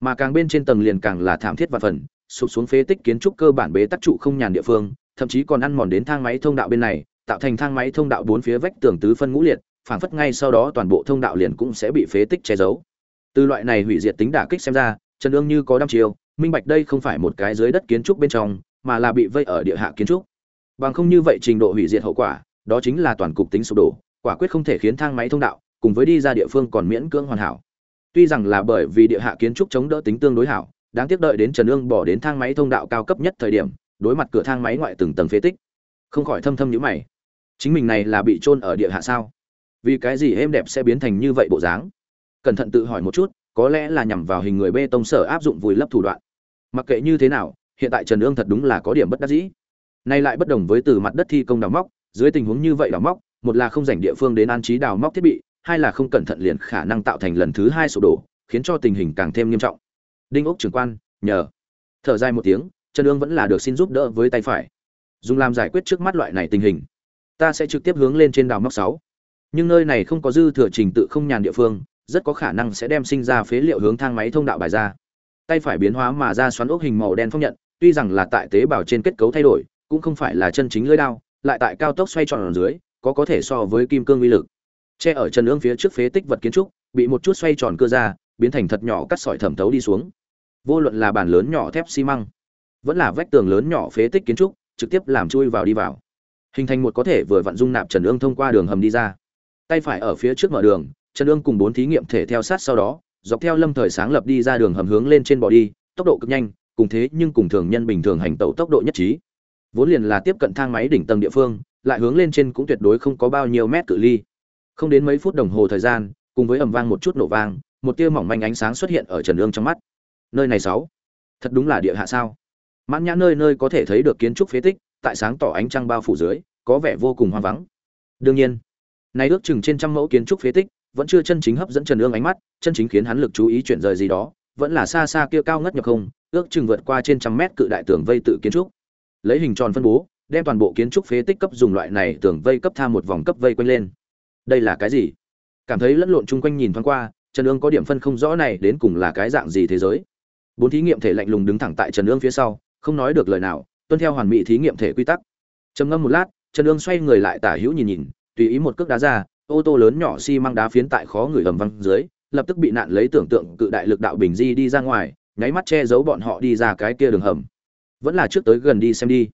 mà càng bên trên tầng liền càng là thảm thiết và phần, sụp xuống phế tích kiến trúc cơ bản bế tắc trụ không nhàn địa phương, thậm chí còn ăn mòn đến thang máy thông đạo bên này, tạo thành thang máy thông đạo bốn phía vách tường tứ phân ngũ liệt, phảng phất ngay sau đó toàn bộ thông đạo liền cũng sẽ bị phế tích che giấu. Từ loại này hủy diệt tính đả kích xem ra, trần ương như có đăm chiều minh bạch đây không phải một cái dưới đất kiến trúc bên trong, mà là bị vây ở địa hạ kiến trúc. Bằng không như vậy trình độ hủy diệt hậu quả, đó chính là toàn cục tính sụp đổ, quả quyết không thể khiến thang máy thông đạo cùng với đi ra địa phương còn miễn cưỡng hoàn hảo tuy rằng là bởi vì địa hạ kiến trúc chống đỡ tính tương đối hảo, đáng tiếc đợi đến trần ương bỏ đến thang máy thông đạo cao cấp nhất thời điểm, đối mặt cửa thang máy ngoại từng tầng phế tích. Không khỏi thâm thâm nhíu mày. Chính mình này là bị chôn ở địa hạ sao? Vì cái gì êm đẹp sẽ biến thành như vậy bộ dáng? Cẩn thận tự hỏi một chút, có lẽ là nhằm vào hình người bê tông sở áp dụng vùi lấp thủ đoạn. Mặc kệ như thế nào, hiện tại trần ương thật đúng là có điểm bất đắc dĩ. Nay lại bất đồng với từ mặt đất thi công đào móc, dưới tình huống như vậy đào móc, một là không dành địa phương đến an trí đào móc thiết bị hai là không cẩn thận liền khả năng tạo thành lần thứ hai sụp đổ, khiến cho tình hình càng thêm nghiêm trọng. Đinh ốc trưởng quan, nhờ. Thở dài một tiếng, trần ương vẫn là được xin giúp đỡ với tay phải. Dùng làm giải quyết trước mắt loại này tình hình. Ta sẽ trực tiếp hướng lên trên đào móc sáu. Nhưng nơi này không có dư thừa trình tự không nhàn địa phương, rất có khả năng sẽ đem sinh ra phế liệu hướng thang máy thông đạo bài ra. Tay phải biến hóa mà ra xoắn ốc hình màu đen phong nhận, tuy rằng là tại tế bào trên kết cấu thay đổi, cũng không phải là chân chính lưỡi đao, lại tại cao tốc xoay tròn ở dưới, có có thể so với kim cương uy lực che ở chân ương phía trước phế tích vật kiến trúc, bị một chút xoay tròn cơ ra biến thành thật nhỏ cắt sỏi thẩm thấu đi xuống. Vô luận là bàn lớn nhỏ thép xi măng, vẫn là vách tường lớn nhỏ phế tích kiến trúc, trực tiếp làm chui vào đi vào. Hình thành một có thể vừa vặn dung nạp trần ương thông qua đường hầm đi ra. Tay phải ở phía trước mở đường trần ương cùng bốn thí nghiệm thể theo sát sau đó, dọc theo lâm thời sáng lập đi ra đường hầm hướng lên trên bò đi, tốc độ cực nhanh, cùng thế nhưng cùng thường nhân bình thường hành tẩu tốc độ nhất trí. Vốn liền là tiếp cận thang máy đỉnh tầng địa phương, lại hướng lên trên cũng tuyệt đối không có bao nhiêu mét cự ly không đến mấy phút đồng hồ thời gian, cùng với ầm vang một chút nổ vang, một tia mỏng manh ánh sáng xuất hiện ở trần ương trong mắt. Nơi này sáu. Thật đúng là địa hạ sao? Mãn nhã nơi nơi có thể thấy được kiến trúc phế tích, tại sáng tỏ ánh trăng bao phủ dưới, có vẻ vô cùng hoang vắng. Đương nhiên nay ước chừng trên trăm mẫu kiến trúc phế tích, vẫn chưa chân chính hấp dẫn trần ương ánh mắt, chân chính khiến hắn lực chú ý chuyển rời gì đó, vẫn là xa xa kia cao ngất nhập không, ước chừng vượt qua trên trăm mét cự đại tường vây tự kiến trúc. Lấy hình tròn phân bố, đem toàn bộ kiến trúc phế tích cấp dùng loại này tường vây cấp tham một vòng cấp vây quanh lên đây là cái gì? Cảm thấy lẫn lộn chung quanh nhìn thoáng qua, trần ương có điểm phân không rõ này đến cùng là cái dạng gì thế giới. Bốn thí nghiệm thể lạnh lùng đứng thẳng tại trần ương phía sau, không nói được lời nào, tuân theo hoàn mỹ thí nghiệm thể quy tắc. Trầm ngâm một lát, trần ương xoay người lại tả hữu nhìn nhìn, tùy ý một cước đá ra, ô tô lớn nhỏ xi đá phiến tại khó người ầm văng dưới, lập tức bị nạn lấy tưởng tượng cự đại lực đạo bình di đi ra ngoài, nháy mắt che giấu bọn họ đi ra cái kia đường hầm. Vẫn là trước tới gần đi xem đi.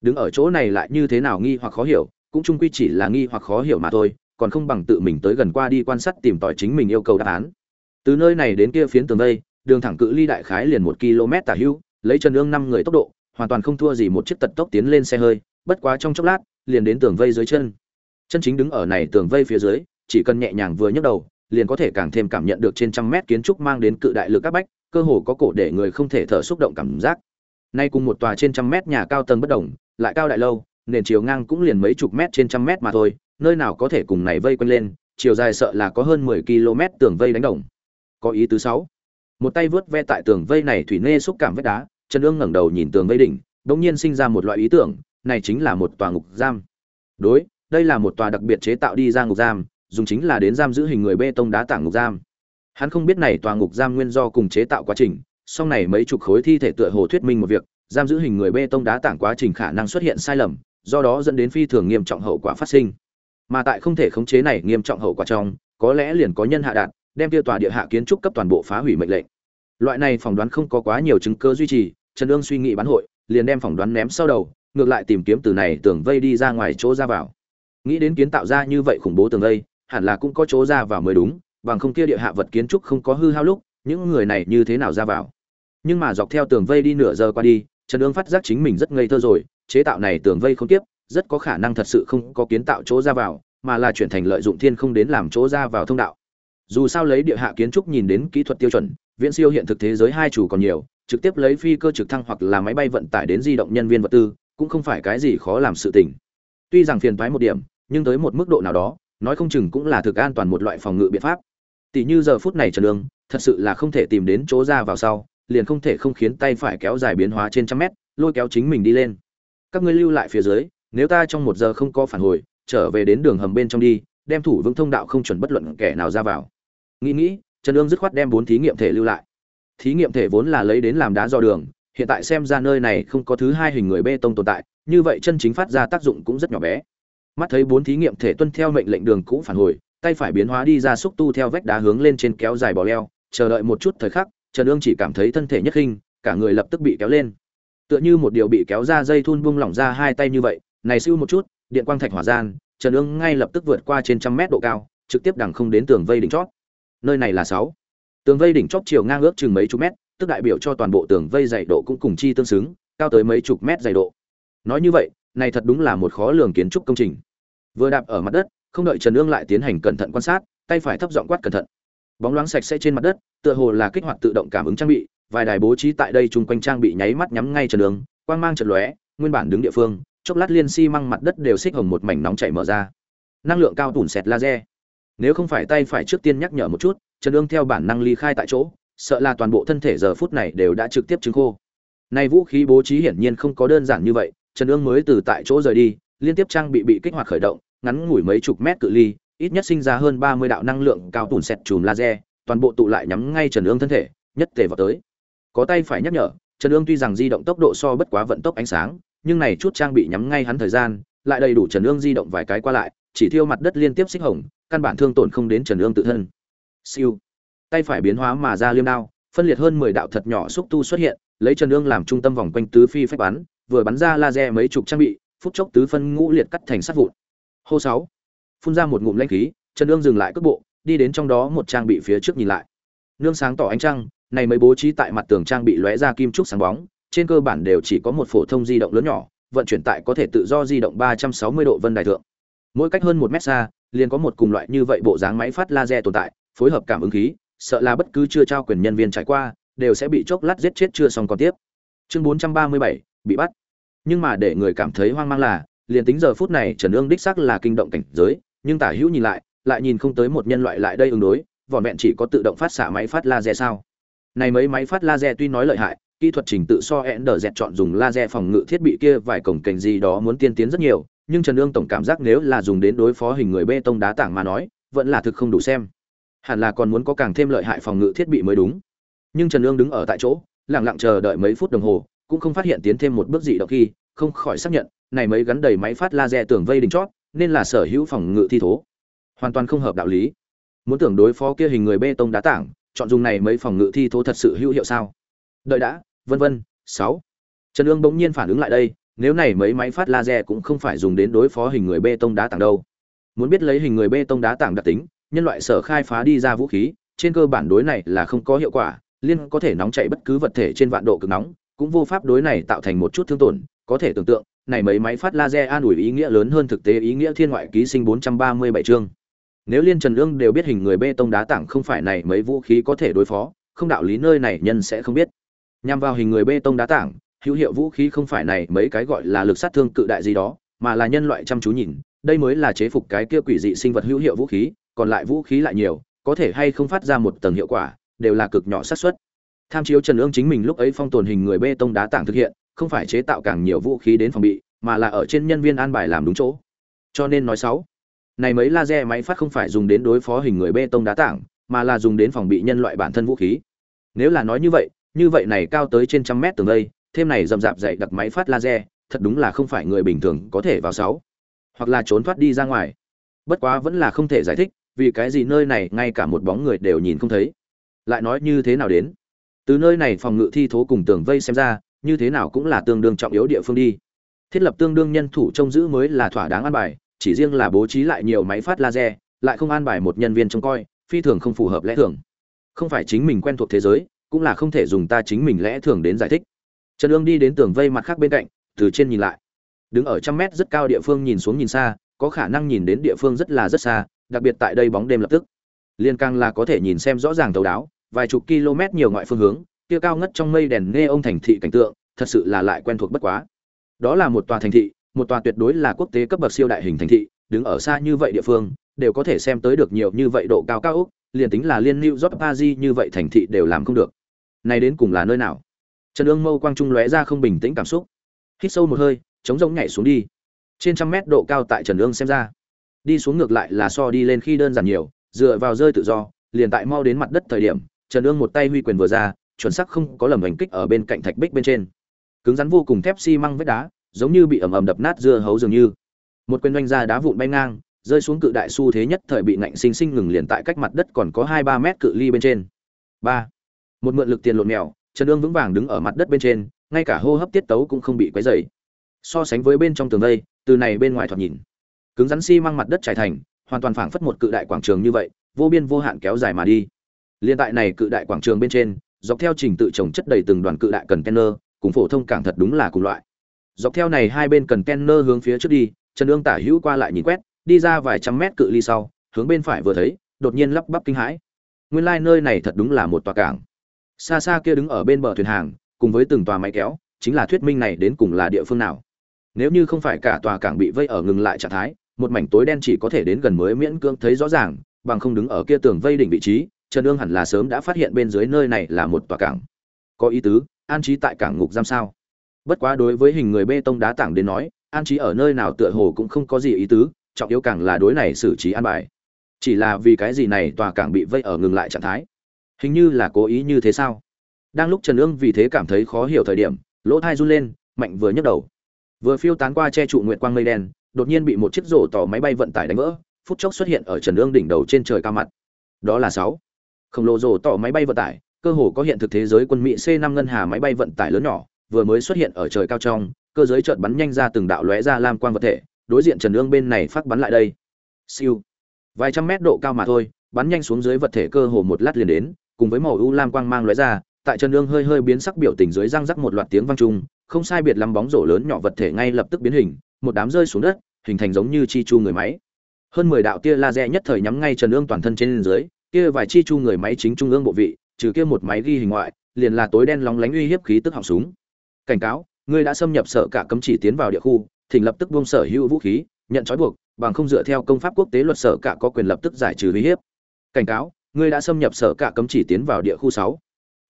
Đứng ở chỗ này lại như thế nào nghi hoặc khó hiểu, cũng chung quy chỉ là nghi hoặc khó hiểu mà thôi còn không bằng tự mình tới gần qua đi quan sát tìm tòi chính mình yêu cầu đáp án. Từ nơi này đến kia phiến tường đây, đường thẳng cự ly đại khái liền một km tả hữu lấy chân ương năm người tốc độ, hoàn toàn không thua gì một chiếc tật tốc tiến lên xe hơi, bất quá trong chốc lát, liền đến tường vây dưới chân. Chân chính đứng ở này tường vây phía dưới, chỉ cần nhẹ nhàng vừa nhấc đầu, liền có thể càng thêm cảm nhận được trên trăm mét kiến trúc mang đến cự đại lực các bách, cơ hồ có cổ để người không thể thở xúc động cảm giác. Nay cùng một tòa trên trăm mét nhà cao tầng bất động lại cao đại lâu, nền chiều ngang cũng liền mấy chục mét trên trăm mét mà thôi nơi nào có thể cùng này vây quanh lên, chiều dài sợ là có hơn 10 km tường vây đánh đồng. Có ý tứ sáu. Một tay vớt ve tại tường vây này thủy nê xúc cảm vết đá, trần ương ngẩng đầu nhìn tường vây đỉnh đống nhiên sinh ra một loại ý tưởng, này chính là một tòa ngục giam. Đối, đây là một tòa đặc biệt chế tạo đi ra ngục giam, dùng chính là đến giam giữ hình người bê tông đá tảng ngục giam. Hắn không biết này tòa ngục giam nguyên do cùng chế tạo quá trình, song này mấy chục khối thi thể tựa hồ thuyết minh một việc, giam giữ hình người bê tông đá tảng quá trình khả năng xuất hiện sai lầm, do đó dẫn đến phi thường nghiêm trọng hậu quả phát sinh mà tại không thể khống chế này nghiêm trọng hậu quả trong, có lẽ liền có nhân hạ đạt đem tiêu tòa địa hạ kiến trúc cấp toàn bộ phá hủy mệnh lệnh. Loại này phỏng đoán không có quá nhiều chứng cơ duy trì, trần ương suy nghĩ bán hội, liền đem phỏng đoán ném sau đầu, ngược lại tìm kiếm từ này tưởng vây đi ra ngoài chỗ ra vào. Nghĩ đến kiến tạo ra như vậy khủng bố tường vây, hẳn là cũng có chỗ ra vào mới đúng, bằng không kia địa hạ vật kiến trúc không có hư hao lúc, những người này như thế nào ra vào. Nhưng mà dọc theo tường vây đi nửa giờ qua đi, trần ương phát giác chính mình rất ngây thơ rồi, chế tạo này tường vây không tiếp, rất có khả năng thật sự không có kiến tạo chỗ ra vào mà là chuyển thành lợi dụng thiên không đến làm chỗ ra vào thông đạo. Dù sao lấy địa hạ kiến trúc nhìn đến kỹ thuật tiêu chuẩn, viễn siêu hiện thực thế giới hai chủ còn nhiều, trực tiếp lấy phi cơ trực thăng hoặc là máy bay vận tải đến di động nhân viên vật tư, cũng không phải cái gì khó làm sự tình. Tuy rằng phiền thoái một điểm, nhưng tới một mức độ nào đó, nói không chừng cũng là thực an toàn một loại phòng ngự biện pháp. Tỷ như giờ phút này trần Lương, thật sự là không thể tìm đến chỗ ra vào sau, liền không thể không khiến tay phải kéo dài biến hóa trên trăm mét, lôi kéo chính mình đi lên. Các ngươi lưu lại phía dưới, nếu ta trong một giờ không có phản hồi trở về đến đường hầm bên trong đi, đem thủ vững thông đạo không chuẩn bất luận kẻ nào ra vào. Nghĩ nghĩ, trần ương dứt khoát đem bốn thí nghiệm thể lưu lại. Thí nghiệm thể vốn là lấy đến làm đá do đường, hiện tại xem ra nơi này không có thứ hai hình người bê tông tồn tại, như vậy chân chính phát ra tác dụng cũng rất nhỏ bé. Mắt thấy bốn thí nghiệm thể tuân theo mệnh lệnh đường cũ phản hồi, tay phải biến hóa đi ra xúc tu theo vách đá hướng lên trên kéo dài bò leo, chờ đợi một chút thời khắc, trần ương chỉ cảm thấy thân thể nhất khinh cả người lập tức bị kéo lên. Tựa như một điều bị kéo ra dây thun buông lỏng ra hai tay như vậy, này siêu một chút điện quang thạch hỏa gian, trần ương ngay lập tức vượt qua trên trăm mét độ cao, trực tiếp đằng không đến tường vây đỉnh chót nơi này là sáu. Tường vây đỉnh chót chiều ngang ước chừng mấy chục mét, tức đại biểu cho toàn bộ tường vây dày độ cũng cùng chi tương xứng, cao tới mấy chục mét dày độ. Nói như vậy, này thật đúng là một khó lường kiến trúc công trình. Vừa đạp ở mặt đất, không đợi trần ương lại tiến hành cẩn thận quan sát, tay phải thấp giọng quát cẩn thận. Bóng loáng sạch sẽ trên mặt đất, tựa hồ là kích hoạt tự động cảm ứng trang bị, vài đài bố trí tại đây chung quanh trang bị nháy mắt nhắm ngay trần ương, quang mang trận lóe, nguyên bản đứng địa phương chốc lát liên xi si măng mặt đất đều xích hồng một mảnh nóng chảy mở ra. Năng lượng cao tủn sẹt laser. Nếu không phải tay phải trước tiên nhắc nhở một chút, trần ương theo bản năng ly khai tại chỗ, sợ là toàn bộ thân thể giờ phút này đều đã trực tiếp chứng khô. Nay vũ khí bố trí hiển nhiên không có đơn giản như vậy, trần ương mới từ tại chỗ rời đi, liên tiếp trang bị bị kích hoạt khởi động, ngắn ngủi mấy chục mét cự ly, ít nhất sinh ra hơn ba mươi đạo năng lượng cao tủn sẹt chùm laser, toàn bộ tụ lại nhắm ngay trần ương thân thể, nhất tề vào tới. Có tay phải nhắc nhở, trần ương tuy rằng di động tốc độ so bất quá vận tốc ánh sáng nhưng này chút trang bị nhắm ngay hắn thời gian, lại đầy đủ trần ương di động vài cái qua lại, chỉ thiêu mặt đất liên tiếp xích hồng, căn bản thương tổn không đến trần ương tự thân. Siêu. Tay phải biến hóa mà ra liêm đao, phân liệt hơn mười đạo thật nhỏ xúc tu xuất hiện, lấy trần ương làm trung tâm vòng quanh tứ phi phách bắn, vừa bắn ra laser mấy chục trang bị, phút chốc tứ phân ngũ liệt cắt thành sát vụn. Hô sáu. Phun ra một ngụm lãnh khí, trần ương dừng lại cước bộ, đi đến trong đó một trang bị phía trước nhìn lại. Nương sáng tỏ ánh trăng, này mới bố trí tại mặt tường trang bị lóe ra kim trúc sáng bóng trên cơ bản đều chỉ có một phổ thông di động lớn nhỏ vận chuyển tại có thể tự do di động 360 độ vân đài thượng. Mỗi cách hơn một mét xa liền có một cùng loại như vậy bộ dáng máy phát laser tồn tại phối hợp cảm ứng khí sợ là bất cứ chưa trao quyền nhân viên trải qua đều sẽ bị chốc lát giết chết chưa xong còn tiếp. Chương 437, bị bắt. Nhưng mà để người cảm thấy hoang mang là liền tính giờ phút này trần ương đích xác là kinh động cảnh giới nhưng tả hữu nhìn lại lại nhìn không tới một nhân loại lại đây ứng đối vỏn vẹn chỉ có tự động phát xạ máy phát laser sao. Này mấy máy phát laser tuy nói lợi hại kỹ thuật trình tự so Ender dẹt chọn dùng laser phòng ngự thiết bị kia vài cổng cảnh gì đó muốn tiên tiến rất nhiều, nhưng Trần Ương tổng cảm giác nếu là dùng đến đối phó hình người bê tông đá tảng mà nói, vẫn là thực không đủ xem. Hẳn là còn muốn có càng thêm lợi hại phòng ngự thiết bị mới đúng. Nhưng Trần Ương đứng ở tại chỗ, lặng lặng chờ đợi mấy phút đồng hồ, cũng không phát hiện tiến thêm một bước gì động khi, không khỏi xác nhận, này mấy gắn đầy máy phát laser tưởng vây đỉnh chót, nên là sở hữu phòng ngự thi thố. Hoàn toàn không hợp đạo lý. Muốn tưởng đối phó kia hình người bê tông đá tảng, chọn dùng này mấy phòng ngự thi thố thật sự hữu hiệu sao? Đợi đã, vân vân. Sáu. Trần Dương bỗng nhiên phản ứng lại đây, nếu này mấy máy phát laser cũng không phải dùng đến đối phó hình người bê tông đá tảng đâu. Muốn biết lấy hình người bê tông đá tảng đặc tính, nhân loại sở khai phá đi ra vũ khí, trên cơ bản đối này là không có hiệu quả, liên có thể nóng chảy bất cứ vật thể trên vạn độ cực nóng, cũng vô pháp đối này tạo thành một chút thương tổn, có thể tưởng tượng, này mấy máy phát laser an ủi ý nghĩa lớn hơn thực tế ý nghĩa thiên ngoại ký sinh 437 chương. Nếu liên Trần Ương đều biết hình người bê tông đá tảng không phải này mấy vũ khí có thể đối phó, không đạo lý nơi này nhân sẽ không biết nhằm vào hình người bê tông đá tảng, hữu hiệu vũ khí không phải này mấy cái gọi là lực sát thương cự đại gì đó, mà là nhân loại chăm chú nhìn, đây mới là chế phục cái kia quỷ dị sinh vật hữu hiệu vũ khí, còn lại vũ khí lại nhiều, có thể hay không phát ra một tầng hiệu quả, đều là cực nhỏ xác suất. Tham chiếu trần ương chính mình lúc ấy phong tồn hình người bê tông đá tảng thực hiện, không phải chế tạo càng nhiều vũ khí đến phòng bị, mà là ở trên nhân viên an bài làm đúng chỗ. Cho nên nói sáu này mấy laser máy phát không phải dùng đến đối phó hình người bê tông đá tảng, mà là dùng đến phòng bị nhân loại bản thân vũ khí. Nếu là nói như vậy như vậy này cao tới trên trăm mét tường đây thêm này rậm rạp dậy đặt máy phát laser, thật đúng là không phải người bình thường có thể vào sáu, hoặc là trốn thoát đi ra ngoài. Bất quá vẫn là không thể giải thích, vì cái gì nơi này ngay cả một bóng người đều nhìn không thấy. Lại nói như thế nào đến? Từ nơi này phòng ngự thi thố cùng tường vây xem ra, như thế nào cũng là tương đương trọng yếu địa phương đi. Thiết lập tương đương nhân thủ trông giữ mới là thỏa đáng an bài, chỉ riêng là bố trí lại nhiều máy phát laser, lại không an bài một nhân viên trông coi, phi thường không phù hợp lẽ thường. Không phải chính mình quen thuộc thế giới cũng là không thể dùng ta chính mình lẽ thường đến giải thích. Trần ương đi đến tường vây mặt khác bên cạnh, từ trên nhìn lại. Đứng ở trăm mét rất cao địa phương nhìn xuống nhìn xa, có khả năng nhìn đến địa phương rất là rất xa, đặc biệt tại đây bóng đêm lập tức. Liên càng là có thể nhìn xem rõ ràng thấu đáo, vài chục km nhiều ngoại phương hướng, kia cao ngất trong mây đèn nghe ông thành thị cảnh tượng, thật sự là lại quen thuộc bất quá. Đó là một tòa thành thị, một tòa tuyệt đối là quốc tế cấp bậc siêu đại hình thành thị, đứng ở xa như vậy địa phương, đều có thể xem tới được nhiều như vậy độ cao cao ốc liền tính là liên New York, Paris như vậy thành thị đều làm không được này đến cùng là nơi nào? Trần ương mâu quang trung lóe ra không bình tĩnh cảm xúc. Hít sâu một hơi chống rỗng nhảy xuống đi. Trên trăm mét độ cao tại trần ương xem ra, đi xuống ngược lại là so đi lên khi đơn giản nhiều, dựa vào rơi tự do, liền tại mau đến mặt đất thời điểm, trần ương một tay huy quyền vừa ra, chuẩn xác không có lầm hành kích ở bên cạnh thạch bích bên trên. Cứng rắn vô cùng thép xi măng vết đá, giống như bị ầm ầm đập nát dưa hấu dường như. Một quyền doanh ra đá vụn bay ngang, rơi xuống cự đại xu thế nhất thời bị nạnh sinh sinh ngừng liền tại cách mặt đất còn có hai ba mét cự ly bên trên. Ba một mượn lực tiền lộn mèo, trần ương vững vàng đứng ở mặt đất bên trên, ngay cả hô hấp tiết tấu cũng không bị quấy dày so sánh với bên trong tường vây từ này bên ngoài thoạt nhìn, cứng rắn xi mặt đất trải thành, hoàn toàn phảng phất một cự đại quảng trường như vậy, vô biên vô hạn kéo dài mà đi. Liên tại này cự đại quảng trường bên trên, dọc theo trình tự trồng chất đầy từng đoàn cự đại cần container, cùng phổ thông cảng thật đúng là cùng loại. Dọc theo này hai bên cần container hướng phía trước đi, trần ương tả hữu qua lại nhìn quét, đi ra vài trăm mét cự ly sau, hướng bên phải vừa thấy, đột nhiên lắp bắp kinh hãi. Nguyên lai nơi này thật đúng là một tòa cảng xa xa kia đứng ở bên bờ thuyền hàng, cùng với từng tòa máy kéo, chính là thuyết minh này đến cùng là địa phương nào. Nếu như không phải cả tòa cảng bị vây ở ngừng lại trạng thái, một mảnh tối đen chỉ có thể đến gần mới miễn cưỡng thấy rõ ràng, bằng không đứng ở kia tường vây đỉnh vị trí, trần ương hẳn là sớm đã phát hiện bên dưới nơi này là một tòa cảng. Có ý tứ, an trí tại cảng ngục giam sao? Bất quá đối với hình người bê tông đá tảng đến nói, an trí ở nơi nào tựa hồ cũng không có gì ý tứ, trọng yếu càng là đối này xử trí an bài. Chỉ là vì cái gì này tòa cảng bị vây ở ngừng lại trạng thái? Hình như là cố ý như thế sao? Đang lúc trần ương vì thế cảm thấy khó hiểu thời điểm, lỗ thai run lên, mạnh vừa nhấc đầu. Vừa phiêu tán qua che trụ nguyệt quang mây đen, đột nhiên bị một chiếc rổ tỏ máy bay vận tải đánh vỡ, phút chốc xuất hiện ở trần ương đỉnh đầu trên trời cao mặt. Đó là sáu. Khổng lồ rổ tỏ máy bay vận tải, cơ hồ có hiện thực thế giới quân mỹ c 5 ngân hà máy bay vận tải lớn nhỏ, vừa mới xuất hiện ở trời cao trong, cơ giới chợt bắn nhanh ra từng đạo lóe ra lam quang vật thể, đối diện trần ương bên này phát bắn lại đây. Siêu. Vài trăm mét độ cao mà thôi, bắn nhanh xuống dưới vật thể cơ hồ một lát liền đến cùng với màu u lam quang mang lóe ra tại chân ương hơi hơi biến sắc biểu tình dưới răng rắc một loạt tiếng vang trùng, không sai biệt lắm bóng rổ lớn nhỏ vật thể ngay lập tức biến hình một đám rơi xuống đất hình thành giống như chi chu người máy. Hơn mười đạo tia laser nhất thời nhắm ngay trần ương toàn thân trên dưới kia vài chi chu người máy chính trung ương bộ vị trừ kia một máy ghi hình ngoại liền là tối đen lóng lánh uy hiếp khí tức họng súng. Cảnh cáo ngươi đã xâm nhập sở cả cấm chỉ tiến vào địa khu thỉnh lập tức buông sở hữu vũ khí nhận trói buộc bằng không dựa theo công pháp quốc tế luật sở cả có quyền lập tức giải trừ uy hiếp. Cảnh cáo ngươi đã xâm nhập sở cả cấm chỉ tiến vào địa khu sáu.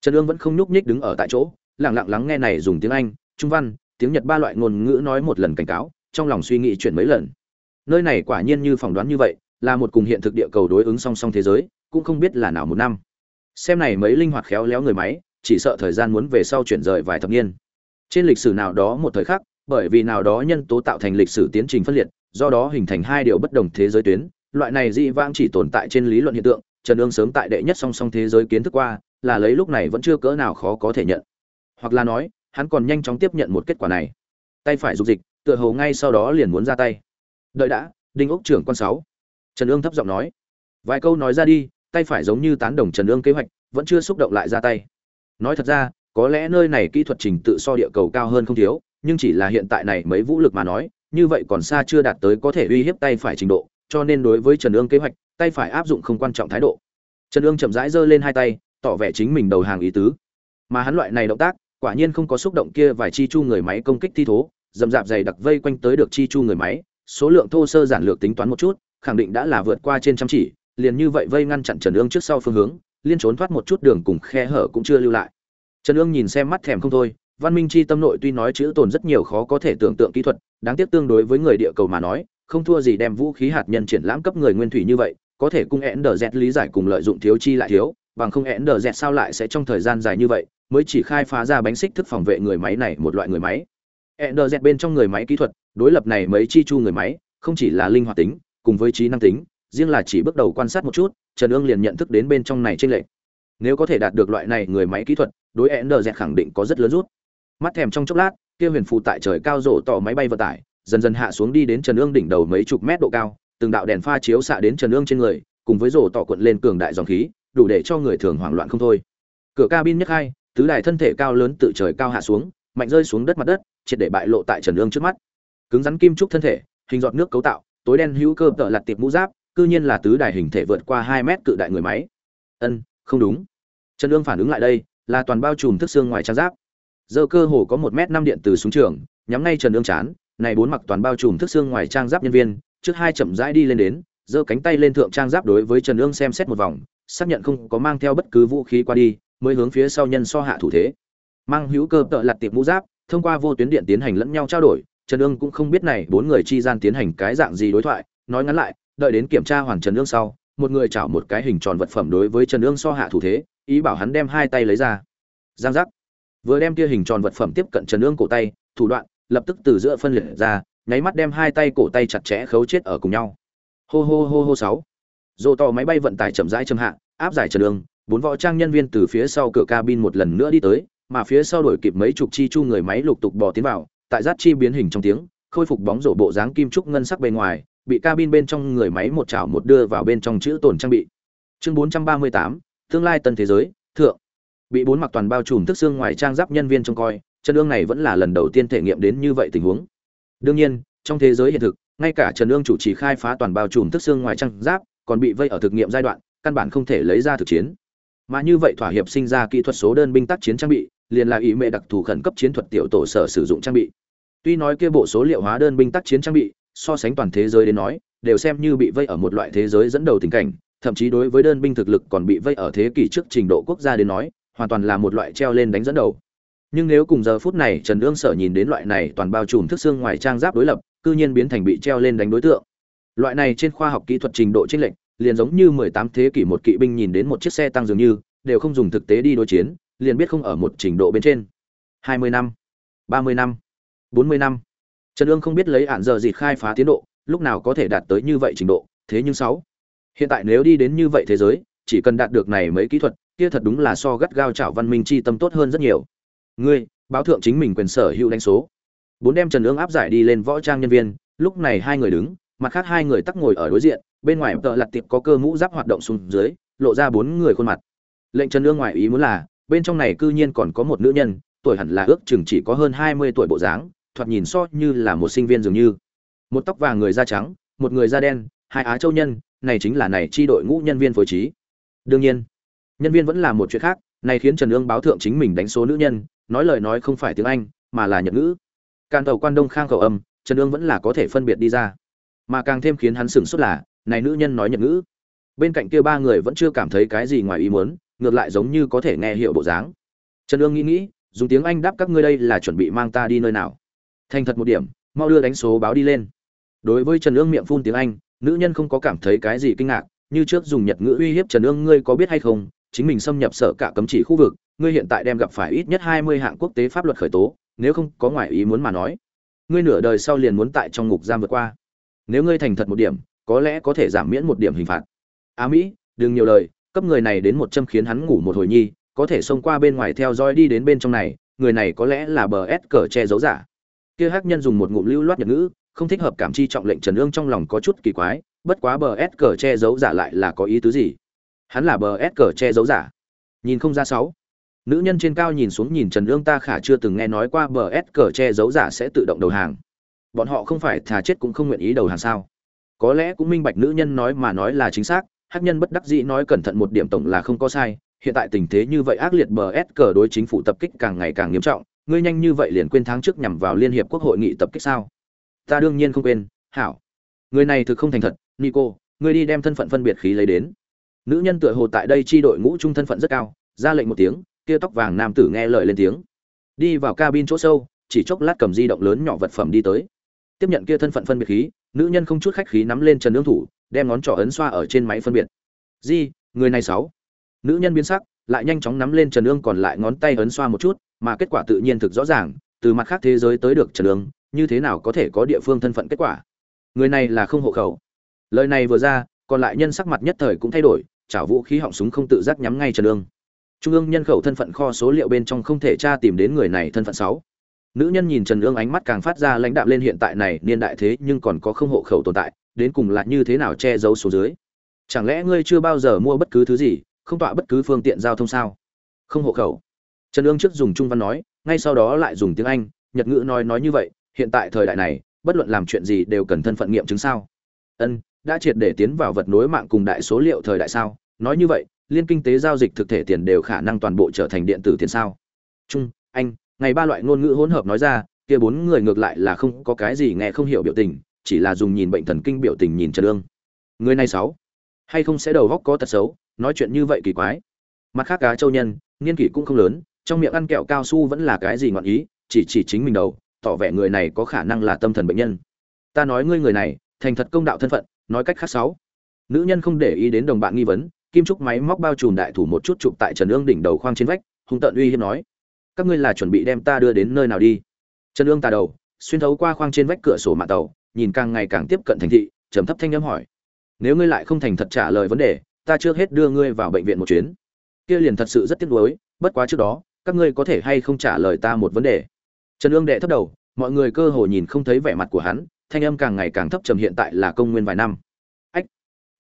Trần ương vẫn không nhúc nhích đứng ở tại chỗ, lặng lặng lắng nghe này dùng tiếng anh, trung văn, tiếng nhật ba loại ngôn ngữ nói một lần cảnh cáo, trong lòng suy nghĩ chuyển mấy lần. Nơi này quả nhiên như phỏng đoán như vậy, là một cùng hiện thực địa cầu đối ứng song song thế giới, cũng không biết là nào một năm. Xem này mấy linh hoạt khéo léo người máy, chỉ sợ thời gian muốn về sau chuyển rời vài thập niên. Trên lịch sử nào đó một thời khắc, bởi vì nào đó nhân tố tạo thành lịch sử tiến trình phân liệt, do đó hình thành hai điều bất đồng thế giới tuyến, loại này dị vãng chỉ tồn tại trên lý luận hiện tượng trần ương sớm tại đệ nhất song song thế giới kiến thức qua, là lấy lúc này vẫn chưa cỡ nào khó có thể nhận. Hoặc là nói, hắn còn nhanh chóng tiếp nhận một kết quả này. Tay phải dục dịch, tựa hồ ngay sau đó liền muốn ra tay. Đợi đã, đinh ốc trưởng con sáu. Trần ương thấp giọng nói. Vài câu nói ra đi, tay phải giống như tán đồng trần ương kế hoạch, vẫn chưa xúc động lại ra tay. Nói thật ra, có lẽ nơi này kỹ thuật trình tự so địa cầu cao hơn không thiếu, nhưng chỉ là hiện tại này mấy vũ lực mà nói, như vậy còn xa chưa đạt tới có thể uy hiếp tay phải trình độ cho nên đối với trần ương kế hoạch, tay phải áp dụng không quan trọng thái độ. Trần ương chậm rãi giơ lên hai tay, tỏ vẻ chính mình đầu hàng ý tứ. Mà hắn loại này động tác, quả nhiên không có xúc động kia vài chi chu người máy công kích thi thố, dầm dạp dày đặc vây quanh tới được chi chu người máy, số lượng thô sơ giản lược tính toán một chút, khẳng định đã là vượt qua trên trăm chỉ, liền như vậy vây ngăn chặn trần ương trước sau phương hướng, liên trốn thoát một chút đường cùng khe hở cũng chưa lưu lại. Trần ương nhìn xem mắt thèm không thôi, văn minh chi tâm nội tuy nói chữ tồn rất nhiều khó có thể tưởng tượng kỹ thuật, đáng tiếc tương đối với người địa cầu mà nói không thua gì đem vũ khí hạt nhân triển lãm cấp người nguyên thủy như vậy, có thể cung én đờ dẹt lý giải cùng lợi dụng thiếu chi lại thiếu, bằng không én đờ dẹt sao lại sẽ trong thời gian dài như vậy, mới chỉ khai phá ra bánh xích thức phòng vệ người máy này một loại người máy. Én đờ dẹt bên trong người máy kỹ thuật, đối lập này mấy chi chu người máy, không chỉ là linh hoạt tính, cùng với trí năng tính, riêng là chỉ bước đầu quan sát một chút, trần ương liền nhận thức đến bên trong này trên lệ nếu có thể đạt được loại này người máy kỹ thuật, đối én đờ dẹt khẳng định có rất lớn rút. Mắt thèm trong chốc lát, kia huyền phù tại trời cao rổ tỏ máy bay vận tải dần dần hạ xuống đi đến trần ương đỉnh đầu mấy chục mét độ cao, từng đạo đèn pha chiếu xạ đến trần ương trên người, cùng với rổ tỏ cuộn lên cường đại dòng khí, đủ để cho người thường hoảng loạn không thôi. Cửa cabin nhất hai, tứ đại thân thể cao lớn tự trời cao hạ xuống, mạnh rơi xuống đất mặt đất, triệt để bại lộ tại trần ương trước mắt. Cứng rắn kim trúc thân thể, hình giọt nước cấu tạo, tối đen hữu cơ tợ lặt tiệp mũ giáp, cư nhiên là tứ đại hình thể vượt qua hai mét cự đại người máy. Ân, không đúng. Trần ương phản ứng lại đây, là toàn bao trùm thức xương ngoài trang giáp. Dơ cơ hồ có một m năm điện từ xuống trường, nhắm ngay trần ương chán này bốn mặc toàn bao trùm thức xương ngoài trang giáp nhân viên, trước hai chậm rãi đi lên đến, giơ cánh tay lên thượng trang giáp đối với trần ương xem xét một vòng, xác nhận không có mang theo bất cứ vũ khí qua đi, mới hướng phía sau nhân so hạ thủ thế. Mang hữu cơ tợ lật tiệp mũ giáp, thông qua vô tuyến điện tiến hành lẫn nhau trao đổi, trần ương cũng không biết này bốn người chi gian tiến hành cái dạng gì đối thoại, nói ngắn lại, đợi đến kiểm tra hoàn trần ương sau, một người chảo một cái hình tròn vật phẩm đối với trần ương so hạ thủ thế, ý bảo hắn đem hai tay lấy ra. Giang giác. Vừa đem kia hình tròn vật phẩm tiếp cận trần ương cổ tay, thủ đoạn lập tức từ giữa phân liệt ra nháy mắt đem hai tay cổ tay chặt chẽ khấu chết ở cùng nhau. Hô hô hô hô sáu. Dồ tỏ máy bay vận tải chậm rãi châm hạ áp giải trần đường. bốn võ trang nhân viên từ phía sau cửa cabin một lần nữa đi tới mà phía sau đổi kịp mấy chục chi chu người máy lục tục bò tiến vào tại giát chi biến hình trong tiếng khôi phục bóng rổ bộ dáng kim trúc ngân sắc bên ngoài bị cabin bên trong người máy một chảo một đưa vào bên trong chữ tổn trang bị. Chương 438, tương lai tân thế giới thượng. Bị bốn mặc toàn bao trùm thức xương ngoài trang giáp nhân viên trông coi trần ương này vẫn là lần đầu tiên thể nghiệm đến như vậy tình huống. Đương nhiên, trong thế giới hiện thực, ngay cả trần ương chủ trì khai phá toàn bao trùm thức xương ngoài trang giáp, còn bị vây ở thực nghiệm giai đoạn, căn bản không thể lấy ra thực chiến. Mà như vậy thỏa hiệp sinh ra kỹ thuật số đơn binh tác chiến trang bị, liền là ý mẹ đặc thù khẩn cấp chiến thuật tiểu tổ sở sử dụng trang bị. Tuy nói kia bộ số liệu hóa đơn binh tác chiến trang bị, so sánh toàn thế giới đến nói, đều xem như bị vây ở một loại thế giới dẫn đầu tình cảnh, thậm chí đối với đơn binh thực lực còn bị vây ở thế kỷ trước trình độ quốc gia đến nói, hoàn toàn là một loại treo lên đánh dẫn đầu nhưng nếu cùng giờ phút này trần ương sở nhìn đến loại này toàn bao trùm thức xương ngoài trang giáp đối lập, cư nhiên biến thành bị treo lên đánh đối tượng. Loại này trên khoa học kỹ thuật trình độ chênh lệch, liền giống như 18 thế kỷ một kỵ binh nhìn đến một chiếc xe tăng dường như, đều không dùng thực tế đi đối chiến, liền biết không ở một trình độ bên trên. 20 năm 30 năm 40 năm. Trần ương không biết lấy ạn giờ dịt khai phá tiến độ, lúc nào có thể đạt tới như vậy trình độ, thế nhưng sáu. Hiện tại nếu đi đến như vậy thế giới, chỉ cần đạt được này mấy kỹ thuật, kia thật đúng là so gắt gao chảo văn minh chi tâm tốt hơn rất nhiều ngươi, báo thượng chính mình quyền sở hữu đánh số. Bốn đem trần ương áp giải đi lên võ trang nhân viên, lúc này hai người đứng, mặt khác hai người tắc ngồi ở đối diện, bên ngoài tợ lặt tiệp có cơ mũ giáp hoạt động xuống dưới, lộ ra bốn người khuôn mặt. Lệnh trần ương ngoài ý muốn là, bên trong này cư nhiên còn có một nữ nhân, tuổi hẳn là ước chừng chỉ có hơn hai mươi tuổi bộ dáng, thoạt nhìn so như là một sinh viên dường như. Một tóc vàng người da trắng, một người da đen, hai á châu nhân, này chính là này chi đội ngũ nhân viên phối trí. Đương nhiên, nhân viên vẫn là một chuyện khác, này khiến trần ương báo thượng chính mình đánh số nữ nhân nói lời nói không phải tiếng anh, mà là nhật ngữ. Can tàu quan đông khang khẩu âm, trần ương vẫn là có thể phân biệt đi ra. Mà càng thêm khiến hắn sửng sốt là, này nữ nhân nói nhật ngữ. Bên cạnh kia ba người vẫn chưa cảm thấy cái gì ngoài ý muốn, ngược lại giống như có thể nghe hiểu bộ dáng. Trần ương nghĩ nghĩ, dùng tiếng anh đáp các ngươi đây là chuẩn bị mang ta đi nơi nào. Thành thật một điểm, mau đưa đánh số báo đi lên. Đối với trần ương miệng phun tiếng anh, nữ nhân không có cảm thấy cái gì kinh ngạc, như trước dùng nhật ngữ uy hiếp trần ương, ngươi có biết hay không? Chính mình xâm nhập sở cả cấm chỉ khu vực, ngươi hiện tại đem gặp phải ít nhất hai mươi hạng quốc tế pháp luật khởi tố, nếu không có ngoại ý muốn mà nói, ngươi nửa đời sau liền muốn tại trong ngục giam vượt qua. Nếu ngươi thành thật một điểm, có lẽ có thể giảm miễn một điểm hình phạt. Á mỹ, đừng nhiều lời, cấp người này đến một châm khiến hắn ngủ một hồi nhi, có thể xông qua bên ngoài theo dõi đi đến bên trong này, người này có lẽ là bờ ép cờ che giấu giả. Kia hắc nhân dùng một ngụm lưu loát nhật ngữ, không thích hợp cảm chi trọng lệnh trần ương trong lòng có chút kỳ quái, bất quá bờ ép cờ che giấu giả lại là có ý tứ gì? Hắn là bờ ép cờ che giấu giả. Nhìn không ra sáu. Nữ nhân trên cao nhìn xuống nhìn trần ương ta khả chưa từng nghe nói qua bờ ép cờ che giấu giả sẽ tự động đầu hàng. Bọn họ không phải thà chết cũng không nguyện ý đầu hàng sao? Có lẽ cũng minh bạch nữ nhân nói mà nói là chính xác, hắc nhân bất đắc dĩ nói cẩn thận một điểm tổng là không có sai. Hiện tại tình thế như vậy ác liệt bờ ép cờ đối chính phủ tập kích càng ngày càng nghiêm trọng. Ngươi nhanh như vậy liền quên tháng trước nhằm vào liên hiệp quốc hội nghị tập kích sao? Ta đương nhiên không quên. Hảo. Người này thực không thành thật. Nico, ngươi đi đem thân phận phân biệt khí lấy đến nữ nhân tựa hồ tại đây chi đội ngũ trung thân phận rất cao, ra lệnh một tiếng, kia tóc vàng nam tử nghe lời lên tiếng. Đi vào cabin chỗ sâu, chỉ chốc lát cầm di động lớn nhỏ vật phẩm đi tới. Tiếp nhận kia thân phận phân biệt khí, nữ nhân không chút khách khí nắm lên trần nương thủ, đem ngón trỏ ấn xoa ở trên máy phân biệt. Di, người này sáu. Nữ nhân biến sắc, lại nhanh chóng nắm lên trần nương còn lại ngón tay ấn xoa một chút, mà kết quả tự nhiên thực rõ ràng, từ mặt khác thế giới tới được trần nương như thế nào có thể có địa phương thân phận kết quả? Người này là không hộ khẩu. Lời này vừa ra còn lại nhân sắc mặt nhất thời cũng thay đổi, chảo vũ khí họng súng không tự giác nhắm ngay trần ương. Trung ương nhân khẩu thân phận kho số liệu bên trong không thể tra tìm đến người này thân phận sáu. Nữ nhân nhìn trần ương ánh mắt càng phát ra lãnh đạm lên hiện tại này, niên đại thế nhưng còn có không hộ khẩu tồn tại, đến cùng là như thế nào che giấu số dưới? Chẳng lẽ ngươi chưa bao giờ mua bất cứ thứ gì, không tọa bất cứ phương tiện giao thông sao? Không hộ khẩu. Trần ương trước dùng trung văn nói, ngay sau đó lại dùng tiếng anh, nhật ngữ nói nói như vậy, hiện tại thời đại này, bất luận làm chuyện gì đều cần thân phận nghiệm chứng sao? Ân đã triệt để tiến vào vật nối mạng cùng đại số liệu thời đại sao? Nói như vậy, liên kinh tế giao dịch thực thể tiền đều khả năng toàn bộ trở thành điện tử tiền sao? Trung, anh, ngày ba loại ngôn ngữ hỗn hợp nói ra, kia bốn người ngược lại là không có cái gì nghe không hiểu biểu tình, chỉ là dùng nhìn bệnh thần kinh biểu tình nhìn trần lương. Người này sáu hay không sẽ đầu góc có tật xấu, nói chuyện như vậy kỳ quái. Mặt khác cá châu nhân niên kỷ cũng không lớn, trong miệng ăn kẹo cao su vẫn là cái gì ngọn ý, chỉ chỉ chính mình đầu, tỏ vẻ người này có khả năng là tâm thần bệnh nhân. Ta nói ngươi người này, thành thật công đạo thân phận nói cách khác sáu. Nữ nhân không để ý đến đồng bạn nghi vấn, kim trúc máy móc bao trùm đại thủ một chút chụp tại trần ương đỉnh đầu khoang trên vách, hung tợn uy hiếp nói. Các ngươi là chuẩn bị đem ta đưa đến nơi nào đi? Trần ương tà đầu, xuyên thấu qua khoang trên vách cửa sổ mạng tàu, nhìn càng ngày càng tiếp cận thành thị, trầm thấp thanh nhâm hỏi. Nếu ngươi lại không thành thật trả lời vấn đề, ta trước hết đưa ngươi vào bệnh viện một chuyến. Kia liền thật sự rất tiếc nuối, bất quá trước đó, các ngươi có thể hay không trả lời ta một vấn đề? Trần ương đệ thấp đầu, mọi người cơ hồ nhìn không thấy vẻ mặt của hắn thanh âm càng ngày càng thấp trầm hiện tại là công nguyên vài năm. Ách,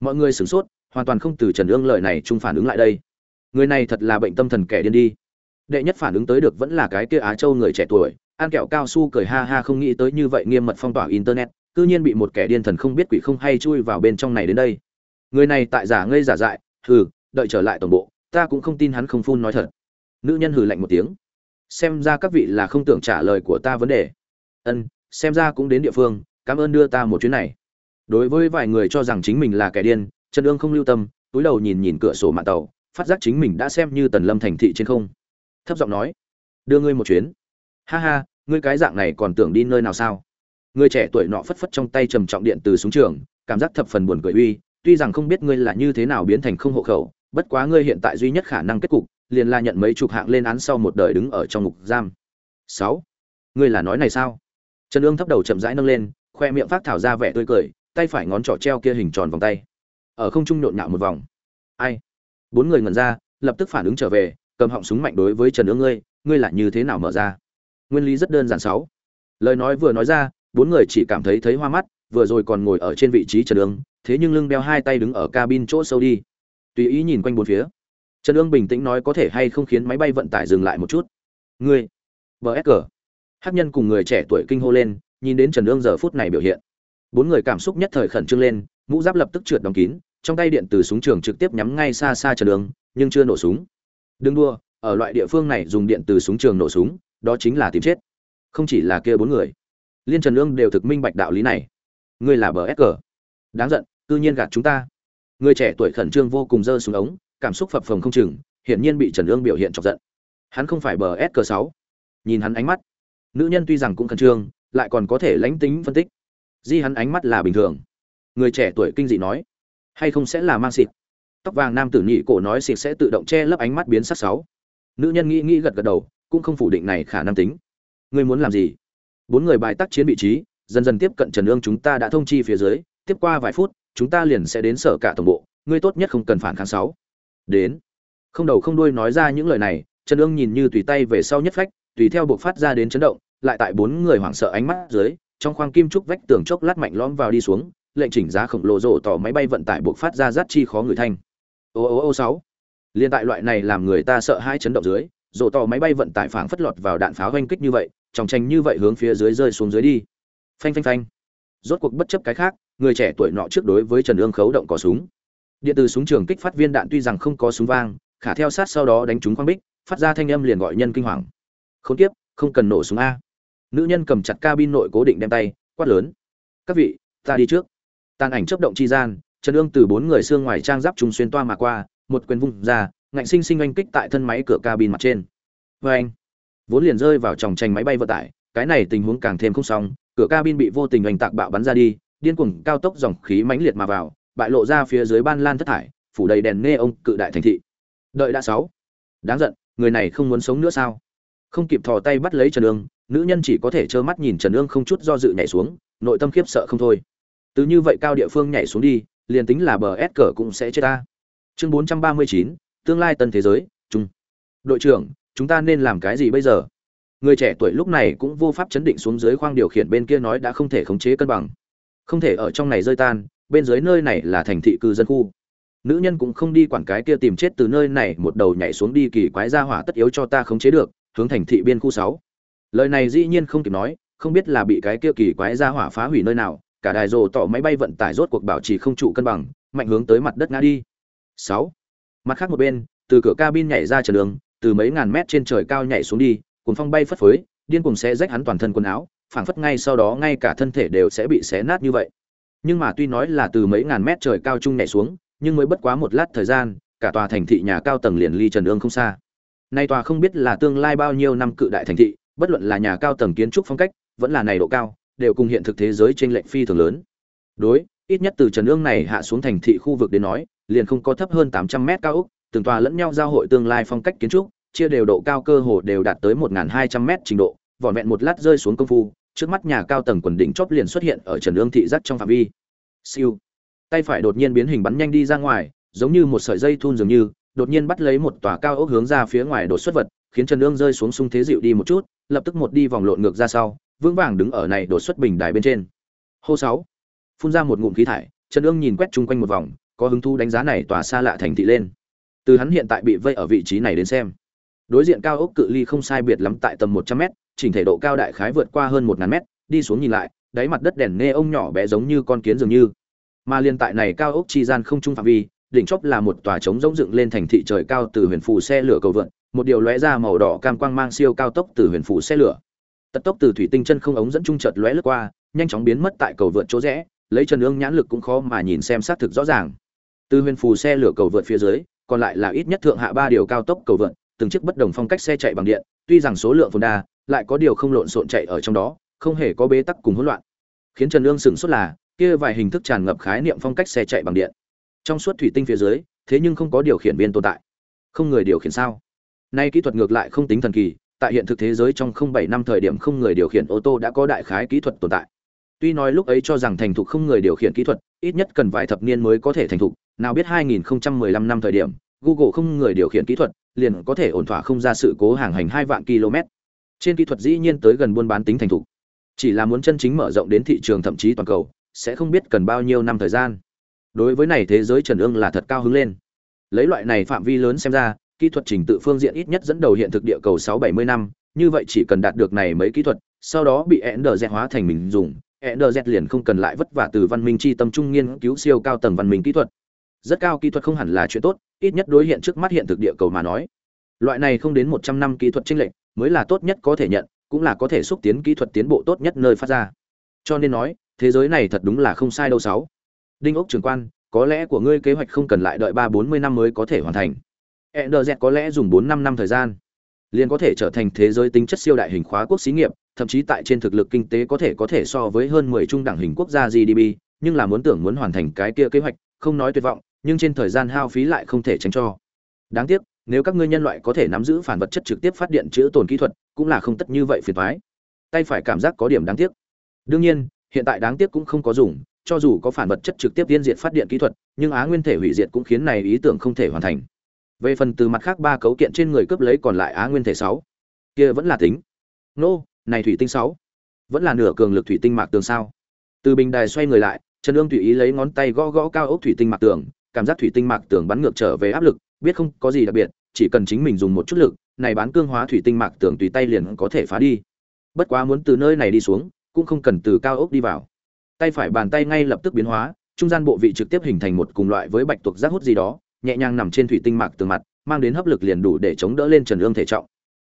mọi người sửng sốt, hoàn toàn không từ trần ương lời này chung phản ứng lại đây. Người này thật là bệnh tâm thần kẻ điên đi. Đệ nhất phản ứng tới được vẫn là cái kia á châu người trẻ tuổi, ăn kẹo cao su cười ha ha không nghĩ tới như vậy nghiêm mật phong tỏa internet, cư nhiên bị một kẻ điên thần không biết quỷ không hay chui vào bên trong này đến đây. Người này tại giả ngây giả dại, hừ, đợi trở lại tổng bộ, ta cũng không tin hắn không phun nói thật. Nữ nhân hừ lạnh một tiếng. Xem ra các vị là không tưởng trả lời của ta vấn đề. Ân, xem ra cũng đến địa phương cảm ơn đưa ta một chuyến này. Đối với vài người cho rằng chính mình là kẻ điên, trần ương không lưu tâm, túi đầu nhìn nhìn cửa sổ mạng tàu, phát giác chính mình đã xem như tần lâm thành thị trên không. Thấp giọng nói, đưa ngươi một chuyến. Ha ha, ngươi cái dạng này còn tưởng đi nơi nào sao? Người trẻ tuổi nọ phất phất trong tay trầm trọng điện từ súng trường, cảm giác thập phần buồn cười uy, tuy rằng không biết ngươi là như thế nào biến thành không hộ khẩu, bất quá ngươi hiện tại duy nhất khả năng kết cục, liền là nhận mấy chục hạng lên án sau một đời đứng ở trong ngục giam. Sáu, ngươi là nói này sao? Trần ương thấp đầu chậm rãi nâng lên khoe miệng phát thảo ra vẻ tươi cười, tay phải ngón trỏ treo kia hình tròn vòng tay. Ở không trung nhộn nhạo một vòng. Ai? Bốn người ngẩn ra, lập tức phản ứng trở về, cầm họng súng mạnh đối với trần ương ngươi ngươi là như thế nào mở ra? Nguyên lý rất đơn giản sáu. Lời nói vừa nói ra, bốn người chỉ cảm thấy thấy hoa mắt, vừa rồi còn ngồi ở trên vị trí trần ương thế nhưng lưng đeo hai tay đứng ở cabin chỗ sâu đi. Tùy ý nhìn quanh bốn phía. Trần ương bình tĩnh nói có thể hay không khiến máy bay vận tải dừng lại một chút. Ngươi? Bsg hắc nhân cùng người trẻ tuổi kinh hô lên nhìn đến trần ương giờ phút này biểu hiện. Bốn người cảm xúc nhất thời khẩn trương lên, mũ giáp lập tức trượt đóng kín, trong tay điện từ súng trường trực tiếp nhắm ngay xa xa trần ương, nhưng chưa nổ súng. Đừng đua, ở loại địa phương này dùng điện từ súng trường nổ súng, đó chính là tìm chết. Không chỉ là kia bốn người, liên trần ương đều thực minh bạch đạo lý này. Ngươi là bờ sg đáng giận tự nhiên gạt chúng ta. Người trẻ tuổi khẩn trương vô cùng dơ xuống ống, cảm xúc phập phồng không chừng, hiển nhiên bị trần ương biểu hiện chọc giận. Hắn không phải bờ sg sáu. Nhìn hắn ánh mắt, nữ nhân tuy rằng cũng khẩn trương lại còn có thể lánh tính phân tích. Di hắn ánh mắt là bình thường. Người trẻ tuổi kinh dị nói, hay không sẽ là mang xịt? Tóc vàng nam tử nhị cổ nói, xịt sẽ tự động che lấp ánh mắt biến sắc sáu. Nữ nhân nghĩ nghĩ gật gật đầu, cũng không phủ định này khả năng tính. Ngươi muốn làm gì? Bốn người bài tác chiến vị trí, dần dần tiếp cận trần ương chúng ta đã thông chi phía dưới, tiếp qua vài phút, chúng ta liền sẽ đến sở cả tổng bộ, ngươi tốt nhất không cần phản kháng sáu. Đến. Không đầu không đuôi nói ra những lời này, trần ương nhìn như tùy tay về sau nhất phách, tùy theo buộc phát ra đến chấn động lại tại bốn người hoảng sợ ánh mắt dưới, trong khoang kim trúc vách tường chốc lát mạnh lõm vào đi xuống, lệnh chỉnh giá khổng lồ rổ tỏ máy bay vận tải buộc phát ra rát chi khó người thanh. Ô ô ô, sáu. Liên tại loại này làm người ta sợ hai chấn động dưới, rổ tỏ máy bay vận tải phảng phất lọt vào đạn pháo oanh kích như vậy, trong tranh như vậy hướng phía dưới rơi xuống dưới đi. Phanh phanh phanh. Rốt cuộc bất chấp cái khác, người trẻ tuổi nọ trước đối với trần ương khấu động có súng. Điện từ súng trường kích phát viên đạn tuy rằng không có súng vang, khả theo sát sau đó đánh trúng khoang bích, phát ra thanh âm liền gọi nhân kinh hoàng. Không tiếp không cần nổ súng a nữ nhân cầm chặt cabin nội cố định đem tay, quát lớn. Các vị, ta đi trước. Tàn ảnh chấp động chi gian, trần ương từ bốn người xương ngoài trang giáp trùng xuyên toa mà qua, một quyền vung ra, ngạnh sinh sinh anh kích tại thân máy cửa cabin mặt trên. Vê anh, vốn liền rơi vào tròng tranh máy bay vận tải, cái này tình huống càng thêm không xong, cửa cabin bị vô tình oanh tạc bạo bắn ra đi, điên cuồng cao tốc dòng khí mãnh liệt mà vào, bại lộ ra phía dưới ban lan thất thải, phủ đầy đèn nghe ông cự đại thành thị. Đợi đã sáu. Đáng giận, người này không muốn sống nữa sao? Không kịp thò tay bắt lấy trần ương nữ nhân chỉ có thể trơ mắt nhìn trần ương không chút do dự nhảy xuống, nội tâm khiếp sợ không thôi. Từ như vậy cao địa phương nhảy xuống đi, liền tính là bờ ép cờ cũng sẽ chết ta. Chương bốn trăm ba mươi chín, tương lai tân thế giới, chung. Đội trưởng, chúng ta nên làm cái gì bây giờ? Người trẻ tuổi lúc này cũng vô pháp chấn định xuống dưới khoang điều khiển bên kia nói đã không thể khống chế cân bằng. Không thể ở trong này rơi tan, bên dưới nơi này là thành thị cư dân khu. Nữ nhân cũng không đi quản cái kia tìm chết từ nơi này, một đầu nhảy xuống đi kỳ quái ra hỏa tất yếu cho ta khống chế được, hướng thành thị biên khu sáu lời này dĩ nhiên không kịp nói, không biết là bị cái kia kỳ quái ra hỏa phá hủy nơi nào, cả đài rồ tỏ máy bay vận tải rốt cuộc bảo trì không trụ cân bằng, mạnh hướng tới mặt đất ngã đi. Sáu. Mặt khác một bên, từ cửa cabin nhảy ra trần đường, từ mấy ngàn mét trên trời cao nhảy xuống đi cuốn phong bay phất phới, điên cuồng sẽ rách hắn toàn thân quần áo, phảng phất ngay sau đó ngay cả thân thể đều sẽ bị xé nát như vậy. Nhưng mà tuy nói là từ mấy ngàn mét trời cao trung nhảy xuống, nhưng mới bất quá một lát thời gian, cả tòa thành thị nhà cao tầng liền ly trần ương không xa. Nay tòa không biết là tương lai bao nhiêu năm cự đại thành thị bất luận là nhà cao tầng kiến trúc phong cách vẫn là này độ cao đều cùng hiện thực thế giới trên lệnh phi thường lớn đối ít nhất từ trần ương này hạ xuống thành thị khu vực đến nói liền không có thấp hơn tám trăm mét cao ốc từng tòa lẫn nhau giao hội tương lai phong cách kiến trúc chia đều độ cao cơ hồ đều đạt tới 1200 mét trình độ, vỏn vẹn một lát rơi xuống công phu, trước mắt nhà cao tầng quần đỉnh chóp liền xuất hiện ở Trần Ương thị giác trong phạm vi. Siêu. Tay phải đột nhiên biến hình bắn nhanh đi ra ngoài, giống như một sợi dây thun dường như, đột nhiên bắt lấy một tòa cao ốc hướng ra phía ngoài đột xuất vật, khiến Trần Ương rơi xuống sung thế dịu đi một chút, lập tức một đi vòng lộn ngược ra sau, vững vàng đứng ở này đột xuất bình đài bên trên. Hô sáu, Phun ra một ngụm khí thải, Trần Ương nhìn quét chung quanh một vòng, có hứng thú đánh giá này tòa xa lạ thành thị lên. Từ hắn hiện tại bị vây ở vị trí này đến xem, đối diện cao ốc cự ly không sai biệt lắm tại tầm 100m, chỉnh thể độ cao đại khái vượt qua hơn một ngàn m đi xuống nhìn lại, đáy mặt đất đèn nghe ông nhỏ bé giống như con kiến dường như. Mà liên tại này cao ốc chi gian không trung phạm vi, đỉnh chóp là một tòa trống rỗng dựng lên thành thị trời cao từ huyền phù xe lửa cầu vượn, một điều lóe ra màu đỏ cam quang mang siêu cao tốc từ huyền phủ xe lửa. Tật tốc từ thủy tinh chân không ống dẫn trung chợt lóe lướt qua, nhanh chóng biến mất tại cầu vượt chỗ rẽ, lấy Trần Ương nhãn lực cũng khó mà nhìn xem sát thực rõ ràng. Từ huyền phù xe lửa cầu vượt phía dưới, còn lại là ít nhất thượng hạ ba điều cao tốc cầu vượt, từng chiếc bất đồng phong cách xe chạy bằng điện, tuy rằng số lượng phồn đa, lại có điều không lộn xộn chạy ở trong đó, không hề có bế tắc cùng hỗn loạn. Khiến Trần Ương sửng sốt là, kia vài hình thức tràn ngập khái niệm phong cách xe chạy bằng điện. Trong suốt thủy tinh phía dưới, thế nhưng không có điều khiển viên tồn tại. Không người điều khiển sao? Nay kỹ thuật ngược lại không tính thần kỳ, tại hiện thực thế giới trong không bảy năm thời điểm không người điều khiển ô tô đã có đại khái kỹ thuật tồn tại. Tuy nói lúc ấy cho rằng thành thục không người điều khiển kỹ thuật, ít nhất cần vài thập niên mới có thể thành thục, nào biết 2015 năm thời điểm, Google không người điều khiển kỹ thuật, liền có thể ổn thỏa không ra sự cố hàng hành hai vạn km. Trên kỹ thuật dĩ nhiên tới gần buôn bán tính thành thục. Chỉ là muốn chân chính mở rộng đến thị trường thậm chí toàn cầu, sẽ không biết cần bao nhiêu năm thời gian. Đối với này thế giới Trần Ương là thật cao hứng lên. Lấy loại này phạm vi lớn xem ra, kỹ thuật trình tự phương diện ít nhất dẫn đầu hiện thực địa cầu 670 năm, như vậy chỉ cần đạt được này mấy kỹ thuật, sau đó bị Ender hóa thành mình dùng, ENDZ liền không cần lại vất vả từ văn minh chi tâm trung nghiên cứu siêu cao tầng văn minh kỹ thuật. Rất cao kỹ thuật không hẳn là chuyện tốt, ít nhất đối hiện trước mắt hiện thực địa cầu mà nói. Loại này không đến 100 năm kỹ thuật chênh lệch, mới là tốt nhất có thể nhận, cũng là có thể xúc tiến kỹ thuật tiến bộ tốt nhất nơi phát ra. Cho nên nói, thế giới này thật đúng là không sai đâu sáu. Đinh Ốc trưởng quan, có lẽ của ngươi kế hoạch không cần lại đợi 3-40 năm mới có thể hoàn thành. ENDZ có lẽ dùng 4-5 năm thời gian liền có thể trở thành thế giới tính chất siêu đại hình khóa quốc xí nghiệp, thậm chí tại trên thực lực kinh tế có thể có thể so với hơn 10 trung đẳng hình quốc gia GDP, nhưng là muốn tưởng muốn hoàn thành cái kia kế hoạch, không nói tuyệt vọng, nhưng trên thời gian hao phí lại không thể tránh cho. Đáng tiếc, nếu các ngươi nhân loại có thể nắm giữ phản vật chất trực tiếp phát điện chữa tồn kỹ thuật, cũng là không tất như vậy phiền toái. Tay phải cảm giác có điểm đáng tiếc. Đương nhiên, hiện tại đáng tiếc cũng không có dùng, cho dù có phản vật chất trực tiếp tiên diệt phát điện kỹ thuật, nhưng á nguyên thể hủy diệt cũng khiến này ý tưởng không thể hoàn thành về phần từ mặt khác ba cấu kiện trên người cướp lấy còn lại á nguyên thể sáu. Kia vẫn là tính. Nô, này thủy tinh sáu. Vẫn là nửa cường lực thủy tinh mạc tường sao? Từ bình đài xoay người lại, trần ương tùy ý lấy ngón tay gõ gõ cao ốc thủy tinh mạc tường, cảm giác thủy tinh mạc tường bắn ngược trở về áp lực, biết không có gì đặc biệt, chỉ cần chính mình dùng một chút lực, này bán cương hóa thủy tinh mạc tường tùy tay liền có thể phá đi. Bất quá muốn từ nơi này đi xuống, cũng không cần từ cao ốc đi vào. Tay phải bàn tay ngay lập tức biến hóa, trung gian bộ vị trực tiếp hình thành một cùng loại với bạch tuộc giác hút gì đó nhẹ nhàng nằm trên thủy tinh mạc tường mặt, mang đến hấp lực liền đủ để chống đỡ lên trần ương thể trọng.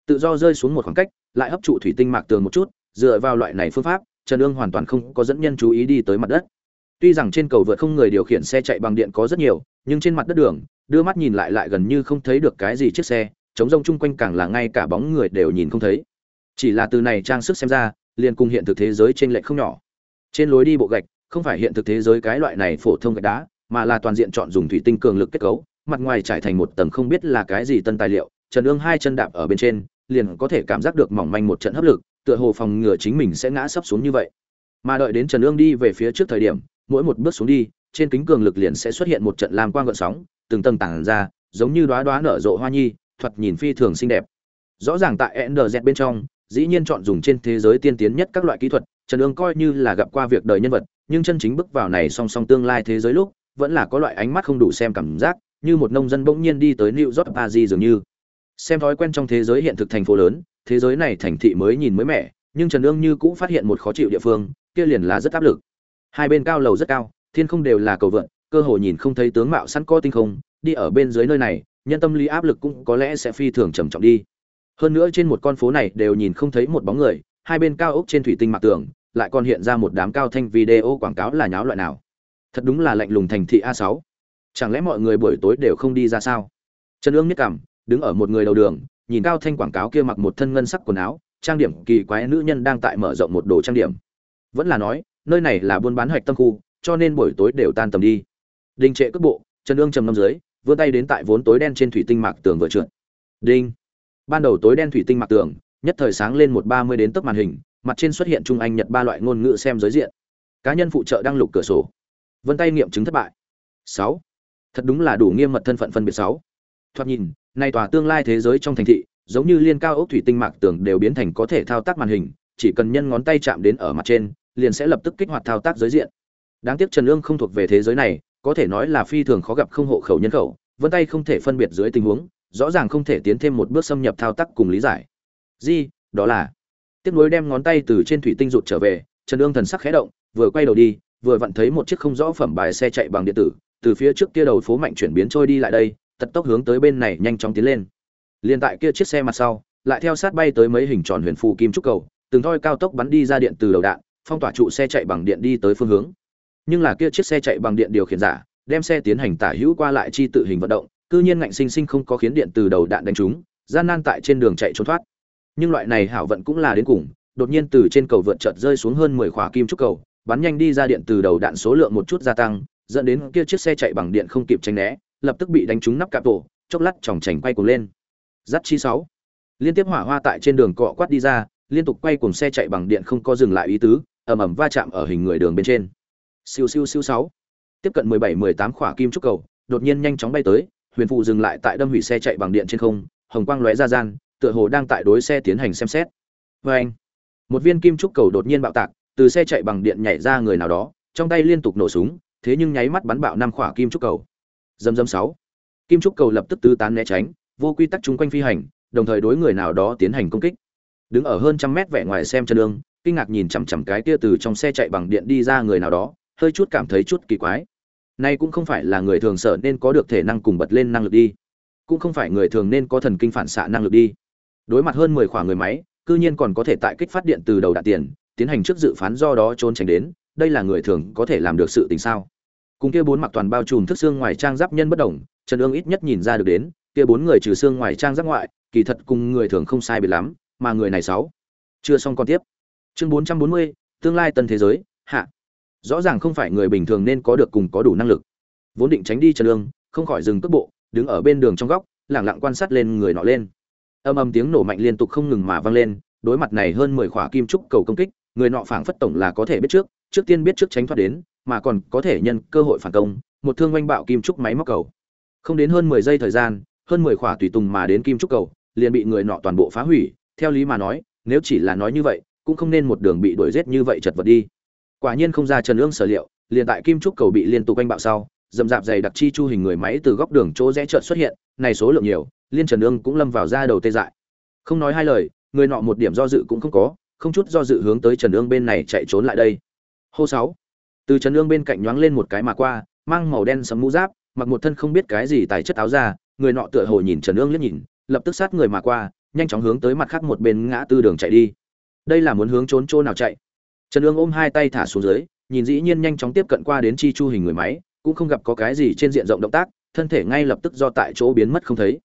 Tự do rơi xuống một khoảng cách, lại hấp trụ thủy tinh mạc tường một chút, dựa vào loại này phương pháp, trần ương hoàn toàn không có dẫn nhân chú ý đi tới mặt đất. Tuy rằng trên cầu vượt không người điều khiển xe chạy bằng điện có rất nhiều, nhưng trên mặt đất đường, đưa mắt nhìn lại lại gần như không thấy được cái gì chiếc xe chống rông chung quanh càng là ngay cả bóng người đều nhìn không thấy. Chỉ là từ này trang sức xem ra, liền cùng hiện thực thế giới trên lệch không nhỏ. Trên lối đi bộ gạch, không phải hiện thực thế giới cái loại này phổ thông gạch đá mà là toàn diện chọn dùng thủy tinh cường lực kết cấu, mặt ngoài trải thành một tầng không biết là cái gì tân tài liệu, trần ương hai chân đạp ở bên trên, liền có thể cảm giác được mỏng manh một trận hấp lực, tựa hồ phòng ngừa chính mình sẽ ngã sấp xuống như vậy. Mà đợi đến trần ương đi về phía trước thời điểm, mỗi một bước xuống đi, trên kính cường lực liền sẽ xuất hiện một trận lam quang gợn sóng, từng tầng tảng ra, giống như đoá đoá nở rộ hoa nhi, thoạt nhìn phi thường xinh đẹp. Rõ ràng tại ndz bên trong, dĩ nhiên chọn dùng trên thế giới tiên tiến nhất các loại kỹ thuật, trần ương coi như là gặp qua việc đời nhân vật, nhưng chân chính bước vào này song song tương lai thế giới lúc vẫn là có loại ánh mắt không đủ xem cảm giác, như một nông dân bỗng nhiên đi tới New York Paris dường như. Xem thói quen trong thế giới hiện thực thành phố lớn, thế giới này thành thị mới nhìn mới mẻ, nhưng Trần Ương như cũng phát hiện một khó chịu địa phương, kia liền là rất áp lực. Hai bên cao lầu rất cao, thiên không đều là cầu vượn, cơ hội nhìn không thấy tướng mạo sẵn có tinh không, đi ở bên dưới nơi này, nhân tâm lý áp lực cũng có lẽ sẽ phi thường trầm trọng đi. Hơn nữa trên một con phố này đều nhìn không thấy một bóng người, hai bên cao ốc trên thủy tinh mặt tường, lại còn hiện ra một đám cao thanh video quảng cáo là nháo loại nào thật đúng là lạnh lùng thành thị a sáu. Chẳng lẽ mọi người buổi tối đều không đi ra sao? Trần ương nhất cảm đứng ở một người đầu đường, nhìn cao thanh quảng cáo kia mặc một thân ngân sắc quần áo, trang điểm kỳ quái nữ nhân đang tại mở rộng một đồ trang điểm. Vẫn là nói, nơi này là buôn bán hoạch tâm khu, cho nên buổi tối đều tan tầm đi. Đình trệ cước bộ, trần ương trầm ngâm dưới, vươn tay đến tại vốn tối đen trên thủy tinh mạc tường vừa trượt. Đinh. Ban đầu tối đen thủy tinh mặt tường, nhất thời sáng lên một ba mươi đến tấc màn hình, mặt trên xuất hiện trung anh nhật ba loại ngôn ngữ xem giới diện. Cá nhân phụ trợ đăng lục cửa sổ vân tay nghiệm chứng thất bại. Sáu. Thật đúng là đủ nghiêm mật thân phận phân biệt sáu. Thoạt nhìn, nay tòa tương lai thế giới trong thành thị, giống như liên cao ốc thủy tinh mạc tường đều biến thành có thể thao tác màn hình, chỉ cần nhân ngón tay chạm đến ở mặt trên, liền sẽ lập tức kích hoạt thao tác giới diện. Đáng tiếc trần lương không thuộc về thế giới này, có thể nói là phi thường khó gặp không hộ khẩu nhân khẩu, vân tay không thể phân biệt dưới tình huống, rõ ràng không thể tiến thêm một bước xâm nhập thao tác cùng lý giải. Di đó là. Tiếp nối đem ngón tay từ trên thủy tinh rụt trở về, trần ương thần sắc khẽ động, vừa quay đầu đi vừa vặn thấy một chiếc không rõ phẩm bài xe chạy bằng điện tử, từ phía trước kia đầu phố mạnh chuyển biến trôi đi lại đây, tật tốc hướng tới bên này nhanh chóng tiến lên. Liền tại kia chiếc xe mặt sau, lại theo sát bay tới mấy hình tròn huyền phù kim trúc cầu, từng thoi cao tốc bắn đi ra điện từ đầu đạn, phong tỏa trụ xe chạy bằng điện đi tới phương hướng. Nhưng là kia chiếc xe chạy bằng điện điều khiển giả, đem xe tiến hành tả hữu qua lại chi tự hình vận động, cư nhiên ngạnh sinh sinh không có khiến điện từ đầu đạn đánh trúng, gian nan tại trên đường chạy trốn thoát. Nhưng loại này hảo vận cũng là đến cùng, đột nhiên từ trên cầu vượt chợt rơi xuống hơn mười khỏa kim trúc cầu bắn nhanh đi ra điện từ đầu đạn số lượng một chút gia tăng, dẫn đến kia chiếc xe chạy bằng điện không kịp tránh né, lập tức bị đánh trúng nắp cạp tổ, chốc lát chòng chành quay cuồng lên. Giắt chi sáu. Liên tiếp hỏa hoa tại trên đường cọ quát đi ra, liên tục quay cuồng xe chạy bằng điện không có dừng lại ý tứ, ầm ầm va chạm ở hình người đường bên trên. Siêu siêu siêu sáu. Tiếp cận 17 18 khỏa kim trúc cầu, đột nhiên nhanh chóng bay tới, huyền phụ dừng lại tại đâm hủy xe chạy bằng điện trên không, hồng quang lóe ra gian, tựa hồ đang tại đối xe tiến hành xem xét. Với anh một viên kim trúc cầu đột nhiên bạo tạc từ xe chạy bằng điện nhảy ra người nào đó, trong tay liên tục nổ súng, thế nhưng nháy mắt bắn bạo năm khỏa kim trúc cầu. Dầm dầm sáu. Kim trúc cầu lập tức tứ tán né tránh, vô quy tắc chung quanh phi hành, đồng thời đối người nào đó tiến hành công kích. Đứng ở hơn trăm mét vẻ ngoài xem chân đường, kinh ngạc nhìn chằm chằm cái kia từ trong xe chạy bằng điện đi ra người nào đó, hơi chút cảm thấy chút kỳ quái. Nay cũng không phải là người thường sợ nên có được thể năng cùng bật lên năng lực đi, cũng không phải người thường nên có thần kinh phản xạ năng lực đi. Đối mặt hơn mười khoảng người máy, cư nhiên còn có thể tại kích phát điện từ đầu đạn tiền tiến hành trước dự phán do đó trốn tránh đến, đây là người thường có thể làm được sự tình sao? Cùng kia bốn mặc toàn bao trùm thức xương ngoài trang giáp nhân bất đồng, trần ương ít nhất nhìn ra được đến, kia bốn người trừ xương ngoài trang giáp ngoại, kỳ thật cùng người thường không sai biệt lắm, mà người này sáu. Chưa xong còn tiếp. Chương bốn trăm bốn mươi, tương lai tân thế giới, hạ. Rõ ràng không phải người bình thường nên có được cùng có đủ năng lực. Vốn định tránh đi trần ương, không khỏi dừng cước bộ, đứng ở bên đường trong góc lẳng lặng quan sát lên người nọ lên. Âm âm tiếng nổ mạnh liên tục không ngừng mà vang lên, đối mặt này hơn mười khỏa kim trúc cầu công kích người nọ phảng phất tổng là có thể biết trước trước tiên biết trước tránh thoát đến, mà còn có thể nhân cơ hội phản công, một thương oanh bạo kim trúc máy móc cầu. Không đến hơn mười giây thời gian, hơn mười khỏa tùy tùng mà đến kim trúc cầu, liền bị người nọ toàn bộ phá hủy, theo lý mà nói, nếu chỉ là nói như vậy, cũng không nên một đường bị đuổi giết như vậy chật vật đi. Quả nhiên không ra trần ương sở liệu, liền tại kim trúc cầu bị liên tục oanh bạo sau dầm dạp dày đặc chi chu hình người máy từ góc đường chỗ rẽ chợt xuất hiện, này số lượng nhiều, liên trần ương cũng lâm vào ra đầu tê dại. Không nói hai lời, người nọ một điểm do dự cũng không có không chút do dự hướng tới trần ương bên này chạy trốn lại đây. Hô sáu. Từ trần ương bên cạnh nhoáng lên một cái mà qua, mang màu đen sẫm mũ giáp, mặc một thân không biết cái gì tài chất áo ra người nọ tựa hồ nhìn trần ương liếc nhìn, lập tức sát người mà qua, nhanh chóng hướng tới mặt khác một bên ngã tư đường chạy đi. Đây là muốn hướng trốn chỗ nào chạy? Trần ương ôm hai tay thả xuống dưới, nhìn dĩ nhiên nhanh chóng tiếp cận qua đến chi chu hình người máy, cũng không gặp có cái gì trên diện rộng động tác, thân thể ngay lập tức do tại chỗ biến mất không thấy.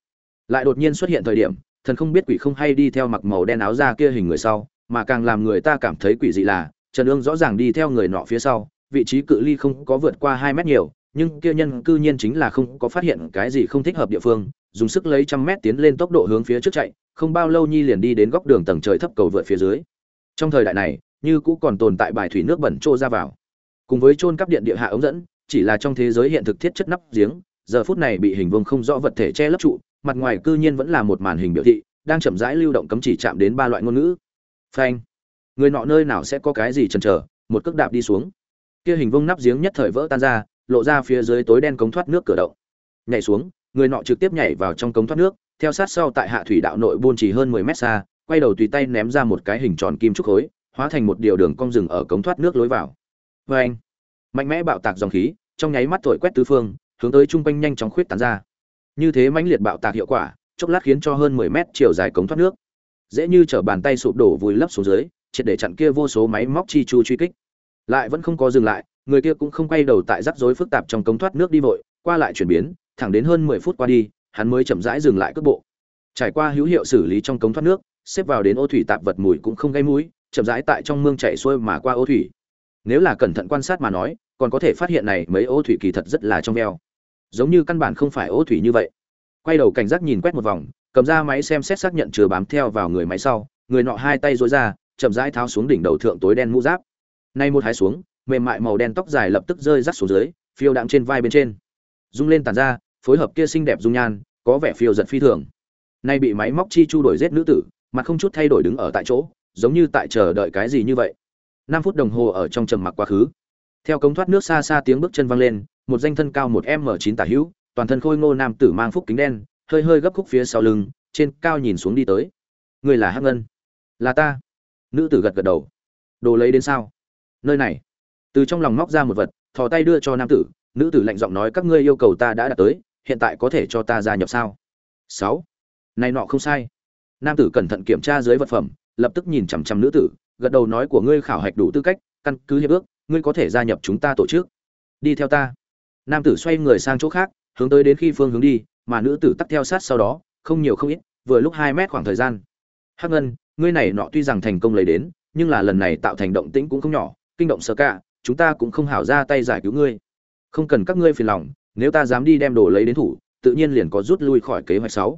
Lại đột nhiên xuất hiện thời điểm, thần không biết quỷ không hay đi theo mặc màu đen áo da kia hình người sau mà càng làm người ta cảm thấy quỷ dị là, trần ương rõ ràng đi theo người nọ phía sau, vị trí cự ly không có vượt qua hai mét nhiều, nhưng kia nhân cư nhiên chính là không có phát hiện cái gì không thích hợp địa phương, dùng sức lấy trăm mét tiến lên tốc độ hướng phía trước chạy, không bao lâu nhi liền đi đến góc đường tầng trời thấp cầu vượt phía dưới. Trong thời đại này, như cũ còn tồn tại bài thủy nước bẩn trô ra vào. Cùng với trôn cắp điện địa hạ ống dẫn, chỉ là trong thế giới hiện thực thiết chất nắp giếng, giờ phút này bị hình vương không rõ vật thể che lấp trụ, mặt ngoài cư nhiên vẫn là một màn hình biểu thị, đang chậm rãi lưu động cấm chỉ chạm đến ba loại ngôn ngữ phanh. Người nọ nơi nào sẽ có cái gì chần chờ, một cước đạp đi xuống. Kia hình vông nắp giếng nhất thời vỡ tan ra, lộ ra phía dưới tối đen cống thoát nước cửa động. Nhảy xuống, người nọ trực tiếp nhảy vào trong cống thoát nước, theo sát sau tại hạ thủy đạo nội buôn chỉ hơn 10 mét xa, quay đầu tùy tay ném ra một cái hình tròn kim trúc khối, hóa thành một điều đường cong rừng ở cống thoát nước lối vào. Vê anh mạnh mẽ bạo tạc dòng khí, trong nháy mắt thổi quét tứ phương, hướng tới trung quanh nhanh chóng khuyết tán ra. Như thế mãnh liệt bạo tạc hiệu quả, chốc lát khiến cho hơn 10 mét chiều dài cống thoát nước dễ như trở bàn tay sụp đổ vùi lấp xuống dưới, triệt để chặn kia vô số máy móc chi chu truy kích. Lại vẫn không có dừng lại, người kia cũng không quay đầu tại rắc rối phức tạp trong cống thoát nước đi vội, qua lại chuyển biến, thẳng đến hơn 10 phút qua đi, hắn mới chậm rãi dừng lại cước bộ. Trải qua hữu hiệu xử lý trong cống thoát nước, xếp vào đến ô thủy tạp vật mùi cũng không gây mũi, chậm rãi tại trong mương chảy xuôi mà qua ô thủy. Nếu là cẩn thận quan sát mà nói, còn có thể phát hiện này mấy ô thủy kỳ thật rất là trong veo. Giống như căn bản không phải ô thủy như vậy. Quay đầu cảnh giác nhìn quét một vòng cầm ra máy xem xét xác nhận chưa bám theo vào người máy sau, người nọ hai tay dối ra, chậm rãi tháo xuống đỉnh đầu thượng tối đen mũ giáp. Nay một hái xuống, mềm mại màu đen tóc dài lập tức rơi rắt xuống dưới, phiêu đạm trên vai bên trên. Rung lên tàn ra, phối hợp kia xinh đẹp dung nhan, có vẻ phiêu giật phi thường. Nay bị máy móc chi chu đổi giết nữ tử mà không chút thay đổi đứng ở tại chỗ, giống như tại chờ đợi cái gì như vậy. Năm phút đồng hồ ở trong trầm mặc quá khứ. Theo cống thoát nước xa xa tiếng bước chân vang lên, một danh thân cao một m chín tả hữu, toàn thân khôi ngô nam tử mang phúc kính đen hơi hơi gấp khúc phía sau lưng, trên cao nhìn xuống đi tới. Người là hắc ngân. Là ta. Nữ tử gật gật đầu. Đồ lấy đến sao? Nơi này. Từ trong lòng móc ra một vật, thò tay đưa cho nam tử. Nữ tử lạnh giọng nói, các ngươi yêu cầu ta đã đạt tới, hiện tại có thể cho ta gia nhập sao? Sáu. Này nọ không sai. Nam tử cẩn thận kiểm tra dưới vật phẩm, lập tức nhìn chằm chằm nữ tử, gật đầu nói, của ngươi khảo hạch đủ tư cách, căn cứ hiệp ước, ngươi có thể gia nhập chúng ta tổ chức. Đi theo ta. Nam tử xoay người sang chỗ khác, hướng tới đến khi phương hướng đi mà nữ tử tắt theo sát sau đó, không nhiều không ít, vừa lúc hai mét khoảng thời gian. Hắc ngân, ngươi này nọ tuy rằng thành công lấy đến, nhưng là lần này tạo thành động tĩnh cũng không nhỏ, kinh động sơ cả, chúng ta cũng không hảo ra tay giải cứu ngươi. Không cần các ngươi phiền lòng, nếu ta dám đi đem đồ lấy đến thủ, tự nhiên liền có rút lui khỏi kế hoạch sáu.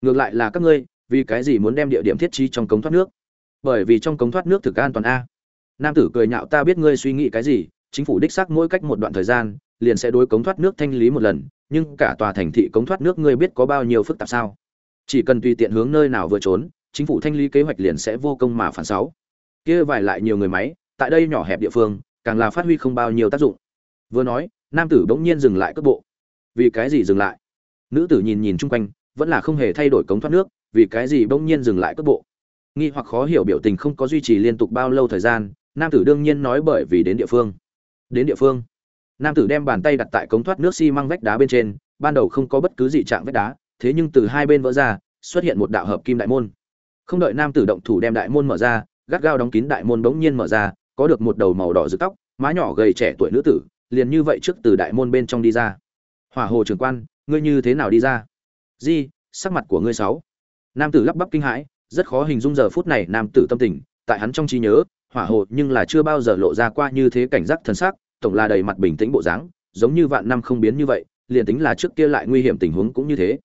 Ngược lại là các ngươi, vì cái gì muốn đem địa điểm thiết trí trong cống thoát nước? Bởi vì trong cống thoát nước thực an toàn a. Nam tử cười nhạo, ta biết ngươi suy nghĩ cái gì, chính phủ đích xác mỗi cách một đoạn thời gian, liền sẽ đối cống thoát nước thanh lý một lần nhưng cả tòa thành thị cống thoát nước ngươi biết có bao nhiêu phức tạp sao? Chỉ cần tùy tiện hướng nơi nào vừa trốn, chính phủ thanh lý kế hoạch liền sẽ vô công mà phản sáu. Kia vài lại nhiều người máy, tại đây nhỏ hẹp địa phương, càng là phát huy không bao nhiêu tác dụng. Vừa nói, nam tử bỗng nhiên dừng lại cước bộ. Vì cái gì dừng lại? Nữ tử nhìn nhìn chung quanh, vẫn là không hề thay đổi cống thoát nước, vì cái gì bỗng nhiên dừng lại cước bộ? Nghi hoặc khó hiểu biểu tình không có duy trì liên tục bao lâu thời gian, nam tử đương nhiên nói bởi vì đến địa phương. Đến địa phương nam tử đem bàn tay đặt tại cống thoát nước xi măng vách đá bên trên, ban đầu không có bất cứ gì trạng vách đá, thế nhưng từ hai bên vỡ ra, xuất hiện một đạo hợp kim đại môn. Không đợi nam tử động thủ đem đại môn mở ra, gắt gao đóng kín đại môn bỗng nhiên mở ra, có được một đầu màu đỏ rực tóc, má nhỏ gầy trẻ tuổi nữ tử, liền như vậy trước từ đại môn bên trong đi ra. Hỏa hồ trưởng quan, ngươi như thế nào đi ra? Di, sắc mặt của ngươi sáu nam tử lắp bắp kinh hãi, rất khó hình dung giờ phút này nam tử tâm tình, tại hắn trong trí nhớ, hỏa hồ nhưng là chưa bao giờ lộ ra qua như thế cảnh giác thần sắc tổng là đầy mặt bình tĩnh bộ dáng, giống như vạn năm không biến như vậy, liền tính là trước kia lại nguy hiểm tình huống cũng như thế.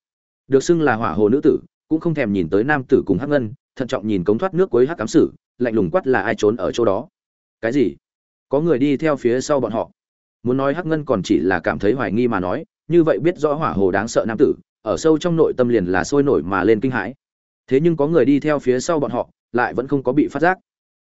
Được xưng là hỏa hồ nữ tử, cũng không thèm nhìn tới nam tử cùng hắc ngân, thận trọng nhìn cống thoát nước cuối hắc cám sử, lạnh lùng quát là ai trốn ở chỗ đó? Cái gì? Có người đi theo phía sau bọn họ. Muốn nói hắc ngân còn chỉ là cảm thấy hoài nghi mà nói, như vậy biết rõ hỏa hồ đáng sợ nam tử, ở sâu trong nội tâm liền là sôi nổi mà lên kinh hãi. Thế nhưng có người đi theo phía sau bọn họ, lại vẫn không có bị phát giác.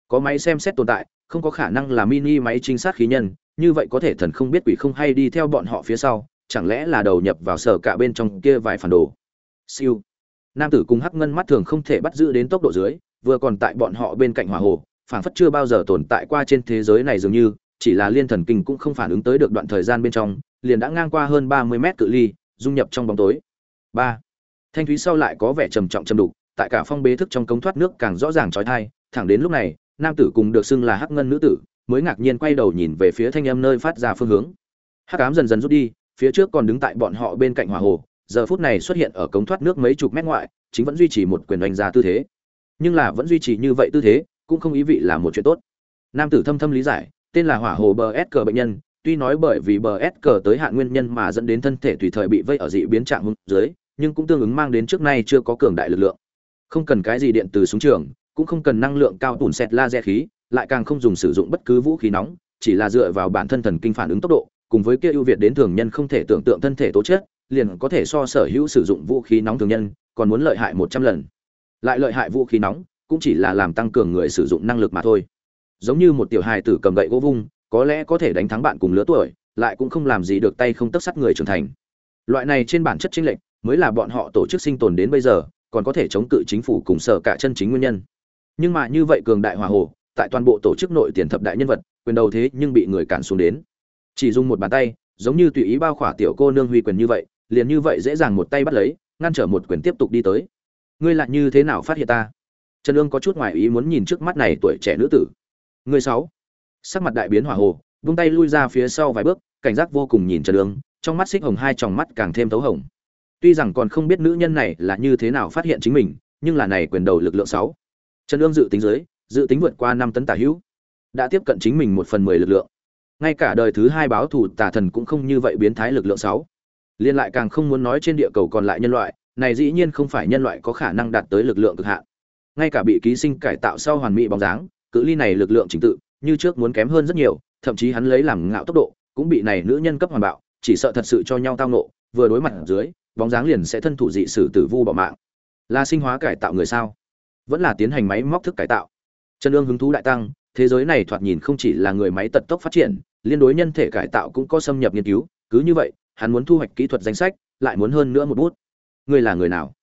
Có máy xem xét tồn tại, không có khả năng là mini máy trinh sát khí nhân như vậy có thể thần không biết quỷ không hay đi theo bọn họ phía sau, chẳng lẽ là đầu nhập vào sở cả bên trong kia vài phản đồ? Siêu. Nam tử cùng hắc ngân mắt thường không thể bắt giữ đến tốc độ dưới, vừa còn tại bọn họ bên cạnh hỏa hồ, phảng phất chưa bao giờ tồn tại qua trên thế giới này dường như, chỉ là liên thần kinh cũng không phản ứng tới được đoạn thời gian bên trong, liền đã ngang qua hơn ba mươi mét cự ly, dung nhập trong bóng tối. Ba. Thanh thúy sau lại có vẻ trầm trọng trầm đục, tại cả phong bế thức trong cống thoát nước càng rõ ràng trói thai, thẳng đến lúc này, nam tử cùng được xưng là hắc ngân nữ tử mới ngạc nhiên quay đầu nhìn về phía thanh âm nơi phát ra phương hướng. Hắc ám dần dần rút đi, phía trước còn đứng tại bọn họ bên cạnh hỏa hồ, giờ phút này xuất hiện ở cống thoát nước mấy chục mét ngoại, chính vẫn duy trì một quyền đánh ra tư thế. Nhưng là vẫn duy trì như vậy tư thế, cũng không ý vị là một chuyện tốt. Nam tử thâm thâm lý giải, tên là hỏa hồ bờ s cờ bệnh nhân, tuy nói bởi vì bờ s cờ tới hạn nguyên nhân mà dẫn đến thân thể tùy thời bị vây ở dị biến trạng hung dưới, nhưng cũng tương ứng mang đến trước nay chưa có cường đại lực lượng. Không cần cái gì điện từ súng trường, cũng không cần năng lượng cao tủn xẹt laser khí lại càng không dùng sử dụng bất cứ vũ khí nóng, chỉ là dựa vào bản thân thần kinh phản ứng tốc độ, cùng với kia ưu việt đến thường nhân không thể tưởng tượng thân thể tố chất, liền có thể so sở hữu sử dụng vũ khí nóng thường nhân, còn muốn lợi hại một trăm lần. Lại lợi hại vũ khí nóng, cũng chỉ là làm tăng cường người sử dụng năng lực mà thôi. Giống như một tiểu hài tử cầm gậy gỗ vung, có lẽ có thể đánh thắng bạn cùng lứa tuổi, lại cũng không làm gì được tay không tấc sắt người trưởng thành. Loại này trên bản chất chính lệch, mới là bọn họ tổ chức sinh tồn đến bây giờ, còn có thể chống cự chính phủ cùng sở cả chân chính nguyên nhân. Nhưng mà như vậy cường đại hòa hồ tại toàn bộ tổ chức nội tiền thập đại nhân vật, quyền đầu thế nhưng bị người cản xuống đến. Chỉ dùng một bàn tay, giống như tùy ý bao khỏa tiểu cô nương huy quyền như vậy, liền như vậy dễ dàng một tay bắt lấy, ngăn trở một quyền tiếp tục đi tới. Ngươi lại như thế nào phát hiện ta? Trần ương có chút ngoài ý muốn nhìn trước mắt này tuổi trẻ nữ tử. Người sáu. Sắc mặt đại biến hỏa hồ, vung tay lui ra phía sau vài bước, cảnh giác vô cùng nhìn trần ương, trong mắt xích hồng hai tròng mắt càng thêm thấu hồng. Tuy rằng còn không biết nữ nhân này là như thế nào phát hiện chính mình, nhưng là này quyền đầu lực lượng sáu. Trần ương dự tính dưới dự tính vượt qua năm tấn tả hữu, đã tiếp cận chính mình một phần mười lực lượng. Ngay cả đời thứ hai báo thù tà thần cũng không như vậy biến thái lực lượng sáu. Liên lại càng không muốn nói trên địa cầu còn lại nhân loại, này dĩ nhiên không phải nhân loại có khả năng đạt tới lực lượng cực hạn. Ngay cả bị ký sinh cải tạo sau hoàn mỹ bóng dáng, cự ly này lực lượng chính tự, như trước muốn kém hơn rất nhiều, thậm chí hắn lấy làm ngạo tốc độ, cũng bị này nữ nhân cấp hoàn bạo, chỉ sợ thật sự cho nhau tao nộ vừa đối mặt dưới, bóng dáng liền sẽ thân thủ dị sử tử vu bỏ mạng. Là sinh hóa cải tạo người sao? Vẫn là tiến hành máy móc thức cải tạo trần Dương hứng thú đại tăng thế giới này thoạt nhìn không chỉ là người máy tật tốc phát triển liên đối nhân thể cải tạo cũng có xâm nhập nghiên cứu cứ như vậy hắn muốn thu hoạch kỹ thuật danh sách lại muốn hơn nữa một bút. Ngươi là người nào?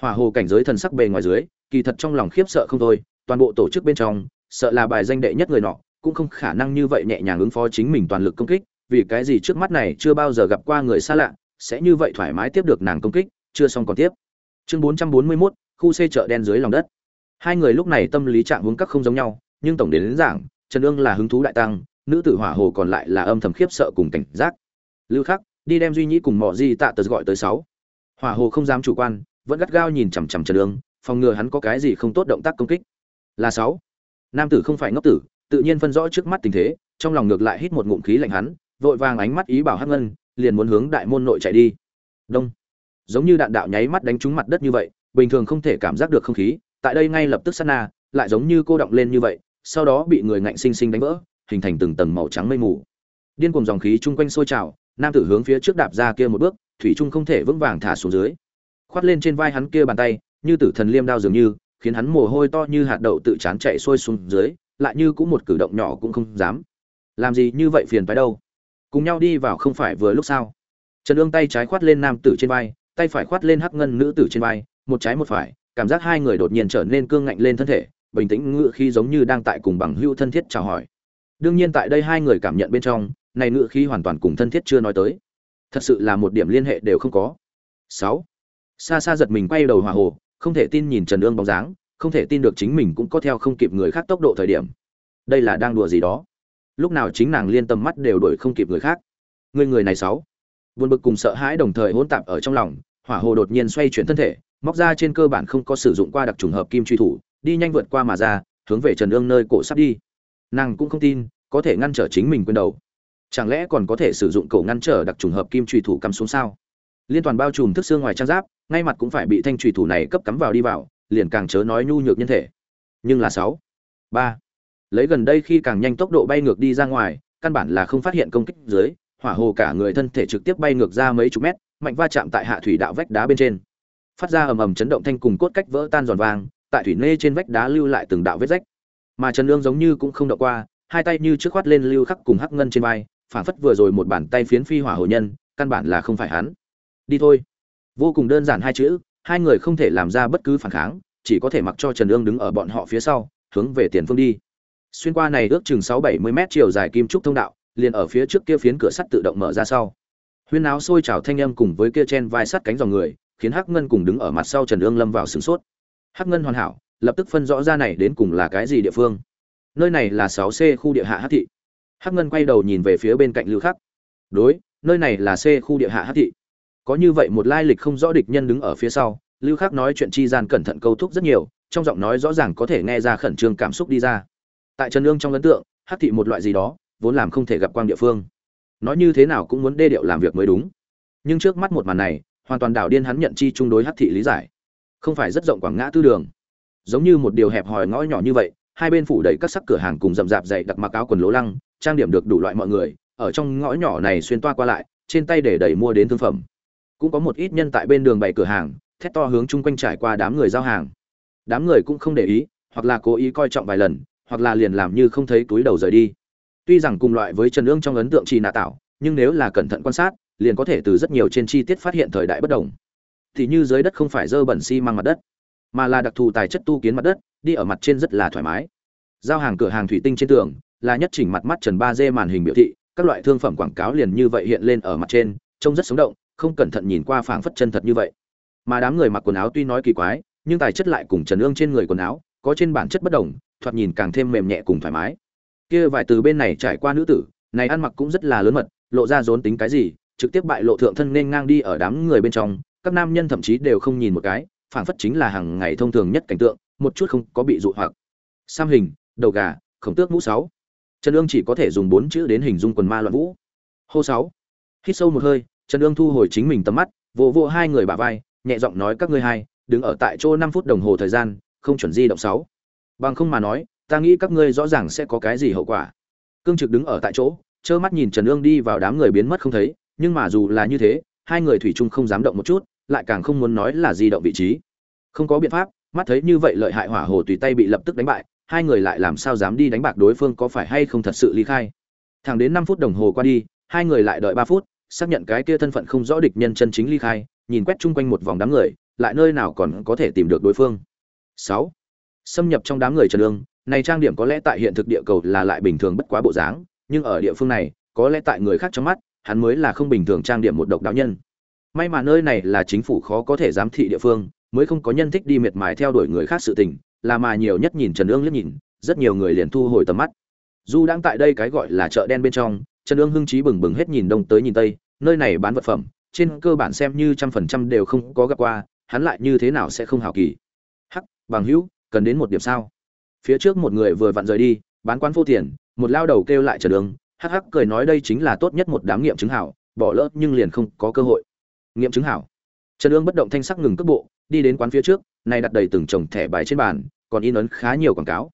Hỏa hồ cảnh giới thần sắc bề ngoài dưới kỳ thật trong lòng khiếp sợ không thôi toàn bộ tổ chức bên trong sợ là bài danh đệ nhất người nọ cũng không khả năng như vậy nhẹ nhàng ứng phó chính mình toàn lực công kích vì cái gì trước mắt này chưa bao giờ gặp qua người xa lạ sẽ như vậy thoải mái tiếp được nàng công kích chưa xong còn tiếp. Chương 441, khu xây chợ đen dưới lòng đất hai người lúc này tâm lý trạng hướng các không giống nhau nhưng tổng đến, đến giảng trần ương là hứng thú đại tăng nữ tử hỏa hồ còn lại là âm thầm khiếp sợ cùng cảnh giác. Lưu khắc đi đem duy nhĩ cùng mỏ di tạ tờ gọi tới sáu. Hỏa hồ không dám chủ quan vẫn gắt gao nhìn chằm chằm trần ương phòng ngừa hắn có cái gì không tốt động tác công kích. Là sáu. Nam tử không phải ngốc tử tự nhiên phân rõ trước mắt tình thế trong lòng ngược lại hít một ngụm khí lạnh hắn vội vàng ánh mắt ý bảo hắc ngân liền muốn hướng đại môn nội chạy đi. Đông. Giống như đạn đạo nháy mắt đánh trúng mặt đất như vậy bình thường không thể cảm giác được không khí tại đây ngay lập tức sát na, lại giống như cô động lên như vậy, sau đó bị người ngạnh sinh sinh đánh vỡ, hình thành từng tầng màu trắng mây mù. Điên cuồng dòng khí chung quanh sôi trào, nam tử hướng phía trước đạp ra kia một bước, thủy trung không thể vững vàng thả xuống dưới. Khoát lên trên vai hắn kia bàn tay, như tử thần liêm đao dường như, khiến hắn mồ hôi to như hạt đậu tự chán chạy sôi xuống dưới, lại như cũng một cử động nhỏ cũng không dám. Làm gì như vậy phiền phải đâu? Cùng nhau đi vào không phải vừa lúc sao? Trần ương tay trái khoát lên nam tử trên vai, tay phải khoát lên hắc ngân nữ tử trên vai, một trái một phải cảm giác hai người đột nhiên trở nên cương ngạnh lên thân thể, bình tĩnh ngựa khi giống như đang tại cùng bằng hữu thân thiết chào hỏi. Đương nhiên tại đây hai người cảm nhận bên trong, này ngựa khí hoàn toàn cùng thân thiết chưa nói tới. Thật sự là một điểm liên hệ đều không có. Sáu. Xa xa giật mình quay đầu hòa hồ, không thể tin nhìn trần ương bóng dáng, không thể tin được chính mình cũng có theo không kịp người khác tốc độ thời điểm. Đây là đang đùa gì đó? Lúc nào chính nàng liên tâm mắt đều đuổi không kịp người khác. Người người này sáu. Buồn bực cùng sợ hãi đồng thời hỗn tạp ở trong lòng, hỏa hồ đột nhiên xoay chuyển thân thể móc ra trên cơ bản không có sử dụng qua đặc trùng hợp kim truy thủ, đi nhanh vượt qua mà ra, hướng về trần ương nơi cổ sắp đi. Nàng cũng không tin, có thể ngăn trở chính mình quên đầu. Chẳng lẽ còn có thể sử dụng cổ ngăn trở đặc trùng hợp kim truy thủ cắm xuống sao? Liên toàn bao trùm thức xương ngoài trang giáp, ngay mặt cũng phải bị thanh truy thủ này cấp cắm vào đi vào, liền càng chớ nói nhu nhược nhân thể. Nhưng là sáu, ba, lấy gần đây khi càng nhanh tốc độ bay ngược đi ra ngoài, căn bản là không phát hiện công kích dưới, hỏa hồ cả người thân thể trực tiếp bay ngược ra mấy chục mét, mạnh va chạm tại hạ thủy đạo vách đá bên trên phát ra ầm ầm chấn động thanh cùng cốt cách vỡ tan giòn vàng, tại thủy nê trên vách đá lưu lại từng đạo vết rách. Mà trần lương giống như cũng không đọc qua, hai tay như trước khoát lên lưu khắc cùng hắc ngân trên vai phản phất vừa rồi một bàn tay phiến phi hỏa hồ nhân, căn bản là không phải hắn. Đi thôi. Vô cùng đơn giản hai chữ, hai người không thể làm ra bất cứ phản kháng, chỉ có thể mặc cho trần lương đứng ở bọn họ phía sau, hướng về tiền phương đi. Xuyên qua này ước chừng sáu bảy mươi mét chiều dài kim trúc thông đạo, liền ở phía trước kia phiến cửa sắt tự động mở ra sau. Huyên áo sôi trào thanh âm cùng với kia chen vai sắt cánh dòng người khiến hắc ngân cùng đứng ở mặt sau trần ương lâm vào sửng sốt. Hắc ngân hoàn hảo, lập tức phân rõ ra này đến cùng là cái gì địa phương. Nơi này là 6C khu địa hạ hắc thị. Hắc ngân quay đầu nhìn về phía bên cạnh lưu khắc. Đối, nơi này là c khu địa hạ hắc thị. Có như vậy một lai lịch không rõ địch nhân đứng ở phía sau, lưu khắc nói chuyện chi gian cẩn thận câu thúc rất nhiều, trong giọng nói rõ ràng có thể nghe ra khẩn trương cảm xúc đi ra. Tại trần ương trong ấn tượng, hắc thị một loại gì đó, vốn làm không thể gặp quang địa phương. Nói như thế nào cũng muốn đê điệu làm việc mới đúng. Nhưng trước mắt một màn này hoàn toàn đảo điên hắn nhận chi chung đối hắc thị lý giải. Không phải rất rộng quảng ngã tư đường. Giống như một điều hẹp hòi ngõ nhỏ như vậy, hai bên phủ đầy các sắc cửa hàng cùng rậm rạp dày đặc mặc áo quần lố lăng, trang điểm được đủ loại mọi người, ở trong ngõ nhỏ này xuyên toa qua lại, trên tay để đẩy mua đến thương phẩm. Cũng có một ít nhân tại bên đường bày cửa hàng, thét to hướng chung quanh trải qua đám người giao hàng. Đám người cũng không để ý, hoặc là cố ý coi trọng vài lần, hoặc là liền làm như không thấy túi đầu rời đi. Tuy rằng cùng loại với trần ương trong ấn tượng trì nạ tạo, nhưng nếu là cẩn thận quan sát liền có thể từ rất nhiều trên chi tiết phát hiện thời đại bất đồng. Thì như dưới đất không phải dơ bẩn xi măng mặt đất, mà là đặc thù tài chất tu kiến mặt đất, đi ở mặt trên rất là thoải mái. Giao hàng cửa hàng thủy tinh trên tường, là nhất chỉnh mặt mắt trần ba d màn hình biểu thị, các loại thương phẩm quảng cáo liền như vậy hiện lên ở mặt trên, trông rất sống động, không cẩn thận nhìn qua phảng phất chân thật như vậy. Mà đám người mặc quần áo tuy nói kỳ quái, nhưng tài chất lại cùng trần ương trên người quần áo, có trên bản chất bất đồng, thoạt nhìn càng thêm mềm nhẹ cùng thoải mái. Kia vài từ bên này trải qua nữ tử, này ăn mặc cũng rất là lớn mật, lộ ra rốn tính cái gì trực tiếp bại lộ thượng thân nên ngang đi ở đám người bên trong, các nam nhân thậm chí đều không nhìn một cái, phảng phất chính là hàng ngày thông thường nhất cảnh tượng, một chút không có bị dụ hoặc. Sam hình, đầu gà, khổng tước mũ sáu. Trần ương chỉ có thể dùng bốn chữ đến hình dung quần ma loạn vũ. Hô sáu. Hít sâu một hơi, trần ương thu hồi chính mình tầm mắt, vỗ vỗ hai người bả vai, nhẹ giọng nói các ngươi hai, đứng ở tại chỗ năm phút đồng hồ thời gian, không chuẩn di động sáu. Bằng không mà nói, ta nghĩ các ngươi rõ ràng sẽ có cái gì hậu quả. Cương trực đứng ở tại chỗ, trơ mắt nhìn trần ương đi vào đám người biến mất không thấy nhưng mà dù là như thế hai người thủy chung không dám động một chút lại càng không muốn nói là di động vị trí. Không có biện pháp mắt thấy như vậy lợi hại hỏa hồ tùy tay bị lập tức đánh bại hai người lại làm sao dám đi đánh bạc đối phương có phải hay không thật sự ly khai. Thẳng đến năm phút đồng hồ qua đi hai người lại đợi ba phút xác nhận cái kia thân phận không rõ địch nhân chân chính ly khai nhìn quét chung quanh một vòng đám người lại nơi nào còn có thể tìm được đối phương. Sáu. Xâm nhập trong đám người trần lương, này trang điểm có lẽ tại hiện thực địa cầu là lại bình thường bất quá bộ dáng nhưng ở địa phương này có lẽ tại người khác trong mắt hắn mới là không bình thường trang điểm một độc đạo nhân. May mà nơi này là chính phủ khó có thể giám thị địa phương, mới không có nhân thích đi miệt mài theo đuổi người khác sự tình, là mà nhiều nhất nhìn trần ương liếc nhìn, rất nhiều người liền thu hồi tầm mắt. Dù đang tại đây cái gọi là chợ đen bên trong, trần ương hưng trí bừng bừng hết nhìn đông tới nhìn tây, nơi này bán vật phẩm, trên cơ bản xem như trăm phần trăm đều không có gặp qua, hắn lại như thế nào sẽ không hào kỳ? Hắc, bằng hữu, cần đến một điểm sao? Phía trước một người vừa vặn rời đi, bán quán vô tiền, một lao đầu kêu lại trần ương hắc hắc cười nói đây chính là tốt nhất một đám nghiệm chứng hảo, bỏ lỡ nhưng liền không có cơ hội. Nghiệm chứng hảo. Trần ương bất động thanh sắc ngừng cước bộ, đi đến quán phía trước, này đặt đầy từng chồng thẻ bài trên bàn, còn in ấn khá nhiều quảng cáo.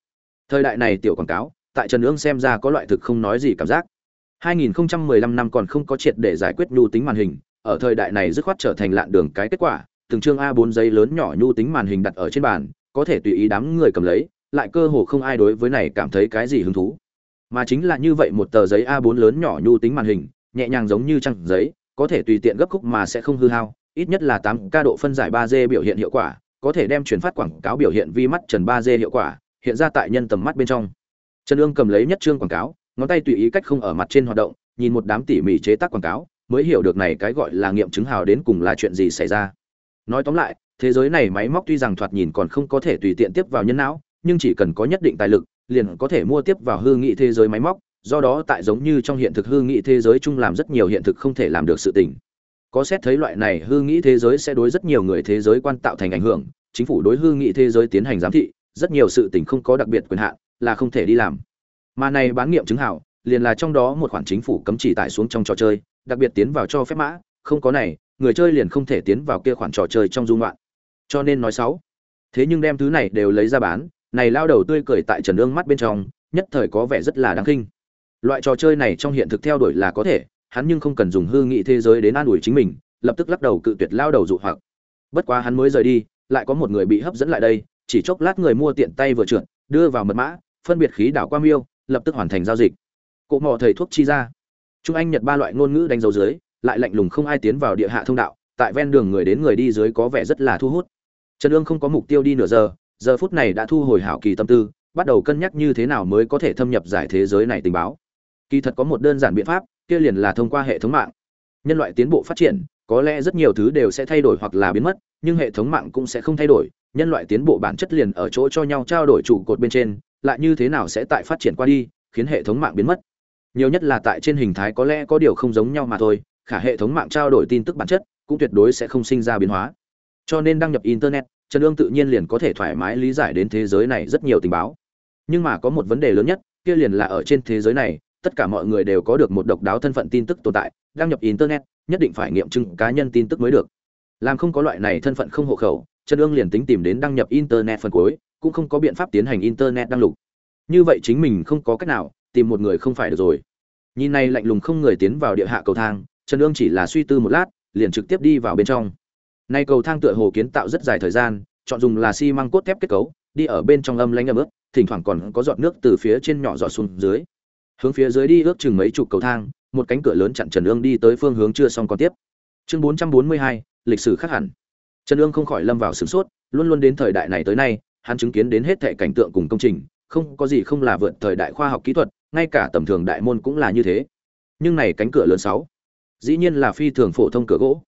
Thời đại này tiểu quảng cáo, tại trần ương xem ra có loại thực không nói gì cảm giác. 2015 năm còn không có triệt để giải quyết nhu tính màn hình, ở thời đại này dứt khoát trở thành lạn đường cái kết quả, từng chương a 4 giấy lớn nhỏ nhu tính màn hình đặt ở trên bàn, có thể tùy ý đám người cầm lấy, lại cơ hồ không ai đối với này cảm thấy cái gì hứng thú mà chính là như vậy một tờ giấy a 4 lớn nhỏ nhu tính màn hình, nhẹ nhàng giống như trang giấy, có thể tùy tiện gấp khúc mà sẽ không hư hao, ít nhất là 8K độ phân giải 3D biểu hiện hiệu quả, có thể đem truyền phát quảng cáo biểu hiện vi mắt trần 3D hiệu quả, hiện ra tại nhân tầm mắt bên trong. Trần Dương cầm lấy nhất trương quảng cáo, ngón tay tùy ý cách không ở mặt trên hoạt động, nhìn một đám tỉ mỉ chế tác quảng cáo, mới hiểu được này cái gọi là nghiệm chứng hào đến cùng là chuyện gì xảy ra. Nói tóm lại, thế giới này máy móc tuy rằng thoạt nhìn còn không có thể tùy tiện tiếp vào nhân não, nhưng chỉ cần có nhất định tài lực liền có thể mua tiếp vào hư nghị thế giới máy móc, do đó tại giống như trong hiện thực hư nghị thế giới chung làm rất nhiều hiện thực không thể làm được sự tình. Có xét thấy loại này hư nghị thế giới sẽ đối rất nhiều người thế giới quan tạo thành ảnh hưởng, chính phủ đối hư nghị thế giới tiến hành giám thị, rất nhiều sự tình không có đặc biệt quyền hạn, là không thể đi làm. Mà này bán nghiệm chứng hảo, liền là trong đó một khoản chính phủ cấm chỉ tải xuống trong trò chơi, đặc biệt tiến vào cho phép mã, không có này, người chơi liền không thể tiến vào kia khoản trò chơi trong dung loạn. Cho nên nói xấu. Thế nhưng đem thứ này đều lấy ra bán này lao đầu tươi cười tại trần ương mắt bên trong, nhất thời có vẻ rất là đáng khinh. Loại trò chơi này trong hiện thực theo đuổi là có thể, hắn nhưng không cần dùng hư nghị thế giới đến an ủi chính mình, lập tức lắc đầu cự tuyệt lao đầu dụ hoặc. Bất quá hắn mới rời đi, lại có một người bị hấp dẫn lại đây, chỉ chốc lát người mua tiện tay vừa trượt, đưa vào mật mã, phân biệt khí đảo qua miêu, lập tức hoàn thành giao dịch. Cụ mò thầy thuốc chi ra. Trung anh nhật ba loại ngôn ngữ đánh dấu dưới, lại lạnh lùng không ai tiến vào địa hạ thông đạo, tại ven đường người đến người đi dưới có vẻ rất là thu hút. Trần ương không có mục tiêu đi nửa giờ giờ phút này đã thu hồi hảo kỳ tâm tư, bắt đầu cân nhắc như thế nào mới có thể thâm nhập giải thế giới này tình báo. Kỳ thật có một đơn giản biện pháp, kia liền là thông qua hệ thống mạng. Nhân loại tiến bộ phát triển, có lẽ rất nhiều thứ đều sẽ thay đổi hoặc là biến mất, nhưng hệ thống mạng cũng sẽ không thay đổi, nhân loại tiến bộ bản chất liền ở chỗ cho nhau trao đổi trụ cột bên trên, lại như thế nào sẽ tại phát triển qua đi, khiến hệ thống mạng biến mất. Nhiều nhất là tại trên hình thái có lẽ có điều không giống nhau mà thôi, khả hệ thống mạng trao đổi tin tức bản chất cũng tuyệt đối sẽ không sinh ra biến hóa. Cho nên đăng nhập internet trần Dương tự nhiên liền có thể thoải mái lý giải đến thế giới này rất nhiều tình báo. Nhưng mà có một vấn đề lớn nhất, kia liền là ở trên thế giới này, tất cả mọi người đều có được một độc đáo thân phận tin tức tồn tại, đăng nhập internet, nhất định phải nghiệm chứng cá nhân tin tức mới được. Làm không có loại này thân phận không hộ khẩu, trần Dương liền tính tìm đến đăng nhập internet phần cuối, cũng không có biện pháp tiến hành internet đăng lục. Như vậy chính mình không có cách nào, tìm một người không phải được rồi. Nhìn này lạnh lùng không người tiến vào địa hạ cầu thang, trần Dương chỉ là suy tư một lát, liền trực tiếp đi vào bên trong nay cầu thang tựa hồ kiến tạo rất dài thời gian, chọn dùng là xi măng cốt thép kết cấu, đi ở bên trong âm lãnh ẩm ướt, thỉnh thoảng còn có giọt nước từ phía trên nhỏ giọt xuống dưới. Hướng phía dưới đi ước chừng mấy chục cầu thang, một cánh cửa lớn chặn trần ương đi tới phương hướng chưa xong còn tiếp. Chương bốn trăm bốn mươi hai, lịch sử khác hẳn. Trần ương không khỏi lâm vào sửng sốt, luôn luôn đến thời đại này tới nay, hắn chứng kiến đến hết thảy cảnh tượng cùng công trình, không có gì không là vượt thời đại khoa học kỹ thuật, ngay cả tầm thường đại môn cũng là như thế. Nhưng này cánh cửa lớn sáu, dĩ nhiên là phi thường phổ thông cửa gỗ.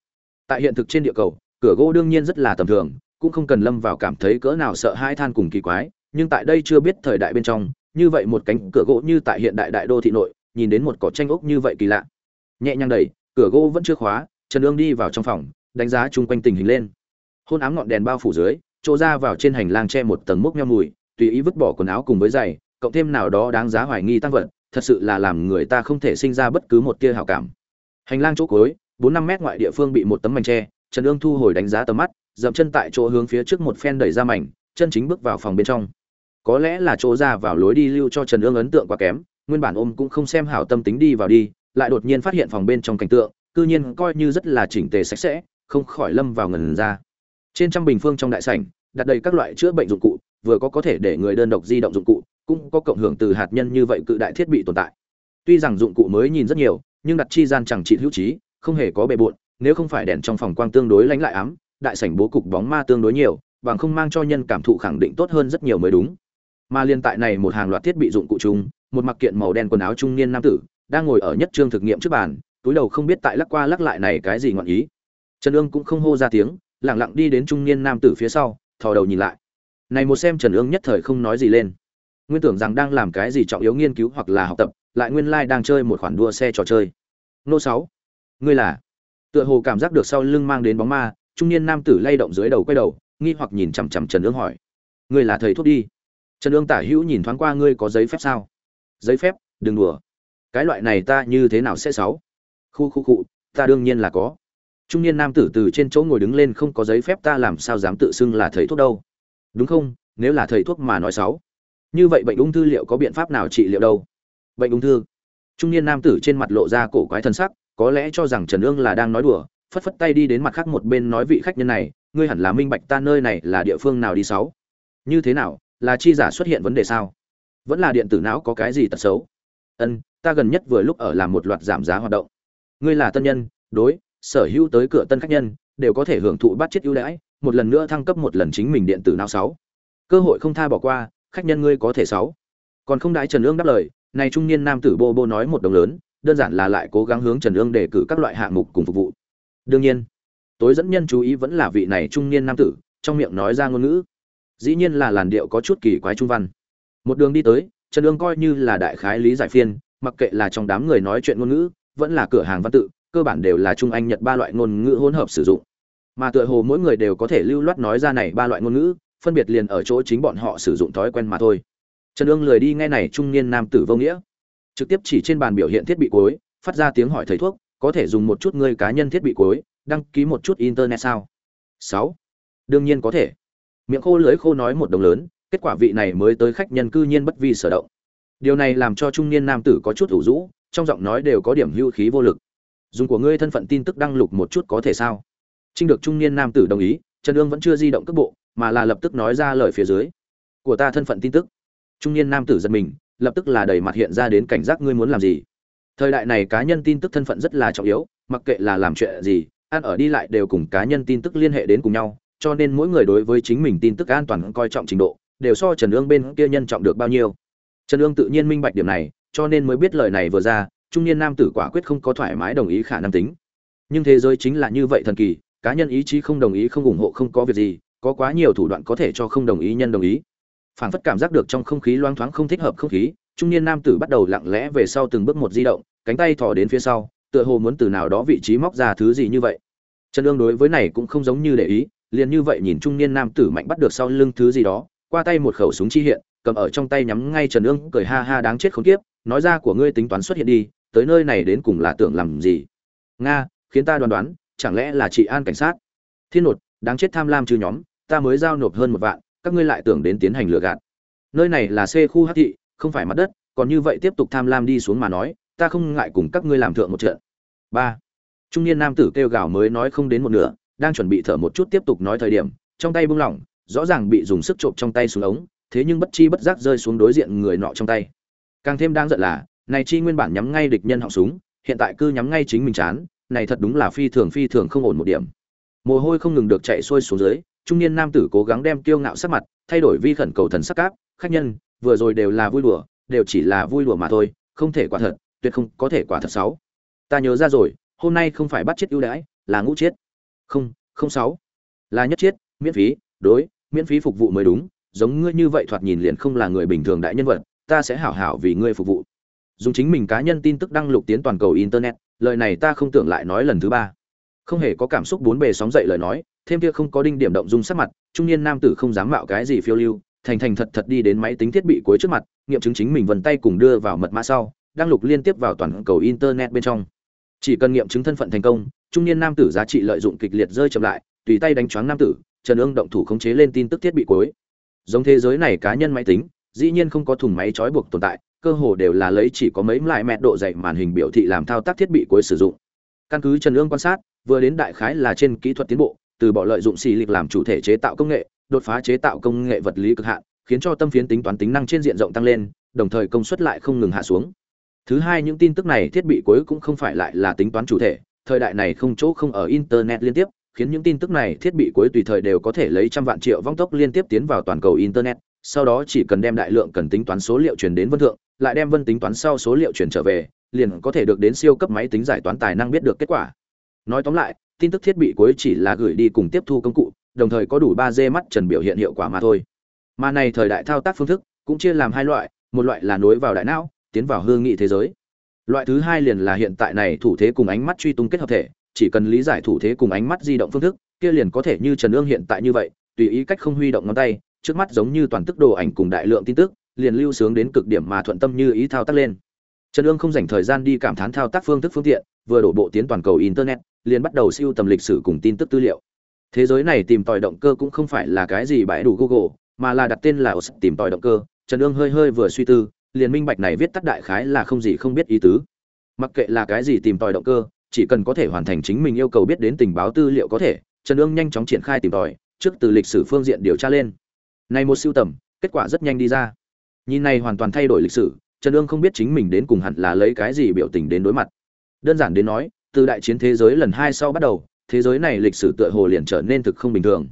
Tại hiện thực trên địa cầu cửa gỗ đương nhiên rất là tầm thường, cũng không cần lâm vào cảm thấy cỡ nào sợ hai than cùng kỳ quái, nhưng tại đây chưa biết thời đại bên trong, như vậy một cánh cửa gỗ như tại hiện đại đại đô thị nội, nhìn đến một cỏ tranh ốc như vậy kỳ lạ. Nhẹ nhàng đẩy, cửa gỗ vẫn chưa khóa, trần ương đi vào trong phòng, đánh giá chung quanh tình hình lên. Hôn ám ngọn đèn bao phủ dưới, chỗ ra vào trên hành lang che một tầng mốc nhau mùi, tùy ý vứt bỏ quần áo cùng với giày, cộng thêm nào đó đáng giá hoài nghi tăng vật, thật sự là làm người ta không thể sinh ra bất cứ một tia hảo cảm. Hành lang chỗ cối bốn năm mét ngoại địa phương bị một tấm mảnh tre trần Dương thu hồi đánh giá tầm mắt, dậm chân tại chỗ hướng phía trước một phen đẩy ra mảnh, chân chính bước vào phòng bên trong. Có lẽ là chỗ ra vào lối đi lưu cho trần Dương ấn tượng quá kém, nguyên bản ôm cũng không xem hảo tâm tính đi vào đi, lại đột nhiên phát hiện phòng bên trong cảnh tượng, cư nhiên coi như rất là chỉnh tề sạch sẽ, không khỏi lâm vào ngẩn ra. Trên trăm bình phương trong đại sảnh, đặt đầy các loại chữa bệnh dụng cụ, vừa có có thể để người đơn độc di động dụng cụ, cũng có cộng hưởng từ hạt nhân như vậy cự đại thiết bị tồn tại. Tuy rằng dụng cụ mới nhìn rất nhiều, nhưng đặt chi gian chẳng trị hữu trí không hề có bề bộn, nếu không phải đèn trong phòng quang tương đối lánh lại ám, đại sảnh bố cục bóng ma tương đối nhiều, bằng không mang cho nhân cảm thụ khẳng định tốt hơn rất nhiều mới đúng. Mà liên tại này một hàng loạt thiết bị dụng cụ chung, một mặc kiện màu đen quần áo trung niên nam tử, đang ngồi ở nhất trương thực nghiệm trước bàn, túi đầu không biết tại lắc qua lắc lại này cái gì ngọn ý. Trần ương cũng không hô ra tiếng lẳng lặng đi đến trung niên nam tử phía sau, thò đầu nhìn lại. Này một xem trần ương nhất thời không nói gì lên. Nguyên tưởng rằng đang làm cái gì trọng yếu nghiên cứu hoặc là học tập, lại nguyên lai đang chơi một khoản đua xe trò chơi. Nô sáu ngươi là. Tựa hồ cảm giác được sau lưng mang đến bóng ma, trung niên nam tử lay động dưới đầu quay đầu, nghi hoặc nhìn chằm chằm trần ương hỏi. Ngươi là thầy thuốc đi. Trần ương tả hữu nhìn thoáng qua ngươi có giấy phép sao? Giấy phép, đừng đùa. Cái loại này ta như thế nào sẽ sáu khu khu cụ ta đương nhiên là có. Trung niên nam tử từ trên chỗ ngồi đứng lên không có giấy phép ta làm sao dám tự xưng là thầy thuốc đâu. Đúng không? Nếu là thầy thuốc mà nói sáu như vậy bệnh ung thư liệu có biện pháp nào trị liệu đâu? Bệnh ung thư. Trung niên nam tử trên mặt lộ ra cổ quái thân sắc có lẽ cho rằng trần ương là đang nói đùa, phất phất tay đi đến mặt khác một bên nói vị khách nhân này, ngươi hẳn là minh bạch ta nơi này là địa phương nào đi sáu như thế nào, là chi giả xuất hiện vấn đề sao? Vẫn là điện tử não có cái gì tật xấu? Ân, ta gần nhất vừa lúc ở làm một loạt giảm giá hoạt động. Ngươi là tân nhân, đối, sở hữu tới cửa tân khách nhân, đều có thể hưởng thụ bắt chết ưu đãi, một lần nữa thăng cấp một lần chính mình điện tử não sáu cơ hội không tha bỏ qua, khách nhân ngươi có thể sáu còn không đãi trần ương đáp lời, này trung niên nam tử bô bô nói một đồng lớn đơn giản là lại cố gắng hướng trần ương đề cử các loại hạng mục cùng phục vụ. Đương nhiên, tối dẫn nhân chú ý vẫn là vị này trung niên nam tử, trong miệng nói ra ngôn ngữ. Dĩ nhiên là làn điệu có chút kỳ quái trung văn. Một đường đi tới, trần ương coi như là đại khái lý giải phiên, mặc kệ là trong đám người nói chuyện ngôn ngữ, vẫn là cửa hàng văn tự, cơ bản đều là trung anh, nhật ba loại ngôn ngữ hỗn hợp sử dụng. Mà tựa hồ mỗi người đều có thể lưu loát nói ra này ba loại ngôn ngữ, phân biệt liền ở chỗ chính bọn họ sử dụng thói quen mà thôi. Trần ương lười đi nghe này trung niên nam tử vô nghĩa trực tiếp chỉ trên bàn biểu hiện thiết bị cuối, phát ra tiếng hỏi thầy thuốc, có thể dùng một chút ngươi cá nhân thiết bị cuối, đăng ký một chút internet sao? Sáu. Đương nhiên có thể. Miệng khô lưới khô nói một đồng lớn, kết quả vị này mới tới khách nhân cư nhiên bất vi sở động. Điều này làm cho trung niên nam tử có chút ủ rũ, trong giọng nói đều có điểm hưu khí vô lực. Dùng của ngươi thân phận tin tức đăng lục một chút có thể sao? Trinh được trung niên nam tử đồng ý, trần ương vẫn chưa di động cước bộ, mà là lập tức nói ra lời phía dưới. Của ta thân phận tin tức. Trung niên nam tử giật mình lập tức là đầy mặt hiện ra đến cảnh giác ngươi muốn làm gì. Thời đại này cá nhân tin tức thân phận rất là trọng yếu, mặc kệ là làm chuyện gì, ăn ở đi lại đều cùng cá nhân tin tức liên hệ đến cùng nhau, cho nên mỗi người đối với chính mình tin tức an toàn coi trọng trình độ, đều so trần ương bên kia nhân trọng được bao nhiêu. Trần ương tự nhiên minh bạch điểm này, cho nên mới biết lời này vừa ra, trung niên nam tử quả quyết không có thoải mái đồng ý khả năng tính. Nhưng thế giới chính là như vậy thần kỳ, cá nhân ý chí không đồng ý không ủng hộ không có việc gì, có quá nhiều thủ đoạn có thể cho không đồng ý nhân đồng ý phảng phất cảm giác được trong không khí loang thoáng không thích hợp không khí, trung niên nam tử bắt đầu lặng lẽ về sau từng bước một di động, cánh tay thò đến phía sau, tựa hồ muốn từ nào đó vị trí móc ra thứ gì như vậy. Trần ương đối với này cũng không giống như để ý, liền như vậy nhìn trung niên nam tử mạnh bắt được sau lưng thứ gì đó, qua tay một khẩu súng chi hiện, cầm ở trong tay nhắm ngay trần ương, cười ha ha đáng chết khốn kiếp, nói ra của ngươi tính toán xuất hiện đi, tới nơi này đến cùng là tưởng làm gì? Nga, khiến ta đoán đoán, chẳng lẽ là chị an cảnh sát? Thiên nột, đáng chết tham lam trừ nhóm, ta mới giao nộp hơn một vạn các ngươi lại tưởng đến tiến hành lừa gạt. Nơi này là c khu hát thị, không phải mặt đất, còn như vậy tiếp tục tham lam đi xuống mà nói, ta không ngại cùng các ngươi làm thượng một trận. Ba. Trung niên nam tử kêu gào mới nói không đến một nửa, đang chuẩn bị thở một chút tiếp tục nói thời điểm, trong tay bung lỏng, rõ ràng bị dùng sức trộm trong tay xuống ống, thế nhưng bất chi bất giác rơi xuống đối diện người nọ trong tay. Càng thêm đang giận là, này chi nguyên bản nhắm ngay địch nhân họng súng, hiện tại cư nhắm ngay chính mình chán, này thật đúng là phi thường phi thường không ổn một điểm. Mồ hôi không ngừng được chạy xuôi xuống dưới trung niên nam tử cố gắng đem kiêu ngạo sắc mặt, thay đổi vi khẩn cầu thần sắc cáp khách nhân, vừa rồi đều là vui đùa, đều chỉ là vui đùa mà thôi, không thể quả thật, tuyệt không có thể quả thật sáu. Ta nhớ ra rồi, hôm nay không phải bắt chết ưu đãi, là ngũ chết. Không không sáu. Là nhất chết, miễn phí, đối, miễn phí phục vụ mới đúng, giống ngươi như vậy thoạt nhìn liền không là người bình thường đại nhân vật, ta sẽ hảo hảo vì ngươi phục vụ. Dùng chính mình cá nhân tin tức đăng lục tiến toàn cầu internet, lời này ta không tưởng lại nói lần thứ ba không hề có cảm xúc bốn bề sóng dậy lời nói, thêm kia không có đinh điểm động dung sắc mặt, trung niên nam tử không dám mạo cái gì phiêu lưu, thành thành thật thật đi đến máy tính thiết bị cuối trước mặt, nghiệm chứng chính mình vần tay cùng đưa vào mật mã sau, đăng lục liên tiếp vào toàn cầu internet bên trong. Chỉ cần nghiệm chứng thân phận thành công, trung niên nam tử giá trị lợi dụng kịch liệt rơi chậm lại, tùy tay đánh choáng nam tử, trần ương động thủ khống chế lên tin tức thiết bị cuối. Giống thế giới này cá nhân máy tính, dĩ nhiên không có thùng máy trói buộc tồn tại, cơ hồ đều là lấy chỉ có mấy lại mẹ độ dày màn hình biểu thị làm thao tác thiết bị cuối sử dụng. Căn cứ trần ương quan sát vừa đến đại khái là trên kỹ thuật tiến bộ, từ bỏ lợi dụng xì lịch làm chủ thể chế tạo công nghệ, đột phá chế tạo công nghệ vật lý cực hạn, khiến cho tâm phiến tính toán tính năng trên diện rộng tăng lên, đồng thời công suất lại không ngừng hạ xuống. Thứ hai, những tin tức này thiết bị cuối cũng không phải lại là tính toán chủ thể, thời đại này không chỗ không ở internet liên tiếp, khiến những tin tức này thiết bị cuối tùy thời đều có thể lấy trăm vạn triệu vong tốc liên tiếp tiến vào toàn cầu internet, sau đó chỉ cần đem đại lượng cần tính toán số liệu truyền đến vân thượng, lại đem vân tính toán sau số liệu truyền trở về, liền có thể được đến siêu cấp máy tính giải toán tài năng biết được kết quả nói tóm lại, tin tức thiết bị cuối chỉ là gửi đi cùng tiếp thu công cụ, đồng thời có đủ ba d mắt trần biểu hiện hiệu quả mà thôi. Mà này thời đại thao tác phương thức cũng chia làm hai loại, một loại là nối vào đại não, tiến vào hương nghị thế giới. Loại thứ hai liền là hiện tại này thủ thế cùng ánh mắt truy tung kết hợp thể, chỉ cần lý giải thủ thế cùng ánh mắt di động phương thức, kia liền có thể như trần ương hiện tại như vậy, tùy ý cách không huy động ngón tay, trước mắt giống như toàn tức đồ ảnh cùng đại lượng tin tức, liền lưu sướng đến cực điểm mà thuận tâm như ý thao tác lên. Trần ương không dành thời gian đi cảm thán thao tác phương thức phương tiện, vừa đổ bộ tiến toàn cầu internet liền bắt đầu siêu tầm lịch sử cùng tin tức tư liệu. Thế giới này tìm tòi động cơ cũng không phải là cái gì bãi đủ google, mà là đặt tên là tìm tòi động cơ, trần Dương hơi hơi vừa suy tư, liền minh bạch này viết tắt đại khái là không gì không biết ý tứ. Mặc kệ là cái gì tìm tòi động cơ, chỉ cần có thể hoàn thành chính mình yêu cầu biết đến tình báo tư liệu có thể, trần Dương nhanh chóng triển khai tìm tòi, trước từ lịch sử phương diện điều tra lên. Này một siêu tầm, kết quả rất nhanh đi ra. Nhìn này hoàn toàn thay đổi lịch sử, trần Dương không biết chính mình đến cùng hẳn là lấy cái gì biểu tình đến đối mặt. Đơn giản đến nói từ đại chiến thế giới lần hai sau bắt đầu, thế giới này lịch sử tựa hồ liền trở nên thực không bình thường.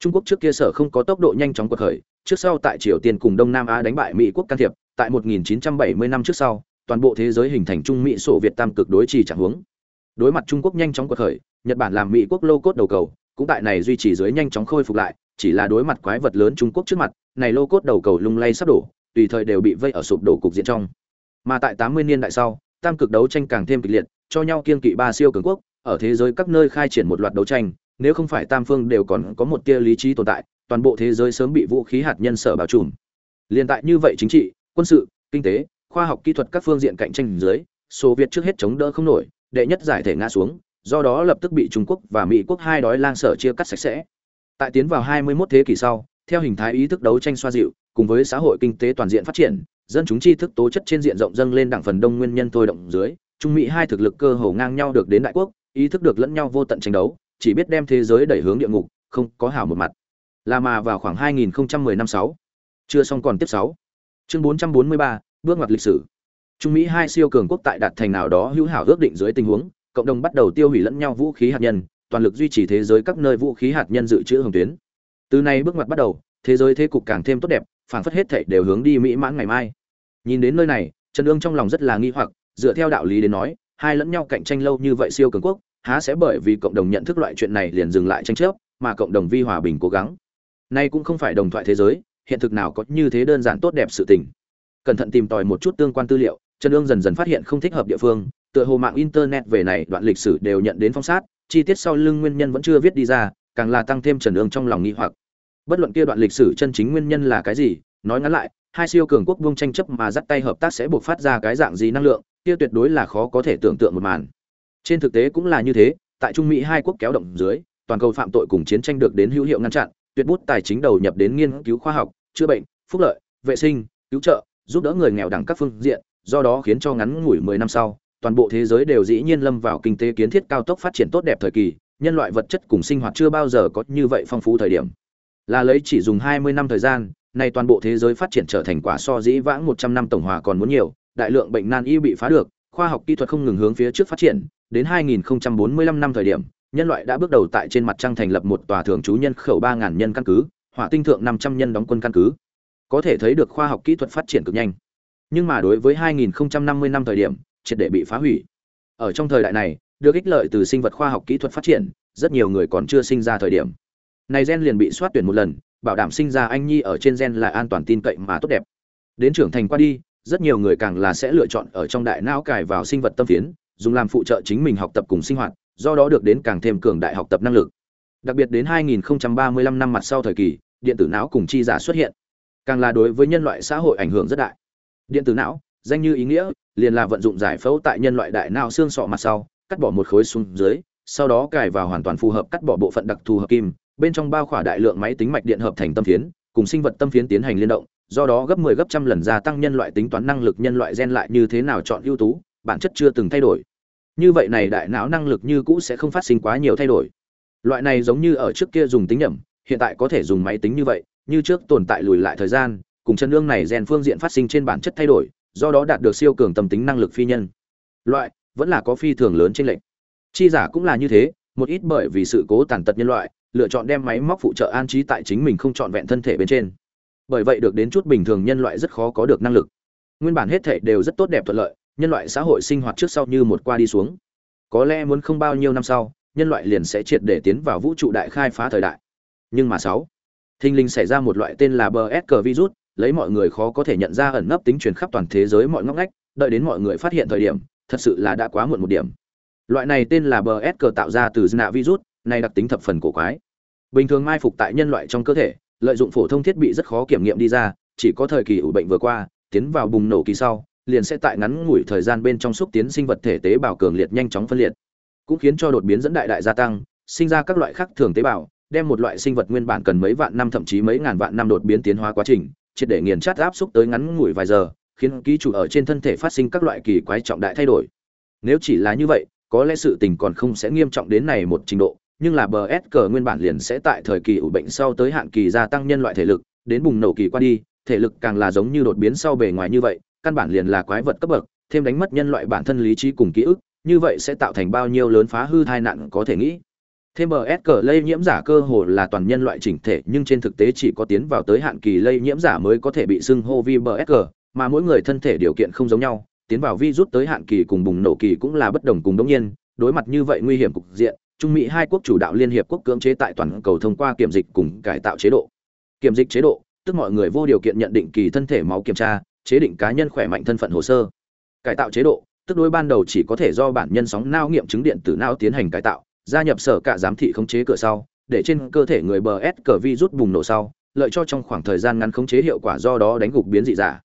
Trung quốc trước kia sở không có tốc độ nhanh chóng cuộc khởi, trước sau tại triều tiên cùng đông nam á đánh bại mỹ quốc can thiệp, tại 1970 năm trước sau, toàn bộ thế giới hình thành trung mỹ sổ việt tam cực đối trì trạng hướng đối mặt trung quốc nhanh chóng cuộc khởi, nhật bản làm mỹ quốc lô cốt đầu cầu, cũng tại này duy trì dưới nhanh chóng khôi phục lại, chỉ là đối mặt quái vật lớn trung quốc trước mặt, này lô cốt đầu cầu lung lay sắp đổ, tùy thời đều bị vây ở sụp đổ cục diện trong. Mà tại 80 niên đại sau, tam cực đấu tranh càng thêm kịch liệt cho nhau kiên kỵ ba siêu cường quốc ở thế giới các nơi khai triển một loạt đấu tranh nếu không phải tam phương đều còn có một tia lý trí tồn tại toàn bộ thế giới sớm bị vũ khí hạt nhân sở bao trùm liên tại như vậy chính trị quân sự kinh tế khoa học kỹ thuật các phương diện cạnh tranh dưới Xô Viết trước hết chống đỡ không nổi, đệ nhất giải thể ngã xuống, do đó lập tức bị Trung Quốc và Mỹ quốc hai đói lang sở chia cắt sạch sẽ. Tại tiến vào 21 thế kỷ sau, theo hình thái ý thức đấu tranh xoa dịu, cùng với xã hội kinh tế toàn diện phát triển, dân chúng tri thức tố chất trên diện rộng dâng lên đẳng phần đông nguyên nhân thôi động dưới, Trung Mỹ hai thực lực cơ hồ ngang nhau được đến đại quốc, ý thức được lẫn nhau vô tận tranh đấu, chỉ biết đem thế giới đẩy hướng địa ngục, không có hảo một mặt. Là mà vào khoảng 2010 năm 6. Chưa xong còn tiếp 6. Chương 443, bước ngoặt lịch sử trung mỹ hai siêu cường quốc tại đạt thành nào đó hữu hảo ước định dưới tình huống cộng đồng bắt đầu tiêu hủy lẫn nhau vũ khí hạt nhân toàn lực duy trì thế giới các nơi vũ khí hạt nhân dự trữ hồng tuyến từ nay bước ngoặt bắt đầu thế giới thế cục càng thêm tốt đẹp phản phất hết thảy đều hướng đi mỹ mãn ngày mai nhìn đến nơi này trần Dương trong lòng rất là nghi hoặc dựa theo đạo lý đến nói, hai lẫn nhau cạnh tranh lâu như vậy siêu cường quốc, há sẽ bởi vì cộng đồng nhận thức loại chuyện này liền dừng lại tranh chấp, mà cộng đồng vi hòa bình cố gắng. Nay cũng không phải đồng thoại thế giới, hiện thực nào có như thế đơn giản tốt đẹp sự tình. Cẩn thận tìm tòi một chút tương quan tư liệu, trần ương dần dần phát hiện không thích hợp địa phương, tựa hồ mạng internet về này đoạn lịch sử đều nhận đến phong sát, chi tiết sau lưng nguyên nhân vẫn chưa viết đi ra, càng là tăng thêm trần ương trong lòng nghi hoặc. Bất luận kia đoạn lịch sử chân chính nguyên nhân là cái gì, nói ngắn lại, hai siêu cường quốc vương tranh chấp mà dắt tay hợp tác sẽ buộc phát ra cái dạng gì năng lượng kia tuyệt đối là khó có thể tưởng tượng một màn trên thực tế cũng là như thế tại trung mỹ hai quốc kéo động dưới toàn cầu phạm tội cùng chiến tranh được đến hữu hiệu ngăn chặn tuyệt bút tài chính đầu nhập đến nghiên cứu khoa học chữa bệnh phúc lợi vệ sinh cứu trợ giúp đỡ người nghèo đẳng các phương diện do đó khiến cho ngắn ngủi 10 năm sau, toàn bộ thế giới đều dĩ nhiên lâm vào kinh tế kiến thiết cao tốc phát triển tốt đẹp thời kỳ, nhân loại vật chất cùng sinh hoạt chưa bao giờ có như vậy phong phú thời điểm. Là lấy chỉ dùng 20 năm thời gian, nay toàn bộ thế giới phát triển trở thành quả so dĩ vãng 100 năm tổng hòa còn muốn nhiều, đại lượng bệnh nan y bị phá được, khoa học kỹ thuật không ngừng hướng phía trước phát triển, đến 2045 năm thời điểm, nhân loại đã bước đầu tại trên mặt trăng thành lập một tòa thường trú nhân khẩu 3000 nhân căn cứ, hỏa tinh thượng 500 nhân đóng quân căn cứ. Có thể thấy được khoa học kỹ thuật phát triển cực nhanh. Nhưng mà đối với 2050 năm thời điểm triệt để bị phá hủy. Ở trong thời đại này được ích lợi từ sinh vật khoa học kỹ thuật phát triển rất nhiều người còn chưa sinh ra thời điểm. Này gen liền bị soát tuyển một lần bảo đảm sinh ra anh nhi ở trên gen là an toàn tin cậy mà tốt đẹp. Đến trưởng thành qua đi rất nhiều người càng là sẽ lựa chọn ở trong đại não cài vào sinh vật tâm phiến, dùng làm phụ trợ chính mình học tập cùng sinh hoạt, do đó được đến càng thêm cường đại học tập năng lực. Đặc biệt đến 2035 năm mặt sau thời kỳ, điện tử não cùng chi giả xuất hiện. Càng là đối với nhân loại xã hội ảnh hưởng rất đại. Điện tử não, danh như ý nghĩa, liền là vận dụng giải phẫu tại nhân loại đại não xương sọ mặt sau, cắt bỏ một khối xuống dưới, sau đó cài vào hoàn toàn phù hợp cắt bỏ bộ phận đặc thù hợp kim, bên trong bao khỏa đại lượng máy tính mạch điện hợp thành tâm phiến, cùng sinh vật tâm phiến tiến hành liên động do đó gấp 10 gấp trăm lần gia tăng nhân loại tính toán năng lực nhân loại gen lại như thế nào chọn ưu tú, bản chất chưa từng thay đổi. Như vậy này đại não năng lực như cũ sẽ không phát sinh quá nhiều thay đổi. Loại này giống như ở trước kia dùng tính nhẩm, hiện tại có thể dùng máy tính như vậy, như trước tồn tại lùi lại thời gian, cùng chân lương này gen phương diện phát sinh trên bản chất thay đổi, do đó đạt được siêu cường tâm tính năng lực phi nhân. Loại, vẫn là có phi thường lớn trên lệnh chi giả cũng là như thế, một ít bởi vì sự cố tàn tật nhân loại, lựa chọn đem máy móc phụ trợ an trí tại chính mình không chọn vẹn thân thể bên trên bởi vậy được đến chút bình thường nhân loại rất khó có được năng lực. Nguyên bản hết thể đều rất tốt đẹp thuận lợi, nhân loại xã hội sinh hoạt trước sau như một qua đi xuống. Có lẽ muốn không bao nhiêu năm sau, nhân loại liền sẽ triệt để tiến vào vũ trụ đại khai phá thời đại. Nhưng mà sáu thinh linh xảy ra một loại tên là bsk virus, lấy mọi người khó có thể nhận ra ẩn nấp tính truyền khắp toàn thế giới mọi ngóc ngách, đợi đến mọi người phát hiện thời điểm, thật sự là đã quá muộn một điểm. Loại này tên là bsk tạo ra từ zna virus, này đặc tính thập phần cổ quái. Bình thường mai phục tại nhân loại trong cơ thể lợi dụng phổ thông thiết bị rất khó kiểm nghiệm đi ra, chỉ có thời kỳ ủ bệnh vừa qua, tiến vào bùng nổ kỳ sau, liền sẽ tại ngắn ngủi thời gian bên trong xúc tiến sinh vật thể tế bào cường liệt nhanh chóng phân liệt. Cũng khiến cho đột biến dẫn đại đại gia tăng, sinh ra các loại khác thường tế bào, đem một loại sinh vật nguyên bản cần mấy vạn năm thậm chí mấy ngàn vạn năm đột biến tiến hóa quá trình, triệt để nghiền chát áp xúc tới ngắn ngủi vài giờ, khiến ký chủ ở trên thân thể phát sinh các loại kỳ quái trọng đại thay đổi. Nếu chỉ là như vậy, có lẽ sự tình còn không sẽ nghiêm trọng đến này một trình độ nhưng là bờ s cờ nguyên bản liền sẽ tại thời kỳ ủ bệnh sau tới hạn kỳ gia tăng nhân loại thể lực, đến bùng nổ kỳ qua đi, thể lực càng là giống như đột biến sau bề ngoài như vậy, căn bản liền là quái vật cấp bậc, thêm đánh mất nhân loại bản thân lý trí cùng ký ức, như vậy sẽ tạo thành bao nhiêu lớn phá hư tai nạn có thể nghĩ. Thêm bờ s cờ lây nhiễm giả cơ hồ là toàn nhân loại chỉnh thể, nhưng trên thực tế chỉ có tiến vào tới hạn kỳ lây nhiễm giả mới có thể bị xưng hô vi bờ s cờ mà mỗi người thân thể điều kiện không giống nhau, tiến vào vi rút tới hạn kỳ cùng bùng nổ kỳ cũng là bất đồng cùng đống nhiên, đối mặt như vậy nguy hiểm cục diện trung mỹ hai quốc chủ đạo liên hiệp quốc cưỡng chế tại toàn cầu thông qua kiểm dịch cùng cải tạo chế độ. Kiểm dịch chế độ, tức mọi người vô điều kiện nhận định kỳ thân thể máu kiểm tra, chế định cá nhân khỏe mạnh thân phận hồ sơ. Cải tạo chế độ, tức đối ban đầu chỉ có thể do bản nhân sóng nao nghiệm chứng điện tử não tiến hành cải tạo, gia nhập sở cả giám thị khống chế cửa sau, để trên cơ thể người bờ s cờ vi rút bùng nổ sau, lợi cho trong khoảng thời gian ngắn khống chế hiệu quả do đó đánh gục biến dị giả.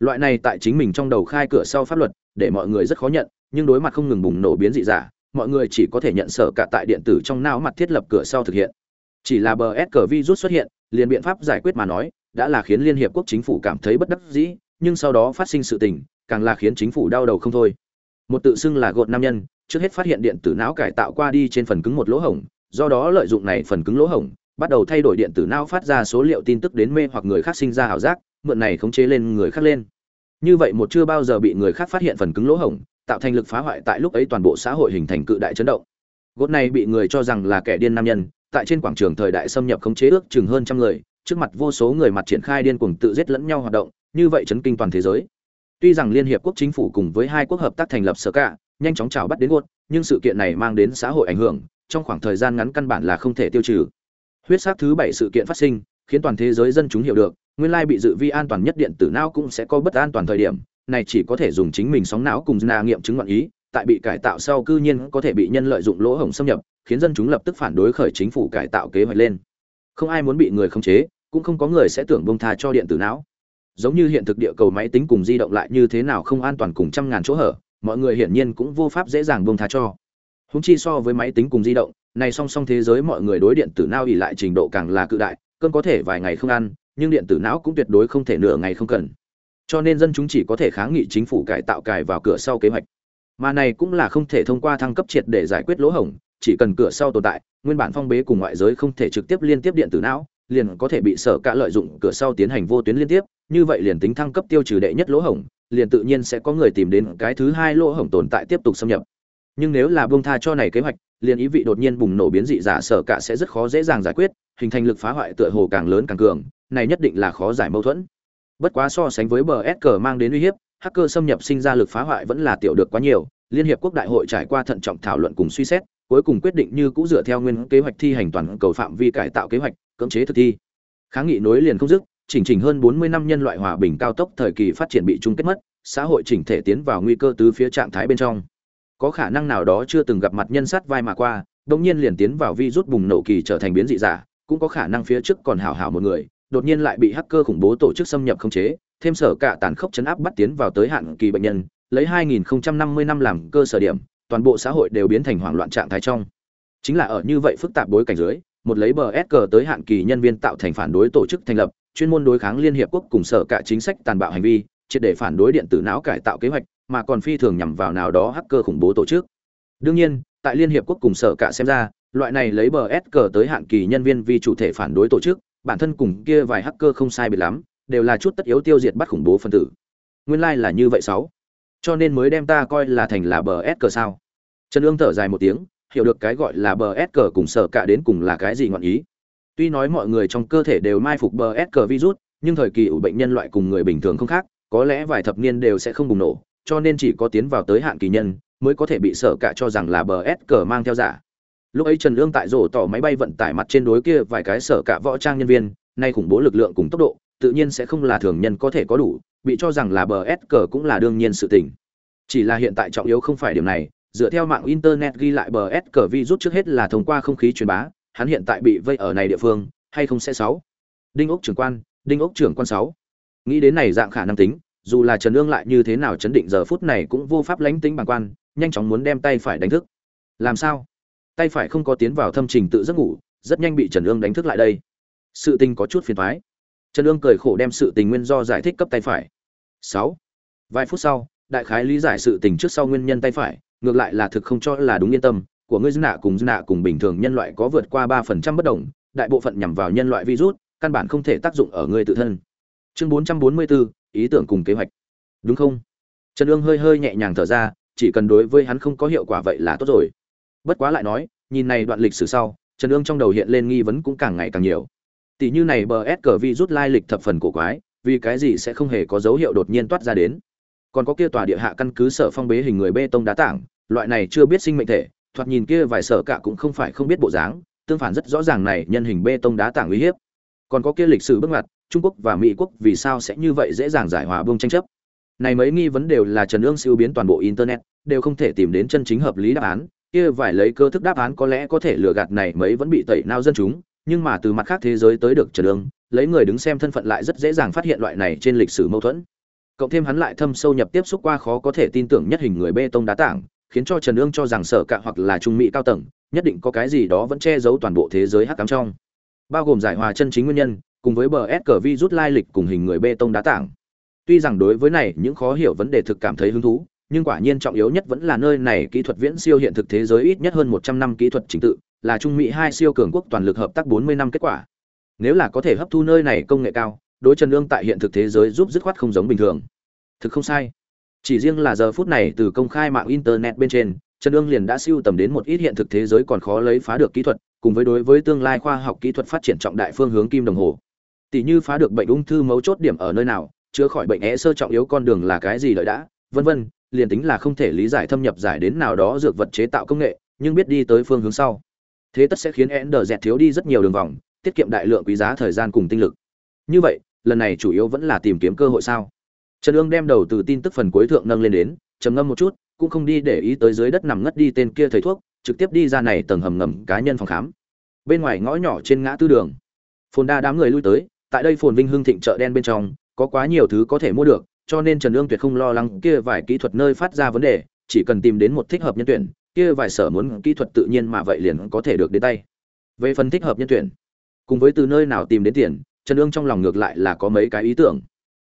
Loại này tại chính mình trong đầu khai cửa sau pháp luật, để mọi người rất khó nhận, nhưng đối mặt không ngừng bùng nổ biến dị giả mọi người chỉ có thể nhận sở cả tại điện tử trong não mặt thiết lập cửa sau thực hiện. Chỉ là bờ s cờ virus xuất hiện, liền biện pháp giải quyết mà nói, đã là khiến liên hiệp quốc chính phủ cảm thấy bất đắc dĩ, nhưng sau đó phát sinh sự tình, càng là khiến chính phủ đau đầu không thôi. Một tự xưng là gột nam nhân, trước hết phát hiện điện tử não cải tạo qua đi trên phần cứng một lỗ hổng, do đó lợi dụng này phần cứng lỗ hổng, bắt đầu thay đổi điện tử não phát ra số liệu tin tức đến mê hoặc người khác sinh ra ảo giác, mượn này khống chế lên người khác lên. Như vậy một chưa bao giờ bị người khác phát hiện phần cứng lỗ hổng tạo thành lực phá hoại tại lúc ấy toàn bộ xã hội hình thành cự đại chấn động. Gốt này bị người cho rằng là kẻ điên nam nhân, tại trên quảng trường thời đại xâm nhập khống chế ước chừng hơn trăm người, trước mặt vô số người mặt triển khai điên cuồng tự giết lẫn nhau hoạt động, như vậy chấn kinh toàn thế giới. Tuy rằng liên hiệp quốc chính phủ cùng với hai quốc hợp tác thành lập sở cả, nhanh chóng chào bắt đến gốt, nhưng sự kiện này mang đến xã hội ảnh hưởng, trong khoảng thời gian ngắn căn bản là không thể tiêu trừ. Huyết sát thứ bảy sự kiện phát sinh, khiến toàn thế giới dân chúng hiểu được, nguyên lai bị dự vi an toàn nhất điện tử não cũng sẽ có bất an toàn thời điểm này chỉ có thể dùng chính mình sóng não cùng na nghiệm chứng ngọn ý, tại bị cải tạo sau cư nhiên có thể bị nhân lợi dụng lỗ hổng xâm nhập, khiến dân chúng lập tức phản đối khởi chính phủ cải tạo kế hoạch lên. Không ai muốn bị người khống chế, cũng không có người sẽ tưởng bông tha cho điện tử não. Giống như hiện thực địa cầu máy tính cùng di động lại như thế nào không an toàn cùng trăm ngàn chỗ hở, mọi người hiển nhiên cũng vô pháp dễ dàng bông tha cho. Húng chi so với máy tính cùng di động, này song song thế giới mọi người đối điện tử não ỉ lại trình độ càng là cự đại, cơn có thể vài ngày không ăn, nhưng điện tử não cũng tuyệt đối không thể nửa ngày không cần cho nên dân chúng chỉ có thể kháng nghị chính phủ cải tạo cài vào cửa sau kế hoạch. Mà này cũng là không thể thông qua thăng cấp triệt để giải quyết lỗ hổng, chỉ cần cửa sau tồn tại, nguyên bản phong bế cùng ngoại giới không thể trực tiếp liên tiếp điện tử não, liền có thể bị sở cả lợi dụng cửa sau tiến hành vô tuyến liên tiếp, như vậy liền tính thăng cấp tiêu trừ đệ nhất lỗ hổng, liền tự nhiên sẽ có người tìm đến cái thứ hai lỗ hổng tồn tại tiếp tục xâm nhập. Nhưng nếu là buông tha cho này kế hoạch, liền ý vị đột nhiên bùng nổ biến dị giả sở cả sẽ rất khó dễ dàng giải quyết, hình thành lực phá hoại tựa hồ càng lớn càng cường, này nhất định là khó giải mâu thuẫn bất quá so sánh với bờ s mang đến uy hiếp, hacker xâm nhập sinh ra lực phá hoại vẫn là tiểu được quá nhiều. Liên hiệp quốc đại hội trải qua thận trọng thảo luận cùng suy xét, cuối cùng quyết định như cũ dựa theo nguyên kế hoạch thi hành toàn cầu phạm vi cải tạo kế hoạch, cưỡng chế thực thi. Kháng nghị nối liền không dứt, chỉnh chỉnh hơn 40 năm nhân loại hòa bình cao tốc thời kỳ phát triển bị chung kết mất, xã hội chỉnh thể tiến vào nguy cơ tứ phía trạng thái bên trong. Có khả năng nào đó chưa từng gặp mặt nhân sát vai mà qua đống nhiên liền tiến vào vi rút bùng nổ kỳ trở thành biến dị giả, cũng có khả năng phía trước còn hảo hảo một người đột nhiên lại bị hacker khủng bố tổ chức xâm nhập khống chế, thêm sở cả tàn khốc chấn áp bắt tiến vào tới hạn kỳ bệnh nhân, lấy 2050 năm làm cơ sở điểm, toàn bộ xã hội đều biến thành hoảng loạn trạng thái trong. chính là ở như vậy phức tạp bối cảnh dưới một lấy bờ SK tới hạn kỳ nhân viên tạo thành phản đối tổ chức thành lập chuyên môn đối kháng liên hiệp quốc cùng sở cả chính sách tàn bạo hành vi triệt để phản đối điện tử não cải tạo kế hoạch mà còn phi thường nhằm vào nào đó hacker khủng bố tổ chức đương nhiên tại liên hiệp quốc cùng sở cả xem ra loại này lấy bờ SK tới hạn kỳ nhân viên vì chủ thể phản đối tổ chức bản thân cùng kia vài hacker không sai biệt lắm, đều là chút tất yếu tiêu diệt bắt khủng bố phân tử. Nguyên lai like là như vậy sáu. Cho nên mới đem ta coi là thành là bờ s cờ sao. Trần ương thở dài một tiếng, hiểu được cái gọi là bờ s cờ cùng sở cả đến cùng là cái gì ngọn ý. Tuy nói mọi người trong cơ thể đều mai phục bờ s cờ virus, nhưng thời kỳ ủ bệnh nhân loại cùng người bình thường không khác, có lẽ vài thập niên đều sẽ không bùng nổ, cho nên chỉ có tiến vào tới hạn kỳ nhân, mới có thể bị sở cả cho rằng là bờ s cờ mang theo giả lúc ấy trần Lương tại rổ tỏ máy bay vận tải mặt trên đối kia vài cái sở cả võ trang nhân viên, nay khủng bố lực lượng cùng tốc độ, tự nhiên sẽ không là thường nhân có thể có đủ, bị cho rằng là bờ s cờ cũng là đương nhiên sự tình. Chỉ là hiện tại trọng yếu không phải điểm này, dựa theo mạng internet ghi lại bờ s cờ virus trước hết là thông qua không khí truyền bá, hắn hiện tại bị vây ở này địa phương, hay không sẽ sáu? Đinh ốc trưởng quan, đinh ốc trưởng quan sáu. Nghĩ đến này dạng khả năng tính, dù là trần ương lại như thế nào chấn định giờ phút này cũng vô pháp lánh tính bằng quan, nhanh chóng muốn đem tay phải đánh thức. Làm sao? Tay phải không có tiến vào thâm trình tự giấc ngủ, rất nhanh bị trần ương đánh thức lại đây. Sự tình có chút phiền thoái trần ương cười khổ đem sự tình nguyên do giải thích cấp tay phải. Sáu. Vài phút sau, đại khái lý giải sự tình trước sau nguyên nhân tay phải, ngược lại là thực không cho là đúng yên tâm, của ngươi dân nạ cùng dân nạ cùng bình thường nhân loại có vượt qua ba phần trăm bất đồng, đại bộ phận nhằm vào nhân loại virus, căn bản không thể tác dụng ở ngươi tự thân. Chương bốn trăm bốn mươi bốn ý tưởng cùng kế hoạch. Đúng không? Trần ương hơi hơi nhẹ nhàng thở ra, chỉ cần đối với hắn không có hiệu quả vậy là tốt rồi bất quá lại nói, nhìn này đoạn lịch sử sau, trần ương trong đầu hiện lên nghi vấn cũng càng ngày càng nhiều. Tỷ như này bờ s cờ vi rút lai lịch thập phần cổ quái, vì cái gì sẽ không hề có dấu hiệu đột nhiên toát ra đến? Còn có kia tòa địa hạ căn cứ sở phong bế hình người bê tông đá tảng, loại này chưa biết sinh mệnh thể, thoạt nhìn kia vài sở cả cũng không phải không biết bộ dáng, tương phản rất rõ ràng này nhân hình bê tông đá tảng uy hiếp. Còn có kia lịch sử bước ngoặt, trung quốc và mỹ quốc vì sao sẽ như vậy dễ dàng giải hòa bông tranh chấp? Này mấy nghi vấn đều là trần ương siêu biến toàn bộ internet, đều không thể tìm đến chân chính hợp lý đáp án kia vài lấy cơ thức đáp án có lẽ có thể lừa gạt này mấy vẫn bị tẩy nao dân chúng, nhưng mà từ mặt khác thế giới tới được trần đường lấy người đứng xem thân phận lại rất dễ dàng phát hiện loại này trên lịch sử mâu thuẫn. Cộng thêm hắn lại thâm sâu nhập tiếp xúc qua khó có thể tin tưởng nhất hình người bê tông đá tảng, khiến cho trần ương cho rằng sở cạ hoặc là trung mỹ cao tầng, nhất định có cái gì đó vẫn che giấu toàn bộ thế giới hắc cám trong. Bao gồm giải hòa chân chính nguyên nhân, cùng với bờ s cờ vi rút lai lịch cùng hình người bê tông đá tảng. Tuy rằng đối với này những khó hiểu vấn đề thực cảm thấy hứng thú nhưng quả nhiên trọng yếu nhất vẫn là nơi này kỹ thuật viễn siêu hiện thực thế giới ít nhất hơn một trăm năm kỹ thuật trình tự, là trung mỹ hai siêu cường quốc toàn lực hợp tác bốn mươi năm kết quả. Nếu là có thể hấp thu nơi này công nghệ cao, đối trần Lương tại hiện thực thế giới giúp dứt khoát không giống bình thường. Thực không sai. Chỉ riêng là giờ phút này từ công khai mạng internet bên trên, trần Lương liền đã siêu tầm đến một ít hiện thực thế giới còn khó lấy phá được kỹ thuật, cùng với đối với tương lai khoa học kỹ thuật phát triển trọng đại phương hướng kim đồng hồ. Tỷ như phá được bệnh ung thư mấu chốt điểm ở nơi nào, chữa khỏi bệnh é sơ trọng yếu con đường là cái gì lợi đã, vân vân liền tính là không thể lý giải thâm nhập giải đến nào đó dược vật chế tạo công nghệ, nhưng biết đi tới phương hướng sau. Thế tất sẽ khiến ender dẹt thiếu đi rất nhiều đường vòng, tiết kiệm đại lượng quý giá thời gian cùng tinh lực. Như vậy, lần này chủ yếu vẫn là tìm kiếm cơ hội sao? Trần ương đem đầu từ tin tức phần cuối thượng nâng lên đến, trầm ngâm một chút, cũng không đi để ý tới dưới đất nằm ngất đi tên kia thầy thuốc, trực tiếp đi ra này tầng hầm ngầm cá nhân phòng khám. Bên ngoài ngõ nhỏ trên ngã tư đường. Phồn đa đám người lui tới, tại đây phồn vinh hưng thịnh chợ đen bên trong, có quá nhiều thứ có thể mua được cho nên trần Nương tuyệt không lo lắng kia vài kỹ thuật nơi phát ra vấn đề, chỉ cần tìm đến một thích hợp nhân tuyển, kia vài sở muốn kỹ thuật tự nhiên mà vậy liền có thể được đến tay. Về phần thích hợp nhân tuyển, cùng với từ nơi nào tìm đến tiền, trần Nương trong lòng ngược lại là có mấy cái ý tưởng.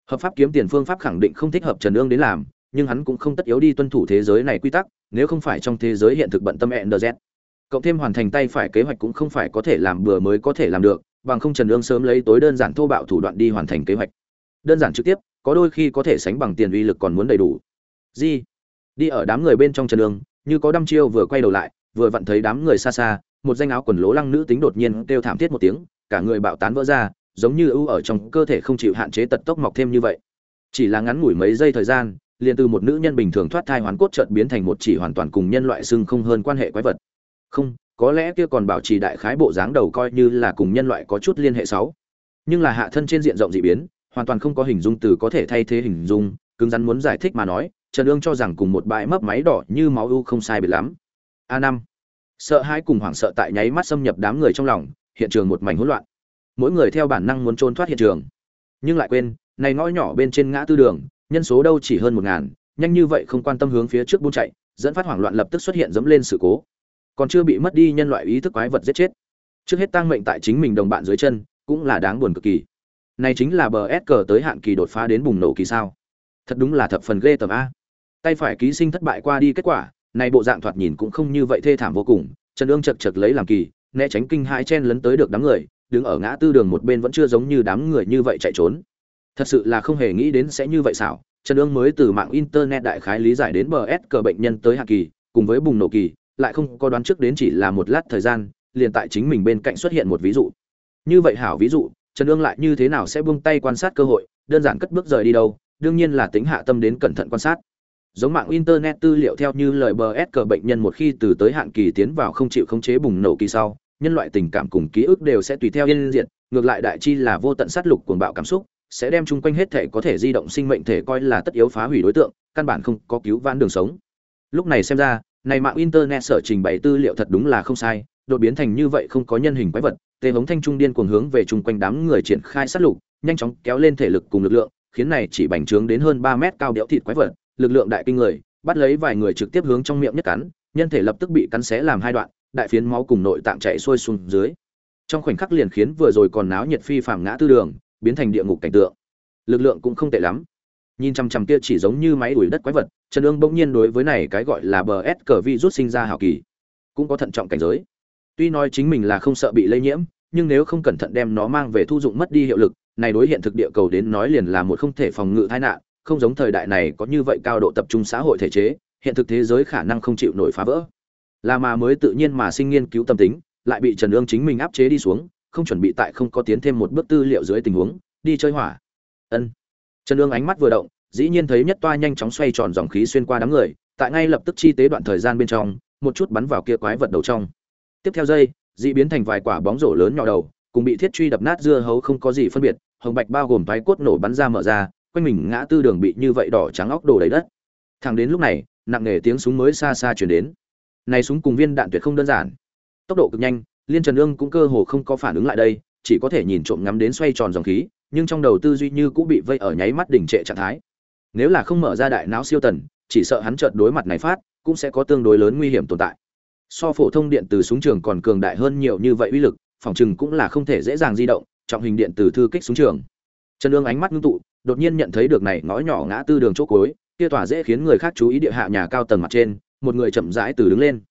Hợp pháp kiếm tiền phương pháp khẳng định không thích hợp trần Nương đến làm, nhưng hắn cũng không tất yếu đi tuân thủ thế giới này quy tắc, nếu không phải trong thế giới hiện thực bận tâm hẹn z. Cộng thêm hoàn thành tay phải kế hoạch cũng không phải có thể làm bừa mới có thể làm được, bằng không trần Nương sớm lấy tối đơn giản thô bạo thủ đoạn đi hoàn thành kế hoạch. Đơn giản trực tiếp có đôi khi có thể sánh bằng tiền uy lực còn muốn đầy đủ. Di đi ở đám người bên trong trần đường, như có đăm chiêu vừa quay đầu lại, vừa vặn thấy đám người xa xa, một danh áo quần lố lăng nữ tính đột nhiên kêu thảm thiết một tiếng, cả người bạo tán vỡ ra, giống như ưu ở trong cơ thể không chịu hạn chế tật tốc mọc thêm như vậy. Chỉ là ngắn ngủi mấy giây thời gian, liền từ một nữ nhân bình thường thoát thai hoàn cốt chợt biến thành một chỉ hoàn toàn cùng nhân loại xưng không hơn quan hệ quái vật. Không, có lẽ kia còn bảo trì đại khái bộ dáng đầu coi như là cùng nhân loại có chút liên hệ xấu nhưng là hạ thân trên diện rộng dị biến hoàn toàn không có hình dung từ có thể thay thế hình dung, cứng rắn muốn giải thích mà nói, trần ương cho rằng cùng một bãi mấp máy đỏ như máu u không sai biệt lắm. A năm. Sợ hãi cùng hoảng sợ tại nháy mắt xâm nhập đám người trong lòng, hiện trường một mảnh hỗn loạn. Mỗi người theo bản năng muốn trốn thoát hiện trường. Nhưng lại quên, này ngõ nhỏ bên trên ngã tư đường, nhân số đâu chỉ hơn một ngàn, nhanh như vậy không quan tâm hướng phía trước buôn chạy, dẫn phát hoảng loạn lập tức xuất hiện dẫm lên sự cố. Còn chưa bị mất đi nhân loại ý thức quái vật giết chết. Trước hết tăng mệnh tại chính mình đồng bạn dưới chân, cũng là đáng buồn cực kỳ này chính là bờ s cờ tới hạn kỳ đột phá đến bùng nổ kỳ sao. Thật đúng là thập phần ghê tởm a. Tay phải ký sinh thất bại qua đi kết quả, này bộ dạng thoạt nhìn cũng không như vậy thê thảm vô cùng, trần ương chật chật lấy làm kỳ, né tránh kinh hãi chen lấn tới được đám người, đứng ở ngã tư đường một bên vẫn chưa giống như đám người như vậy chạy trốn. Thật sự là không hề nghĩ đến sẽ như vậy xảo, trần ương mới từ mạng internet đại khái lý giải đến bờ s cờ bệnh nhân tới hạ kỳ, cùng với bùng nổ kỳ, lại không có đoán trước đến chỉ là một lát thời gian, liền tại chính mình bên cạnh xuất hiện một ví dụ. Như vậy hảo ví dụ trần ương lại như thế nào sẽ buông tay quan sát cơ hội, đơn giản cất bước rời đi đâu, đương nhiên là tính hạ tâm đến cẩn thận quan sát. Giống mạng internet tư liệu theo như lời bờ s cờ bệnh nhân một khi từ tới hạn kỳ tiến vào không chịu khống chế bùng nổ kỳ sau, nhân loại tình cảm cùng ký ức đều sẽ tùy theo yên diện ngược lại đại chi là vô tận sát lục cuồng bạo cảm xúc, sẽ đem chung quanh hết thể có thể di động sinh mệnh thể coi là tất yếu phá hủy đối tượng, căn bản không có cứu vãn đường sống. Lúc này xem ra, này mạng internet sở trình bày tư liệu thật đúng là không sai, đột biến thành như vậy không có nhân hình quái vật tề hống thanh trung điên cuồng hướng về chung quanh đám người triển khai sát lục, nhanh chóng kéo lên thể lực cùng lực lượng, khiến này chỉ bành trướng đến hơn ba mét cao đẽo thịt quái vật, lực lượng đại kinh người, bắt lấy vài người trực tiếp hướng trong miệng nhất cắn, nhân thể lập tức bị cắn xé làm hai đoạn, đại phiến máu cùng nội tạng chạy xuôi xuống dưới. Trong khoảnh khắc liền khiến vừa rồi còn náo nhiệt phi phàm ngã tư đường, biến thành địa ngục cảnh tượng. Lực lượng cũng không tệ lắm. Nhìn chằm chằm kia chỉ giống như máy đuổi đất quái vật, trần ương bỗng nhiên đối với này cái gọi là bờ s cờ vi rút sinh ra hào kỳ. Cũng có thận trọng cảnh giới tuy nói chính mình là không sợ bị lây nhiễm, nhưng nếu không cẩn thận đem nó mang về thu dụng mất đi hiệu lực, này đối hiện thực địa cầu đến nói liền là một không thể phòng ngự tai nạn, không giống thời đại này có như vậy cao độ tập trung xã hội thể chế, hiện thực thế giới khả năng không chịu nổi phá vỡ. Là mà mới tự nhiên mà sinh nghiên cứu tâm tính, lại bị trần ương chính mình áp chế đi xuống, không chuẩn bị tại không có tiến thêm một bước tư liệu dưới tình huống, đi chơi hỏa. Ân. Trần ương ánh mắt vừa động, dĩ nhiên thấy nhất toa nhanh chóng xoay tròn dòng khí xuyên qua đám người, tại ngay lập tức chi tế đoạn thời gian bên trong, một chút bắn vào kia quái vật đầu trong tiếp theo dây, dị biến thành vài quả bóng rổ lớn nhỏ đầu, cùng bị thiết truy đập nát dưa hấu không có gì phân biệt, hồng bạch bao gồm thoái cốt nổ bắn ra mở ra, quanh mình ngã tư đường bị như vậy đỏ trắng óc đổ đầy đất. Thẳng đến lúc này, nặng nề tiếng súng mới xa xa chuyển đến. Này súng cùng viên đạn tuyệt không đơn giản. Tốc độ cực nhanh, liên trần ương cũng cơ hồ không có phản ứng lại đây, chỉ có thể nhìn trộm ngắm đến xoay tròn dòng khí, nhưng trong đầu tư duy như cũng bị vây ở nháy mắt đỉnh trệ trạng thái. Nếu là không mở ra đại não siêu tần, chỉ sợ hắn chợt đối mặt này phát, cũng sẽ có tương đối lớn nguy hiểm tồn tại so phổ thông điện từ súng trường còn cường đại hơn nhiều như vậy uy lực, phòng chừng cũng là không thể dễ dàng di động, trọng hình điện từ thư kích súng trường. Trần ương ánh mắt ngưng tụ, đột nhiên nhận thấy được này ngõ nhỏ ngã tư đường chỗ cối kia tỏa dễ khiến người khác chú ý địa hạ nhà cao tầng mặt trên, một người chậm rãi từ đứng lên.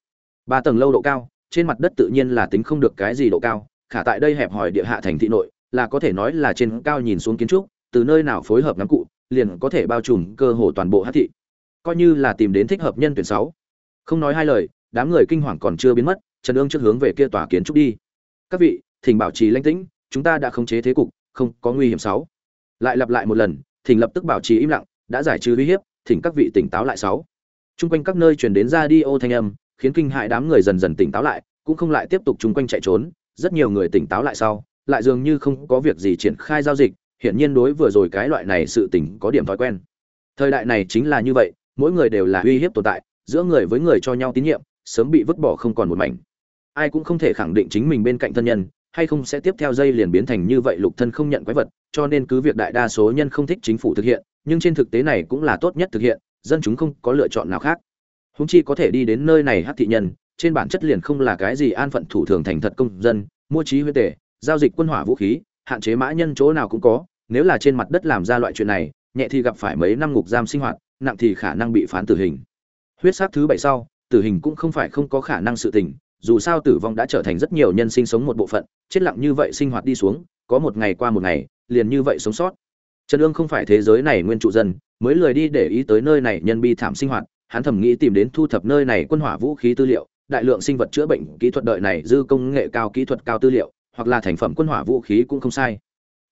Ba tầng lâu độ cao, trên mặt đất tự nhiên là tính không được cái gì độ cao, khả tại đây hẹp hòi địa hạ thành thị nội, là có thể nói là trên cao nhìn xuống kiến trúc, từ nơi nào phối hợp ngắm cụ, liền có thể bao trùm cơ hồ toàn bộ hát thị. Coi như là tìm đến thích hợp nhân tuyển sáu. Không nói hai lời đám người kinh hoàng còn chưa biến mất, trần ương trước hướng về kia tòa kiến trúc đi. Các vị, thỉnh bảo trì lãnh tĩnh, chúng ta đã khống chế thế cục, không có nguy hiểm sáu. Lại lặp lại một lần, thỉnh lập tức bảo trì im lặng, đã giải trừ uy hiếp, thỉnh các vị tỉnh táo lại sáu. Chung quanh các nơi truyền đến ra đi ô thanh âm, khiến kinh hại đám người dần dần tỉnh táo lại, cũng không lại tiếp tục chung quanh chạy trốn, rất nhiều người tỉnh táo lại sau, lại dường như không có việc gì triển khai giao dịch, hiển nhiên đối vừa rồi cái loại này sự tỉnh có điểm thói quen. Thời đại này chính là như vậy, mỗi người đều là uy hiếp tồn tại, giữa người với người cho nhau tín nhiệm sớm bị vứt bỏ không còn một mảnh. Ai cũng không thể khẳng định chính mình bên cạnh thân nhân, hay không sẽ tiếp theo dây liền biến thành như vậy lục thân không nhận quái vật, cho nên cứ việc đại đa số nhân không thích chính phủ thực hiện, nhưng trên thực tế này cũng là tốt nhất thực hiện, dân chúng không có lựa chọn nào khác. Húng chi có thể đi đến nơi này hát thị nhân, trên bản chất liền không là cái gì an phận thủ thường thành thật công dân, mua trí huyết tể, giao dịch quân hỏa vũ khí, hạn chế mã nhân chỗ nào cũng có, nếu là trên mặt đất làm ra loại chuyện này, nhẹ thì gặp phải mấy năm ngục giam sinh hoạt, nặng thì khả năng bị phán tử hình. Huyết sát thứ bảy sau tử hình cũng không phải không có khả năng sự tình, dù sao tử vong đã trở thành rất nhiều nhân sinh sống một bộ phận, chết lặng như vậy sinh hoạt đi xuống, có một ngày qua một ngày, liền như vậy sống sót. Trần ương không phải thế giới này nguyên trụ dân, mới lười đi để ý tới nơi này nhân bi thảm sinh hoạt, hắn thầm nghĩ tìm đến thu thập nơi này quân hỏa vũ khí tư liệu, đại lượng sinh vật chữa bệnh kỹ thuật đợi này dư công nghệ cao kỹ thuật cao tư liệu, hoặc là thành phẩm quân hỏa vũ khí cũng không sai.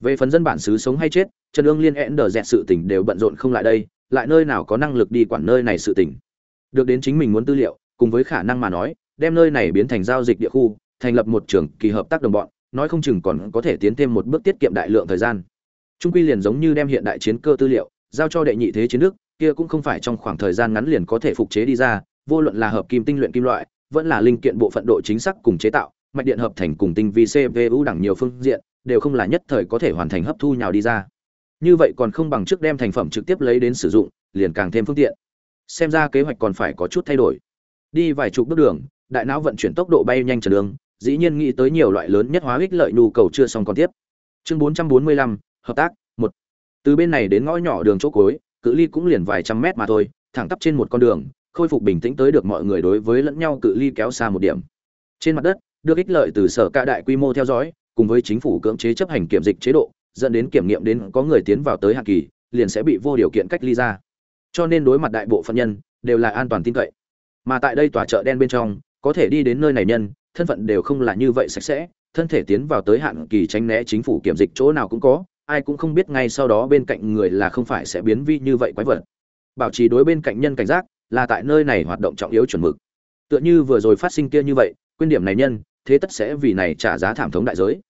Về phần dân bản xứ sống hay chết, trần ương liên e én đờ dẹt sự tỉnh đều bận rộn không lại đây, lại nơi nào có năng lực đi quản nơi này sự tỉnh được đến chính mình muốn tư liệu, cùng với khả năng mà nói, đem nơi này biến thành giao dịch địa khu, thành lập một trường kỳ hợp tác đồng bọn, nói không chừng còn có thể tiến thêm một bước tiết kiệm đại lượng thời gian. Trung quy liền giống như đem hiện đại chiến cơ tư liệu, giao cho đệ nhị thế chiến đức, kia cũng không phải trong khoảng thời gian ngắn liền có thể phục chế đi ra, vô luận là hợp kim tinh luyện kim loại, vẫn là linh kiện bộ phận độ chính xác cùng chế tạo, mạch điện hợp thành cùng tinh vi cpu đẳng nhiều phương diện, đều không là nhất thời có thể hoàn thành hấp thu nhào đi ra. Như vậy còn không bằng trước đem thành phẩm trực tiếp lấy đến sử dụng, liền càng thêm phương tiện xem ra kế hoạch còn phải có chút thay đổi. Đi vài chục bước đường đại não vận chuyển tốc độ bay nhanh trần đường dĩ nhiên nghĩ tới nhiều loại lớn nhất hóa ích lợi nhu cầu chưa xong còn tiếp. Chương 445, hợp tác một. Từ bên này đến ngõ nhỏ đường chỗ cuối cự ly cũng liền vài trăm mét mà thôi thẳng tắp trên một con đường khôi phục bình tĩnh tới được mọi người đối với lẫn nhau cự ly kéo xa một điểm. Trên mặt đất được ích lợi từ sở ca đại quy mô theo dõi cùng với chính phủ cưỡng chế chấp hành kiểm dịch chế độ dẫn đến kiểm nghiệm đến có người tiến vào tới hạ kỳ liền sẽ bị vô điều kiện cách ly ra cho nên đối mặt đại bộ phận nhân, đều là an toàn tin cậy. Mà tại đây tòa chợ đen bên trong, có thể đi đến nơi này nhân, thân phận đều không là như vậy sạch sẽ, thân thể tiến vào tới hạn kỳ tránh né chính phủ kiểm dịch chỗ nào cũng có, ai cũng không biết ngay sau đó bên cạnh người là không phải sẽ biến vi như vậy quái vật. Bảo trì đối bên cạnh nhân cảnh giác, là tại nơi này hoạt động trọng yếu chuẩn mực. Tựa như vừa rồi phát sinh kia như vậy quyên điểm này nhân, thế tất sẽ vì này trả giá thảm thống đại giới.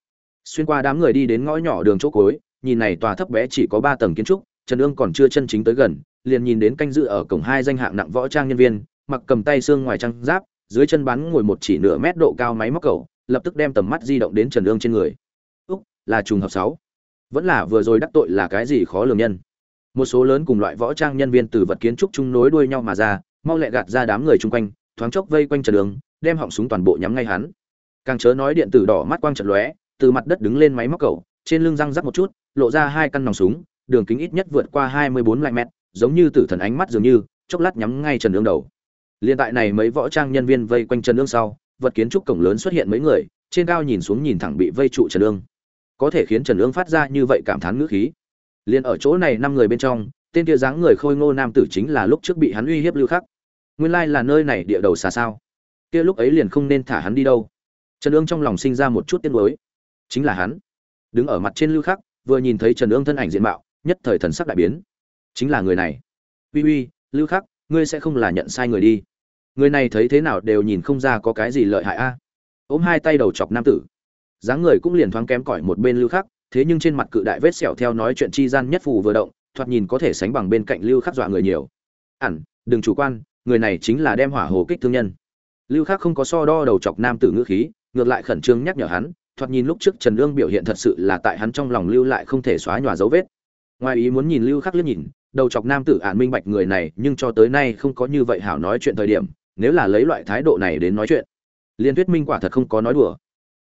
Xuyên qua đám người đi đến ngõ nhỏ đường chỗ cuối, nhìn này tòa thấp bé chỉ có ba tầng kiến trúc, trần ương còn chưa chân chính tới gần liền nhìn đến canh dự ở cổng hai danh hạng nặng võ trang nhân viên, mặc cầm tay xương ngoài trang giáp, dưới chân bắn ngồi một chỉ nửa mét độ cao máy móc cầu lập tức đem tầm mắt di động đến trần ương trên người. Úc, là trùng hợp sáu. Vẫn là vừa rồi đắc tội là cái gì khó lường nhân. Một số lớn cùng loại võ trang nhân viên từ vật kiến trúc chung nối đuôi nhau mà ra, mau lẹ gạt ra đám người chung quanh, thoáng chốc vây quanh trần ương đem họng súng toàn bộ nhắm ngay hắn. Càng chớ nói điện tử đỏ mắt quang trận lóe, từ mặt đất đứng lên máy móc cầu trên lưng răng rắc một chút, lộ ra hai căn nòng súng, đường kính ít nhất vượt qua hai mươi bốn mét giống như tử thần ánh mắt dường như, chốc lát nhắm ngay trần ương đầu. Liên tại này mấy võ trang nhân viên vây quanh trần ương sau, vật kiến trúc cổng lớn xuất hiện mấy người, trên cao nhìn xuống nhìn thẳng bị vây trụ trần ương. Có thể khiến trần ương phát ra như vậy cảm thán ngữ khí. Liền ở chỗ này năm người bên trong, tên kia dáng người khôi ngô nam tử chính là lúc trước bị hắn uy hiếp lưu khắc. Nguyên lai là nơi này địa đầu xa sao? Kia lúc ấy liền không nên thả hắn đi đâu. Trần ương trong lòng sinh ra một chút tiếc nuối. Chính là hắn. Đứng ở mặt trên lưu khắc, vừa nhìn thấy trần ương thân ảnh diện mạo, nhất thời thần sắc đại biến chính là người này. Uy uy, lưu khắc, ngươi sẽ không là nhận sai người đi. Người này thấy thế nào đều nhìn không ra có cái gì lợi hại a. Ôm hai tay đầu chọc nam tử. Dáng người cũng liền thoáng kém cỏi một bên lưu khắc, thế nhưng trên mặt cự đại vết sẹo theo nói chuyện chi gian nhất phù vừa động, thoạt nhìn có thể sánh bằng bên cạnh lưu khắc dọa người nhiều. Ẳn đừng chủ quan, người này chính là đem hỏa hồ kích thương nhân. Lưu khắc không có so đo đầu chọc nam tử ngữ khí, ngược lại khẩn trương nhắc nhở hắn, thoạt nhìn lúc trước trần lương biểu hiện thật sự là tại hắn trong lòng lưu lại không thể xóa nhòa dấu vết. Ngoài ý muốn nhìn lưu khắc liếc nhìn đầu chọc nam tử ản minh bạch người này, nhưng cho tới nay không có như vậy hảo nói chuyện thời điểm, nếu là lấy loại thái độ này đến nói chuyện liên thuyết minh quả thật không có nói đùa.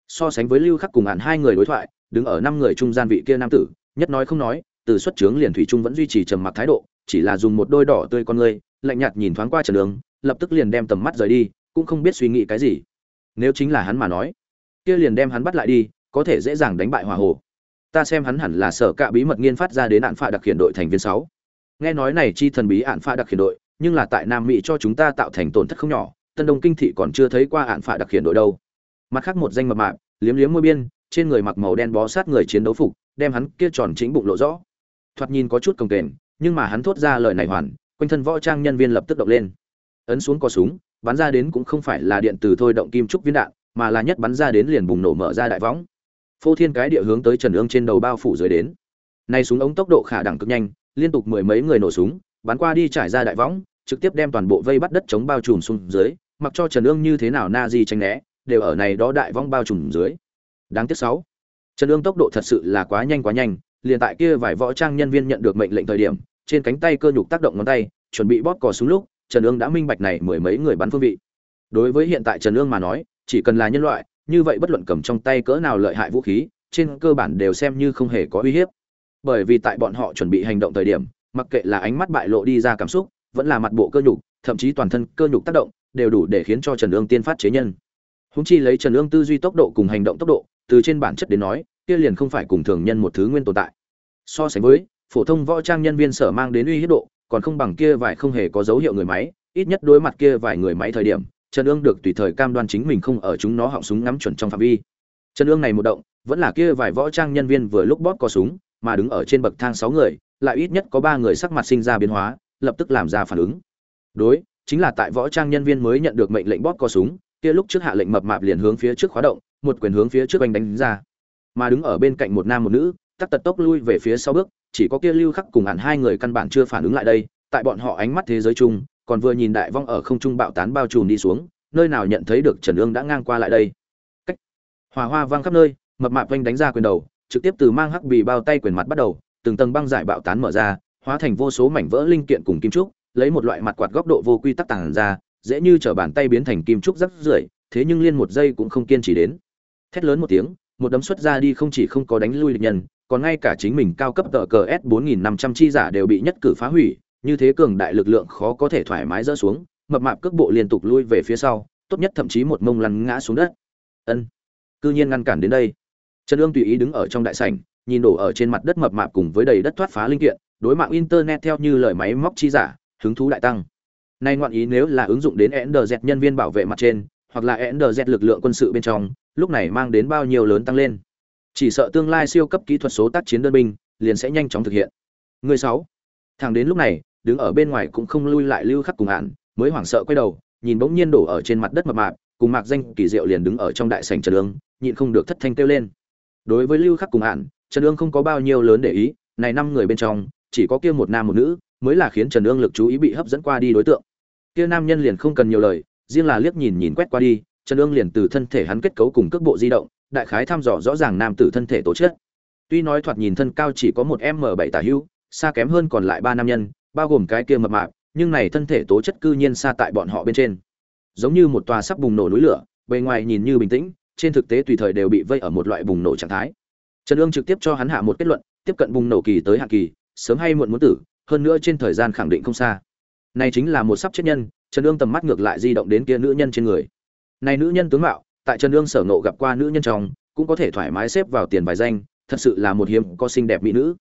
So sánh với lưu khắc cùng ản hai người đối thoại, đứng ở năm người trung gian vị kia nam tử, nhất nói không nói, từ xuất trướng liền thủy trung vẫn duy trì trầm mặc thái độ, chỉ là dùng một đôi đỏ tươi con ngươi, lạnh nhạt nhìn thoáng qua trần đường, lập tức liền đem tầm mắt rời đi, cũng không biết suy nghĩ cái gì. Nếu chính là hắn mà nói, kia liền đem hắn bắt lại đi, có thể dễ dàng đánh bại hòa hồ. Ta xem hắn hẳn là sở cạ bí mật nghiên phát ra đến nạn phạ đặc hiện đội thành viên sáu nghe nói này chi thần bí ạn phạ đặc khiển đội, nhưng là tại nam mỹ cho chúng ta tạo thành tổn thất không nhỏ, tân đông kinh thị còn chưa thấy qua ạn phạ đặc khiển đội đâu. Mặt khác một danh mập mạp, liếm liếm môi biên, trên người mặc màu đen bó sát người chiến đấu phục, đem hắn kia tròn chính bụng lộ rõ. Thoạt nhìn có chút cồng kềnh, nhưng mà hắn thốt ra lời này hoàn, quanh thân võ trang nhân viên lập tức động lên. Ấn xuống cò súng, bắn ra đến cũng không phải là điện từ thôi động kim trúc viên đạn, mà là nhất bắn ra đến liền bùng nổ mở ra đại võng. Phô thiên cái địa hướng tới trần ương trên đầu bao phủ dưới đến. Nay súng ống tốc độ khả đẳng cực nhanh liên tục mười mấy người nổ súng, bắn qua đi trải ra đại võng, trực tiếp đem toàn bộ vây bắt đất chống bao trùm xuống dưới, mặc cho trần ương như thế nào na di tranh né, đều ở này đó đại võng bao trùm dưới. Đáng tiếc sáu, trần ương tốc độ thật sự là quá nhanh quá nhanh, liền tại kia vài võ trang nhân viên nhận được mệnh lệnh thời điểm, trên cánh tay cơ nhục tác động ngón tay, chuẩn bị bóp cò súng lúc, trần ương đã minh bạch này mười mấy người bắn phương vị. Đối với hiện tại trần ương mà nói, chỉ cần là nhân loại, như vậy bất luận cầm trong tay cỡ nào lợi hại vũ khí, trên cơ bản đều xem như không hề có uy hiếp bởi vì tại bọn họ chuẩn bị hành động thời điểm, mặc kệ là ánh mắt bại lộ đi ra cảm xúc, vẫn là mặt bộ cơ nhục, thậm chí toàn thân cơ nhục tác động, đều đủ để khiến cho trần ương tiên phát chế nhân. Húng chi lấy trần ương tư duy tốc độ cùng hành động tốc độ, từ trên bản chất đến nói, kia liền không phải cùng thường nhân một thứ nguyên tồn tại. So sánh với, phổ thông võ trang nhân viên sở mang đến uy hiếp độ, còn không bằng kia vài không hề có dấu hiệu người máy, ít nhất đối mặt kia vài người máy thời điểm, trần ương được tùy thời cam đoan chính mình không ở chúng nó họng súng ngắm chuẩn trong phạm vi. Trần ương này một động, vẫn là kia vài võ trang nhân viên vừa lúc bóp có súng mà đứng ở trên bậc thang sáu người, lại ít nhất có ba người sắc mặt sinh ra biến hóa, lập tức làm ra phản ứng. Đối, chính là tại võ trang nhân viên mới nhận được mệnh lệnh bóp có súng, kia lúc trước hạ lệnh mập mạp liền hướng phía trước khóa động, một quyền hướng phía trước anh đánh ra. Mà đứng ở bên cạnh một nam một nữ, tắc tật tốc lui về phía sau bước, chỉ có kia lưu khắc cùng hẳn hai người căn bản chưa phản ứng lại đây, tại bọn họ ánh mắt thế giới chung, còn vừa nhìn đại vong ở không trung bạo tán bao trùm đi xuống, nơi nào nhận thấy được trần ương đã ngang qua lại đây. Cách, hòa hoa vang khắp nơi, mập mạp vanh đánh ra quyền đầu trực tiếp từ mang hắc bì bao tay quyền mặt bắt đầu, từng tầng băng giải bạo tán mở ra, hóa thành vô số mảnh vỡ linh kiện cùng kim trúc, lấy một loại mặt quạt góc độ vô quy tắc tàng ra, dễ như trở bàn tay biến thành kim trúc rắc rưởi, thế nhưng liên một giây cũng không kiên trì đến. Thét lớn một tiếng, một đấm xuất ra đi không chỉ không có đánh lui địch nhân, còn ngay cả chính mình cao cấp tờ cờ s 4500 chi giả đều bị nhất cử phá hủy, như thế cường đại lực lượng khó có thể thoải mái rỡ xuống, mập mạp cước bộ liên tục lui về phía sau, tốt nhất thậm chí một mông lăn ngã xuống đất. Ân, cư nhiên ngăn cản đến đây trần ương tùy ý đứng ở trong đại sảnh, nhìn đổ ở trên mặt đất mập mạp cùng với đầy đất thoát phá linh kiện, đối mạng internet theo như lời máy móc chi giả, hứng thú đại tăng. Nay ngoạn ý nếu là ứng dụng đến NDZ nhân viên bảo vệ mặt trên, hoặc là NDZ lực lượng quân sự bên trong, lúc này mang đến bao nhiêu lớn tăng lên. Chỉ sợ tương lai siêu cấp kỹ thuật số tác chiến đơn binh, liền sẽ nhanh chóng thực hiện. Người sáu. Thằng đến lúc này, đứng ở bên ngoài cũng không lui lại lưu khắc cùng hạn mới hoảng sợ quay đầu, nhìn bỗng nhiên đổ ở trên mặt đất mập mạp, cùng mạc danh kỳ diệu liền đứng ở trong đại sảnh trần lương nhịn không được thất thanh kêu lên đối với lưu khắc cùng hạn, trần ương không có bao nhiêu lớn để ý, này năm người bên trong, chỉ có kia một nam một nữ mới là khiến trần ương lực chú ý bị hấp dẫn qua đi đối tượng. Kia nam nhân liền không cần nhiều lời, riêng là liếc nhìn nhìn quét qua đi, trần ương liền từ thân thể hắn kết cấu cùng cước bộ di động, đại khái thăm dò rõ ràng nam tử thân thể tố chất. Tuy nói thoạt nhìn thân cao chỉ có một m bảy tả hữu, xa kém hơn còn lại ba nam nhân, bao gồm cái kia mập mạp, nhưng này thân thể tố chất cư nhiên xa tại bọn họ bên trên. Giống như một tòa sắp bùng nổ núi lửa, bề ngoài nhìn như bình tĩnh trên thực tế tùy thời đều bị vây ở một loại bùng nổ trạng thái. Trần ương trực tiếp cho hắn hạ một kết luận, tiếp cận bùng nổ kỳ tới hạn kỳ, sớm hay muộn muốn tử, hơn nữa trên thời gian khẳng định không xa. Này chính là một sắp chết nhân, trần ương tầm mắt ngược lại di động đến kia nữ nhân trên người. Này nữ nhân tướng mạo, tại trần ương sở ngộ gặp qua nữ nhân trong, cũng có thể thoải mái xếp vào tiền bài danh, thật sự là một hiếm có xinh đẹp mỹ nữ.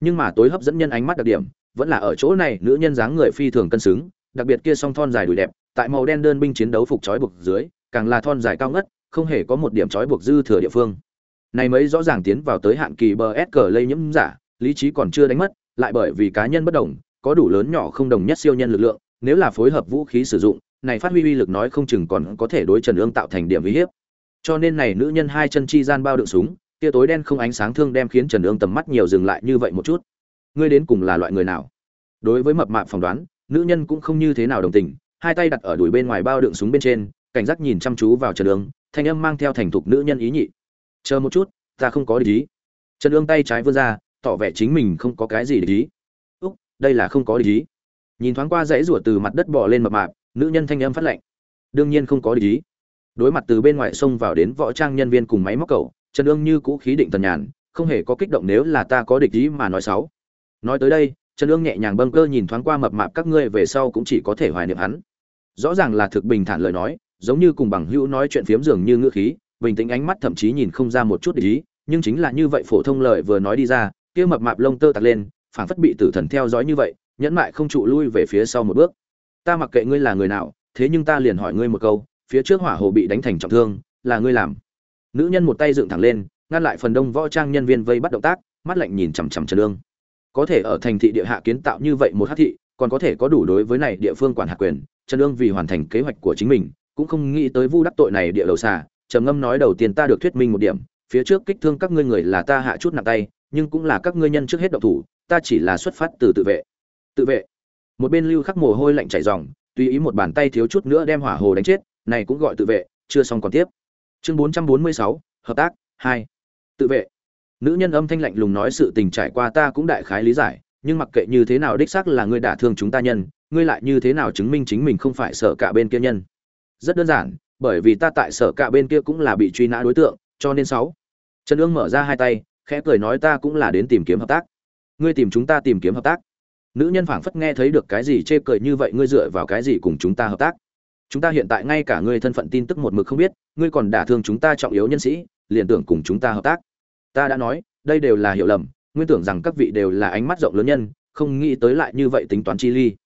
Nhưng mà tối hấp dẫn nhân ánh mắt đặc điểm, vẫn là ở chỗ này nữ nhân dáng người phi thường cân xứng, đặc biệt kia song thon dài đùi đẹp, tại màu đen đơn binh chiến đấu phục trói buộc dưới, càng là thon dài cao ngất không hề có một điểm trói buộc dư thừa địa phương. Này mới rõ ràng tiến vào tới hạn kỳ bờ s lây nhiễm giả, lý trí còn chưa đánh mất, lại bởi vì cá nhân bất đồng, có đủ lớn nhỏ không đồng nhất siêu nhân lực lượng, nếu là phối hợp vũ khí sử dụng, này phát huy uy lực nói không chừng còn có thể đối trần ương tạo thành điểm uy hiếp. Cho nên này nữ nhân hai chân chi gian bao đựng súng, tia tối đen không ánh sáng thương đem khiến trần ương tầm mắt nhiều dừng lại như vậy một chút. Ngươi đến cùng là loại người nào? Đối với mập mạp phỏng đoán, nữ nhân cũng không như thế nào đồng tình, hai tay đặt ở đùi bên ngoài bao đựng súng bên trên, cảnh giác nhìn chăm chú vào trần ương thanh âm mang theo thành thục nữ nhân ý nhị. Chờ một chút, ta không có ý. Trần ương tay trái vươn ra, tỏ vẻ chính mình không có cái gì để ý. Úc, đây là không có ý. Nhìn thoáng qua dãy rủa từ mặt đất bò lên mập mạp, nữ nhân thanh âm phát lệnh. Đương nhiên không có ý. Đối mặt từ bên ngoài xông vào đến võ trang nhân viên cùng máy móc cầu trần ương như cũ khí định tần nhàn, không hề có kích động nếu là ta có địch ý mà nói xấu. Nói tới đây, trần ương nhẹ nhàng bâng cơ nhìn thoáng qua mập mạp các ngươi về sau cũng chỉ có thể hoài niệm hắn. Rõ ràng là thực bình thản lời nói giống như cùng bằng hữu nói chuyện phiếm dường như ngữ khí, bình tĩnh ánh mắt thậm chí nhìn không ra một chút ý, nhưng chính là như vậy phổ thông lời vừa nói đi ra, kia mập mạp lông tơ tặc lên, phảng phất bị tử thần theo dõi như vậy, nhẫn mại không trụ lui về phía sau một bước. Ta mặc kệ ngươi là người nào, thế nhưng ta liền hỏi ngươi một câu, phía trước hỏa hồ bị đánh thành trọng thương, là ngươi làm. Nữ nhân một tay dựng thẳng lên, ngăn lại phần đông võ trang nhân viên vây bắt động tác, mắt lạnh nhìn chằm chằm trần lương. Có thể ở thành thị địa hạ kiến tạo như vậy một hát thị, còn có thể có đủ đối với này địa phương quản hạt quyền, trần lương vì hoàn thành kế hoạch của chính mình cũng không nghĩ tới vu đắc tội này địa đầu xà. Trầm ngâm nói đầu tiên ta được thuyết minh một điểm phía trước kích thương các ngươi người là ta hạ chút nặng tay nhưng cũng là các ngươi nhân trước hết độc thủ ta chỉ là xuất phát từ tự vệ. Tự vệ. Một bên lưu khắc mồ hôi lạnh chảy ròng tùy ý một bàn tay thiếu chút nữa đem hỏa hồ đánh chết này cũng gọi tự vệ chưa xong còn tiếp. Chương 446, hợp tác 2. tự vệ. Nữ nhân âm thanh lạnh lùng nói sự tình trải qua ta cũng đại khái lý giải nhưng mặc kệ như thế nào đích xác là ngươi đả thương chúng ta nhân ngươi lại như thế nào chứng minh chính mình không phải sợ cả bên kia nhân? Rất đơn giản, bởi vì ta tại sở cả bên kia cũng là bị truy nã đối tượng, cho nên sáu. Trần ương mở ra hai tay, khẽ cười nói ta cũng là đến tìm kiếm hợp tác. Ngươi tìm chúng ta tìm kiếm hợp tác. Nữ nhân phảng phất nghe thấy được cái gì chê cười như vậy, ngươi dựa vào cái gì cùng chúng ta hợp tác? Chúng ta hiện tại ngay cả ngươi thân phận tin tức một mực không biết, ngươi còn đả thương chúng ta trọng yếu nhân sĩ, liền tưởng cùng chúng ta hợp tác. Ta đã nói, đây đều là hiểu lầm nguyên tưởng rằng các vị đều là ánh mắt rộng lớn nhân, không nghĩ tới lại như vậy tính toán chi ly.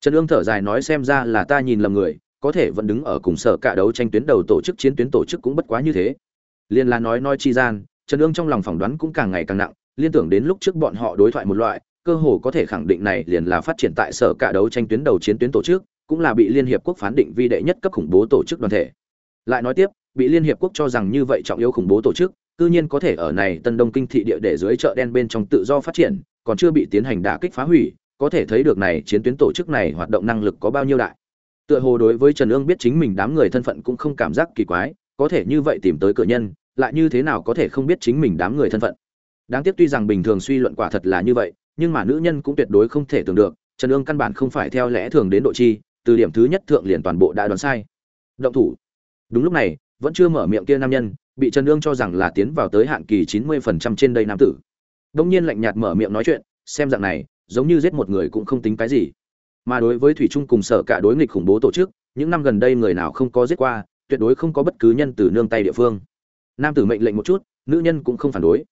Trần ương thở dài nói xem ra là ta nhìn lầm người có thể vẫn đứng ở cùng sở cả đấu tranh tuyến đầu tổ chức chiến tuyến tổ chức cũng bất quá như thế. Liên là nói nói chi gian, trần ương trong lòng phỏng đoán cũng càng ngày càng nặng, liên tưởng đến lúc trước bọn họ đối thoại một loại, cơ hồ có thể khẳng định này liền là phát triển tại sở cả đấu tranh tuyến đầu chiến tuyến tổ chức, cũng là bị liên hiệp quốc phán định vi đệ nhất cấp khủng bố tổ chức đoàn thể. Lại nói tiếp, bị liên hiệp quốc cho rằng như vậy trọng yếu khủng bố tổ chức, cư nhiên có thể ở này tân đông kinh thị địa để dưới chợ đen bên trong tự do phát triển, còn chưa bị tiến hành đả kích phá hủy, có thể thấy được này chiến tuyến tổ chức này hoạt động năng lực có bao nhiêu đại tựa hồ đối với trần ương biết chính mình đám người thân phận cũng không cảm giác kỳ quái, có thể như vậy tìm tới cửa nhân, lại như thế nào có thể không biết chính mình đám người thân phận. Đáng tiếc tuy rằng bình thường suy luận quả thật là như vậy, nhưng mà nữ nhân cũng tuyệt đối không thể tưởng được, trần ương căn bản không phải theo lẽ thường đến độ chi, từ điểm thứ nhất thượng liền toàn bộ đã đoán sai. Động thủ. Đúng lúc này, vẫn chưa mở miệng kia nam nhân, bị trần ương cho rằng là tiến vào tới hạn kỳ chín mươi phần trăm trên đây nam tử. Đông nhiên lạnh nhạt mở miệng nói chuyện, xem dạng này, giống như giết một người cũng không tính cái gì mà đối với thủy trung cùng sở cả đối nghịch khủng bố tổ chức, những năm gần đây người nào không có giết qua, tuyệt đối không có bất cứ nhân từ nương tay địa phương. Nam tử mệnh lệnh một chút, nữ nhân cũng không phản đối.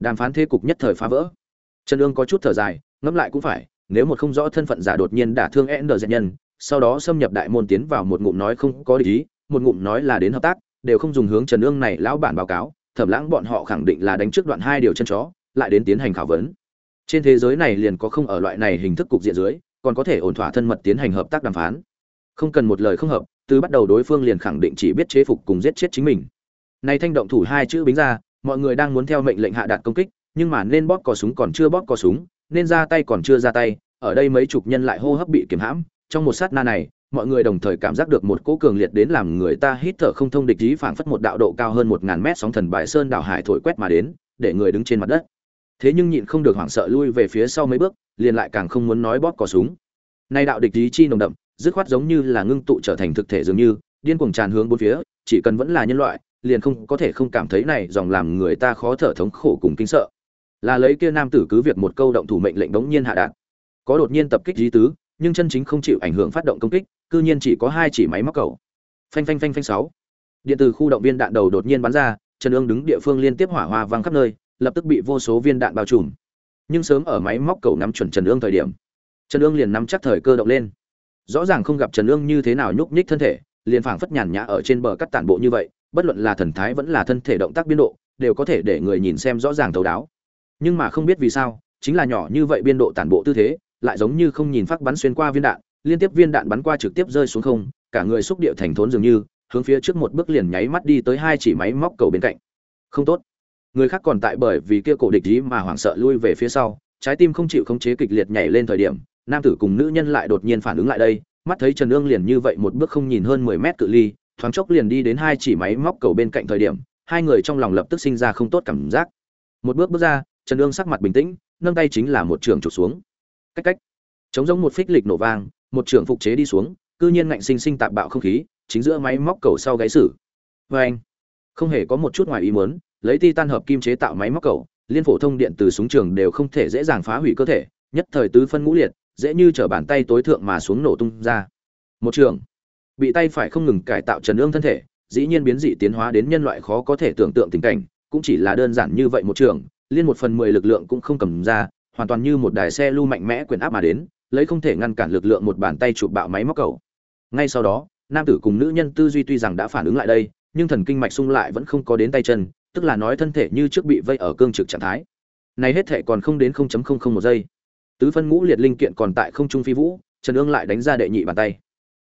Đàm phán thế cục nhất thời phá vỡ. Trần ương có chút thở dài, ngẫm lại cũng phải, nếu một không rõ thân phận giả đột nhiên đả thương e n dạy nhân, sau đó xâm nhập đại môn tiến vào một ngụm nói không có ý một ngụm nói là đến hợp tác, đều không dùng hướng trần ương này lão bản báo cáo, thẩm lãng bọn họ khẳng định là đánh trước đoạn hai điều chân chó, lại đến tiến hành khảo vấn. Trên thế giới này liền có không ở loại này hình thức cục diện dưới còn có thể ổn thỏa thân mật tiến hành hợp tác đàm phán. Không cần một lời không hợp, từ bắt đầu đối phương liền khẳng định chỉ biết chế phục cùng giết chết chính mình. Nay thanh động thủ hai chữ bính ra, mọi người đang muốn theo mệnh lệnh hạ đạt công kích, nhưng mà nên bóp cò súng còn chưa bóp cò súng, nên ra tay còn chưa ra tay, ở đây mấy chục nhân lại hô hấp bị kiềm hãm, trong một sát na này, mọi người đồng thời cảm giác được một cỗ cường liệt đến làm người ta hít thở không thông địch ý phảng phất một đạo độ cao hơn một ngàn mét sóng thần bại sơn đảo hải thổi quét mà đến, để người đứng trên mặt đất thế nhưng nhịn không được hoảng sợ lui về phía sau mấy bước, liền lại càng không muốn nói bóp cò súng. Nay đạo địch ý chi nồng đậm, dứt khoát giống như là ngưng tụ trở thành thực thể dường như, điên cuồng tràn hướng bốn phía, chỉ cần vẫn là nhân loại, liền không có thể không cảm thấy này dòng làm người ta khó thở thống khổ cùng kinh sợ. Là lấy kia nam tử cứ việc một câu động thủ mệnh lệnh đống nhiên hạ đạn có đột nhiên tập kích lý tứ, nhưng chân chính không chịu ảnh hưởng phát động công kích, cư nhiên chỉ có hai chỉ máy móc cầu. Phanh phanh phanh phanh sáu. Điện từ khu động viên đạn đầu đột nhiên bắn ra, trần ương đứng địa phương liên tiếp hỏa hoa vang khắp nơi lập tức bị vô số viên đạn bao trùm. Nhưng sớm ở máy móc cầu nắm chuẩn trần ương thời điểm, trần ương liền nắm chắc thời cơ động lên. Rõ ràng không gặp trần ương như thế nào nhúc nhích thân thể, liền phảng phất nhàn nhã ở trên bờ cắt tản bộ như vậy, bất luận là thần thái vẫn là thân thể động tác biên độ, đều có thể để người nhìn xem rõ ràng thấu đáo. Nhưng mà không biết vì sao, chính là nhỏ như vậy biên độ tản bộ tư thế, lại giống như không nhìn phát bắn xuyên qua viên đạn, liên tiếp viên đạn bắn qua trực tiếp rơi xuống không, cả người xúc địa thành thốn dường như, hướng phía trước một bước liền nháy mắt đi tới hai chỉ máy móc cầu bên cạnh. Không tốt người khác còn tại bởi vì kia cổ địch ý mà hoảng sợ lui về phía sau, trái tim không chịu khống chế kịch liệt nhảy lên thời điểm, nam tử cùng nữ nhân lại đột nhiên phản ứng lại đây, mắt thấy trần ương liền như vậy một bước không nhìn hơn mười mét cự ly, thoáng chốc liền đi đến hai chỉ máy móc cầu bên cạnh thời điểm, hai người trong lòng lập tức sinh ra không tốt cảm giác. Một bước bước ra, trần ương sắc mặt bình tĩnh, nâng tay chính là một trường trục xuống. Cách cách. Chống giống một phích lịch nổ vang, một trường phục chế đi xuống, cư nhiên ngạnh sinh sinh tạp bạo không khí, chính giữa máy móc cầu sau gáy sử. Vê anh không hề có một chút ngoài ý muốn lấy ti tan hợp kim chế tạo máy móc cầu, liên phổ thông điện từ súng trường đều không thể dễ dàng phá hủy cơ thể, nhất thời tứ phân ngũ liệt, dễ như trở bàn tay tối thượng mà xuống nổ tung ra. Một trường, bị tay phải không ngừng cải tạo trần ương thân thể, dĩ nhiên biến dị tiến hóa đến nhân loại khó có thể tưởng tượng tình cảnh, cũng chỉ là đơn giản như vậy một trường, liên một phần mười lực lượng cũng không cầm ra, hoàn toàn như một đài xe lưu mạnh mẽ quyền áp mà đến, lấy không thể ngăn cản lực lượng một bàn tay chụp bạo máy móc cầu. Ngay sau đó, nam tử cùng nữ nhân tư duy tuy rằng đã phản ứng lại đây, nhưng thần kinh mạch sung lại vẫn không có đến tay chân tức là nói thân thể như trước bị vây ở cương trực trạng thái. Này hết thể còn không đến 0.00 một giây. Tứ phân ngũ liệt linh kiện còn tại không trung phi vũ, trần ương lại đánh ra đệ nhị bàn tay.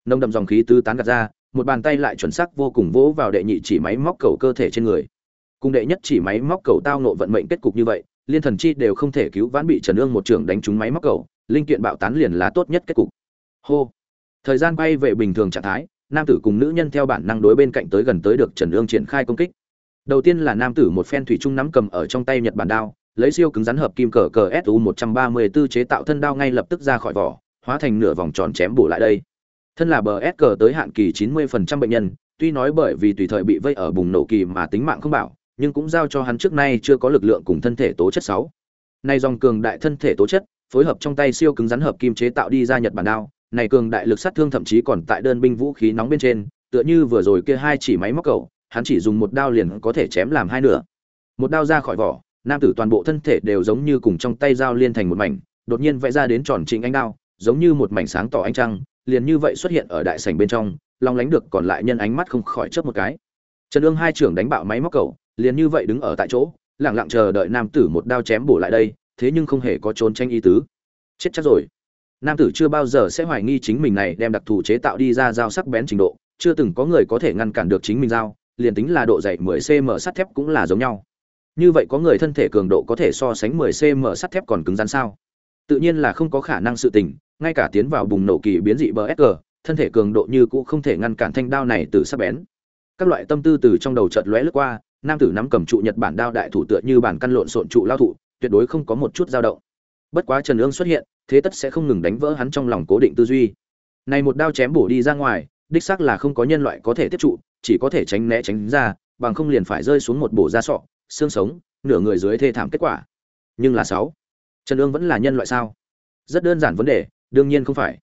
Nông đậm dòng khí tứ tán gạt ra, một bàn tay lại chuẩn xác vô cùng vỗ vào đệ nhị chỉ máy móc cầu cơ thể trên người. Cùng đệ nhất chỉ máy móc cầu tao nộ vận mệnh kết cục như vậy, liên thần chi đều không thể cứu vãn bị trần ương một trường đánh trúng máy móc cầu, linh kiện bạo tán liền là tốt nhất kết cục. Hô. Thời gian bay về bình thường trạng thái, nam tử cùng nữ nhân theo bản năng đối bên cạnh tới gần tới được trần ương triển khai công kích đầu tiên là nam tử một phen thủy trung nắm cầm ở trong tay nhật bản đao, lấy siêu cứng rắn hợp kim cờ cờ su một trăm ba mươi 134 chế tạo thân đao ngay lập tức ra khỏi vỏ, hóa thành nửa vòng tròn chém bổ lại đây. Thân là bờ s cờ tới hạn kỳ chín mươi phần trăm bệnh nhân, tuy nói bởi vì tùy thời bị vây ở bùng nổ kỳ mà tính mạng không bảo, nhưng cũng giao cho hắn trước nay chưa có lực lượng cùng thân thể tố chất sáu. Nay dòng cường đại thân thể tố chất, phối hợp trong tay siêu cứng rắn hợp kim chế tạo đi ra nhật bản đao, này cường đại lực sát thương thậm chí còn tại đơn binh vũ khí nóng bên trên, tựa như vừa rồi kia hai chỉ máy móc cầu hắn chỉ dùng một đao liền có thể chém làm hai nửa. Một đao ra khỏi vỏ, nam tử toàn bộ thân thể đều giống như cùng trong tay dao liên thành một mảnh, đột nhiên vẽ ra đến tròn trịnh ánh đao, giống như một mảnh sáng tỏ ánh trăng, liền như vậy xuất hiện ở đại sảnh bên trong, long lánh được còn lại nhân ánh mắt không khỏi chớp một cái. Trần ương hai trưởng đánh bạo máy móc cầu liền như vậy đứng ở tại chỗ, lặng lặng chờ đợi nam tử một đao chém bổ lại đây, thế nhưng không hề có trốn tranh ý tứ. Chết chắc rồi. Nam tử chưa bao giờ sẽ hoài nghi chính mình này đem đặc thù chế tạo đi ra dao sắc bén trình độ, chưa từng có người có thể ngăn cản được chính mình dao liền tính là độ dày 10 cm sắt thép cũng là giống nhau. Như vậy có người thân thể cường độ có thể so sánh 10 cm sắt thép còn cứng rắn sao? Tự nhiên là không có khả năng sự tình, ngay cả tiến vào bùng nổ kỳ biến dị bờ sg thân thể cường độ như cũ không thể ngăn cản thanh đao này từ sắc bén. Các loại tâm tư từ trong đầu chợt lóe lướt qua, nam tử nắm cầm trụ nhật bản đao đại thủ tựa như bản căn lộn xộn trụ lao thụ, tuyệt đối không có một chút dao động. Bất quá trần ương xuất hiện, thế tất sẽ không ngừng đánh vỡ hắn trong lòng cố định tư duy. Này một đao chém bổ đi ra ngoài, đích xác là không có nhân loại có thể tiếp trụ chỉ có thể tránh né tránh ra, bằng không liền phải rơi xuống một bộ da sọ, xương sống, nửa người dưới thê thảm kết quả. Nhưng là sáu, trần ương vẫn là nhân loại sao? Rất đơn giản vấn đề, đương nhiên không phải.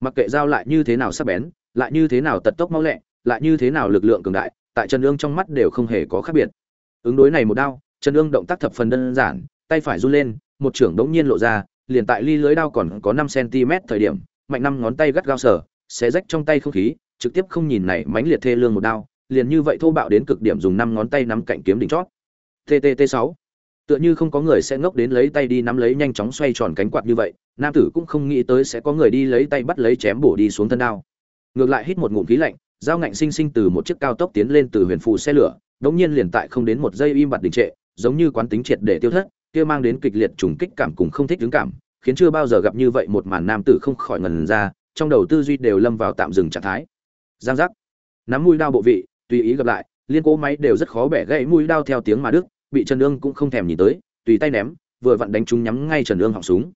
Mặc kệ dao lại như thế nào sắc bén, lại như thế nào tật tốc mau lẹ, lại như thế nào lực lượng cường đại, tại trần ương trong mắt đều không hề có khác biệt. Ứng đối này một đao, trần ương động tác thập phần đơn giản, tay phải run lên, một trưởng đống nhiên lộ ra, liền tại ly lưới đao còn có năm cm thời điểm, mạnh năm ngón tay gắt gao sở xé rách trong tay không khí trực tiếp không nhìn này mãnh liệt thê lương một đao, liền như vậy thô bạo đến cực điểm dùng năm ngón tay nắm cạnh kiếm đỉnh chót. Ttt 6 tựa như không có người sẽ ngốc đến lấy tay đi nắm lấy nhanh chóng xoay tròn cánh quạt như vậy, nam tử cũng không nghĩ tới sẽ có người đi lấy tay bắt lấy chém bổ đi xuống thân đao. Ngược lại hít một ngụm khí lạnh, dao ngạnh sinh sinh từ một chiếc cao tốc tiến lên từ huyền phù xe lửa, đống nhiên liền tại không đến một giây im bặt đình trệ, giống như quán tính triệt để tiêu thất, kia mang đến kịch liệt trùng kích cảm cùng không thích đứng cảm, khiến chưa bao giờ gặp như vậy một màn nam tử không khỏi ngần ra, trong đầu tư duy đều lâm vào tạm dừng trạng thái giang giác. Nắm mũi đao bộ vị, tùy ý gặp lại, liên cố máy đều rất khó bẻ gãy mũi đao theo tiếng mà đức bị trần ương cũng không thèm nhìn tới, tùy tay ném, vừa vặn đánh trúng nhắm ngay trần ương họng súng.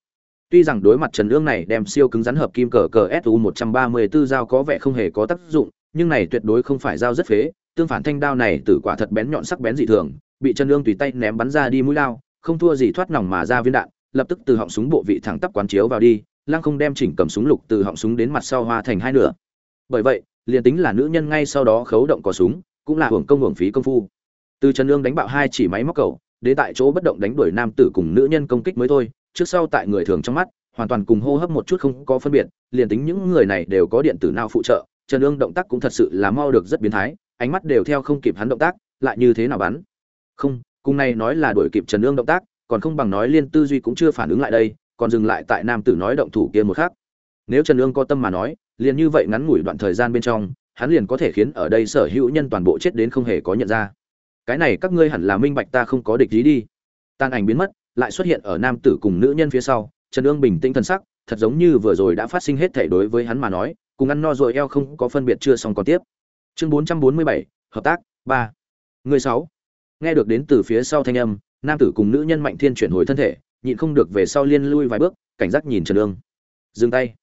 Tuy rằng đối mặt trần ương này đem siêu cứng rắn hợp kim cờ cờ su một trăm ba mươi 134 dao có vẻ không hề có tác dụng, nhưng này tuyệt đối không phải dao rất phế, tương phản thanh đao này tử quả thật bén nhọn sắc bén dị thường, bị trần ương tùy tay ném bắn ra đi mũi lao không thua gì thoát nòng mà ra viên đạn, lập tức từ họng súng bộ vị thẳng tắp quán chiếu vào đi, lăng không đem chỉnh cầm súng lục từ họng súng đến mặt sau hoa thành hai nửa. Bởi vậy liền tính là nữ nhân ngay sau đó khấu động có súng, cũng là hưởng công hưởng phí công phu. Từ trần lương đánh bạo hai chỉ máy móc cầu đến tại chỗ bất động đánh đuổi nam tử cùng nữ nhân công kích mới thôi, trước sau tại người thường trong mắt, hoàn toàn cùng hô hấp một chút không có phân biệt, liền tính những người này đều có điện tử nào phụ trợ, trần lương động tác cũng thật sự là mau được rất biến thái, ánh mắt đều theo không kịp hắn động tác, lại như thế nào bắn. Không, cùng này nói là đuổi kịp trần lương động tác, còn không bằng nói liên tư duy cũng chưa phản ứng lại đây, còn dừng lại tại nam tử nói động thủ kia một khắc. Nếu trần lương có tâm mà nói liền như vậy ngắn ngủi đoạn thời gian bên trong, hắn liền có thể khiến ở đây sở hữu nhân toàn bộ chết đến không hề có nhận ra. Cái này các ngươi hẳn là minh bạch ta không có địch ý đi. Tàn ảnh biến mất, lại xuất hiện ở nam tử cùng nữ nhân phía sau, trần ương bình tĩnh thân sắc, thật giống như vừa rồi đã phát sinh hết thể đối với hắn mà nói, cùng ăn no rồi eo không có phân biệt chưa xong còn tiếp. Chương bốn trăm bốn mươi bảy, hợp tác, ba. Người sáu. Nghe được đến từ phía sau thanh âm, nam tử cùng nữ nhân mạnh thiên chuyển hồi thân thể, nhịn không được về sau liên lui vài bước, cảnh giác nhìn trần ương. Dừng tay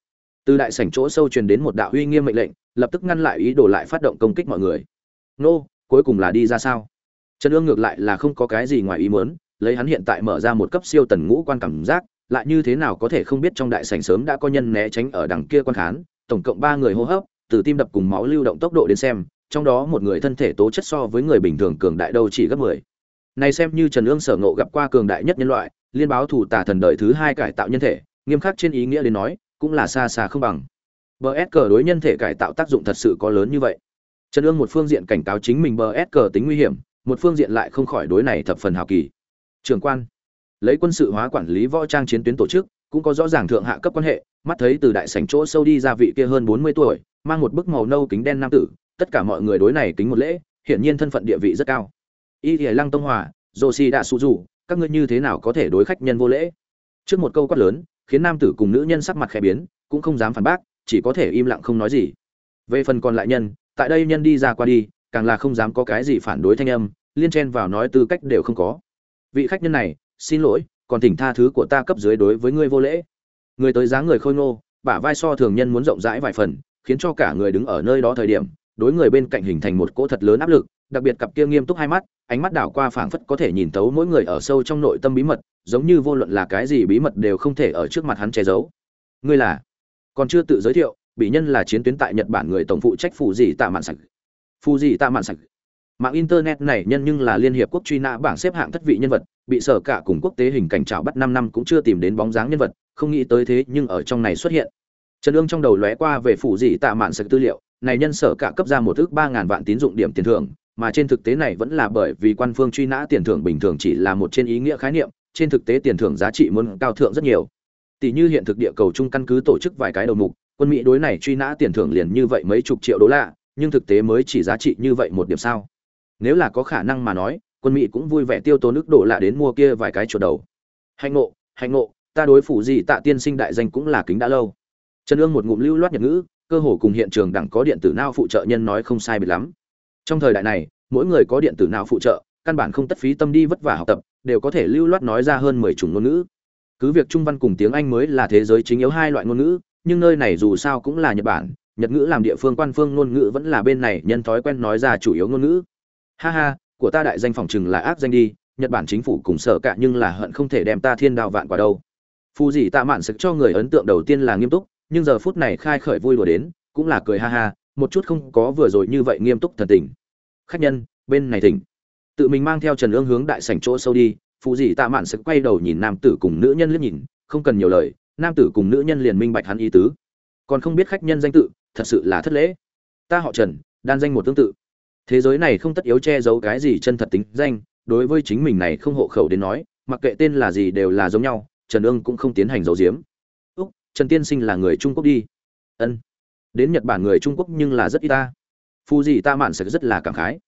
từ đại sảnh chỗ sâu truyền đến một đạo uy nghiêm mệnh lệnh, lập tức ngăn lại ý đồ lại phát động công kích mọi người. Nô, cuối cùng là đi ra sao? Trần ương ngược lại là không có cái gì ngoài ý muốn, lấy hắn hiện tại mở ra một cấp siêu tần ngũ quan cảm giác, lại như thế nào có thể không biết trong đại sảnh sớm đã có nhân né tránh ở đằng kia quan khán, tổng cộng ba người hô hấp, từ tim đập cùng máu lưu động tốc độ đến xem, trong đó một người thân thể tố chất so với người bình thường cường đại đâu chỉ gấp mười. Này xem như trần ương sở ngộ gặp qua cường đại nhất nhân loại, liên báo thủ tà thần đời thứ hai cải tạo nhân thể, nghiêm khắc trên ý nghĩa đến nói cũng là xa xa không bằng. BSK cờ đối nhân thể cải tạo tác dụng thật sự có lớn như vậy. Trần ương một phương diện cảnh cáo chính mình BSK cờ tính nguy hiểm, một phương diện lại không khỏi đối này thập phần hào kỳ. Trường quan, lấy quân sự hóa quản lý võ trang chiến tuyến tổ chức, cũng có rõ ràng thượng hạ cấp quan hệ, mắt thấy từ đại sảnh chỗ sâu đi ra vị kia hơn bốn mươi tuổi, mang một bức màu nâu kính đen nam tử, tất cả mọi người đối này kính một lễ, hiển nhiên thân phận địa vị rất cao. Y thì lăng tông hòa dô si đã su rủ các ngươi như thế nào có thể đối khách nhân vô lễ? Trước một câu quát lớn khiến nam tử cùng nữ nhân sắc mặt khẽ biến, cũng không dám phản bác, chỉ có thể im lặng không nói gì. Về phần còn lại nhân, tại đây nhân đi ra qua đi, càng là không dám có cái gì phản đối thanh âm, liên chen vào nói tư cách đều không có. Vị khách nhân này, xin lỗi, còn thỉnh tha thứ của ta cấp dưới đối với ngươi vô lễ. Người tới dáng người khôi ngô, bả vai so thường nhân muốn rộng rãi vài phần, khiến cho cả người đứng ở nơi đó thời điểm, đối người bên cạnh hình thành một cỗ thật lớn áp lực, đặc biệt cặp kia nghiêm túc hai mắt, ánh mắt đảo qua phảng phất có thể nhìn tấu mỗi người ở sâu trong nội tâm bí mật giống như vô luận là cái gì bí mật đều không thể ở trước mặt hắn che giấu. Ngươi là? Còn chưa tự giới thiệu, bị nhân là chiến tuyến tại nhật bản người tổng phụ trách phụ gì tạ mạn sạch. Phụ gì tạ mạn sạch. Mạng internet này nhân nhưng là liên hiệp quốc truy nã bảng xếp hạng thất vị nhân vật, bị sở cả cùng quốc tế hình cảnh trào bắt năm năm cũng chưa tìm đến bóng dáng nhân vật, không nghĩ tới thế nhưng ở trong này xuất hiện. Trần ương trong đầu lóe qua về phụ gì tạ mạn sạch tư liệu, này nhân sở cả cấp ra một ước ba ngàn vạn tín dụng điểm tiền thưởng, mà trên thực tế này vẫn là bởi vì quan phương truy nã tiền thưởng bình thường chỉ là một trên ý nghĩa khái niệm trên thực tế tiền thưởng giá trị muốn cao thượng rất nhiều. Tỷ như hiện thực địa cầu chung căn cứ tổ chức vài cái đầu mục, quân mỹ đối này truy nã tiền thưởng liền như vậy mấy chục triệu đô la, nhưng thực tế mới chỉ giá trị như vậy một điểm sao? Nếu là có khả năng mà nói, quân mỹ cũng vui vẻ tiêu tốn nước đổ lạ đến mua kia vài cái chuột đầu. Hạnh ngộ hạnh ngộ, ta đối phủ gì tạ tiên sinh đại danh cũng là kính đã lâu. Trần ương một ngụm lưu loát nhật ngữ, cơ hồ cùng hiện trường đẳng có điện tử não phụ trợ nhân nói không sai biệt lắm. Trong thời đại này, mỗi người có điện tử não phụ trợ, căn bản không tất phí tâm đi vất vả học tập đều có thể lưu loát nói ra hơn mười chủng ngôn ngữ. Cứ việc trung văn cùng tiếng anh mới là thế giới chính yếu hai loại ngôn ngữ, nhưng nơi này dù sao cũng là nhật bản, nhật ngữ làm địa phương quan phương ngôn ngữ vẫn là bên này nhân thói quen nói ra chủ yếu ngôn ngữ. Ha ha, của ta đại danh phòng chừng là ác danh đi, nhật bản chính phủ cùng sợ cả nhưng là hận không thể đem ta thiên đao vạn quả đâu. Phù dị tạ mạn sực cho người ấn tượng đầu tiên là nghiêm túc, nhưng giờ phút này khai khởi vui đùa đến, cũng là cười ha ha, một chút không có vừa rồi như vậy nghiêm túc thần tình. Khách nhân, bên này thỉnh tự mình mang theo trần ương hướng đại sảnh chỗ sâu đi phụ dị tạ mạn sẽ quay đầu nhìn nam tử cùng nữ nhân liếc nhìn, không cần nhiều lời, nam tử cùng nữ nhân liền minh bạch hắn ý tứ. Còn không biết khách nhân danh tự, thật sự là thất lễ. Ta họ trần, đan danh một tương tự. Thế giới này không tất yếu che giấu cái gì chân thật tính danh, đối với chính mình này không hộ khẩu đến nói, mặc kệ tên là gì đều là giống nhau, trần ương cũng không tiến hành giấu giếm. Úc, trần tiên sinh là người trung quốc đi. Ân. Đến nhật bản người trung quốc nhưng là rất ít ta. Phù gì ta mạn sẽ rất là cảm khái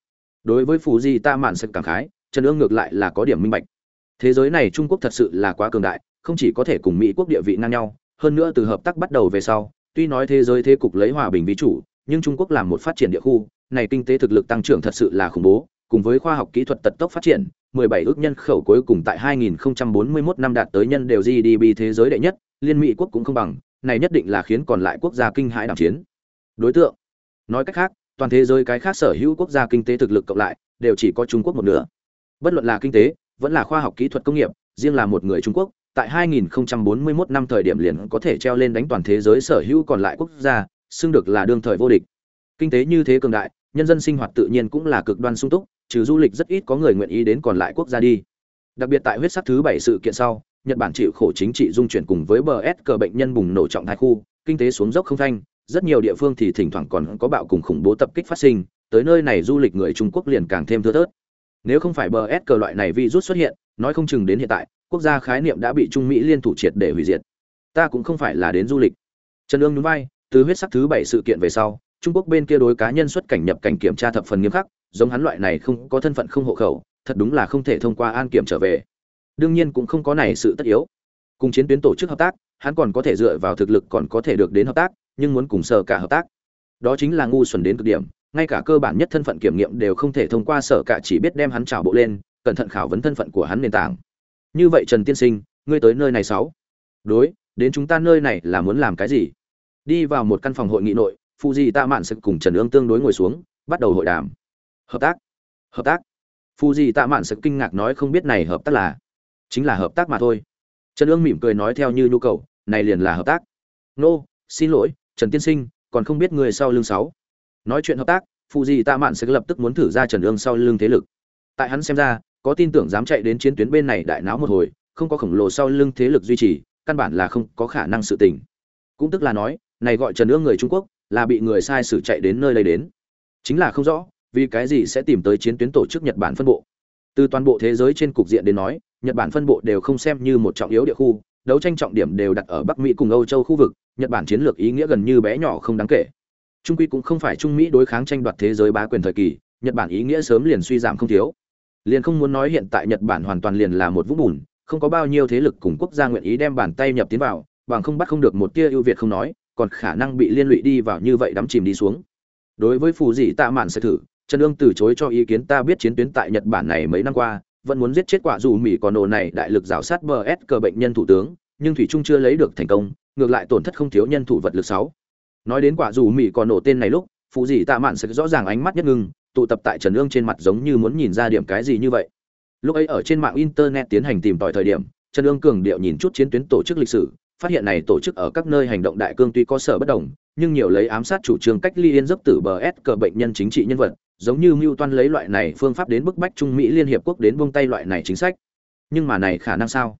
đối với phù di ta mạn sẽ cảm khái, trần ương ngược lại là có điểm minh bạch. Thế giới này trung quốc thật sự là quá cường đại, không chỉ có thể cùng mỹ quốc địa vị ngang nhau, hơn nữa từ hợp tác bắt đầu về sau, tuy nói thế giới thế cục lấy hòa bình vì chủ, nhưng trung quốc làm một phát triển địa khu, này kinh tế thực lực tăng trưởng thật sự là khủng bố, cùng với khoa học kỹ thuật tật tốc phát triển 17 ước nhân khẩu cuối cùng tại 2041 năm đạt tới nhân đều GDP thế giới đệ nhất, liên mỹ quốc cũng không bằng, này nhất định là khiến còn lại quốc gia kinh hãi đảm chiến. Đối tượng, nói cách khác toàn thế giới cái khác sở hữu quốc gia kinh tế thực lực cộng lại đều chỉ có trung quốc một nửa bất luận là kinh tế vẫn là khoa học kỹ thuật công nghiệp riêng là một người trung quốc tại 2041 năm thời điểm liền có thể treo lên đánh toàn thế giới sở hữu còn lại quốc gia, xưng được là đương thời vô địch. Kinh tế như thế cường đại, nhân dân sinh hoạt tự nhiên cũng là cực đoan sung túc, trừ du lịch rất ít có người nguyện ý đến còn lại quốc gia đi. Đặc biệt tại huyết sắc thứ bảy sự kiện sau, Nhật Bản chịu khổ chính trị dung chuyển cùng với BS cờ bệnh nhân bùng nổ trọng thái khu, kinh tế xuống dốc không thanh, rất nhiều địa phương thì thỉnh thoảng còn có bạo cùng khủng bố tập kích phát sinh, tới nơi này du lịch người Trung Quốc liền càng thêm thưa thớt. Nếu không phải bờ S cờ loại này virus xuất hiện, nói không chừng đến hiện tại, quốc gia khái niệm đã bị trung mỹ liên thủ triệt để hủy diệt. Ta cũng không phải là đến du lịch. Trần Dương nhún vai từ huyết sắc thứ bảy sự kiện về sau trung quốc bên kia đối cá nhân xuất cảnh nhập cảnh kiểm tra thập phần nghiêm khắc giống hắn loại này không có thân phận không hộ khẩu thật đúng là không thể thông qua an kiểm trở về. Đương nhiên cũng không có này sự tất yếu. Cùng chiến tuyến tổ chức hợp tác hắn còn có thể dựa vào thực lực còn có thể được đến hợp tác nhưng muốn cùng sở cả hợp tác. Đó chính là ngu xuẩn đến cực điểm, ngay cả cơ bản nhất thân phận kiểm nghiệm đều không thể thông qua sở cả chỉ biết đem hắn trào bộ lên, cẩn thận khảo vấn thân phận của hắn nền tảng. Như vậy trần tiên sinh, ngươi tới nơi này sáu. Đối, đến chúng ta nơi này là muốn làm cái gì? Đi vào một căn phòng hội nghị nội phụ di tạ mạn sẽ cùng trần ương tương đối ngồi xuống, bắt đầu hội đàm. Hợp tác hợp tác. Phụ di tạ mạn sẽ kinh ngạc nói không biết này hợp tác là, chính là hợp tác mà thôi. Trần ương mỉm cười nói theo như nhu cầu, này liền là hợp tác. Nô, xin lỗi trần tiên sinh, còn không biết người sau lưng sáu. Nói chuyện hợp tác, phụ gì tạ mạn sẽ lập tức muốn thử ra trần ương sau lưng thế lực. Tại hắn xem ra, có tin tưởng dám chạy đến chiến tuyến bên này đại náo một hồi, không có khổng lồ sau lưng thế lực duy trì, căn bản là không có khả năng sự tình. Cũng tức là nói, này gọi trần ương người trung quốc, là bị người sai sử chạy đến nơi đây đến. Chính là không rõ, vì cái gì sẽ tìm tới chiến tuyến tổ chức nhật bản phân bộ. Từ toàn bộ thế giới trên cục diện đến nói, nhật bản phân bộ đều không xem như một trọng yếu địa khu đấu tranh trọng điểm đều đặt ở bắc mỹ cùng âu châu khu vực, nhật bản chiến lược ý nghĩa gần như bé nhỏ không đáng kể. Trung quy cũng không phải trung mỹ đối kháng tranh đoạt thế giới bá quyền thời kỳ, nhật bản ý nghĩa sớm liền suy giảm không thiếu. Liền không muốn nói hiện tại nhật bản hoàn toàn liền là một vũng bùn, không có bao nhiêu thế lực cùng quốc gia nguyện ý đem bàn tay nhập tiến vào, bằng không bắt không được một tia ưu việt không nói, còn khả năng bị liên lụy đi vào như vậy đắm chìm đi xuống. Đối với phù dị tạ mạn sẽ thử, trần Dương từ chối cho ý kiến ta biết chiến tuyến tại nhật bản này mấy năm qua vẫn muốn giết chết quả dù mỹ còn nổ này đại lực rào sát bờ s cờ bệnh nhân thủ tướng nhưng thủy trung chưa lấy được thành công ngược lại tổn thất không thiếu nhân thủ vật lực sáu nói đến quả dù mỹ còn nổ tên này lúc phụ dị tạ mạn sẽ rõ ràng ánh mắt nhất ngưng tụ tập tại Trần Ương trên mặt giống như muốn nhìn ra điểm cái gì như vậy. Lúc ấy ở trên mạng internet tiến hành tìm tòi thời điểm, Trần Ương cường điệu nhìn chút chiến tuyến tổ chức lịch sử, phát hiện này tổ chức ở các nơi hành động đại cương tuy có sở bất đồng, nhưng nhiều lấy ám sát chủ trương cách ly yên giấc tử bờ S cờ bệnh nhân chính trị nhân vật, giống như mưu toan lấy loại này phương pháp đến bức bách Trung Mỹ Liên hiệp quốc đến buông tay loại này chính sách. Nhưng mà này khả năng sao?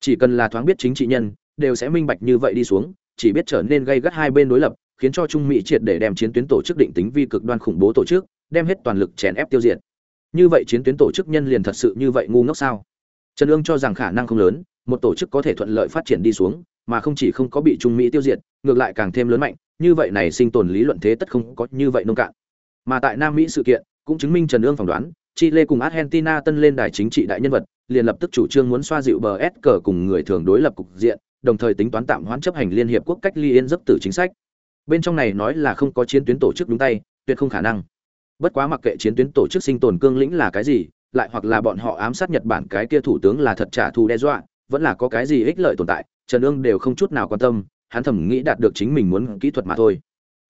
Chỉ cần là thoáng biết chính trị nhân, đều sẽ minh bạch như vậy đi xuống, chỉ biết trở nên gây gắt hai bên đối lập, khiến cho Trung Mỹ triệt để đem chiến tuyến tổ chức định tính vi cực đoan khủng bố tổ chức, đem hết toàn lực chèn ép tiêu diệt như vậy chiến tuyến tổ chức nhân liền thật sự như vậy ngu ngốc sao trần ương cho rằng khả năng không lớn một tổ chức có thể thuận lợi phát triển đi xuống mà không chỉ không có bị trung mỹ tiêu diệt ngược lại càng thêm lớn mạnh như vậy này sinh tồn lý luận thế tất không có như vậy nông cạn mà tại nam mỹ sự kiện, cũng chứng minh trần ương phỏng đoán, chile cùng argentina tân lên đài chính trị đại nhân vật, liền lập tức chủ trương muốn xoa dịu bờ s cờ cùng người thường đối lập cục diện, đồng thời tính toán tạm hoãn chấp hành liên hiệp quốc cách ly yên giấc tử chính sách. Bên trong này nói là không có chiến tuyến tổ chức đúng tay, tuyệt không khả năng. Bất quá mặc kệ chiến tuyến tổ chức sinh tồn cương lĩnh là cái gì, lại hoặc là bọn họ ám sát nhật bản cái kia thủ tướng là thật trả thù đe dọa, vẫn là có cái gì ích lợi tồn tại, trần ương đều không chút nào quan tâm, hắn thầm nghĩ đạt được chính mình muốn kỹ thuật mà thôi.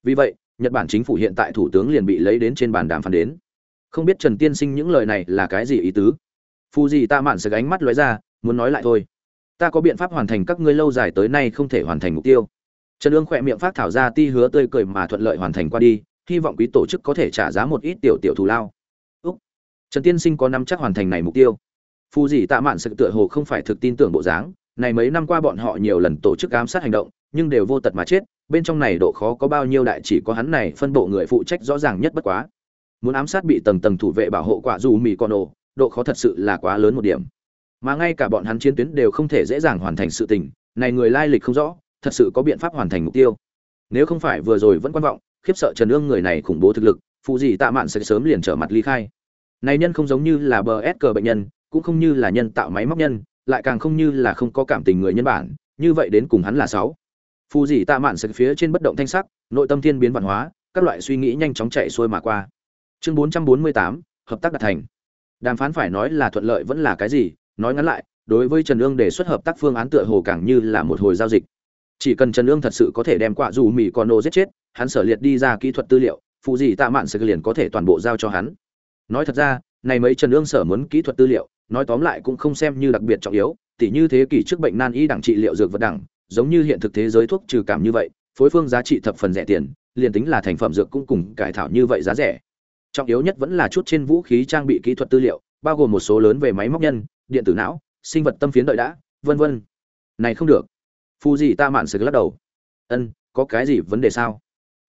Vì vậy nhật bản chính phủ hiện tại thủ tướng liền bị lấy đến trên bàn đàm phán đến. Không biết trần tiên sinh những lời này là cái gì ý tứ? Fuji gì ta mạn sực ánh mắt lóe ra, muốn nói lại thôi. Ta có biện pháp hoàn thành các ngươi lâu dài tới nay không thể hoàn thành mục tiêu. Trần Dương khẽ miệng phát thảo ra ti hứa tươi cười mà thuận lợi hoàn thành qua đi, hy vọng quý tổ chức có thể trả giá một ít tiểu tiểu thù lao. Úc. Trần tiên sinh có năm chắc hoàn thành này mục tiêu. Fuji gì mạn sực tựa hồ không phải thực tin tưởng bộ dáng, này mấy năm qua bọn họ nhiều lần tổ chức ám sát hành động, nhưng đều vô tật mà chết bên trong này độ khó có bao nhiêu đại chỉ có hắn này phân bộ người phụ trách rõ ràng nhất bất quá. Muốn ám sát bị tầng tầng thủ vệ bảo hộ quả dù mì con ồ, độ khó thật sự là quá lớn một điểm. Mà ngay cả bọn hắn chiến tuyến đều không thể dễ dàng hoàn thành sự tình, này người lai lịch không rõ, thật sự có biện pháp hoàn thành mục tiêu. Nếu không phải vừa rồi vẫn quan vọng, khiếp sợ trần ương người này khủng bố thực lực, phụ gì tạ mạn sẽ sớm liền trở mặt ly khai. Này nhân không giống như là bờ s cờ bệnh nhân, cũng không như là nhân tạo máy móc nhân, lại càng không như là không có cảm tình người nhân bản, như vậy đến cùng hắn là sáu phù dị tạ mạn sực phía trên bất động thanh sắc nội tâm thiên biến văn hóa các loại suy nghĩ nhanh chóng chạy xuôi mà qua. Chương 448, hợp tác đạt thành. Đàm phán phải nói là thuận lợi vẫn là cái gì nói ngắn lại đối với trần ương đề xuất hợp tác phương án tựa hồ càng như là một hồi giao dịch. Chỉ cần trần ương thật sự có thể đem quả dù mỹ con nô giết chết hắn sở liệt đi ra kỹ thuật tư liệu phụ gì tạ mạn sực liền có thể toàn bộ giao cho hắn. Nói thật ra này mấy trần ương sở muốn kỹ thuật tư liệu nói tóm lại cũng không xem như đặc biệt trọng yếu tỉ như thế kỷ trước bệnh nan y đẳng trị liệu dược vật đẳng giống như hiện thực thế giới thuốc trừ cảm như vậy, phối phương giá trị thập phần rẻ tiền, liền tính là thành phẩm dược cũng cùng cải thảo như vậy giá rẻ. Trọng yếu nhất vẫn là chút trên vũ khí trang bị kỹ thuật tư liệu, bao gồm một số lớn về máy móc nhân, điện tử não, sinh vật tâm phiến đợi đã, vân vân. Này không được. Phù gì ta mạn sực lắc đầu. Ân, có cái gì vấn đề sao?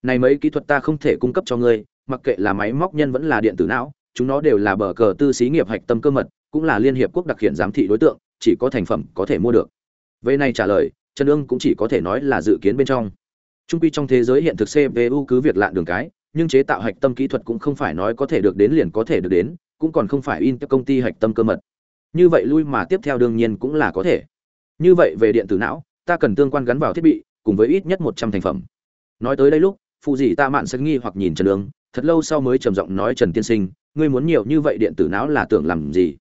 Này mấy kỹ thuật ta không thể cung cấp cho ngươi, mặc kệ là máy móc nhân vẫn là điện tử não, chúng nó đều là bờ cờ tư xí nghiệp hạch tâm cơ mật, cũng là liên hiệp quốc đặc hiện giám thị đối tượng, chỉ có thành phẩm có thể mua được. Về này trả lời trần Dương cũng chỉ có thể nói là dự kiến bên trong. Trung quy trong thế giới hiện thực cpu cứ việc lạ đường cái nhưng chế tạo hạch tâm kỹ thuật cũng không phải nói có thể được đến liền có thể được đến cũng còn không phải in cho công ty hạch tâm cơ mật. Như vậy lui mà tiếp theo đương nhiên cũng là có thể. Như vậy về điện tử não ta cần tương quan gắn vào thiết bị cùng với ít nhất một trăm thành phẩm. Nói tới đây lúc phụ dị ta mạn sân nghi hoặc nhìn trần Dương, thật lâu sau mới trầm giọng nói trần tiên sinh ngươi muốn nhiều như vậy điện tử não là tưởng làm gì?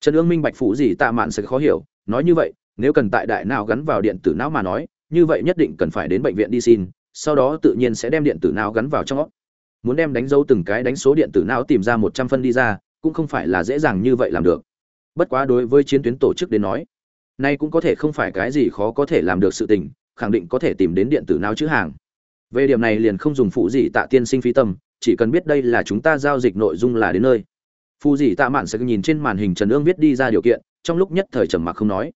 Trần Dương minh bạch phụ dị ta mạn sẽ khó hiểu nói như vậy nếu cần tại đại não gắn vào điện tử não mà nói, như vậy nhất định cần phải đến bệnh viện đi xin, sau đó tự nhiên sẽ đem điện tử não gắn vào trong óc. Muốn đem đánh dấu từng cái đánh số điện tử não tìm ra một trăm phân đi ra, cũng không phải là dễ dàng như vậy làm được. Bất quá đối với chiến tuyến tổ chức đến nói, nay cũng có thể không phải cái gì khó có thể làm được sự tình, khẳng định có thể tìm đến điện tử não chữ hàng. Về điểm này liền không dùng phụ gì tạ tiên sinh phi tâm, chỉ cần biết đây là chúng ta giao dịch nội dung là đến nơi. Phụ gì tạ mạn sẽ nhìn trên màn hình trần ương viết đi ra điều kiện, trong lúc nhất thời trầm mặc không nói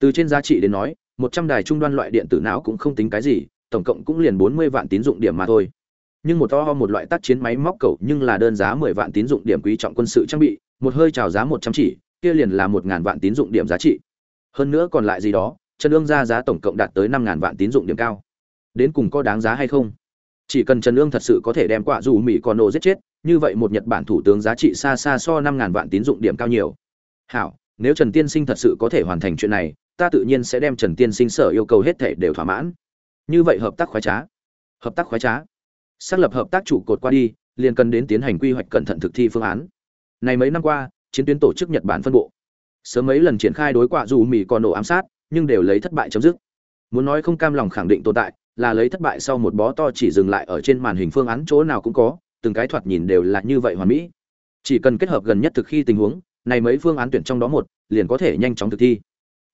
từ trên giá trị đến nói, một trăm đài trung đoan loại điện tử não cũng không tính cái gì, tổng cộng cũng liền bốn mươi vạn tín dụng điểm mà thôi. Nhưng một to một loại tác chiến máy móc cầu nhưng là đơn giá mười vạn tín dụng điểm quý trọng quân sự trang bị, một hơi trào giá một trăm chỉ, kia liền là một ngàn vạn tín dụng điểm giá trị. Hơn nữa còn lại gì đó trần ương ra giá tổng cộng đạt tới năm ngàn vạn tín dụng điểm cao. Đến cùng có đáng giá hay không? Chỉ cần trần ương thật sự có thể đem quả dù mỹ còn nổ giết chết, như vậy một nhật bản thủ tướng giá trị xa xa so năm ngàn vạn tín dụng điểm cao nhiều. Hảo, nếu trần tiên sinh thật sự có thể hoàn thành chuyện này ta tự nhiên sẽ đem trần tiên sinh sở yêu cầu hết thể đều thỏa mãn. Như vậy hợp tác khoái trá. Hợp tác khoái trá. Xác lập hợp tác trụ cột qua đi, liền cần đến tiến hành quy hoạch cẩn thận thực thi phương án. Này mấy năm qua, chiến tuyến tổ chức nhật bản phân bộ. Sớm mấy lần triển khai đối quạ dù mỹ còn nổ ám sát, nhưng đều lấy thất bại chấm dứt. Muốn nói không cam lòng khẳng định tồn tại, là lấy thất bại sau một bó to chỉ dừng lại ở trên màn hình phương án chỗ nào cũng có, từng cái thoạt nhìn đều là như vậy hoàn mỹ. Chỉ cần kết hợp gần nhất thực khi tình huống, này mấy phương án tuyển trong đó một, liền có thể nhanh chóng thực thi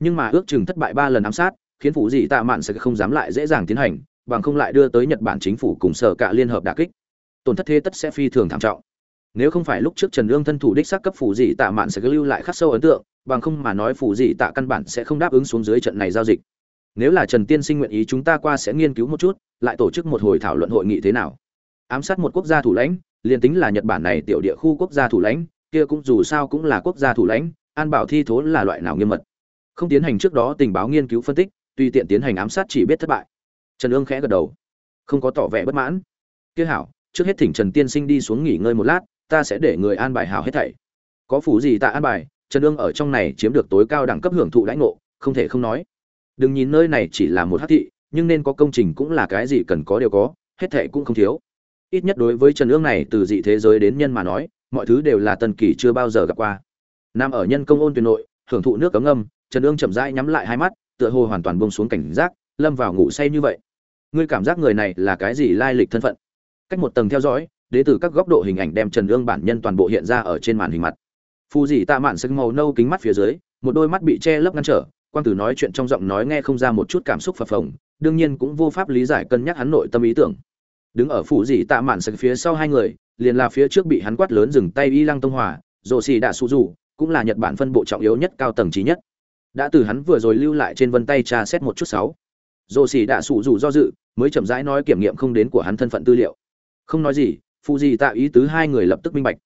nhưng mà ước chừng thất bại ba lần ám sát, khiến phủ dị tạ mạn sẽ không dám lại dễ dàng tiến hành, bằng không lại đưa tới nhật bản chính phủ cùng sở cả liên hợp đà kích. Tổn thất thế tất sẽ phi thường thảm trọng. Nếu không phải lúc trước trần ương thân thủ đích xác cấp phủ dị tạ mạn sẽ lưu lại khắc sâu ấn tượng, bằng không mà nói phủ dị tạ căn bản sẽ không đáp ứng xuống dưới trận này giao dịch. Nếu là trần tiên sinh nguyện ý chúng ta qua sẽ nghiên cứu một chút, lại tổ chức một hồi thảo luận hội nghị thế nào? Ám sát một quốc gia thủ lãnh, liền tính là nhật bản này tiểu địa khu quốc gia thủ lãnh, kia cũng dù sao cũng là quốc gia thủ lãnh, an bảo thi thố là loại nào nghiêm mật? Không tiến hành trước đó tình báo nghiên cứu phân tích tùy tiện tiến hành ám sát chỉ biết thất bại. Trần ương khẽ gật đầu. Không có tỏ vẻ bất mãn. Kia hảo, trước hết thỉnh trần tiên sinh đi xuống nghỉ ngơi một lát, ta sẽ để người an bài hảo hết thảy. Có phủ gì ta an bài, trần ương ở trong này chiếm được tối cao đẳng cấp hưởng thụ lãnh ngộ, không thể không nói. Đừng nhìn nơi này chỉ là một hát thị, nhưng nên có công trình cũng là cái gì cần có đều có, hết thệ cũng không thiếu. Ít nhất đối với trần ương này từ dị thế giới đến nhân mà nói, mọi thứ đều là tần kỳ chưa bao giờ gặp qua. Nam ở nhân công ôn tuyển nội, hưởng thụ nước cấm âm trần ương chậm rãi nhắm lại hai mắt, tựa hồ hoàn toàn buông xuống cảnh giác, lâm vào ngủ say như vậy. Ngươi cảm giác người này là cái gì lai lịch thân phận? Cách một tầng theo dõi, đến từ các góc độ hình ảnh đem trần ương bản nhân toàn bộ hiện ra ở trên màn hình mặt. Phù dì tạ mạn sưng màu nâu kính mắt phía dưới, một đôi mắt bị che lấp ngăn trở quan tử nói chuyện trong giọng nói nghe không ra một chút cảm xúc phập phồng, đương nhiên cũng vô pháp lý giải cân nhắc hắn nội tâm ý tưởng. Đứng ở phủ dì tạ mạn sưng phía sau hai người, liền là phía trước bị hắn quát lớn dừng tay y lăng tông hòa rồ xì đã sụ dù, cũng là nhật bản phân bộ trọng yếu nhất, cao tầng trí nhất đã từ hắn vừa rồi lưu lại trên vân tay tra xét một chút sáu. Dồ xỉ đã sụ dù do dự, mới chậm rãi nói kiểm nghiệm không đến của hắn thân phận tư liệu. Không nói gì phụ gì tạo ý tứ hai người lập tức minh bạch.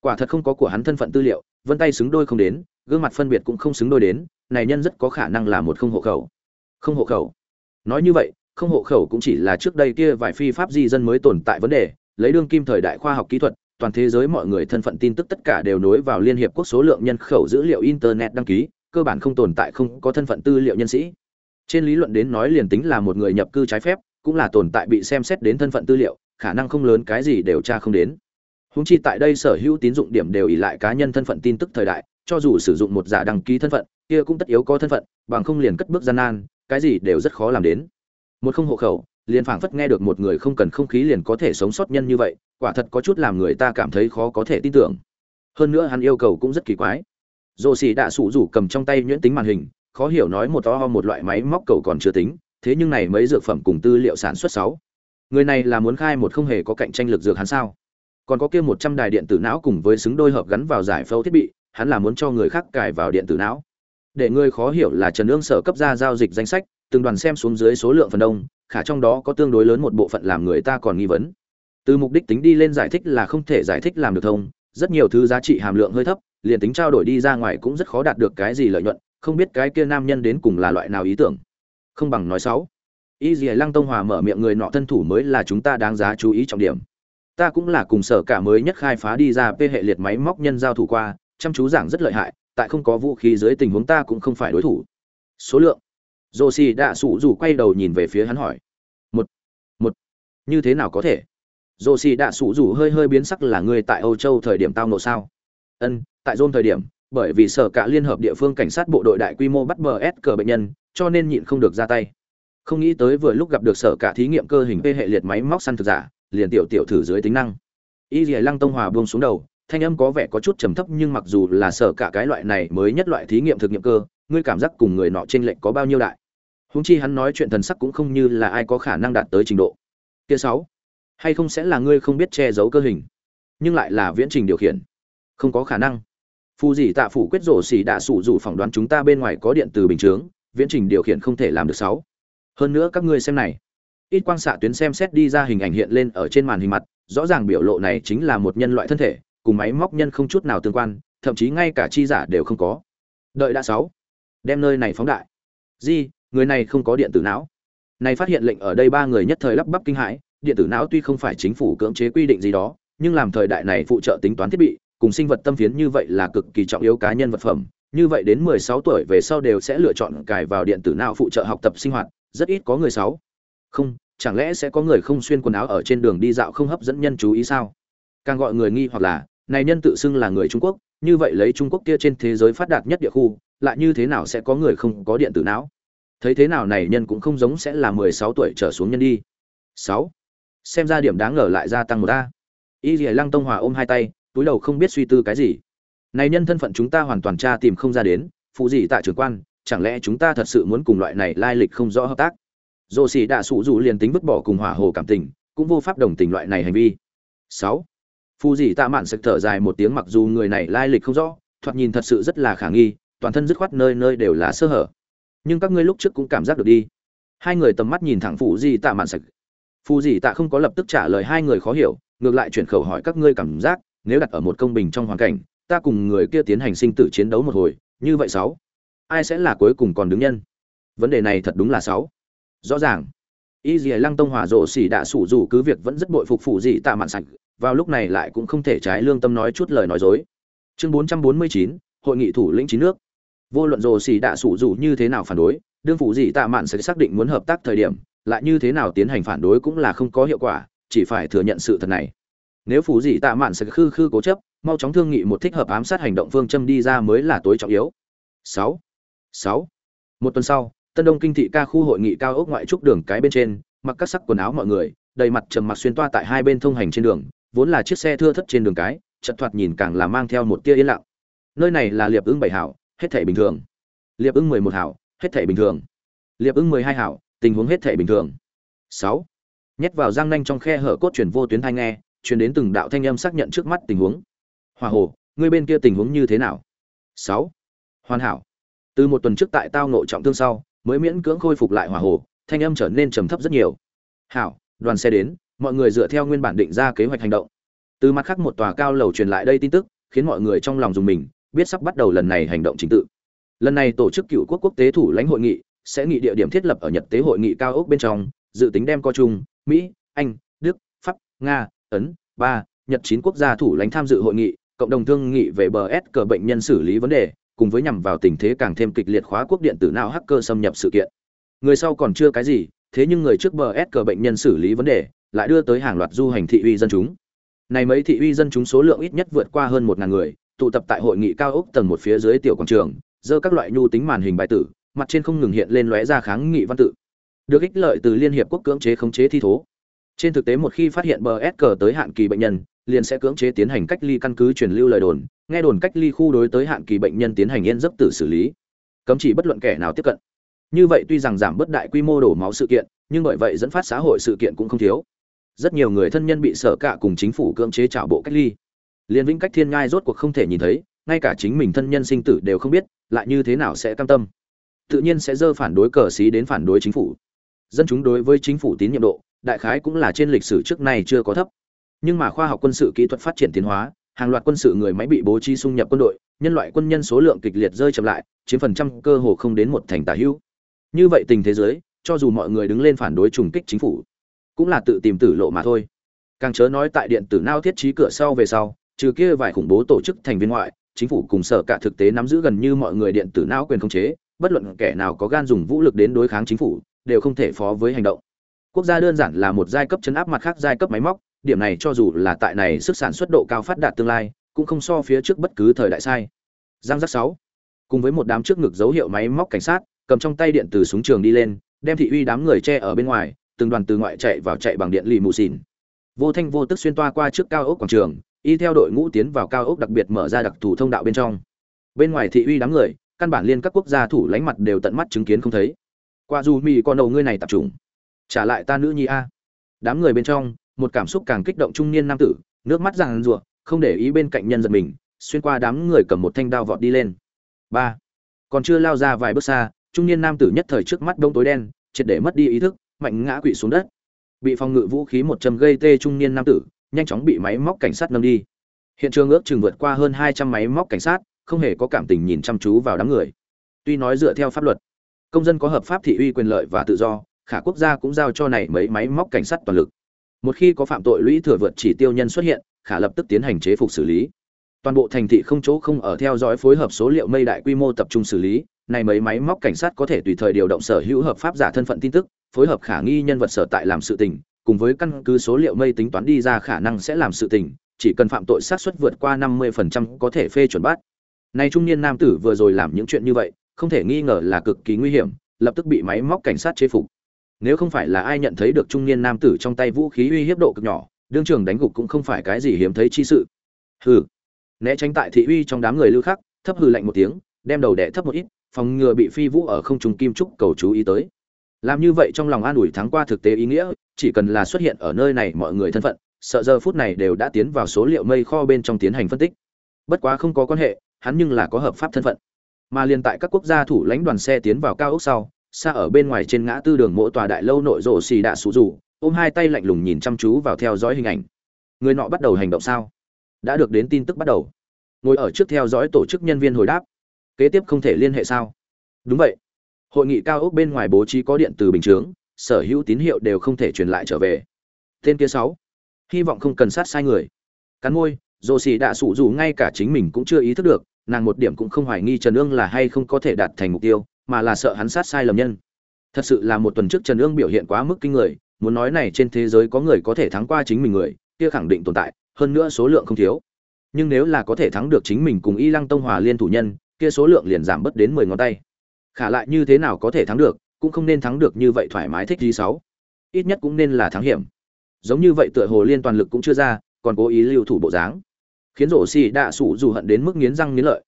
Quả thật không có của hắn thân phận tư liệu, vân tay xứng đôi không đến, gương mặt phân biệt cũng không xứng đôi đến, này nhân rất có khả năng là một không hộ khẩu. Không hộ khẩu. Nói như vậy, không hộ khẩu cũng chỉ là trước đây kia vài phi pháp di dân mới tồn tại vấn đề, lấy đương kim thời đại khoa học kỹ thuật, toàn thế giới mọi người thân phận tin tức tất cả đều nối vào liên hiệp quốc số lượng nhân khẩu dữ liệu internet đăng ký cơ bản không tồn tại không có thân phận tư liệu nhân sĩ. Trên lý luận đến nói liền tính là một người nhập cư trái phép, cũng là tồn tại bị xem xét đến thân phận tư liệu, khả năng không lớn, cái gì đều tra không đến. Húng chi tại đây sở hữu tín dụng điểm đều ỉ lại cá nhân thân phận tin tức thời đại, cho dù sử dụng một giả đăng ký thân phận, kia cũng tất yếu có thân phận, bằng không liền cất bước gian nan, cái gì đều rất khó làm đến. Một không hộ khẩu, liền phảng phất nghe được một người không cần không khí liền có thể sống sót nhân như vậy, quả thật có chút làm người ta cảm thấy khó có thể tin tưởng. Hơn nữa hắn yêu cầu cũng rất kỳ quái dồ xì đạ sủ rủ cầm trong tay nhuyễn tính màn hình, khó hiểu nói một to một loại máy móc cầu còn chưa tính, thế nhưng này mấy dược phẩm cùng tư liệu sản xuất sáu. Người này là muốn khai một không hề có cạnh tranh lực dược hắn sao? Còn có kia một trăm đài điện tử não cùng với xứng đôi hợp gắn vào giải phẫu thiết bị, hắn là muốn cho người khác cài vào điện tử não. Để người khó hiểu là trần ương sở cấp ra giao dịch danh sách, từng đoàn xem xuống dưới số lượng phần đông, khả trong đó có tương đối lớn một bộ phận làm người ta còn nghi vấn. Từ mục đích tính đi lên giải thích là không thể giải thích làm được thông, rất nhiều thứ giá trị hàm lượng hơi thấp liền tính trao đổi đi ra ngoài cũng rất khó đạt được cái gì lợi nhuận, không biết cái kia nam nhân đến cùng là loại nào ý tưởng. Không bằng nói sáu y dì lăng tông hòa mở miệng người nọ thân thủ mới là chúng ta đáng giá chú ý trọng điểm. Ta cũng là cùng sở cả mới nhất khai phá đi ra p hệ liệt máy móc nhân giao thủ qua, chăm chú giảng rất lợi hại, tại không có vũ khí dưới tình huống ta cũng không phải đối thủ. Số lượng. Dô xì đạ sụ dù quay đầu nhìn về phía hắn hỏi. Một. Một. Như thế nào có thể? Dô xì đạ sụ dù hơi hơi biến sắc là người tại âu châu thời điểm tao nộ sao? Ân tại dôn thời điểm, bởi vì sở cả liên hợp địa phương cảnh sát bộ đội đại quy mô bắt bờ s cờ bệnh nhân, cho nên nhịn không được ra tay. Không nghĩ tới vừa lúc gặp được sở cả thí nghiệm cơ hình p hệ liệt máy móc săn thực giả, liền tiểu tiểu thử dưới tính năng. Y dì lăng tông hòa buông xuống đầu, thanh âm có vẻ có chút trầm thấp nhưng mặc dù là sở cả cái loại này mới nhất loại thí nghiệm thực nghiệm cơ, ngươi cảm giác cùng người nọ trên lệnh có bao nhiêu đại? Húng chi hắn nói chuyện thần sắc cũng không như là ai có khả năng đạt tới trình độ. Kia sáu, hay không sẽ là ngươi không biết che giấu cơ hình, nhưng lại là viễn trình điều khiển? Không có khả năng phù dì tạ phủ quyết rổ xỉ đã sủ dù phỏng đoán chúng ta bên ngoài có điện từ bình chướng, viễn trình điều khiển không thể làm được sáu. Hơn nữa các ngươi xem này. Ít quang xạ tuyến xem xét đi ra hình ảnh hiện lên ở trên màn hình mặt, rõ ràng biểu lộ này chính là một nhân loại thân thể, cùng máy móc nhân không chút nào tương quan, thậm chí ngay cả chi giả đều không có. Đợi đã sáu. Đem nơi này phóng đại. Di, người này không có điện tử não. Này phát hiện lệnh ở đây ba người nhất thời lắp bắp kinh hãi, điện tử não tuy không phải chính phủ cưỡng chế quy định gì đó, nhưng làm thời đại này phụ trợ tính toán thiết bị cùng sinh vật tâm phiến như vậy là cực kỳ trọng yếu cá nhân vật phẩm. Như vậy đến 16 tuổi về sau đều sẽ lựa chọn cài vào điện tử não phụ trợ học tập sinh hoạt, rất ít có người sáu. Không, chẳng lẽ sẽ có người không xuyên quần áo ở trên đường đi dạo không hấp dẫn nhân chú ý sao? Càng gọi người nghi hoặc là, này nhân tự xưng là người trung quốc, như vậy lấy trung quốc kia trên thế giới phát đạt nhất địa khu, lại như thế nào sẽ có người không có điện tử não? Thấy thế nào này nhân cũng không giống sẽ là 16 tuổi trở xuống nhân đi. 6. xem ra điểm đáng ngờ lại gia tăng một ta y lìa lăng tông hòa ôm hai tay túi đầu không biết suy tư cái gì. Này nhân thân phận chúng ta hoàn toàn tra tìm không ra đến, phụ gì tại trưởng quan, chẳng lẽ chúng ta thật sự muốn cùng loại này lai lịch không rõ hợp tác? Dồ xỉ đạ sụ dù liền tính vứt bỏ cùng hỏa hồ cảm tình, cũng vô pháp đồng tình loại này hành vi. Sáu. Phù gì tạ mạn sực thở dài một tiếng mặc dù người này lai lịch không rõ, thoạt nhìn thật sự rất là khả nghi, toàn thân dứt khoát nơi nơi đều là sơ hở. Nhưng các ngươi lúc trước cũng cảm giác được đi. Hai người tầm mắt nhìn thẳng phù gì tạ mạn sực. Phù gì tạ không có lập tức trả lời hai người khó hiểu, ngược lại chuyển khẩu hỏi các ngươi cảm giác nếu đặt ở một công bình trong hoàn cảnh, ta cùng người kia tiến hành sinh tử chiến đấu một hồi, như vậy sáu. Ai sẽ là cuối cùng còn đứng nhân? Vấn đề này thật đúng là sáu. Rõ ràng. Y dì lăng tông hòa rộ xỉ đã sủ dù cứ việc vẫn rất bội phục phụ dị tạ mạn sạch, vào lúc này lại cũng không thể trái lương tâm nói chút lời nói dối. Chương bốn trăm bốn mươi chín, hội nghị thủ lĩnh chín nước. Vô luận rồ xỉ đã sủ dù như thế nào phản đối, đương phụ dị tạ mạn sẽ xác định muốn hợp tác thời điểm, lại như thế nào tiến hành phản đối cũng là không có hiệu quả, chỉ phải thừa nhận sự thật này nếu phủ dị tạ mạn sẽ khư khư cố chấp, mau chóng thương nghị một thích hợp ám sát hành động phương châm đi ra mới là tối trọng yếu. Sáu. Sáu. Một tuần sau, tân đông kinh thị ca khu hội nghị cao ốc ngoại trúc đường cái bên trên, mặc các sắc quần áo mọi người, đầy mặt trầm mặc xuyên toa tại hai bên thông hành trên đường, vốn là chiếc xe thưa thất trên đường cái, chật thoạt nhìn càng là mang theo một tia yên lặng. Nơi này là liệp ứng bảy hảo, hết thể bình thường. Liệp ứng mười một hảo, hết thể bình thường. Liệp ứng mười hai hảo, tình huống hết thể bình thường. Sáu. Nhét vào răng nanh trong khe hở cốt chuyển vô tuyến thanh nghe chuyển đến từng đạo thanh âm xác nhận trước mắt tình huống. Hòa hồ, ngươi bên kia tình huống như thế nào? Sáu. Hoàn hảo. Từ một tuần trước tại tao nội trọng thương sau, mới miễn cưỡng khôi phục lại hòa hồ, thanh âm trở nên trầm thấp rất nhiều. Hảo, đoàn xe đến, mọi người dựa theo nguyên bản định ra kế hoạch hành động. Từ mặt khác một tòa cao lầu truyền lại đây tin tức, khiến mọi người trong lòng dùng mình, biết sắp bắt đầu lần này hành động chính tự. Lần này tổ chức cựu quốc quốc tế thủ lãnh hội nghị, sẽ nghị địa điểm thiết lập ở nhật tế hội nghị cao ốc bên trong, dự tính đem co chung, mỹ, anh, đức, pháp, nga ấn, ba, nhật chín quốc gia thủ lãnh tham dự hội nghị, cộng đồng thương nghị về bờ s cờ bệnh nhân xử lý vấn đề, cùng với nhằm vào tình thế càng thêm kịch liệt khóa quốc điện tử nào hacker xâm nhập sự kiện. Người sau còn chưa cái gì, thế nhưng người trước bờ s cờ bệnh nhân xử lý vấn đề, lại đưa tới hàng loạt du hành thị uy dân chúng. Này mấy thị uy dân chúng số lượng ít nhất vượt qua hơn một ngàn người, tụ tập tại hội nghị cao ốc tầng một phía dưới tiểu quảng trường dơ các loại nhu tính màn hình bài tử, mặt trên không ngừng hiện lên lóe ra kháng nghị văn tự. Được ích lợi từ liên hiệp quốc cưỡng chế khống chế thi thố trên thực tế một khi phát hiện bờ s tới hạn kỳ bệnh nhân, liền sẽ cưỡng chế tiến hành cách ly căn cứ truyền lưu lời đồn, nghe đồn cách ly khu đối tới hạn kỳ bệnh nhân tiến hành yên giấc tử xử lý. Cấm chỉ bất luận kẻ nào tiếp cận. Như vậy tuy rằng giảm bất đại quy mô đổ máu sự kiện, nhưng bởi vậy dẫn phát xã hội sự kiện cũng không thiếu. Rất nhiều người thân nhân bị sở cả cùng chính phủ cưỡng chế trả bộ cách ly. Liên vĩnh cách thiên ngai rốt cuộc không thể nhìn thấy, ngay cả chính mình thân nhân sinh tử đều không biết, lại như thế nào sẽ cam tâm? Tự nhiên sẽ dơ phản đối cờ xí đến phản đối chính phủ. Dân chúng đối với chính phủ tín nhiệm độ đại khái cũng là trên lịch sử trước nay chưa có thấp. Nhưng mà khoa học quân sự kỹ thuật phát triển tiến hóa, hàng loạt quân sự người máy bị bố trí xung nhập quân đội, nhân loại quân nhân số lượng kịch liệt rơi chậm lại, chiếm phần trăm cơ hồ không đến một thành tả hữu. Như vậy tình thế giới, cho dù mọi người đứng lên phản đối trùng kích chính phủ, cũng là tự tìm tử lộ mà thôi. Càng chớ nói tại điện tử nao thiết trí cửa sau về sau, trừ kia vài khủng bố tổ chức thành viên ngoại, chính phủ cùng sở cả thực tế nắm giữ gần như mọi người điện tử não quyền khống chế, bất luận kẻ nào có gan dùng vũ lực đến đối kháng chính phủ, đều không thể phó với hành động quốc gia đơn giản là một giai cấp chấn áp mặt khác giai cấp máy móc, điểm này cho dù là tại này sức sản xuất độ cao phát đạt tương lai, cũng không so phía trước bất cứ thời đại sai. Giang giác sáu. Cùng với một đám trước ngực dấu hiệu máy móc cảnh sát, cầm trong tay điện từ súng trường đi lên, đem thị uy đám người che ở bên ngoài, từng đoàn từ ngoại chạy vào chạy bằng điện lì mù xìn vô thanh vô tức xuyên toa qua trước cao ốc quảng trường, y theo đội ngũ tiến vào cao ốc đặc biệt mở ra đặc thù thông đạo bên trong. Bên ngoài thị uy đám người, căn bản liên các quốc gia thủ lánh mặt đều tận mắt chứng kiến không thấy. Qua dù mỹ con đầu ngươi này tập trung trả lại ta nữ nhi a. Đám người bên trong, một cảm xúc càng kích động trung niên nam tử, nước mắt ràng rụa, không để ý bên cạnh nhân giật mình, xuyên qua đám người cầm một thanh đao vọt đi lên. Ba. Còn chưa lao ra vài bước xa, trung niên nam tử nhất thời trước mắt đông tối đen, triệt để mất đi ý thức, mạnh ngã quỵ xuống đất. Bị phòng ngự vũ khí một châm gây tê trung niên nam tử, nhanh chóng bị máy móc cảnh sát nâng đi. Hiện trường ước chừng vượt qua hơn hai trăm máy móc cảnh sát, không hề có cảm tình nhìn chăm chú vào đám người. Tuy nói dựa theo pháp luật, công dân có hợp pháp thị uy quyền lợi và tự do khả quốc gia cũng giao cho này mấy máy móc cảnh sát toàn lực. Một khi có phạm tội lũy thừa vượt chỉ tiêu nhân xuất hiện, khả lập tức tiến hành chế phục xử lý. Toàn bộ thành thị không chỗ không ở theo dõi phối hợp số liệu mây đại quy mô tập trung xử lý, này mấy máy móc cảnh sát có thể tùy thời điều động sở hữu hợp pháp giả thân phận tin tức, phối hợp khả nghi nhân vật sở tại làm sự tình, cùng với căn cứ số liệu mây tính toán đi ra khả năng sẽ làm sự tình, chỉ cần phạm tội xác suất vượt qua 50% có thể phê chuẩn bắt. Này trung niên nam tử vừa rồi làm những chuyện như vậy, không thể nghi ngờ là cực kỳ nguy hiểm, lập tức bị máy móc cảnh sát chế phục nếu không phải là ai nhận thấy được trung niên nam tử trong tay vũ khí uy hiếp độ cực nhỏ, đương trường đánh gục cũng không phải cái gì hiếm thấy chi sự. Hừ. Né tránh tại thị uy trong đám người lưu khắc, thấp hừ lạnh một tiếng, đem đầu đẻ thấp một ít, phòng ngừa bị phi vũ ở không trung kim trúc cầu chú ý tới. Làm như vậy trong lòng an ủi thắng qua thực tế ý nghĩa, chỉ cần là xuất hiện ở nơi này mọi người thân phận, sợ giờ phút này đều đã tiến vào số liệu mây kho bên trong tiến hành phân tích. Bất quá không có quan hệ, hắn nhưng là có hợp pháp thân phận. Mà liền tại các quốc gia thủ lãnh đoàn xe tiến vào cao ốc sau xa ở bên ngoài trên ngã tư đường mỗi tòa đại lâu nội rộ xì đạ sụ rủ, ôm hai tay lạnh lùng nhìn chăm chú vào theo dõi hình ảnh. Người nọ bắt đầu hành động sao? Đã được đến tin tức bắt đầu. Ngồi ở trước theo dõi tổ chức nhân viên hồi đáp. Kế tiếp không thể liên hệ sao? Đúng vậy. Hội nghị cao ốc bên ngoài bố trí có điện từ bình chướng, sở hữu tín hiệu đều không thể truyền lại trở về. Tên kia sáu. Hy vọng không cần sát sai người. Cắn môi dồ xì đạ sụ dù ngay cả chính mình cũng chưa ý thức được, nàng một điểm cũng không hoài nghi trần ương là hay không có thể đạt thành mục tiêu mà là sợ hắn sát sai lầm nhân. Thật sự là một tuần trước trần ương biểu hiện quá mức kinh người, muốn nói này trên thế giới có người có thể thắng qua chính mình người, kia khẳng định tồn tại, hơn nữa số lượng không thiếu. Nhưng nếu là có thể thắng được chính mình cùng y lăng tông hòa liên thủ nhân, kia số lượng liền giảm bớt đến mười ngón tay. Khả lại như thế nào có thể thắng được, cũng không nên thắng được như vậy thoải mái thích gì sáu. Ít nhất cũng nên là thắng hiểm. Giống như vậy tựa hồ liên toàn lực cũng chưa ra, còn cố ý lưu thủ bộ dáng. Khiến rổ xì đạ sủ dù hận đến mức nghiến răng nghiến lợi.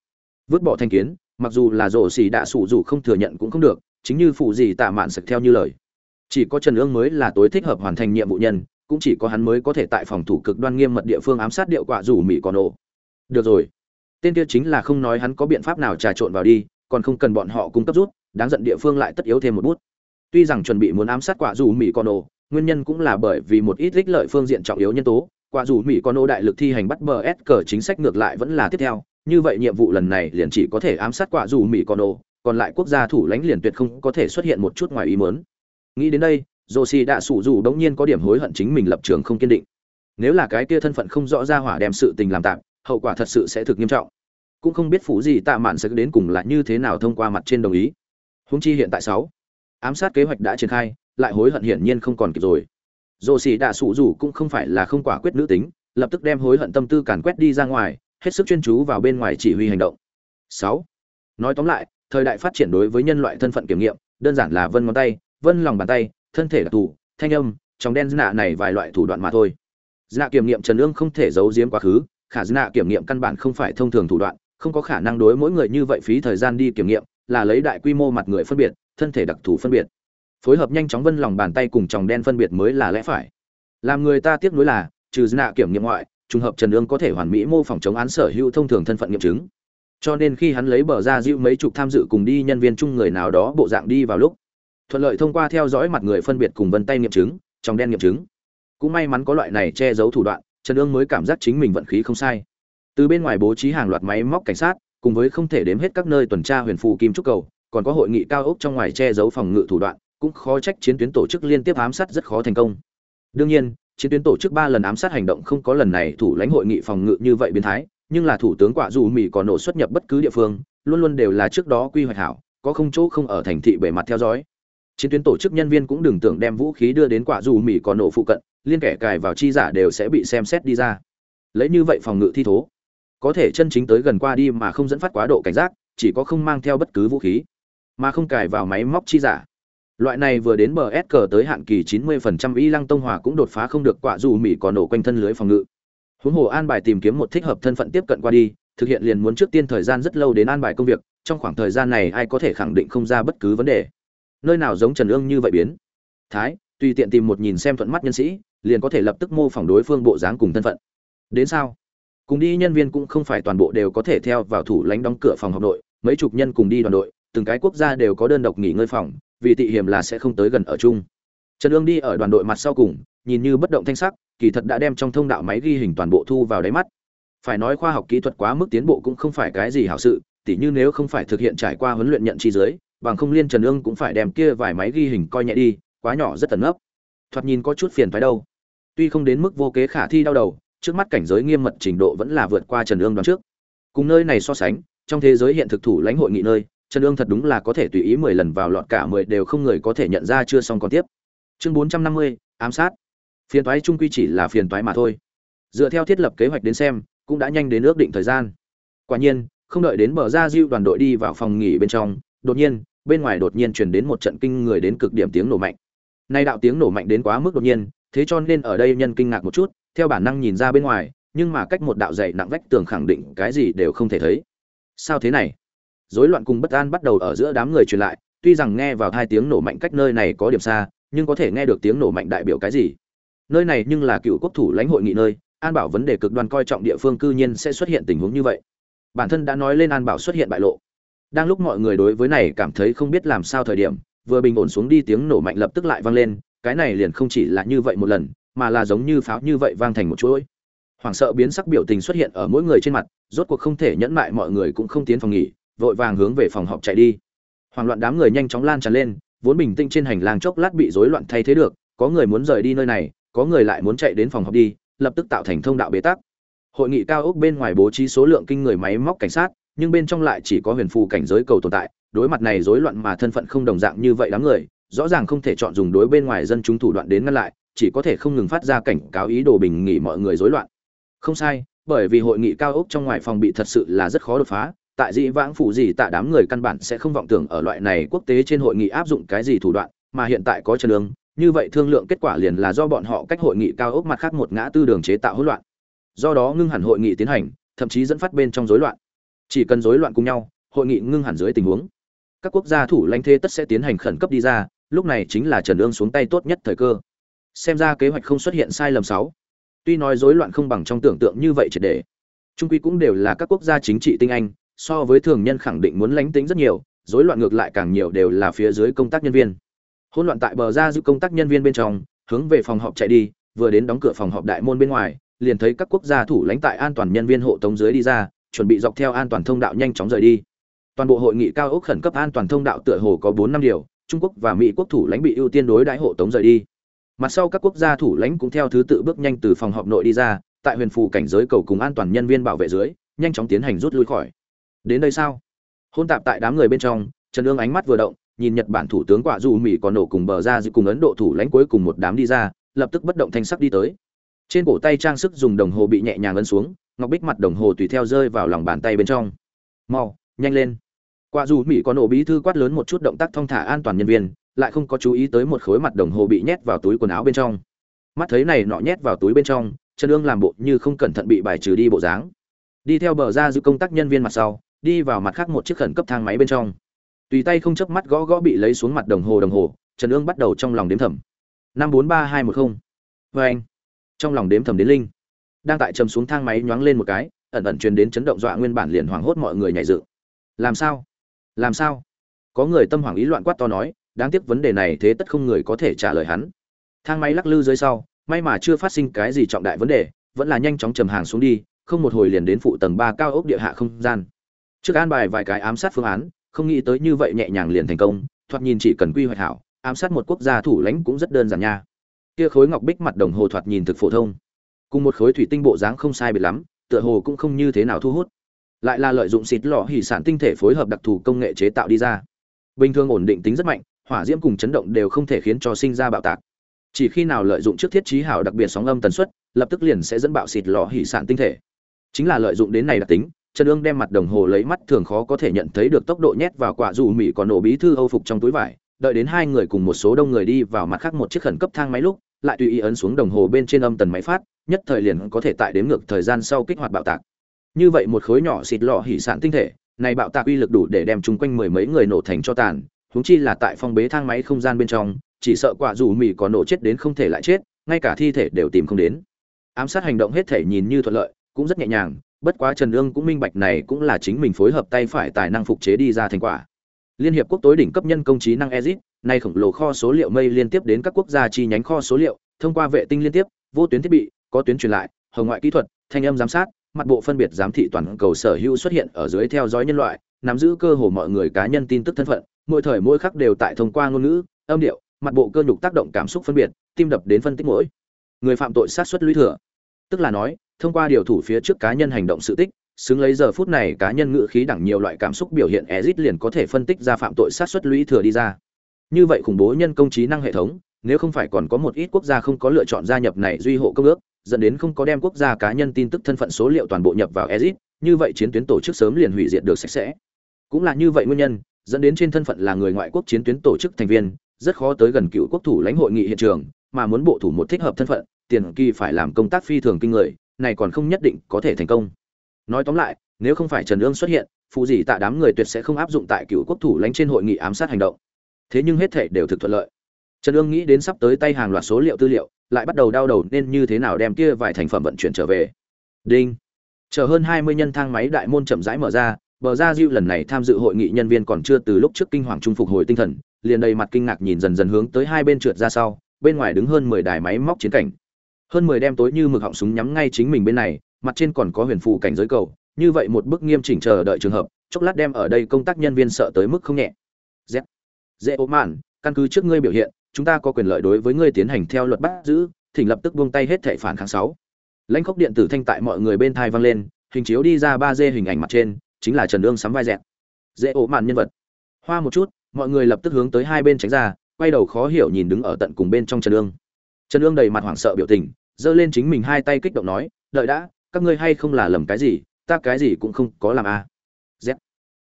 Vứt bỏ thành kiến mặc dù là rổ xì đạ sủ dù không thừa nhận cũng không được, chính như phụ gì tạ mạn sực theo như lời. Chỉ có trần ương mới là tối thích hợp hoàn thành nhiệm vụ nhân, cũng chỉ có hắn mới có thể tại phòng thủ cực đoan nghiêm mật địa phương ám sát điệu quả rủ mỹ còn ổ. Được rồi. Tên kia chính là không nói hắn có biện pháp nào trà trộn vào đi, còn không cần bọn họ cung cấp rút, đáng giận địa phương lại tất yếu thêm một bút. Tuy rằng chuẩn bị muốn ám sát quả dù mỹ con ổ, nguyên nhân cũng là bởi vì một ít ích lợi phương diện trọng yếu nhân tố, quả dù mỹ con ổ đại lực thi hành bắt bờ s cờ chính sách ngược lại vẫn là tiếp theo như vậy nhiệm vụ lần này liền chỉ có thể ám sát quả dù mỹ con đồ, còn lại quốc gia thủ lãnh liền tuyệt không có thể xuất hiện một chút ngoài ý mớn nghĩ đến đây Dô xì đã sủ dù đống nhiên có điểm hối hận chính mình lập trường không kiên định. Nếu là cái kia thân phận không rõ ra hỏa đem sự tình làm tạm, hậu quả thật sự sẽ thực nghiêm trọng. Cũng không biết phủ gì tạ mạn sẽ đến cùng là như thế nào thông qua mặt trên đồng ý. Huống chi hiện tại sáu ám sát kế hoạch đã triển khai, lại hối hận hiển nhiên không còn kịp rồi. Dô xì đã sủ dù cũng không phải là không quả quyết nữ tính, lập tức đem hối hận tâm tư càn quét đi ra ngoài, hết sức chuyên chú vào bên ngoài chỉ huy hành động. 6. Nói tóm lại, thời đại phát triển đối với nhân loại thân phận kiểm nghiệm, đơn giản là vân ngón tay, vân lòng bàn tay, thân thể đặc thù thanh âm trong đen nạ này vài loại thủ đoạn mà thôi dạ kiểm nghiệm trần ương không thể giấu giếm quá khứ khả dạ kiểm nghiệm căn bản không phải thông thường thủ đoạn không có khả năng đối mỗi người như vậy phí thời gian đi kiểm nghiệm là lấy đại quy mô mặt người phân biệt thân thể đặc thù phân biệt phối hợp nhanh chóng vân lòng bàn tay cùng tròng đen phân biệt mới là lẽ phải làm người ta tiếc nuối là trừ dạ kiểm nghiệm ngoại trùng hợp trần ương có thể hoàn mỹ mô phỏng chống án sở hữu thông thường thân phận nghiệm chứng. Cho nên khi hắn lấy bờ ra dịu mấy chục tham dự cùng đi nhân viên chung người nào đó bộ dạng đi vào lúc, thuận lợi thông qua theo dõi mặt người phân biệt cùng vân tay nghiệm chứng, trong đen nghiệm chứng. Cũng may mắn có loại này che giấu thủ đoạn, trần ương mới cảm giác chính mình vận khí không sai. Từ bên ngoài bố trí hàng loạt máy móc cảnh sát, cùng với không thể đếm hết các nơi tuần tra huyền phù kim trúc cầu, còn có hội nghị cao ốc trong ngoài che giấu phòng ngự thủ đoạn, cũng khó trách chiến tuyến tổ chức liên tiếp ám sát rất khó thành công. Đương nhiên chiến tuyến tổ chức ba lần ám sát hành động không có lần này thủ lãnh hội nghị phòng ngự như vậy biến thái, nhưng là thủ tướng quả dù mỹ còn nổ xuất nhập bất cứ địa phương, luôn luôn đều là trước đó quy hoạch hảo, có không chỗ không ở thành thị bề mặt theo dõi. Chiến tuyến tổ chức nhân viên cũng đừng tưởng đem vũ khí đưa đến quả dù mỹ còn nổ phụ cận, liên kẻ cài vào chi giả đều sẽ bị xem xét đi ra. Lấy như vậy phòng ngự thi thố, có thể chân chính tới gần qua đi mà không dẫn phát quá độ cảnh giác, chỉ có không mang theo bất cứ vũ khí, mà không cài vào máy móc chi giả loại này vừa đến bờ s cờ tới hạn kỳ 90% y lăng tông hòa cũng đột phá không được quả dù mỹ còn nổ quanh thân lưới phòng ngự. Huống hồ an bài tìm kiếm một thích hợp thân phận tiếp cận qua đi, thực hiện liền muốn trước tiên thời gian rất lâu đến an bài công việc, trong khoảng thời gian này ai có thể khẳng định không ra bất cứ vấn đề. Nơi nào giống trần ương như vậy biến? Thái, tùy tiện tìm một nhìn xem thuận mắt nhân sĩ, liền có thể lập tức mô phỏng đối phương bộ dáng cùng thân phận. Đến sao? Cùng đi nhân viên cũng không phải toàn bộ đều có thể theo vào thủ lãnh đóng cửa phòng học đội, mấy chục nhân cùng đi đoàn đội, từng cái quốc gia đều có đơn độc nghỉ ngơi phòng vì tị hiểm là sẽ không tới gần ở chung. Trần ương đi ở đoàn đội mặt sau cùng, nhìn như bất động thanh sắc, kỳ thật đã đem trong thông đạo máy ghi hình toàn bộ thu vào đáy mắt. Phải nói khoa học kỹ thuật quá mức tiến bộ cũng không phải cái gì hảo sự, tỉ như nếu không phải thực hiện trải qua huấn luyện nhận chi dưới, bằng không liên trần ương cũng phải đem kia vài máy ghi hình coi nhẹ đi, quá nhỏ rất tần ấp thoạt nhìn có chút phiền phái đâu. Tuy không đến mức vô kế khả thi đau đầu, trước mắt cảnh giới nghiêm mật trình độ vẫn là vượt qua trần ương đoán trước. Cùng nơi này so sánh, trong thế giới hiện thực thủ lãnh hội nghị nơi trần Dương thật đúng là có thể tùy ý mười lần vào lọt cả mười đều không người có thể nhận ra chưa xong còn tiếp chương bốn trăm năm mươi ám sát phiền toái chung quy chỉ là phiền toái mà thôi dựa theo thiết lập kế hoạch đến xem cũng đã nhanh đến ước định thời gian quả nhiên không đợi đến bờ ra diêu đoàn đội đi vào phòng nghỉ bên trong đột nhiên bên ngoài đột nhiên truyền đến một trận kinh người đến cực điểm tiếng nổ mạnh. Nay đạo tiếng nổ mạnh đến quá mức đột nhiên, thế cho nên ở đây nhân kinh ngạc một chút, theo bản năng nhìn ra bên ngoài, nhưng mà cách một đạo dày nặng vách tường khẳng định cái gì đều không thể thấy. Sao thế này? Rối loạn cùng bất an bắt đầu ở giữa đám người truyền lại, tuy rằng nghe vào hai tiếng nổ mạnh cách nơi này có điểm xa, nhưng có thể nghe được tiếng nổ mạnh đại biểu cái gì. Nơi này nhưng là cựu quốc thủ lãnh hội nghị nơi, an bảo vấn đề cực đoan coi trọng địa phương cư nhiên sẽ xuất hiện tình huống như vậy. Bản thân đã nói lên an bảo xuất hiện bại lộ đang lúc mọi người đối với này cảm thấy không biết làm sao thời điểm vừa bình ổn xuống đi tiếng nổ mạnh lập tức lại vang lên cái này liền không chỉ là như vậy một lần mà là giống như pháo như vậy vang thành một chuỗi hoảng sợ biến sắc biểu tình xuất hiện ở mỗi người trên mặt rốt cuộc không thể nhẫn mại mọi người cũng không tiến phòng nghỉ vội vàng hướng về phòng họp chạy đi. Hoảng loạn đám người nhanh chóng lan tràn lên, vốn bình tĩnh trên hành lang chốc lát bị rối loạn thay thế được, có người muốn rời đi nơi này, có người lại muốn chạy đến phòng họp đi, lập tức tạo thành thông đạo bế tắc. Hội nghị cao ốc bên ngoài bố trí số lượng kinh người máy móc cảnh sát, nhưng bên trong lại chỉ có huyền phù cảnh giới cầu tồn tại, đối mặt này rối loạn mà thân phận không đồng dạng như vậy đám người, rõ ràng không thể chọn dùng đối bên ngoài dân chúng thủ đoạn đến ngăn lại, chỉ có thể không ngừng phát ra cảnh cáo ý đồ bình nghỉ mọi người rối loạn. Không sai, bởi vì hội nghị cao ốc trong ngoài phòng bị thật sự là rất khó đột phá tại dĩ vãng phụ gì tạ đám người căn bản sẽ không vọng tưởng ở loại này quốc tế trên hội nghị áp dụng cái gì thủ đoạn, mà hiện tại có chân lương như vậy thương lượng kết quả liền là do bọn họ cách hội nghị cao ốc mặt khác một ngã tư đường chế tạo hỗn loạn. Do đó ngưng hẳn hội nghị tiến hành, thậm chí dẫn phát bên trong rối loạn. Chỉ cần rối loạn cùng nhau, hội nghị ngưng hẳn dưới tình huống. Các quốc gia thủ lãnh thế tất sẽ tiến hành khẩn cấp đi ra, lúc này chính là trần ương xuống tay tốt nhất thời cơ. Xem ra kế hoạch không xuất hiện sai lầm sáu. Tuy nói rối loạn không bằng trong tưởng tượng như vậy triệt để, trung quy cũng đều là các quốc gia chính trị tinh anh so với thường nhân khẳng định muốn lánh tính rất nhiều, rối loạn ngược lại càng nhiều đều là phía dưới công tác nhân viên. Hỗn loạn tại bờ ra giữ công tác nhân viên bên trong, hướng về phòng họp chạy đi, vừa đến đóng cửa phòng họp đại môn bên ngoài, liền thấy các quốc gia thủ lãnh tại an toàn nhân viên hộ tống dưới đi ra, chuẩn bị dọc theo an toàn thông đạo nhanh chóng rời đi. Toàn bộ hội nghị cao ốc khẩn cấp an toàn thông đạo tựa hồ có bốn năm điều, trung quốc và mỹ quốc thủ lãnh bị ưu tiên đối đãi hộ tống rời đi. Mặt sau các quốc gia thủ lãnh cũng theo thứ tự bước nhanh từ phòng họp nội đi ra, tại huyền phù cảnh giới cầu cùng an toàn nhân viên bảo vệ dưới, nhanh chóng tiến hành rút lui khỏi đến đây sao? Hôn tạp tại đám người bên trong, trần ương ánh mắt vừa động, nhìn nhật bản thủ tướng quả dù mỹ còn nổ cùng bờ ra giữ cùng ấn độ thủ lãnh cuối cùng một đám đi ra, lập tức bất động thanh sắc đi tới. Trên cổ tay trang sức dùng đồng hồ bị nhẹ nhàng ấn xuống, ngọc bích mặt đồng hồ tùy theo rơi vào lòng bàn tay bên trong. Mau, nhanh lên. Quả dù mỹ còn nổ bí thư quát lớn một chút động tác thong thả an toàn nhân viên, lại không có chú ý tới một khối mặt đồng hồ bị nhét vào túi quần áo bên trong. Mắt thấy này nọ nhét vào túi bên trong, trần ương làm bộ như không cẩn thận bị bài trừ đi bộ dáng. Đi theo bờ ra giữ công tác nhân viên mặt sau đi vào mặt khác một chiếc khẩn cấp thang máy bên trong. Tùy tay không chớp mắt gõ gõ bị lấy xuống mặt đồng hồ đồng hồ, trần ương bắt đầu trong lòng đếm thầm. Năm bốn ba hai một không. Vê anh, trong lòng đếm thầm đến linh. Đang tại chầm xuống thang máy nhoáng lên một cái, ẩn ẩn truyền đến chấn động dọa nguyên bản liền hoảng hốt mọi người nhảy dựng. Làm sao? Làm sao? Có người tâm hoảng ý loạn quát to nói, đáng tiếc vấn đề này thế tất không người có thể trả lời hắn. Thang máy lắc lư dưới sau, may mà chưa phát sinh cái gì trọng đại vấn đề, vẫn là nhanh chóng trầm hàng xuống đi, không một hồi liền đến phụ tầng ba cao ốc địa hạ không gian trước an bài vài cái ám sát phương án, không nghĩ tới như vậy nhẹ nhàng liền thành công, thoạt nhìn chỉ cần quy hoạch hảo, ám sát một quốc gia thủ lãnh cũng rất đơn giản nha. Kia khối ngọc bích mặt đồng hồ thoạt nhìn thực phổ thông. Cùng một khối thủy tinh bộ dáng không sai biệt lắm, tựa hồ cũng không như thế nào thu hút. Lại là lợi dụng xịt lọ hỉ sản tinh thể phối hợp đặc thù công nghệ chế tạo đi ra. Bình thường ổn định tính rất mạnh, hỏa diễm cùng chấn động đều không thể khiến cho sinh ra bạo tạc. Chỉ khi nào lợi dụng trước thiết trí hảo đặc biệt sóng âm tần suất, lập tức liền sẽ dẫn bạo xịt lọ hỉ sản tinh thể. Chính là lợi dụng đến này đặc tính trần ương đem mặt đồng hồ lấy mắt thường khó có thể nhận thấy được tốc độ nhét vào quả dù mỹ còn nổ bí thư âu phục trong túi vải, đợi đến hai người cùng một số đông người đi vào mặt khác một chiếc khẩn cấp thang máy lúc, lại tùy ý ấn xuống đồng hồ bên trên âm tần máy phát, nhất thời liền có thể tại đếm ngược thời gian sau kích hoạt bạo tạc. Như vậy một khối nhỏ xịt lọ hỉ sản tinh thể, này bạo tạc uy lực đủ để đem chung quanh mười mấy người nổ thành cho tàn, huống chi là tại phong bế thang máy không gian bên trong, chỉ sợ quả dù mỹ có nổ chết đến không thể lại chết, ngay cả thi thể đều tìm không đến. Ám sát hành động hết thể nhìn như thuận lợi, cũng rất nhẹ nhàng bất quá trần ương cũng minh bạch này cũng là chính mình phối hợp tay phải tài năng phục chế đi ra thành quả. Liên hiệp quốc tối đỉnh cấp nhân công trí năng exit nay khổng lồ kho số liệu mây liên tiếp đến các quốc gia chi nhánh kho số liệu, thông qua vệ tinh liên tiếp, vô tuyến thiết bị, có tuyến truyền lại, hồng ngoại kỹ thuật, thanh âm giám sát, mặt bộ phân biệt giám thị toàn cầu sở hữu xuất hiện ở dưới theo dõi nhân loại, nắm giữ cơ hồ mọi người cá nhân tin tức thân phận, mỗi thời mỗi khắc đều tại thông qua ngôn ngữ, âm điệu, mặt bộ cơ nhục tác động cảm xúc phân biệt, tim đập đến phân tích mỗi. Người phạm tội sát xuất lũy thừa. Tức là nói thông qua điều thủ phía trước cá nhân hành động sự tích, xứng lấy giờ phút này cá nhân ngự khí đẳng nhiều loại cảm xúc biểu hiện ezit liền có thể phân tích ra phạm tội sát xuất lũy thừa đi ra. Như vậy khủng bố nhân công trí năng hệ thống, nếu không phải còn có một ít quốc gia không có lựa chọn gia nhập này duy hộ công ước, dẫn đến không có đem quốc gia cá nhân tin tức thân phận số liệu toàn bộ nhập vào ezit như vậy chiến tuyến tổ chức sớm liền hủy diệt được sạch sẽ. Cũng là như vậy nguyên nhân, dẫn đến trên thân phận là người ngoại quốc chiến tuyến tổ chức thành viên, rất khó tới gần cựu quốc thủ lãnh hội nghị hiện trường, mà muốn bộ thủ một thích hợp thân phận, tiền kỳ phải làm công tác phi thường kinh người này còn không nhất định có thể thành công. Nói tóm lại, nếu không phải trần ương xuất hiện phụ gì tạ đám người tuyệt sẽ không áp dụng tại cựu quốc thủ lãnh trên hội nghị ám sát hành động. Thế nhưng hết thể đều thực thuận lợi. Trần ương nghĩ đến sắp tới tay hàng loạt số liệu tư liệu, lại bắt đầu đau đầu nên như thế nào đem kia vài thành phẩm vận chuyển trở về. Đinh. Chờ hơn hai mươi nhân thang máy đại môn chậm rãi mở ra, bờ ra diệu lần này tham dự hội nghị nhân viên còn chưa từ lúc trước kinh hoàng trung phục hồi tinh thần, liền đầy mặt kinh ngạc nhìn dần dần hướng tới hai bên trượt ra sau, bên ngoài đứng hơn mười đài máy móc chiến cảnh hơn mười đem tối như mực họng súng nhắm ngay chính mình bên này, mặt trên còn có huyền phù cảnh giới cầu, như vậy một bức nghiêm chỉnh chờ đợi trường hợp, chốc lát đem ở đây công tác nhân viên sợ tới mức không nhẹ. Z dễ ố mạn, căn cứ trước ngươi biểu hiện, chúng ta có quyền lợi đối với ngươi tiến hành theo luật bắt giữ, thỉnh lập tức buông tay hết thệ phản kháng sáu. Lãnh khốc điện tử thanh tại mọi người bên thai vang lên, hình chiếu đi ra ba d hình ảnh mặt trên, chính là trần ương sắm vai dẹt. Dễ ố mạn nhân vật. Hoa một chút, mọi người lập tức hướng tới hai bên tránh ra, quay đầu khó hiểu nhìn đứng ở tận cùng bên trong trần ương. Trần ương đầy mặt hoảng sợ biểu tình giơ lên chính mình hai tay kích động nói, đợi đã, các ngươi hay không là lầm cái gì, ta cái gì cũng không có làm a à. z.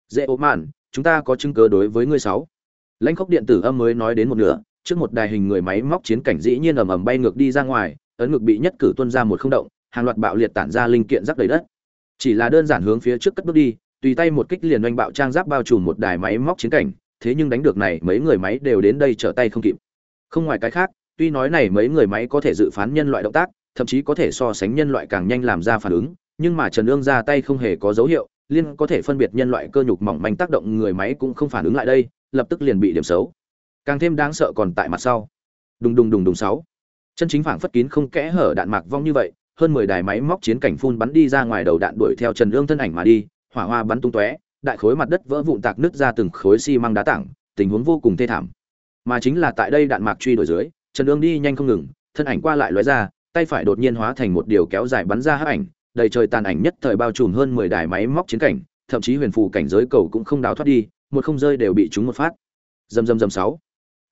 Dễ ốm mạn, chúng ta có chứng cớ đối với ngươi sáu. Lãnh khốc điện tử âm mới nói đến một nửa, trước một đài hình người máy móc chiến cảnh dĩ nhiên ầm ầm bay ngược đi ra ngoài, ấn ngực bị nhất cử tuân ra một không động, hàng loạt bạo liệt tản ra linh kiện rắc đầy đất. Chỉ là đơn giản hướng phía trước cất bước đi, tùy tay một kích liền oanh bạo trang giáp bao trùm một đài máy móc chiến cảnh, thế nhưng đánh được này mấy người máy đều đến đây trở tay không kịp. Không ngoài cái khác tuy nói này mấy người máy có thể dự phán nhân loại động tác, thậm chí có thể so sánh nhân loại càng nhanh làm ra phản ứng, nhưng mà trần ương ra tay không hề có dấu hiệu, liên có thể phân biệt nhân loại cơ nhục mỏng manh tác động người máy cũng không phản ứng lại đây, lập tức liền bị điểm xấu. Càng thêm đáng sợ còn tại mặt sau. Đùng đùng đùng đùng sáu. Chân chính phảng phất kín không kẽ hở đạn mạc vong như vậy, hơn mười đài máy móc chiến cảnh phun bắn đi ra ngoài đầu đạn đuổi theo trần ương thân ảnh mà đi, hỏa hoa bắn tung tóe, đại khối mặt đất vỡ vụn tạc nứt ra từng khối xi măng đá tảng, tình huống vô cùng thê thảm. Mà chính là tại đây đạn mạc truy đuổi dưới trần Dương đi nhanh không ngừng, thân ảnh qua lại lóe ra, tay phải đột nhiên hóa thành một điều kéo dài bắn ra hắc ảnh, đầy trời tàn ảnh nhất thời bao trùm hơn mười đài máy móc chiến cảnh, thậm chí huyền phù cảnh giới cầu cũng không đào thoát đi, một không rơi đều bị chúng một phát. Rầm rầm rầm sáu.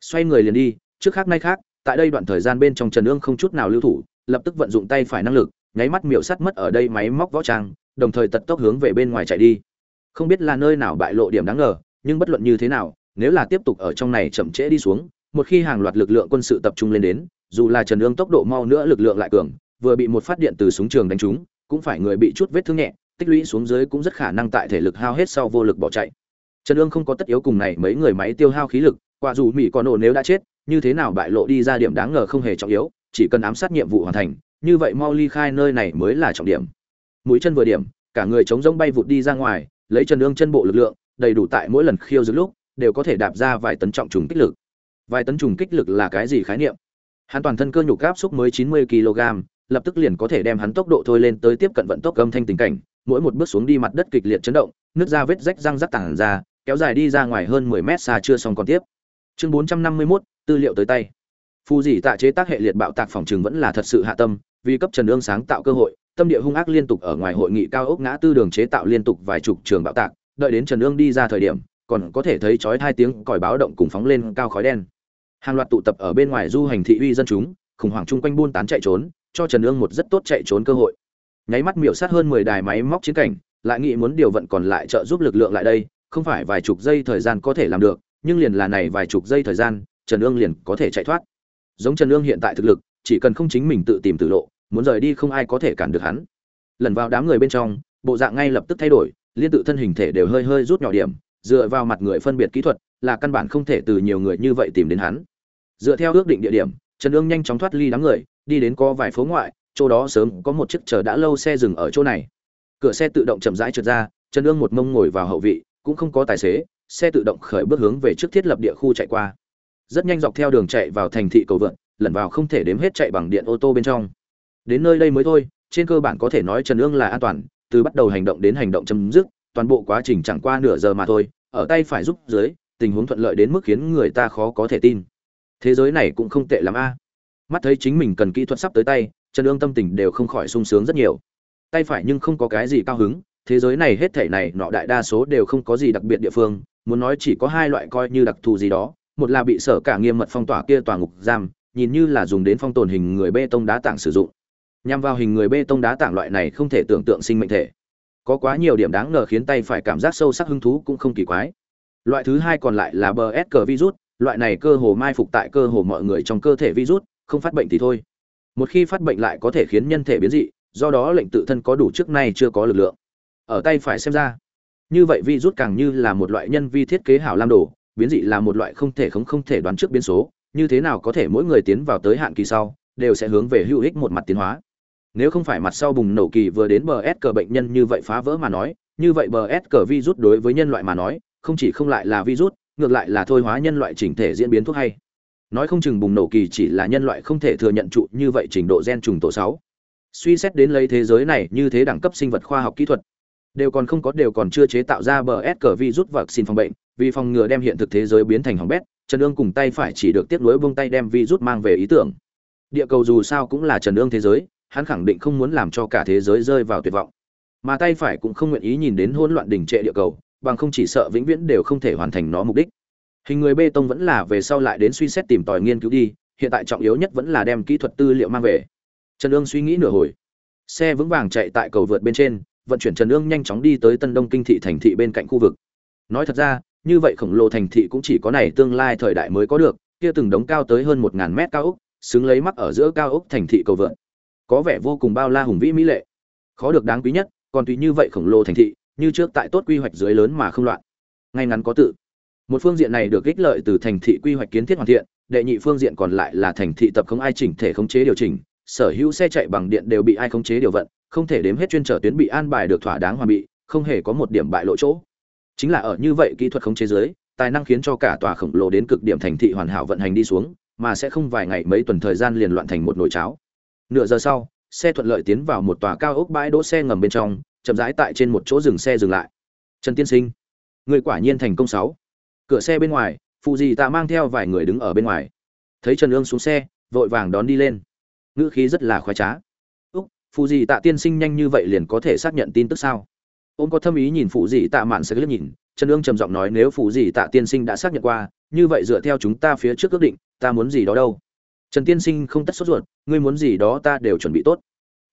Xoay người liền đi, trước khác nay khác, tại đây đoạn thời gian bên trong trần Dương không chút nào lưu thủ, lập tức vận dụng tay phải năng lực, nháy mắt miểu sắt mất ở đây máy móc võ trang, đồng thời tật tốc hướng về bên ngoài chạy đi. Không biết là nơi nào bại lộ điểm đáng ngờ, nhưng bất luận như thế nào, nếu là tiếp tục ở trong này chậm trễ đi xuống một khi hàng loạt lực lượng quân sự tập trung lên đến, dù là trần ương tốc độ mau nữa lực lượng lại cường, vừa bị một phát điện từ súng trường đánh trúng, cũng phải người bị chút vết thương nhẹ, tích lũy xuống dưới cũng rất khả năng tại thể lực hao hết sau vô lực bỏ chạy. Trần ương không có tất yếu cùng này mấy người máy tiêu hao khí lực, quả dù mỹ còn nổ nếu đã chết, như thế nào bại lộ đi ra điểm đáng ngờ không hề trọng yếu, chỉ cần ám sát nhiệm vụ hoàn thành, như vậy mau ly khai nơi này mới là trọng điểm. Mũi chân vừa điểm, cả người chống rông bay vụt đi ra ngoài, lấy trần ương chân bộ lực lượng, đầy đủ tại mỗi lần khiêu dưới lúc, đều có thể đạp ra vài tấn trọng trùng kích lực vài tấn trùng kích lực là cái gì khái niệm? Hắn toàn thân cơ nhục áp xúc mới chín mươi kg lập tức liền có thể đem hắn tốc độ thôi lên tới tiếp cận vận tốc âm thanh tình cảnh. Mỗi một bước xuống đi mặt đất kịch liệt chấn động nước da vết rách răng rắc tản ra kéo dài đi ra ngoài hơn mười mét xa chưa xong còn tiếp. Chương bốn trăm năm mươi 451, tư liệu tới tay. Phù dỉ tạ chế tác hệ liệt bạo tạc phòng trường vẫn là thật sự hạ tâm vì cấp trần ương sáng tạo cơ hội tâm địa hung ác liên tục ở ngoài hội nghị cao ốc ngã tư đường chế tạo liên tục vài chục trường bạo tạc đợi đến trần ương đi ra thời điểm còn có thể thấy chói hai tiếng còi báo động cùng phóng lên cao khói đen hàng loạt tụ tập ở bên ngoài du hành thị uy dân chúng, khủng hoảng chung quanh buôn tán chạy trốn, cho trần ương một rất tốt chạy trốn cơ hội. Nháy mắt miểu sát hơn mười đài máy móc chiến cảnh, lại nghĩ muốn điều vận còn lại trợ giúp lực lượng lại đây, không phải vài chục giây thời gian có thể làm được, nhưng liền là này vài chục giây thời gian, trần ương liền có thể chạy thoát. Giống trần ương hiện tại thực lực, chỉ cần không chính mình tự tìm tự lộ, muốn rời đi không ai có thể cản được hắn. Lần vào đám người bên trong, bộ dạng ngay lập tức thay đổi, liên tự thân hình thể đều hơi hơi rút nhỏ điểm, dựa vào mặt người phân biệt kỹ thuật là căn bản không thể từ nhiều người như vậy tìm đến hắn. Dựa theo ước định địa điểm, trần ương nhanh chóng thoát ly đám người, đi đến có vài phố ngoại, chỗ đó sớm có một chiếc chờ đã lâu xe dừng ở chỗ này. Cửa xe tự động chậm rãi trượt ra, trần ương một mông ngồi vào hậu vị, cũng không có tài xế, xe tự động khởi bước hướng về trước thiết lập địa khu chạy qua. Rất nhanh dọc theo đường chạy vào thành thị cầu vượt lẩn vào không thể đếm hết chạy bằng điện ô tô bên trong. Đến nơi đây mới thôi, trên cơ bản có thể nói trần ương là an toàn, từ bắt đầu hành động đến hành động chấm dứt, toàn bộ quá trình chẳng qua nửa giờ mà thôi, ở tay phải giúp dưới tình huống thuận lợi đến mức khiến người ta khó có thể tin. Thế giới này cũng không tệ lắm a. Mắt thấy chính mình cần kỹ thuật sắp tới tay, trần ương tâm tình đều không khỏi sung sướng rất nhiều. Tay phải nhưng không có cái gì cao hứng, thế giới này hết thể này nọ đại đa số đều không có gì đặc biệt địa phương, muốn nói chỉ có hai loại coi như đặc thù gì đó, một là bị sở cả nghiêm mật phong tỏa kia tòa ngục giam, nhìn như là dùng đến phong tồn hình người bê tông đá tảng sử dụng. Nhằm vào hình người bê tông đá tảng loại này không thể tưởng tượng sinh mệnh thể. Có quá nhiều điểm đáng ngờ khiến tay phải cảm giác sâu sắc hứng thú cũng không kỳ quái loại thứ hai còn lại là bờ s cờ virus, loại này cơ hồ mai phục tại cơ hồ mọi người trong cơ thể virus, không phát bệnh thì thôi. Một khi phát bệnh lại có thể khiến nhân thể biến dị, do đó lệnh tự thân có đủ trước nay chưa có lực lượng. Ở tay phải xem ra, như vậy virus càng như là một loại nhân vi thiết kế hảo lam đồ, biến dị là một loại không thể không không thể đoán trước biến số, như thế nào có thể mỗi người tiến vào tới hạn kỳ sau, đều sẽ hướng về hữu ích một mặt tiến hóa. Nếu không phải mặt sau bùng nổ kỳ vừa đến bờ s cờ bệnh nhân như vậy phá vỡ mà nói, như vậy bờ s cờ virus đối với nhân loại mà nói không chỉ không lại là virus, ngược lại là thôi hóa nhân loại chỉnh thể diễn biến thuốc hay. Nói không chừng bùng nổ kỳ chỉ là nhân loại không thể thừa nhận trụ như vậy trình độ gen trùng tổ sáu. Suy xét đến lấy thế giới này như thế đẳng cấp sinh vật khoa học kỹ thuật, đều còn không có, đều còn chưa chế tạo ra bờ s cờ virus vắc xin phòng bệnh, vì phòng ngừa đem hiện thực thế giới biến thành hỏng bét, trần ương cùng tay phải chỉ được tiếp nối buông tay đem virus mang về ý tưởng. Địa cầu dù sao cũng là trần ương thế giới, hắn khẳng định không muốn làm cho cả thế giới rơi vào tuyệt vọng. Mà tay phải cũng không nguyện ý nhìn đến hỗn loạn đỉnh trệ địa cầu bằng không chỉ sợ vĩnh viễn đều không thể hoàn thành nó mục đích. Hình người bê tông vẫn là về sau lại đến suy xét tìm tòi nghiên cứu đi, hiện tại trọng yếu nhất vẫn là đem kỹ thuật tư liệu mang về. Trần ương suy nghĩ nửa hồi. Xe vững vàng chạy tại cầu vượt bên trên, vận chuyển trần ương nhanh chóng đi tới tân đông kinh thị thành thị bên cạnh khu vực. Nói thật ra, như vậy khổng lồ thành thị cũng chỉ có này tương lai thời đại mới có được, kia từng đống cao tới hơn một ngàn mét cao ốc, xứng lấy mắc ở giữa cao ốc thành thị cầu vượt. Có vẻ vô cùng bao la hùng vĩ mỹ lệ. Khó được đáng quý nhất, còn tùy như vậy khổng lồ thành thị như trước tại tốt quy hoạch dưới lớn mà không loạn. Ngay ngắn có tự. Một phương diện này được ích lợi từ thành thị quy hoạch kiến thiết hoàn thiện, đệ nhị phương diện còn lại là thành thị tập không ai chỉnh thể khống chế điều chỉnh, sở hữu xe chạy bằng điện đều bị ai khống chế điều vận, không thể đếm hết chuyên trở tuyến bị an bài được thỏa đáng hoàn bị, không hề có một điểm bại lộ chỗ. Chính là ở như vậy kỹ thuật khống chế giới tài năng khiến cho cả tòa khổng lồ đến cực điểm thành thị hoàn hảo vận hành đi xuống, mà sẽ không vài ngày mấy tuần thời gian liền loạn thành một nồi cháo. Nửa giờ sau, xe thuận lợi tiến vào một tòa cao ốc bãi đỗ xe ngầm bên trong chậm rãi tại trên một chỗ dừng xe dừng lại. Trần tiên sinh, người quả nhiên thành công sáu. Cửa xe bên ngoài phụ dì tạ mang theo vài người đứng ở bên ngoài. Thấy trần ương xuống xe, vội vàng đón đi lên. Ngữ khí rất là khoái trá. Úc phụ dì tạ tiên sinh nhanh như vậy liền có thể xác nhận tin tức sao? Ông có thâm ý nhìn phụ dì tạ mạn sẽ liếc nhìn, trần ương trầm giọng nói, nếu phụ dì tạ tiên sinh đã xác nhận qua, như vậy dựa theo chúng ta phía trước ước định, ta muốn gì đó đâu? Trần tiên sinh không tất sốt ruột, ngươi muốn gì đó ta đều chuẩn bị tốt.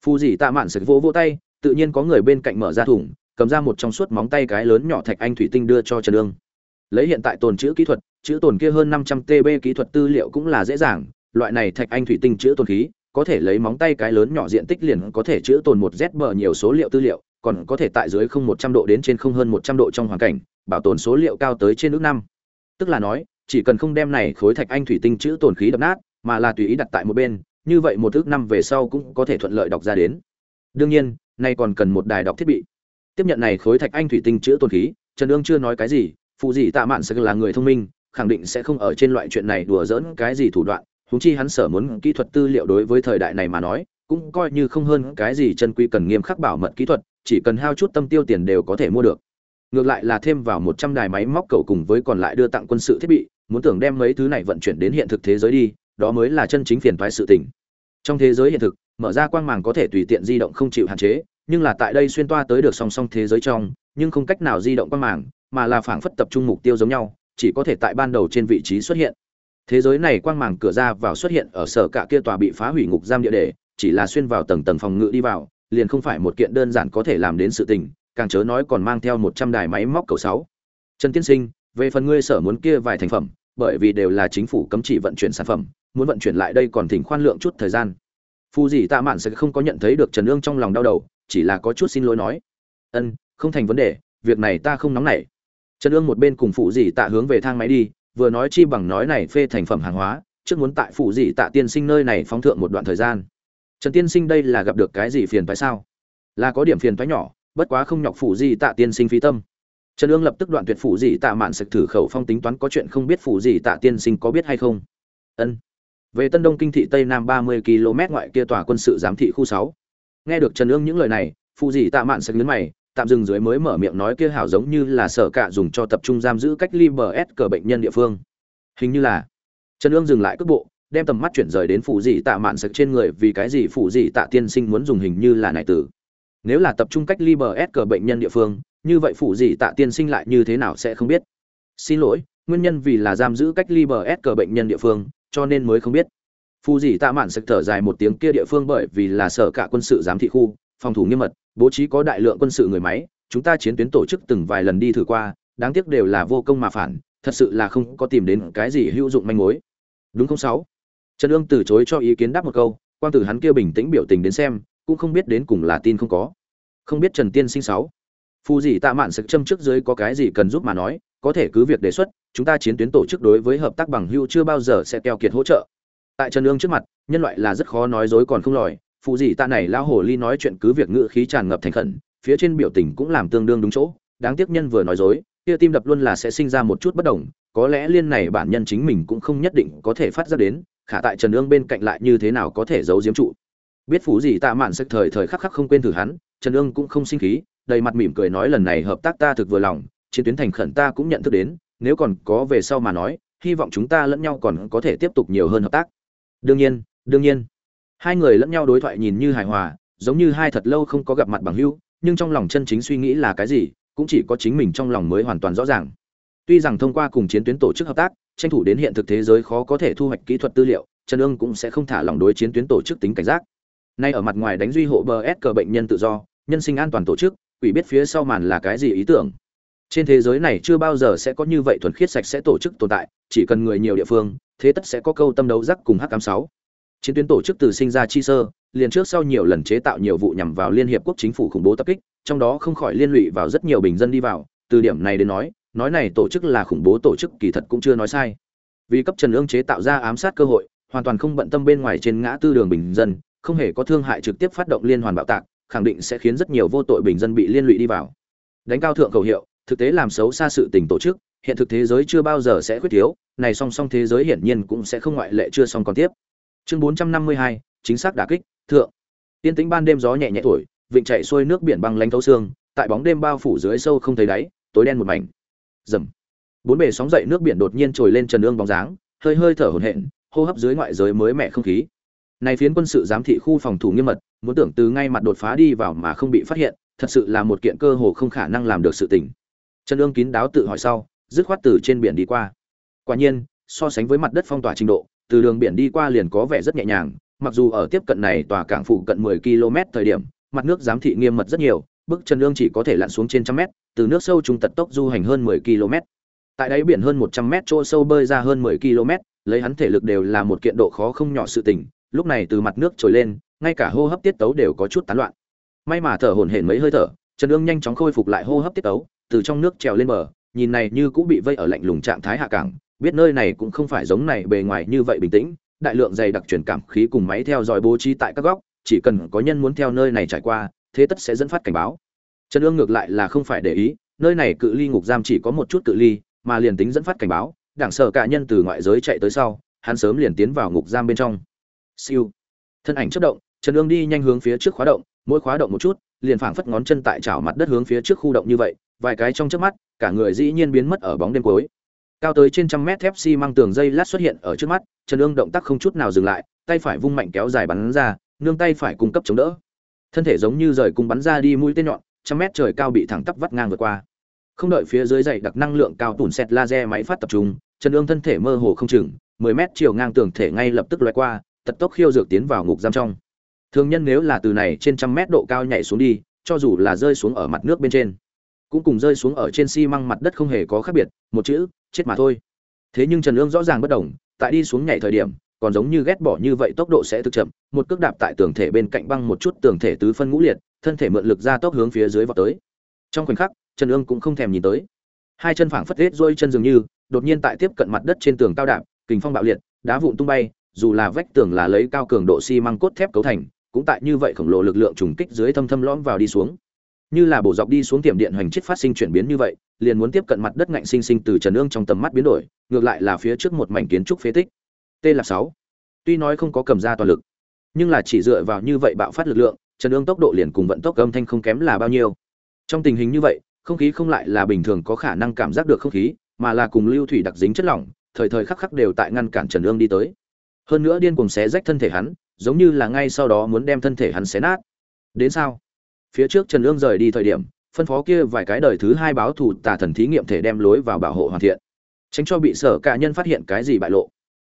Phụ dì tạ mạn sẽ vỗ vỗ tay tự nhiên có người bên cạnh mở ra thùng, cầm ra một trong suốt móng tay cái lớn nhỏ thạch anh thủy tinh đưa cho trần ương. Lấy hiện tại tồn chữ kỹ thuật, chữ tồn kia hơn năm trăm tb kỹ thuật tư liệu cũng là dễ dàng, loại này thạch anh thủy tinh chữ tồn khí, có thể lấy móng tay cái lớn nhỏ diện tích liền có thể chữ tồn một z bờ nhiều số liệu tư liệu, còn có thể tại dưới không một trăm độ đến trên không hơn một trăm độ trong hoàn cảnh, bảo tồn số liệu cao tới trên nước năm. Tức là nói, chỉ cần không đem này khối thạch anh thủy tinh chữ tồn khí đập nát, mà là tùy ý đặt tại một bên, như vậy một ước năm về sau cũng có thể thuận lợi đọc ra đến. Đương nhiên nay còn cần một đài đọc thiết bị. Tiếp nhận này khối thạch anh thủy tinh chữa tồn khí, trần ương chưa nói cái gì, phụ gì tạ mạn sẽ là người thông minh, khẳng định sẽ không ở trên loại chuyện này đùa giỡn cái gì thủ đoạn. Húng chi hắn sở muốn kỹ thuật tư liệu đối với thời đại này mà nói, cũng coi như không hơn cái gì chân quý cần nghiêm khắc bảo mật kỹ thuật, chỉ cần hao chút tâm tiêu tiền đều có thể mua được. Ngược lại là thêm vào một trăm đài máy móc cầu cùng với còn lại đưa tặng quân sự thiết bị, muốn tưởng đem mấy thứ này vận chuyển đến hiện thực thế giới đi, đó mới là chân chính phiền toái sự tình. Trong thế giới hiện thực mở ra quang màng có thể tùy tiện di động không chịu hạn chế, nhưng là tại đây xuyên toa tới được song song thế giới trong, nhưng không cách nào di động quang màng, mà là phảng phất tập trung mục tiêu giống nhau, chỉ có thể tại ban đầu trên vị trí xuất hiện. Thế giới này quang màng cửa ra vào xuất hiện ở sở cả kia tòa bị phá hủy ngục giam địa đề, chỉ là xuyên vào tầng tầng phòng ngự đi vào, liền không phải một kiện đơn giản có thể làm đến sự tình, càng chớ nói còn mang theo một trăm đài máy móc cầu sáu. Trần tiên sinh, về phần ngươi sở muốn kia vài thành phẩm, bởi vì đều là chính phủ cấm chỉ vận chuyển sản phẩm, muốn vận chuyển lại đây còn thỉnh khoan lượng chút thời gian phù dì tạ mạn sẽ không có nhận thấy được trần ương trong lòng đau đầu, chỉ là có chút xin lỗi nói. Ân, không thành vấn đề, việc này ta không nóng nảy. Trần ương một bên cùng phụ dì tạ hướng về thang máy đi, vừa nói chi bằng nói này phê thành phẩm hàng hóa, trước muốn tại phụ dì tạ tiên sinh nơi này phóng thượng một đoạn thời gian. Trần tiên sinh đây là gặp được cái gì phiền phái sao? Là có điểm phiền phái nhỏ, bất quá không nhọc phụ dì tạ tiên sinh phí tâm. Trần ương lập tức đoạn tuyệt phụ dì tạ mạn sực thử khẩu phong tính toán có chuyện không biết phụ dì tạ tiên sinh có biết hay không. Ân về tân đông kinh thị tây nam ba mươi km ngoại kia tòa quân sự giám thị khu sáu. Nghe được trần ương những lời này phụ dì tạ mạn sạch nhấn mày, tạm dừng dưới mới mở miệng nói kia hảo giống như là sở cạ dùng cho tập trung giam giữ cách ly bờ s cờ bệnh nhân địa phương. Hình như là. Trần ương dừng lại cước bộ, đem tầm mắt chuyển rời đến phụ dị tạ mạn sạch trên người vì cái gì phụ dị tạ tiên sinh muốn dùng hình như là này tử. Nếu là tập trung cách ly bờ s cờ bệnh nhân địa phương, như vậy phụ dị tạ tiên sinh lại như thế nào sẽ không biết? Xin lỗi, nguyên nhân vì là giam giữ cách ly bờ s cờ bệnh nhân địa phương cho nên mới không biết. Phu Dì tạ mạn sực thở dài một tiếng kia địa phương bởi vì là sở cả quân sự giám thị khu, phòng thủ nghiêm mật, bố trí có đại lượng quân sự người máy, chúng ta chiến tuyến tổ chức từng vài lần đi thử qua, đáng tiếc đều là vô công mà phản, thật sự là không có tìm đến cái gì hữu dụng manh mối. Đúng không sáu? Trần ương từ chối cho ý kiến đáp một câu, quan tử hắn kia bình tĩnh biểu tình đến xem, cũng không biết đến cùng là tin không có. Không biết trần tiên sinh sáu? Phù gì tạ mạn sực châm trước dưới có cái gì cần giúp mà nói có thể cứ việc đề xuất, chúng ta chiến tuyến tổ chức đối với hợp tác bằng hữu chưa bao giờ sẽ keo kiệt hỗ trợ. Tại trần ương trước mặt, nhân loại là rất khó nói dối còn không lòi, phụ gì tạ này lao hồ ly nói chuyện cứ việc ngữ khí tràn ngập thành khẩn, phía trên biểu tình cũng làm tương đương đúng chỗ, đáng tiếc nhân vừa nói dối, kia tim đập luôn là sẽ sinh ra một chút bất đồng, có lẽ liên này bản nhân chính mình cũng không nhất định có thể phát ra đến, khả tại trần ương bên cạnh lại như thế nào có thể giấu diếm trụ. Biết phú gì tạ mạn sức thời thời khắc khắc không quên thử hắn, trần ương cũng không sinh khí, đầy mặt mỉm cười nói lần này hợp tác ta thực vừa lòng chiến tuyến thành khẩn ta cũng nhận thức đến, nếu còn có về sau mà nói, hy vọng chúng ta lẫn nhau còn có thể tiếp tục nhiều hơn hợp tác. Đương nhiên đương nhiên. Hai người lẫn nhau đối thoại nhìn như hài hòa, giống như hai thật lâu không có gặp mặt bằng hữu, nhưng trong lòng chân chính suy nghĩ là cái gì, cũng chỉ có chính mình trong lòng mới hoàn toàn rõ ràng. Tuy rằng thông qua cùng chiến tuyến tổ chức hợp tác, tranh thủ đến hiện thực thế giới khó có thể thu hoạch kỹ thuật tư liệu, trần ương cũng sẽ không thả lòng đối chiến tuyến tổ chức tính cảnh giác. Nay ở mặt ngoài đánh duy hộ bờ s cờ bệnh nhân tự do, nhân sinh an toàn tổ chức, quỷ biết phía sau màn là cái gì ý tưởng trên thế giới này chưa bao giờ sẽ có như vậy thuần khiết sạch sẽ tổ chức tồn tại, chỉ cần người nhiều địa phương, thế tất sẽ có câu tâm đấu rắc cùng h tám sáu. Chiến tuyến tổ chức từ sinh ra chi sơ, liền trước sau nhiều lần chế tạo nhiều vụ nhằm vào liên hiệp quốc chính phủ khủng bố tập kích, trong đó không khỏi liên lụy vào rất nhiều bình dân đi vào, từ điểm này đến nói nói này tổ chức là khủng bố tổ chức kỳ thật cũng chưa nói sai. Vì cấp trần ương chế tạo ra ám sát cơ hội, hoàn toàn không bận tâm bên ngoài trên ngã tư đường bình dân, không hề có thương hại trực tiếp phát động liên hoàn bạo tạc, khẳng định sẽ khiến rất nhiều vô tội bình dân bị liên lụy đi vào. Đánh cao thượng cầu hiệu thực tế làm xấu xa sự tình tổ chức hiện thực thế giới chưa bao giờ sẽ khuyết thiếu này song song thế giới hiển nhiên cũng sẽ không ngoại lệ chưa xong còn tiếp. Chương 452, chính xác đả kích thượng. Tiên tĩnh ban đêm gió nhẹ nhẹ thổi vịnh chạy xuôi nước biển băng lánh thấu xương tại bóng đêm bao phủ dưới sâu không thấy đáy tối đen một mảnh. Rầm bốn bề sóng dậy nước biển đột nhiên trồi lên trần ương bóng dáng hơi hơi thở hổn hển hô hấp dưới ngoại giới mới mẻ không khí. Này phiến quân sự giám thị khu phòng thủ nghiêm mật muốn tưởng từ ngay mặt đột phá đi vào mà không bị phát hiện thật sự là một kiện cơ hồ không khả năng làm được sự tình trần ương kín đáo tự hỏi sau, dứt khoát từ trên biển đi qua. Quả nhiên, so sánh với mặt đất phong tỏa trình độ, từ đường biển đi qua liền có vẻ rất nhẹ nhàng, mặc dù ở tiếp cận này tòa cảng phụ cận 10 km thời điểm, mặt nước giám thị nghiêm mật rất nhiều, bức trần ương chỉ có thể lặn xuống trên trăm mét, từ nước sâu trung tật tốc du hành hơn 10 km. Tại đáy biển hơn 100 mét chỗ sâu bơi ra hơn 10 km, lấy hắn thể lực đều là một kiện độ khó không nhỏ sự tình, lúc này từ mặt nước trồi lên, ngay cả hô hấp tiết tấu đều có chút tán loạn. May mà thở hổn hển mấy hơi thở, trần ương nhanh chóng khôi phục lại hô hấp tiết tấu từ trong nước trèo lên bờ, nhìn này như cũng bị vây ở lạnh lùng trạng thái hạ cảng, biết nơi này cũng không phải giống này bề ngoài như vậy bình tĩnh, đại lượng dày đặc truyền cảm khí cùng máy theo dõi bố trí tại các góc, chỉ cần có nhân muốn theo nơi này trải qua, thế tất sẽ dẫn phát cảnh báo. Trần ương ngược lại là không phải để ý, nơi này cự ly ngục giam chỉ có một chút cự ly, mà liền tính dẫn phát cảnh báo, đảng sở cả nhân từ ngoại giới chạy tới sau, hắn sớm liền tiến vào ngục giam bên trong. Siêu. Thân ảnh chất động, trần ương đi nhanh hướng phía trước khóa động mỗi khóa động một chút, liền phảng phất ngón chân tại chảo mặt đất hướng phía trước khu động như vậy, vài cái trong chớp mắt, cả người dĩ nhiên biến mất ở bóng đêm cuối. Cao tới trên trăm mét thép xi măng tường dây lát xuất hiện ở trước mắt, trần ương động tác không chút nào dừng lại, tay phải vung mạnh kéo dài bắn ra, nương tay phải cung cấp chống đỡ. Thân thể giống như rời cung bắn ra đi mũi tên nhọn, trăm mét trời cao bị thẳng tắp vắt ngang vượt qua. Không đợi phía dưới dày đặc năng lượng cao tủn xẹt laser máy phát tập trung, trần ương thân thể mơ hồ không chừng, mười mét chiều ngang tường thể ngay lập tức loại qua tật tốc khiêu dược tiến vào ngục giam trong thường nhân nếu là từ này trên trăm mét độ cao nhảy xuống đi, cho dù là rơi xuống ở mặt nước bên trên, cũng cùng rơi xuống ở trên xi măng mặt đất không hề có khác biệt, một chữ, chết mà thôi. Thế nhưng trần ương rõ ràng bất đồng, tại đi xuống nhảy thời điểm, còn giống như ghét bỏ như vậy tốc độ sẽ thực chậm, một cước đạp tại tường thể bên cạnh băng một chút tường thể tứ phân ngũ liệt, thân thể mượn lực ra tốc hướng phía dưới vào tới. Trong khoảnh khắc, trần ương cũng không thèm nhìn tới. Hai chân phảng phất hết rôi chân dường như, đột nhiên tại tiếp cận mặt đất trên tường cao đạp, kình phong bạo liệt, đá vụn tung bay, dù là vách tường là lấy cao cường độ xi măng cốt thép cấu thành cũng tại như vậy khổng lồ lực lượng trùng kích dưới thâm thâm lõm vào đi xuống. Như là bổ dọc đi xuống tiệm điện hoành chết phát sinh chuyển biến như vậy, liền muốn tiếp cận mặt đất ngạnh sinh sinh từ trần ương trong tầm mắt biến đổi, ngược lại là phía trước một mảnh kiến trúc phế tích. T là sáu. Tuy nói không có cầm ra toàn lực, nhưng là chỉ dựa vào như vậy bạo phát lực lượng, trần ương tốc độ liền cùng vận tốc âm thanh không kém là bao nhiêu. Trong tình hình như vậy, không khí không lại là bình thường có khả năng cảm giác được không khí, mà là cùng lưu thủy đặc dính chất lỏng, thời thời khắc khắc đều tại ngăn cản trần ương đi tới. Hơn nữa điên cùng xé rách thân thể hắn giống như là ngay sau đó muốn đem thân thể hắn xé nát. Đến sao? Phía trước trần ương rời đi thời điểm, phân phó kia vài cái đời thứ hai báo thủ tà thần thí nghiệm thể đem lối vào bảo hộ hoàn thiện, tránh cho bị sở cả nhân phát hiện cái gì bại lộ.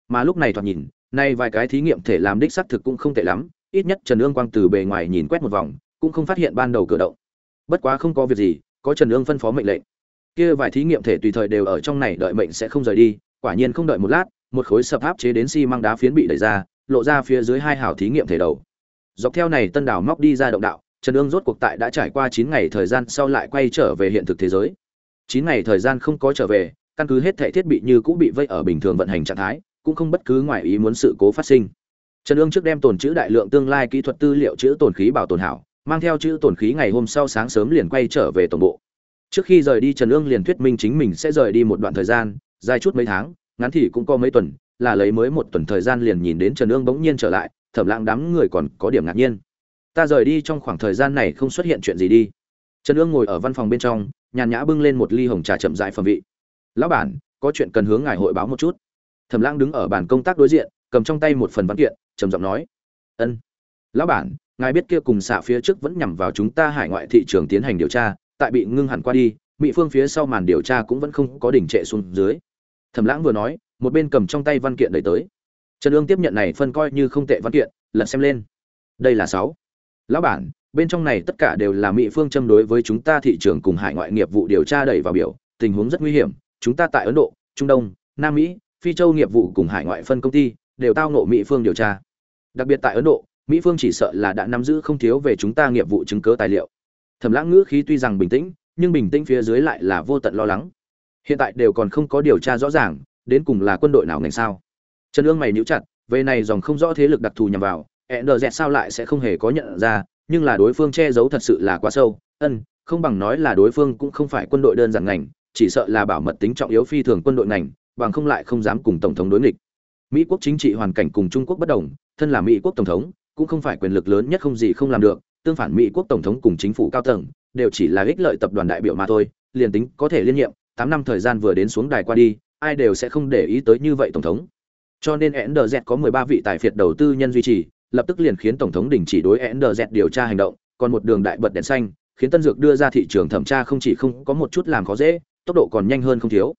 Mà lúc này thoạt nhìn, nay vài cái thí nghiệm thể làm đích xác thực cũng không tệ lắm, ít nhất trần ương quang từ bề ngoài nhìn quét một vòng, cũng không phát hiện ban đầu cử động. Bất quá không có việc gì, có trần ương phân phó mệnh lệnh. Kia vài thí nghiệm thể tùy thời đều ở trong này, đợi mệnh sẽ không rời đi, quả nhiên không đợi một lát, một khối sập áp chế đến xi măng đá phiến bị đẩy ra lộ ra phía dưới hai hào thí nghiệm thể đầu. Dọc theo này tân đảo móc đi ra động đạo, trần ương rốt cuộc tại đã trải qua chín ngày thời gian sau lại quay trở về hiện thực thế giới. Chín ngày thời gian không có trở về, căn cứ hết thể thiết bị như cũ bị vây ở bình thường vận hành trạng thái, cũng không bất cứ ngoại ý muốn sự cố phát sinh. Trần ương trước đem tồn chữ đại lượng tương lai kỹ thuật tư liệu chữ tồn khí bảo tồn hảo, mang theo chữ tồn khí ngày hôm sau sáng sớm liền quay trở về tổng bộ. Trước khi rời đi trần ương liền thuyết minh chính mình sẽ rời đi một đoạn thời gian, dài chút mấy tháng, ngắn thì cũng có mấy tuần là lấy mới một tuần thời gian liền nhìn đến trần Nương bỗng nhiên trở lại, thẩm lãng đám người còn có điểm ngạc nhiên. Ta rời đi trong khoảng thời gian này không xuất hiện chuyện gì đi. Trần Nương ngồi ở văn phòng bên trong, nhàn nhã bưng lên một ly hồng trà chậm rãi phẩm vị. Lão bản, có chuyện cần hướng ngài hội báo một chút. Thẩm lãng đứng ở bàn công tác đối diện, cầm trong tay một phần văn kiện, trầm giọng nói. Ân. Lão bản, ngài biết kia cùng xạ phía trước vẫn nhằm vào chúng ta hải ngoại thị trường tiến hành điều tra, tại bị ngưng hẳn qua đi, mỹ phương phía sau màn điều tra cũng vẫn không có đỉnh trệ xuống dưới. Thẩm lãng vừa nói một bên cầm trong tay văn kiện đẩy tới. Trần ương tiếp nhận này phân coi như không tệ văn kiện, lật xem lên. Đây là sáu. Lão bản, bên trong này tất cả đều là mỹ phương châm đối với chúng ta thị trường cùng hải ngoại nghiệp vụ điều tra đẩy vào biểu, tình huống rất nguy hiểm. Chúng ta tại ấn độ, trung đông, nam mỹ, phi châu nghiệp vụ cùng hải ngoại phân công ty đều tao nộ mỹ phương điều tra. Đặc biệt tại ấn độ, mỹ phương chỉ sợ là đã nắm giữ không thiếu về chúng ta nghiệp vụ chứng cứ tài liệu. Thẩm lãng ngữ khí tuy rằng bình tĩnh, nhưng bình tĩnh phía dưới lại là vô tận lo lắng. Hiện tại đều còn không có điều tra rõ ràng đến cùng là quân đội nào ngành sao? Trần ương mày níu chặt, về này dòng không rõ thế lực đặc thù nhằm vào nz sao lại sẽ không hề có nhận ra, nhưng là đối phương che giấu thật sự là quá sâu. Ân, không bằng nói là đối phương cũng không phải quân đội đơn giản ngành, chỉ sợ là bảo mật tính trọng yếu phi thường quân đội ngành, bằng không lại không dám cùng tổng thống đối nghịch. Mỹ quốc chính trị hoàn cảnh cùng trung quốc bất đồng, thân là mỹ quốc tổng thống, cũng không phải quyền lực lớn nhất không gì không làm được, tương phản mỹ quốc tổng thống cùng chính phủ cao tầng, đều chỉ là ích lợi tập đoàn đại biểu mà thôi, liền tính có thể liên nhiệm, tám năm thời gian vừa đến xuống đài qua đi ai đều sẽ không để ý tới như vậy tổng thống. Cho nên NDZ có 13 vị tài phiệt đầu tư nhân duy trì, lập tức liền khiến tổng thống đình chỉ đối NDZ điều tra hành động, còn một đường đại bật đèn xanh, khiến tân dược đưa ra thị trường thẩm tra không chỉ không có một chút làm khó dễ, tốc độ còn nhanh hơn không thiếu.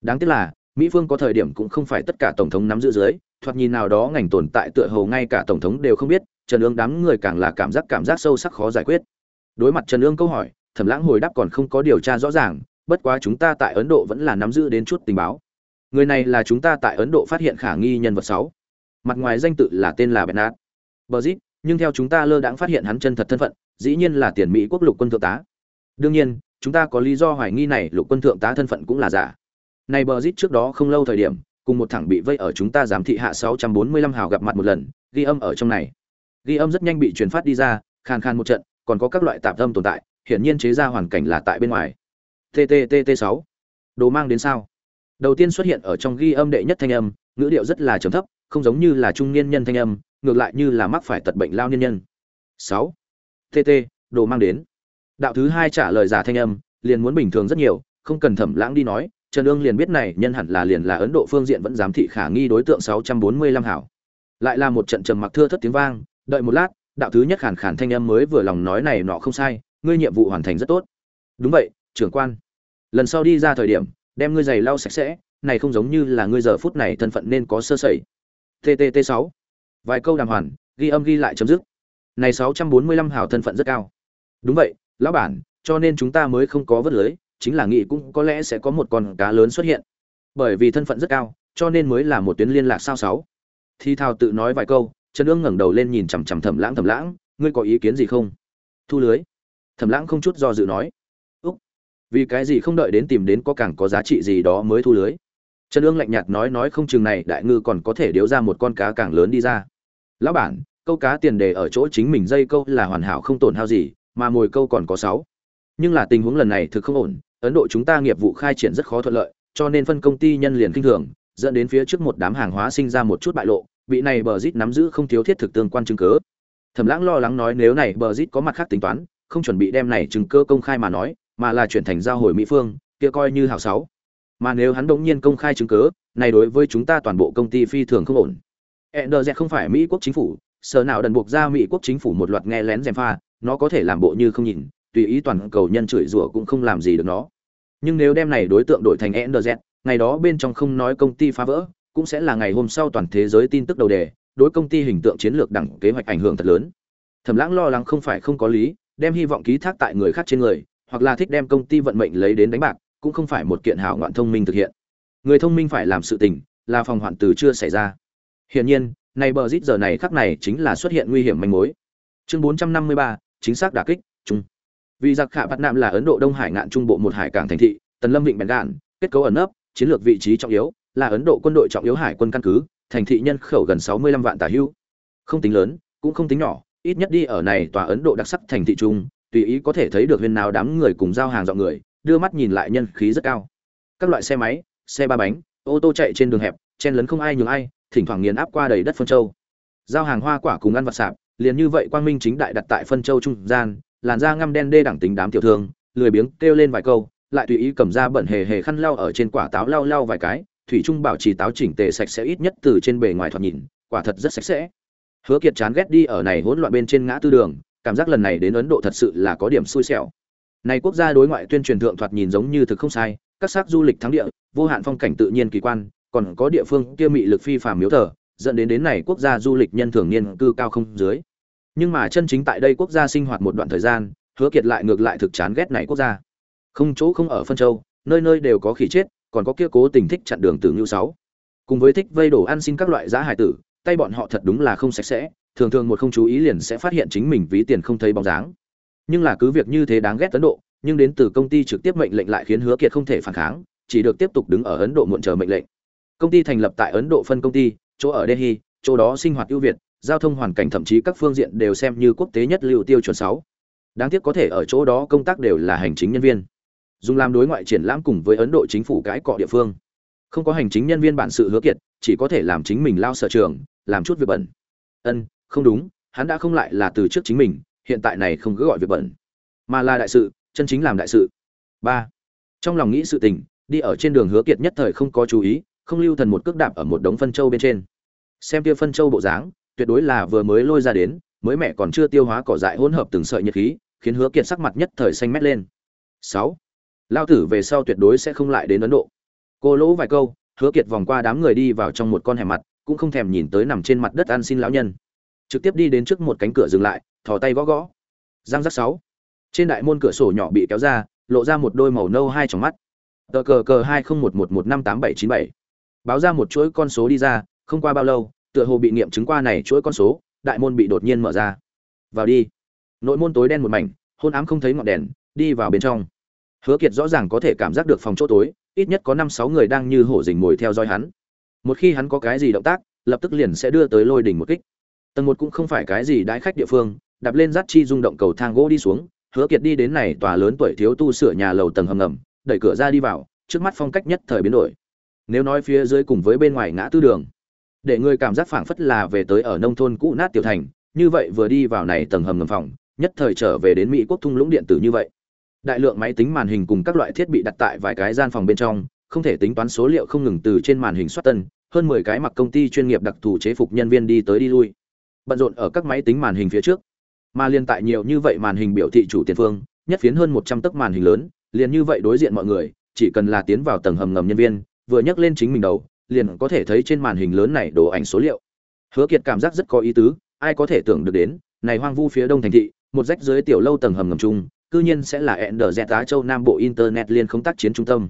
Đáng tiếc là, mỹ phương có thời điểm cũng không phải tất cả tổng thống nắm giữ dưới, thoạt nhìn nào đó ngành tồn tại tựa hồ ngay cả tổng thống đều không biết, trần ương đám người càng là cảm giác cảm giác sâu sắc khó giải quyết. Đối mặt trần ương câu hỏi, thẩm lãng hồi đáp còn không có điều tra rõ ràng, bất quá chúng ta tại ấn độ vẫn là nắm giữ đến chút tình báo người này là chúng ta tại ấn độ phát hiện khả nghi nhân vật sáu. Mặt ngoài danh tự là tên là bernard. Brzit, nhưng theo chúng ta lơ đãng phát hiện hắn chân thật thân phận dĩ nhiên là tiền mỹ quốc lục quân thượng tá. Đương nhiên chúng ta có lý do hoài nghi này lục quân thượng tá thân phận cũng là giả. Này Brzit trước đó không lâu thời điểm cùng một thằng bị vây ở chúng ta giám thị hạ 645 hào gặp mặt một lần ghi âm ở trong này. Ghi âm rất nhanh bị truyền phát đi ra khan khan một trận còn có các loại tạp âm tồn tại hiển nhiên chế ra hoàn cảnh là tại bên ngoài. Tttt 6 đồ mang đến sao? Đầu tiên xuất hiện ở trong ghi âm đệ nhất thanh âm, ngữ điệu rất là trầm thấp, không giống như là trung niên nhân thanh âm, ngược lại như là mắc phải tật bệnh lao niên nhân. Sáu. Tt đồ mang đến. Đạo thứ hai trả lời giả thanh âm, liền muốn bình thường rất nhiều, không cần thẩm lãng đi nói, trần ương liền biết này nhân hẳn là liền là ấn độ phương diện vẫn giám thị khả nghi đối tượng 645 hảo. Lại là một trận trầm mặc thưa thất tiếng vang, đợi một lát, đạo thứ nhất khản khản thanh âm mới vừa lòng nói này nọ không sai, ngươi nhiệm vụ hoàn thành rất tốt. Đúng vậy, trưởng quan. Lần sau đi ra thời điểm đem ngươi giày lau sạch sẽ, này không giống như là ngươi giờ phút này thân phận nên có sơ sẩy. Ttt sáu. Vài câu đàm hoàn ghi âm ghi lại chấm dứt. Này sáu trăm bốn mươi lăm hào thân phận rất cao. Đúng vậy, lão bản, cho nên chúng ta mới không có vớt lưới, chính là nghĩ cũng có lẽ sẽ có một con cá lớn xuất hiện. Bởi vì thân phận rất cao, cho nên mới là một tuyến liên lạc sao sáu. Thi thao tự nói vài câu, trần ương ngẩng đầu lên nhìn chằm chằm thẩm lãng thẩm lãng, ngươi có ý kiến gì không? Thu lưới. Thẩm lãng không chút do dự nói vì cái gì không đợi đến tìm đến có càng có giá trị gì đó mới thu lưới. Trần ương lạnh nhạt nói nói không chừng này đại ngư còn có thể điếu ra một con cá càng lớn đi ra. Lão bản, câu cá tiền đề ở chỗ chính mình dây câu là hoàn hảo không tổn hao gì, mà mồi câu còn có sáu. Nhưng là tình huống lần này thực không ổn, ấn độ chúng ta nghiệp vụ khai triển rất khó thuận lợi, cho nên phân công ty nhân liền kinh thường, dẫn đến phía trước một đám hàng hóa sinh ra một chút bại lộ, vị này bờ rít nắm giữ không thiếu thiết thực tương quan chứng cứ. Thẩm lãng lo lắng nói nếu này bờ rít có mặt khác tính toán, không chuẩn bị đem này chứng cơ công khai mà nói mà là chuyển thành giao hồi mỹ phương kia coi như hảo sáu mà nếu hắn đống nhiên công khai chứng cứ này đối với chúng ta toàn bộ công ty phi thường không ổn NZ không phải Mỹ quốc chính phủ, sở nào đần buộc ra Mỹ quốc chính phủ một loạt nghe lén dèm pha, nó có thể làm bộ như không nhìn, tùy ý toàn cầu nhân chửi rủa cũng không làm gì được nó. Nhưng nếu đem này đối tượng đổi thành NZ, ngày đó bên trong không nói công ty phá vỡ, cũng sẽ là ngày hôm sau toàn thế giới tin tức đầu đề, đối công ty hình tượng chiến lược đẳng kế hoạch ảnh hưởng thật lớn. Thẩm Lãng lo lắng không phải không có lý, đem hy vọng ký thác tại người khác trên người, hoặc là thích đem công ty vận mệnh lấy đến đánh bạc, cũng không phải một kiện hảo ngoạn thông minh thực hiện. Người thông minh phải làm sự tình, là phòng hoạn từ chưa xảy ra. Hiển nhiên, này bờ rít giờ này khắc này chính là xuất hiện nguy hiểm manh mối. Chương 453, chính xác đả kích, trung. Vì giặc khả bắt nạm là Ấn Độ Đông Hải ngạn trung bộ một hải cảng thành thị, Tần Lâm Vịnh Bèn Gạn, kết cấu ẩn nấp, chiến lược vị trí trọng yếu, là Ấn Độ quân đội trọng yếu hải quân căn cứ, thành thị nhân khẩu gần 65 vạn tả hữu. Không tính lớn, cũng không tính nhỏ, ít nhất đi ở này tòa Ấn Độ đặc sắc thành thị trung, tùy ý có thể thấy được huyên nào đám người cùng giao hàng dọn người, đưa mắt nhìn lại nhân khí rất cao. Các loại xe máy, xe ba bánh, ô tô chạy trên đường hẹp, chen lấn không ai nhường ai, thỉnh thoảng nghiền áp qua đầy đất phân châu. Giao hàng hoa quả cùng ăn vặt sạp, liền như vậy quang minh chính đại đặt tại phân châu trung gian, làn da ngăm đen đê đẳng tính đám tiểu thương, lười biếng kêu lên vài câu, lại tùy ý cầm ra bẩn hề hề khăn lau ở trên quả táo lau lau vài cái, thủy trung bảo trì táo chỉnh tề sạch sẽ ít nhất từ trên bề ngoài thoạt nhìn, quả thật rất sạch sẽ. Hứa Kiệt chán ghét đi ở này hỗn loạn bên trên ngã tư đường, cảm giác lần này đến Ấn Độ thật sự là có điểm xui xẻo. Này quốc gia đối ngoại tuyên truyền thượng thoạt nhìn giống như thực không sai, các sắc du lịch thắng địa, vô hạn phong cảnh tự nhiên kỳ quan, còn có địa phương kia mị lực phi phàm miếu thờ, dẫn đến đến này quốc gia du lịch nhân thường niên cư cao không dưới. nhưng mà chân chính tại đây quốc gia sinh hoạt một đoạn thời gian hứa kiệt lại ngược lại thực chán ghét này quốc gia không chỗ không ở phân châu nơi nơi đều có khỉ chết còn có kia cố tình thích chặn đường từ ngưu sáu cùng với thích vây đổ ăn xin các loại giá hải tử tay bọn họ thật đúng là không sạch sẽ thường thường một không chú ý liền sẽ phát hiện chính mình ví tiền không thấy bóng dáng. Nhưng là cứ việc như thế đáng ghét ấn độ, nhưng đến từ công ty trực tiếp mệnh lệnh lại khiến hứa kiệt không thể phản kháng, chỉ được tiếp tục đứng ở ấn độ muộn chờ mệnh lệnh. Công ty thành lập tại ấn độ phân công ty, chỗ ở delhi, chỗ đó sinh hoạt ưu việt, giao thông hoàn cảnh thậm chí các phương diện đều xem như quốc tế nhất lưu tiêu chuẩn sáu. Đáng tiếc có thể ở chỗ đó công tác đều là hành chính nhân viên. Dùng làm đối ngoại triển lãm cùng với ấn độ chính phủ cái cọ địa phương. Không có hành chính nhân viên bản sự hứa kiệt, chỉ có thể làm chính mình lao sở trường, làm chút việc bẩn. Ân không đúng, hắn đã không lại là từ trước chính mình, hiện tại này không cứ gọi việc bẩn, mà là đại sự, chân chính làm đại sự. Ba, trong lòng nghĩ sự tình, đi ở trên đường hứa kiệt nhất thời không có chú ý, không lưu thần một cước đạp ở một đống phân châu bên trên. Xem kia phân châu bộ dáng, tuyệt đối là vừa mới lôi ra đến, mới mẹ còn chưa tiêu hóa cỏ dại hỗn hợp từng sợi nhiệt khí, khiến hứa kiệt sắc mặt nhất thời xanh mét lên. Sáu, lao tử về sau tuyệt đối sẽ không lại đến ấn độ. Cô lỗ vài câu, hứa kiệt vòng qua đám người đi vào trong một con hẻm mặt, cũng không thèm nhìn tới nằm trên mặt đất ăn xin lão nhân trực tiếp đi đến trước một cánh cửa dừng lại, thò tay gõ gõ. Giang giác sáu. Trên đại môn cửa sổ nhỏ bị kéo ra, lộ ra một đôi màu nâu hai trong mắt. Tờ cờ cờ hai không một một một năm tám bảy chín bảy. Báo ra một chuỗi con số đi ra, không qua bao lâu, tựa hồ bị nghiệm chứng qua này chuỗi con số, đại môn bị đột nhiên mở ra. Vào đi. Nội môn tối đen một mảnh, hôn ám không thấy ngọn đèn, đi vào bên trong. Hứa kiệt rõ ràng có thể cảm giác được phòng chỗ tối, ít nhất có năm sáu người đang như hổ dình mồi theo dõi hắn. Một khi hắn có cái gì động tác, lập tức liền sẽ đưa tới lôi đỉnh một kích tầng một cũng không phải cái gì đãi khách địa phương, đạp lên dắt chi rung động cầu thang gỗ đi xuống, hứa kiệt đi đến này tòa lớn tuổi thiếu tu sửa nhà lầu tầng hầm ngầm, đẩy cửa ra đi vào, trước mắt phong cách nhất thời biến đổi. Nếu nói phía dưới cùng với bên ngoài ngã tư đường, để người cảm giác phảng phất là về tới ở nông thôn cũ nát tiểu thành, như vậy vừa đi vào này tầng hầm ngầm phòng, nhất thời trở về đến mỹ quốc thung lũng điện tử như vậy. Đại lượng máy tính màn hình cùng các loại thiết bị đặt tại vài cái gian phòng bên trong, không thể tính toán số liệu không ngừng từ trên màn hình xuất tân, hơn mười cái mặc công ty chuyên nghiệp đặc thù chế phục nhân viên đi tới đi lui bận rộn ở các máy tính màn hình phía trước. Mà liên tại nhiều như vậy màn hình biểu thị chủ tiền phương, nhất phiến hơn một trăm tấc màn hình lớn, liền như vậy đối diện mọi người, chỉ cần là tiến vào tầng hầm ngầm nhân viên, vừa nhắc lên chính mình đầu, liền có thể thấy trên màn hình lớn này đồ ảnh số liệu. Hứa kiệt cảm giác rất có ý tứ, ai có thể tưởng được đến, này hoang vu phía đông thành thị, một rách dưới tiểu lâu tầng hầm ngầm chung, cư nhiên sẽ là ẹn đờ dẹt á châu nam bộ internet liên không tác chiến trung tâm.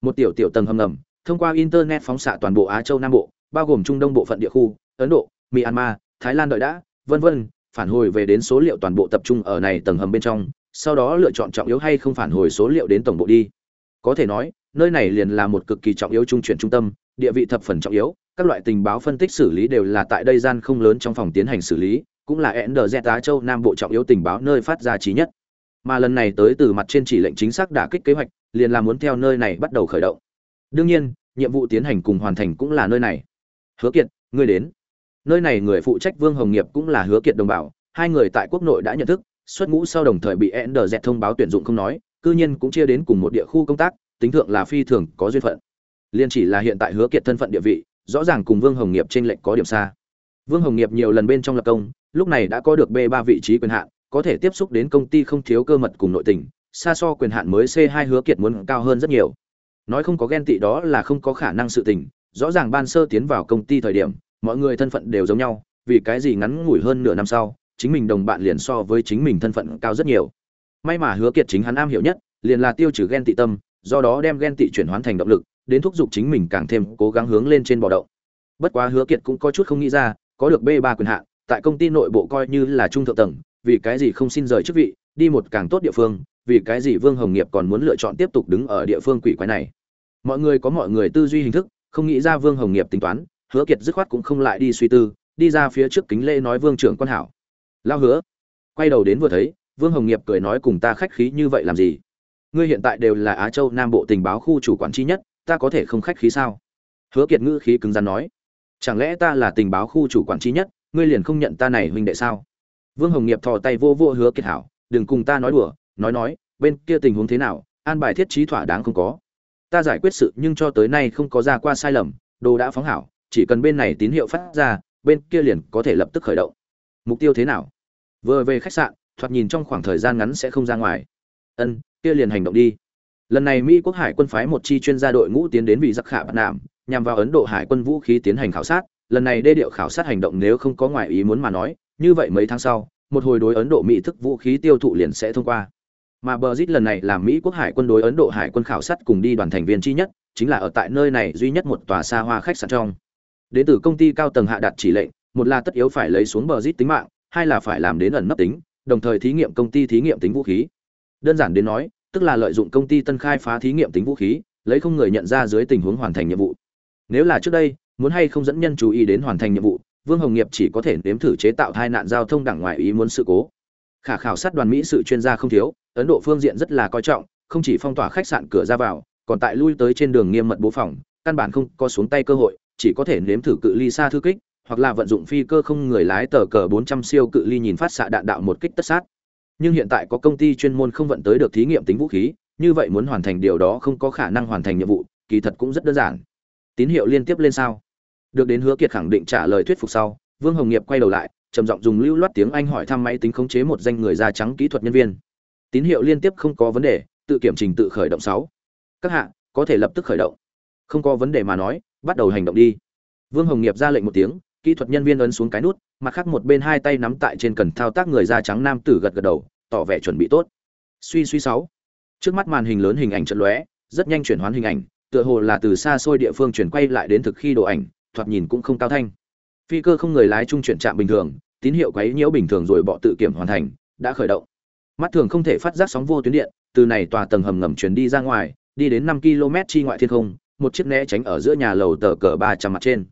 Một tiểu tiểu tầng hầm ngầm, thông qua internet phóng xạ toàn bộ á châu nam bộ, bao gồm trung đông bộ phận địa khu, ấn độ, myanmar thái lan đợi đã vân vân phản hồi về đến số liệu toàn bộ tập trung ở này tầng hầm bên trong sau đó lựa chọn trọng yếu hay không phản hồi số liệu đến tổng bộ đi có thể nói nơi này liền là một cực kỳ trọng yếu trung chuyển trung tâm địa vị thập phần trọng yếu các loại tình báo phân tích xử lý đều là tại đây gian không lớn trong phòng tiến hành xử lý cũng là NDZ Á Châu Nam Bộ trọng yếu tình báo nơi phát ra trí nhất. Mà lần này tới từ mặt trên chỉ lệnh chính xác đả kích kế hoạch, liền là muốn theo nơi này bắt đầu khởi động. Đương nhiên, nhiệm vụ tiến hành cùng hoàn thành cũng là nơi này. Hứa Kiệt, ngươi đến. Nơi này người phụ trách Vương Hồng Nghiệp cũng là Hứa Kiệt đồng bào, hai người tại quốc nội đã nhận thức, xuất ngũ sau đồng thời bị NDZ thông báo tuyển dụng không nói, cư nhiên cũng chia đến cùng một địa khu công tác, tính thượng là phi thường có duyên phận. Liên chỉ là hiện tại Hứa Kiệt thân phận địa vị, rõ ràng cùng Vương Hồng Nghiệp trên lệnh có điểm xa. Vương Hồng Nghiệp nhiều lần bên trong lập công, lúc này đã có được B3 vị trí quyền hạn, có thể tiếp xúc đến công ty không thiếu cơ mật cùng nội tình, xa so quyền hạn mới C2 hứa kiệt muốn cao hơn rất nhiều. Nói không có ghen tị đó là không có khả năng sự tình, rõ ràng ban sơ tiến vào công ty thời điểm, mọi người thân phận đều giống nhau, vì cái gì ngắn ngủi hơn nửa năm sau, chính mình đồng bạn liền so với chính mình thân phận cao rất nhiều. May mà hứa kiệt chính hắn am hiểu nhất, liền là tiêu trừ ghen tị tâm, do đó đem ghen tị chuyển hóa thành động lực, đến thúc giục chính mình càng thêm cố gắng hướng lên trên bò đậu. Bất quá hứa kiệt cũng có chút không nghĩ ra, có được B ba quyền hạn, tại công ty nội bộ coi như là trung thượng tầng, vì cái gì không xin rời chức vị, đi một càng tốt địa phương, vì cái gì Vương Hồng Nghiệp còn muốn lựa chọn tiếp tục đứng ở địa phương quỷ quái này. Mọi người có mọi người tư duy hình thức, không nghĩ ra Vương Hồng Nghiệp tính toán, Hứa Kiệt dứt khoát cũng không lại đi suy tư, đi ra phía trước kính lễ nói Vương trưởng quan hảo. Lao Hứa, quay đầu đến vừa thấy, Vương Hồng Nghiệp cười nói cùng ta khách khí như vậy làm gì? Ngươi hiện tại đều là Á Châu Nam Bộ tình báo khu chủ quản chi nhất, ta có thể không khách khí sao? Hứa Kiệt ngữ khí cứng rắn nói, chẳng lẽ ta là tình báo khu chủ quản chi nhất, ngươi liền không nhận ta này huynh đệ sao vương hồng nghiệp thò tay vô vô hứa kiệt hảo đừng cùng ta nói đùa nói nói bên kia tình huống thế nào an bài thiết trí thỏa đáng không có ta giải quyết sự nhưng cho tới nay không có ra qua sai lầm đồ đã phóng hảo chỉ cần bên này tín hiệu phát ra, bên kia liền có thể lập tức khởi động. Mục tiêu thế nào? Vừa về khách sạn, thoạt nhìn trong khoảng thời gian ngắn sẽ không ra ngoài. Ân, kia liền hành động đi. Lần này mỹ quốc hải quân phái một chi chuyên gia đội ngũ tiến đến vị giặc khả bắt nạm, nhằm vào ấn độ hải quân vũ khí tiến hành khảo sát. Lần này đê điệu khảo sát hành động nếu không có ngoại ý muốn mà nói, như vậy mấy tháng sau, một hồi đối ấn độ mỹ thức vũ khí tiêu thụ liền sẽ thông qua. Mà bờ rít lần này làm mỹ quốc hải quân đối ấn độ hải quân khảo sát cùng đi đoàn thành viên chi nhất, chính là ở tại nơi này duy nhất một tòa xa hoa khách sạn trong đến từ công ty cao tầng hạ đặt chỉ lệnh, một là tất yếu phải lấy xuống bờ rít tính mạng, hai là phải làm đến ẩn nấp tính, đồng thời thí nghiệm công ty thí nghiệm tính vũ khí. Đơn giản đến nói, tức là lợi dụng công ty tân khai phá thí nghiệm tính vũ khí, lấy không người nhận ra dưới tình huống hoàn thành nhiệm vụ. Nếu là trước đây, muốn hay không dẫn nhân chú ý đến hoàn thành nhiệm vụ, vương hồng nghiệp chỉ có thể nếm thử chế tạo tai nạn giao thông đẳng ngoài ý muốn sự cố. Khả khảo sát đoàn mỹ sự chuyên gia không thiếu, ấn độ phương diện rất là coi trọng, không chỉ phong tỏa khách sạn cửa ra vào, còn tại lui tới trên đường nghiêm mật bố phòng, căn bản không có xuống tay cơ hội chỉ có thể nếm thử cự ly xa thư kích, hoặc là vận dụng phi cơ không người lái tờ cờ 400 siêu cự ly nhìn phát xạ đạn đạo một kích tất sát. Nhưng hiện tại có công ty chuyên môn không vận tới được thí nghiệm tính vũ khí, như vậy muốn hoàn thành điều đó không có khả năng hoàn thành nhiệm vụ, kỳ thật cũng rất đơn giản. Tín hiệu liên tiếp lên sao. Được đến hứa kiệt khẳng định trả lời thuyết phục sau, vương hồng nghiệp quay đầu lại, trầm giọng dùng lưu loát tiếng anh hỏi thăm máy tính khống chế một danh người da trắng kỹ thuật nhân viên. Tín hiệu liên tiếp không có vấn đề, tự kiểm trình tự khởi động sáu. Các hạ, có thể lập tức khởi động. Không có vấn đề mà nói bắt đầu hành động đi. Vương hồng nghiệp ra lệnh một tiếng, kỹ thuật nhân viên ấn xuống cái nút, mặt khác một bên hai tay nắm tại trên cần thao tác người da trắng nam tử gật gật đầu, tỏ vẻ chuẩn bị tốt. Suy suy sáu. Trước mắt màn hình lớn hình ảnh trận lóe, rất nhanh chuyển hoán hình ảnh, tựa hồ là từ xa xôi địa phương chuyển quay lại đến thực khi độ ảnh, thoạt nhìn cũng không cao thanh. Phi cơ không người lái trung chuyển trạm bình thường, tín hiệu quấy nhiễu bình thường rồi bọ tự kiểm hoàn thành, đã khởi động. Mắt thường không thể phát giác sóng vô tuyến điện, từ này tòa tầng hầm ngầm chuyển đi ra ngoài, đi đến năm km chi ngoại thiên không một chiếc né tránh ở giữa nhà lầu tờ cờ ba trăm mặt trên.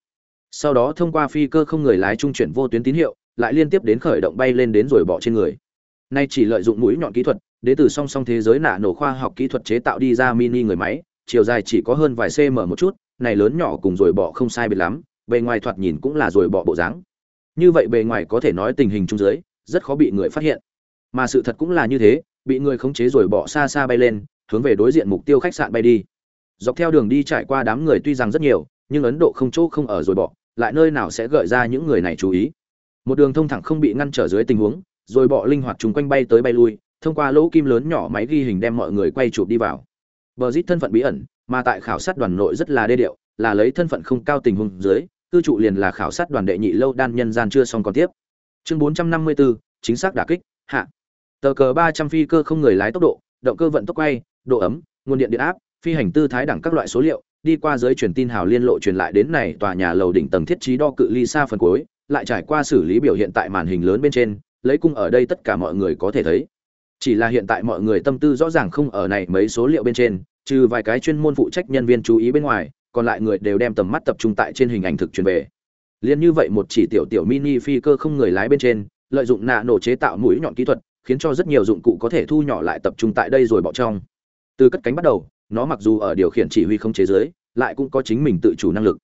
Sau đó thông qua phi cơ không người lái trung chuyển vô tuyến tín hiệu, lại liên tiếp đến khởi động bay lên đến rồi bỏ trên người. Nay chỉ lợi dụng mũi nhọn kỹ thuật, đến từ song song thế giới nạ nổ khoa học kỹ thuật chế tạo đi ra mini người máy, chiều dài chỉ có hơn vài cm một chút, này lớn nhỏ cùng rồi bỏ không sai biệt lắm, bề ngoài thoạt nhìn cũng là rồi bỏ bộ dáng. Như vậy bề ngoài có thể nói tình hình trung dưới, rất khó bị người phát hiện. Mà sự thật cũng là như thế, bị người khống chế rồi bỏ xa xa bay lên, hướng về đối diện mục tiêu khách sạn bay đi dọc theo đường đi trải qua đám người tuy rằng rất nhiều nhưng ấn độ không chỗ không ở rồi bỏ lại nơi nào sẽ gợi ra những người này chú ý. Một đường thông thẳng không bị ngăn trở dưới tình huống rồi bỏ linh hoạt chúng quanh bay tới bay lui thông qua lỗ kim lớn nhỏ máy ghi hình đem mọi người quay chụp đi vào. Bờ rít thân phận bí ẩn mà tại khảo sát đoàn nội rất là đê điệu là lấy thân phận không cao tình huống dưới cư trụ liền là khảo sát đoàn đệ nhị lâu đan nhân gian chưa xong còn tiếp. Chương 454, chính xác đả kích hạ. Tờ cờ 300 phi cơ không người lái tốc độ động cơ vận tốc quay độ ấm nguồn điện điện áp phi hành tư thái đẳng các loại số liệu, đi qua giới truyền tin hào liên lộ truyền lại đến này tòa nhà lầu đỉnh tầng thiết trí đo cự ly xa phần cuối, lại trải qua xử lý biểu hiện tại màn hình lớn bên trên, lấy cung ở đây tất cả mọi người có thể thấy. Chỉ là hiện tại mọi người tâm tư rõ ràng không ở này mấy số liệu bên trên, trừ vài cái chuyên môn phụ trách nhân viên chú ý bên ngoài, còn lại người đều đem tầm mắt tập trung tại trên hình ảnh thực truyền về. Liên như vậy một chỉ tiểu tiểu mini phi cơ không người lái bên trên, lợi dụng nạ nổ chế tạo mũi nhọn kỹ thuật, khiến cho rất nhiều dụng cụ có thể thu nhỏ lại tập trung tại đây rồi bỏ trong. Từ cất cánh bắt đầu nó mặc dù ở điều khiển chỉ huy không chế giới, lại cũng có chính mình tự chủ năng lực.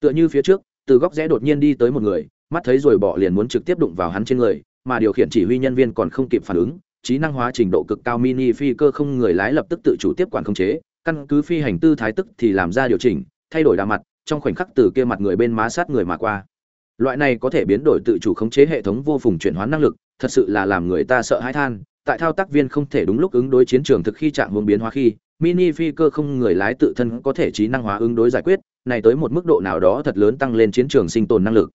Tựa như phía trước, từ góc rẽ đột nhiên đi tới một người, mắt thấy rồi bỏ liền muốn trực tiếp đụng vào hắn trên người, mà điều khiển chỉ huy nhân viên còn không kịp phản ứng, trí năng hóa trình độ cực cao mini phi cơ không người lái lập tức tự chủ tiếp quản không chế, căn cứ phi hành tư thái tức thì làm ra điều chỉnh, thay đổi đà mặt, trong khoảnh khắc từ kia mặt người bên má sát người mà qua. Loại này có thể biến đổi tự chủ khống chế hệ thống vô phùng chuyển hóa năng lực, thật sự là làm người ta sợ hãi than, tại thao tác viên không thể đúng lúc ứng đối chiến trường thực khi trạng hướng biến hóa khi mini phi cơ không người lái tự thân có thể trí năng hóa ứng đối giải quyết, này tới một mức độ nào đó thật lớn tăng lên chiến trường sinh tồn năng lực.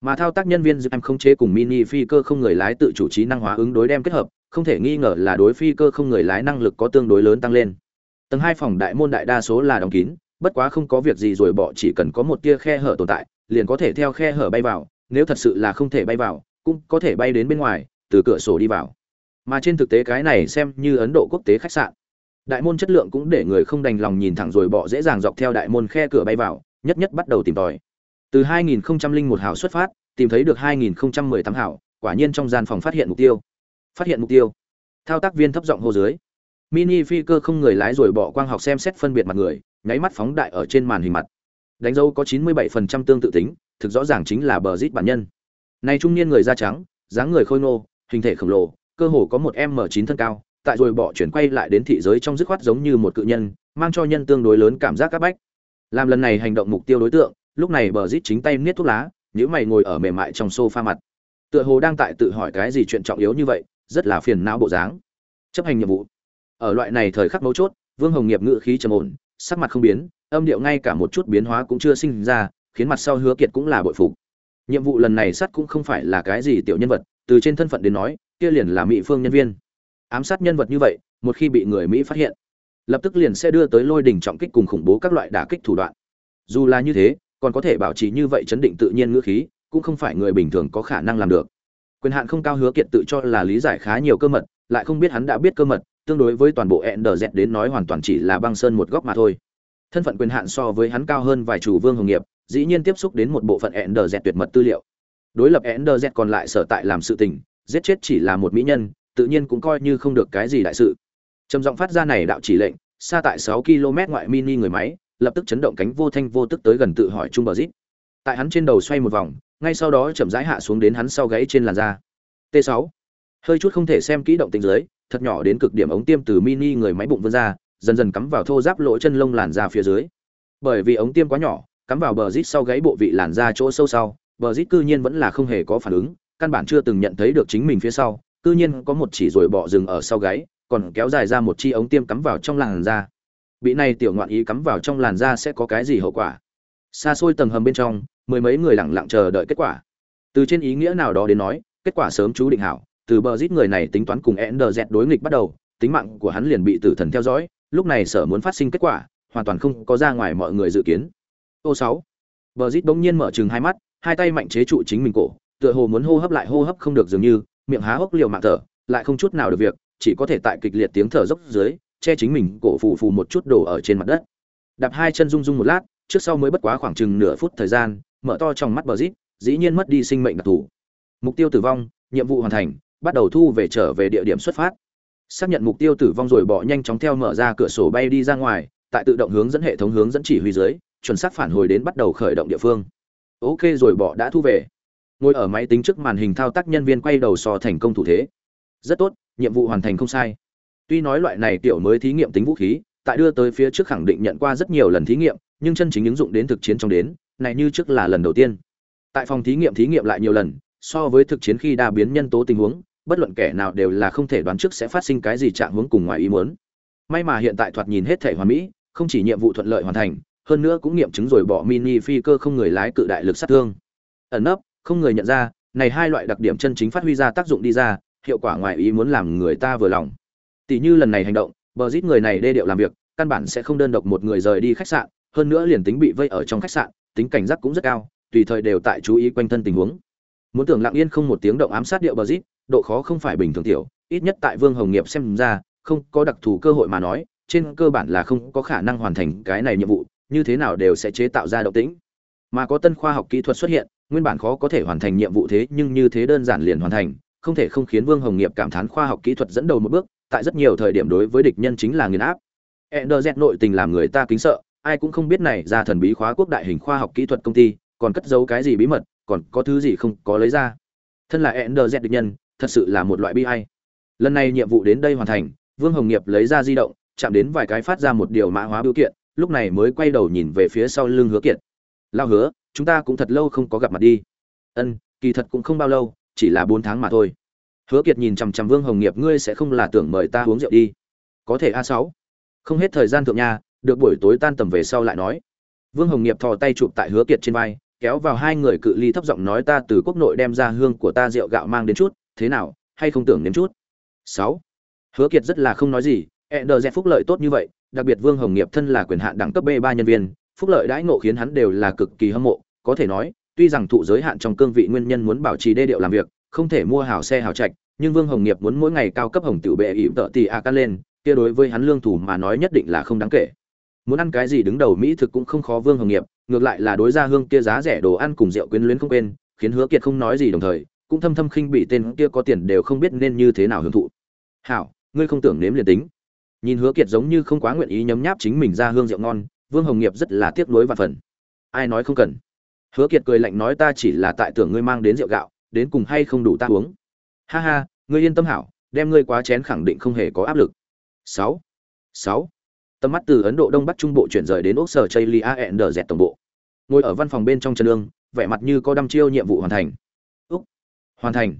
Mà thao tác nhân viên giúp em không chế cùng mini phi cơ không người lái tự chủ trí năng hóa ứng đối đem kết hợp, không thể nghi ngờ là đối phi cơ không người lái năng lực có tương đối lớn tăng lên. Tầng hai phòng đại môn đại đa số là đóng kín, bất quá không có việc gì rồi bỏ chỉ cần có một tia khe hở tồn tại, liền có thể theo khe hở bay vào, nếu thật sự là không thể bay vào, cũng có thể bay đến bên ngoài, từ cửa sổ đi vào. Mà trên thực tế cái này xem như ấn độ quốc tế khách sạn đại môn chất lượng cũng để người không đành lòng nhìn thẳng rồi bỏ dễ dàng dọc theo đại môn khe cửa bay vào, nhất nhất bắt đầu tìm tòi. Từ 2001 hào xuất phát, tìm thấy được 2018 hào quả nhiên trong gian phòng phát hiện mục tiêu. Phát hiện mục tiêu. Thao tác viên thấp giọng hô dưới. Mini phi cơ không người lái rồi bỏ quang học xem xét phân biệt mặt người, nháy mắt phóng đại ở trên màn hình mặt. Đánh dấu có 97% tương tự tính, thực rõ ràng chính là bờ rít bản nhân. Này trung niên người da trắng, dáng người khôi ngô, hình thể khổng lồ, cơ hồ có một m 9 thân cao tại rồi bỏ chuyển quay lại đến thị giới trong dứt khoát giống như một cự nhân, mang cho nhân tương đối lớn cảm giác áp bách. Làm lần này hành động mục tiêu đối tượng, lúc này bờ rít chính tay niết thuốc lá nhữ mày ngồi ở mềm mại trong sofa mặt. Tựa hồ đang tại tự hỏi cái gì chuyện trọng yếu như vậy, rất là phiền não bộ dáng. Chấp hành nhiệm vụ. Ở loại này thời khắc mấu chốt, vương hồng nghiệp ngự khí trầm ổn, sắc mặt không biến, âm điệu ngay cả một chút biến hóa cũng chưa sinh ra, khiến mặt sau hứa kiệt cũng là bội phục. Nhiệm vụ lần này sắt cũng không phải là cái gì tiểu nhân vật, từ trên thân phận đến nói, kia liền là mỹ phương nhân viên ám sát nhân vật như vậy, một khi bị người mỹ phát hiện, lập tức liền sẽ đưa tới lôi đình trọng kích cùng khủng bố các loại đả kích thủ đoạn. Dù là như thế, còn có thể bảo trì như vậy chấn định tự nhiên ngữ khí, cũng không phải người bình thường có khả năng làm được. Quyền hạn không cao hứa kiệt tự cho là lý giải khá nhiều cơ mật, lại không biết hắn đã biết cơ mật, tương đối với toàn bộ hẹn đờ dẹt đến nói hoàn toàn chỉ là băng sơn một góc mà thôi. Thân phận quyền hạn so với hắn cao hơn vài chủ vương hồng nghiệp, dĩ nhiên tiếp xúc đến một bộ phận hẹn đờ dẹt tuyệt mật tư liệu. Đối lập hẹn đờ dẹt còn lại sở tại làm sự tình, giết chết chỉ là một mỹ nhân tự nhiên cũng coi như không được cái gì đại sự. Trầm giọng phát ra này đạo chỉ lệnh, xa tại 6 km ngoại mini người máy, lập tức chấn động cánh vô thanh vô tức tới gần tự hỏi trung bờ dít. tại hắn trên đầu xoay một vòng, ngay sau đó chậm rãi hạ xuống đến hắn sau gáy trên làn da. T 6 hơi chút không thể xem kỹ động tình dưới, thật nhỏ đến cực điểm ống tiêm từ mini người máy bụng vươn ra, dần dần cắm vào thô giáp lỗ chân lông làn da phía dưới. Bởi vì ống tiêm quá nhỏ, cắm vào bờ rít sau gáy bộ vị làn da chỗ sâu sau, bờ rít cư nhiên vẫn là không hề có phản ứng, căn bản chưa từng nhận thấy được chính mình phía sau cư nhiên có một chỉ rồi bọ rừng ở sau gáy còn kéo dài ra một chi ống tiêm cắm vào trong làn da bị này tiểu ngoạn ý cắm vào trong làn da sẽ có cái gì hậu quả xa xôi tầng hầm bên trong mười mấy người lặng lặng chờ đợi kết quả từ trên ý nghĩa nào đó đến nói kết quả sớm chú định hảo từ bờ rít người này tính toán cùng Ender đối nghịch bắt đầu, tính mạng của hắn liền bị tử thần theo dõi, lúc này sở muốn phát sinh kết quả, hoàn toàn không có ra ngoài mọi người dự kiến. Ô 6. Bờ rít bỗng nhiên mở trừng hai mắt, hai tay mạnh chế trụ chính mình cổ, tựa hồ muốn hô hấp lại hô hấp không được dường như, miệng há hốc liều mạng thở, lại không chút nào được việc, chỉ có thể tại kịch liệt tiếng thở dốc dưới, che chính mình cổ phù phù một chút đổ ở trên mặt đất. Đạp hai chân rung rung một lát, trước sau mới bất quá khoảng chừng nửa phút thời gian, mở to trong mắt bờ rít, dĩ nhiên mất đi sinh mệnh đặc thủ. Mục tiêu tử vong, nhiệm vụ hoàn thành, bắt đầu thu về trở về địa điểm xuất phát xác nhận mục tiêu tử vong rồi bỏ nhanh chóng theo mở ra cửa sổ bay đi ra ngoài tại tự động hướng dẫn hệ thống hướng dẫn chỉ huy dưới chuẩn xác phản hồi đến bắt đầu khởi động địa phương ok rồi bỏ đã thu về ngồi ở máy tính trước màn hình thao tác nhân viên quay đầu so thành công thủ thế rất tốt nhiệm vụ hoàn thành không sai tuy nói loại này tiểu mới thí nghiệm tính vũ khí tại đưa tới phía trước khẳng định nhận qua rất nhiều lần thí nghiệm nhưng chân chính ứng dụng đến thực chiến trong đến này như trước là lần đầu tiên tại phòng thí nghiệm thí nghiệm lại nhiều lần so với thực chiến khi đa biến nhân tố tình huống bất luận kẻ nào đều là không thể đoán trước sẽ phát sinh cái gì trạng hướng cùng ngoài ý muốn. May mà hiện tại thoạt nhìn hết thể hoàn mỹ, không chỉ nhiệm vụ thuận lợi hoàn thành, hơn nữa cũng nghiệm chứng rồi bỏ mini phi cơ không người lái cự đại lực sát thương. Ẩn nấp, không người nhận ra, này hai loại đặc điểm chân chính phát huy ra tác dụng đi ra, hiệu quả ngoài ý muốn làm người ta vừa lòng. Tỷ như lần này hành động, bờ giết người này đê điệu làm việc, căn bản sẽ không đơn độc một người rời đi khách sạn, hơn nữa liền tính bị vây ở trong khách sạn, tính cảnh giác cũng rất cao, tùy thời đều tại chú ý quanh thân tình huống. Muốn tưởng lặng yên không một tiếng động ám sát điệu bờ giết, độ khó không phải bình thường tiểu, ít nhất tại Vương Hồng Nghiệp xem ra, không có đặc thù cơ hội mà nói, trên cơ bản là không có khả năng hoàn thành cái này nhiệm vụ, như thế nào đều sẽ chế tạo ra động tĩnh. Mà có tân khoa học kỹ thuật xuất hiện, nguyên bản khó có thể hoàn thành nhiệm vụ thế nhưng như thế đơn giản liền hoàn thành, không thể không khiến Vương Hồng Nghiệp cảm thán khoa học kỹ thuật dẫn đầu một bước, tại rất nhiều thời điểm đối với địch nhân chính là nghiền áp. Enderzet nội tình làm người ta kính sợ, ai cũng không biết này ra thần bí khóa quốc đại hình khoa học kỹ thuật công ty, còn cất giấu cái gì bí mật, còn có thứ gì không có lấy ra. Thân là Enderzet địch nhân, thật sự là một loại bi hay lần này nhiệm vụ đến đây hoàn thành vương hồng nghiệp lấy ra di động chạm đến vài cái phát ra một điều mã hóa biểu kiện lúc này mới quay đầu nhìn về phía sau lưng hứa kiệt lao hứa chúng ta cũng thật lâu không có gặp mặt đi. Ân kỳ thật cũng không bao lâu chỉ là bốn tháng mà thôi. Hứa kiệt nhìn chằm chằm vương hồng nghiệp ngươi sẽ không là tưởng mời ta uống rượu đi. Có thể a sáu. Không hết thời gian thượng nhà, được buổi tối tan tầm về sau lại nói. Vương hồng nghiệp thò tay chụp tại hứa kiệt trên vai kéo vào hai người cự ly thấp giọng nói ta từ quốc nội đem ra hương của ta rượu gạo mang đến chút thế nào hay không tưởng đến chút? Sáu. Hứa kiệt rất là không nói gì e đờ dẹp phúc lợi tốt như vậy đặc biệt vương hồng nghiệp thân là quyền hạn đẳng cấp b ba nhân viên phúc lợi đãi ngộ khiến hắn đều là cực kỳ hâm mộ, có thể nói, tuy rằng thụ giới hạn trong cương vị nguyên nhân muốn bảo trì đê điệu làm việc, không thể mua hào xe hào trạch, nhưng vương hồng nghiệp muốn mỗi ngày cao cấp hồng tiểu bệ ỉm tợ tì a cắt lên, kia đối với hắn lương thủ mà nói nhất định là không đáng kể. Muốn ăn cái gì đứng đầu mỹ thực cũng không khó vương hồng nghiệp, ngược lại là đối ra hương kia giá rẻ đồ ăn cùng rượu quyến luyến không quên, khiến hứa kiệt không nói gì đồng thời, cũng thâm thâm khinh bị tên kia có tiền đều không biết nên như thế nào hưởng thụ. Hảo, ngươi không tưởng nếm liền tính. Nhìn hứa kiệt giống như không quá nguyện ý nhấm nháp chính mình ra hương rượu ngon vương hồng nghiệp rất là tiếc nuối và phần. Ai nói không cần? Hứa kiệt cười lạnh nói ta chỉ là tại tưởng ngươi mang đến rượu gạo, đến cùng hay không đủ ta uống. Ha ha, ngươi yên tâm hảo, đem ngươi quá chén khẳng định không hề có áp lực. Sáu sáu. Tầm mắt từ ấn độ đông bắc trung bộ chuyển rời đến ốc sở chây lia đờ dẹt tổng bộ. Ngồi ở văn phòng bên trong chân lương vẻ mặt như có đăm chiêu nhiệm vụ hoàn thành. Hoàn thành.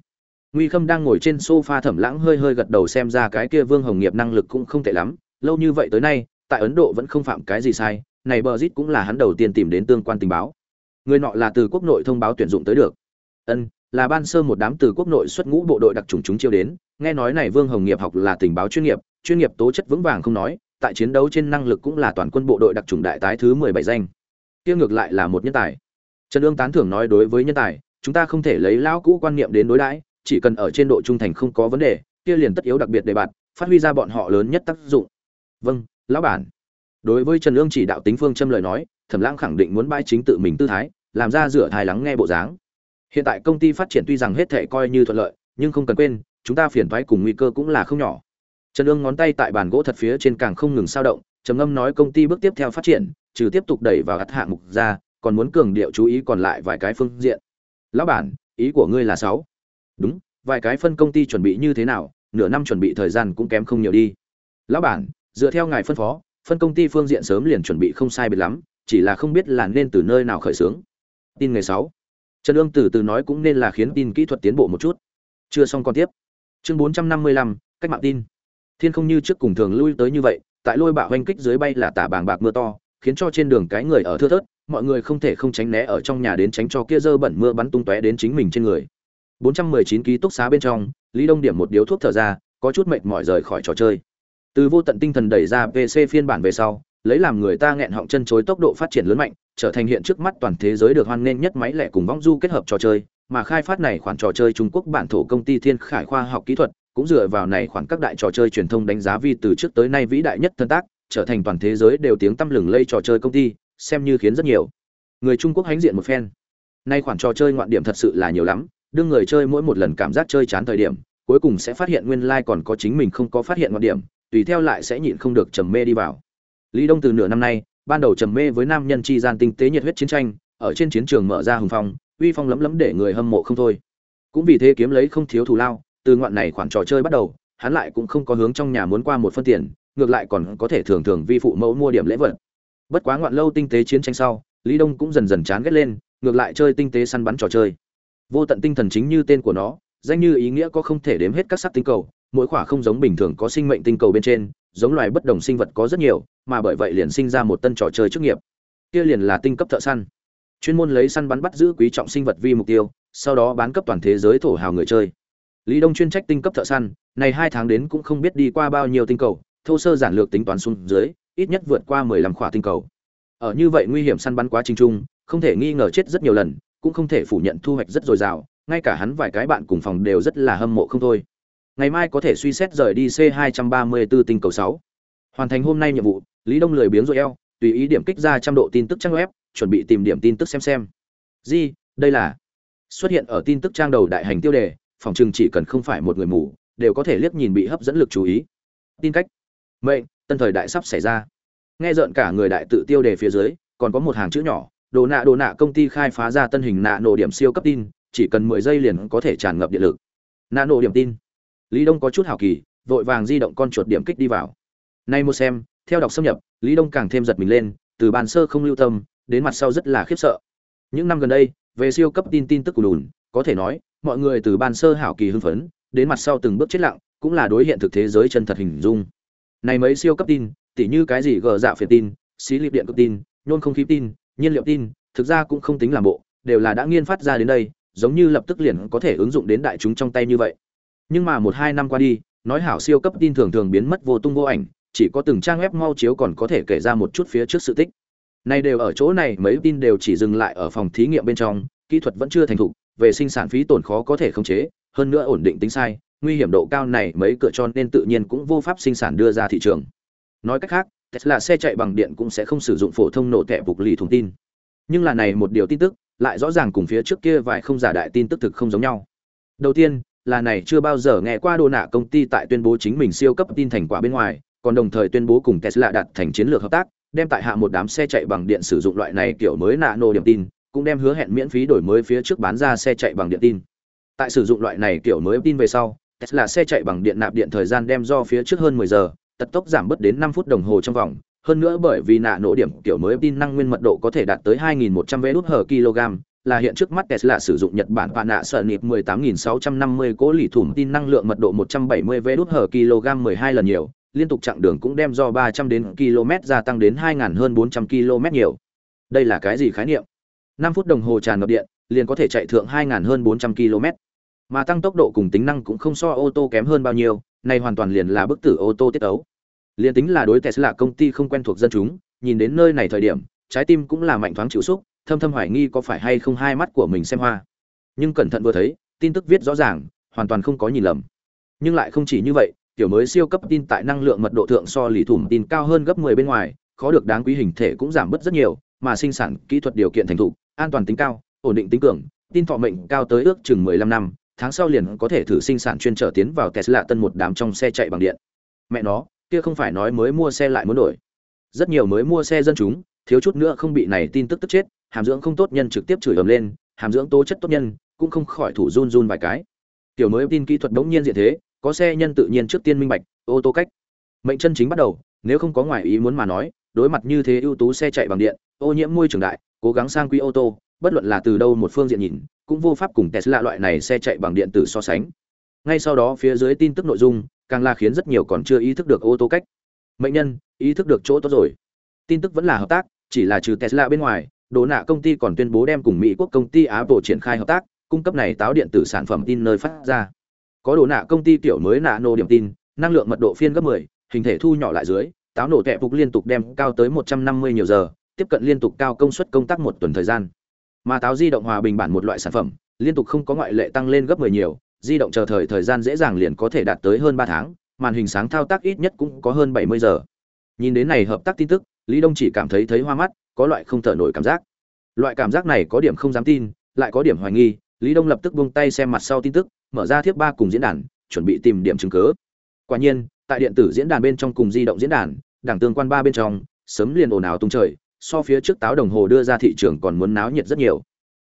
Nguy khâm đang ngồi trên sofa thẩm lãng hơi hơi gật đầu xem ra cái kia vương hồng nghiệp năng lực cũng không tệ lắm, lâu như vậy tới nay tại ấn độ vẫn không phạm cái gì sai, này bờ cũng là hắn đầu tiên tìm đến tương quan tình báo. Người nọ là từ quốc nội thông báo tuyển dụng tới được. Ân, là ban sơ một đám từ quốc nội xuất ngũ bộ đội đặc trùng chúng chiêu đến, nghe nói này vương hồng nghiệp học là tình báo chuyên nghiệp chuyên nghiệp tố chất vững vàng không nói, tại chiến đấu trên năng lực cũng là toàn quân bộ đội đặc trùng đại tái thứ mười bảy danh. Kia ngược lại là một nhân tài. Trần ương tán thưởng nói đối với nhân tài, chúng ta không thể lấy lão cũ quan niệm đến đối đãi, chỉ cần ở trên độ trung thành không có vấn đề, kia liền tất yếu đặc biệt đề bạt, phát huy ra bọn họ lớn nhất tác dụng. Vâng lão bản. Đối với trần ương chỉ đạo tính phương châm lời nói, thẩm lãng khẳng định muốn bãi chính tự mình tư thái, làm ra rửa thai lắng nghe bộ dáng. Hiện tại công ty phát triển tuy rằng hết thệ coi như thuận lợi, nhưng không cần quên, chúng ta phiền thoái cùng nguy cơ cũng là không nhỏ. Trần ương ngón tay tại bàn gỗ thật phía trên càng không ngừng sao động, trầm ngâm nói công ty bước tiếp theo phát triển, trừ tiếp tục đẩy vào gắt hạng mục ra, còn muốn cường điệu chú ý còn lại vài cái phương diện. Lão bản, ý của ngươi là sáu. Đúng, vài cái phân công ty chuẩn bị như thế nào, nửa năm chuẩn bị thời gian cũng kém không nhiều đi. Lão bản dựa theo ngài phân phó, phân công ty phương diện sớm liền chuẩn bị không sai biệt lắm, chỉ là không biết là nên từ nơi nào khởi xướng. Tin ngày sáu. Trần ương từ từ nói cũng nên là khiến tin kỹ thuật tiến bộ một chút. Chưa xong còn tiếp. Chương bốn trăm năm mươi lăm, cách mạng tin. Thiên không như trước cùng thường lui tới như vậy, tại lôi bạo oanh kích dưới bay là tả bàng bạc mưa to, khiến cho trên đường cái người ở thưa thớt, mọi người không thể không tránh né ở trong nhà đến tránh cho kia dơ bẩn mưa bắn tung tóe đến chính mình trên người. 419 ký túc xá bên trong, lý đông điểm một điếu thuốc thở ra, có chút mệt mỏi rời khỏi trò chơi từ vô tận tinh thần đẩy ra pc phiên bản về sau, lấy làm người ta nghẹn họng chân chối tốc độ phát triển lớn mạnh, trở thành hiện trước mắt toàn thế giới được hoan nghênh nhất máy lẻ cùng vong du kết hợp trò chơi, mà khai phát này khoản trò chơi Trung Quốc bản thổ công ty Thiên Khải khoa học kỹ thuật, cũng dựa vào này khoản các đại trò chơi truyền thông đánh giá vi từ trước tới nay vĩ đại nhất thân tác, trở thành toàn thế giới đều tiếng tăm lừng lây trò chơi công ty, xem như khiến rất nhiều người Trung Quốc hãnh diện một phen. Nay khoản trò chơi ngoạn điểm thật sự là nhiều lắm, đương người chơi mỗi một lần cảm giác chơi chán thời điểm, cuối cùng sẽ phát hiện nguyên lai like còn có chính mình không có phát hiện ngoạn điểm tùy theo lại sẽ nhịn không được trầm mê đi vào. Lý đông từ nửa năm nay, ban đầu trầm mê với nam nhân chi gian tinh tế nhiệt huyết chiến tranh, ở trên chiến trường mở ra hùng phong, uy phong lấm lấm để người hâm mộ không thôi. Cũng vì thế kiếm lấy không thiếu thù lao, từ ngoạn này khoản trò chơi bắt đầu, hắn lại cũng không có hướng trong nhà muốn qua một phân tiền, ngược lại còn có thể thường thường vi phụ mẫu mua điểm lễ vật. Bất quá ngoạn lâu tinh tế chiến tranh sau, lý đông cũng dần dần chán ghét lên, ngược lại chơi tinh tế săn bắn trò chơi. Vô tận tinh thần chính như tên của nó, danh như ý nghĩa có không thể đếm hết các sắc tinh cầu mỗi khỏa không giống bình thường có sinh mệnh tinh cầu bên trên, giống loài bất đồng sinh vật có rất nhiều, mà bởi vậy liền sinh ra một tân trò chơi chức nghiệp. Kia liền là tinh cấp thợ săn. Chuyên môn lấy săn bắn bắt giữ quý trọng sinh vật vi mục tiêu, sau đó bán cấp toàn thế giới thổ hào người chơi. Lý đông chuyên trách tinh cấp thợ săn, này hai tháng đến cũng không biết đi qua bao nhiêu tinh cầu, thô sơ giản lược tính toán xuống dưới, ít nhất vượt qua mười lăm khỏa tinh cầu. Ở như vậy nguy hiểm săn bắn quá trình chung, không thể nghi ngờ chết rất nhiều lần, cũng không thể phủ nhận thu hoạch rất dồi dào, ngay cả hắn vài cái bạn cùng phòng đều rất là hâm mộ không thôi ngày mai có thể suy xét rời đi c 234 tinh cầu 6. hoàn thành hôm nay nhiệm vụ, lý đông lười biếng rồi eo, tùy ý điểm kích ra trăm độ tin tức trang web, chuẩn bị tìm điểm tin tức xem xem. Gì, đây là? Xuất hiện ở tin tức trang đầu đại hành tiêu đề, phòng chừng chỉ cần không phải một người mù, đều có thể liếc nhìn bị hấp dẫn lực chú ý. Tin cách. Mệnh, tân thời đại sắp xảy ra. Nghe rợn cả người đại tự tiêu đề phía dưới, còn có một hàng chữ nhỏ, đồ nạ đồ nạ công ty khai phá ra tân hình nạ nổ điểm siêu cấp tin, chỉ cần mười giây liền có thể tràn ngập điện lực. Nạ nổ điểm tin lý đông có chút hào kỳ, vội vàng di động con chuột điểm kích đi vào. Nay một xem, theo đọc xâm nhập, lý đông càng thêm giật mình lên, từ bàn sơ không lưu tâm, đến mặt sau rất là khiếp sợ. Những năm gần đây, về siêu cấp tin tin tức của lùn có thể nói, mọi người từ ban sơ hảo kỳ hưng phấn, đến mặt sau từng bước chết lặng, cũng là đối hiện thực thế giới chân thật hình dung. Này mấy siêu cấp tin, tỉ như cái gì gờ dạ phiền tin, xí liệp điện cực tin, nhôn không khí tin, nhiên liệu tin, thực ra cũng không tính làm bộ, đều là đã nghiên phát ra đến đây, giống như lập tức liền có thể ứng dụng đến đại chúng trong tay như vậy nhưng mà một hai năm qua đi, nói hảo siêu cấp tin thường thường biến mất vô tung vô ảnh, chỉ có từng trang web mau chiếu còn có thể kể ra một chút phía trước sự tích. Nay đều ở chỗ này, mấy tin đều chỉ dừng lại ở phòng thí nghiệm bên trong, kỹ thuật vẫn chưa thành thục, về sinh sản phí tổn khó có thể khống chế, hơn nữa ổn định tính sai, nguy hiểm độ cao này mấy cửa cho nên tự nhiên cũng vô pháp sinh sản đưa ra thị trường. Nói cách khác, tesla xe chạy bằng điện cũng sẽ không sử dụng phổ thông nổ tẹp bục lì thông tin. Nhưng là này một điều tin tức, lại rõ ràng cùng phía trước kia vài không giả đại tin tức thực không giống nhau. Đầu tiên là này chưa bao giờ nghe qua đồ nạ công ty tại tuyên bố chính mình siêu cấp tin thành quả bên ngoài, còn đồng thời tuyên bố cùng tesla đạt thành chiến lược hợp tác, đem tại hạ một đám xe chạy bằng điện sử dụng loại này kiểu mới nano điểm tin, cũng đem hứa hẹn miễn phí đổi mới phía trước bán ra xe chạy bằng điện tin. Tại sử dụng loại này kiểu mới tin về sau, tesla xe chạy bằng điện nạp điện thời gian đem do phía trước hơn 10 giờ, tật tốc giảm bớt đến 5 phút đồng hồ trong vòng. Hơn nữa bởi vì nạ nổ điểm kiểu mới tin năng nguyên mật độ có thể đạt tới 2.100 vé đút hở kg là hiện trước mắt Tesla sử dụng Nhật Bản và nạ sợ nịp 18650 cố lì thủng tin năng lượng mật độ 170 vé đút hở kg 12 lần nhiều, liên tục chặng đường cũng đem do 300 đến km gia tăng đến 2000 hơn 400 km nhiều. Đây là cái gì khái niệm? 5 phút đồng hồ tràn ngập điện, liền có thể chạy thượng 2000 hơn 400 km. Mà tăng tốc độ cùng tính năng cũng không so ô tô kém hơn bao nhiêu, này hoàn toàn liền là bức tử ô tô tiết ấu. Liên tính là đối Tesla công ty không quen thuộc dân chúng, nhìn đến nơi này thời điểm, trái tim cũng là mạnh thoáng chịu xúc, thâm thâm hoài nghi có phải hay không hai mắt của mình xem hoa. Nhưng cẩn thận vừa thấy, tin tức viết rõ ràng, hoàn toàn không có nhìn lầm. Nhưng lại không chỉ như vậy, tiểu mới siêu cấp tin tại năng lượng mật độ thượng so lì thủng tin cao hơn gấp 10 bên ngoài, khó được đáng quý hình thể cũng giảm bớt rất nhiều, mà sinh sản kỹ thuật điều kiện thành thục, an toàn tính cao, ổn định tính cường, tin thọ mệnh cao tới ước chừng 15 năm, tháng sau liền có thể thử sinh sản chuyên trở tiến vào Tesla tân một đám trong xe chạy bằng điện. Mẹ nó, kia không phải nói mới mua xe lại muốn đổi. Rất nhiều mới mua xe dân chúng, thiếu chút nữa không bị này tin tức tức chết, hàm dưỡng không tốt nhân trực tiếp chửi ầm lên, hàm dưỡng tố chất tốt nhân, cũng không khỏi thủ run run vài cái. Tiểu mới tin kỹ thuật đống nhiên diện thế, có xe nhân tự nhiên trước tiên minh bạch, ô tô cách. Mệnh chân chính bắt đầu, nếu không có ngoại ý muốn mà nói, đối mặt như thế ưu tú xe chạy bằng điện, ô nhiễm môi trường đại, cố gắng sang quý ô tô, bất luận là từ đâu một phương diện nhìn, cũng vô pháp cùng Tesla loại này xe chạy bằng điện tử so sánh. Ngay sau đó phía dưới tin tức nội dung, càng là khiến rất nhiều còn chưa ý thức được ô tô cách. Mệnh nhân, ý thức được chỗ tốt rồi. Tin tức vẫn là hợp tác, chỉ là trừ Tesla bên ngoài, đồ nạ công ty còn tuyên bố đem cùng Mỹ quốc công ty Apple triển khai hợp tác, cung cấp này táo điện tử sản phẩm tin nơi phát ra. Có đồ nạ công ty tiểu mới nạ nô điểm tin, năng lượng mật độ phiên gấp 10, hình thể thu nhỏ lại dưới, táo nổ tệ phục liên tục đem cao tới 150 nhiều giờ, tiếp cận liên tục cao công suất công tác một tuần thời gian. Mà táo di động hòa bình bản một loại sản phẩm, liên tục không có ngoại lệ tăng lên gấp 10 nhiều, di động chờ thời thời gian dễ dàng liền có thể đạt tới hơn 3 tháng, màn hình sáng thao tác ít nhất cũng có hơn 70 giờ. Nhìn đến này hợp tác tin tức, Lý Đông chỉ cảm thấy thấy hoa mắt, có loại không thở nổi cảm giác. Loại cảm giác này có điểm không dám tin, lại có điểm hoài nghi, Lý Đông lập tức buông tay xem mặt sau tin tức, mở ra thiếp ba cùng diễn đàn, chuẩn bị tìm điểm chứng cứ. Quả nhiên, tại điện tử diễn đàn bên trong cùng di động diễn đàn, đảng tương quan ba bên trong, sớm liền ồn ào tung trời, so phía trước táo đồng hồ đưa ra thị trường còn muốn náo nhiệt rất nhiều.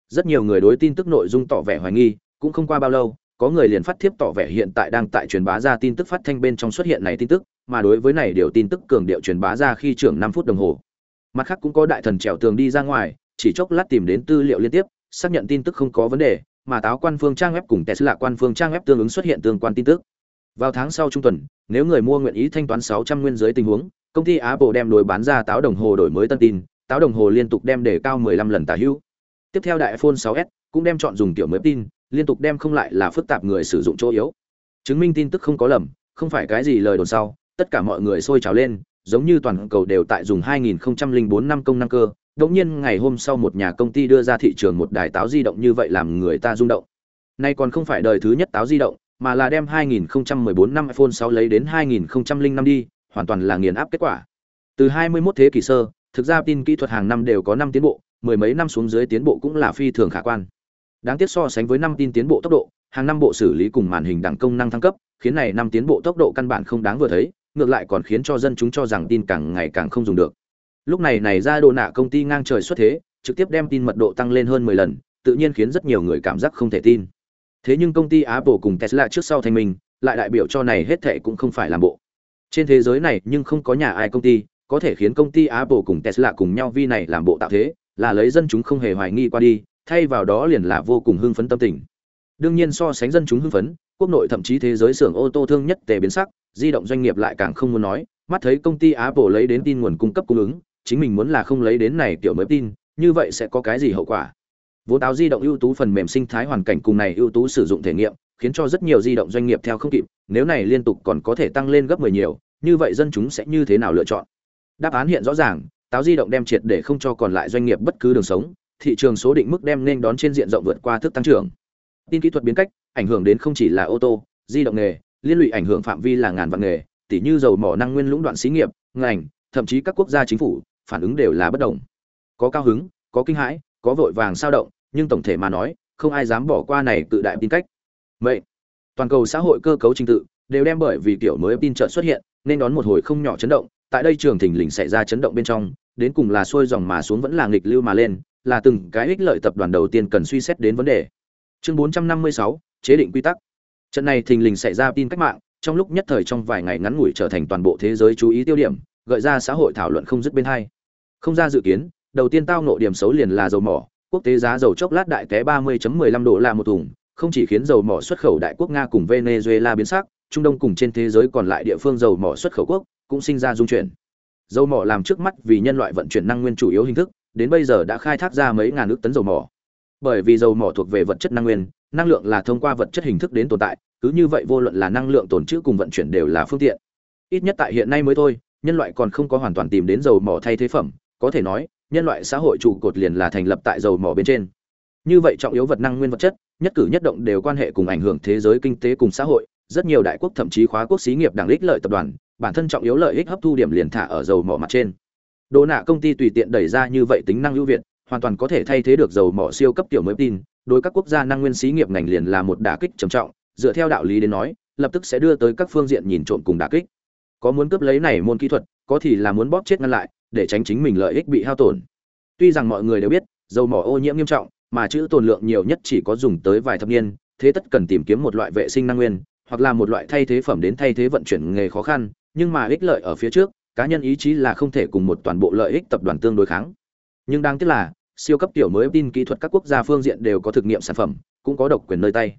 Rất nhiều người đối tin tức nội dung tỏ vẻ hoài nghi, cũng không qua bao lâu, có người liền phát thiếp tỏ vẻ hiện tại đang tại truyền bá ra tin tức phát thanh bên trong xuất hiện này tin tức, mà đối với này điều tin tức cường điệu truyền bá ra khi trưởng 5 phút đồng hồ. Mặt khác cũng có đại thần trèo tường đi ra ngoài, chỉ chốc lát tìm đến tư liệu liên tiếp, xác nhận tin tức không có vấn đề, mà táo quan phương trang web cùng Tesla quan phương trang web tương ứng xuất hiện tương quan tin tức. Vào tháng sau trung tuần, nếu người mua nguyện ý thanh toán 600 nguyên dưới tình huống, công ty Apple đem đối bán ra táo đồng hồ đổi mới tân tin, táo đồng hồ liên tục đem để cao 15 lần tả hữu. Tiếp theo đại iPhone 6s cũng đem chọn dùng tiểu mới tin, liên tục đem không lại là phức tạp người sử dụng chỗ yếu. Chứng minh tin tức không có lầm, không phải cái gì lời đồn sau, tất cả mọi người sôi trào lên, giống như toàn cầu đều tại dùng 2004 năm công năng cơ. Đống nhiên ngày hôm sau một nhà công ty đưa ra thị trường một đài táo di động như vậy làm người ta rung động. Nay còn không phải đời thứ nhất táo di động, mà là đem 2014 năm iPhone 6 lấy đến 2005 đi, hoàn toàn là nghiền áp kết quả. Từ 21 thế kỷ sơ, thực ra tin kỹ thuật hàng năm đều có năm tiến bộ, mười mấy năm xuống dưới tiến bộ cũng là phi thường khả quan. Đáng tiếc so sánh với năm tin tiến bộ tốc độ, hàng năm bộ xử lý cùng màn hình đẳng công năng thăng cấp, khiến này năm tiến bộ tốc độ căn bản không đáng vừa thấy, ngược lại còn khiến cho dân chúng cho rằng tin càng ngày càng không dùng được. Lúc này này ra đồ nạ công ty ngang trời xuất thế, trực tiếp đem tin mật độ tăng lên hơn 10 lần, tự nhiên khiến rất nhiều người cảm giác không thể tin. Thế nhưng công ty Apple cùng Tesla trước sau thành mình, lại đại biểu cho này hết thệ cũng không phải làm bộ. Trên thế giới này nhưng không có nhà ai công ty có thể khiến công ty Apple cùng Tesla cùng nhau vi này làm bộ tạo thế, là lấy dân chúng không hề hoài nghi qua đi, thay vào đó liền là vô cùng hưng phấn tâm tình. Đương nhiên so sánh dân chúng hưng phấn, quốc nội thậm chí thế giới xưởng ô tô thương nhất tề biến sắc, di động doanh nghiệp lại càng không muốn nói, mắt thấy công ty Apple lấy đến tin nguồn cung cấp cung ứng, chính mình muốn là không lấy đến này kiểu mới tin, như vậy sẽ có cái gì hậu quả? Vốn táo di động ưu tú phần mềm sinh thái hoàn cảnh cùng này ưu tú sử dụng thể nghiệm, khiến cho rất nhiều di động doanh nghiệp theo không kịp, nếu này liên tục còn có thể tăng lên gấp 10 nhiều, như vậy dân chúng sẽ như thế nào lựa chọn? Đáp án hiện rõ ràng, táo di động đem triệt để không cho còn lại doanh nghiệp bất cứ đường sống, thị trường số định mức đem nên đón trên diện rộng vượt qua thức tăng trưởng. Tin kỹ thuật biến cách, ảnh hưởng đến không chỉ là ô tô, di động nghề, liên lụy ảnh hưởng phạm vi là ngàn vạn nghề, tỉ như dầu mỏ năng nguyên lũng đoạn xí nghiệp, ngành, thậm chí các quốc gia chính phủ, phản ứng đều là bất đồng. Có cao hứng, có kinh hãi, có vội vàng sao động, nhưng tổng thể mà nói, không ai dám bỏ qua này tự đại tin cách. Vậy, toàn cầu xã hội cơ cấu trình tự đều đem bởi vì kiểu mới tin trợ xuất hiện, nên đón một hồi không nhỏ chấn động, tại đây trường thình lình xảy ra chấn động bên trong, đến cùng là xuôi dòng mà xuống vẫn là nghịch lưu mà lên, là từng cái ích lợi tập đoàn đầu tiên cần suy xét đến vấn đề. Chương 456, chế định quy tắc. Trận này thình lình xảy ra tin cách mạng, trong lúc nhất thời trong vài ngày ngắn ngủi trở thành toàn bộ thế giới chú ý tiêu điểm, gợi ra xã hội thảo luận không dứt bên hai. Không ra dự kiến, đầu tiên tao ngộ điểm xấu liền là dầu mỏ, quốc tế giá dầu chốc lát đại té 30.15 đô la một thùng, không chỉ khiến dầu mỏ xuất khẩu đại quốc Nga cùng Venezuela biến sắc, Trung Đông cùng trên thế giới còn lại địa phương dầu mỏ xuất khẩu quốc cũng sinh ra dung chuyển. Dầu mỏ làm trước mắt vì nhân loại vận chuyển năng nguyên chủ yếu hình thức, đến bây giờ đã khai thác ra mấy ngàn ước tấn dầu mỏ bởi vì dầu mỏ thuộc về vật chất năng nguyên, năng lượng là thông qua vật chất hình thức đến tồn tại, cứ như vậy vô luận là năng lượng tồn trữ cùng vận chuyển đều là phương tiện. Ít nhất tại hiện nay mới thôi, nhân loại còn không có hoàn toàn tìm đến dầu mỏ thay thế phẩm, có thể nói, nhân loại xã hội trụ cột liền là thành lập tại dầu mỏ bên trên. Như vậy trọng yếu vật năng nguyên vật chất, nhất cử nhất động đều quan hệ cùng ảnh hưởng thế giới kinh tế cùng xã hội, rất nhiều đại quốc thậm chí khóa quốc xí nghiệp đảng ích lợi tập đoàn, bản thân trọng yếu lợi ích hấp thu điểm liền thả ở dầu mỏ mặt trên. Đồ nạ công ty tùy tiện đẩy ra như vậy tính năng ưu việt hoàn toàn có thể thay thế được dầu mỏ siêu cấp tiểu mới tin, đối các quốc gia năng nguyên xí nghiệp ngành liền là một đả kích trầm trọng, dựa theo đạo lý đến nói, lập tức sẽ đưa tới các phương diện nhìn trộm cùng đả kích. Có muốn cướp lấy này môn kỹ thuật, có thì là muốn bóp chết ngăn lại, để tránh chính mình lợi ích bị hao tổn. Tuy rằng mọi người đều biết, dầu mỏ ô nhiễm nghiêm trọng, mà chữ tồn lượng nhiều nhất chỉ có dùng tới vài thập niên, thế tất cần tìm kiếm một loại vệ sinh năng nguyên, hoặc là một loại thay thế phẩm đến thay thế vận chuyển nghề khó khăn, nhưng mà ích lợi ở phía trước, cá nhân ý chí là không thể cùng một toàn bộ lợi ích tập đoàn tương đối kháng. Nhưng đáng tiếc là siêu cấp tiểu mới tin kỹ thuật các quốc gia phương diện đều có thực nghiệm sản phẩm, cũng có độc quyền nơi tay.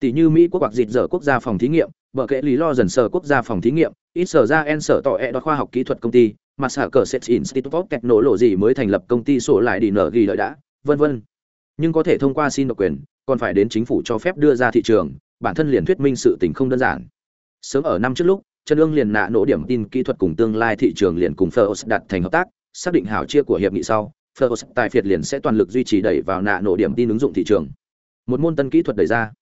Tỷ như mỹ quốc hoặc dịt dở quốc gia phòng thí nghiệm, bờ kệ lý lo dần sở quốc gia phòng thí nghiệm, ít sở ra en sở tỏ e đoạt khoa học kỹ thuật công ty, mà sở cờ set institute of technology mới thành lập công ty sổ lại đi nở ghi lợi đã, vân vân. Nhưng có thể thông qua xin độc quyền, còn phải đến chính phủ cho phép đưa ra thị trường, bản thân liền thuyết minh sự tình không đơn giản. Sớm ở năm trước lúc, trần ương liền nạ nổ điểm tin kỹ thuật cùng tương lai thị trường liền cùng Phlos đặt thành hợp tác, xác định hảo chia của hiệp nghị sau Phlos tài phiệt liền sẽ toàn lực duy trì đẩy vào nạ nổ điểm tin ứng dụng thị trường. Một môn tân kỹ thuật đẩy ra.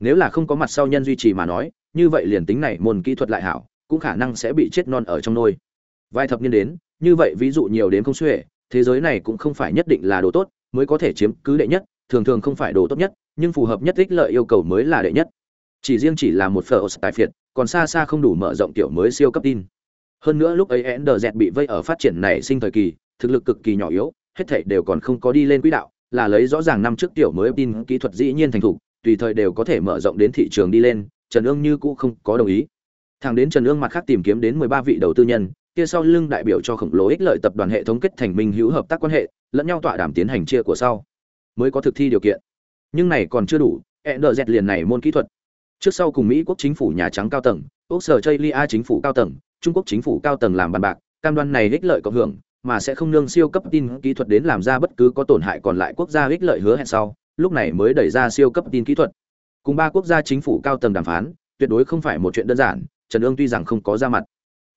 Nếu là không có mặt sau nhân duy trì mà nói, như vậy liền tính này môn kỹ thuật lại hảo, cũng khả năng sẽ bị chết non ở trong nôi. Vài thập niên đến, như vậy ví dụ nhiều đến không xuể, thế giới này cũng không phải nhất định là đồ tốt, mới có thể chiếm cứ đệ nhất, thường thường không phải đồ tốt nhất, nhưng phù hợp nhất ích lợi yêu cầu mới là đệ nhất. Chỉ riêng chỉ là một phở tài phiệt, còn xa xa không đủ mở rộng tiểu mới siêu cấp tin. Hơn nữa lúc ấy Ender bị vây ở phát triển này sinh thời kỳ, thực lực cực kỳ nhỏ yếu hết thảy đều còn không có đi lên quỹ đạo, là lấy rõ ràng năm trước tiểu mới tin kỹ thuật dĩ nhiên thành thục, tùy thời đều có thể mở rộng đến thị trường đi lên, trần ương như cũ không có đồng ý. Thằng đến trần ương mặt khác tìm kiếm đến mười ba vị đầu tư nhân, kia sau lưng đại biểu cho khổng lồ ích lợi tập đoàn hệ thống kết thành minh hữu hợp tác quan hệ, lẫn nhau tọa đàm tiến hành chia của sau, mới có thực thi điều kiện. Nhưng này còn chưa đủ Ender liền này môn kỹ thuật. Trước sau cùng mỹ quốc chính phủ nhà trắng cao tầng, úc sở chính phủ cao tầng, trung quốc chính phủ cao tầng làm bàn bạc, cam đoan này ích lợi cộng hưởng mà sẽ không nương siêu cấp tin kỹ thuật đến làm ra bất cứ có tổn hại còn lại quốc gia ích lợi hứa hẹn sau, lúc này mới đẩy ra siêu cấp tin kỹ thuật. Cùng ba quốc gia chính phủ cao tầng đàm phán, tuyệt đối không phải một chuyện đơn giản, trần ương tuy rằng không có ra mặt,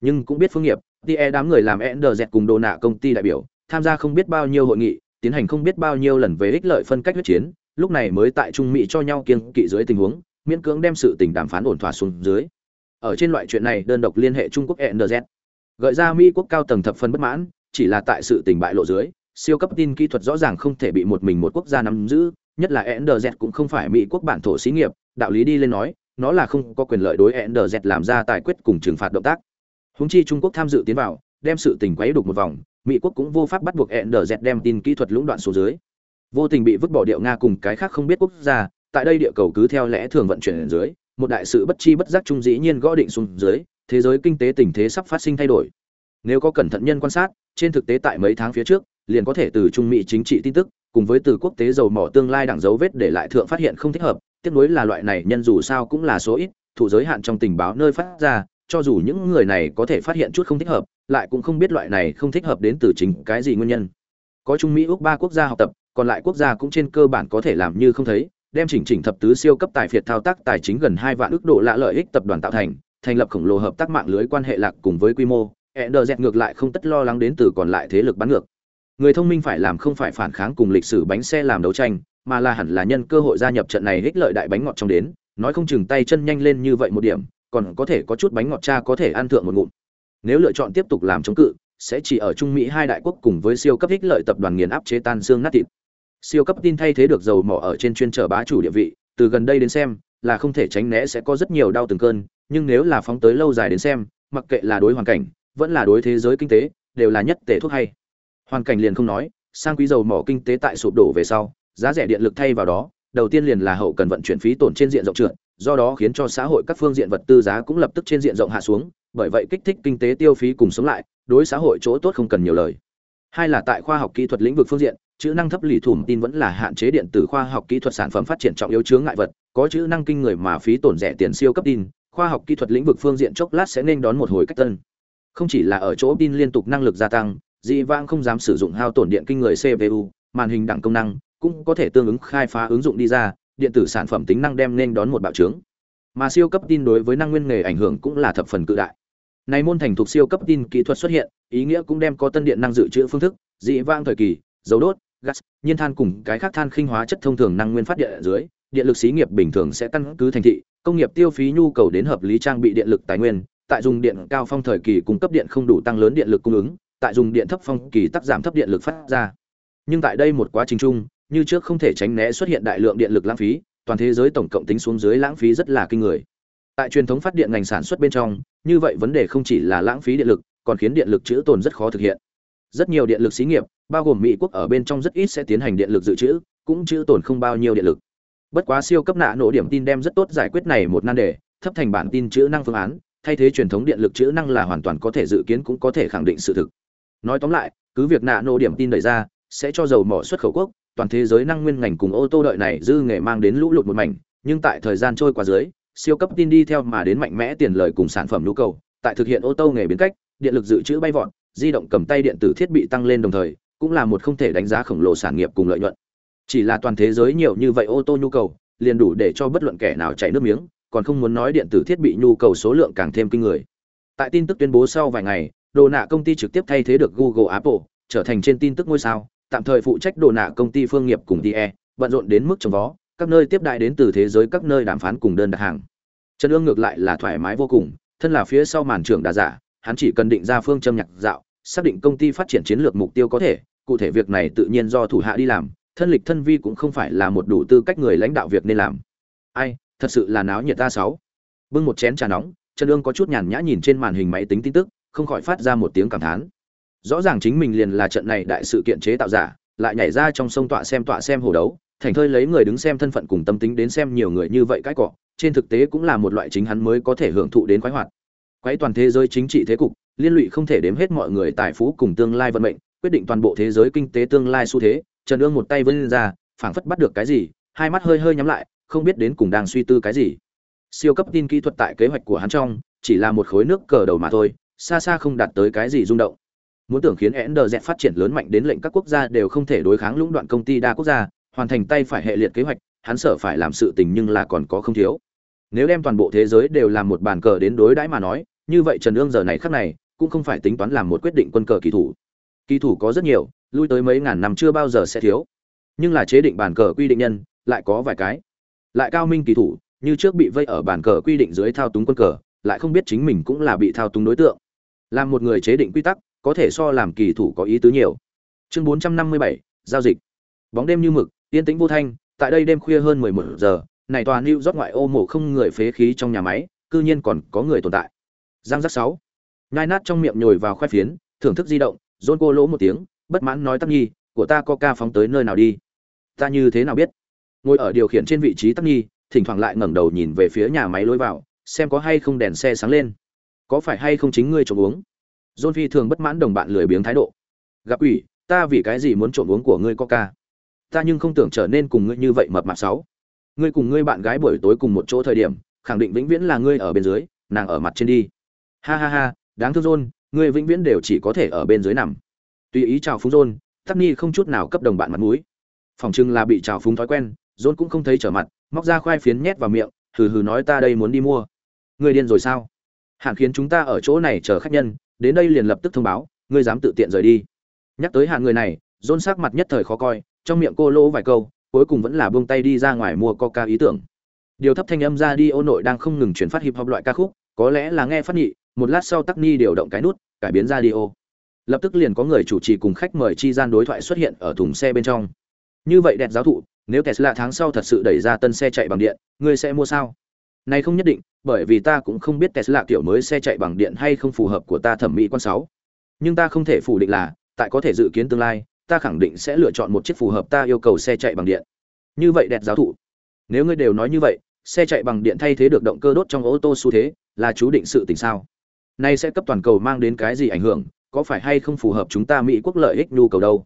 nhưng cũng biết phương nghiệp tie đám người làm ndz cùng đồ nạ công ty đại biểu, tham gia không biết bao nhiêu hội nghị, tiến hành không biết bao nhiêu lần về ích lợi phân cách huyết chiến, lúc này mới tại trung mỹ cho nhau kiêng kỵ dưới tình huống, miễn cưỡng đem sự tình đàm phán ổn thỏa xuống dưới. Ở trên loại chuyện này, đơn độc liên hệ trung quốc ndz gợi ra mỹ quốc cao tầng thập phân bất mãn chỉ là tại sự tình bại lộ dưới, siêu cấp tin kỹ thuật rõ ràng không thể bị một mình một quốc gia nắm giữ, nhất là ENDZ cũng không phải mỹ quốc bản thổ xí nghiệp, đạo lý đi lên nói, nó là không có quyền lợi đối ENDZ làm ra tài quyết cùng trừng phạt động tác. Húng chi trung quốc tham dự tiến vào, đem sự tình quấy đục một vòng, mỹ quốc cũng vô pháp bắt buộc ENDZ đem tin kỹ thuật lũng đoạn xuống dưới. Vô tình bị vứt bỏ điệu nga cùng cái khác không biết quốc gia, tại đây địa cầu cứ theo lẽ thường vận chuyển ở dưới, một đại sự bất chi bất giác trung dĩ nhiên gõ định xuống dưới, thế giới kinh tế tình thế sắp phát sinh thay đổi nếu có cẩn thận nhân quan sát, trên thực tế tại mấy tháng phía trước, liền có thể từ trung mỹ chính trị tin tức, cùng với từ quốc tế dầu mỏ tương lai đẳng dấu vết để lại thượng phát hiện không thích hợp tiếp nối là loại này nhân dù sao cũng là số ít, thủ giới hạn trong tình báo nơi phát ra, cho dù những người này có thể phát hiện chút không thích hợp, lại cũng không biết loại này không thích hợp đến từ chính cái gì nguyên nhân. Có trung mỹ úc ba quốc gia học tập, còn lại quốc gia cũng trên cơ bản có thể làm như không thấy, đem chỉnh chỉnh thập tứ siêu cấp tài phiệt thao tác tài chính gần hai vạn ước độ lạ lợi ích tập đoàn tạo thành thành lập khổng lồ hợp tác mạng lưới quan hệ lạc cùng với quy mô NDZ ngược lại không tất lo lắng đến từ còn lại thế lực bắn ngược. Người thông minh phải làm không phải phản kháng cùng lịch sử bánh xe làm đấu tranh, mà là hẳn là nhân cơ hội gia nhập trận này hích lợi đại bánh ngọt trong đến, nói không chừng tay chân nhanh lên như vậy một điểm, còn có thể có chút bánh ngọt cha có thể ăn thượng một ngụm. Nếu lựa chọn tiếp tục làm chống cự, sẽ chỉ ở trung mỹ hai đại quốc cùng với siêu cấp hích lợi tập đoàn nghiền áp chế tan xương nát thịt. Siêu cấp tin thay thế được dầu mỏ ở trên chuyên trở bá chủ địa vị, từ gần đây đến xem, là không thể tránh né sẽ có rất nhiều đau từng cơn, nhưng nếu là phóng tới lâu dài đến xem, mặc kệ là đối hoàn cảnh vẫn là đối thế giới kinh tế, đều là nhất tể thuốc hay. Hoàn cảnh liền không nói, sang quý dầu mỏ kinh tế tại sụp đổ về sau, giá rẻ điện lực thay vào đó, đầu tiên liền là hậu cần vận chuyển phí tổn trên diện rộng trượt, do đó khiến cho xã hội các phương diện vật tư giá cũng lập tức trên diện rộng hạ xuống, bởi vậy kích thích kinh tế tiêu phí cùng sống lại, đối xã hội chỗ tốt không cần nhiều lời. Hai là tại khoa học kỹ thuật lĩnh vực phương diện, chữ năng thấp lì thủm tin vẫn là hạn chế điện tử khoa học kỹ thuật sản phẩm phát triển trọng yếu chướng ngại vật, có chữ năng kinh người mà phí tổn rẻ tiền siêu cấp tin, khoa học kỹ thuật lĩnh vực phương diện chốc lát sẽ nên đón một hồi cách tân không chỉ là ở chỗ tin liên tục năng lực gia tăng dị vãng không dám sử dụng hao tổn điện kinh người cpu màn hình đẳng công năng cũng có thể tương ứng khai phá ứng dụng đi ra, điện tử sản phẩm tính năng đem nên đón một bạo trướng. Mà siêu cấp tin đối với năng nguyên nghề ảnh hưởng cũng là thập phần cự đại. Này môn thành thuộc siêu cấp tin kỹ thuật xuất hiện, ý nghĩa cũng đem có tân điện năng dự trữ phương thức dị vang thời kỳ dầu đốt, gas, nhiên than cùng cái khác than khinh hóa chất thông thường năng nguyên phát điện ở dưới, điện lực xí nghiệp bình thường sẽ căn cứ thành thị, công nghiệp tiêu phí nhu cầu đến hợp lý trang bị điện lực tài nguyên tại dùng điện cao phong thời kỳ cung cấp điện không đủ tăng lớn điện lực cung ứng, tại dùng điện thấp phong kỳ tác giảm thấp điện lực phát ra. Nhưng tại đây một quá trình chung, như trước không thể tránh né xuất hiện đại lượng điện lực lãng phí, toàn thế giới tổng cộng tính xuống dưới lãng phí rất là kinh người. Tại truyền thống phát điện ngành sản xuất bên trong, như vậy vấn đề không chỉ là lãng phí điện lực, còn khiến điện lực trữ tồn rất khó thực hiện. Rất nhiều điện lực xí nghiệp, bao gồm mỹ quốc ở bên trong rất ít sẽ tiến hành điện lực dự trữ, cũng trữ tồn không bao nhiêu điện lực. Bất quá siêu cấp nạ nổ điểm tin đem rất tốt giải quyết này một nan đề, thấp thành bản tin trữ năng phương án thay thế truyền thống điện lực trữ năng là hoàn toàn có thể dự kiến cũng có thể khẳng định sự thực. Nói tóm lại, cứ việc nạ nô điểm tin đẩy ra, sẽ cho dầu mỏ xuất khẩu quốc, toàn thế giới năng nguyên ngành cùng ô tô đợi này dư nghề mang đến lũ lụt một mảnh, nhưng tại thời gian trôi qua dưới, siêu cấp tin đi theo mà đến mạnh mẽ tiền lời cùng sản phẩm nhu cầu, tại thực hiện ô tô nghề biến cách, điện lực dự trữ bay vọt, di động cầm tay điện tử thiết bị tăng lên đồng thời, cũng là một không thể đánh giá khổng lồ sản nghiệp cùng lợi nhuận. Chỉ là toàn thế giới nhiều như vậy ô tô nhu cầu, liền đủ để cho bất luận kẻ nào chạy nước miếng còn không muốn nói điện tử thiết bị nhu cầu số lượng càng thêm kinh người. Tại tin tức tuyên bố sau vài ngày đồ nạ công ty trực tiếp thay thế được google apple trở thành trên tin tức ngôi sao tạm thời phụ trách đồ nạ công ty phương nghiệp cùng TE, bận rộn đến mức trống vó các nơi tiếp đại đến từ thế giới các nơi đàm phán cùng đơn đặt hàng. Trần ương ngược lại là thoải mái vô cùng thân là phía sau màn trưởng đã giả hắn chỉ cần định ra phương châm nhạc dạo xác định công ty phát triển chiến lược mục tiêu có thể cụ thể việc này tự nhiên do thủ hạ đi làm thân lịch thân vi cũng không phải là một đủ tư cách người lãnh đạo việc nên làm. Ai thật sự là náo nhiệt ta sáu. Bưng một chén trà nóng, trần ương có chút nhàn nhã nhìn trên màn hình máy tính tin tức, không khỏi phát ra một tiếng cảm thán. Rõ ràng chính mình liền là trận này đại sự kiện chế tạo giả, lại nhảy ra trong sông tọa xem tọa xem hồ đấu, thành thơi lấy người đứng xem thân phận cùng tâm tính đến xem nhiều người như vậy cái cọ, trên thực tế cũng là một loại chính hắn mới có thể hưởng thụ đến khoái hoạt. Quấy toàn thế giới chính trị thế cục, liên lụy không thể đếm hết mọi người tài phú cùng tương lai vận mệnh, quyết định toàn bộ thế giới kinh tế tương lai xu thế, trần ương một tay vươn ra, phảng phất bắt được cái gì, hai mắt hơi hơi nhắm lại không biết đến cùng đang suy tư cái gì siêu cấp tin kỹ thuật tại kế hoạch của hắn trong chỉ là một khối nước cờ đầu mà thôi xa xa không đạt tới cái gì rung động muốn tưởng khiến Ender phát triển lớn mạnh đến lệnh các quốc gia đều không thể đối kháng lũng đoạn công ty đa quốc gia, hoàn thành tay phải hệ liệt kế hoạch, hắn sợ phải làm sự tình nhưng là còn có không thiếu. Nếu đem toàn bộ thế giới đều làm một bàn cờ đến đối đãi mà nói, như vậy Trần Ương giờ này khắc này cũng không phải tính toán làm một quyết định quân cờ kỳ thủ. Kỳ thủ có rất nhiều, lui tới mấy ngàn năm chưa bao giờ sẽ thiếu. Nhưng là chế định bàn cờ quy định nhân, lại có vài cái. Lại cao minh kỳ thủ, như trước bị vây ở bàn cờ quy định dưới thao túng quân cờ, lại không biết chính mình cũng là bị thao túng đối tượng. Làm một người chế định quy tắc, có thể so làm kỳ thủ có ý tứ nhiều. Chương 457, giao dịch. Bóng đêm như mực, yên tĩnh vô thanh, tại đây đêm khuya hơn 11 giờ, này toàn lưu rót ngoại ô mổ không người phế khí trong nhà máy, cư nhiên còn có người tồn tại. Giang giác 6. Nhai nát trong miệng nhồi vào khoai phiến, thưởng thức di động, rôn cô lỗ một tiếng, bất mãn nói Tắc Nhi, của ta có ca phóng tới nơi nào đi? Ta như thế nào biết? Ngồi ở điều khiển trên vị trí Tắc Nhi, thỉnh thoảng lại ngẩng đầu nhìn về phía nhà máy lối vào, xem có hay không đèn xe sáng lên. Có phải hay không chính ngươi trộm uống? John phi thường bất mãn đồng bạn lười biếng thái độ. Gặp ủy, ta vì cái gì muốn trộm uống của ngươi coca? Ta nhưng không tưởng trở nên cùng ngươi như vậy mập mạp sáu. Ngươi cùng ngươi bạn gái buổi tối cùng một chỗ thời điểm, khẳng định vĩnh viễn là ngươi ở bên dưới, nàng ở mặt trên đi. Ha ha ha, đáng thương John, ngươi vĩnh viễn đều chỉ có thể ở bên dưới nằm. Tùy ý chào phúng John, Tắc không chút nào cấp đồng bạn mặt mũi. Phòng trưng là bị chào phúng thói quen, John cũng không thấy trở mặt, móc ra khoai phiến nhét vào miệng, hừ hừ nói ta đây muốn đi mua. Ngươi điên rồi sao? Hạn khiến chúng ta ở chỗ này chờ khách nhân, đến đây liền lập tức thông báo ngươi dám tự tiện rời đi nhắc tới hạn người này dôn sắc mặt nhất thời khó coi trong miệng cô lỗ vài câu cuối cùng vẫn là buông tay đi ra ngoài mua coca ý tưởng điều thấp thanh âm ra đi ô nội đang không ngừng chuyển phát hip hop loại ca khúc có lẽ là nghe phát nhị một lát sau tắc ni điều động cái nút cải biến ra đi ô lập tức liền có người chủ trì cùng khách mời chi gian đối thoại xuất hiện ở thùng xe bên trong như vậy đẹp giáo thụ nếu tesla tháng sau thật sự đẩy ra tân xe chạy bằng điện ngươi sẽ mua sao này không nhất định, bởi vì ta cũng không biết Tesla kiểu mới xe chạy bằng điện hay không phù hợp của ta thẩm mỹ quan sáu. Nhưng ta không thể phủ định là, tại có thể dự kiến tương lai, ta khẳng định sẽ lựa chọn một chiếc phù hợp ta yêu cầu xe chạy bằng điện. Như vậy đẹp giáo thụ. Nếu ngươi đều nói như vậy, xe chạy bằng điện thay thế được động cơ đốt trong ô tô xu thế, là chú định sự tình sao? Này sẽ cấp toàn cầu mang đến cái gì ảnh hưởng, có phải hay không phù hợp chúng ta Mỹ quốc lợi ích nhu cầu đâu?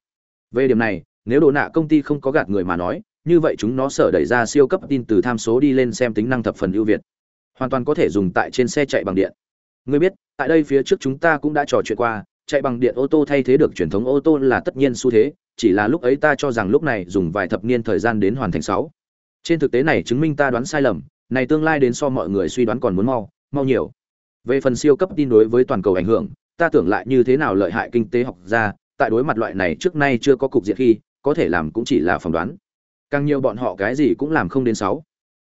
Về điểm này, nếu đồ nạ công ty không có gạt người mà nói, như vậy chúng nó sở đẩy ra siêu cấp tin từ tham số đi lên xem tính năng thập phần ưu việt. Hoàn toàn có thể dùng tại trên xe chạy bằng điện. Ngươi biết, tại đây phía trước chúng ta cũng đã trò chuyện qua, chạy bằng điện ô tô thay thế được truyền thống ô tô là tất nhiên xu thế, chỉ là lúc ấy ta cho rằng lúc này dùng vài thập niên thời gian đến hoàn thành sáu. Trên thực tế này chứng minh ta đoán sai lầm, này tương lai đến so mọi người suy đoán còn muốn mau mau nhiều. Về phần siêu cấp tin đối với toàn cầu ảnh hưởng, ta tưởng lại như thế nào lợi hại kinh tế học ra tại đối mặt loại này trước nay chưa có cục diện khi, có thể làm cũng chỉ là phỏng đoán càng nhiều bọn họ cái gì cũng làm không đến sáu.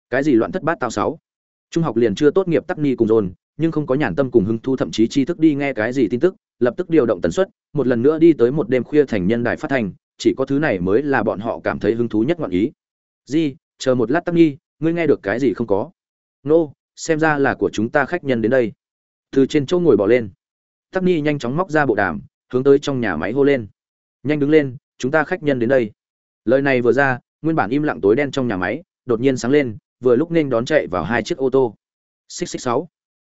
Cái gì loạn thất bát tao sáu. Trung học liền chưa tốt nghiệp tắc ni cùng dồn nhưng không có nhàn tâm cùng hứng thu thậm chí tri thức đi nghe cái gì tin tức lập tức điều động tần suất một lần nữa đi tới một đêm khuya thành nhân đài phát thành chỉ có thứ này mới là bọn họ cảm thấy hứng thú nhất ngoạn ý. Di chờ một lát tắc ni, ngươi nghe được cái gì không có? Nô、no, xem ra là của chúng ta khách nhân đến đây. Từ trên chỗ ngồi bỏ lên. Tắc ni nhanh chóng móc ra bộ đàm hướng tới trong nhà máy hô lên. Nhanh đứng lên chúng ta khách nhân đến đây. Lời này vừa ra nguyên bản im lặng tối đen trong nhà máy, đột nhiên sáng lên, vừa lúc nên đón chạy vào hai chiếc ô tô. Xích xích sáu.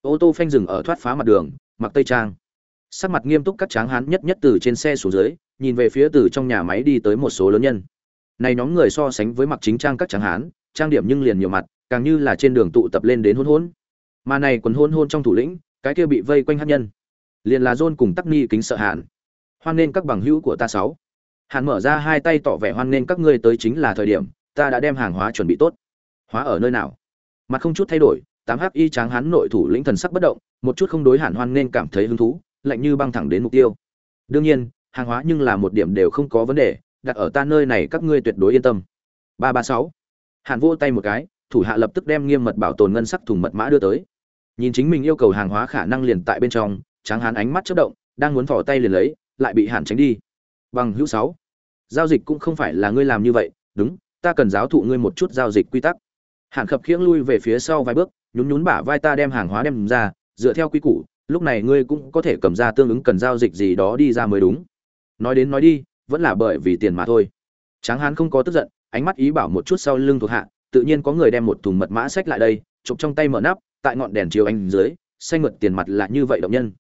Ô tô phanh dừng ở thoát phá mặt đường, mặc tây trang. Sắc mặt nghiêm túc các tráng hán nhất nhất từ trên xe xuống dưới, nhìn về phía từ trong nhà máy đi tới một số lớn nhân. Này nhóm người so sánh với mặc chính trang các tráng hán, trang điểm nhưng liền nhiều mặt, càng như là trên đường tụ tập lên đến hôn hôn mà này quần hôn hôn trong thủ lĩnh, cái kia bị vây quanh hát nhân, liền là dôn cùng tắc ni kính sợ hạn hoan nên các bằng hữu của ta sáu. Hàn mở ra hai tay tỏ vẻ hoan nghênh các ngươi tới chính là thời điểm, ta đã đem hàng hóa chuẩn bị tốt. Hóa ở nơi nào? Mặt không chút thay đổi, tám hắc y tráng hán nội thủ lĩnh thần sắc bất động, một chút không đối Hàn hoan nên cảm thấy hứng thú, lạnh như băng thẳng đến mục tiêu. Đương nhiên, hàng hóa nhưng là một điểm đều không có vấn đề, đặt ở ta nơi này các ngươi tuyệt đối yên tâm. Ba ba sáu. Hàn vô tay một cái, thủ hạ lập tức đem nghiêm mật bảo tồn ngân sắc thùng mật mã đưa tới. Nhìn chính mình yêu cầu hàng hóa khả năng liền tại bên trong, tráng hán ánh mắt chớp động, đang muốn thò tay liền lấy, lại bị Hàn tránh đi bằng hữu sáu. Giao dịch cũng không phải là ngươi làm như vậy, đúng, ta cần giáo thụ ngươi một chút giao dịch quy tắc. Hạn khập khiễng lui về phía sau vài bước, nhún nhún bả vai ta đem hàng hóa đem ra, dựa theo quy củ, lúc này ngươi cũng có thể cầm ra tương ứng cần giao dịch gì đó đi ra mới đúng. Nói đến nói đi, vẫn là bởi vì tiền mà thôi. Tráng hán không có tức giận, ánh mắt ý bảo một chút sau lưng thuộc hạ, tự nhiên có người đem một thùng mật mã sách lại đây, chụp trong tay mở nắp, tại ngọn đèn chiếu ánh dưới, xanh mượt tiền mặt là như vậy động nhân.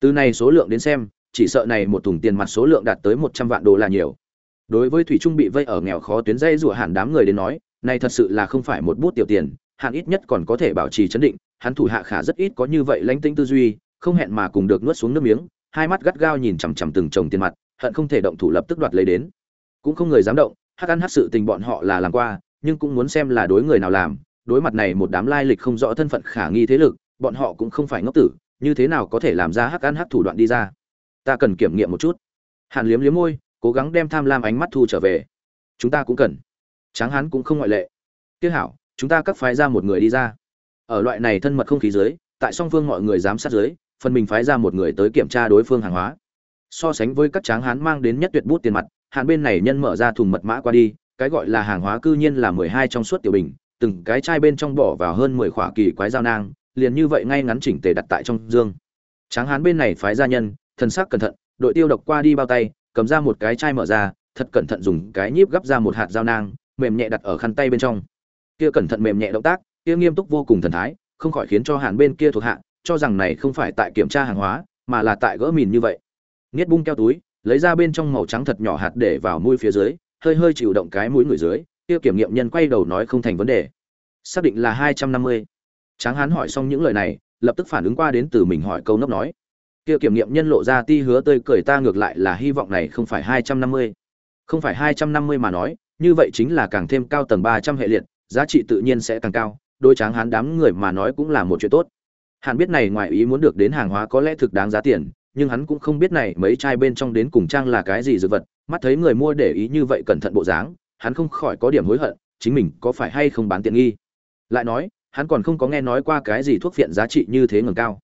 Từ này số lượng đến xem chỉ sợ này một thùng tiền mặt số lượng đạt tới một trăm vạn đô là nhiều. Đối với thủy trung bị vây ở nghèo khó tuyến dây rủa hẳn đám người đến nói, này thật sự là không phải một bút tiểu tiền hạn ít nhất còn có thể bảo trì chấn định, hắn thủ hạ khả rất ít có như vậy lãnh tinh tư duy, không hẹn mà cùng được nuốt xuống nước miếng, hai mắt gắt gao nhìn chằm chằm từng chồng tiền mặt, hận không thể động thủ lập tức đoạt lấy đến. Cũng không người dám động, hắc ăn hắc sự tình bọn họ là làm qua, nhưng cũng muốn xem là đối người nào làm, đối mặt này một đám lai lịch không rõ thân phận khả nghi thế lực, bọn họ cũng không phải ngốc tử, như thế nào có thể làm ra hắc ăn hắc thủ đoạn đi ra? Ta cần kiểm nghiệm một chút. Hàn liếm liếm môi, cố gắng đem tham lam ánh mắt thu trở về. Chúng ta cũng cần. Tráng hán cũng không ngoại lệ. Tiếc hảo, chúng ta cắt phái ra một người đi ra. Ở loại này thân mật không khí dưới, tại song phương mọi người giám sát dưới, phần mình phái ra một người tới kiểm tra đối phương hàng hóa. So sánh với các tráng hán mang đến nhất tuyệt bút tiền mặt hạn bên này nhân mở ra thùng mật mã qua đi, cái gọi là hàng hóa cư nhiên là mười hai trong suốt tiểu bình, từng cái chai bên trong bỏ vào hơn mười khỏa kỳ quái dao nang, liền như vậy ngay ngắn chỉnh tề đặt tại trong dương. Tráng hán bên này phái gia nhân thần sắc cẩn thận, đội tiêu độc qua đi bao tay, cầm ra một cái chai mở ra, thật cẩn thận dùng cái nhíp gấp ra một hạt dao nang, mềm nhẹ đặt ở khăn tay bên trong. Kia cẩn thận mềm nhẹ động tác, kia nghiêm túc vô cùng thần thái, không khỏi khiến cho hàn bên kia thuộc hạ, cho rằng này không phải tại kiểm tra hàng hóa, mà là tại gỡ mìn như vậy. Niết bung keo túi, lấy ra bên trong màu trắng thật nhỏ hạt để vào mũi phía dưới, hơi hơi chịu động cái mũi người dưới, kia kiểm nghiệm nhân quay đầu nói không thành vấn đề. Xác định là hai trăm năm mươi. Tráng hán hỏi xong những lời này, lập tức phản ứng qua đến từ mình hỏi câu nốc nói kia kiểm nghiệm nhân lộ ra ti hứa tươi cười ta ngược lại là hy vọng này không phải hai trăm năm mươi. Không phải hai trăm năm mươi mà nói, như vậy chính là càng thêm cao tầng ba trăm hệ liệt, giá trị tự nhiên sẽ càng cao đôi tráng hán đám người mà nói cũng là một chuyện tốt. Hắn biết này ngoài ý muốn được đến hàng hóa có lẽ thực đáng giá tiền, nhưng hắn cũng không biết này mấy chai bên trong đến cùng trang là cái gì dược vật, mắt thấy người mua để ý như vậy cẩn thận bộ dáng, hắn không khỏi có điểm hối hận, chính mình có phải hay không bán tiện nghi. Lại nói, hắn còn không có nghe nói qua cái gì thuốc phiện giá trị như thế ngừng cao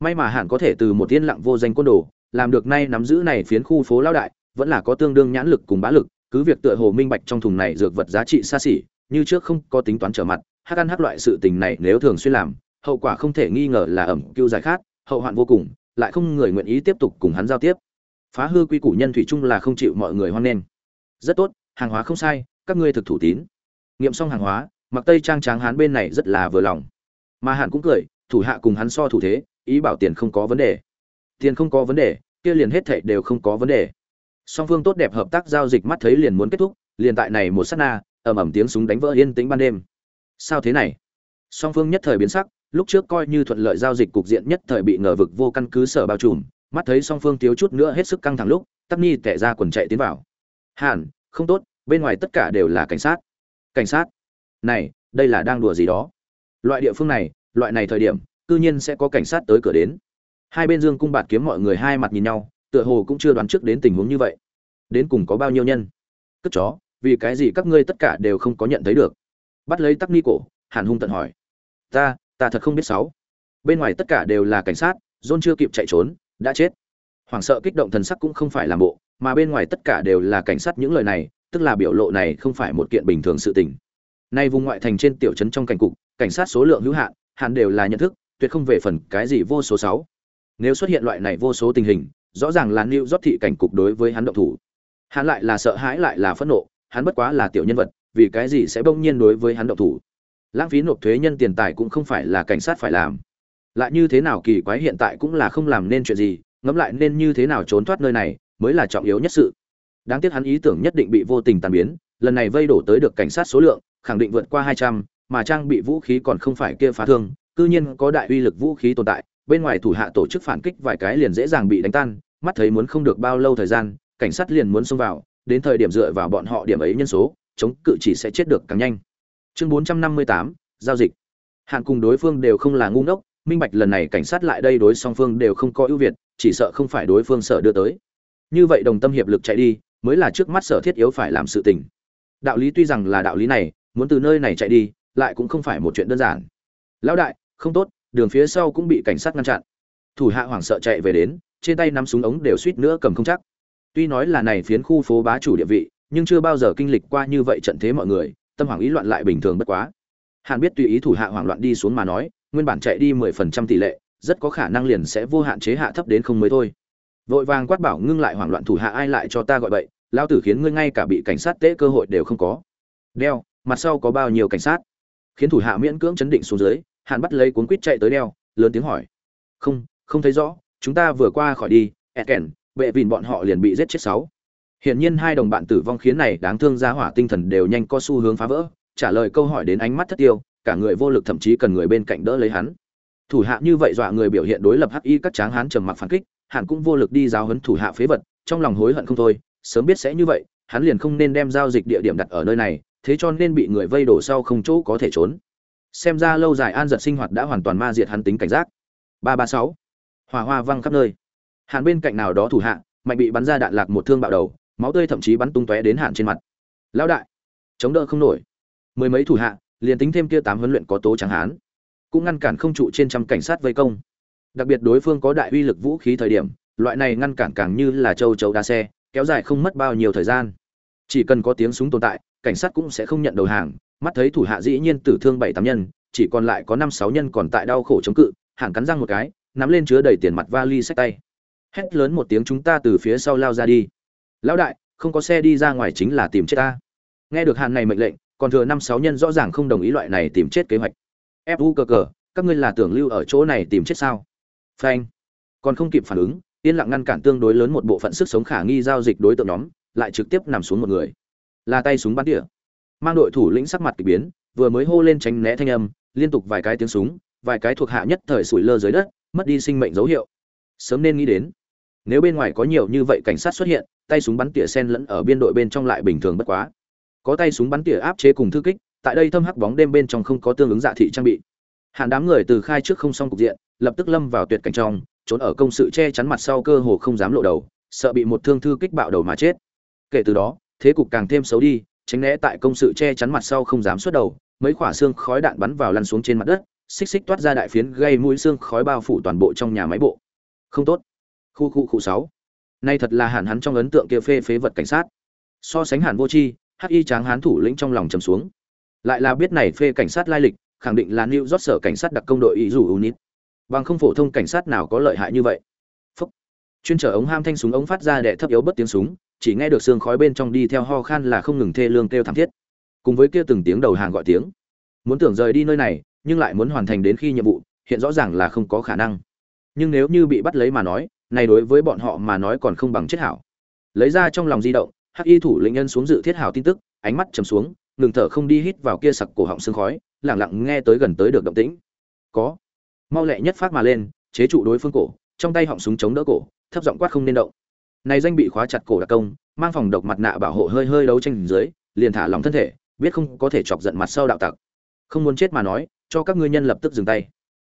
may mà hắn có thể từ một tiên lặng vô danh côn đồ, làm được nay nắm giữ này phiến khu phố lao đại, vẫn là có tương đương nhãn lực cùng bá lực, cứ việc tựa hồ minh bạch trong thùng này dược vật giá trị xa xỉ, như trước không có tính toán trở mặt, hắc ăn hắc loại sự tình này nếu thường xuyên làm, hậu quả không thể nghi ngờ là ẩm cưu giải khát, hậu hoạn vô cùng, lại không người nguyện ý tiếp tục cùng hắn giao tiếp. Phá hư quy củ nhân thủy chung là không chịu mọi người hoan nghênh. Rất tốt, hàng hóa không sai, các ngươi thực thủ tín. Nghiệm xong hàng hóa mặc tây trang tráng hắn bên này rất là vừa lòng. Mà hạn cũng cười, thủ hạ cùng hắn so thủ thế ý bảo tiền không có vấn đề. Tiền không có vấn đề, kia liền hết thảy đều không có vấn đề. Song phương tốt đẹp hợp tác giao dịch mắt thấy liền muốn kết thúc, liền tại này một sát na, ầm ầm tiếng súng đánh vỡ yên tĩnh ban đêm. Sao thế này? Song phương nhất thời biến sắc, lúc trước coi như thuận lợi giao dịch cục diện nhất thời bị ngờ vực vô căn cứ sở bao trùm, mắt thấy song phương thiếu chút nữa hết sức căng thẳng lúc, tắc Nhi tẻ ra quần chạy tiến vào. Hàn, không tốt, bên ngoài tất cả đều là cảnh sát. Cảnh sát? Này, đây là đang đùa gì đó? Loại địa phương này, loại này thời điểm cư nhiên sẽ có cảnh sát tới cửa đến. Hai bên dương cung bạt kiếm mọi người hai mặt nhìn nhau, tựa hồ cũng chưa đoán trước đến tình huống như vậy. Đến cùng có bao nhiêu nhân? Cất chó, vì cái gì các ngươi tất cả đều không có nhận thấy được? Bắt lấy tắc ni cổ, hàn hung tận hỏi. Ta ta thật không biết sáu. Bên ngoài tất cả đều là cảnh sát, john chưa kịp chạy trốn, đã chết. Hoảng sợ kích động thần sắc cũng không phải làm bộ, mà bên ngoài tất cả đều là cảnh sát những lời này, tức là biểu lộ này không phải một kiện bình thường sự tình. Nay vùng ngoại thành trên tiểu trấn trong cảnh cục, cảnh sát số lượng hữu hạn hẳn đều là nhận thức tuyệt không về phần cái gì vô số sáu. Nếu xuất hiện loại này vô số tình hình, rõ ràng là lưu rót thị cảnh cục đối với hắn động thủ. Hắn lại là sợ hãi lại là phẫn nộ, hắn bất quá là tiểu nhân vật, vì cái gì sẽ bỗng nhiên đối với hắn động thủ? Lãng phí nộp thuế nhân tiền tài cũng không phải là cảnh sát phải làm. Lại như thế nào kỳ quái hiện tại cũng là không làm nên chuyện gì, ngẫm lại nên như thế nào trốn thoát nơi này mới là trọng yếu nhất sự. Đáng tiếc hắn ý tưởng nhất định bị vô tình tàn biến, lần này vây đổ tới được cảnh sát số lượng, khẳng định vượt qua hai trăm, mà trang bị vũ khí còn không phải kia phá thương cư nhiên có đại uy lực vũ khí tồn tại, bên ngoài thủ hạ tổ chức phản kích vài cái liền dễ dàng bị đánh tan, mắt thấy muốn không được bao lâu thời gian, cảnh sát liền muốn xông vào, đến thời điểm dựa vào bọn họ điểm ấy nhân số, chống cự chỉ sẽ chết được càng nhanh. Chương bốn trăm năm mươi tám, giao dịch. Hạn cùng đối phương đều không là ngu ngốc, minh bạch lần này cảnh sát lại đây đối song phương đều không có ưu việt, chỉ sợ không phải đối phương sợ đưa tới. Như vậy đồng tâm hiệp lực chạy đi, mới là trước mắt sở thiết yếu phải làm sự tình. Đạo lý tuy rằng là đạo lý này, muốn từ nơi này chạy đi, lại cũng không phải một chuyện đơn giản lão đại, không tốt, đường phía sau cũng bị cảnh sát ngăn chặn. Thủ hạ hoảng sợ chạy về đến, trên tay nắm súng ống đều suýt nữa cầm không chắc. Tuy nói là này phiến khu phố bá chủ địa vị, nhưng chưa bao giờ kinh lịch qua như vậy trận thế mọi người, tâm hoảng ý loạn lại bình thường bất quá. Hàn biết tùy ý thủ hạ hoảng loạn đi xuống mà nói, nguyên bản chạy đi mười phần trăm tỷ lệ, rất có khả năng liền sẽ vô hạn chế hạ thấp đến không mới thôi. Vội vàng quát bảo ngưng lại hoảng loạn thủ hạ ai lại cho ta gọi bậy lao tử khiến ngươi ngay cả bị cảnh sát tễ cơ hội đều không có. Đeo, mặt sau có bao nhiêu cảnh sát? Khiến thủ hạ miễn cưỡng chấn định xuống dưới hạn bắt lấy cuốn quýt chạy tới đeo, lớn tiếng hỏi. Không không thấy rõ, chúng ta vừa qua khỏi đi, ẹt kèn vệ vìn bọn họ liền bị giết chết sáu. Hiển nhiên hai đồng bạn tử vong khiến này đáng thương ra hỏa tinh thần đều nhanh có xu hướng phá vỡ, trả lời câu hỏi đến ánh mắt thất tiêu, cả người vô lực thậm chí cần người bên cạnh đỡ lấy hắn. Thủ hạ như vậy dọa người biểu hiện đối lập hắc y các tráng hán trầm mặc phản kích hắn cũng vô lực đi giáo huấn thủ hạ phế vật, trong lòng hối hận không thôi, sớm biết sẽ như vậy, hắn liền không nên đem giao dịch địa điểm đặt ở nơi này, thế cho nên bị người vây đổ sau không chỗ có thể trốn xem ra lâu dài an giật sinh hoạt đã hoàn toàn ma diệt hắn tính cảnh giác. Ba ba sáu. Hỏa hoa văng khắp nơi. Hạn bên cạnh nào đó thủ hạ, mạnh bị bắn ra đạn lạc một thương bạo đầu, máu tươi thậm chí bắn tung tóe đến hạn trên mặt. Lão đại, chống đỡ không nổi. Mười mấy thủ hạ, liền tính thêm kia tám huấn luyện có tố trắng hán, cũng ngăn cản không trụ trên trăm cảnh sát vây công. Đặc biệt đối phương có đại uy lực vũ khí thời điểm, loại này ngăn cản càng như là châu chấu đa xe, kéo dài không mất bao nhiêu thời gian. Chỉ cần có tiếng súng tồn tại, cảnh sát cũng sẽ không nhận đầu hàng mắt thấy thủ hạ dĩ nhiên tử thương bảy tám nhân, chỉ còn lại có năm sáu nhân còn tại đau khổ chống cự hạng cắn răng một cái, nắm lên chứa đầy tiền mặt vali sách tay. Hét lớn một tiếng chúng ta từ phía sau lao ra đi. Lão đại, không có xe đi ra ngoài chính là tìm chết ta. Nghe được hàn này mệnh lệnh, còn thừa năm sáu nhân rõ ràng không đồng ý loại này tìm chết kế hoạch. Fu cờ cờ, các ngươi là tưởng lưu ở chỗ này tìm chết sao? Phanh. Còn không kịp phản ứng, yên lặng ngăn cản tương đối lớn một bộ phận sức sống khả nghi giao dịch đối tượng nhóm, lại trực tiếp nằm xuống một người. Là tay súng bắn tỉa mang đội thủ lĩnh sắc mặt kỳ biến, vừa mới hô lên tránh né thanh âm, liên tục vài cái tiếng súng, vài cái thuộc hạ nhất thời sủi lơ dưới đất, mất đi sinh mệnh dấu hiệu. Sớm nên nghĩ đến, nếu bên ngoài có nhiều như vậy cảnh sát xuất hiện, tay súng bắn tỉa sen lẫn ở biên đội bên trong lại bình thường bất quá. Có tay súng bắn tỉa áp chế cùng thư kích, tại đây thâm hắc bóng đêm bên trong không có tương ứng dạ thị trang bị. Hạn đám người từ khai trước không xong cục diện, lập tức lâm vào tuyệt cảnh trong, trốn ở công sự che chắn mặt sau cơ hồ không dám lộ đầu, sợ bị một thương thư kích bạo đầu mà chết. Kể từ đó, thế cục càng thêm xấu đi tránh né tại công sự che chắn mặt sau không dám xuất đầu, mấy quả xương khói đạn bắn vào lăn xuống trên mặt đất, xích xích toát ra đại phiến gây mũi xương khói bao phủ toàn bộ trong nhà máy bộ. Không tốt. Khu khu khu sáu. Nay thật là hẳn hắn trong ấn tượng kia phê phế vật cảnh sát. So sánh hẳn vô chi hắc y tráng hán thủ lĩnh trong lòng trầm xuống. Lại là biết này phê cảnh sát lai lịch, khẳng định là new rót sở cảnh sát đặc công đội ý dù unit. Bằng không phổ thông cảnh sát nào có lợi hại như vậy. Phúc. chuyên trở ống ham thanh súng ống phát ra để thấp yếu bất tiếng súng chỉ nghe được xương khói bên trong đi theo ho khan là không ngừng thê lương kêu thảm thiết. Cùng với kia từng tiếng đầu hàng gọi tiếng. Muốn tưởng rời đi nơi này, nhưng lại muốn hoàn thành đến khi nhiệm vụ, hiện rõ ràng là không có khả năng. Nhưng nếu như bị bắt lấy mà nói, này đối với bọn họ mà nói còn không bằng chết hảo. Lấy ra trong lòng di động, hắc y thủ lĩnh nhân xuống dự thiết hảo tin tức, ánh mắt trầm xuống, ngừng thở không đi hít vào kia sặc cổ họng xương khói lẳng lặng nghe tới gần tới được động tĩnh. Có. Mau lẹ nhất phát mà lên, chế trụ đối phương cổ, trong tay họng súng chống đỡ cổ, thấp giọng quát không nên động này danh bị khóa chặt cổ đặc công, mang phòng độc mặt nạ bảo hộ hơi hơi đấu tranh dưới, liền thả lòng thân thể, biết không có thể chọc giận mặt sau đạo tặc. Không muốn chết mà nói, cho các ngươi nhân lập tức dừng tay.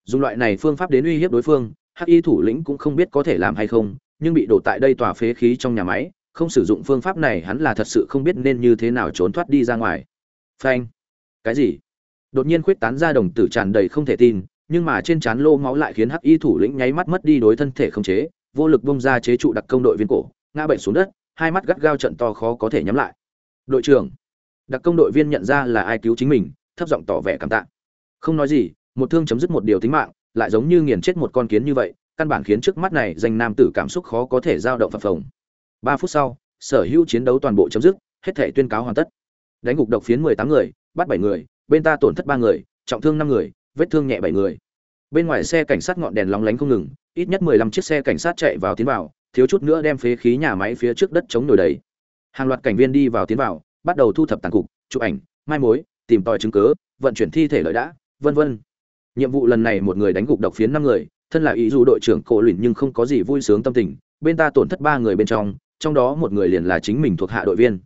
Dùng loại này phương pháp đến uy hiếp đối phương, hắc y thủ lĩnh cũng không biết có thể làm hay không, nhưng bị đổ tại đây tòa phế khí trong nhà máy, không sử dụng phương pháp này hắn là thật sự không biết nên như thế nào trốn thoát đi ra ngoài. Phanh. Cái gì? Đột nhiên khuyết tán ra đồng tử tràn đầy không thể tin, nhưng mà trên trán lô máu lại khiến hắc y thủ lĩnh nháy mắt mất đi đối thân thể không chế vô lực bông ra chế trụ đặc công đội viên cổ, ngã bệnh xuống đất, hai mắt gắt gao trận to khó có thể nhắm lại. Đội trưởng, đặc công đội viên nhận ra là ai cứu chính mình, thấp giọng tỏ vẻ cảm tạ. Không nói gì, một thương chấm dứt một điều tính mạng, lại giống như nghiền chết một con kiến như vậy, căn bản khiến trước mắt này danh nam tử cảm xúc khó có thể dao động phập phồng. Ba phút sau, sở hữu chiến đấu toàn bộ chấm dứt, hết thể tuyên cáo hoàn tất. Đánh gục độc phiến mười tám người, bắt bảy người, bên ta tổn thất ba người, trọng thương năm người, vết thương nhẹ bảy người bên ngoài xe cảnh sát ngọn đèn lóng lánh không ngừng, ít nhất mười lăm chiếc xe cảnh sát chạy vào tiến vào, thiếu chút nữa đem phế khí nhà máy phía trước đất chống nổi đầy. Hàng loạt cảnh viên đi vào tiến vào, bắt đầu thu thập tàn cục, chụp ảnh, mai mối, tìm tòi chứng cứ, vận chuyển thi thể lợi đã, vân vân. Nhiệm vụ lần này một người đánh gục độc phiến năm người, thân là ý dù đội trưởng cổ luyện nhưng không có gì vui sướng tâm tình, bên ta tổn thất ba người bên trong trong đó một người liền là chính mình thuộc hạ đội viên.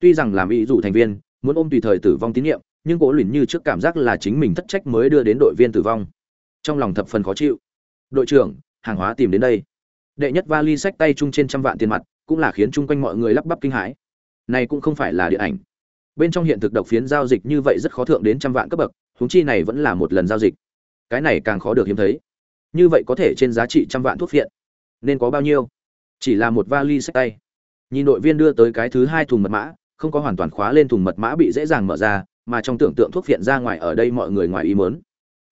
Tuy rằng làm ý dù thành viên, muốn ôm tùy thời tử vong tín nhiệm, nhưng cổ luyện như trước cảm giác là chính mình thất trách mới đưa đến đội viên tử vong trong lòng thập phần khó chịu. Đội trưởng, hàng hóa tìm đến đây. Đệ nhất vali sách tay chung trên trăm vạn tiền mặt, cũng là khiến chung quanh mọi người lắp bắp kinh hãi. Này cũng không phải là điện ảnh. Bên trong hiện thực độc phiến giao dịch như vậy rất khó thượng đến trăm vạn cấp bậc, huống chi này vẫn là một lần giao dịch. Cái này càng khó được hiếm thấy. Như vậy có thể trên giá trị trăm vạn thuốc phiện. Nên có bao nhiêu? Chỉ là một vali sách tay. Nhìn đội viên đưa tới cái thứ hai thùng mật mã, không có hoàn toàn khóa lên thùng mật mã bị dễ dàng mở ra, mà trong tưởng tượng thuốc phiện ra ngoài ở đây mọi người ngoài ý mớn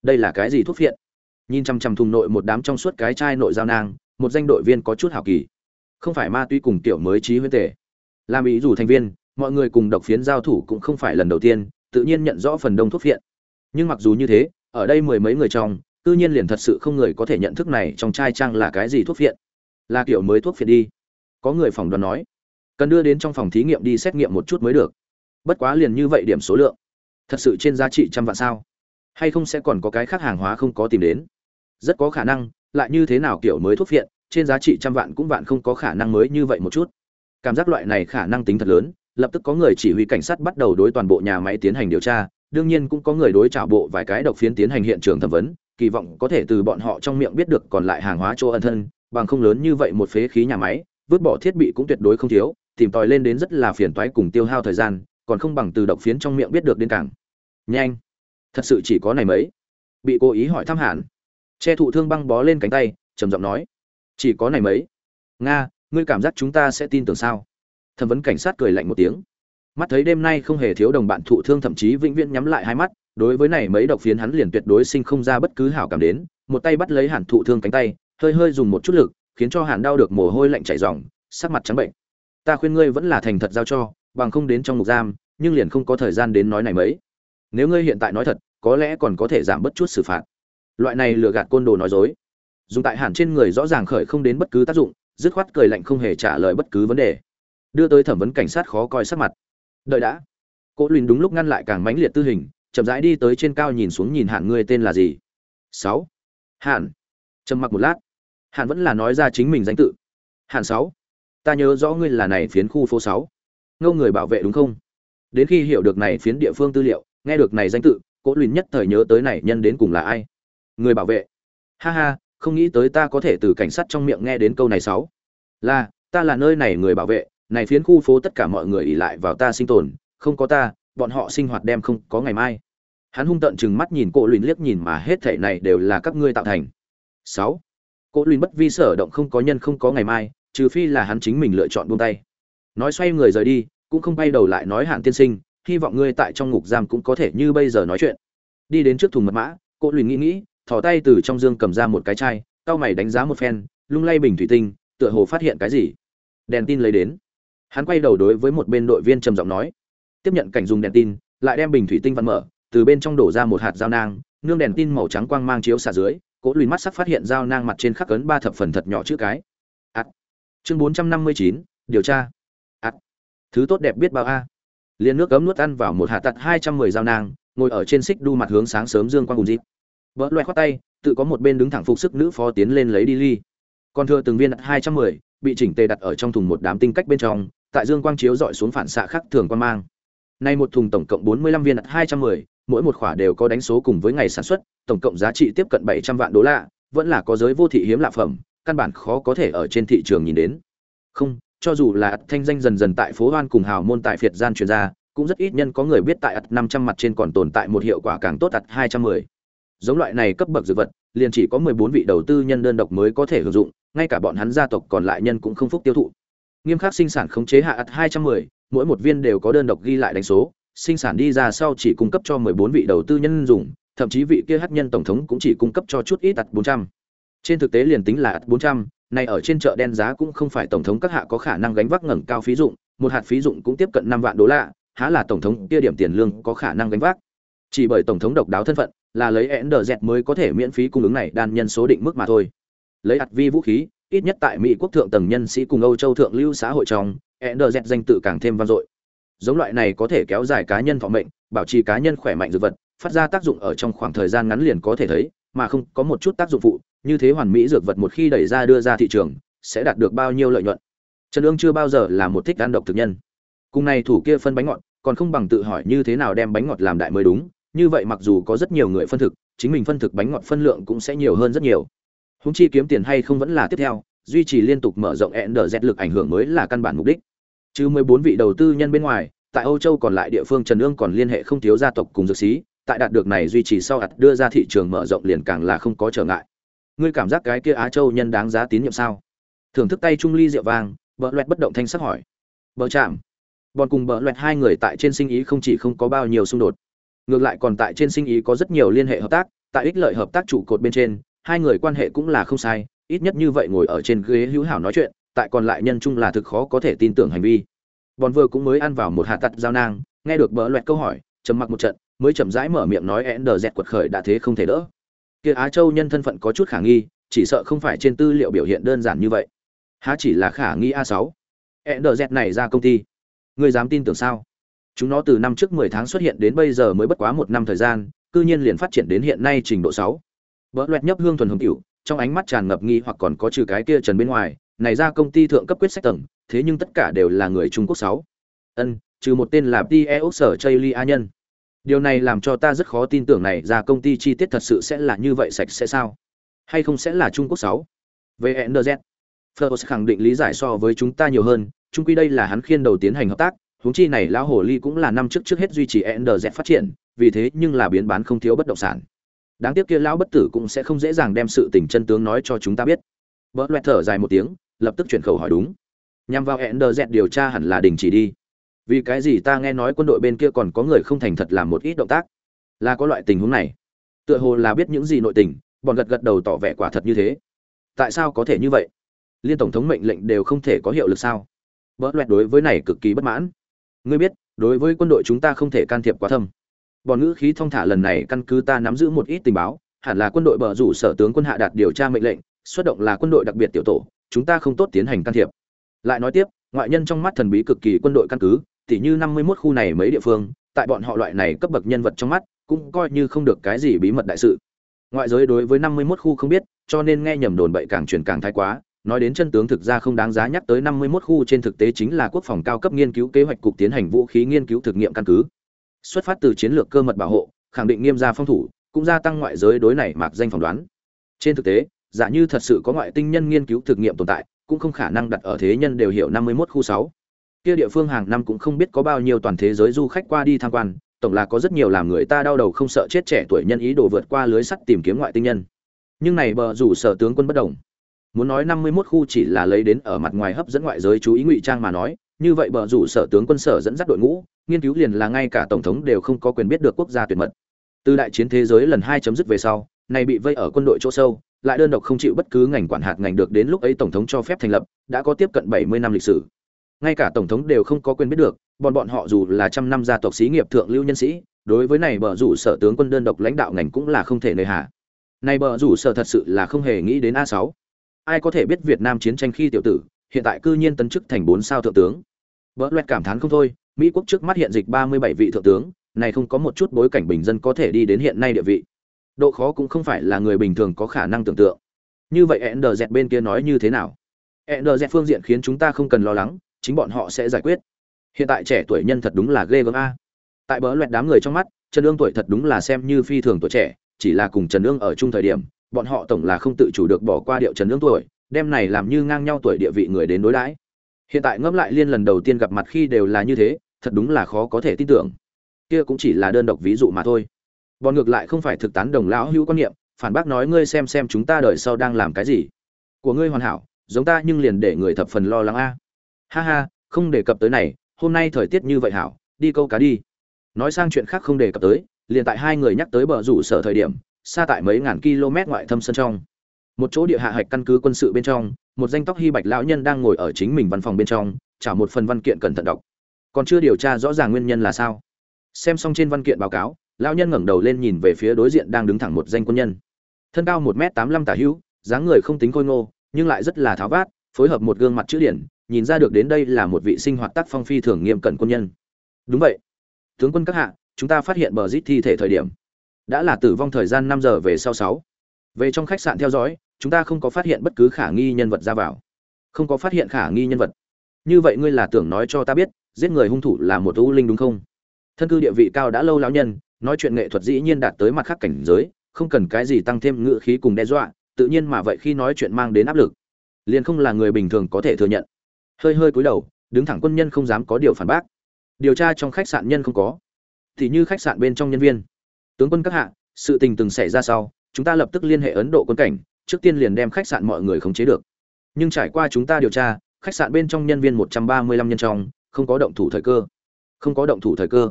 đây là cái gì thuốc phiện? Nhìn chằm chằm thùng nội một đám trong suốt cái chai nội giao nang, một danh đội viên có chút hào kỳ. Không phải ma túy cùng tiểu mới trí huyết tể làm ý dù thành viên, mọi người cùng độc phiến giao thủ cũng không phải lần đầu tiên, tự nhiên nhận rõ phần đông thuốc phiện. Nhưng mặc dù như thế, ở đây mười mấy người trong, tự nhiên liền thật sự không người có thể nhận thức này trong chai trang là cái gì thuốc phiện. Là kiểu mới thuốc phiện đi. Có người phòng đoán nói, cần đưa đến trong phòng thí nghiệm đi xét nghiệm một chút mới được. Bất quá liền như vậy điểm số lượng. Thật sự trên giá trị trăm vạn sao? Hay không sẽ còn có cái khác hàng hóa không có tìm đến? Rất có khả năng, lại như thế nào kiểu mới thuốc phiện, trên giá trị trăm vạn cũng vạn không có khả năng mới như vậy một chút. Cảm giác loại này khả năng tính thật lớn, lập tức có người chỉ huy cảnh sát bắt đầu đối toàn bộ nhà máy tiến hành điều tra, đương nhiên cũng có người đối trả bộ vài cái độc phiến tiến hành hiện trường thẩm vấn, kỳ vọng có thể từ bọn họ trong miệng biết được còn lại hàng hóa chỗ ẩn thân, bằng không lớn như vậy một phế khí nhà máy, vứt bỏ thiết bị cũng tuyệt đối không thiếu, tìm tòi lên đến rất là phiền toái cùng tiêu hao thời gian, còn không bằng từ độc phiến trong miệng biết được đến càng nhanh. Thật sự chỉ có này mấy. Bị cố ý hỏi thăm hẳn che thụ thương băng bó lên cánh tay, trầm giọng nói, chỉ có này mấy. Nga, ngươi cảm giác chúng ta sẽ tin tưởng sao? Thẩm vấn cảnh sát cười lạnh một tiếng. Mắt thấy đêm nay không hề thiếu đồng bạn thụ thương, thậm chí vĩnh viễn nhắm lại hai mắt, đối với này mấy độc phiến hắn liền tuyệt đối sinh không ra bất cứ hảo cảm đến, một tay bắt lấy hàn thụ thương cánh tay, hơi hơi dùng một chút lực, khiến cho hàn đau được mồ hôi lạnh chảy ròng, sắc mặt trắng bệnh. Ta khuyên ngươi vẫn là thành thật giao cho, bằng không đến trong ngục giam, nhưng liền không có thời gian đến nói này mấy. Nếu ngươi hiện tại nói thật, có lẽ còn có thể giảm bất chút xử phạt loại này lừa gạt côn đồ nói dối. Dùng tại hẳn trên người rõ ràng khởi không đến bất cứ tác dụng, dứt khoát cười lạnh không hề trả lời bất cứ vấn đề. Đưa tới thẩm vấn cảnh sát khó coi sắc mặt. Đợi đã. Cỗ luyện đúng lúc ngăn lại càng mãnh liệt tư hình, chậm rãi đi tới trên cao nhìn xuống nhìn hạn ngươi tên là gì. Sáu. Hạn trầm mặc một lát. Hạn vẫn là nói ra chính mình danh tự. Hạn sáu. Ta nhớ rõ ngươi là này phiến khu phố sáu. Ngô người bảo vệ đúng không? Đến khi hiểu được này phiến địa phương tư liệu, nghe được này danh tự cỗ luyện nhất thời nhớ tới này nhân đến cùng là ai người bảo vệ. Ha ha, không nghĩ tới ta có thể từ cảnh sát trong miệng nghe đến câu này sáu. Là, ta là nơi này người bảo vệ, này phiến khu phố tất cả mọi người ỉ lại vào ta sinh tồn, không có ta, bọn họ sinh hoạt đem không có ngày mai. Hắn hung tận chừng mắt nhìn cô luyện liếc nhìn mà hết thể này đều là các ngươi tạo thành. Sáu. Cô luyện bất vi sở động không có nhân không có ngày mai, trừ phi là hắn chính mình lựa chọn buông tay. Nói xoay người rời đi, cũng không bay đầu lại nói hạn tiên sinh, hy vọng ngươi tại trong ngục giam cũng có thể như bây giờ nói chuyện. Đi đến trước thùng mật mã cô luyện nghĩ nghĩ thò tay từ trong dương cầm ra một cái chai cao mày đánh giá một phen, lung lay bình thủy tinh, tựa hồ phát hiện cái gì. Đèn tin lấy đến. Hắn quay đầu đối với một bên đội viên trầm giọng nói. Tiếp nhận cảnh dùng đèn tin, lại đem bình thủy tinh văn mở, từ bên trong đổ ra một hạt dao nang, nương đèn tin màu trắng quang mang chiếu xả dưới, cỗ lùi mắt sắc phát hiện dao nang mặt trên khắc cấn ba thập phần thật nhỏ chữ cái. Ắt chương bốn trăm năm mươi chín, điều tra. Ắt thứ tốt đẹp biết bao a. Liên nước cấm nuốt ăn vào một hạt tặt hai trăm mười dao nang, ngồi ở trên xích đu mặt hướng sáng sớm dương quang cùng dịp vỡ loẹt khoát tay tự có một bên đứng thẳng phục sức nữ phó tiến lên lấy đi ly. Còn thừa từng viên hai trăm mười bị chỉnh tề đặt ở trong thùng một đám tinh cách bên trong tại dương quang chiếu dọi xuống phản xạ khác thường quan mang. Nay một thùng tổng cộng 45 viên đặt 210, mỗi một khỏa đều có đánh số cùng với ngày sản xuất tổng cộng giá trị tiếp cận 700 vạn đô la vẫn là có giới vô thị hiếm lạ phẩm căn bản khó có thể ở trên thị trường nhìn đến. Không cho dù là thanh danh dần dần tại phố hoan cùng hào môn tại phiệt gian truyền ra cũng rất ít nhân có người biết tại ắt 500 mặt trên còn tồn tại một hiệu quả càng tốt ắt 210. Giống loại này cấp bậc dược vật, liền chỉ có 14 vị đầu tư nhân đơn độc mới có thể sử dụng, ngay cả bọn hắn gia tộc còn lại nhân cũng không phúc tiêu thụ. Nghiêm khắc sinh sản khống chế hạ ạt 210, mỗi một viên đều có đơn độc ghi lại đánh số, sinh sản đi ra sau chỉ cung cấp cho 14 vị đầu tư nhân dùng, thậm chí vị kia hắc nhân tổng thống cũng chỉ cung cấp cho chút ít ạt 400. Trên thực tế liền tính là ạt 400, này ở trên chợ đen giá cũng không phải tổng thống các hạ có khả năng gánh vác ngẩng cao phí dụng, một hạt phí dụng cũng tiếp cận 5 vạn đô la, há là tổng thống kia điểm tiền lương có khả năng gánh vác chỉ bởi tổng thống độc đáo thân phận là lấy NDZ mới có thể miễn phí cung ứng này, đan nhân số định mức mà thôi. Lấy ạt vi vũ khí, ít nhất tại mỹ quốc thượng tầng nhân sĩ cùng âu châu thượng lưu xã hội trong dẹt danh tự càng thêm vang dội. Giống loại này có thể kéo dài cá nhân thọ mệnh, bảo trì cá nhân khỏe mạnh dược vật, phát ra tác dụng ở trong khoảng thời gian ngắn liền có thể thấy, mà không có một chút tác dụng phụ, như thế hoàn mỹ dược vật một khi đẩy ra đưa ra thị trường, sẽ đạt được bao nhiêu lợi nhuận? Trần ương chưa bao giờ là một thích ăn độc thực nhân. Cùng này thủ kia phân bánh ngọt, còn không bằng tự hỏi như thế nào đem bánh ngọt làm đại mới đúng như vậy mặc dù có rất nhiều người phân thực, chính mình phân thực bánh ngọt phân lượng cũng sẽ nhiều hơn rất nhiều. Húng chi kiếm tiền hay không vẫn là tiếp theo, duy trì liên tục mở rộng NDZ lực ảnh hưởng mới là căn bản mục đích. Trừ 14 vị đầu tư nhân bên ngoài, tại Âu Châu còn lại địa phương Trần Ương còn liên hệ không thiếu gia tộc cùng dược sĩ, tại đạt được này duy trì sau ạt đưa ra thị trường mở rộng liền càng là không có trở ngại. Ngươi cảm giác cái kia Á Châu nhân đáng giá tín nhiệm sao? Thưởng thức tay trung ly rượu vang vợ loẹt bất động thanh sắc hỏi. Vợ chạm bọn cùng bỡ loẹt hai người tại trên sinh ý không chỉ không có bao nhiêu xung đột ngược lại còn tại trên sinh ý có rất nhiều liên hệ hợp tác, tại ích lợi hợp tác trụ cột bên trên, hai người quan hệ cũng là không sai, ít nhất như vậy ngồi ở trên ghế hữu hảo nói chuyện, tại còn lại nhân chung là thực khó có thể tin tưởng hành vi. Bọn vừa cũng mới ăn vào một hạt tặt giao nang, nghe được bỡ loẹt câu hỏi, trầm mặc một trận, mới chậm rãi mở miệng nói én đờ dẹt quật khởi đã thế không thể đỡ. Kia á châu nhân thân phận có chút khả nghi, chỉ sợ không phải trên tư liệu biểu hiện đơn giản như vậy. Há chỉ là khả nghi a sáu. Én đờ dẹt này ra công ty. Người dám tin tưởng sao? Chúng nó từ năm trước 10 tháng xuất hiện đến bây giờ mới bất quá một năm thời gian, cư nhiên liền phát triển đến hiện nay trình độ 6. Bỡ loẹt nhấp hương thuần hồng tiểu, trong ánh mắt tràn ngập nghi hoặc còn có trừ cái kia trần bên ngoài, này ra công ty thượng cấp quyết sách tầng, thế nhưng tất cả đều là người Trung Quốc 6. Ân, trừ một tên là Tie sở Chayli A nhân. Điều này làm cho ta rất khó tin tưởng này ra công ty chi tiết thật sự sẽ là như vậy sạch sẽ sao? Hay không sẽ là Trung Quốc 6? VNZ. Fergus khẳng định lý giải so với chúng ta nhiều hơn, chung quy đây là hắn khiên đầu tiến hành hợp tác huống chi này lão hồ ly cũng là năm trước trước hết duy trì NDZ phát triển, vì thế nhưng là biến bán không thiếu bất động sản. Đáng tiếc kia lão bất tử cũng sẽ không dễ dàng đem sự tình chân tướng nói cho chúng ta biết. Bỡ loẹt thở dài một tiếng, lập tức chuyển khẩu hỏi đúng. Nhằm vào NDZ điều tra hẳn là đình chỉ đi. Vì cái gì ta nghe nói quân đội bên kia còn có người không thành thật làm một ít động tác? Là có loại tình huống này. Tựa hồ là biết những gì nội tình, bọn gật gật đầu tỏ vẻ quả thật như thế. Tại sao có thể như vậy? Liên tổng thống mệnh lệnh đều không thể có hiệu lực sao? Bỡ loẹt đối với này cực kỳ bất mãn. Ngươi biết, đối với quân đội chúng ta không thể can thiệp quá thâm. Bọn ngữ khí thông thả lần này căn cứ ta nắm giữ một ít tình báo, hẳn là quân đội bờ rủ sở tướng quân hạ đạt điều tra mệnh lệnh, xuất động là quân đội đặc biệt tiểu tổ, chúng ta không tốt tiến hành can thiệp. Lại nói tiếp, ngoại nhân trong mắt thần bí cực kỳ quân đội căn cứ, tỉ như 51 khu này mấy địa phương, tại bọn họ loại này cấp bậc nhân vật trong mắt, cũng coi như không được cái gì bí mật đại sự. Ngoại giới đối với 51 khu không biết, cho nên nghe nhầm đồn bậy càng truyền càng thái quá, nói đến chân tướng thực ra không đáng giá nhắc tới 51 khu trên thực tế chính là quốc phòng cao cấp nghiên cứu kế hoạch cục tiến hành vũ khí nghiên cứu thực nghiệm căn cứ. Xuất phát từ chiến lược cơ mật bảo hộ, khẳng định nghiêm gia phong thủ, cũng gia tăng ngoại giới đối này mạc danh phỏng đoán. Trên thực tế, giả như thật sự có ngoại tinh nhân nghiên cứu thực nghiệm tồn tại, cũng không khả năng đặt ở thế nhân đều hiểu 51 khu 6. Kia địa phương hàng năm cũng không biết có bao nhiêu toàn thế giới du khách qua đi tham quan, tổng là có rất nhiều làm người ta đau đầu không sợ chết trẻ tuổi nhân ý đồ vượt qua lưới sắt tìm kiếm ngoại tinh nhân. Nhưng này bờ rủ sở tướng quân bất động muốn nói năm mươi 51 khu chỉ là lấy đến ở mặt ngoài hấp dẫn ngoại giới chú ý ngụy trang mà nói, như vậy bờ rủ sở tướng quân sở dẫn dắt đội ngũ, nghiên cứu liền là ngay cả tổng thống đều không có quyền biết được quốc gia tuyệt mật. Từ đại chiến thế giới lần hai chấm dứt về sau, này bị vây ở quân đội chỗ sâu, lại đơn độc không chịu bất cứ ngành quản hạt ngành được đến lúc ấy tổng thống cho phép thành lập, đã có tiếp cận bảy mươi năm lịch sử. Ngay cả tổng thống đều không có quyền biết được, bọn bọn họ dù là trăm năm gia tộc xí nghiệp thượng lưu nhân sĩ, đối với này bờ rủ sở tướng quân đơn độc lãnh đạo ngành cũng là không thể nơi hạ. Này bờ rủ sở thật sự là không hề nghĩ đến a sáu ai có thể biết Việt Nam chiến tranh khi tiểu tử, hiện tại cư nhiên tấn chức thành bốn sao thượng tướng. Bỡ loẹt cảm thán không thôi, Mỹ quốc trước mắt hiện dịch ba mươi bảy vị thượng tướng, này không có một chút bối cảnh bình dân có thể đi đến hiện nay địa vị. Độ khó cũng không phải là người bình thường có khả năng tưởng tượng. Như vậy Ender bên kia nói như thế nào? nz phương diện khiến chúng ta không cần lo lắng chính bọn họ sẽ giải quyết hiện tại trẻ tuổi nhân thật đúng là ghê gớm a tại bỡ loẹt đám người trong mắt trần Dương tuổi thật đúng là xem như phi thường tuổi trẻ chỉ là cùng trần Dương ở chung thời điểm bọn họ tổng là không tự chủ được bỏ qua điệu trần lương tuổi, đem này làm như ngang nhau tuổi địa vị người đến đối đãi. Hiện tại ngẫm lại liên lần đầu tiên gặp mặt khi đều là như thế, thật đúng là khó có thể tin tưởng. Kia cũng chỉ là đơn độc ví dụ mà thôi. Bọn ngược lại không phải thực tán đồng lão hữu quan niệm, phản bác nói ngươi xem xem chúng ta đời sau đang làm cái gì. Của ngươi hoàn hảo, giống ta nhưng liền để người thập phần lo lắng a. Ha ha, không đề cập tới này, hôm nay thời tiết như vậy hảo, đi câu cá đi. Nói sang chuyện khác không đề cập tới, liền tại hai người nhắc tới bờ rủ sở thời điểm xa tại mấy ngàn km ngoại thâm sân trong. Một chỗ địa hạ hạch căn cứ quân sự bên trong, một danh tóc hy bạch lão nhân đang ngồi ở chính mình văn phòng bên trong, trả một phần văn kiện cẩn thận đọc. Còn chưa điều tra rõ ràng nguyên nhân là sao. Xem xong trên văn kiện báo cáo, lão nhân ngẩng đầu lên nhìn về phía đối diện đang đứng thẳng một danh quân nhân. Thân cao một m tám mươi lăm tả hữu, dáng người không tính khôi ngô, nhưng lại rất là tháo vát, phối hợp một gương mặt chữ điển, nhìn ra được đến đây là một vị sinh hoạt tác phong phi thường nghiêm cẩn quân nhân. Đúng vậy. Tướng quân các hạ, chúng ta phát hiện bờ rít thi thể thời điểm đã là tử vong thời gian năm giờ về sau sáu. Về trong khách sạn theo dõi, chúng ta không có phát hiện bất cứ khả nghi nhân vật ra vào. Không có phát hiện khả nghi nhân vật. Như vậy ngươi là tưởng nói cho ta biết, giết người hung thủ là một u linh đúng không? Thân cư địa vị cao đã lâu lão nhân, nói chuyện nghệ thuật dĩ nhiên đạt tới mặt khác cảnh giới, không cần cái gì tăng thêm ngữ khí cùng đe dọa, tự nhiên mà vậy khi nói chuyện mang đến áp lực. Liền không là người bình thường có thể thừa nhận. Hơi hơi cúi đầu, đứng thẳng quân nhân không dám có điều phản bác. Điều tra trong khách sạn nhân không có. Thì như khách sạn bên trong nhân viên tướng quân các hạ, sự tình từng xảy ra sau, chúng ta lập tức liên hệ ấn độ quân cảnh, trước tiên liền đem khách sạn mọi người khống chế được. Nhưng trải qua chúng ta điều tra, khách sạn bên trong nhân viên một trăm ba mươi lăm nhân trong, không có động thủ thời cơ. Không có động thủ thời cơ.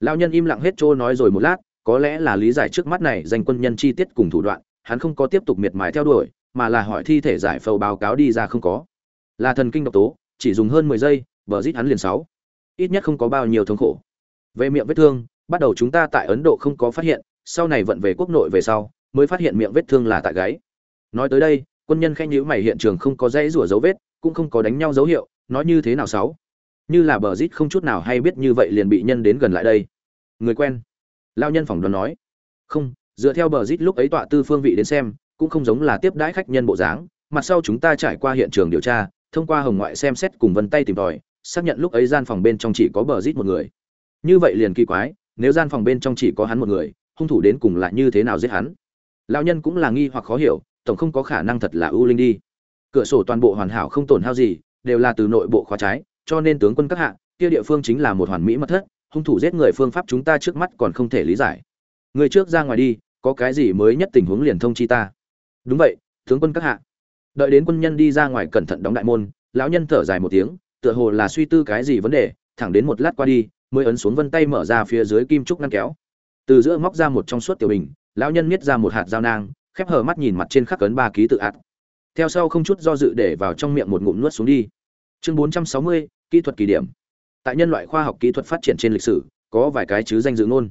Lão nhân im lặng hết trôi nói rồi một lát, có lẽ là lý giải trước mắt này danh quân nhân chi tiết cùng thủ đoạn, hắn không có tiếp tục miệt mài theo đuổi, mà là hỏi thi thể giải phẫu báo cáo đi ra không có. Là thần kinh độc tố, chỉ dùng hơn mười giây bờ rít hắn liền sáu. Ít nhất không có bao nhiêu thống khổ. Về miệng vết thương bắt đầu chúng ta tại ấn độ không có phát hiện, sau này vận về quốc nội về sau, mới phát hiện miệng vết thương là tại gáy. Nói tới đây, quân nhân khanh nhữ mày hiện trường không có dãy rủa dấu vết, cũng không có đánh nhau dấu hiệu, nói như thế nào sáu? Như là bờ rít không chút nào hay biết như vậy liền bị nhân đến gần lại đây. Người quen. Lao nhân phỏng đoán nói. Không, dựa theo bờ rít lúc ấy tọa tư phương vị đến xem, cũng không giống là tiếp đãi khách nhân bộ dáng. Mặt sau chúng ta trải qua hiện trường điều tra, thông qua hồng ngoại xem xét cùng vân tay tìm tòi, xác nhận lúc ấy gian phòng bên trong chỉ có bờ rít một người. Như vậy liền kỳ quái nếu gian phòng bên trong chỉ có hắn một người, hung thủ đến cùng là như thế nào giết hắn? Lão nhân cũng là nghi hoặc khó hiểu, tổng không có khả năng thật là ưu linh đi. Cửa sổ toàn bộ hoàn hảo không tổn hao gì, đều là từ nội bộ khóa trái, cho nên tướng quân các hạ, kia địa phương chính là một hoàn mỹ mất thất, hung thủ giết người phương pháp chúng ta trước mắt còn không thể lý giải. Người trước ra ngoài đi, có cái gì mới nhất tình huống liền thông chi ta? Đúng vậy, tướng quân các hạ. Đợi đến quân nhân đi ra ngoài cẩn thận đóng đại môn, lão nhân thở dài một tiếng, tựa hồ là suy tư cái gì vấn đề, thẳng đến một lát qua đi mới ấn xuống vân tay mở ra phía dưới kim trúc ngăn kéo. Từ giữa móc ra một trong suốt tiểu bình lão nhân miết ra một hạt dao nang khép hờ mắt nhìn mặt trên khắc ấn ba ký tự ạt theo sau không chút do dự để vào trong miệng một ngụm nuốt xuống đi. Chương 460, kỹ thuật kỳ điểm. Tại nhân loại khoa học kỹ thuật phát triển trên lịch sử có vài cái chứ danh dự ngôn.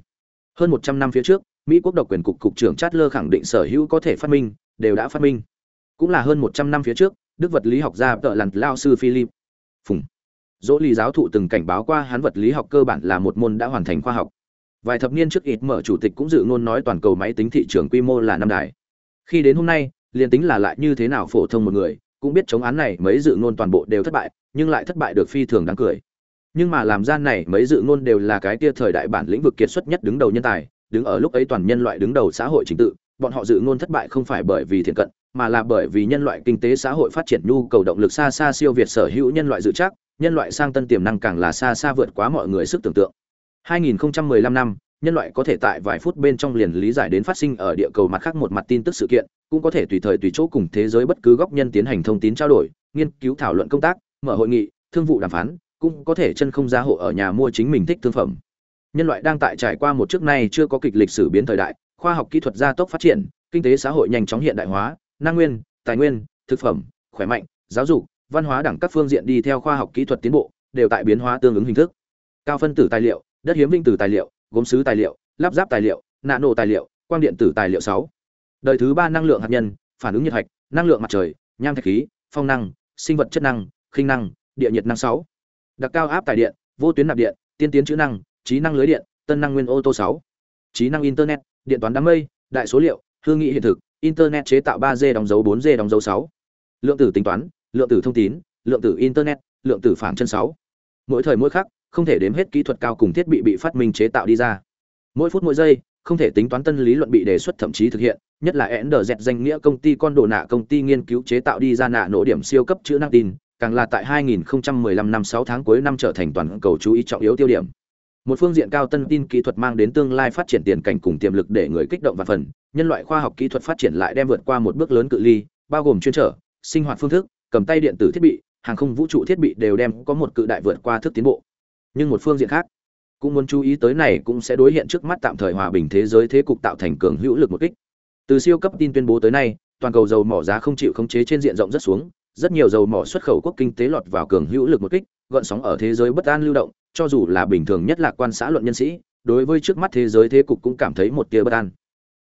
Hơn 100 năm phía trước mỹ quốc độc quyền cục cục trưởng Chatler khẳng định sở hữu có thể phát minh đều đã phát minh. Cũng là hơn 100 năm phía trước đức vật lý học gia tợ lằn lao sư philip. Phùng dỗ lý giáo thụ từng cảnh báo qua hắn vật lý học cơ bản là một môn đã hoàn thành khoa học. Vài thập niên trước ít mở chủ tịch cũng dự ngôn nói toàn cầu máy tính thị trường quy mô là năm đài. Khi đến hôm nay, liền tính là lại như thế nào phổ thông một người, cũng biết chống án này mấy dự ngôn toàn bộ đều thất bại, nhưng lại thất bại được phi thường đáng cười. Nhưng mà làm gian này mấy dự ngôn đều là cái tia thời đại bản lĩnh vực kiệt xuất nhất đứng đầu nhân tài, đứng ở lúc ấy toàn nhân loại đứng đầu xã hội chính tự, bọn họ dự ngôn thất bại không phải bởi vì thiện cận, mà là bởi vì nhân loại kinh tế xã hội phát triển nhu cầu động lực xa xa siêu việt sở hữu nhân loại dự chắc nhân loại sang tân tiềm năng càng là xa xa vượt quá mọi người sức tưởng tượng. 2015 năm, nhân loại có thể tại vài phút bên trong liền lý giải đến phát sinh ở địa cầu mặt khác một mặt tin tức sự kiện, cũng có thể tùy thời tùy chỗ cùng thế giới bất cứ góc nhân tiến hành thông tin trao đổi, nghiên cứu thảo luận công tác, mở hội nghị, thương vụ đàm phán, cũng có thể chân không giá hộ ở nhà mua chính mình thích thương phẩm. Nhân loại đang tại trải qua một trước nay chưa có kịch lịch sử biến thời đại, khoa học kỹ thuật gia tốc phát triển, kinh tế xã hội nhanh chóng hiện đại hóa, năng nguyên, tài nguyên, thực phẩm, khỏe mạnh, giáo dục văn hóa đẳng các phương diện đi theo khoa học kỹ thuật tiến bộ, đều tại biến hóa tương ứng hình thức. Cao phân tử tài liệu, đất hiếm vinh tử tài liệu, gốm sứ tài liệu, lắp ráp tài liệu, nạ nổ tài liệu, quang điện tử tài liệu sáu. Đời thứ ba năng lượng hạt nhân, phản ứng nhiệt hạch, năng lượng mặt trời, nham thạch khí, phong năng, sinh vật chất năng, khinh năng, địa nhiệt năng sáu. Đặc cao áp tài điện, vô tuyến nạp điện, tiên tiến chữ năng, trí năng lưới điện, tân năng nguyên ô tô sáu. Trí năng internet, điện toán đám mây, đại số liệu, hương nghị hiện thực, internet chế tạo 3G đóng dấu 4G đóng dấu 6. lượng tử tính toán lượng tử thông tín, lượng tử internet, lượng tử phản chân sáu. Mỗi thời mỗi khắc, không thể đếm hết kỹ thuật cao cùng thiết bị bị phát minh chế tạo đi ra. Mỗi phút mỗi giây, không thể tính toán tân lý luận bị đề xuất thậm chí thực hiện, nhất là NDZ danh nghĩa công ty con đồ nạ công ty nghiên cứu chế tạo đi ra nạ nổ điểm siêu cấp chữ năng tin, càng là tại 2015 năm 6 tháng cuối năm trở thành toàn cầu chú ý trọng yếu tiêu điểm. Một phương diện cao tân tin kỹ thuật mang đến tương lai phát triển tiền cảnh cùng tiềm lực để người kích động và phần, nhân loại khoa học kỹ thuật phát triển lại đem vượt qua một bước lớn cự ly, bao gồm chuyên trở, sinh hoạt phương thức cầm tay điện tử thiết bị, hàng không vũ trụ thiết bị đều đem có một cự đại vượt qua thức tiến bộ. Nhưng một phương diện khác, cũng muốn chú ý tới này cũng sẽ đối hiện trước mắt tạm thời hòa bình thế giới thế cục tạo thành cường hữu lực một kích. Từ siêu cấp tin tuyên bố tới nay, toàn cầu dầu mỏ giá không chịu khống chế trên diện rộng rất xuống, rất nhiều dầu mỏ xuất khẩu quốc kinh tế lọt vào cường hữu lực một kích, gợn sóng ở thế giới bất an lưu động, cho dù là bình thường nhất lạc quan xã luận nhân sĩ, đối với trước mắt thế giới thế cục cũng cảm thấy một tia bất an.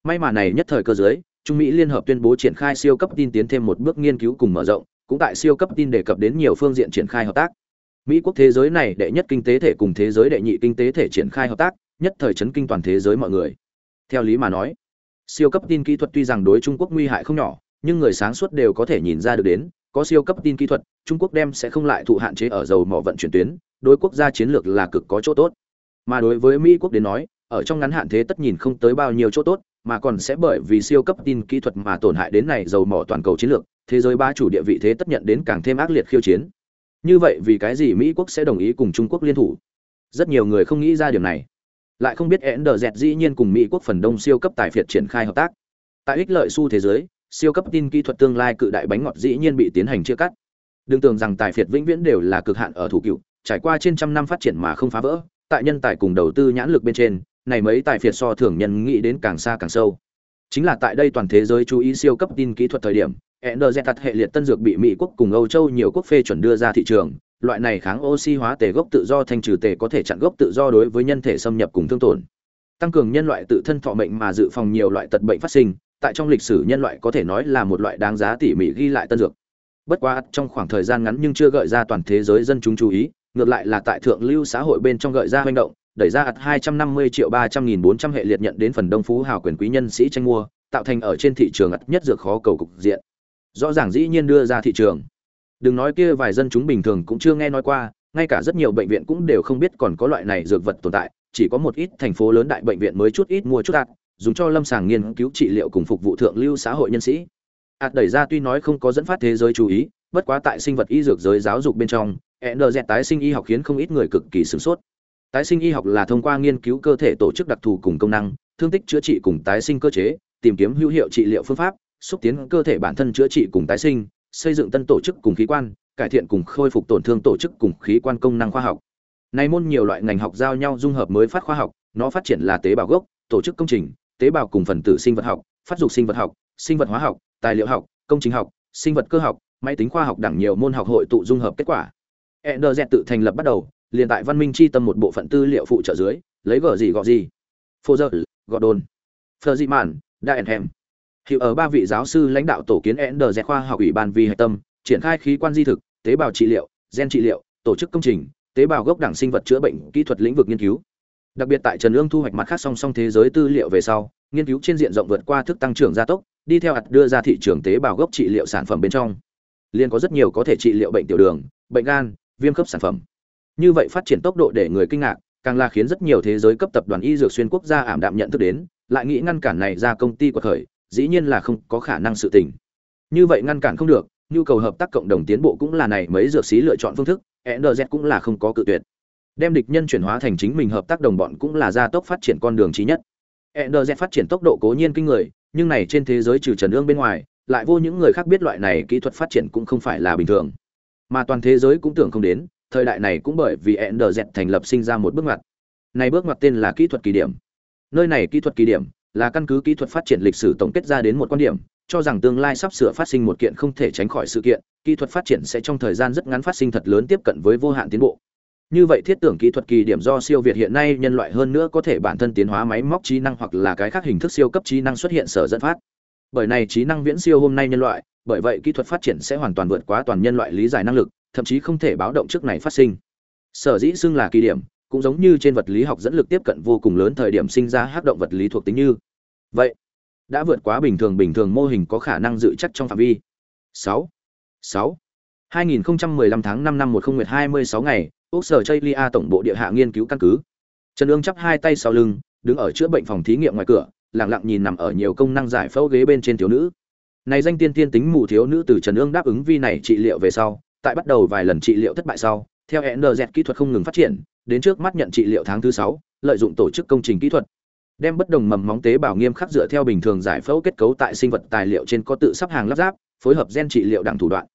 May mà này nhất thời cơ giới, trung mỹ liên hợp tuyên bố triển khai siêu cấp tin tiến thêm một bước nghiên cứu cùng mở rộng cũng tại siêu cấp tin đề cập đến nhiều phương diện triển khai hợp tác. Mỹ quốc thế giới này đệ nhất kinh tế thể cùng thế giới đệ nhị kinh tế thể triển khai hợp tác, nhất thời chấn kinh toàn thế giới mọi người. Theo lý mà nói, siêu cấp tin kỹ thuật tuy rằng đối trung quốc nguy hại không nhỏ, nhưng người sáng suốt đều có thể nhìn ra được đến, có siêu cấp tin kỹ thuật, trung quốc đem sẽ không lại thụ hạn chế ở dầu mỏ vận chuyển tuyến, đối quốc gia chiến lược là cực có chỗ tốt. Mà đối với mỹ quốc đến nói, ở trong ngắn hạn thế tất nhìn không tới bao nhiêu chỗ tốt mà còn sẽ bởi vì siêu cấp tin kỹ thuật mà tổn hại đến này dầu mỏ toàn cầu chiến lược thế giới ba chủ địa vị thế tất nhận đến càng thêm ác liệt khiêu chiến như vậy vì cái gì mỹ quốc sẽ đồng ý cùng trung quốc liên thủ rất nhiều người không nghĩ ra điều này lại không biết NDZ dĩ nhiên cùng Mỹ quốc phần đông siêu cấp tài phiệt triển khai hợp tác. Tại ích lợi xu thế giới, siêu cấp tin kỹ thuật tương lai cự đại bánh ngọt dĩ nhiên bị tiến hành chia cắt. Đừng tưởng rằng tài phiệt vĩnh viễn đều là cực hạn ở thủ cựu, trải qua trên trăm năm phát triển mà không phá vỡ, tại nhân tài cùng đầu tư nhãn lực bên trên, này mấy tài phiệt so thường nhân nghĩ đến càng xa càng sâu. Chính là tại đây toàn thế giới chú ý siêu cấp tin kỹ thuật thời điểm, NDZ hệ liệt tân dược bị Mỹ quốc cùng Âu Châu nhiều quốc phê chuẩn đưa ra thị trường, loại này kháng oxy hóa tề gốc tự do thanh trừ tề có thể chặn gốc tự do đối với nhân thể xâm nhập cùng thương tổn tăng cường nhân loại tự thân thọ mệnh mà dự phòng nhiều loại tật bệnh phát sinh tại trong lịch sử nhân loại có thể nói là một loại đáng giá tỉ mỉ ghi lại tân dược bất quá trong khoảng thời gian ngắn nhưng chưa gợi ra toàn thế giới dân chúng chú ý ngược lại là tại thượng lưu xã hội bên trong gợi ra hành động đẩy ra ạt 250 triệu 300 nghìn 400 hệ liệt nhận đến phần đông phú hào quyền quý nhân sĩ tranh mua, tạo thành ở trên thị trường ạt nhất dược khó cầu cục diện. Rõ ràng dĩ nhiên đưa ra thị trường. Đừng nói kia vài dân chúng bình thường cũng chưa nghe nói qua, ngay cả rất nhiều bệnh viện cũng đều không biết còn có loại này dược vật tồn tại, chỉ có một ít thành phố lớn đại bệnh viện mới chút ít mua chút ạt, dùng cho lâm sàng nghiên cứu trị liệu cùng phục vụ thượng lưu xã hội nhân sĩ. Ạt đẩy ra tuy nói không có dẫn phát thế giới chú ý, bất quá tại sinh vật y dược giới giáo dục bên trong nz tái sinh y học khiến không ít người cực kỳ sửng sốt tái sinh y học là thông qua nghiên cứu cơ thể tổ chức đặc thù cùng công năng, thương tích chữa trị cùng tái sinh cơ chế, tìm kiếm hữu hiệu trị liệu phương pháp, xúc tiến cơ thể bản thân chữa trị cùng tái sinh, xây dựng tân tổ chức cùng khí quan, cải thiện cùng khôi phục tổn thương tổ chức cùng khí quan công năng khoa học. Này môn nhiều loại ngành học giao nhau dung hợp mới phát khoa học, nó phát triển là tế bào gốc, tổ chức công trình, tế bào cùng phần tử sinh vật học, phát dục sinh vật học, sinh vật hóa học, tài liệu học, công trình học, sinh vật cơ học, máy tính khoa học đẳng nhiều môn học hội tụ dung hợp kết quả. Ender tự thành lập bắt đầu liền tại văn minh chi tâm một bộ phận tư liệu phụ trợ dưới lấy vở gì gọ gì phô dơ gọ đồn phờ dị mạn đại hèm Hiệu ở ba vị giáo sư lãnh đạo tổ kiến NDZ khoa học ủy ban vì hệ tâm, triển khai khí quan di thực, tế bào trị liệu, gen trị liệu, tổ chức công trình, tế bào gốc đảng sinh vật chữa bệnh, kỹ thuật lĩnh vực nghiên cứu. Đặc biệt tại Trần Ương thu hoạch mặt khác song song thế giới tư liệu về sau, nghiên cứu trên diện rộng vượt qua thức tăng trưởng gia tốc, đi theo hạt đưa ra thị trường tế bào gốc trị liệu sản phẩm bên trong. Liên có rất nhiều có thể trị liệu bệnh tiểu đường, bệnh gan, viêm khớp sản phẩm. Như vậy phát triển tốc độ để người kinh ngạc, càng là khiến rất nhiều thế giới cấp tập đoàn y dược xuyên quốc gia ảm đạm nhận thức đến, lại nghĩ ngăn cản này ra công ty của khởi, dĩ nhiên là không có khả năng sự tình. Như vậy ngăn cản không được, nhu cầu hợp tác cộng đồng tiến bộ cũng là này mấy dược sĩ lựa chọn phương thức, NZ cũng là không có cự tuyệt. Đem địch nhân chuyển hóa thành chính mình hợp tác đồng bọn cũng là gia tốc phát triển con đường chí nhất. NZ phát triển tốc độ cố nhiên kinh người, nhưng này trên thế giới trừ Trần Ương bên ngoài, lại vô những người khác biết loại này kỹ thuật phát triển cũng không phải là bình thường. Mà toàn thế giới cũng tưởng không đến, thời đại này cũng bởi vì NZ thành lập sinh ra một bước ngoặt. Này bước ngoặt tên là kỹ thuật kỳ điểm. Nơi này kỹ thuật kỳ điểm là căn cứ kỹ thuật phát triển lịch sử tổng kết ra đến một quan điểm, cho rằng tương lai sắp sửa phát sinh một kiện không thể tránh khỏi sự kiện, kỹ thuật phát triển sẽ trong thời gian rất ngắn phát sinh thật lớn tiếp cận với vô hạn tiến bộ. Như vậy thiết tưởng kỹ thuật kỳ điểm do siêu việt hiện nay nhân loại hơn nữa có thể bản thân tiến hóa máy móc trí năng hoặc là cái khác hình thức siêu cấp trí năng xuất hiện sở dẫn phát. Bởi này trí năng viễn siêu hôm nay nhân loại, bởi vậy kỹ thuật phát triển sẽ hoàn toàn vượt quá toàn nhân loại lý giải năng lực, thậm chí không thể báo động trước này phát sinh. Sở dĩ xưng là kỳ điểm, cũng giống như trên vật lý học dẫn lực tiếp cận vô cùng lớn thời điểm sinh ra hắc động vật lý thuộc tính như. Vậy, đã vượt quá bình thường bình thường mô hình có khả năng dự chắc trong phạm vi. 6. 6. 2015 tháng 5 năm 10 nguyệt 26 ngày, Úc Sở Chaylia tổng bộ địa hạ nghiên cứu căn cứ. Trần Dương chắp hai tay sau lưng, đứng ở chữa bệnh phòng thí nghiệm ngoài cửa, lặng lặng nhìn nằm ở nhiều công năng giải phẫu ghế bên trên thiếu nữ. Này danh tiên tiên tính mù thiếu nữ từ Trần Dương đáp ứng vi này trị liệu về sau, tại bắt đầu vài lần trị liệu thất bại sau, theo NZ kỹ thuật không ngừng phát triển, đến trước mắt nhận trị liệu tháng thứ 6, lợi dụng tổ chức công trình kỹ thuật, đem bất đồng mầm móng tế bào nghiêm khắc dựa theo bình thường giải phẫu kết cấu tại sinh vật tài liệu trên có tự sắp hàng lắp ráp, phối hợp gen trị liệu đẳng thủ đoạn.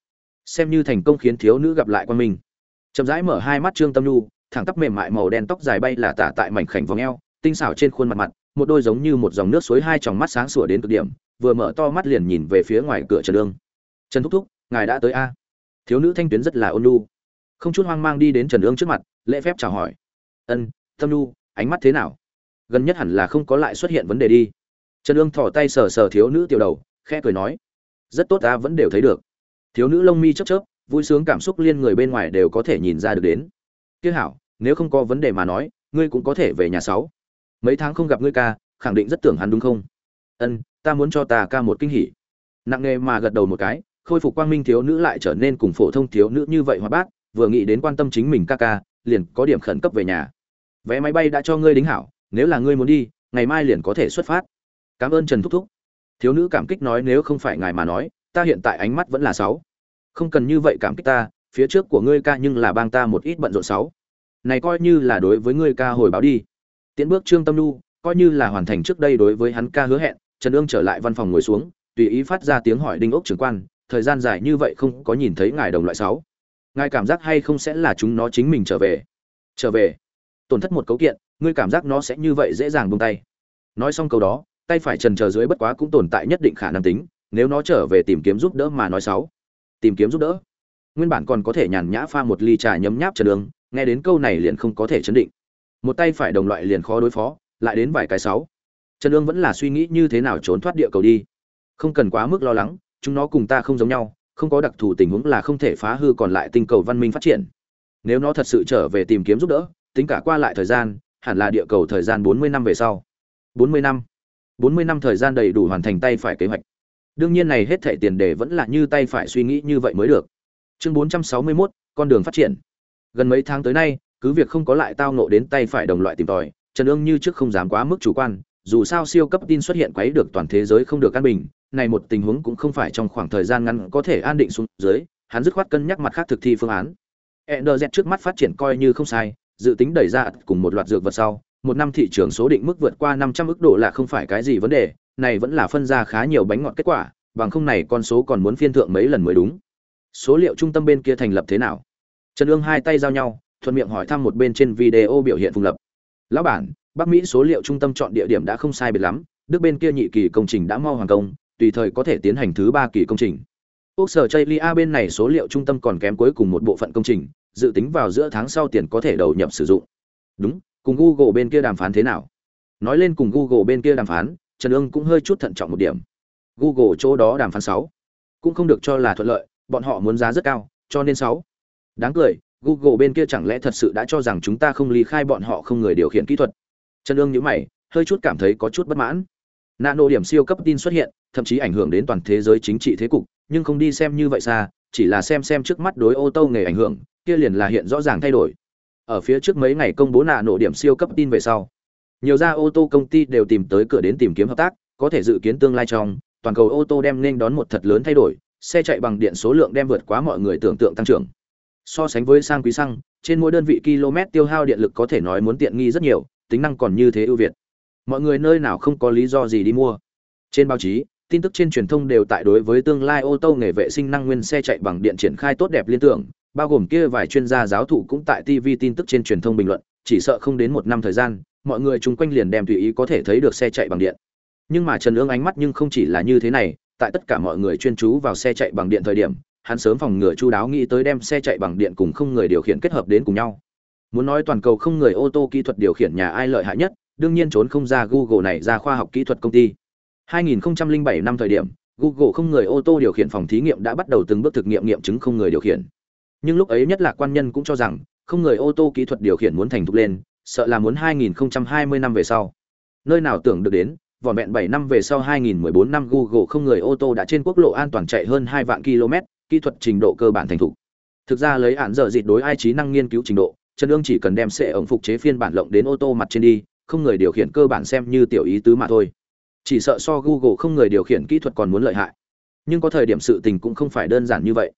Xem như thành công khiến thiếu nữ gặp lại quan mình. Chậm rãi mở hai mắt Trương Tâm Nhu, thẳng tắp mềm mại màu đen tóc dài bay là tả tại mảnh khảnh vòng eo, tinh xảo trên khuôn mặt mặt, một đôi giống như một dòng nước suối hai tròng mắt sáng sủa đến cực điểm, vừa mở to mắt liền nhìn về phía ngoài cửa Trần Dương. "Trần thúc thúc, ngài đã tới a?" Thiếu nữ thanh tuyến rất là ôn nhu, không chút hoang mang đi đến Trần ương trước mặt, lễ phép chào hỏi. "Ân, Tâm Nhu, ánh mắt thế nào?" Gần nhất hẳn là không có lại xuất hiện vấn đề đi. Trần ương thò tay sờ sờ thiếu nữ tiểu đầu, khẽ cười nói: "Rất tốt ta vẫn đều thấy được." Thiếu nữ lông mi chớp chớp, vui sướng cảm xúc liên người bên ngoài đều có thể nhìn ra được đến. "Tiếc hảo, nếu không có vấn đề mà nói, ngươi cũng có thể về nhà sáu." mấy tháng không gặp ngươi ca khẳng định rất tưởng hắn đúng không ân ta muốn cho ta ca một kinh hỉ nặng nề mà gật đầu một cái khôi phục quang minh thiếu nữ lại trở nên cùng phổ thông thiếu nữ như vậy hoa bát. vừa nghĩ đến quan tâm chính mình ca ca liền có điểm khẩn cấp về nhà. Vé máy bay đã cho ngươi đính hảo nếu là ngươi muốn đi ngày mai liền có thể xuất phát. Cảm ơn trần thúc thúc. Thiếu nữ cảm kích nói nếu không phải ngài mà nói ta hiện tại ánh mắt vẫn là sáu. Không cần như vậy cảm kích ta phía trước của ngươi ca nhưng là bang ta một ít bận rộn sáu. Này coi như là đối với ngươi ca hồi báo đi. Tiến bước Trương Tâm Nhu, coi như là hoàn thành trước đây đối với hắn ca hứa hẹn, Trần ương trở lại văn phòng ngồi xuống, tùy ý phát ra tiếng hỏi đinh ốc trưởng quan, thời gian dài như vậy không có nhìn thấy ngài đồng loại sáu. Ngài cảm giác hay không sẽ là chúng nó chính mình trở về? Trở về? Tổn thất một cấu kiện, ngươi cảm giác nó sẽ như vậy dễ dàng buông tay. Nói xong câu đó, tay phải trần chờ dưới bất quá cũng tồn tại nhất định khả năng tính, nếu nó trở về tìm kiếm giúp đỡ mà nói sáu. Tìm kiếm giúp đỡ? Nguyên bản còn có thể nhàn nhã pha một ly trà nhấm nháp Trần đường nghe đến câu này liền không có thể chấn định một tay phải đồng loại liền khó đối phó lại đến vài cái sáu trần ương vẫn là suy nghĩ như thế nào trốn thoát địa cầu đi không cần quá mức lo lắng chúng nó cùng ta không giống nhau không có đặc thù tình huống là không thể phá hư còn lại tinh cầu văn minh phát triển. Nếu nó thật sự trở về tìm kiếm giúp đỡ tính cả qua lại thời gian hẳn là địa cầu thời gian bốn mươi năm về sau. Bốn mươi năm. Bốn mươi năm thời gian đầy đủ hoàn thành tay phải kế hoạch. Đương nhiên này hết thảy tiền đề vẫn là như tay phải suy nghĩ như vậy mới được. Chương bốn trăm sáu mươi 461, con đường phát triển. Gần mấy tháng tới nay cứ việc không có lại tao nộ đến tay phải đồng loại tìm tòi trần ương như trước không dám quá mức chủ quan dù sao siêu cấp tin xuất hiện quấy được toàn thế giới không được an bình, này một tình huống cũng không phải trong khoảng thời gian ngắn có thể an định xuống dưới, hắn dứt khoát cân nhắc mặt khác thực thi phương án. Enderz trước mắt phát triển coi như không sai, dự tính đẩy ra cùng một loạt dược vật sau, một năm thị trường số định mức vượt qua năm trăm ức độ là không phải cái gì vấn đề, này vẫn là phân ra khá nhiều bánh ngọt kết quả, bằng không này con số còn muốn phiên thượng mấy lần mới đúng. Số liệu trung tâm bên kia thành lập thế nào? Trần Dương hai tay giao nhau, thuận miệng hỏi thăm một bên trên video biểu hiện phùng lập. Lão bản bắc mỹ số liệu trung tâm chọn địa điểm đã không sai biệt lắm, đức bên kia nhị kỳ công trình đã mau hoàn công, tùy thời có thể tiến hành thứ ba kỳ công trình. Quốc sở chây bên này số liệu trung tâm còn kém cuối cùng một bộ phận công trình, dự tính vào giữa tháng sau tiền có thể đầu nhập sử dụng. Đúng, cùng google bên kia đàm phán thế nào? Nói lên cùng google bên kia đàm phán, trần ương cũng hơi chút thận trọng một điểm. Google chỗ đó đàm phán sáu. Cũng không được cho là thuận lợi, bọn họ muốn giá rất cao, cho nên sáu. Đáng cười, Google bên kia chẳng lẽ thật sự đã cho rằng chúng ta không ly khai bọn họ không người điều khiển kỹ thuật. Trần Dương nhíu mày, hơi chút cảm thấy có chút bất mãn. Nano điểm siêu cấp tin xuất hiện, thậm chí ảnh hưởng đến toàn thế giới chính trị thế cục, nhưng không đi xem như vậy xa, chỉ là xem xem trước mắt đối ô tô nghề ảnh hưởng, kia liền là hiện rõ ràng thay đổi. Ở phía trước mấy ngày công bố nano điểm siêu cấp tin về sau, nhiều gia ô tô công ty đều tìm tới cửa đến tìm kiếm hợp tác, có thể dự kiến tương lai trong, toàn cầu ô tô đem nên đón một thật lớn thay đổi, xe chạy bằng điện số lượng đem vượt quá mọi người tưởng tượng tăng trưởng so sánh với sang quý xăng trên mỗi đơn vị km tiêu hao điện lực có thể nói muốn tiện nghi rất nhiều tính năng còn như thế ưu việt. Mọi người nơi nào không có lý do gì đi mua. Trên báo chí, tin tức trên truyền thông đều tại đối với tương lai ô tô nghề vệ sinh năng nguyên xe chạy bằng điện triển khai tốt đẹp liên tưởng, bao gồm kia vài chuyên gia giáo thụ cũng tại tv tin tức trên truyền thông bình luận, chỉ sợ không đến một năm thời gian, mọi người chung quanh liền đem tùy ý có thể thấy được xe chạy bằng điện. Nhưng mà trần ương ánh mắt nhưng không chỉ là như thế này, tại tất cả mọi người chuyên chú vào xe chạy bằng điện thời điểm, hắn sớm phòng ngừa chu đáo nghĩ tới đem xe chạy bằng điện cùng không người điều khiển kết hợp đến cùng nhau. Muốn nói toàn cầu không người ô tô kỹ thuật điều khiển nhà ai lợi hại nhất, đương nhiên trốn không ra Google này ra khoa học kỹ thuật công ty. 2007 năm thời điểm, Google không người ô tô điều khiển phòng thí nghiệm đã bắt đầu từng bước thực nghiệm nghiệm chứng không người điều khiển. Nhưng lúc ấy nhất là quan nhân cũng cho rằng, không người ô tô kỹ thuật điều khiển muốn thành thục lên, sợ là muốn 2020 năm về sau. Nơi nào tưởng được đến, vỏn vẹn 7 năm về sau 2014 năm Google không người ô tô đã trên quốc lộ an toàn chạy hơn 2 vạn km, kỹ thuật trình độ cơ bản thành thục. thực ra lấy hạn giờ dịt đối ai trí năng nghiên cứu trình độ trần ương chỉ cần đem xe ổng phục chế phiên bản lộng đến ô tô mặt trên đi không người điều khiển cơ bản xem như tiểu ý tứ mà thôi. Chỉ sợ so google không người điều khiển kỹ thuật còn muốn lợi hại. Nhưng có thời điểm sự tình cũng không phải đơn giản như vậy.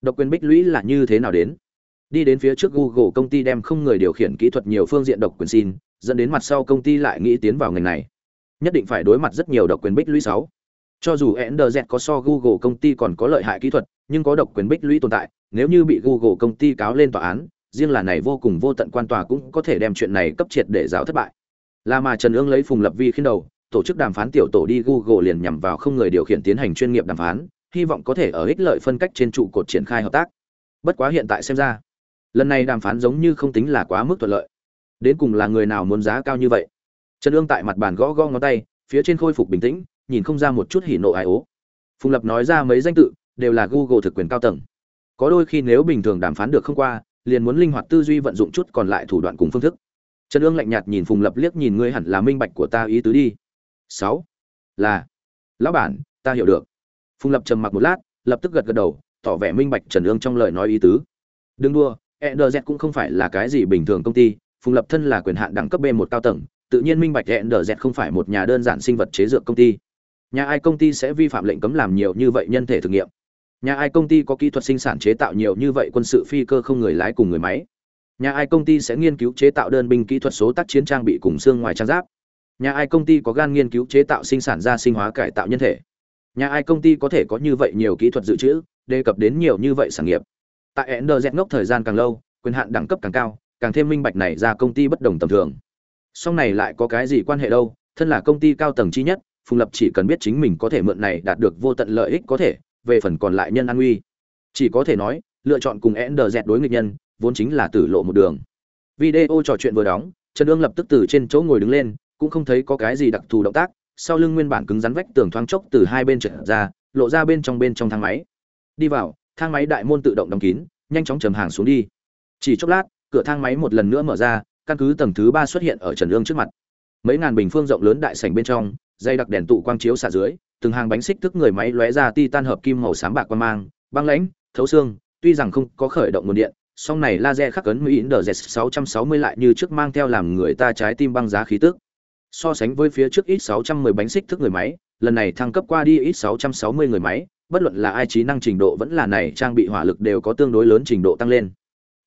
Độc quyền bích lũy là như thế nào đến? Đi đến phía trước google công ty đem không người điều khiển kỹ thuật nhiều phương diện độc quyền xin dẫn đến mặt sau công ty lại nghĩ tiến vào ngành này. Nhất định phải đối mặt rất nhiều độc quyền bích lũy sáu. Cho dù NDZ có so Google công ty còn có lợi hại kỹ thuật, nhưng có độc quyền bích lũy tồn tại, nếu như bị Google công ty cáo lên tòa án, riêng là này vô cùng vô tận quan tòa cũng có thể đem chuyện này cấp triệt để giáo thất bại. Là mà Trần Ương lấy Phùng Lập Vi khiến đầu, tổ chức đàm phán tiểu tổ đi Google liền nhằm vào không người điều khiển tiến hành chuyên nghiệp đàm phán, hy vọng có thể ở ích lợi phân cách trên trụ cột triển khai hợp tác. Bất quá hiện tại xem ra, lần này đàm phán giống như không tính là quá mức thuận lợi. Đến cùng là người nào muốn giá cao như vậy? Trần Ương tại mặt bàn gõ gõ ngón tay, phía trên khôi phục bình tĩnh, nhìn không ra một chút hỉ nộ ai ố. Phùng Lập nói ra mấy danh tự, đều là Google thực quyền cao tầng. Có đôi khi nếu bình thường đàm phán được không qua, liền muốn linh hoạt tư duy vận dụng chút còn lại thủ đoạn cùng phương thức. Trần Ương lạnh nhạt nhìn Phùng Lập liếc nhìn ngươi hẳn là minh bạch của ta ý tứ đi. 6. Là. Lão bản, ta hiểu được. Phùng Lập trầm mặc một lát, lập tức gật gật đầu, tỏ vẻ minh bạch Trần Ương trong lời nói ý tứ. Đừng đua, ENDZ cũng không phải là cái gì bình thường công ty, Phùng Lập thân là quyền hạn đẳng cấp B1 cao tầng, tự nhiên minh bạch ENDZ không phải một nhà đơn giản sinh vật chế dược công ty. Nhà ai công ty sẽ vi phạm lệnh cấm làm nhiều như vậy nhân thể thử nghiệm? Nhà ai công ty có kỹ thuật sinh sản chế tạo nhiều như vậy quân sự phi cơ không người lái cùng người máy? Nhà ai công ty sẽ nghiên cứu chế tạo đơn binh kỹ thuật số tác chiến trang bị cùng xương ngoài trang giáp? Nhà ai công ty có gan nghiên cứu chế tạo sinh sản ra sinh hóa cải tạo nhân thể? Nhà ai công ty có thể có như vậy nhiều kỹ thuật dự trữ, đề cập đến nhiều như vậy sản nghiệp? Tại NDZ ngốc thời gian càng lâu, quyền hạn đẳng cấp càng cao, càng thêm minh bạch này ra công ty bất đồng tầm thường. Song này lại có cái gì quan hệ đâu, thân là công ty cao tầng chi nhất, Phùng Lập chỉ cần biết chính mình có thể mượn này đạt được vô tận lợi ích có thể, về phần còn lại nhân an nguy. Chỉ có thể nói, lựa chọn cùng NDZ đối nghịch nhân, vốn chính là tử lộ một đường. Video trò chuyện vừa đóng, Trần ương lập tức từ trên chỗ ngồi đứng lên, cũng không thấy có cái gì đặc thù động tác, sau lưng nguyên bản cứng rắn vách tường thoáng chốc từ hai bên trượt ra, lộ ra bên trong bên trong thang máy. Đi vào, thang máy đại môn tự động đóng kín, nhanh chóng trầm hàng xuống đi. Chỉ chốc lát, cửa thang máy một lần nữa mở ra, căn cứ tầng thứ ba xuất hiện ở Trần ương trước mặt. Mấy ngàn bình phương rộng lớn đại sảnh bên trong, dây đặc đèn tụ quang chiếu xả dưới, từng hàng bánh xích thức người máy lóe ra titan hợp kim màu xám bạc quang mang, băng lãnh, thấu xương, tuy rằng không có khởi động nguồn điện, song này laser khắc ấn Mỹ Index 660 lại như trước mang theo làm người ta trái tim băng giá khí tức. So sánh với phía trước ít 610 bánh xích thức người máy, lần này thăng cấp qua đi ít 660 người máy, bất luận là ai trí năng trình độ vẫn là này trang bị hỏa lực đều có tương đối lớn trình độ tăng lên.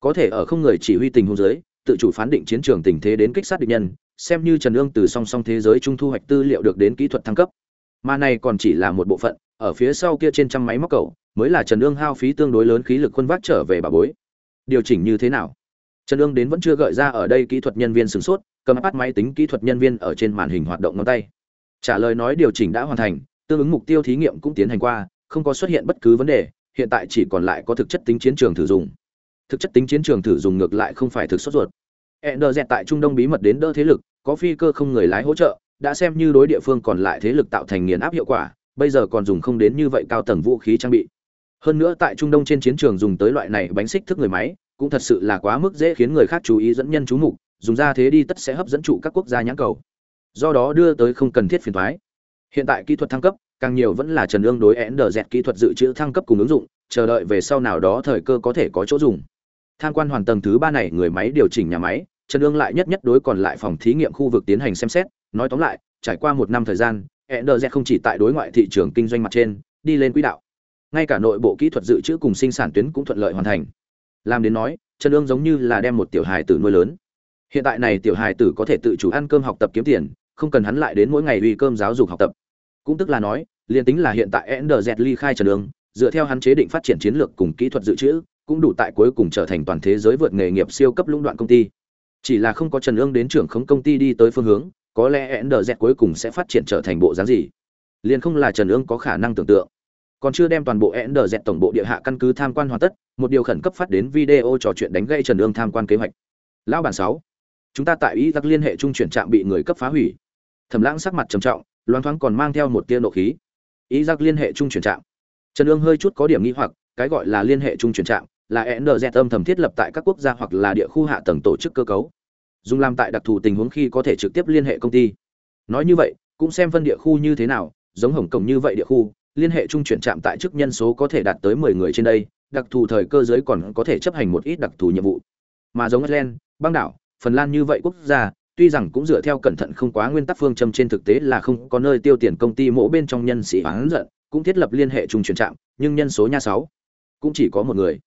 Có thể ở không người chỉ huy tình huống dưới, tự chủ phán định chiến trường tình thế đến kích sát địch nhân, xem như Trần Ương từ song song thế giới trung thu hoạch tư liệu được đến kỹ thuật thăng cấp. Mà này còn chỉ là một bộ phận, ở phía sau kia trên trăm máy móc cầu, mới là Trần Ương hao phí tương đối lớn khí lực quân vác trở về bà bối. Điều chỉnh như thế nào? Trần Ương đến vẫn chưa gợi ra ở đây kỹ thuật nhân viên sửng sốt, cầm bắt máy tính kỹ thuật nhân viên ở trên màn hình hoạt động ngón tay. Trả lời nói điều chỉnh đã hoàn thành, tương ứng mục tiêu thí nghiệm cũng tiến hành qua, không có xuất hiện bất cứ vấn đề, hiện tại chỉ còn lại có thực chất tính chiến trường thử dùng. Thực chất tính chiến trường thử dùng ngược lại không phải thực sốt ruột. Ender tại Trung Đông bí mật đến đỡ thế lực, có phi cơ không người lái hỗ trợ, đã xem như đối địa phương còn lại thế lực tạo thành nghiền áp hiệu quả, bây giờ còn dùng không đến như vậy cao tầng vũ khí trang bị. Hơn nữa tại Trung Đông trên chiến trường dùng tới loại này bánh xích thức người máy, cũng thật sự là quá mức dễ khiến người khác chú ý dẫn nhân chú mục, dùng ra thế đi tất sẽ hấp dẫn trụ các quốc gia nhãn cầu. Do đó đưa tới không cần thiết phiền toái. Hiện tại kỹ thuật thăng cấp, càng nhiều vẫn là Trần Ương đối Ender kỹ thuật dự trữ thăng cấp cùng ứng dụng, chờ đợi về sau nào đó thời cơ có thể có chỗ dùng. Tham quan hoàn tầng thứ ba này người máy điều chỉnh nhà máy, Trần Ương lại nhất nhất đối còn lại phòng thí nghiệm khu vực tiến hành xem xét, nói tóm lại, trải qua một năm thời gian, nrz không chỉ tại đối ngoại thị trường kinh doanh mặt trên, đi lên quỹ đạo. Ngay cả nội bộ kỹ thuật dự trữ cùng sinh sản tuyến cũng thuận lợi hoàn thành. Làm đến nói, Trần Ương giống như là đem một tiểu hài tử nuôi lớn. Hiện tại này tiểu hài tử có thể tự chủ ăn cơm học tập kiếm tiền, không cần hắn lại đến mỗi ngày uy cơm giáo dục học tập. Cũng tức là nói, liên tính là hiện tại nrz ly khai Trần Ương, dựa theo hắn chế định phát triển chiến lược cùng kỹ thuật dự trữ, cũng đủ tại cuối cùng trở thành toàn thế giới vượt nghề nghiệp siêu cấp lũng đoạn công ty. Chỉ là không có Trần Ương đến trưởng khống công ty đi tới phương hướng, có lẽ NDZ cuối cùng sẽ phát triển trở thành bộ dáng gì. Liền không là Trần Ương có khả năng tưởng tượng. Còn chưa đem toàn bộ NDZ tổng bộ địa hạ căn cứ tham quan hoàn tất, một điều khẩn cấp phát đến video trò chuyện đánh gây Trần Ương tham quan kế hoạch. Lão bản 6. Chúng ta tại ý tắc liên hệ trung chuyển trạm bị người cấp phá hủy. Thẩm Lãng sắc mặt trầm trọng, loáng thoáng còn mang theo một tia nộ khí. Ý giác liên hệ trung chuyển trạm. Trần Ương hơi chút có điểm nghi hoặc, cái gọi là liên hệ trung chuyển trạm, là NZ âm thầm thiết lập tại các quốc gia hoặc là địa khu hạ tầng tổ chức cơ cấu. Dùng làm tại đặc thù tình huống khi có thể trực tiếp liên hệ công ty. Nói như vậy, cũng xem phân địa khu như thế nào, giống Hồng Kông như vậy địa khu, liên hệ trung chuyển trạm tại chức nhân số có thể đạt tới 10 người trên đây, đặc thù thời cơ giới còn có thể chấp hành một ít đặc thù nhiệm vụ mà giống ireland băng đảo phần lan như vậy quốc gia tuy rằng cũng dựa theo cẩn thận không quá nguyên tắc phương châm trên thực tế là không có nơi tiêu tiền công ty mỗ bên trong nhân sĩ oán giận cũng thiết lập liên hệ trung chuyển trạm nhưng nhân số nha sáu cũng chỉ có một người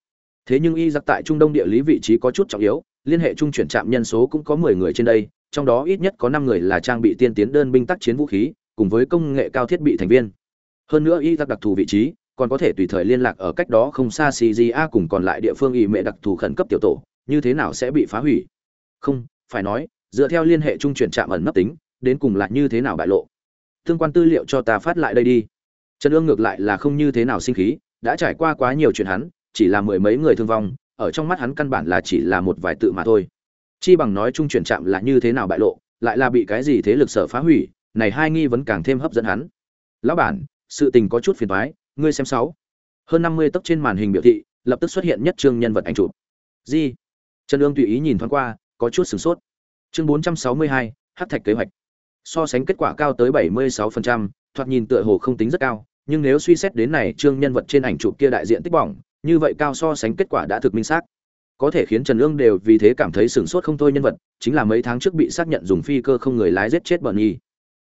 thế nhưng y giặc tại trung đông địa lý vị trí có chút trọng yếu liên hệ trung chuyển trạm nhân số cũng có mười người trên đây, trong đó ít nhất có năm người là trang bị tiên tiến đơn binh tác chiến vũ khí, cùng với công nghệ cao thiết bị thành viên. Hơn nữa y đặc đặc thù vị trí, còn có thể tùy thời liên lạc ở cách đó không xa CGA cùng còn lại địa phương y mẹ đặc thù khẩn cấp tiểu tổ, như thế nào sẽ bị phá hủy? Không, phải nói, dựa theo liên hệ trung chuyển trạm ẩn nấp tính, đến cùng là như thế nào bại lộ? Tương quan tư liệu cho ta phát lại đây đi. Trần ương ngược lại là không như thế nào sinh khí, đã trải qua quá nhiều chuyện hắn, chỉ là mười mấy người thương vong ở trong mắt hắn căn bản là chỉ là một vài tự mà thôi. Chi bằng nói trung chuyển trạm là như thế nào bại lộ, lại là bị cái gì thế lực sở phá hủy, này hai nghi vấn càng thêm hấp dẫn hắn. Lão bản, sự tình có chút phiền toái, ngươi xem sáu. Hơn năm mươi tấc trên màn hình biểu thị, lập tức xuất hiện nhất trương nhân vật ảnh chụp. Gì trần ương tùy ý nhìn thoáng qua, có chút sửng sốt. Chương bốn trăm sáu mươi hai hắc thạch kế hoạch. So sánh kết quả cao tới bảy mươi sáu phần trăm, thoạt nhìn tựa hồ không tính rất cao, nhưng nếu suy xét đến này trương nhân vật trên ảnh chụp kia đại diện tích bỏng như vậy cao so sánh kết quả đã thực minh xác. Có thể khiến trần ương đều vì thế cảm thấy sửng sốt không thôi nhân vật, chính là mấy tháng trước bị xác nhận dùng phi cơ không người lái giết chết bờ nhi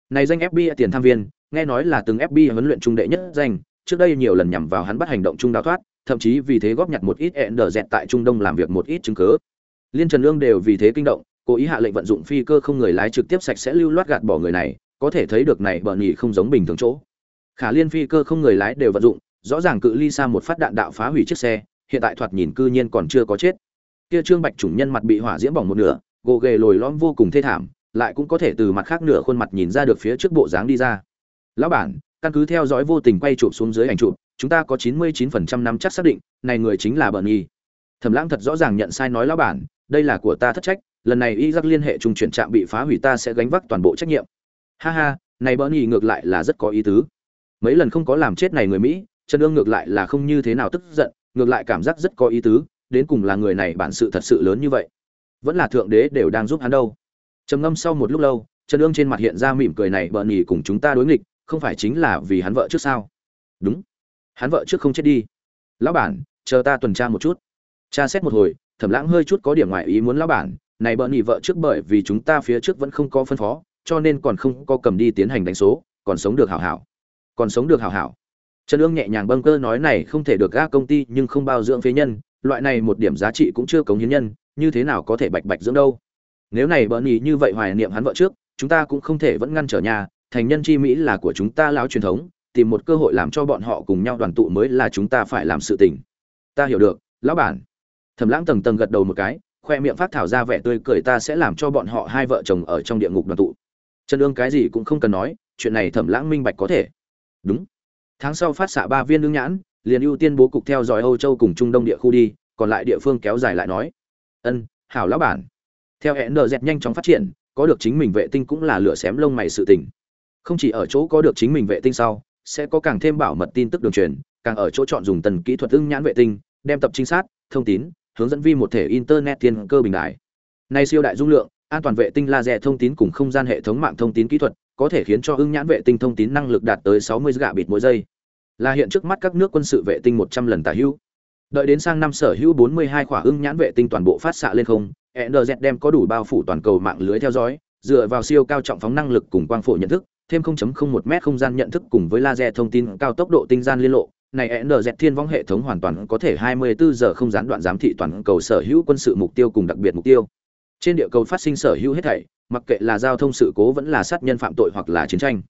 này danh fbi tiền tham viên, nghe nói là từng fbi huấn luyện trung đệ nhất danh, trước đây nhiều lần nhằm vào hắn bắt hành động trung đào thoát, thậm chí vì thế góp nhặt một ít ẹn đờ dẹt tại trung đông làm việc một ít chứng cứ. Liên trần ương đều vì thế kinh động, cố ý hạ lệnh vận dụng phi cơ không người lái trực tiếp sạch sẽ lưu loát gạt bỏ người này, có thể thấy được này bờ nhì không giống bình thường chỗ. Khả liên phi cơ không người lái đều vận dụng rõ ràng cự ly xa một phát đạn đạo phá hủy chiếc xe, hiện tại thoạt nhìn cư nhiên còn chưa có chết. Kia trương bạch chủng nhân mặt bị hỏa diễm bỏng một nửa, gồ ghề lồi lõm vô cùng thê thảm, lại cũng có thể từ mặt khác nửa khuôn mặt nhìn ra được phía trước bộ dáng đi ra. Lão bản, căn cứ theo dõi vô tình quay chụp xuống dưới ảnh chụp, chúng ta có chín mươi 99% năm chắc xác định, này người chính là bợn nhi thẩm lãng thật rõ ràng nhận sai nói, lão bản, đây là của ta thất trách, lần này y giác liên hệ trung chuyển trạm bị phá hủy ta sẽ gánh vác toàn bộ trách nhiệm. Ha ha, này bợn nhi ngược lại là rất có ý tứ. Mấy lần không có làm chết này người mỹ trần ương ngược lại là không như thế nào tức giận, ngược lại cảm giác rất có ý tứ, đến cùng là người này bản sự thật sự lớn như vậy. Vẫn là thượng đế đều đang giúp hắn đâu. Trầm ngâm sau một lúc lâu, trần ương trên mặt hiện ra mỉm cười này bợn nhì cùng chúng ta đối nghịch, không phải chính là vì hắn vợ trước sao? Đúng, hắn vợ trước không chết đi. Lão bản, chờ ta tuần tra một chút. Tra xét một hồi, thẩm lãng hơi chút có điểm ngoại ý muốn lão bản, này bợn nhì vợ trước bởi vì chúng ta phía trước vẫn không có phân phó, cho nên còn không có cầm đi tiến hành đánh số, còn sống được hảo hảo. Còn sống được hảo hảo trần Dương nhẹ nhàng bâng cơ nói này không thể được ga công ty nhưng không bao dưỡng phế nhân, loại này một điểm giá trị cũng chưa cống hiến nhân, như thế nào có thể bạch bạch dưỡng đâu. Nếu này bỡn nhì như vậy hoài niệm hắn vợ trước, chúng ta cũng không thể vẫn ngăn trở nhà, thành nhân chi mỹ là của chúng ta lão truyền thống, tìm một cơ hội làm cho bọn họ cùng nhau đoàn tụ mới là chúng ta phải làm sự tình. Ta hiểu được, lão bản. Thẩm lãng tầng tầng gật đầu một cái, khoe miệng phát thảo ra vẻ tươi cười ta sẽ làm cho bọn họ hai vợ chồng ở trong địa ngục đoàn tụ. Trần Dương cái gì cũng không cần nói, chuyện này thẩm lãng minh bạch có thể. Đúng tháng sau phát xạ ba viên nương nhãn, liền ưu tiên bố cục theo dõi âu châu cùng trung đông địa khu đi, còn lại địa phương kéo dài lại nói. Ân, hảo lão bản. Theo hẹn nợ dẹt nhanh chóng phát triển, có được chính mình vệ tinh cũng là lửa xém lông mày sự tình. Không chỉ ở chỗ có được chính mình vệ tinh sau, sẽ có càng thêm bảo mật tin tức đường truyền, càng ở chỗ chọn dùng tần kỹ thuật ưng nhãn vệ tinh, đem tập trinh sát, thông tín, hướng dẫn vi một thể internet thiên cơ bình đại. Nay siêu đại dung lượng, an toàn vệ tinh laser thông tín cùng không gian hệ thống mạng thông tín kỹ thuật có thể khiến cho ưng nhãn vệ tinh thông tín năng lực đạt tới 60 gạ bịt mỗi giây. Là hiện trước mắt các nước quân sự vệ tinh 100 lần tả hữu. Đợi đến sang năm sở hữu 42 quả ưng nhãn vệ tinh toàn bộ phát xạ lên không NZ đem có đủ bao phủ toàn cầu mạng lưới theo dõi dựa vào siêu cao trọng phóng năng lực cùng quang phổ nhận thức thêm 0.01 mét không gian nhận thức cùng với laser thông tin cao tốc độ tinh gian liên lộ, này NZ Thiên vong hệ thống hoàn toàn có thể 24 giờ không gián đoạn giám thị toàn cầu sở hữu quân sự mục tiêu cùng đặc biệt mục tiêu. Trên địa cầu phát sinh sở hữu hết thảy, mặc kệ là giao thông sự cố vẫn là sát nhân phạm tội hoặc là chiến tranh.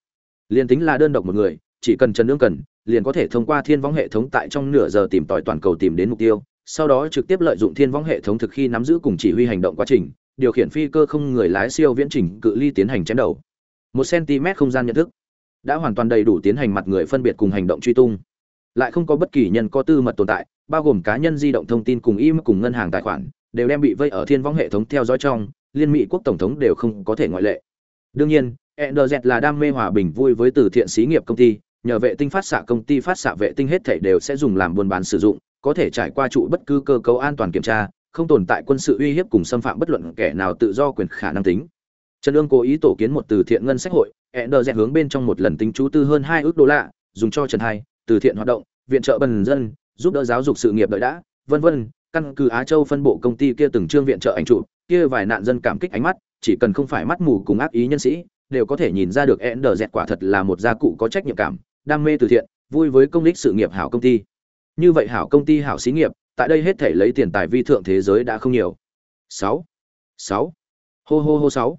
Liên tính là đơn độc một người, chỉ cần Trần Nương cần, liền có thể thông qua Thiên vong hệ thống tại trong nửa giờ tìm tòi toàn cầu tìm đến mục tiêu, sau đó trực tiếp lợi dụng Thiên vong hệ thống thực khi nắm giữ cùng chỉ huy hành động quá trình, điều khiển phi cơ không người lái siêu viễn trình cự ly tiến hành chém đầu một cm không gian nhận thức đã hoàn toàn đầy đủ tiến hành mặt người phân biệt cùng hành động truy tung lại không có bất kỳ nhân có tư mật tồn tại bao gồm cá nhân di động thông tin cùng im cùng ngân hàng tài khoản đều đem bị vây ở thiên vong hệ thống theo dõi trong liên mỹ quốc tổng thống đều không có thể ngoại lệ. Đương nhiên NZ là đam mê hòa bình vui với từ thiện xí nghiệp công ty nhờ vệ tinh phát xạ công ty phát xạ vệ tinh hết thể đều sẽ dùng làm buôn bán sử dụng có thể trải qua trụ bất cứ cơ cấu an toàn kiểm tra không tồn tại quân sự uy hiếp cùng xâm phạm bất luận kẻ nào tự do quyền khả năng tính. Trần ương cố ý tổ kiến một từ thiện ngân sách hội, nz hướng bên trong một lần tính chú tư hơn hai ước đô la, dùng cho Trần Hai, từ thiện hoạt động, viện trợ bần dân, giúp đỡ giáo dục sự nghiệp đợi đã vân vân căn cứ á châu phân bộ công ty kia từng trương viện trợ ảnh chụp kia vài nạn dân cảm kích ánh mắt chỉ cần không phải mắt mù cùng ác ý nhân sĩ đều có thể nhìn ra được NDZ quả thật là một gia cụ có trách nhiệm cảm, đam mê từ thiện, vui với công lý sự nghiệp hảo công ty. Như vậy hảo công ty hảo xí nghiệp, tại đây hết thể lấy tiền tài vi thượng thế giới đã không nhiều. 6. 6. Hô hô hô 6.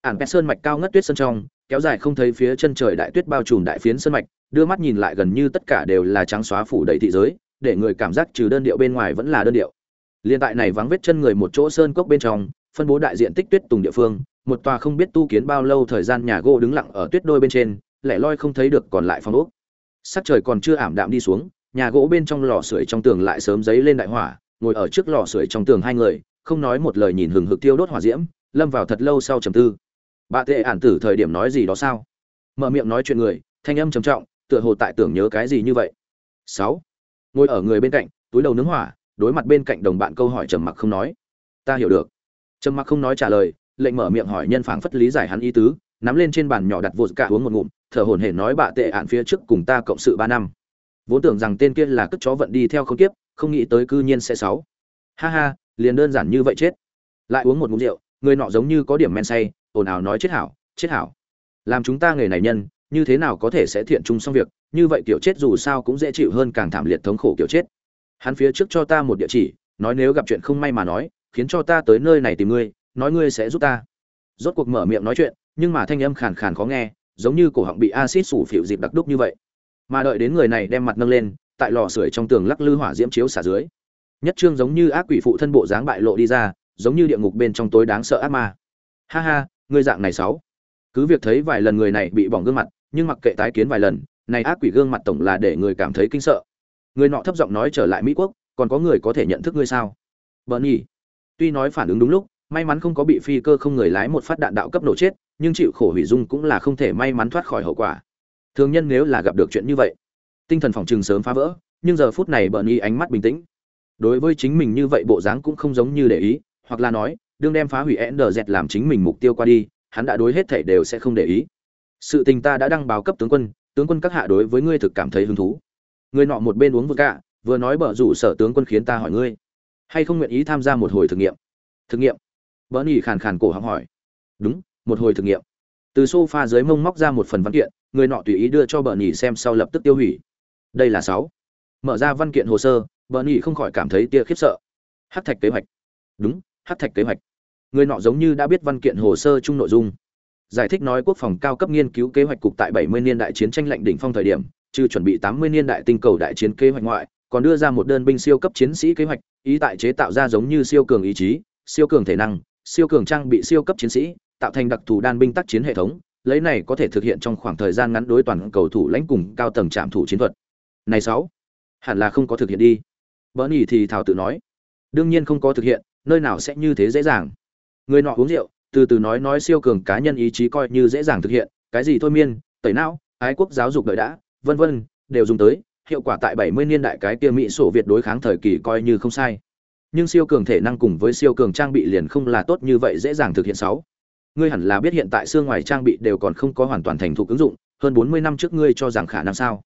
Ản Pet sơn mạch cao ngất tuyết sơn trong, kéo dài không thấy phía chân trời đại tuyết bao trùm đại phiến sơn mạch, đưa mắt nhìn lại gần như tất cả đều là trắng xóa phủ đầy thị giới, để người cảm giác trừ đơn điệu bên ngoài vẫn là đơn điệu. Liên tại này vắng vết chân người một chỗ sơn cốc bên trong, phân bố đại diện tích tuyết tùng địa phương, một tòa không biết tu kiến bao lâu thời gian nhà gỗ đứng lặng ở tuyết đôi bên trên, lẻ loi không thấy được còn lại phong ốc. Sắc trời còn chưa ảm đạm đi xuống, nhà gỗ bên trong lò sưởi trong tường lại sớm giấy lên đại hỏa, ngồi ở trước lò sưởi trong tường hai người, không nói một lời nhìn hừng hực tiêu đốt hỏa diễm, lâm vào thật lâu sau trầm tư. Bà tệ ản tử thời điểm nói gì đó sao? Mở miệng nói chuyện người, thanh âm trầm trọng, tựa hồ tại tưởng nhớ cái gì như vậy. 6. Ngồi ở người bên cạnh, túi đầu nướng hỏa, đối mặt bên cạnh đồng bạn câu hỏi trầm mặc không nói. Ta hiểu được. Trầm mặc không nói trả lời, lệnh mở miệng hỏi nhân phảng phất lý giải hắn ý tứ, nắm lên trên bàn nhỏ đặt vụt cả uống một ngụm, thở hổn hển nói bạ tệ ạn phía trước cùng ta cộng sự ba năm. Vốn tưởng rằng tên kia là cất chó vận đi theo không kiếp, không nghĩ tới cư nhiên sẽ sáu. Ha ha, liền đơn giản như vậy chết. Lại uống một ngụm rượu, người nọ giống như có điểm men say, ồn ào nói chết hảo, chết hảo. Làm chúng ta nghề này nhân, như thế nào có thể sẽ thiện chung xong việc, như vậy kiểu chết dù sao cũng dễ chịu hơn càng thảm liệt thống khổ kiểu chết. Hắn phía trước cho ta một địa chỉ, nói nếu gặp chuyện không may mà nói, khiến cho ta tới nơi này tìm ngươi, nói ngươi sẽ giúp ta. Rốt cuộc mở miệng nói chuyện nhưng mà thanh âm khàn khàn khó nghe giống như cổ họng bị axit sủ phịu dịp đặc đúc như vậy. Mà đợi đến người này đem mặt nâng lên tại lò sưởi trong tường lắc lư hỏa diễm chiếu xả dưới. Nhất trương giống như ác quỷ phụ thân bộ dáng bại lộ đi ra giống như địa ngục bên trong tối đáng sợ ác ma. Ha ha ngươi dạng này sáu. Cứ việc thấy vài lần người này bị bỏng gương mặt nhưng mặc kệ tái kiến vài lần, này ác quỷ gương mặt tổng là để người cảm thấy kinh sợ. Người nọ thấp giọng nói trở lại mỹ quốc, còn có người có thể nhận thức ngươi sao? Bợn nhỉ tuy nói phản ứng đúng lúc, may mắn không có bị phi cơ không người lái một phát đạn đạo cấp nổ chết, nhưng chịu khổ hủy dung cũng là không thể may mắn thoát khỏi hậu quả. Thường nhân nếu là gặp được chuyện như vậy, tinh thần phòng trừng sớm phá vỡ, nhưng giờ phút này bợn y ánh mắt bình tĩnh. Đối với chính mình như vậy bộ dáng cũng không giống như để ý, hoặc là nói, đương đem phá hủy dẹt làm chính mình mục tiêu qua đi, hắn đã đối hết thảy đều sẽ không để ý sự tình ta đã đăng báo cấp tướng quân tướng quân các hạ đối với ngươi thực cảm thấy hứng thú. Người nọ một bên uống vừa cả vừa nói bở rủ sở tướng quân khiến ta hỏi ngươi, hay không nguyện ý tham gia một hồi thực nghiệm? Thực nghiệm? Bỡ nỉ khàn khàn cổ họng hỏi. Đúng, một hồi thực nghiệm. Từ sofa dưới mông móc ra một phần văn kiện, người nọ tùy ý đưa cho bờ nhỉ xem sau lập tức tiêu hủy. Đây là sáu. Mở ra văn kiện hồ sơ bờ nhỉ không khỏi cảm thấy tia khiếp sợ. Hát thạch kế hoạch. Đúng hát thạch kế hoạch. Người nọ giống như đã biết văn kiện hồ sơ chung nội dung giải thích nói quốc phòng cao cấp nghiên cứu kế hoạch cục tại 70 niên đại chiến tranh lạnh đỉnh phong thời điểm trừ chuẩn bị 80 niên đại tinh cầu đại chiến kế hoạch ngoại còn đưa ra một đơn binh siêu cấp chiến sĩ kế hoạch ý tại chế tạo ra giống như siêu cường ý chí siêu cường thể năng siêu cường trang bị siêu cấp chiến sĩ, tạo thành đặc thù đan binh tác chiến hệ thống, lấy này có thể thực hiện trong khoảng thời gian ngắn đối toàn cầu thủ lãnh cùng cao tầng trạm thủ chiến thuật. Này sáu, hẳn là không có thực hiện đi. Bernie thì thảo tự nói, đương nhiên không có thực hiện, nơi nào sẽ như thế dễ dàng. Người nọ uống rượu, từ từ nói nói siêu cường cá nhân ý chí coi như dễ dàng thực hiện, cái gì thôi miên, tẩy não, ái quốc giáo dục đợi đã, vân vân, đều dùng tới, hiệu quả tại 70 niên đại cái kia Mỹ sổ Việt đối kháng thời kỳ coi như không sai. Nhưng siêu cường thể năng cùng với siêu cường trang bị liền không là tốt như vậy dễ dàng thực hiện sáu. Ngươi hẳn là biết hiện tại xương ngoài trang bị đều còn không có hoàn toàn thành thục ứng dụng hơn 40 năm trước ngươi cho rằng khả năng sao?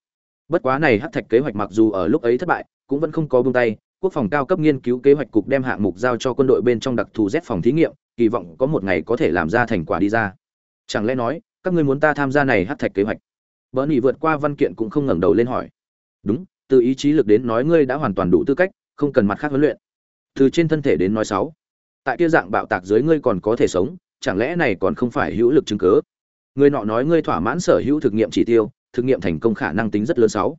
Bất quá này hắc thạch kế hoạch mặc dù ở lúc ấy thất bại cũng vẫn không có buông tay quốc phòng cao cấp nghiên cứu kế hoạch cục đem hạng mục giao cho quân đội bên trong đặc thù Z phòng thí nghiệm kỳ vọng có một ngày có thể làm ra thành quả đi ra. Chẳng lẽ nói, các ngươi muốn ta tham gia này hắc thạch kế hoạch? Bỡ nỉ vượt qua văn kiện cũng không ngẩng đầu lên hỏi. Đúng, từ ý chí lực đến nói ngươi đã hoàn toàn đủ tư cách, không cần mặt khác huấn luyện. Từ trên thân thể đến nói sáu. Tại kia dạng bạo tạc dưới ngươi còn có thể sống, chẳng lẽ này còn không phải hữu lực chứng cớ người nọ nói ngươi thỏa mãn sở hữu thực nghiệm chỉ tiêu, thực nghiệm thành công khả năng tính rất lớn sáu.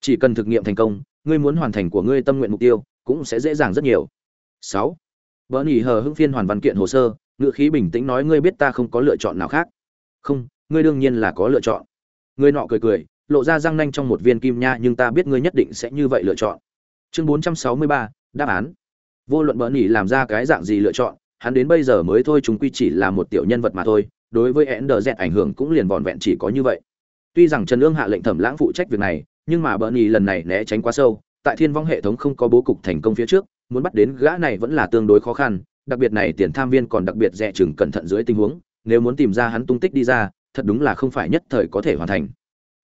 Chỉ cần thực nghiệm thành công, ngươi muốn hoàn thành của ngươi tâm nguyện mục tiêu, cũng sẽ dễ dàng rất nhiều. Sáu. Bỡ nhỉ hờ hững phiên hoàn văn kiện hồ sơ ngựa khí bình tĩnh nói ngươi biết ta không có lựa chọn nào khác? Không ngươi đương nhiên là có lựa chọn. Ngươi nọ cười cười lộ ra răng nanh trong một viên kim nha nhưng ta biết ngươi nhất định sẽ như vậy lựa chọn. Chương 463, đáp án. Vô luận bỡ nhỉ làm ra cái dạng gì lựa chọn hắn đến bây giờ mới thôi chúng quy chỉ là một tiểu nhân vật mà thôi đối với ender dẹt ảnh hưởng cũng liền vòn vẹn chỉ có như vậy. Tuy rằng trần ương hạ lệnh thẩm lãng phụ trách việc này nhưng mà bỡ nhỉ lần này né tránh quá sâu tại thiên vong hệ thống không có bố cục thành công phía trước muốn bắt đến gã này vẫn là tương đối khó khăn, đặc biệt này tiền tham viên còn đặc biệt dè chừng cẩn thận dưới tình huống, nếu muốn tìm ra hắn tung tích đi ra, thật đúng là không phải nhất thời có thể hoàn thành.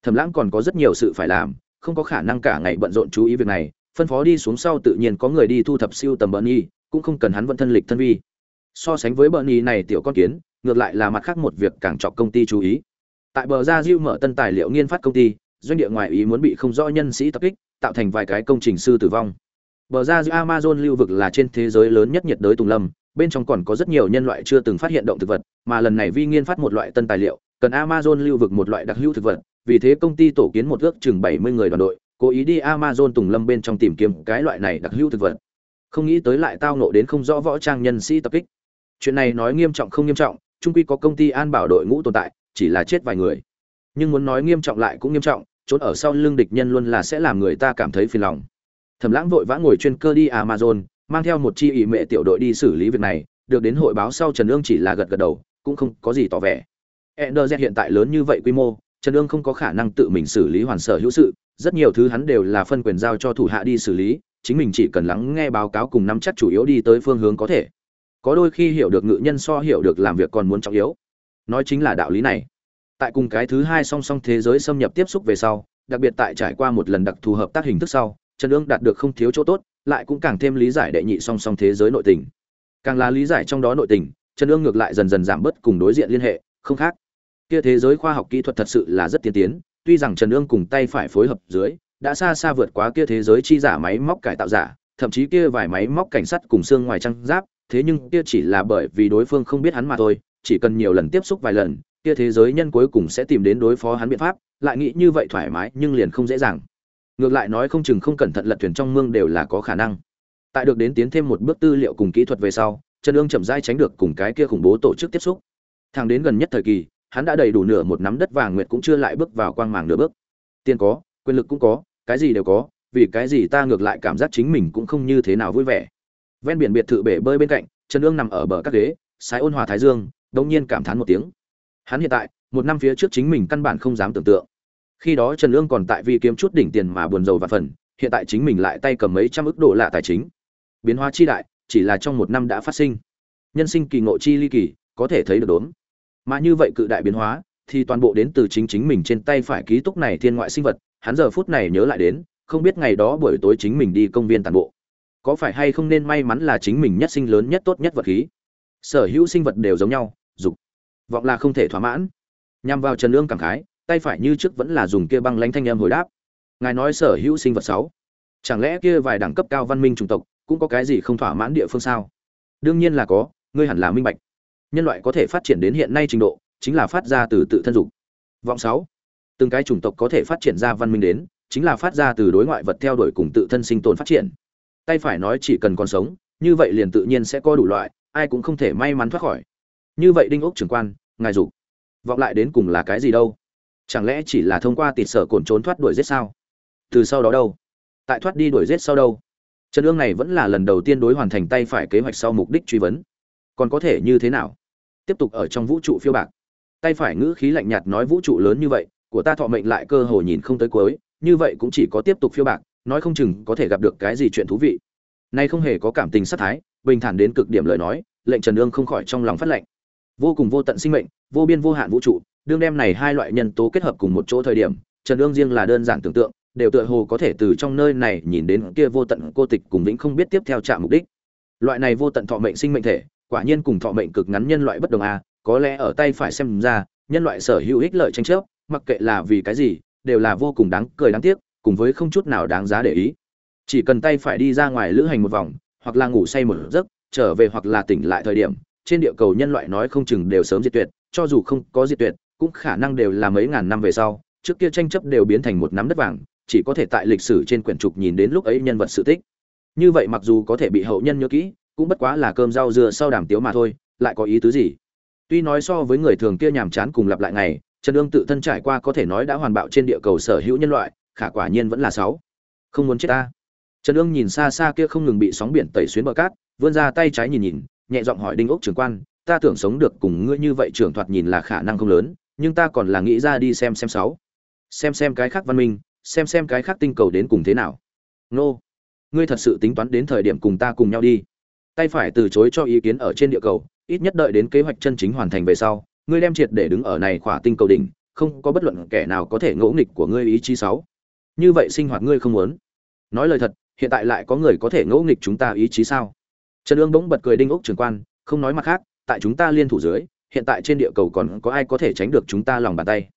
Thẩm lãng còn có rất nhiều sự phải làm, không có khả năng cả ngày bận rộn chú ý việc này, phân phó đi xuống sau tự nhiên có người đi thu thập siêu tầm bợn y cũng không cần hắn vẫn thân lịch thân vi. So sánh với bợn y này tiểu con kiến, ngược lại là mặt khác một việc càng chọc công ty chú ý. Tại bờ ra diêu mở tân tài liệu nghiên phát công ty, doanh địa ngoài ý muốn bị không rõ nhân sĩ tập kích, tạo thành vài cái công trình sư tử vong bờ ra giữa amazon lưu vực là trên thế giới lớn nhất nhiệt đới tùng lâm, bên trong còn có rất nhiều nhân loại chưa từng phát hiện động thực vật, mà lần này vi nghiên phát một loại tân tài liệu, cần amazon lưu vực một loại đặc hữu thực vật, vì thế công ty tổ kiến một ước chừng bảy mươi người đoàn đội, cố ý đi amazon tùng lâm bên trong tìm kiếm cái loại này đặc hữu thực vật. Không nghĩ tới lại tao ngộ đến không rõ võ trang nhân sĩ tập kích. Chuyện này nói nghiêm trọng không nghiêm trọng trung quy có công ty an bảo đội ngũ tồn tại, chỉ là chết vài người. Nhưng muốn nói nghiêm trọng lại cũng nghiêm trọng, trốn ở sau lưng địch nhân luôn là sẽ làm người ta cảm thấy phiền lòng thẩm lãng vội vã ngồi chuyên cơ đi amazon, mang theo một chi ủy mệ tiểu đội đi xử lý việc này, được đến hội báo sau trần ương chỉ là gật gật đầu, cũng không có gì tỏ vẻ. Ender hiện tại lớn như vậy quy mô, trần ương không có khả năng tự mình xử lý hoàn sở hữu sự, rất nhiều thứ hắn đều là phân quyền giao cho thủ hạ đi xử lý, chính mình chỉ cần lắng nghe báo cáo cùng nắm chắc chủ yếu đi tới phương hướng có thể. Có đôi khi hiểu được ngự nhân so hiểu được làm việc còn muốn trọng yếu. Nói chính là đạo lý này. Tại cùng cái thứ hai song song thế giới xâm nhập tiếp xúc về sau, đặc biệt tại trải qua một lần đặc thù hợp tác hình thức sau trần Dương đạt được không thiếu chỗ tốt, lại cũng càng thêm lý giải đệ nhị song song thế giới nội tình. Càng là lý giải trong đó nội tình, trần Dương ngược lại dần dần giảm bớt cùng đối diện liên hệ, không khác. Kia thế giới khoa học kỹ thuật thật sự là rất tiên tiến, tuy rằng trần Dương cùng tay phải phối hợp dưới, đã xa xa vượt quá kia thế giới chi giả máy móc cải tạo giả, thậm chí kia vài máy móc cảnh sát cùng xương ngoài trang giáp, thế nhưng kia chỉ là bởi vì đối phương không biết hắn mà thôi, chỉ cần nhiều lần tiếp xúc vài lần, kia thế giới nhân cuối cùng sẽ tìm đến đối phó hắn biện pháp, lại nghĩ như vậy thoải mái nhưng liền không dễ dàng ngược lại nói không chừng không cẩn thận lật thuyền trong mương đều là có khả năng. Tại được đến tiến thêm một bước tư liệu cùng kỹ thuật về sau, trần ương chậm rãi tránh được cùng cái kia khủng bố tổ chức tiếp xúc. Thang đến gần nhất thời kỳ, hắn đã đầy đủ nửa một nắm đất vàng nguyệt cũng chưa lại bước vào quang màng nửa bước. Tiền có, quyền lực cũng có, cái gì đều có, vì cái gì ta ngược lại cảm giác chính mình cũng không như thế nào vui vẻ. Ven biển biệt thự bể bơi bên cạnh, trần ương nằm ở bờ các ghế, sái ôn hòa thái dương đông nhiên cảm thán một tiếng. Hắn hiện tại, một năm phía trước chính mình căn bản không dám tưởng tượng khi đó trần Lương còn tại vì kiếm chút đỉnh tiền mà buồn rầu và phần, hiện tại chính mình lại tay cầm mấy trăm ức độ lạ tài chính. Biến hóa chi đại, chỉ là trong một năm đã phát sinh. Nhân sinh kỳ ngộ chi ly kỳ, có thể thấy được đốn mà như vậy cự đại biến hóa, thì toàn bộ đến từ chính chính mình trên tay phải ký túc này thiên ngoại sinh vật, hắn giờ phút này nhớ lại đến, không biết ngày đó buổi tối chính mình đi công viên toàn bộ. Có phải hay không nên may mắn là chính mình nhất sinh lớn nhất tốt nhất vật khí? Sở hữu sinh vật đều giống nhau, dục. Vọng là không thể thỏa mãn. Nhằm vào trần lương cảm khái tay phải như trước vẫn là dùng kia băng lãnh thanh em hồi đáp. Ngài nói sở hữu sinh vật sáu. Chẳng lẽ kia vài đẳng cấp cao văn minh chủng tộc cũng có cái gì không thỏa mãn địa phương sao? Đương nhiên là có, ngươi hẳn là minh bạch. Nhân loại có thể phát triển đến hiện nay trình độ, chính là phát ra từ tự thân dục. Vọng sáu. Từng cái chủng tộc có thể phát triển ra văn minh đến, chính là phát ra từ đối ngoại vật theo đuổi cùng tự thân sinh tồn phát triển. Tay phải nói chỉ cần còn sống, như vậy liền tự nhiên sẽ có đủ loại, ai cũng không thể may mắn thoát khỏi. Như vậy đinh ốc trưởng quan, ngài dục. Vọng lại đến cùng là cái gì đâu? Chẳng lẽ chỉ là thông qua tịt sở cồn trốn thoát đuổi giết sao? Từ sau đó đâu? Tại thoát đi đuổi giết sau đâu? Trần ương này vẫn là lần đầu tiên đối hoàn thành tay phải kế hoạch sau mục đích truy vấn. Còn có thể như thế nào? Tiếp tục ở trong vũ trụ phiêu bạc. Tay phải ngữ khí lạnh nhạt nói vũ trụ lớn như vậy, của ta thọ mệnh lại cơ hồ nhìn không tới cuối, như vậy cũng chỉ có tiếp tục phiêu bạc, nói không chừng có thể gặp được cái gì chuyện thú vị. Nay không hề có cảm tình sát thái, bình thản đến cực điểm lời nói, lệnh trần ương không khỏi trong lòng phát lệnh. Vô cùng vô tận sinh mệnh, vô biên vô hạn vũ trụ đương đem này hai loại nhân tố kết hợp cùng một chỗ thời điểm, trần ương riêng là đơn giản tưởng tượng, đều tựa hồ có thể từ trong nơi này nhìn đến kia vô tận cô tịch cùng vĩnh không biết tiếp theo chạm mục đích. Loại này vô tận thọ mệnh sinh mệnh thể, quả nhiên cùng thọ mệnh cực ngắn nhân loại bất đồng a có lẽ ở tay phải xem ra, nhân loại sở hữu ích lợi tranh chấp, mặc kệ là vì cái gì, đều là vô cùng đáng cười đáng tiếc, cùng với không chút nào đáng giá để ý. Chỉ cần tay phải đi ra ngoài lữ hành một vòng, hoặc là ngủ say một giấc, trở về hoặc là tỉnh lại thời điểm, trên địa cầu nhân loại nói không chừng đều sớm diệt tuyệt, cho dù không có diệt tuyệt cũng khả năng đều là mấy ngàn năm về sau, trước kia tranh chấp đều biến thành một nắm đất vàng, chỉ có thể tại lịch sử trên quyển trục nhìn đến lúc ấy nhân vật sự tích. Như vậy mặc dù có thể bị hậu nhân nhớ kỹ, cũng bất quá là cơm rau dưa sau đàm tiếu mà thôi, lại có ý tứ gì? Tuy nói so với người thường kia nhàm chán cùng lặp lại ngày, trần ương tự thân trải qua có thể nói đã hoàn bạo trên địa cầu sở hữu nhân loại, khả quả nhiên vẫn là sáu. Không muốn chết ta. Trần ương nhìn xa xa kia không ngừng bị sóng biển tẩy xuyến bờ cát, vươn ra tay trái nhìn nhìn, nhẹ giọng hỏi đinh ốc trưởng quan, ta tưởng sống được cùng ngươi như vậy trưởng thoạt nhìn là khả năng không lớn nhưng ta còn là nghĩ ra đi xem xem sáu. Xem xem cái khác văn minh, xem xem cái khác tinh cầu đến cùng thế nào. Nô, ngươi thật sự tính toán đến thời điểm cùng ta cùng nhau đi. Tay phải từ chối cho ý kiến ở trên địa cầu, ít nhất đợi đến kế hoạch chân chính hoàn thành về sau, ngươi đem triệt để đứng ở này khỏa tinh cầu đỉnh, không có bất luận kẻ nào có thể ngỗ nghịch của ngươi ý chí sáu. Như vậy sinh hoạt ngươi không muốn. Nói lời thật, hiện tại lại có người có thể ngẫu nghịch chúng ta ý chí sao? Trần ương bỗng bật cười đinh ốc trường quan, không nói mặt khác, tại chúng ta liên thủ dưới hiện tại trên địa cầu còn có ai có thể tránh được chúng ta lòng bàn tay?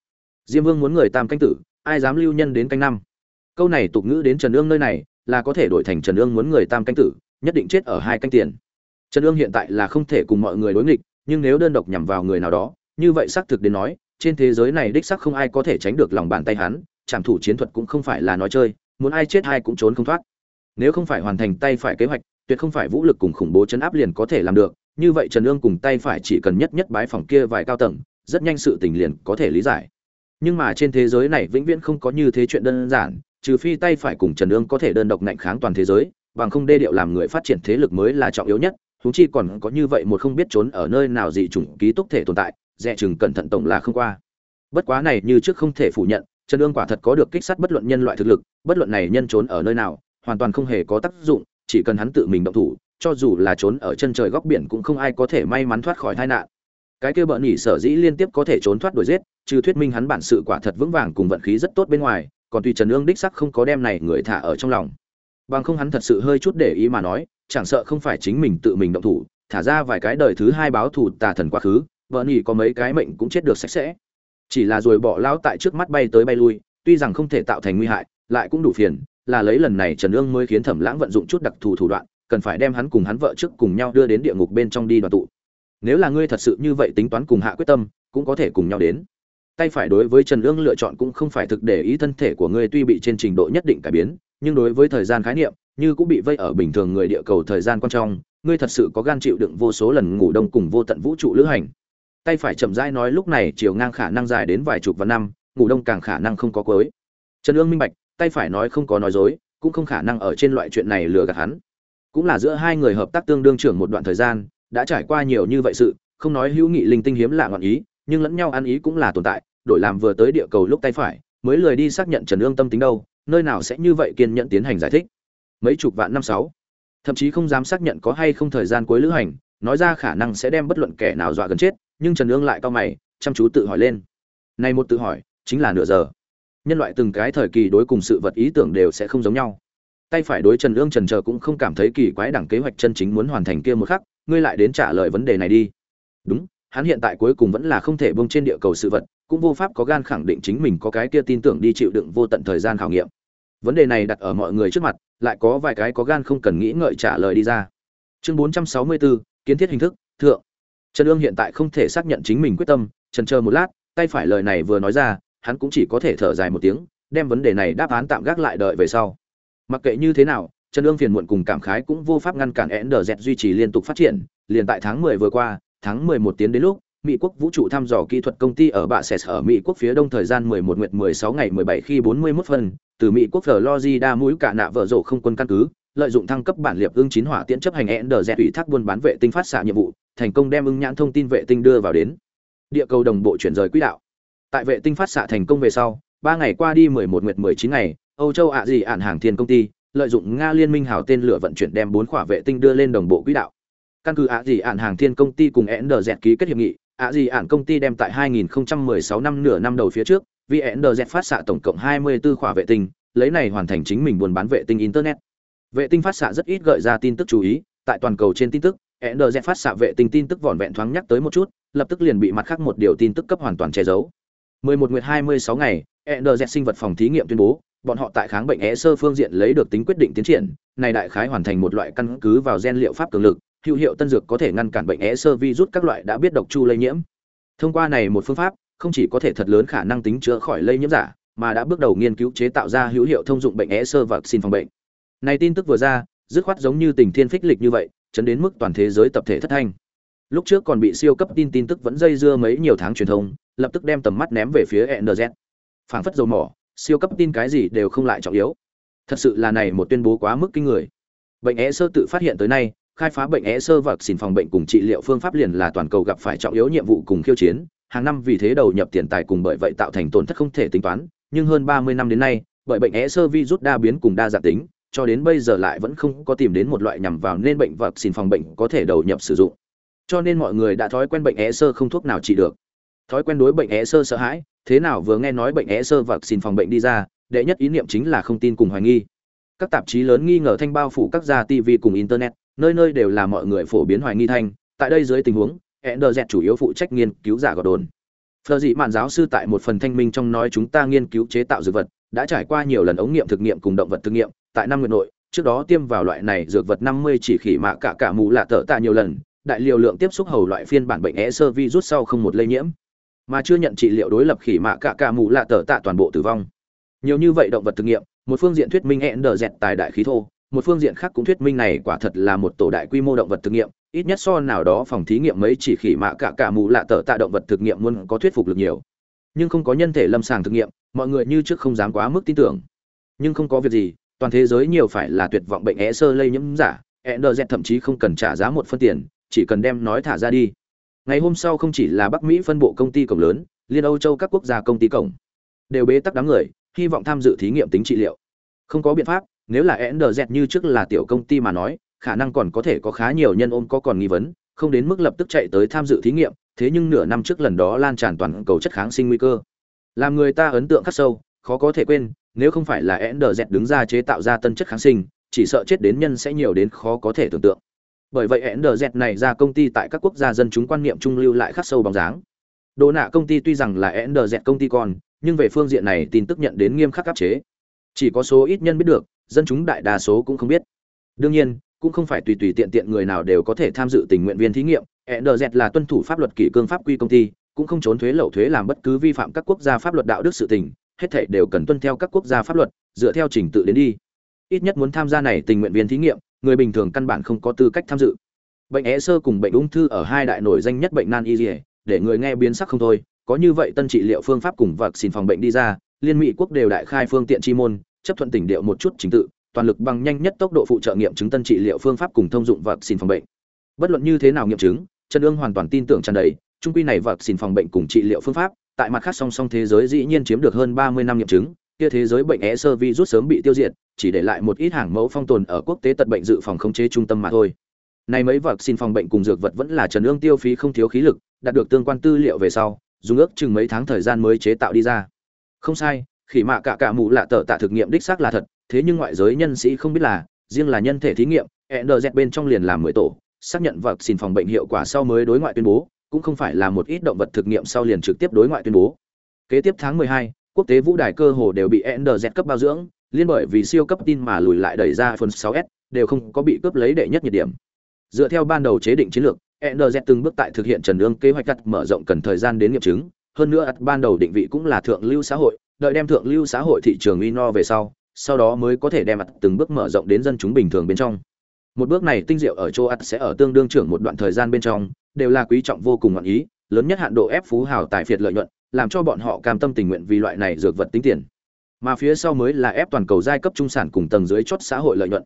Diêm vương muốn người tam canh tử, ai dám lưu nhân đến canh năm? Câu này tục ngữ đến trần ương nơi này là có thể đổi thành trần ương muốn người tam canh tử, nhất định chết ở hai canh tiền. Trần ương hiện tại là không thể cùng mọi người đối nghịch, nhưng nếu đơn độc nhằm vào người nào đó, như vậy xác thực đến nói, trên thế giới này đích xác không ai có thể tránh được lòng bàn tay hắn, trảm thủ chiến thuật cũng không phải là nói chơi, muốn ai chết ai cũng trốn không thoát. Nếu không phải hoàn thành tay phải kế hoạch, tuyệt không phải vũ lực cùng khủng bố chấn áp liền có thể làm được như vậy trần ương cùng tay phải chỉ cần nhất nhất bái phòng kia vài cao tầng, rất nhanh sự tình liền có thể lý giải. Nhưng mà trên thế giới này vĩnh viễn không có như thế chuyện đơn giản, trừ phi tay phải cùng trần ương có thể đơn độc ngạnh kháng toàn thế giới, bằng không đê điệu làm người phát triển thế lực mới là trọng yếu nhất, huống chi còn có như vậy một không biết trốn ở nơi nào dị chủng ký túc thể tồn tại, dè chừng cẩn thận tổng là không qua. Bất quá này như trước không thể phủ nhận, trần ương quả thật có được kích sát bất luận nhân loại thực lực, bất luận này nhân trốn ở nơi nào, hoàn toàn không hề có tác dụng, chỉ cần hắn tự mình động thủ cho dù là trốn ở chân trời góc biển cũng không ai có thể may mắn thoát khỏi tai nạn. Cái kia bợn nhỉ sở dĩ liên tiếp có thể trốn thoát đuổi giết, trừ thuyết minh hắn bản sự quả thật vững vàng cùng vận khí rất tốt bên ngoài, còn tùy trần ương đích sắc không có đem này người thả ở trong lòng. Bằng không hắn thật sự hơi chút để ý mà nói, chẳng sợ không phải chính mình tự mình động thủ, thả ra vài cái đời thứ hai báo thù tà thần quá khứ vợ nhỉ có mấy cái mệnh cũng chết được sạch sẽ. Chỉ là rồi bỏ lao tại trước mắt bay tới bay lui, tuy rằng không thể tạo thành nguy hại, lại cũng đủ phiền, là lấy lần này trần ương mới khiến thẩm lãng vận dụng chút đặc thù thủ đoạn cần phải đem hắn cùng hắn vợ trước cùng nhau đưa đến địa ngục bên trong đi đoàn tụ. Nếu là ngươi thật sự như vậy tính toán cùng hạ quyết tâm, cũng có thể cùng nhau đến. Tay phải đối với trần ương lựa chọn cũng không phải thực để ý thân thể của ngươi tuy bị trên trình độ nhất định cải biến, nhưng đối với thời gian khái niệm, như cũng bị vây ở bình thường người địa cầu thời gian quan trọng, ngươi thật sự có gan chịu đựng vô số lần ngủ đông cùng vô tận vũ trụ lữ hành. Tay phải chậm rãi nói lúc này chiều ngang khả năng dài đến vài chục vạn năm, ngủ đông càng khả năng không có cuối. Trần ương minh bạch, tay phải nói không có nói dối, cũng không khả năng ở trên loại chuyện này lừa gạt hắn cũng là giữa hai người hợp tác tương đương trưởng một đoạn thời gian, đã trải qua nhiều như vậy sự, không nói hữu nghị linh tinh hiếm lạ ngọn ý, nhưng lẫn nhau ăn ý cũng là tồn tại, đổi làm vừa tới địa cầu lúc tay phải, mới lười đi xác nhận trần ương tâm tính đâu, nơi nào sẽ như vậy kiên nhẫn tiến hành giải thích. Mấy chục vạn năm sáu thậm chí không dám xác nhận có hay không thời gian cuối lữ hành, nói ra khả năng sẽ đem bất luận kẻ nào dọa gần chết, nhưng trần ương lại cao mày, chăm chú tự hỏi lên. Này một tự hỏi, chính là nửa giờ. Nhân loại từng cái thời kỳ đối cùng sự vật ý tưởng đều sẽ không giống nhau tay phải đối trần ương trần chờ cũng không cảm thấy kỳ quái đẳng kế hoạch chân chính muốn hoàn thành kia một khắc ngươi lại đến trả lời vấn đề này đi. Đúng hắn hiện tại cuối cùng vẫn là không thể bông trên địa cầu sự vật cũng vô pháp có gan khẳng định chính mình có cái kia tin tưởng đi chịu đựng vô tận thời gian khảo nghiệm. Vấn đề này đặt ở mọi người trước mặt lại có vài cái có gan không cần nghĩ ngợi trả lời đi ra. Chương 464, kiến thiết hình thức thượng. Trần ương hiện tại không thể xác nhận chính mình quyết tâm trần chờ một lát tay phải lời này vừa nói ra hắn cũng chỉ có thể thở dài một tiếng đem vấn đề này đáp án tạm gác lại đợi về sau mặc kệ như thế nào trần ương phiền muộn cùng cảm khái cũng vô pháp ngăn cản nz duy trì liên tục phát triển. Liền tại tháng 10 vừa qua tháng 11 tiến đến lúc Mỹ quốc vũ trụ thăm dò kỹ thuật công ty ở bạ Sẹt ở Mỹ quốc phía đông thời gian 11 nguyệt 16 ngày 17 khi 41 phân, từ Mỹ quốc Florida mũi cả nạ vợ rộ không quân căn cứ, lợi dụng thăng cấp bản liệp ưng chín hỏa tiễn chấp hành NDZ ủy thác buôn bán vệ tinh phát xạ nhiệm vụ, thành công đem ưng nhãn thông tin vệ tinh đưa vào đến. Địa cầu đồng bộ chuyển rời quỹ đạo. Tại vệ tinh phát xạ thành công về sau, ba ngày qua đi 11 nguyệt 19 ngày, Âu Châu ạ gì ản hàng thiên công ty, lợi dụng Nga liên minh hào tên lửa vận chuyển đem bốn quả vệ tinh đưa lên đồng bộ quỹ đạo. Căn cứ ạ gì ản hàng thiên công ty cùng NDZ ký kết hiệp nghị, ạ gì ản công ty đem tại 2016 năm nửa năm đầu phía trước, vì VNDZ phát xạ tổng cộng 24 quả vệ tinh, lấy này hoàn thành chính mình buôn bán vệ tinh internet. Vệ tinh phát xạ rất ít gợi ra tin tức chú ý, tại toàn cầu trên tin tức, NDZ phát xạ vệ tinh tin tức vỏn vẹn thoáng nhắc tới một chút, lập tức liền bị mặt khác một điều tin tức cấp hoàn toàn che giấu. 11 nguyệt 26 ngày, NDZ sinh vật phòng thí nghiệm tuyên bố, bọn họ tại kháng bệnh é sơ phương diện lấy được tính quyết định tiến triển, này đại khái hoàn thành một loại căn cứ vào gen liệu pháp cường lực, hữu hiệu tân dược có thể ngăn cản bệnh é sơ virus các loại đã biết độc chu lây nhiễm. Thông qua này một phương pháp, không chỉ có thể thật lớn khả năng tính chữa khỏi lây nhiễm giả, mà đã bước đầu nghiên cứu chế tạo ra hữu hiệu thông dụng bệnh é sơ và xin phòng bệnh. Này tin tức vừa ra, dứt khoát giống như tình thiên phích lịch như vậy, chấn đến mức toàn thế giới tập thể thất thanh. Lúc trước còn bị siêu cấp tin tin tức vẫn dây dưa mấy nhiều tháng truyền thông, lập tức đem tầm mắt ném về phía NZ. Phảng phất dầu mỏ, siêu cấp tin cái gì đều không lại trọng yếu. Thật sự là này một tuyên bố quá mức kinh người. Bệnh é sơ tự phát hiện tới nay, khai phá bệnh é sơ và xin phòng bệnh cùng trị liệu phương pháp liền là toàn cầu gặp phải trọng yếu nhiệm vụ cùng khiêu chiến, hàng năm vì thế đầu nhập tiền tài cùng bởi vậy tạo thành tổn thất không thể tính toán, nhưng hơn 30 năm đến nay, bởi bệnh é sơ virus đa biến cùng đa dạng tính, cho đến bây giờ lại vẫn không có tìm đến một loại nhằm vào nên bệnh và xin phòng bệnh có thể đầu nhập sử dụng. Cho nên mọi người đã thói quen bệnh é sơ không thuốc nào trị được. Thói quen đối bệnh é sơ sợ hãi, thế nào vừa nghe nói bệnh é sơ và xin phòng bệnh đi ra, đệ nhất ý niệm chính là không tin cùng hoài nghi. các tạp chí lớn nghi ngờ thanh bao phủ các gia tv cùng internet nơi nơi đều là mọi người phổ biến hoài nghi thanh. Tại đây dưới tình huống Ender chủ yếu phụ trách nghiên cứu giả gọt đồn. Phờ dị mạn giáo sư tại một phần thanh minh trong nói chúng ta nghiên cứu chế tạo dược vật đã trải qua nhiều lần ống nghiệm thực nghiệm cùng động vật thực nghiệm. Tại năm nguyện nội trước đó tiêm vào loại này dược vật 50 chỉ khỉ mạ cả cả mù lạ tở tạ nhiều lần đại liều lượng tiếp xúc hầu loại phiên bản bệnh é sơ virus sau không một lây nhiễm mà chưa nhận trị liệu đối lập khỉ mạ cả cả mù lạ tờ tạ toàn bộ tử vong. Nhiều như vậy động vật thực nghiệm, một phương diện thuyết minh hẹn đờ dẹt tài đại khí thô, một phương diện khác cũng thuyết minh này quả thật là một tổ đại quy mô động vật thực nghiệm, ít nhất so nào đó phòng thí nghiệm mấy chỉ khỉ mạ cả cả mù lạ tờ tạ động vật thực nghiệm muốn có thuyết phục lực nhiều. Nhưng không có nhân thể lâm sàng thực nghiệm, mọi người như trước không dám quá mức tin tưởng. Nhưng không có việc gì, toàn thế giới nhiều phải là tuyệt vọng bệnh é sơ lây nhiễm giả hẹn đờ dẹt thậm chí không cần trả giá một phân tiền, chỉ cần đem nói thả ra đi ngày hôm sau không chỉ là bắc mỹ phân bộ công ty cổng lớn liên âu châu các quốc gia công ty cổng đều bế tắc đám người hy vọng tham dự thí nghiệm tính trị liệu không có biện pháp nếu là NDZ như trước là tiểu công ty mà nói, khả năng còn có thể có khá nhiều nhân ôm có còn nghi vấn, không đến mức lập tức chạy tới tham dự thí nghiệm, thế nhưng nửa năm trước lần đó lan tràn toàn cầu chất kháng sinh nguy cơ. Làm người ta ấn tượng khắc sâu, khó có thể quên, nếu không phải là NDZ đứng ra chế tạo ra tân chất kháng sinh, chỉ sợ chết đến nhân sẽ nhiều đến khó có thể tưởng tượng. Bởi vậy NDZ này ra công ty tại các quốc gia dân chúng quan niệm trung lưu lại khắc sâu bóng dáng. Đồ nạ công ty tuy rằng là NDZ công ty con, nhưng về phương diện này tin tức nhận đến nghiêm khắc áp chế. Chỉ có số ít nhân biết được, dân chúng đại đa số cũng không biết. Đương nhiên, cũng không phải tùy tùy tiện tiện người nào đều có thể tham dự tình nguyện viên thí nghiệm. NZ là tuân thủ pháp luật kỷ cương pháp quy công ty, cũng không trốn thuế lậu thuế làm bất cứ vi phạm các quốc gia pháp luật đạo đức sự tình, hết thảy đều cần tuân theo các quốc gia pháp luật, dựa theo trình tự đến đi. Ít nhất muốn tham gia này tình nguyện viên thí nghiệm, người bình thường căn bản không có tư cách tham dự. Bệnh é sơ cùng bệnh ung thư ở hai đại nổi danh nhất bệnh nan y liễu, để người nghe biến sắc không thôi, có như vậy tân trị liệu phương pháp cùng vật xin phòng bệnh đi ra, liên mỹ quốc đều đại khai phương tiện chi môn, chấp thuận tỉnh điệu một chút chính tự, toàn lực bằng nhanh nhất tốc độ phụ trợ nghiệm chứng tân trị liệu phương pháp cùng thông dụng vật xin phòng bệnh. Bất luận như thế nào nghiệm chứng, Trần ương hoàn toàn tin tưởng tràn đầy, trung quy này vật xin phòng bệnh cùng trị liệu phương pháp, tại mặt khác song song thế giới dĩ nhiên chiếm được hơn 30 năm nghiệm chứng, kia thế giới bệnh é sơ rút sớm bị tiêu diệt, chỉ để lại một ít hàng mẫu phong tồn ở quốc tế tật bệnh dự phòng khống chế trung tâm mà thôi. Này mấy vật xin phòng bệnh cùng dược vật vẫn là Trần ương tiêu phí không thiếu khí lực, đạt được tương quan tư liệu về sau, dùng ước chừng mấy tháng thời gian mới chế tạo đi ra. Không sai, khỉ mạ cả cả mụ lạ tờ tạ thực nghiệm đích xác là thật thế nhưng ngoại giới nhân sĩ không biết là riêng là nhân thể thí nghiệm NZ bên trong liền làm mười tổ xác nhận vật xin phòng bệnh hiệu quả sau mới đối ngoại tuyên bố cũng không phải là một ít động vật thực nghiệm sau liền trực tiếp đối ngoại tuyên bố kế tiếp tháng 12, quốc tế vũ đài cơ hồ đều bị NZ cấp bao dưỡng, liên bởi vì siêu cấp tin mà lùi lại đẩy ra phần 6S đều không có bị cướp lấy đệ nhất nhiệt điểm. Dựa theo ban đầu chế định chiến lược NZ từng bước tại thực hiện trần ương kế hoạch cắt mở rộng cần thời gian đến nghiệm chứng, hơn nữa ban đầu định vị cũng là thượng lưu xã hội, đợi đem thượng lưu xã hội thị trường ino về sau sau đó mới có thể đem mặt từng bước mở rộng đến dân chúng bình thường bên trong. Một bước này tinh diệu ở châu ắt sẽ ở tương đương trưởng một đoạn thời gian bên trong, đều là quý trọng vô cùng ngọn ý, lớn nhất hạn độ ép phú hào tại phiệt lợi nhuận làm cho bọn họ cam tâm tình nguyện vì loại này dược vật tính tiền mà phía sau mới là ép toàn cầu giai cấp trung sản cùng tầng dưới chốt xã hội lợi nhuận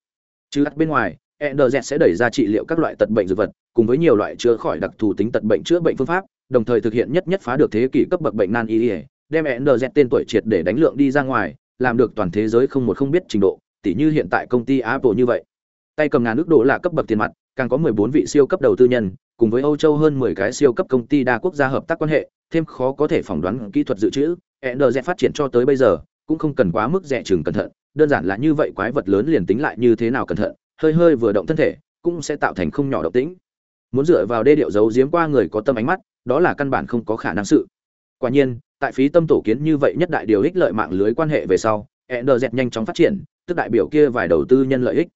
chứ ắt bên ngoài NZ sẽ đẩy ra trị liệu các loại tật bệnh dược vật cùng với nhiều loại chữa khỏi đặc thù tính tật bệnh chữa bệnh phương pháp đồng thời thực hiện nhất nhất phá được thế kỷ cấp bậc bệnh nan y đem NZ tên tuổi triệt để đánh lượng đi ra ngoài, làm được toàn thế giới không một không biết trình độ, tỉ như hiện tại công ty Apple như vậy. Tay cầm ngàn nước đô là cấp bậc tiền mặt, càng có 14 vị siêu cấp đầu tư nhân, cùng với Âu Châu hơn 10 cái siêu cấp công ty đa quốc gia hợp tác quan hệ, thêm khó có thể phỏng đoán kỹ thuật dự trữ, NZ phát triển cho tới bây giờ, cũng không cần quá mức dè chừng cẩn thận, đơn giản là như vậy quái vật lớn liền tính lại như thế nào cẩn thận, hơi hơi vừa động thân thể, cũng sẽ tạo thành không nhỏ động tĩnh. Muốn dựa vào đê điệu giấu giếm qua người có tâm ánh mắt, đó là căn bản không có khả năng sự. Quả nhiên, tại phí tâm tổ kiến như vậy nhất đại điều ích lợi mạng lưới quan hệ về sau NZ nhanh chóng phát triển tức đại biểu kia vài đầu tư nhân lợi ích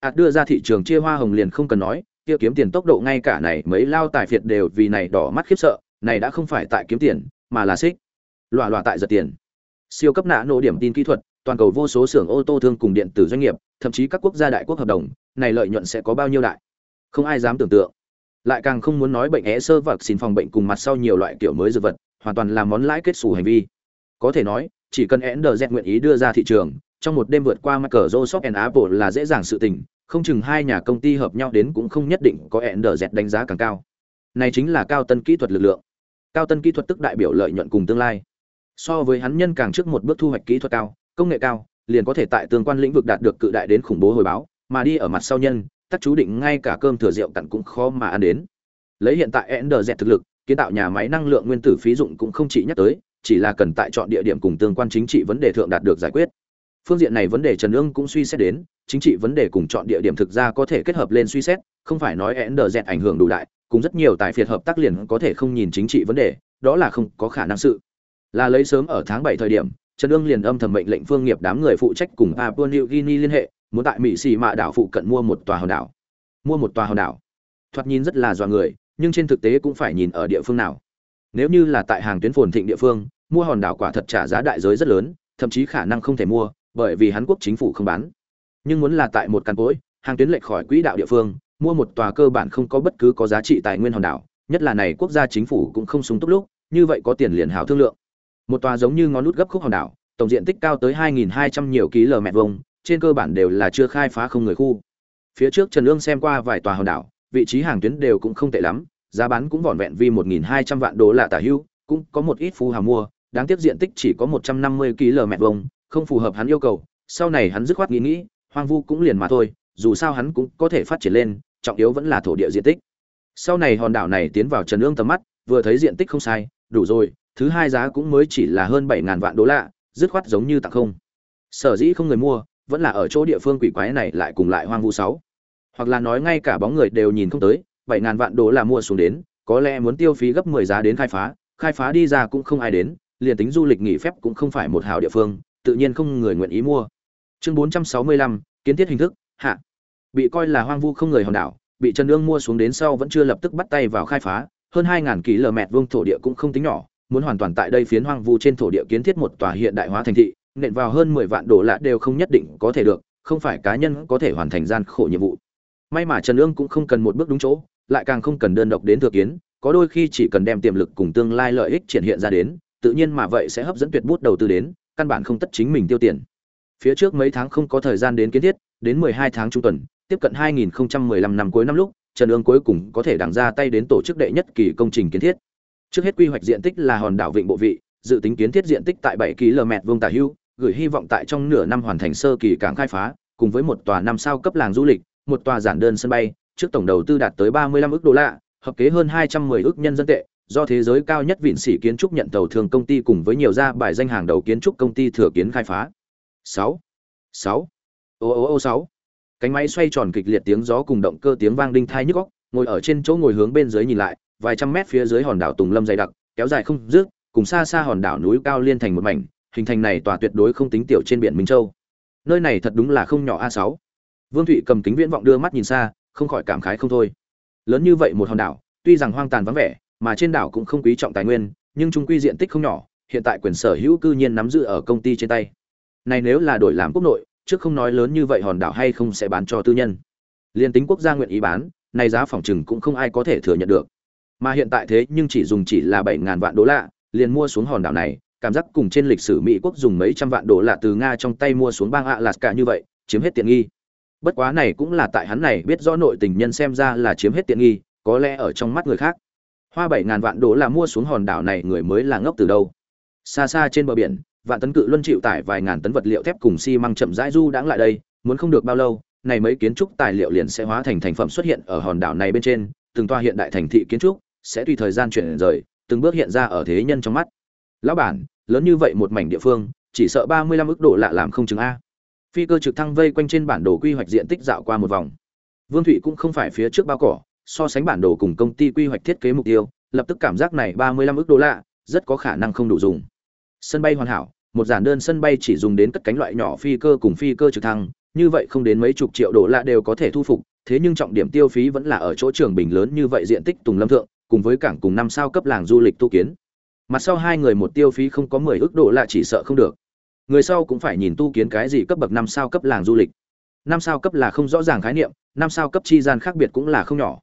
ạt đưa ra thị trường chia hoa hồng liền không cần nói kia kiếm tiền tốc độ ngay cả này mấy lao tài phiệt đều vì này đỏ mắt khiếp sợ, này đã không phải tại kiếm tiền, mà là xích. Lòa lòa tại giật tiền. Siêu cấp nã nổ điểm tin kỹ thuật, toàn cầu vô số xưởng ô tô thương cùng điện tử doanh nghiệp, thậm chí các quốc gia đại quốc hợp đồng, này lợi nhuận sẽ có bao nhiêu đại? Không ai dám tưởng tượng. Lại càng không muốn nói bệnh é sơ vật xin phòng bệnh cùng mặt sau nhiều loại kiểu mới dược vật, hoàn toàn là món lãi kết sủ hành vi. Có thể nói, chỉ cần NDZ nguyện ý đưa ra thị trường, trong một đêm vượt qua Microsoft and Apple là dễ dàng sự tình không chừng hai nhà công ty hợp nhau đến cũng không nhất định có NDZ đánh giá càng cao. Này chính là cao tân kỹ thuật lực lượng. Cao tân kỹ thuật tức đại biểu lợi nhuận cùng tương lai. So với hắn nhân càng trước một bước thu hoạch kỹ thuật cao, công nghệ cao, liền có thể tại tương quan lĩnh vực đạt được cự đại đến khủng bố hồi báo, mà đi ở mặt sau nhân, tắc chú định ngay cả cơm thừa rượu cặn cũng khó mà ăn đến. Lấy hiện tại NDZ thực lực, kiến tạo nhà máy năng lượng nguyên tử phí dụng cũng không chỉ nhắc tới, chỉ là cần tại chọn địa điểm cùng tương quan chính trị vấn đề thượng đạt được giải quyết phương diện này vấn đề trần ương cũng suy xét đến, chính trị vấn đề cùng chọn địa điểm thực ra có thể kết hợp lên suy xét, không phải nói e dẹt ảnh hưởng đủ đại, cùng rất nhiều tài phiệt hợp tác liền có thể không nhìn chính trị vấn đề, đó là không có khả năng sự. Là lấy sớm ở tháng bảy thời điểm, trần ương liền âm thầm mệnh lệnh phương nghiệp đám người phụ trách cùng papua new guinea liên hệ, muốn tại mỹ xì mạ đảo phụ cận mua một tòa hòn đảo. Mua một tòa hòn đảo. Thoạt nhìn rất là dọa người, nhưng trên thực tế cũng phải nhìn ở địa phương nào. Nếu như là tại hàng tuyến phồn thịnh địa phương, mua hòn đảo quả thật trả giá đại giới rất lớn, thậm chí khả năng không thể mua bởi vì hắn quốc chính phủ không bán. Nhưng muốn là tại một căn cối, hàng tuyến lệch khỏi quỹ đạo địa phương, mua một tòa cơ bản không có bất cứ có giá trị tài nguyên hòn đảo, nhất là này quốc gia chính phủ cũng không súng túc lúc, như vậy có tiền liền hào thương lượng. Một tòa giống như ngón nút gấp khúc hòn đảo, tổng diện tích cao tới 2.200 nhiều ký lờ mẹ vuông, trên cơ bản đều là chưa khai phá không người khu. Phía trước trần lương xem qua vài tòa hòn đảo, vị trí hàng tuyến đều cũng không tệ lắm, giá bán cũng vỏn vẹn vi 1.200 vạn đô la tả hưu, cũng có một ít phú hào mua, đáng tiếc diện tích chỉ có 150 km vuông không phù hợp hắn yêu cầu, sau này hắn dứt khoát nghĩ nghĩ, hoang vu cũng liền mà thôi, dù sao hắn cũng có thể phát triển lên, trọng yếu vẫn là thổ địa diện tích. Sau này hòn đảo này tiến vào trần ương tầm mắt, vừa thấy diện tích không sai, đủ rồi, thứ hai giá cũng mới chỉ là hơn bảy ngàn vạn đô la, dứt khoát giống như tặng không. Sở dĩ không người mua, vẫn là ở chỗ địa phương quỷ quái này lại cùng lại hoang vu sáu. Hoặc là nói ngay cả bóng người đều nhìn không tới, bảy ngàn vạn đô la mua xuống đến, có lẽ muốn tiêu phí gấp mười giá đến khai phá khai phá đi ra cũng không ai đến, liền tính du lịch nghỉ phép cũng không phải một hào địa phương tự nhiên không người nguyện ý mua. Chương bốn trăm sáu mươi lăm, kiến thiết hình thức, hạ. Bị coi là hoang vu không người hòn đảo, bị trần Nương mua xuống đến sau vẫn chưa lập tức bắt tay vào khai phá, hơn hai ngàn km vuông thổ địa cũng không tính nhỏ, muốn hoàn toàn tại đây phiến hoang vu trên thổ địa kiến thiết một tòa hiện đại hóa thành thị, nện vào hơn mười vạn đô la đều không nhất định có thể được, không phải cá nhân có thể hoàn thành gian khổ nhiệm vụ. May mà trần Nương cũng không cần một bước đúng chỗ, lại càng không cần đơn độc đến thừa kiến, có đôi khi chỉ cần đem tiềm lực cùng tương lai lợi ích triển hiện ra đến, tự nhiên mà vậy sẽ hấp dẫn tuyệt bút đầu tư đến căn bản không tất chính mình tiêu tiền. Phía trước mấy tháng không có thời gian đến kiến thiết, đến mười hai tháng trung tuần, tiếp cận hai nghìn lăm năm cuối năm lúc, trần ương cuối cùng có thể đằng ra tay đến tổ chức đệ nhất kỳ công trình kiến thiết. Trước hết quy hoạch diện tích là hòn đảo vịnh bộ vị, dự tính kiến thiết diện tích tại bảy km vuông tả hưu, gửi hy vọng tại trong nửa năm hoàn thành sơ kỳ cảng khai phá, cùng với một tòa năm sao cấp làng du lịch, một tòa giản đơn sân bay, trước tổng đầu tư đạt tới 35 ức đô la, hợp kế hơn 210 ức nhân dân tệ do thế giới cao nhất vịn sĩ kiến trúc nhận tàu thường công ty cùng với nhiều gia bài danh hàng đầu kiến trúc công ty thừa kiến khai phá. 6. 6. Ô ô ô 6. Cánh máy xoay tròn kịch liệt tiếng gió cùng động cơ tiếng vang đinh thai nhức óc, ngồi ở trên chỗ ngồi hướng bên dưới nhìn lại, vài trăm mét phía dưới hòn đảo Tùng Lâm dày đặc, kéo dài không dứt, cùng xa xa hòn đảo núi cao liên thành một mảnh, hình thành này tòa tuyệt đối không tính tiểu trên biển Minh Châu. Nơi này thật đúng là không nhỏ A6. Vương Thụy cầm kính viễn vọng đưa mắt nhìn xa, không khỏi cảm khái không thôi. Lớn như vậy một hòn đảo, tuy rằng hoang tàn vắng vẻ, mà trên đảo cũng không quý trọng tài nguyên, nhưng trung quy diện tích không nhỏ, hiện tại quyền sở hữu cư nhiên nắm giữ ở công ty trên tay. Này nếu là đổi làm quốc nội, trước không nói lớn như vậy hòn đảo hay không sẽ bán cho tư nhân. Liên tính quốc gia nguyện ý bán, này giá phòng trừng cũng không ai có thể thừa nhận được. Mà hiện tại thế nhưng chỉ dùng chỉ là 7000 vạn đô la, liền mua xuống hòn đảo này, cảm giác cùng trên lịch sử Mỹ quốc dùng mấy trăm vạn đô la từ Nga trong tay mua xuống bang Alaska như vậy, chiếm hết tiện nghi. Bất quá này cũng là tại hắn này biết rõ nội tình nhân xem ra là chiếm hết tiện nghi, có lẽ ở trong mắt người khác hoa bảy ngàn vạn đô la mua xuống hòn đảo này, người mới là ngốc từ đâu? Xa xa trên bờ biển, vạn tấn cự luân chịu tải vài ngàn tấn vật liệu thép cùng xi măng chậm rãi du đãng lại đây, muốn không được bao lâu, này mấy kiến trúc tài liệu liền sẽ hóa thành thành phẩm xuất hiện ở hòn đảo này bên trên, từng toa hiện đại thành thị kiến trúc sẽ tùy thời gian chuyển rời, từng bước hiện ra ở thế nhân trong mắt. Lão bản, lớn như vậy một mảnh địa phương, chỉ sợ ba mươi lăm ức độ lạ làm không chứng a. Phi cơ trực thăng vây quanh trên bản đồ quy hoạch diện tích dạo qua một vòng. Vương thụy cũng không phải phía trước bao cỏ so sánh bản đồ cùng công ty quy hoạch thiết kế mục tiêu, lập tức cảm giác này 35 ức đô la, rất có khả năng không đủ dùng. Sân bay hoàn hảo, một giản đơn sân bay chỉ dùng đến cất cánh loại nhỏ phi cơ cùng phi cơ trực thăng, như vậy không đến mấy chục triệu đô la đều có thể thu phục, thế nhưng trọng điểm tiêu phí vẫn là ở chỗ trường bình lớn như vậy diện tích Tùng Lâm thượng, cùng với cảng cùng năm sao cấp làng du lịch tu kiến. Mặt sau hai người một tiêu phí không có 10 ức đô la chỉ sợ không được. Người sau cũng phải nhìn tu kiến cái gì cấp bậc năm sao cấp làng du lịch. Năm sao cấp là không rõ ràng khái niệm, năm sao cấp chi gian khác biệt cũng là không nhỏ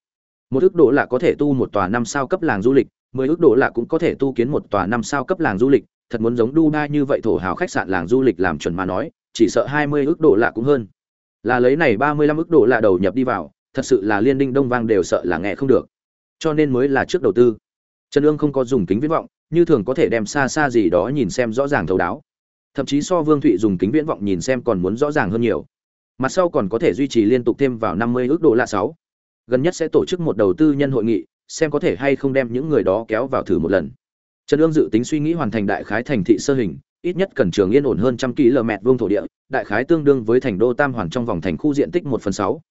một ước độ là có thể tu một tòa năm sao cấp làng du lịch, mười ước độ là cũng có thể tu kiến một tòa năm sao cấp làng du lịch, thật muốn giống dubai như vậy thổ hào khách sạn làng du lịch làm chuẩn mà nói, chỉ sợ hai mươi ước độ là cũng hơn. Là lấy này ba mươi lăm ước độ là đầu nhập đi vào, thật sự là liên đinh đông vang đều sợ là nghe không được. Cho nên mới là trước đầu tư. Trần ương không có dùng kính viễn vọng, như thường có thể đem xa xa gì đó nhìn xem rõ ràng thấu đáo. Thậm chí so vương thụy dùng kính viễn vọng nhìn xem còn muốn rõ ràng hơn nhiều. Mặt sau còn có thể duy trì liên tục thêm vào năm mươi ước độ lạ sáu gần nhất sẽ tổ chức một đầu tư nhân hội nghị xem có thể hay không đem những người đó kéo vào thử một lần trần ương dự tính suy nghĩ hoàn thành đại khái thành thị sơ hình ít nhất cần trường yên ổn hơn trăm km vuông thổ địa, đại khái tương đương với thành đô Tam Hoàn trong vòng thành khu diện tích một phần sáu.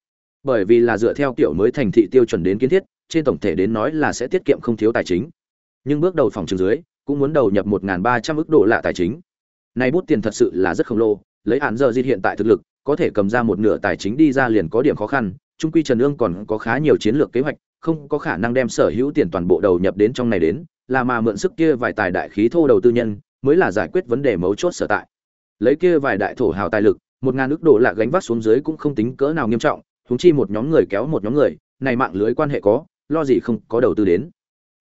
Bởi vì là dựa theo kiểu mới thành thị tiêu chuẩn đến kiến thiết, trên tổng thể đến nói là sẽ tiết kiệm không thiếu tài chính. Nhưng bước đầu phòng trường dưới, cũng muốn đầu nhập 1300 ức độ lạ tài chính. Này bút tiền thật sự là rất khổng lồ, lấy án giờ di hiện tại thực lực, có thể cầm ra một nửa tài chính đi ra liền có điểm khó khăn, trung quy Trần Ương còn có khá nhiều chiến lược kế hoạch, không có khả năng đem sở hữu tiền toàn bộ đầu nhập đến trong này đến, là mà mượn sức kia vài tài đại khí thô đầu tư nhân, mới là giải quyết vấn đề mấu chốt sở tại. Lấy kia vài đại thổ hào tài lực, một ngàn nước độ lạ gánh vác xuống dưới cũng không tính cỡ nào nghiêm trọng, huống chi một nhóm người kéo một nhóm người, này mạng lưới quan hệ có, lo gì không có đầu tư đến.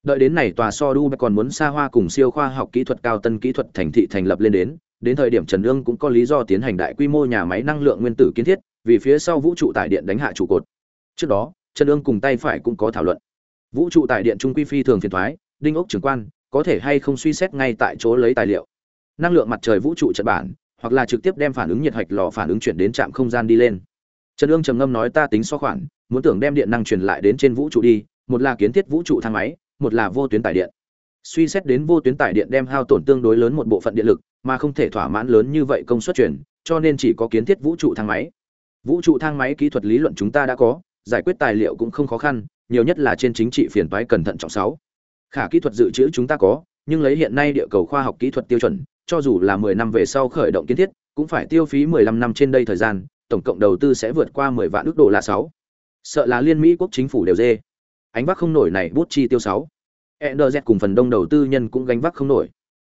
Đợi đến này tòa so du còn muốn xa hoa cùng siêu khoa học kỹ thuật cao tân kỹ thuật thành thị thành lập lên đến, đến thời điểm Trần Ương cũng có lý do tiến hành đại quy mô nhà máy năng lượng nguyên tử kiến thiết, vì phía sau vũ trụ tải điện đánh hạ trụ cột. Trước đó, Trần Ương cùng tay phải cũng có thảo luận. Vũ trụ tải điện trung quy phi thường phiền toái, đinh ốc trưởng quan, có thể hay không suy xét ngay tại chỗ lấy tài liệu. Năng lượng mặt trời vũ trụ trận bản, hoặc là trực tiếp đem phản ứng nhiệt hạch lò phản ứng chuyển đến trạm không gian đi lên. Trần Ương trầm ngâm nói ta tính so khoản, muốn tưởng đem điện năng truyền lại đến trên vũ trụ đi, một là kiến thiết vũ trụ thang máy, một là vô tuyến tải điện. Suy xét đến vô tuyến tải điện đem hao tổn tương đối lớn một bộ phận điện lực, mà không thể thỏa mãn lớn như vậy công suất truyền, cho nên chỉ có kiến thiết vũ trụ thang máy. Vũ trụ thang máy kỹ thuật lý luận chúng ta đã có, giải quyết tài liệu cũng không khó khăn, nhiều nhất là trên chính trị phiền toái cẩn thận trọng sáu. Khả kỹ thuật dự trữ chúng ta có, nhưng lấy hiện nay địa cầu khoa học kỹ thuật tiêu chuẩn, cho dù là 10 năm về sau khởi động kiến thiết, cũng phải tiêu phí 15 năm trên đây thời gian, tổng cộng đầu tư sẽ vượt qua 10 vạn ước độ là 6. Sợ là liên Mỹ quốc chính phủ đều dê. Ánh vác không nổi này bút chi tiêu 6. ENDZ cùng phần đông đầu tư nhân cũng gánh vác không nổi.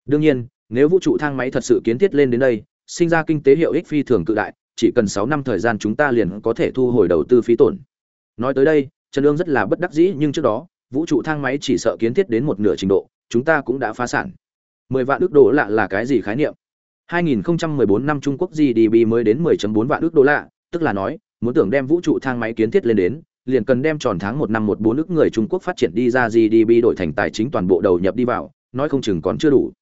Đương nhiên, nếu vũ trụ thang máy thật sự kiến thiết lên đến đây, sinh ra kinh tế hiệu ích phi thường cự đại, chỉ cần 6 năm thời gian chúng ta liền có thể thu hồi đầu tư phí tổn. Nói tới đây, Trần Dương rất là bất đắc dĩ, nhưng trước đó, vũ trụ thang máy chỉ sợ kiến thiết đến một nửa trình độ, chúng ta cũng đã phá sản. 10 vạn ức đô lạ là cái gì khái niệm? 2014 năm Trung Quốc GDP mới đến 10.4 vạn ức đô la, tức là nói, muốn tưởng đem vũ trụ thang máy kiến thiết lên đến, liền cần đem tròn tháng một năm một bốn ức người Trung Quốc phát triển đi ra GDP đổi thành tài chính toàn bộ đầu nhập đi vào, nói không chừng còn chưa đủ.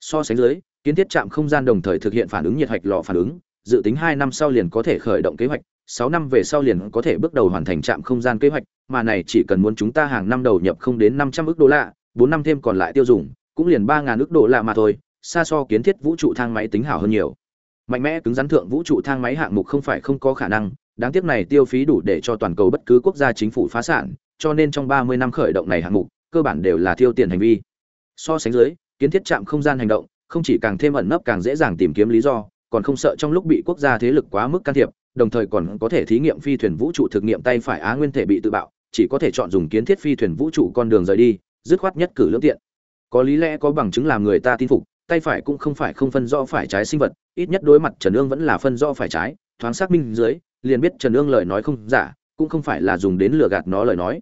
So sánh dưới, kiến thiết trạm không gian đồng thời thực hiện phản ứng nhiệt hạch lò phản ứng, dự tính 2 năm sau liền có thể khởi động kế hoạch, 6 năm về sau liền có thể bước đầu hoàn thành trạm không gian kế hoạch, mà này chỉ cần muốn chúng ta hàng năm đầu nhập không đến 500 ức đô la, 4 năm thêm còn lại tiêu dùng, cũng liền 3000 ức đô la mà thôi, xa so kiến thiết vũ trụ thang máy tính hảo hơn nhiều. Mạnh mẽ cứng rắn thượng vũ trụ thang máy hạng mục không phải không có khả năng, đáng tiếc này tiêu phí đủ để cho toàn cầu bất cứ quốc gia chính phủ phá sản, cho nên trong 30 năm khởi động này hạng mục, cơ bản đều là tiêu tiền hành vi. So sánh dưới, kiến thiết trạm không gian hành động, không chỉ càng thêm ẩn nấp càng dễ dàng tìm kiếm lý do, còn không sợ trong lúc bị quốc gia thế lực quá mức can thiệp, đồng thời còn có thể thí nghiệm phi thuyền vũ trụ thực nghiệm tay phải á nguyên thể bị tự bạo, chỉ có thể chọn dùng kiến thiết phi thuyền vũ trụ con đường rời đi, dứt khoát nhất cử lưỡng tiện. Có lý lẽ có bằng chứng làm người ta tin phục, tay phải cũng không phải không phân rõ phải trái sinh vật, ít nhất đối mặt Trần Ương vẫn là phân rõ phải trái, thoáng xác minh dưới, liền biết Trần Ương lời nói không giả, cũng không phải là dùng đến lừa gạt nó lời nói.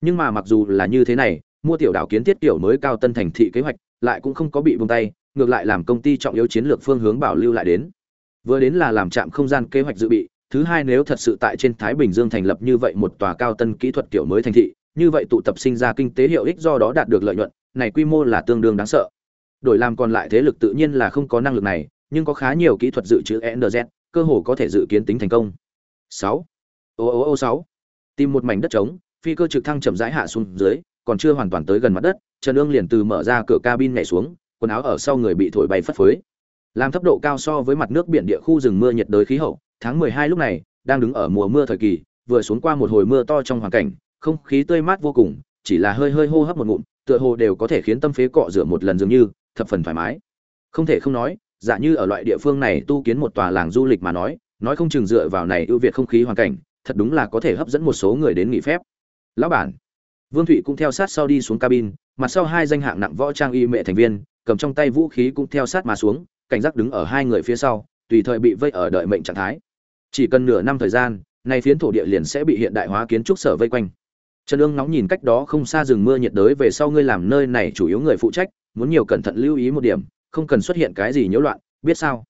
Nhưng mà mặc dù là như thế này, mua tiểu đảo kiến thiết tiểu mới cao tân thành thị kế hoạch, lại cũng không có bị buông tay, ngược lại làm công ty trọng yếu chiến lược phương hướng bảo lưu lại đến. Vừa đến là làm trạm không gian kế hoạch dự bị, thứ hai nếu thật sự tại trên Thái Bình Dương thành lập như vậy một tòa cao tân kỹ thuật kiểu mới thành thị, như vậy tụ tập sinh ra kinh tế hiệu ích do đó đạt được lợi nhuận, này quy mô là tương đương đáng sợ. Đổi làm còn lại thế lực tự nhiên là không có năng lực này, nhưng có khá nhiều kỹ thuật dự trữ NZ, cơ hồ có thể dự kiến tính thành công. 6. Ô ô ô 6. Tìm một mảnh đất trống, phi cơ trực thăng chậm rãi hạ xuống dưới, còn chưa hoàn toàn tới gần mặt đất, Trần Ương liền từ mở ra cửa cabin nhảy xuống, quần áo ở sau người bị thổi bay phất phới. Làm thấp độ cao so với mặt nước biển địa khu rừng mưa nhiệt đới khí hậu, tháng 12 lúc này, đang đứng ở mùa mưa thời kỳ, vừa xuống qua một hồi mưa to trong hoàn cảnh, không khí tươi mát vô cùng, chỉ là hơi hơi hô hấp một ngụm, tựa hồ đều có thể khiến tâm phế cọ rửa một lần dường như, thập phần thoải mái. Không thể không nói, giả như ở loại địa phương này tu kiến một tòa làng du lịch mà nói, nói không chừng dựa vào này ưu việt không khí hoàn cảnh, thật đúng là có thể hấp dẫn một số người đến nghỉ phép. Lão bản, Vương Thụy cũng theo sát sau đi xuống cabin, mặt sau hai danh hạng nặng võ trang y mẹ thành viên, cầm trong tay vũ khí cũng theo sát mà xuống, cảnh giác đứng ở hai người phía sau, tùy thời bị vây ở đợi mệnh trạng thái. Chỉ cần nửa năm thời gian, này phiến thổ địa liền sẽ bị hiện đại hóa kiến trúc sở vây quanh. Trần Dương nóng nhìn cách đó không xa rừng mưa nhiệt đới về sau ngươi làm nơi này chủ yếu người phụ trách, muốn nhiều cẩn thận lưu ý một điểm, không cần xuất hiện cái gì nhiễu loạn, biết sao?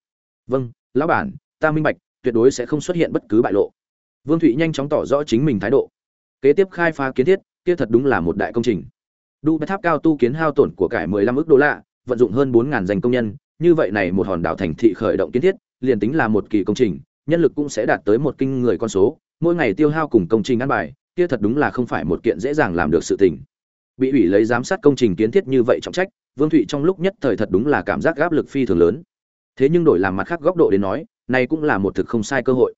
Vâng, lão bản, ta minh bạch, tuyệt đối sẽ không xuất hiện bất cứ bại lộ. Vương Thụy nhanh chóng tỏ rõ chính mình thái độ. Kế tiếp khai phá kiến thiết, kia thật đúng là một đại công trình. Đu Bê Tháp cao tu kiến hao tổn của cải 15 ức đô la, vận dụng hơn 4000 danh công nhân, như vậy này một hòn đảo thành thị khởi động kiến thiết, liền tính là một kỳ công trình, nhân lực cũng sẽ đạt tới một kinh người con số, mỗi ngày tiêu hao cùng công trình ăn bài, kia thật đúng là không phải một kiện dễ dàng làm được sự tình. Bị ủy lấy giám sát công trình kiến thiết như vậy trọng trách, Vương Thụy trong lúc nhất thời thật đúng là cảm giác áp lực phi thường lớn. thế nhưng đổi làm mặt khác góc độ đến nói này cũng là một thực không sai cơ hội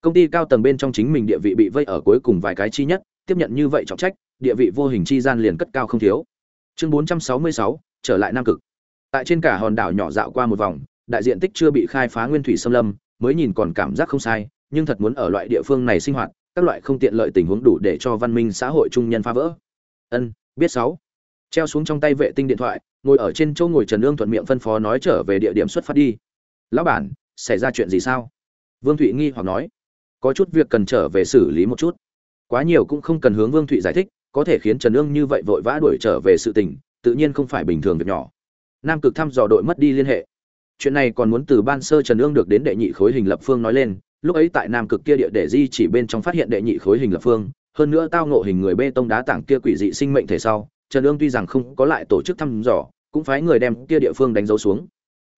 công ty cao tầng bên trong chính mình địa vị bị vây ở cuối cùng vài cái chi nhất tiếp nhận như vậy trọng trách địa vị vô hình chi gian liền cất cao không thiếu chương 466, trở lại nam cực tại trên cả hòn đảo nhỏ dạo qua một vòng, đại diện tích chưa bị khai phá nguyên thủy xâm lâm, mới nhìn còn cảm giác không sai, nhưng thật muốn ở loại địa phương này sinh hoạt, các loại không tiện lợi tình huống đủ để cho văn minh xã hội trung nhân phá vỡ. Ân, biết sáu. Treo xuống trong tay vệ tinh điện thoại, ngồi ở trên chỗ ngồi trần ương thuận miệng phân phó nói trở về địa điểm xuất phát đi. Lão bản, xảy ra chuyện gì sao? Vương thụy nghi hoặc nói. Có chút việc cần trở về xử lý một chút. Quá nhiều cũng không cần hướng vương thụy giải thích, có thể khiến trần ương như vậy vội vã đuổi trở về sự tình, tự nhiên không phải bình thường việc nhỏ nam cực thăm dò đội mất đi liên hệ. Chuyện này còn muốn từ ban sơ trần ương được đến đệ nhị khối hình lập phương nói lên, lúc ấy tại nam cực kia địa để di chỉ bên trong phát hiện đệ nhị khối hình lập phương, hơn nữa tao ngộ hình người bê tông đá tảng kia quỷ dị sinh mệnh thể sau, trần ương tuy rằng không có lại tổ chức thăm dò, cũng phái người đem kia địa phương đánh dấu xuống.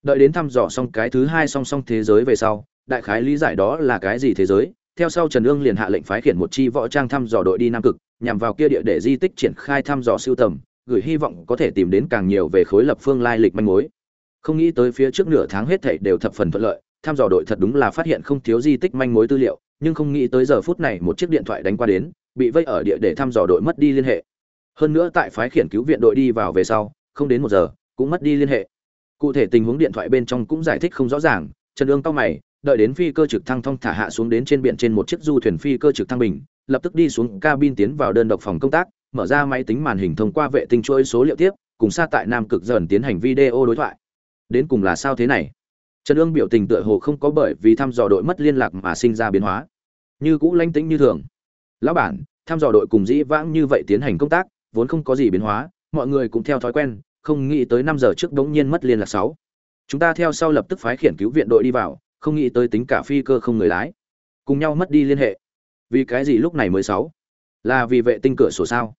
Đợi đến thăm dò xong cái thứ hai song song thế giới về sau, đại khái lý giải đó là cái gì thế giới, theo sau trần ương liền hạ lệnh phái khiển một chi võ trang thăm dò đội đi nam cực, nhằm vào kia địa để di tích triển khai thăm dò siêu tầm gửi hy vọng có thể tìm đến càng nhiều về khối lập phương lai lịch manh mối. Không nghĩ tới phía trước nửa tháng hết thảy đều thập phần thuận lợi thăm dò đội thật đúng là phát hiện không thiếu di tích manh mối tư liệu, nhưng không nghĩ tới giờ phút này một chiếc điện thoại đánh qua đến, bị vây ở địa để thăm dò đội mất đi liên hệ. Hơn nữa tại phái khiển cứu viện đội đi vào về sau, không đến một giờ, cũng mất đi liên hệ. Cụ thể tình huống điện thoại bên trong cũng giải thích không rõ ràng, trần ương cao mày, đợi đến phi cơ trực thăng thong thả hạ xuống đến trên biển trên một chiếc du thuyền phi cơ trực thăng bình, lập tức đi xuống cabin tiến vào đơn độc phòng công tác mở ra máy tính màn hình thông qua vệ tinh chuỗi số liệu tiếp, cùng xa tại nam cực dần tiến hành video đối thoại. Đến cùng là sao thế này? Trần ương biểu tình tựa hồ không có bởi vì thăm dò đội mất liên lạc mà sinh ra biến hóa. Như cũ lánh tính như thường. Lão bản, thăm dò đội cùng dĩ vãng như vậy tiến hành công tác, vốn không có gì biến hóa, mọi người cũng theo thói quen, không nghĩ tới năm giờ trước đống nhiên mất liên lạc sáu. Chúng ta theo sau lập tức phái khiển cứu viện đội đi vào, không nghĩ tới tính cả phi cơ không người lái. Cùng nhau mất đi liên hệ. Vì cái gì lúc này mới sáu? Là vì vệ tinh cửa sổ sao?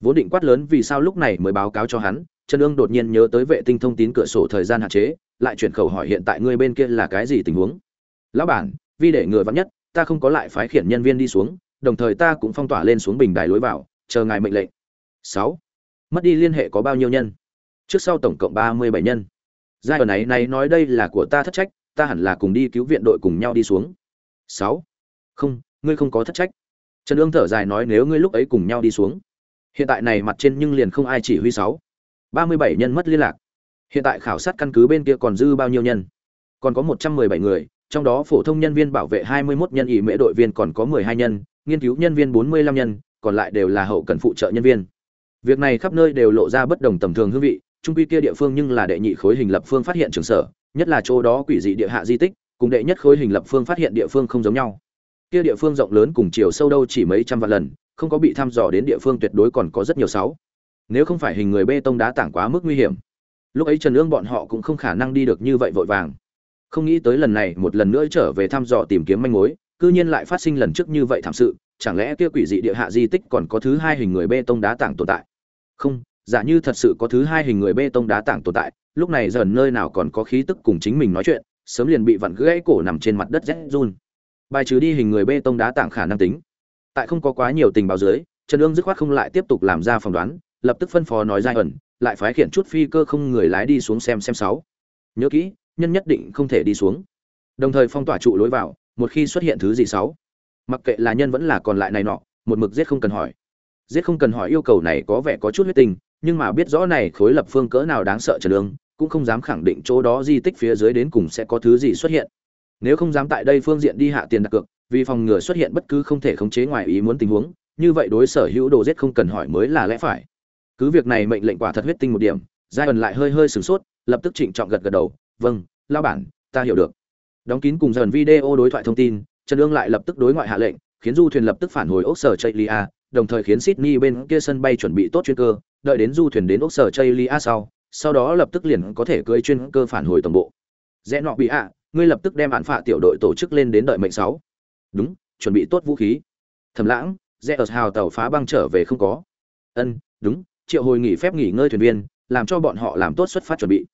Vốn định quát lớn vì sao lúc này mới báo cáo cho hắn, trần ương đột nhiên nhớ tới vệ tinh thông tín cửa sổ thời gian hạn chế, lại chuyển khẩu hỏi hiện tại ngươi bên kia là cái gì tình huống? Lão bản vì để người vắng nhất, ta không có lại phái khiển nhân viên đi xuống, đồng thời ta cũng phong tỏa lên xuống bình đài lối vào, chờ ngài mệnh lệnh. Sáu. Mất đi liên hệ có bao nhiêu nhân? Trước sau tổng cộng ba mươi bảy nhân. Giai đoạn này này nói đây là của ta thất trách, ta hẳn là cùng đi cứu viện đội cùng nhau đi xuống. Sáu. Không, ngươi không có thất trách trần ương thở dài nói nếu ngươi lúc ấy cùng nhau đi xuống, hiện tại này mặt trên nhưng liền không ai chỉ huy sáu, ba mươi bảy nhân mất liên lạc. Hiện tại khảo sát căn cứ bên kia còn dư bao nhiêu nhân? Còn có một trăm mười bảy người, trong đó phổ thông nhân viên bảo vệ hai mươi 21 nhân ỷ mễ đội viên còn có mười hai nhân, nghiên cứu nhân viên bốn mươi năm nhân, còn lại đều là hậu cần phụ trợ nhân viên. Việc này khắp nơi đều lộ ra bất đồng tầm thường hương vị, trung quy kia địa phương nhưng là đệ nhị khối hình lập phương phát hiện trường sở, nhất là chỗ đó quỷ dị địa hạ di tích, cùng đệ nhất khối hình lập phương phát hiện địa phương không giống nhau kia địa phương rộng lớn cùng chiều sâu đâu chỉ mấy trăm vạn lần, không có bị thăm dò đến địa phương tuyệt đối còn có rất nhiều sáu. Nếu không phải hình người bê tông đá tảng quá mức nguy hiểm, lúc ấy trần ương bọn họ cũng không khả năng đi được như vậy vội vàng. Không nghĩ tới lần này một lần nữa trở về thăm dò tìm kiếm manh mối, cư nhiên lại phát sinh lần trước như vậy thảm sự, chẳng lẽ kia quỷ dị địa hạ di tích còn có thứ hai hình người bê tông đá tảng tồn tại? Không, giả như thật sự có thứ hai hình người bê tông đá tảng tồn tại, lúc này dần nơi nào còn có khí tức cùng chính mình nói chuyện, sớm liền bị vặn gãy cổ nằm trên mặt đất rét run bài trừ đi hình người bê tông đá tảng khả năng tính. Tại không có quá nhiều tình báo dưới, trần ương dứt khoát không lại tiếp tục làm ra phỏng đoán, lập tức phân phó nói giai ẩn, lại phái khiển chút phi cơ không người lái đi xuống xem xem sáu. Nhớ kỹ, nhân nhất định không thể đi xuống. Đồng thời phong tỏa trụ lối vào, một khi xuất hiện thứ gì sáu. Mặc kệ là nhân vẫn là còn lại này nọ, một mực giết không cần hỏi. Giết không cần hỏi yêu cầu này có vẻ có chút huyết tình, nhưng mà biết rõ này khối lập phương cỡ nào đáng sợ trần lương cũng không dám khẳng định chỗ đó di tích phía dưới đến cùng sẽ có thứ gì xuất hiện nếu không dám tại đây phương diện đi hạ tiền đặt cược, vì phòng ngừa xuất hiện bất cứ không thể khống chế ngoài ý muốn tình huống, như vậy đối sở hữu đồ giết không cần hỏi mới là lẽ phải. Cứ việc này mệnh lệnh quả thật huyết tinh một điểm, giai ẩn lại hơi hơi sửng sốt, lập tức trịnh trọng gật gật đầu vâng lao bản, ta hiểu được. Đóng kín cùng dần video đối thoại thông tin, trần ương lại lập tức đối ngoại hạ lệnh, khiến du thuyền lập tức phản hồi ốc sở chaylia đồng thời khiến sydney bên kia sân bay chuẩn bị tốt chuyên cơ, đợi đến du thuyền đến ốc sở chaylia sau sau đó lập tức liền có thể cưỡi chuyên cơ phản hồi tổng bộ. Rẽ nọ bị ạ ngươi lập tức đem án phạ tiểu đội tổ chức lên đến đợi mệnh sáu. Đúng chuẩn bị tốt vũ khí. Thầm lãng rẽ ở hào tàu phá băng trở về không có. Ân đúng triệu hồi nghỉ phép nghỉ ngơi thuyền viên làm cho bọn họ làm tốt xuất phát chuẩn bị.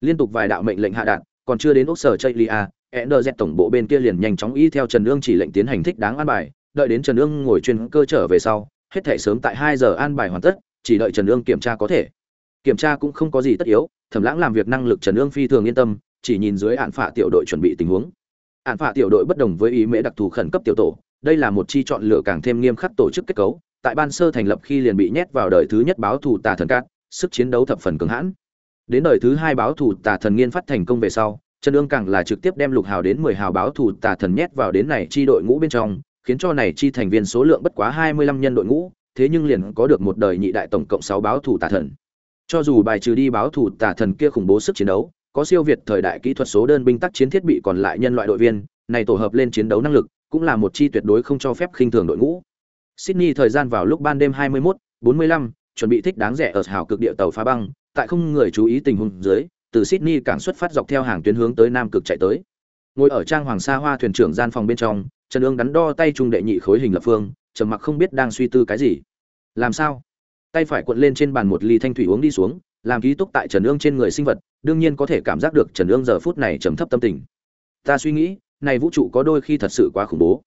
Liên tục vài đạo mệnh lệnh hạ đạn còn chưa đến ốc sở chaylia NZ tổng bộ bên kia liền nhanh chóng y theo Trần Ương chỉ lệnh tiến hành thích đáng an bài, đợi đến Trần Ương ngồi chuyên cơ trở về sau, hết thảy sớm tại 2 giờ an bài hoàn tất, chỉ đợi Trần Ương kiểm tra có thể. Kiểm tra cũng không có gì tất yếu, Thẩm Lãng làm việc năng lực Trần Ương phi thường yên tâm, chỉ nhìn dưới ạn phạ tiểu đội chuẩn bị tình huống. Ạn phạ tiểu đội bất đồng với ý mễ đặc thù khẩn cấp tiểu tổ, đây là một chi chọn lựa càng thêm nghiêm khắc tổ chức kết cấu, tại ban sơ thành lập khi liền bị nhét vào đời thứ nhất báo thù tà thần cát, sức chiến đấu thập phần cường hãn. Đến đời thứ hai báo thù tà thần nghiên phát thành công về sau, trần ương càng là trực tiếp đem lục hào đến mười hào báo thù tà thần nhét vào đến này chi đội ngũ bên trong, khiến cho này chi thành viên số lượng bất quá hai mươi lăm nhân đội ngũ, thế nhưng liền có được một đời nhị đại tổng cộng sáu báo thù tà thần. Cho dù bài trừ đi báo thù tà thần kia khủng bố sức chiến đấu có siêu việt thời đại kỹ thuật số đơn binh tác chiến thiết bị còn lại nhân loại đội viên này tổ hợp lên chiến đấu năng lực cũng là một chi tuyệt đối không cho phép khinh thường đội ngũ Sydney thời gian vào lúc ban đêm 21, 45, chuẩn bị thích đáng rẻ ở hào cực địa tàu phá băng, tại không người chú ý tình huống dưới, từ Sydney cảng xuất phát dọc theo hàng tuyến hướng tới nam cực chạy tới. Ngồi ở trang hoàng sa hoa thuyền trưởng gian phòng bên trong, Trần Dương đắn đo tay trung đệ nhị khối hình lập phương, trầm mặc không biết đang suy tư cái gì. Làm sao? Tay phải cuộn lên trên bàn một ly thanh thủy uống đi xuống, làm ký túc tại Trần Ương trên người sinh vật, đương nhiên có thể cảm giác được Trần Ương giờ phút này trầm thấp tâm tình. Ta suy nghĩ, này vũ trụ có đôi khi thật sự quá khủng bố.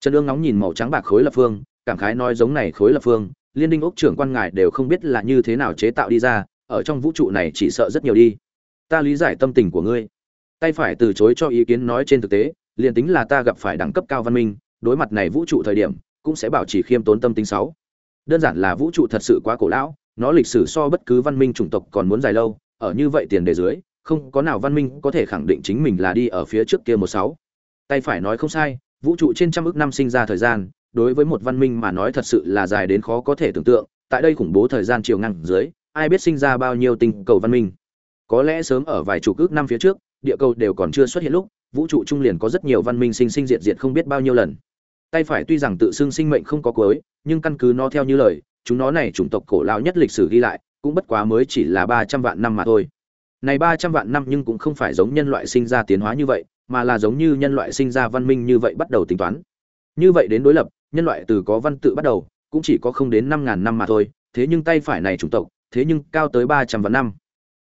Trần Ương nóng nhìn màu trắng bạc khối lập phương, cảm khái nói giống này khối lập phương, liên đinh ốc trưởng quan ngài đều không biết là như thế nào chế tạo đi ra, ở trong vũ trụ này chỉ sợ rất nhiều đi. Ta lý giải tâm tình của ngươi. Tay phải từ chối cho ý kiến nói trên thực tế, liền tính là ta gặp phải đẳng cấp cao văn minh, đối mặt này vũ trụ thời điểm, cũng sẽ bảo trì khiêm tốn tâm tính sáu. Đơn giản là vũ trụ thật sự quá cổ lão, nó lịch sử so bất cứ văn minh chủng tộc còn muốn dài lâu, ở như vậy tiền đề dưới, không có nào văn minh có thể khẳng định chính mình là đi ở phía trước kia một sáu. Tay phải nói không sai, vũ trụ trên trăm ước năm sinh ra thời gian, đối với một văn minh mà nói thật sự là dài đến khó có thể tưởng tượng, tại đây khủng bố thời gian chiều ngang dưới, ai biết sinh ra bao nhiêu tinh cầu văn minh. Có lẽ sớm ở vài chục ước năm phía trước, địa cầu đều còn chưa xuất hiện lúc, vũ trụ trung liền có rất nhiều văn minh sinh sinh diệt diệt không biết bao nhiêu lần. Tay phải tuy rằng tự xưng sinh mệnh không có cuối, nhưng căn cứ nó theo như lời, chúng nó này chủng tộc cổ lão nhất lịch sử ghi lại, cũng bất quá mới chỉ là 300 vạn năm mà thôi. Này 300 vạn năm nhưng cũng không phải giống nhân loại sinh ra tiến hóa như vậy, mà là giống như nhân loại sinh ra văn minh như vậy bắt đầu tính toán. Như vậy đến đối lập, nhân loại từ có văn tự bắt đầu, cũng chỉ có không đến 5000 năm mà thôi, thế nhưng tay phải này chủng tộc, thế nhưng cao tới 300 vạn năm.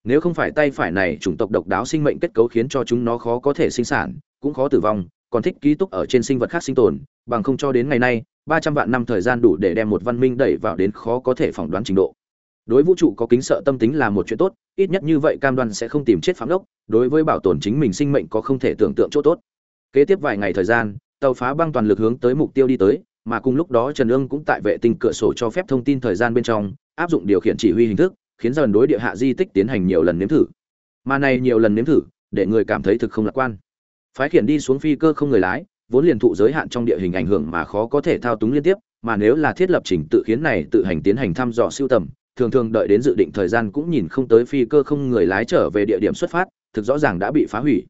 Nếu không phải tay phải này chủng tộc độc đáo sinh mệnh kết cấu khiến cho chúng nó khó có thể sinh sản, cũng khó tử vong, còn thích ký túc ở trên sinh vật khác sinh tồn, bằng không cho đến ngày nay, 300 vạn năm thời gian đủ để đem một văn minh đẩy vào đến khó có thể phỏng đoán trình độ. Đối vũ trụ có kính sợ tâm tính là một chuyện tốt, ít nhất như vậy cam đoan sẽ không tìm chết phạm đốc, đối với bảo tồn chính mình sinh mệnh có không thể tưởng tượng chỗ tốt. Kế tiếp vài ngày thời gian, tàu phá băng toàn lực hướng tới mục tiêu đi tới, mà cùng lúc đó Trần Ương cũng tại vệ tinh cửa sổ cho phép thông tin thời gian bên trong, áp dụng điều khiển chỉ huy hình thức, khiến dần đối địa hạ di tích tiến hành nhiều lần nếm thử. Mà này nhiều lần nếm thử, để người cảm thấy thực không lạc quan. Phái khiển đi xuống phi cơ không người lái, vốn liền thụ giới hạn trong địa hình ảnh hưởng mà khó có thể thao túng liên tiếp, mà nếu là thiết lập trình tự khiến này tự hành tiến hành thăm dò siêu tầm, thường thường đợi đến dự định thời gian cũng nhìn không tới phi cơ không người lái trở về địa điểm xuất phát, thực rõ ràng đã bị phá hủy.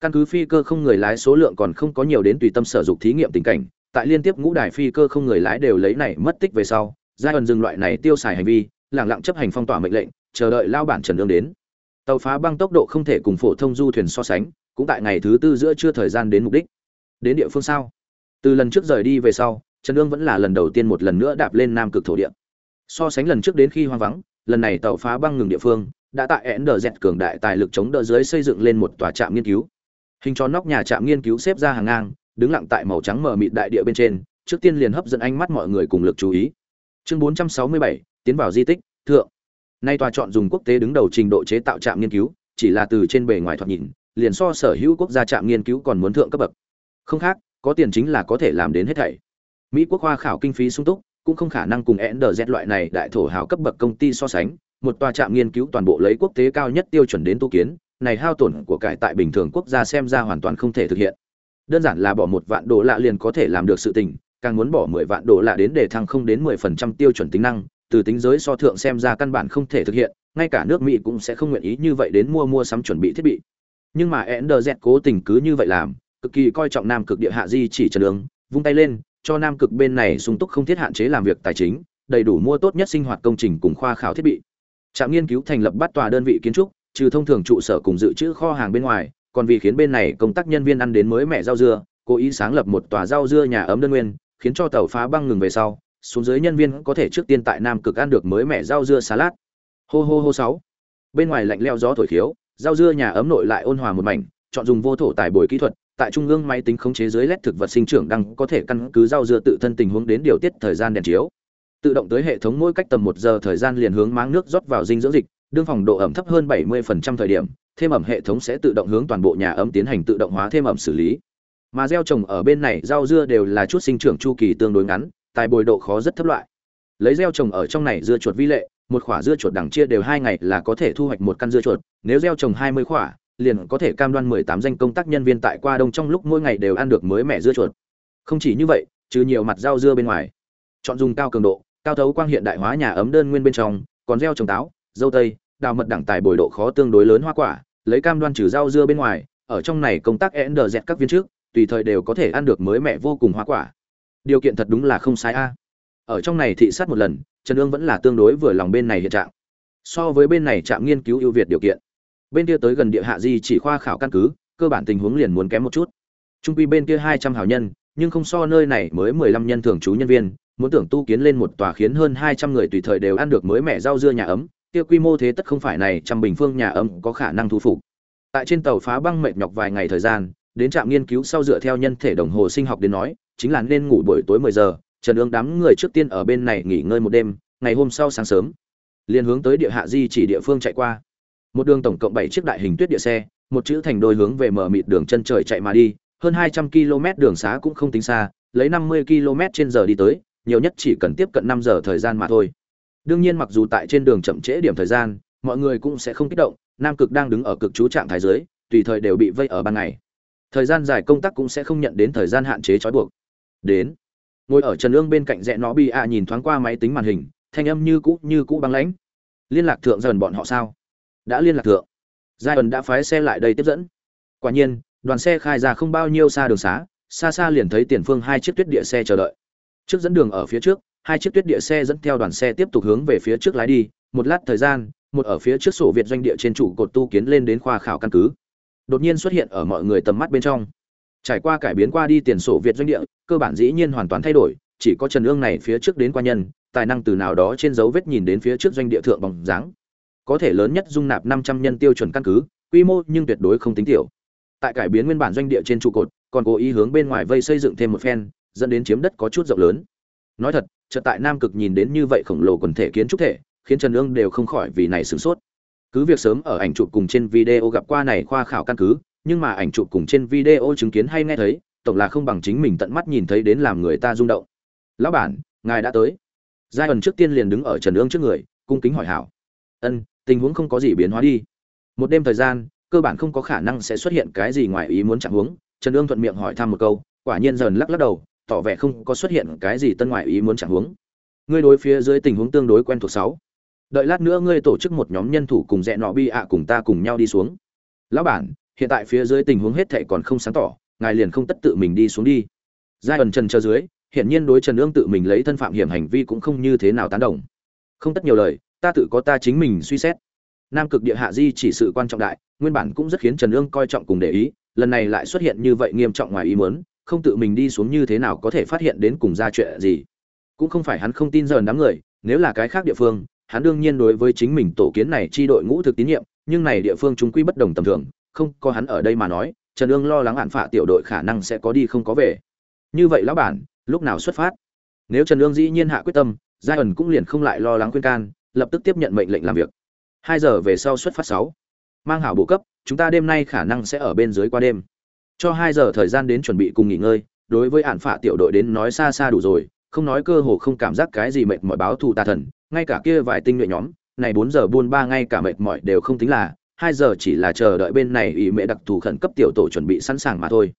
Căn cứ phi cơ không người lái số lượng còn không có nhiều đến tùy tâm sở dục thí nghiệm tình cảnh, tại liên tiếp ngũ đài phi cơ không người lái đều lấy này mất tích về sau, giai ẩn dừng loại này tiêu xài hành vi, lặng lặng chấp hành phong tỏa mệnh lệnh, chờ đợi lao bản Trần Đương đến. Tàu phá băng tốc độ không thể cùng phổ thông du thuyền so sánh, cũng tại ngày thứ tư giữa trưa thời gian đến mục đích. Đến địa phương sao? Từ lần trước rời đi về sau, Trần Dương vẫn là lần đầu tiên một lần nữa đạp lên nam cực thổ địa. So sánh lần trước đến khi hoang vắng, lần này tàu phá băng ngừng địa phương, đã tại dẹt cường đại tài lực chống đỡ dưới xây dựng lên một tòa trạm nghiên cứu. Hình tròn nóc nhà trạm nghiên cứu xếp ra hàng ngang, đứng lặng tại màu trắng mờ mịt đại địa bên trên, trước tiên liền hấp dẫn ánh mắt mọi người cùng lực chú ý. Chương 467, tiến vào di tích, thượng. Nay tòa chọn dùng quốc tế đứng đầu trình độ chế tạo trạm nghiên cứu, chỉ là từ trên bề ngoài thoạt nhìn, liền so sở hữu quốc gia trạm nghiên cứu còn muốn thượng cấp bậc. Không khác, có tiền chính là có thể làm đến hết thảy. Mỹ quốc khoa khảo kinh phí sung túc, cũng không khả năng cùng NDZ loại này đại thổ hào cấp bậc công ty so sánh, một tòa trạm nghiên cứu toàn bộ lấy quốc tế cao nhất tiêu chuẩn đến tu kiến, này hao tổn của cải tại bình thường quốc gia xem ra hoàn toàn không thể thực hiện. Đơn giản là bỏ một vạn đô lạ liền có thể làm được sự tình, càng muốn bỏ 10 vạn đô lạ đến để thăng không đến 10% tiêu chuẩn tính năng, từ tính giới so thượng xem ra căn bản không thể thực hiện, ngay cả nước Mỹ cũng sẽ không nguyện ý như vậy đến mua mua sắm chuẩn bị thiết bị. Nhưng mà NDZ cố tình cứ như vậy làm, cực kỳ coi trọng nam cực địa hạ di chỉ trần đường, vung tay lên, cho nam cực bên này sung túc không thiết hạn chế làm việc tài chính, đầy đủ mua tốt nhất sinh hoạt công trình cùng khoa khảo thiết bị. Trạm nghiên cứu thành lập bắt tòa đơn vị kiến trúc, trừ thông thường trụ sở cùng dự trữ kho hàng bên ngoài, còn vì khiến bên này công tác nhân viên ăn đến mới mẹ rau dưa, cố ý sáng lập một tòa rau dưa nhà ấm đơn nguyên, khiến cho tàu phá băng ngừng về sau, xuống dưới nhân viên có thể trước tiên tại nam cực ăn được mới mẹ rau dưa salad. Hô hô hô sáu. Bên ngoài lạnh lẽo gió thổi khiếu, rau dưa nhà ấm nội lại ôn hòa một mảnh, chọn dùng vô thổ tài bồi kỹ thuật, tại trung ương máy tính khống chế dưới led thực vật sinh trưởng đang có thể căn cứ rau dưa tự thân tình huống đến điều tiết thời gian đèn chiếu. Tự động tới hệ thống mỗi cách tầm một giờ thời gian liền hướng máng nước rót vào dinh dưỡng dịch, đương phòng độ ẩm thấp hơn 70% thời điểm, thêm ẩm hệ thống sẽ tự động hướng toàn bộ nhà ấm tiến hành tự động hóa thêm ẩm xử lý. Mà gieo trồng ở bên này, rau dưa đều là chút sinh trưởng chu kỳ tương đối ngắn, tài bồi độ khó rất thấp loại. Lấy gieo trồng ở trong này dưa chuột vi lệ, một khoả dưa chuột đằng chia đều hai ngày là có thể thu hoạch một căn dưa chuột, nếu gieo trồng hai mươi khoả liền có thể cam đoan mười tám danh công tác nhân viên tại qua đông trong lúc mỗi ngày đều ăn được mới mẻ dưa chuột. Không chỉ như vậy, trừ nhiều mặt rau dưa bên ngoài, chọn dùng cao cường độ, cao thấu quang hiện đại hóa nhà ấm đơn nguyên bên trong, còn gieo trồng táo, dâu tây, đào mật đẳng tài bồi độ khó tương đối lớn hoa quả, lấy cam đoan trừ rau dưa bên ngoài, ở trong này công tác e dẹt các viên trước, tùy thời đều có thể ăn được mới mẻ vô cùng hoa quả. Điều kiện thật đúng là không sai a. Ở trong này thị sát một lần, trần ương vẫn là tương đối vừa lòng bên này hiện trạng. So với bên này trạm nghiên cứu ưu việt điều kiện bên kia tới gần địa hạ di chỉ khoa khảo căn cứ, cơ bản tình huống liền muốn kém một chút. Trung quy bên kia hai trăm hào nhân, nhưng không so nơi này mới mười lăm nhân thường trú nhân viên, muốn tưởng tu kiến lên một tòa khiến hơn hai trăm người tùy thời đều ăn được mới mẻ rau dưa nhà ấm, kia quy mô thế tất không phải này trăm bình phương nhà ấm có khả năng thu phục. Tại trên tàu phá băng mệt nhọc vài ngày thời gian, đến trạm nghiên cứu sau dựa theo nhân thể đồng hồ sinh học đến nói, chính là nên ngủ buổi tối mười giờ, trần ương đám người trước tiên ở bên này nghỉ ngơi một đêm, ngày hôm sau sáng sớm, liền hướng tới địa hạ di chỉ địa phương chạy qua một đường tổng cộng bảy chiếc đại hình tuyết địa xe, một chữ thành đôi hướng về mở mịt đường chân trời chạy mà đi, hơn hai trăm km đường xá cũng không tính xa, lấy năm mươi km trên giờ đi tới, nhiều nhất chỉ cần tiếp cận năm giờ thời gian mà thôi. Đương nhiên mặc dù tại trên đường chậm trễ điểm thời gian, mọi người cũng sẽ không kích động, nam cực đang đứng ở cực chú trạng thái dưới, tùy thời đều bị vây ở ban ngày. Thời gian dài công tác cũng sẽ không nhận đến thời gian hạn chế trói buộc. Đến, ngồi ở trần ương bên cạnh rẽ nó bị ạ nhìn thoáng qua máy tính màn hình, thanh âm như cũ như cũ băng lãnh. Liên lạc thượng dần bọn họ sao? Đã liên lạc thượng. Giai ẩn đã phái xe lại đây tiếp dẫn. Quả nhiên, đoàn xe khai ra không bao nhiêu xa đường xá, xa xa liền thấy tiền phương hai chiếc tuyết địa xe chờ đợi. Trước dẫn đường ở phía trước, hai chiếc tuyết địa xe dẫn theo đoàn xe tiếp tục hướng về phía trước lái đi, một lát thời gian, một ở phía trước sổ việt doanh địa trên trụ cột tu kiến lên đến khoa khảo căn cứ. Đột nhiên xuất hiện ở mọi người tầm mắt bên trong. Trải qua cải biến qua đi tiền sổ việt doanh địa, cơ bản dĩ nhiên hoàn toàn thay đổi, chỉ có trần ương này phía trước đến qua nhân, tài năng từ nào đó trên dấu vết nhìn đến phía trước doanh địa thượng bằng dáng có thể lớn nhất dung nạp năm trăm nhân tiêu chuẩn căn cứ, quy mô nhưng tuyệt đối không tính tiểu. Tại cải biến nguyên bản doanh địa trên trụ cột, còn cố ý hướng bên ngoài vây xây dựng thêm một phen, dẫn đến chiếm đất có chút rộng lớn. Nói thật, chợt tại nam cực nhìn đến như vậy khổng lồ quần thể kiến trúc thể, khiến trần ương đều không khỏi vì này sửng sốt. Cứ việc sớm ở ảnh chụp cùng trên video gặp qua này khoa khảo căn cứ, nhưng mà ảnh chụp cùng trên video chứng kiến hay nghe thấy, tổng là không bằng chính mình tận mắt nhìn thấy đến làm người ta rung động. Lão bản, ngài đã tới. Giai ẩn trước tiên liền đứng ở trần ương trước người, cung kính hỏi hảo. Ân tình huống không có gì biến hóa đi. Một đêm thời gian, cơ bản không có khả năng sẽ xuất hiện cái gì ngoài ý muốn chẳng huống. Trần ương thuận miệng hỏi thăm một câu, quả nhiên dần lắc lắc đầu, tỏ vẻ không có xuất hiện cái gì tân ngoại ý muốn chẳng huống. Ngươi đối phía dưới tình huống tương đối quen thuộc sáu. Đợi lát nữa ngươi tổ chức một nhóm nhân thủ cùng rẽ nọ bi ạ cùng ta cùng nhau đi xuống. Lão bản, hiện tại phía dưới tình huống hết thệ còn không sáng tỏ, ngài liền không tất tự mình đi xuống đi. Giai ẩn trần chờ dưới, hiển nhiên đối trần ương tự mình lấy thân phạm hiểm hành vi cũng không như thế nào tán đồng. Không tất nhiều lời ta tự có ta chính mình suy xét. Nam cực địa hạ di chỉ sự quan trọng đại, nguyên bản cũng rất khiến trần ương coi trọng cùng để ý, lần này lại xuất hiện như vậy nghiêm trọng ngoài ý muốn, không tự mình đi xuống như thế nào có thể phát hiện đến cùng ra chuyện gì. Cũng không phải hắn không tin dần đám người, nếu là cái khác địa phương, hắn đương nhiên đối với chính mình tổ kiến này chi đội ngũ thực tín nhiệm, nhưng này địa phương chúng quy bất đồng tầm thường, không có hắn ở đây mà nói, trần ương lo lắng hạn phạ tiểu đội khả năng sẽ có đi không có về. Như vậy lão bản, lúc nào xuất phát? Nếu trần ương dĩ nhiên hạ quyết tâm giai ẩn cũng liền không lại lo lắng khuyên can lập tức tiếp nhận mệnh lệnh làm việc. Hai giờ về sau xuất phát sáu. Mang hảo bổ cấp, chúng ta đêm nay khả năng sẽ ở bên dưới qua đêm. Cho hai giờ thời gian đến chuẩn bị cùng nghỉ ngơi, đối với hạn phạ tiểu đội đến nói xa xa đủ rồi, không nói cơ hồ không cảm giác cái gì mệt mỏi báo thù tà thần, ngay cả kia vài tinh nhuệ nhóm, này bốn giờ buôn ba ngay cả mệt mỏi đều không tính là, hai giờ chỉ là chờ đợi bên này ủy mẹ đặc thù khẩn cấp tiểu tổ chuẩn bị sẵn sàng mà thôi.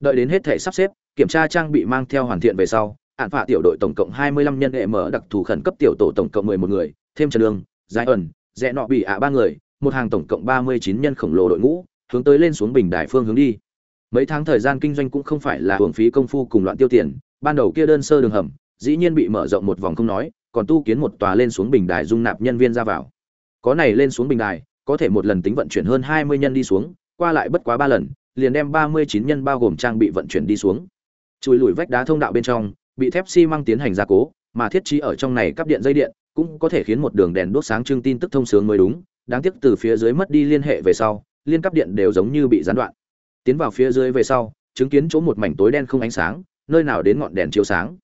Đợi đến hết thể sắp xếp, kiểm tra trang bị mang theo hoàn thiện về sau hạn phạ tiểu đội tổng cộng hai mươi lăm nhân hệ mở đặc thù khẩn cấp tiểu tổ tổng cộng mười một người thêm trần đường giải ẩn, rẽ nọ bị ạ ba người, một hàng tổng cộng ba mươi chín nhân khổng lồ đội ngũ, hướng tới lên xuống bình đài phương hướng đi. Mấy tháng thời gian kinh doanh cũng không phải là hưởng phí công phu cùng loạn tiêu tiền, ban đầu kia đơn sơ đường hầm, dĩ nhiên bị mở rộng một vòng không nói, còn tu kiến một tòa lên xuống bình đài dung nạp nhân viên ra vào. Có này lên xuống bình đài, có thể một lần tính vận chuyển hơn hai mươi nhân đi xuống, qua lại bất quá ba lần, liền đem ba mươi chín nhân bao gồm trang bị vận chuyển đi xuống. Chùi lùi vách đá thông đạo bên trong, bị thép xi măng tiến hành gia cố, mà thiết trí ở trong này cắp điện dây điện cũng có thể khiến một đường đèn đốt sáng trưng tin tức thông sướng mới đúng. Đáng tiếc từ phía dưới mất đi liên hệ về sau, liên cắp điện đều giống như bị gián đoạn. Tiến vào phía dưới về sau, chứng kiến chỗ một mảnh tối đen không ánh sáng, nơi nào đến ngọn đèn chiếu sáng.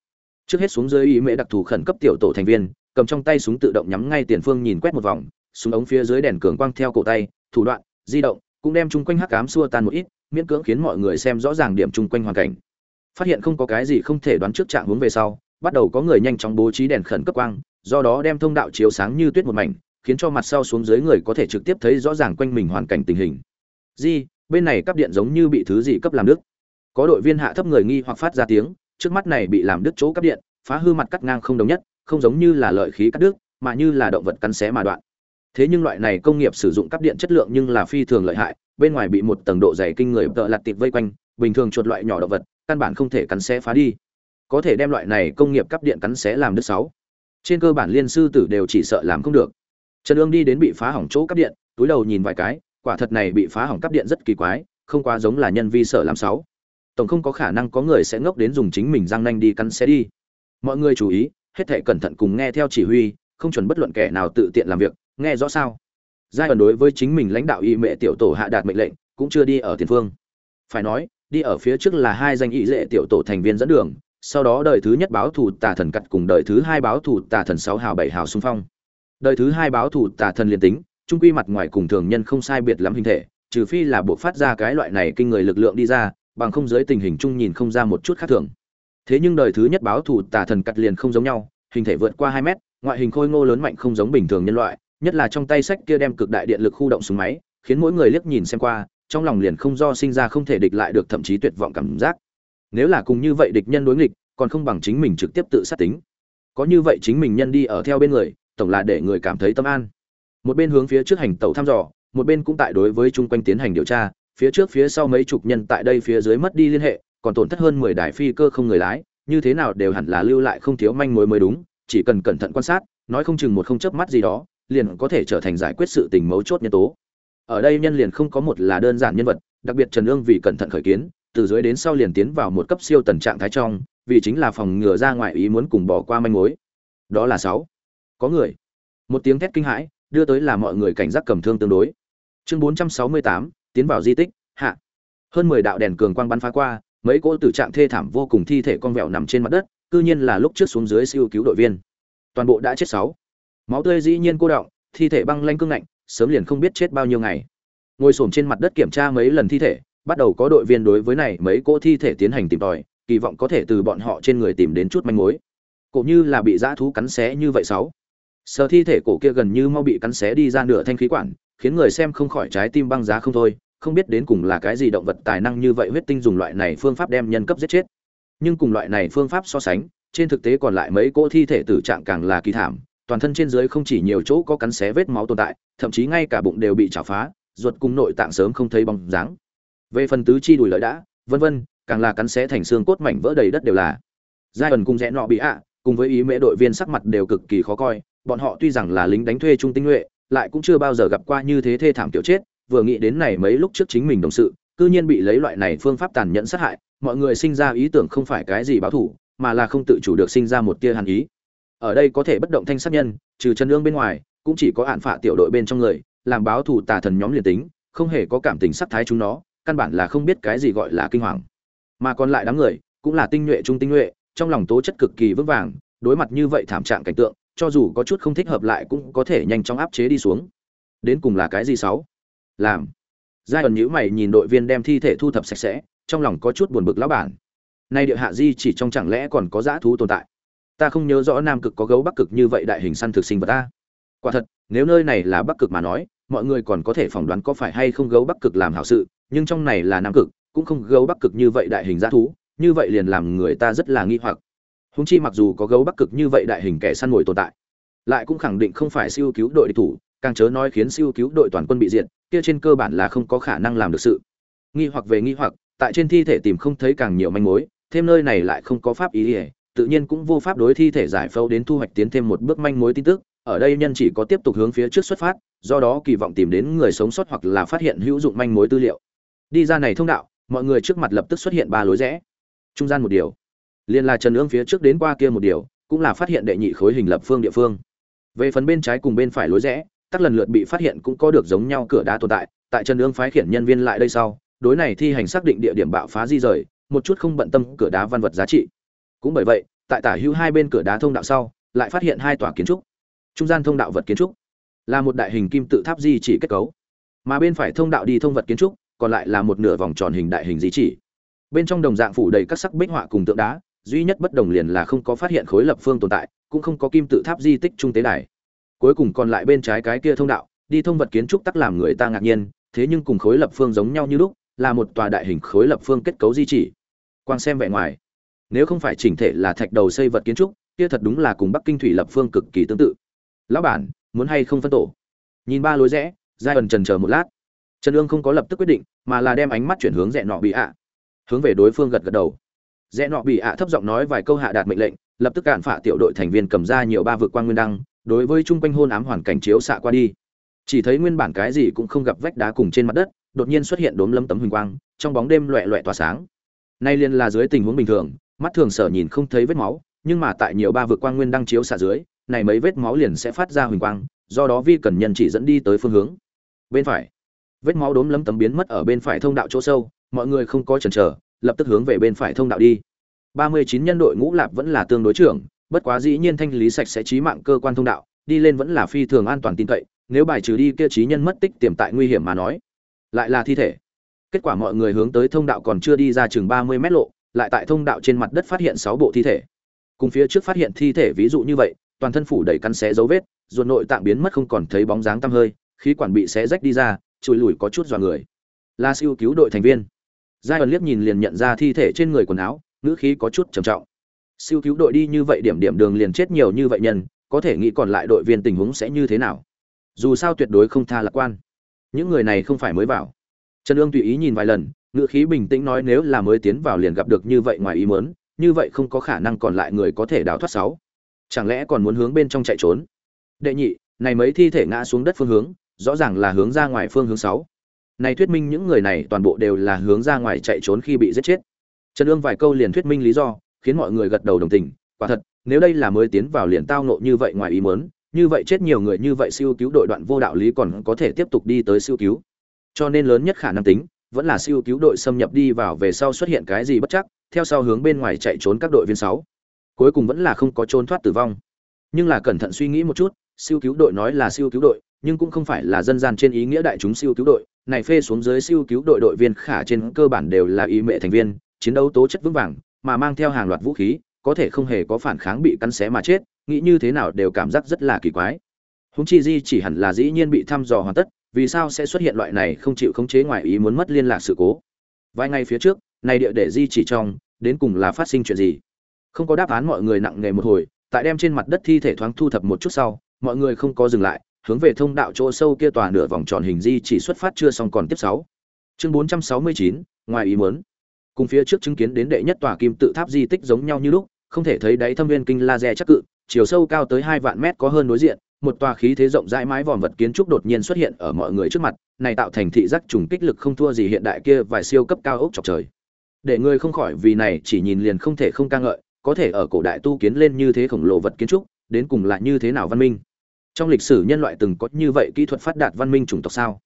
Trước hết xuống dưới ý mễ đặc thù khẩn cấp tiểu tổ thành viên, cầm trong tay súng tự động nhắm ngay tiền phương nhìn quét một vòng, súng ống phía dưới đèn cường quang theo cổ tay, thủ đoạn, di động, cũng đem chung quanh hắc ám xua tan một ít, miễn cưỡng khiến mọi người xem rõ ràng điểm chung quanh hoàn cảnh. Phát hiện không có cái gì không thể đoán trước trạng hướng về sau, bắt đầu có người nhanh chóng bố trí đèn khẩn cấp quang do đó đem thông đạo chiếu sáng như tuyết một mảnh, khiến cho mặt sau xuống dưới người có thể trực tiếp thấy rõ ràng quanh mình hoàn cảnh tình hình. Di, bên này cấp điện giống như bị thứ gì cấp làm đứt. Có đội viên hạ thấp người nghi hoặc phát ra tiếng, trước mắt này bị làm đứt chỗ cấp điện, phá hư mặt cắt ngang không đồng nhất, không giống như là lợi khí cắt đứt, mà như là động vật cắn xé mà đoạn. Thế nhưng loại này công nghiệp sử dụng cấp điện chất lượng nhưng là phi thường lợi hại, bên ngoài bị một tầng độ dày kinh người tợ lặt tịt vây quanh, bình thường chuột loại nhỏ động vật, căn bản không thể cắn xé phá đi. Có thể đem loại này công nghiệp cấp điện cắn xé làm đứt sáu trên cơ bản liên sư tử đều chỉ sợ làm không được. Trần ương đi đến bị phá hỏng chỗ cấp điện, túi đầu nhìn vài cái, quả thật này bị phá hỏng cấp điện rất kỳ quái, không quá giống là nhân vi sợ làm sáu tổng không có khả năng có người sẽ ngốc đến dùng chính mình răng nanh đi cắn xe đi. Mọi người chú ý, hết thảy cẩn thận cùng nghe theo chỉ huy, không chuẩn bất luận kẻ nào tự tiện làm việc, nghe rõ sao? Giai đoạn đối với chính mình lãnh đạo y mẹ tiểu tổ hạ đạt mệnh lệnh, cũng chưa đi ở tiền phương. Phải nói, đi ở phía trước là hai danh y dệ tiểu tổ thành viên dẫn đường sau đó đời thứ nhất báo thủ tà thần cặt cùng đời thứ hai báo thủ tà thần sáu hào bảy hào xung phong. Đời thứ hai báo thủ tà thần liền tính trung quy mặt ngoài cùng thường nhân không sai biệt lắm hình thể, trừ phi là buộc phát ra cái loại này kinh người lực lượng đi ra, bằng không giới tình hình chung nhìn không ra một chút khác thường. Thế nhưng đời thứ nhất báo thủ tà thần cặt liền không giống nhau, hình thể vượt qua hai mét, ngoại hình khôi ngô lớn mạnh không giống bình thường nhân loại, nhất là trong tay sách kia đem cực đại điện lực khu động súng máy, khiến mỗi người liếc nhìn xem qua, trong lòng liền không do sinh ra không thể địch lại được thậm chí tuyệt vọng cảm giác nếu là cùng như vậy địch nhân đối nghịch, còn không bằng chính mình trực tiếp tự sát tính. Có như vậy chính mình nhân đi ở theo bên người, tổng là để người cảm thấy tâm an. Một bên hướng phía trước hành tàu thăm dò, một bên cũng tại đối với chung quanh tiến hành điều tra, phía trước phía sau mấy chục nhân tại đây phía dưới mất đi liên hệ, còn tổn thất hơn mười đài phi cơ không người lái, như thế nào đều hẳn là lưu lại không thiếu manh mối mới đúng, chỉ cần cẩn thận quan sát, nói không chừng một không chớp mắt gì đó, liền có thể trở thành giải quyết sự tình mấu chốt nhân tố. Ở đây nhân liền không có một là đơn giản nhân vật, đặc biệt trần ương vì cẩn thận khởi kiến từ dưới đến sau liền tiến vào một cấp siêu tần trạng thái trong, vì chính là phòng ngừa ra ngoài ý muốn cùng bỏ qua manh mối. Đó là sáu. Có người. Một tiếng thét kinh hãi, đưa tới là mọi người cảnh giác cầm thương tương đối. Chương bốn trăm sáu mươi tám, tiến vào di tích, hạ. Hơn mười đạo đèn cường quang bắn phá qua, mấy cỗ tử trạng thê thảm vô cùng thi thể con vẹo nằm trên mặt đất, cư nhiên là lúc trước xuống dưới siêu cứu đội viên. Toàn bộ đã chết sáu. Máu tươi dĩ nhiên cô động, thi thể băng lanh cương ngạnh, sớm liền không biết chết bao nhiêu ngày. Ngồi xổm trên mặt đất kiểm tra mấy lần thi thể bắt đầu có đội viên đối với này mấy cỗ thi thể tiến hành tìm tòi, kỳ vọng có thể từ bọn họ trên người tìm đến chút manh mối. Cổ như là bị dã thú cắn xé như vậy sáu. Sờ thi thể cổ kia gần như mau bị cắn xé đi ra nửa thanh khí quản, khiến người xem không khỏi trái tim băng giá không thôi, không biết đến cùng là cái gì động vật tài năng như vậy huyết tinh dùng loại này phương pháp đem nhân cấp giết chết. Nhưng cùng loại này phương pháp so sánh, trên thực tế còn lại mấy cỗ thi thể tử trạng càng là kỳ thảm, toàn thân trên dưới không chỉ nhiều chỗ có cắn xé vết máu tồn tại, thậm chí ngay cả bụng đều bị chảo phá, ruột cùng nội tạng sớm không thấy bóng dáng về phần tứ chi đùi lợi đã, vân vân, càng là cắn xé thành xương cốt mảnh vỡ đầy đất đều là. Giai ẩn cùng rẽ nọ bị ạ, cùng với ý mễ đội viên sắc mặt đều cực kỳ khó coi, bọn họ tuy rằng là lính đánh thuê trung tinh nhuệ, lại cũng chưa bao giờ gặp qua như thế thê thảm tiểu chết, vừa nghĩ đến này mấy lúc trước chính mình đồng sự, cư nhiên bị lấy loại này phương pháp tàn nhẫn sát hại, mọi người sinh ra ý tưởng không phải cái gì báo thủ, mà là không tự chủ được sinh ra một tia hàn ý. Ở đây có thể bất động thanh sát nhân, trừ chân lương bên ngoài, cũng chỉ có hạn phạ tiểu đội bên trong người, làm báo thủ tà thần nhóm liền tính, không hề có cảm tình sắc thái chúng nó căn bản là không biết cái gì gọi là kinh hoàng. Mà còn lại đám người, cũng là tinh nhuệ trung tinh nhuệ, trong lòng tố chất cực kỳ vững vàng, đối mặt như vậy thảm trạng cảnh tượng, cho dù có chút không thích hợp lại cũng có thể nhanh chóng áp chế đi xuống. Đến cùng là cái gì xấu làm. Giai ẩn nhữ mày nhìn đội viên đem thi thể thu thập sạch sẽ, trong lòng có chút buồn bực lão bản. Nay địa hạ di chỉ trong chẳng lẽ còn có dã thú tồn tại? Ta không nhớ rõ nam cực có gấu bắc cực như vậy đại hình săn thực sinh vật ta. Quả thật, nếu nơi này là bắc cực mà nói, mọi người còn có thể phỏng đoán có phải hay không gấu bắc cực làm hảo sự nhưng trong này là nam cực, cũng không gấu bắc cực như vậy đại hình dã thú, như vậy liền làm người ta rất là nghi hoặc. Húng chi mặc dù có gấu bắc cực như vậy đại hình kẻ săn mồi tồn tại, lại cũng khẳng định không phải siêu cứu đội địch thủ, càng chớ nói khiến siêu cứu đội toàn quân bị diệt, kia trên cơ bản là không có khả năng làm được sự. Nghi hoặc về nghi hoặc, tại trên thi thể tìm không thấy càng nhiều manh mối, thêm nơi này lại không có pháp ý ỉa tự nhiên cũng vô pháp đối thi thể giải phẫu đến thu hoạch tiến thêm một bước manh mối tin tức, ở đây nhân chỉ có tiếp tục hướng phía trước xuất phát, do đó kỳ vọng tìm đến người sống sót hoặc là phát hiện hữu dụng manh mối tư liệu đi ra này thông đạo, mọi người trước mặt lập tức xuất hiện ba lối rẽ. Trung gian một điều, liền là trần ương phía trước đến qua kia một điều, cũng là phát hiện đệ nhị khối hình lập phương địa phương. Về phần bên trái cùng bên phải lối rẽ tắc lần lượt bị phát hiện cũng có được giống nhau cửa đá tồn tại tại trần ương phái khiển nhân viên lại đây sau, đối này thi hành xác định địa điểm bạo phá di rời, một chút không bận tâm cửa đá văn vật giá trị. Cũng bởi vậy, tại tả hữu hai bên cửa đá thông đạo sau, lại phát hiện hai tòa kiến trúc. Trung gian thông đạo vật kiến trúc là một đại hình kim tự tháp di chỉ kết cấu, mà bên phải thông đạo đi thông vật kiến trúc còn lại là một nửa vòng tròn hình đại hình di chỉ. Bên trong đồng dạng phủ đầy các sắc bích họa cùng tượng đá, duy nhất bất đồng liền là không có phát hiện khối lập phương tồn tại, cũng không có kim tự tháp di tích trung tế đài. Cuối cùng còn lại bên trái cái kia thông đạo, đi thông vật kiến trúc tắc làm người ta ngạc nhiên, thế nhưng cùng khối lập phương giống nhau như lúc, là một tòa đại hình khối lập phương kết cấu di chỉ. Quang xem vẻ ngoài, nếu không phải chỉnh thể là thạch đầu xây vật kiến trúc, kia thật đúng là cùng bắc kinh thủy lập phương cực kỳ tương tự. Lão bản, muốn hay không phân tổ? Nhìn ba lối rẽ giai ẩn trần chờ một lát trần ương không có lập tức quyết định, mà là đem ánh mắt chuyển hướng rẽ nọ bị ạ. Hướng về đối phương gật gật đầu. Rẽ nọ bị ạ thấp giọng nói vài câu hạ đạt mệnh lệnh, lập tức cản phả tiểu đội thành viên cầm ra nhiều ba vực quan nguyên đăng, đối với chung quanh hôn ám hoàn cảnh chiếu xạ qua đi. Chỉ thấy nguyên bản cái gì cũng không gặp vách đá cùng trên mặt đất, đột nhiên xuất hiện đốm lấm tấm huỳnh quang, trong bóng đêm loẹ loẹ tỏa sáng. Nay liên là dưới tình huống bình thường, mắt thường sở nhìn không thấy vết máu, nhưng mà tại nhiều ba vực quang nguyên đang chiếu xạ dưới, này mấy vết máu liền sẽ phát ra huỳnh quang, do đó vi cần nhân chỉ dẫn đi tới phương hướng. Bên phải vết máu đốm lấm tấm biến mất ở bên phải thông đạo chỗ sâu, mọi người không có chần chờ, lập tức hướng về bên phải thông đạo đi. Ba mươi chín nhân đội ngũ lạp vẫn là tương đối trưởng, bất quá dĩ nhiên thanh lý sạch sẽ trí mạng cơ quan thông đạo, đi lên vẫn là phi thường an toàn tin cậy, nếu bài trừ đi kia trí nhân mất tích tiềm tại nguy hiểm mà nói, lại là thi thể. Kết quả mọi người hướng tới thông đạo còn chưa đi ra chừng ba mươi mét lộ, lại tại thông đạo trên mặt đất phát hiện sáu bộ thi thể. Cùng phía trước phát hiện thi thể ví dụ như vậy, toàn thân phủ đầy cắn xé dấu vết, ruột nội tạng biến mất không còn thấy bóng dáng tăm hơi, khí quản bị xé rách đi ra chùi lùi có chút dọa người. La siêu cứu đội thành viên. Giai ẩn liếc nhìn liền nhận ra thi thể trên người quần áo, ngữ khí có chút trầm trọng. Siêu cứu đội đi như vậy điểm điểm đường liền chết nhiều như vậy nhân, có thể nghĩ còn lại đội viên tình huống sẽ như thế nào? Dù sao tuyệt đối không tha lạc quan. Những người này không phải mới vào. Trần ương tùy ý nhìn vài lần, ngữ khí bình tĩnh nói nếu là mới tiến vào liền gặp được như vậy ngoài ý mớn như vậy không có khả năng còn lại người có thể đào thoát sáu. Chẳng lẽ còn muốn hướng bên trong chạy trốn? Đệ nhị, này mấy thi thể ngã xuống đất phương hướng rõ ràng là hướng ra ngoài phương hướng sáu. Này thuyết minh những người này toàn bộ đều là hướng ra ngoài chạy trốn khi bị giết chết. Trần ương vài câu liền thuyết minh lý do khiến mọi người gật đầu đồng tình. Quả thật nếu đây là mới tiến vào liền tao nộ như vậy ngoài ý muốn, như vậy chết nhiều người như vậy siêu cứu đội đoạn vô đạo lý còn có thể tiếp tục đi tới siêu cứu. Cho nên lớn nhất khả năng tính vẫn là siêu cứu đội xâm nhập đi vào về sau xuất hiện cái gì bất chắc theo sau hướng bên ngoài chạy trốn các đội viên sáu. Cuối cùng vẫn là không có trốn thoát tử vong. Nhưng là cẩn thận suy nghĩ một chút siêu cứu đội nói là siêu cứu đội nhưng cũng không phải là dân gian trên ý nghĩa đại chúng siêu cứu đội, này phê xuống dưới siêu cứu đội đội viên khả trên cơ bản đều là ý mệ thành viên, chiến đấu tố chất vững vàng, mà mang theo hàng loạt vũ khí, có thể không hề có phản kháng bị cắn xé mà chết, nghĩ như thế nào đều cảm giác rất là kỳ quái. Húng chi di chỉ hẳn là dĩ nhiên bị thăm dò hoàn tất, vì sao sẽ xuất hiện loại này không chịu khống chế ngoài ý muốn mất liên lạc sự cố? Vài ngày phía trước, này địa để di chỉ trong, đến cùng là phát sinh chuyện gì? Không có đáp án mọi người nặng nề một hồi, tại đem trên mặt đất thi thể thoáng thu thập một chút sau, mọi người không có dừng lại hướng về thông đạo chỗ sâu kia tòa nửa vòng tròn hình di chỉ xuất phát chưa xong còn tiếp sáu. Chương bốn trăm sáu mươi chín, ngoài ý muốn. Cùng phía trước chứng kiến đến đệ nhất tòa kim tự tháp di tích giống nhau như lúc, không thể thấy đáy thâm viên kinh laser chắc cự, chiều sâu cao tới hai vạn mét có hơn đối diện, một tòa khí thế rộng rãi mái vòm vật kiến trúc đột nhiên xuất hiện ở mọi người trước mặt, này tạo thành thị giác trùng kích lực không thua gì hiện đại kia vài siêu cấp cao ốc chọc trời. Để người không khỏi vì này chỉ nhìn liền không thể không ca ngợi, có thể ở cổ đại tu kiến lên như thế khổng lồ vật kiến trúc, đến cùng lại như thế nào văn minh trong lịch sử nhân loại từng có như vậy kỹ thuật phát đạt văn minh chủng tộc sao?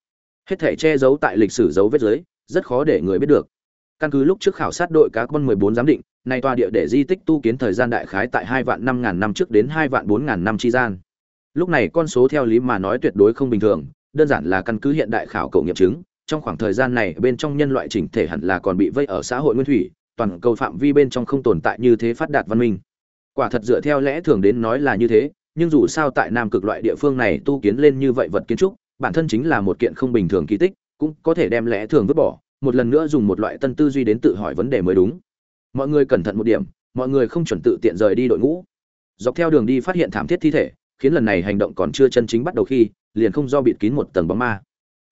Hết thể che giấu tại lịch sử dấu vết giới rất khó để người biết được. Căn cứ lúc trước khảo sát đội cá con 14 giám định, nay tòa địa để di tích tu kiến thời gian đại khái tại hai vạn năm ngàn năm trước đến hai vạn bốn ngàn năm chi gian. Lúc này con số theo lý mà nói tuyệt đối không bình thường, đơn giản là căn cứ hiện đại khảo cổ nghiệm chứng, trong khoảng thời gian này bên trong nhân loại chỉnh thể hẳn là còn bị vây ở xã hội nguyên thủy, toàn cầu phạm vi bên trong không tồn tại như thế phát đạt văn minh. Quả thật dựa theo lẽ thường đến nói là như thế nhưng dù sao tại nam cực loại địa phương này tu kiến lên như vậy vật kiến trúc, bản thân chính là một kiện không bình thường kỳ tích, cũng có thể đem lẽ thường vứt bỏ, một lần nữa dùng một loại tân tư duy đến tự hỏi vấn đề mới đúng. Mọi người cẩn thận một điểm, mọi người không chuẩn tự tiện rời đi đội ngũ. Dọc theo đường đi phát hiện thảm thiết thi thể, khiến lần này hành động còn chưa chân chính bắt đầu khi, liền không do bịt kín một tầng bóng ma.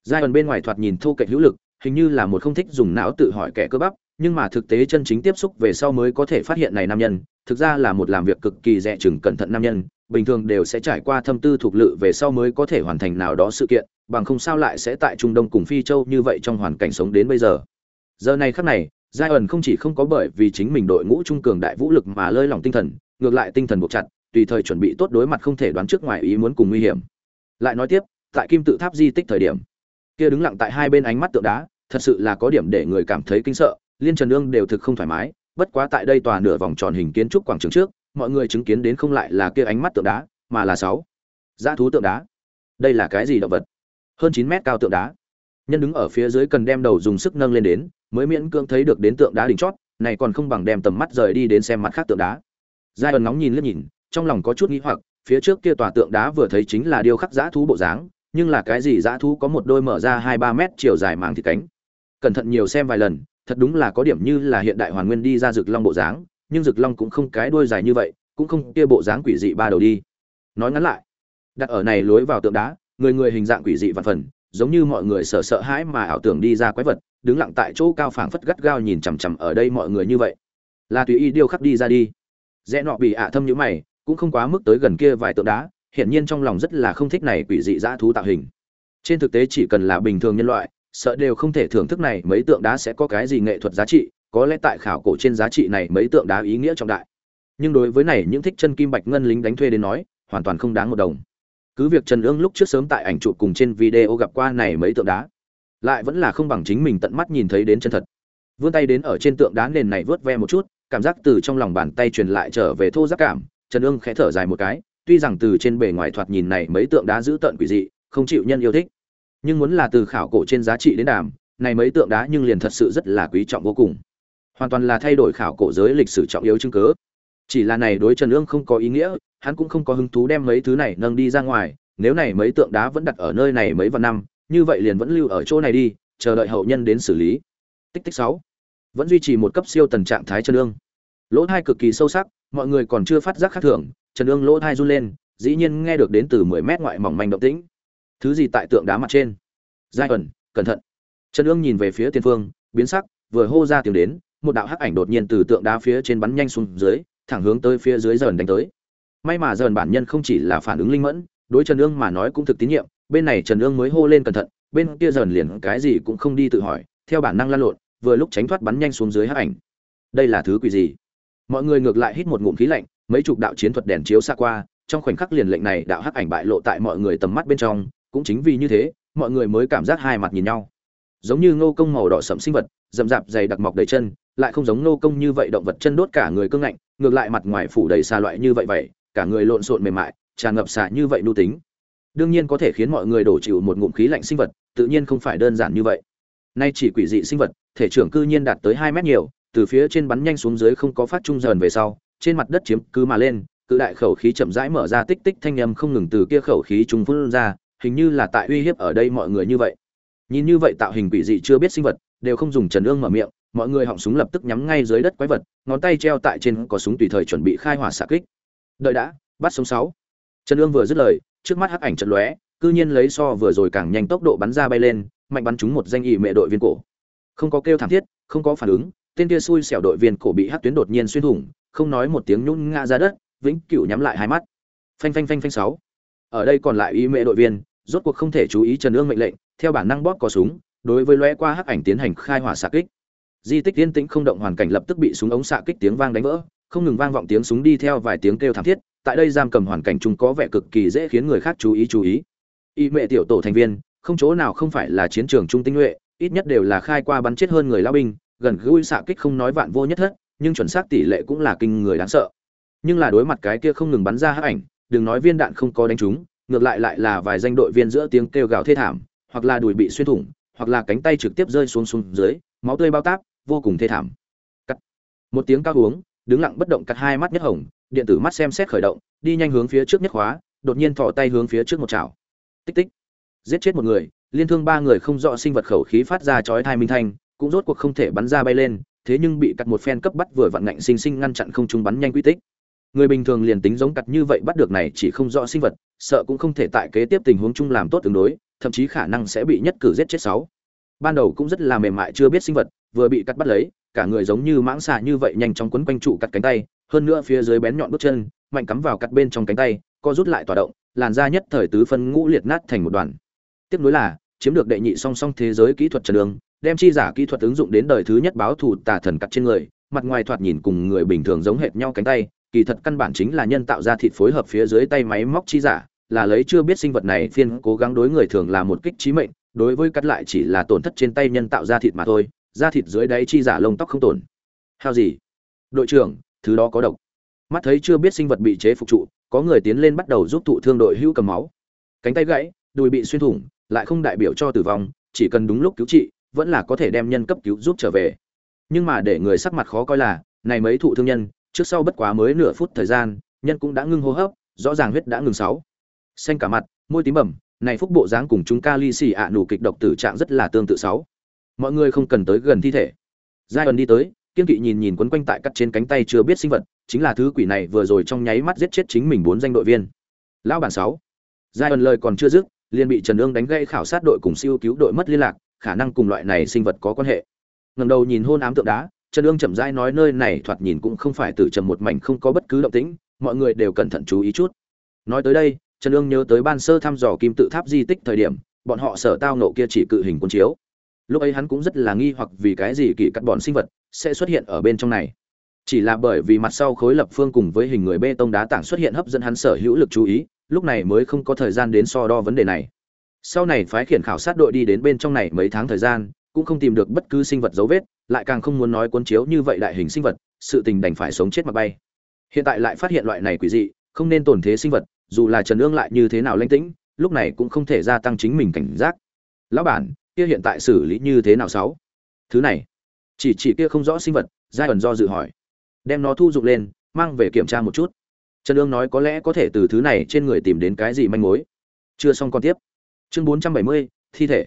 Giai ẩn bên ngoài thoạt nhìn thô kệch hữu lực, hình như là một không thích dùng não tự hỏi kẻ cơ bắp, nhưng mà thực tế chân chính tiếp xúc về sau mới có thể phát hiện này nam nhân, thực ra là một làm việc cực kỳ dè chừng cẩn thận nam nhân bình thường đều sẽ trải qua thâm tư thuộc lự về sau mới có thể hoàn thành nào đó sự kiện, bằng không sao lại sẽ tại trung đông cùng phi châu như vậy trong hoàn cảnh sống đến bây giờ. Giờ này khắc này giai ẩn không chỉ không có bởi vì chính mình đội ngũ trung cường đại vũ lực mà lơi lỏng tinh thần, ngược lại tinh thần buộc chặt, tùy thời chuẩn bị tốt đối mặt không thể đoán trước ngoài ý muốn cùng nguy hiểm. Lại nói tiếp, tại kim tự tháp di tích thời điểm, kia đứng lặng tại hai bên ánh mắt tượng đá, thật sự là có điểm để người cảm thấy kinh sợ, liên trần ương đều thực không thoải mái, bất quá tại đây tòa nửa vòng tròn hình kiến trúc quảng trường trước mọi người chứng kiến đến không lại là kia ánh mắt tượng đá, mà là sáu. Dã thú tượng đá. Đây là cái gì động vật? Hơn chín mét cao tượng đá. Nhân đứng ở phía dưới cần đem đầu dùng sức nâng lên đến, mới miễn cưỡng thấy được đến tượng đá đỉnh chót, này còn không bằng đem tầm mắt rời đi đến xem mặt khác tượng đá. Giai ẩn nóng nhìn liếc nhìn, trong lòng có chút nghĩ hoặc, phía trước kia tòa tượng đá vừa thấy chính là điêu khắc dã thú bộ dáng, nhưng là cái gì dã thú có một đôi mở ra hai ba mét chiều dài màng thịt cánh. Cẩn thận nhiều xem vài lần, thật đúng là có điểm như là hiện đại hoàn nguyên đi ra rực long bộ dáng nhưng rực long cũng không cái đuôi dài như vậy, cũng không kia bộ dáng quỷ dị ba đầu đi. Nói ngắn lại, đặt ở này lối vào tượng đá, người người hình dạng quỷ dị vạn phần, giống như mọi người sợ sợ hãi mà ảo tưởng đi ra quái vật, đứng lặng tại chỗ cao phảng phất gắt gao nhìn chằm chằm ở đây mọi người như vậy. Là tùy ý điêu khắc đi ra đi. Rẽ nọ bị ạ thâm như mày, cũng không quá mức tới gần kia vài tượng đá, hiển nhiên trong lòng rất là không thích này quỷ dị dã thú tạo hình. Trên thực tế chỉ cần là bình thường nhân loại, sợ đều không thể thưởng thức này, mấy tượng đá sẽ có cái gì nghệ thuật giá trị có lẽ tại khảo cổ trên giá trị này mấy tượng đá ý nghĩa trọng đại. Nhưng đối với này, những thích chân kim bạch ngân lính đánh thuê đến nói, hoàn toàn không đáng một đồng. Cứ việc trần ương lúc trước sớm tại ảnh chụp cùng trên video gặp qua này mấy tượng đá, lại vẫn là không bằng chính mình tận mắt nhìn thấy đến chân thật. Vươn tay đến ở trên tượng đá nền này vớt ve một chút, cảm giác từ trong lòng bàn tay truyền lại trở về thô giác cảm, trần ương khẽ thở dài một cái, tuy rằng từ trên bề ngoài thoạt nhìn này mấy tượng đá giữ tợn quỷ dị, không chịu nhân yêu thích, nhưng muốn là từ khảo cổ trên giá trị đến đàm, này mấy tượng đá nhưng liền thật sự rất là quý trọng vô cùng hoàn toàn là thay đổi khảo cổ giới lịch sử trọng yếu chứng cớ chỉ là này đối trần ương không có ý nghĩa, hắn cũng không có hứng thú đem mấy thứ này nâng đi ra ngoài, nếu này mấy tượng đá vẫn đặt ở nơi này mấy vạn năm, như vậy liền vẫn lưu ở chỗ này đi, chờ đợi hậu nhân đến xử lý. Tích tích sáu. Vẫn duy trì một cấp siêu tần trạng thái trần ương. Lỗ thai cực kỳ sâu sắc, mọi người còn chưa phát giác khác thường, trần ương lỗ thai run lên, dĩ nhiên nghe được đến từ mười mét ngoại mỏng manh động tĩnh. Thứ gì tại tượng đá mặt trên? Giai ẩn, cẩn thận. Trần ương nhìn về phía tiền phương, biến sắc, vừa hô ra tiếng đến một đạo hắc ảnh đột nhiên từ tượng đá phía trên bắn nhanh xuống dưới, thẳng hướng tới phía dưới dần đánh tới. May mà dần bản nhân không chỉ là phản ứng linh mẫn, đối trần Nương mà nói cũng thực tín nhiệm, bên này trần Nương mới hô lên cẩn thận, bên kia dần liền cái gì cũng không đi tự hỏi, theo bản năng lan lộn, vừa lúc tránh thoát bắn nhanh xuống dưới hắc ảnh. Đây là thứ quỷ gì? Mọi người ngược lại hít một ngụm khí lạnh, mấy chục đạo chiến thuật đèn chiếu xa qua, trong khoảnh khắc liền lệnh này đạo hắc ảnh bại lộ tại mọi người tầm mắt bên trong, cũng chính vì như thế, mọi người mới cảm giác hai mặt nhìn nhau. Giống như ngô công màu đỏ sẫm sinh vật, rậm rạp dày đặc mọc đầy chân lại không giống nô công như vậy động vật chân đốt cả người cương ngạnh, ngược lại mặt ngoài phủ đầy xa loại như vậy vậy, cả người lộn xộn mềm mại, tràn ngập xả như vậy nu tính. Đương nhiên có thể khiến mọi người đổ chịu một ngụm khí lạnh sinh vật, tự nhiên không phải đơn giản như vậy. Nay chỉ quỷ dị sinh vật, thể trưởng cư nhiên đạt tới hai mét nhiều, từ phía trên bắn nhanh xuống dưới không có phát trung dần về sau, trên mặt đất chiếm cứ mà lên, cự đại khẩu khí chậm rãi mở ra tích tích thanh âm không ngừng từ kia khẩu khí trùng phun ra, hình như là tại uy hiếp ở đây mọi người như vậy. Nhìn như vậy tạo hình quỷ dị chưa biết sinh vật đều không dùng trần ương mở miệng, mọi người họng súng lập tức nhắm ngay dưới đất quái vật, ngón tay treo tại trên có súng tùy thời chuẩn bị khai hỏa xạ kích. Đợi đã, bắt sống sáu. Trần ương vừa dứt lời, trước mắt hắc ảnh trận lóe, cư nhiên lấy so vừa rồi càng nhanh tốc độ bắn ra bay lên, mạnh bắn trúng một danh ỵ mẹ đội viên cổ. Không có kêu thảm thiết, không có phản ứng, tên kia xui xẻo đội viên cổ bị hắc tuyến đột nhiên xuyên thủng, không nói một tiếng nhún ngã ra đất, vĩnh cửu nhắm lại hai mắt. Phanh phanh phanh phanh sáu. Ở đây còn lại y mẹ đội viên, rốt cuộc không thể chú ý trần ương mệnh lệnh, theo bản năng bóp cò súng đối với lóe qua hắc ảnh tiến hành khai hỏa xạ kích. Di tích yên tĩnh không động hoàn cảnh lập tức bị súng ống xạ kích tiếng vang đánh vỡ, không ngừng vang vọng tiếng súng đi theo vài tiếng kêu thảm thiết, tại đây giam cầm hoàn cảnh chúng có vẻ cực kỳ dễ khiến người khác chú ý chú ý. Y mẹ tiểu tổ thành viên, không chỗ nào không phải là chiến trường trung tinh nhuệ, ít nhất đều là khai qua bắn chết hơn người lao binh, gần gũi xạ kích không nói vạn vô nhất thất, nhưng chuẩn xác tỷ lệ cũng là kinh người đáng sợ. Nhưng là đối mặt cái kia không ngừng bắn ra hắc ảnh, đừng nói viên đạn không có đánh trúng, ngược lại lại là vài danh đội viên giữa tiếng kêu gào thê thảm, hoặc là đùi bị xuyên thủng hoặc là cánh tay trực tiếp rơi xuống xuống dưới, máu tươi bao táp, vô cùng thê thảm. Cắt. Một tiếng cao uống đứng lặng bất động cắt hai mắt nhất hồng, điện tử mắt xem xét khởi động, đi nhanh hướng phía trước nhất khóa, đột nhiên thò tay hướng phía trước một chảo. Tích tích. Giết chết một người, liên thương ba người không rõ sinh vật khẩu khí phát ra chói thai minh thanh, cũng rốt cuộc không thể bắn ra bay lên, thế nhưng bị cắt một phen cấp bắt vừa vặn ngạnh sinh sinh ngăn chặn không trung bắn nhanh quy tích. Người bình thường liền tính giống cắt như vậy bắt được này chỉ không rõ sinh vật, sợ cũng không thể tại kế tiếp tình huống chung làm tốt tương đối thậm chí khả năng sẽ bị nhất cử giết chết sáu. Ban đầu cũng rất là mềm mại chưa biết sinh vật, vừa bị cắt bắt lấy, cả người giống như mãng xà như vậy nhanh chóng quấn quanh trụ cắt cánh tay, hơn nữa phía dưới bén nhọn bước chân, mạnh cắm vào cắt bên trong cánh tay, co rút lại tỏa động, làn da nhất thời tứ phân ngũ liệt nát thành một đoàn. Tiếp nối là, chiếm được đệ nhị song song thế giới kỹ thuật trần đường, đem chi giả kỹ thuật ứng dụng đến đời thứ nhất báo thủ tà thần cắt trên người, mặt ngoài thoạt nhìn cùng người bình thường giống hệt nhau cánh tay, kỳ thật căn bản chính là nhân tạo ra thịt phối hợp phía dưới tay máy móc chi giả là lấy chưa biết sinh vật này phiên cố gắng đối người thường là một kích trí mệnh, đối với cắt lại chỉ là tổn thất trên tay nhân tạo ra thịt mà thôi, da thịt dưới đáy chi giả lông tóc không tổn. Hao gì? Đội trưởng, thứ đó có độc. Mắt thấy chưa biết sinh vật bị chế phục trụ, có người tiến lên bắt đầu giúp thụ thương đội hữu cầm máu. Cánh tay gãy, đùi bị xuyên thủng, lại không đại biểu cho tử vong, chỉ cần đúng lúc cứu trị, vẫn là có thể đem nhân cấp cứu giúp trở về. Nhưng mà để người sắc mặt khó coi là, này mấy thụ thương nhân, trước sau bất quá mới nửa phút thời gian, nhân cũng đã ngưng hô hấp, rõ ràng huyết đã ngừng sáu xanh cả mặt môi tím bẩm, này phúc bộ dáng cùng chúng ca ly xì ạ nụ kịch độc tử trạng rất là tương tự sáu. Mọi người không cần tới gần thi thể. Giai ẩn đi tới kiên kỵ nhìn nhìn quấn quanh tại cắt trên cánh tay chưa biết sinh vật chính là thứ quỷ này vừa rồi trong nháy mắt giết chết chính mình bốn danh đội viên. Lão bản sáu. Giai ẩn lời còn chưa dứt liền bị trần ương đánh gây khảo sát đội cùng siêu cứu đội mất liên lạc khả năng cùng loại này sinh vật có quan hệ. Ngầm đầu nhìn hôn ám tượng đá trần ương chậm rãi nói nơi này thoạt nhìn cũng không phải từ trầm một mảnh không có bất cứ động tĩnh mọi người đều cẩn thận chú ý chút. Nói tới đây trần ương nhớ tới ban sơ thăm dò kim tự tháp di tích thời điểm, bọn họ sở tao nộ kia chỉ cự hình quân chiếu. Lúc ấy hắn cũng rất là nghi hoặc vì cái gì kỳ cắt bọn sinh vật sẽ xuất hiện ở bên trong này. Chỉ là bởi vì mặt sau khối lập phương cùng với hình người bê tông đá tảng xuất hiện hấp dẫn hắn sở hữu lực chú ý, lúc này mới không có thời gian đến so đo vấn đề này. Sau này phái khiển khảo sát đội đi đến bên trong này mấy tháng thời gian, cũng không tìm được bất cứ sinh vật dấu vết, lại càng không muốn nói cuốn chiếu như vậy đại hình sinh vật, sự tình đành phải sống chết mà bay. Hiện tại lại phát hiện loại này quỷ dị, không nên tổn thế sinh vật dù là trần ương lại như thế nào lãnh tĩnh, lúc này cũng không thể gia tăng chính mình cảnh giác. Lão bản, kia hiện tại xử lý như thế nào sáu? Thứ này, chỉ chỉ kia không rõ sinh vật, giai ẩn do dự hỏi. Đem nó thu dụng lên, mang về kiểm tra một chút. Trần ương nói có lẽ có thể từ thứ này trên người tìm đến cái gì manh mối. Chưa xong con tiếp. Chương bốn trăm bảy mươi, thi thể.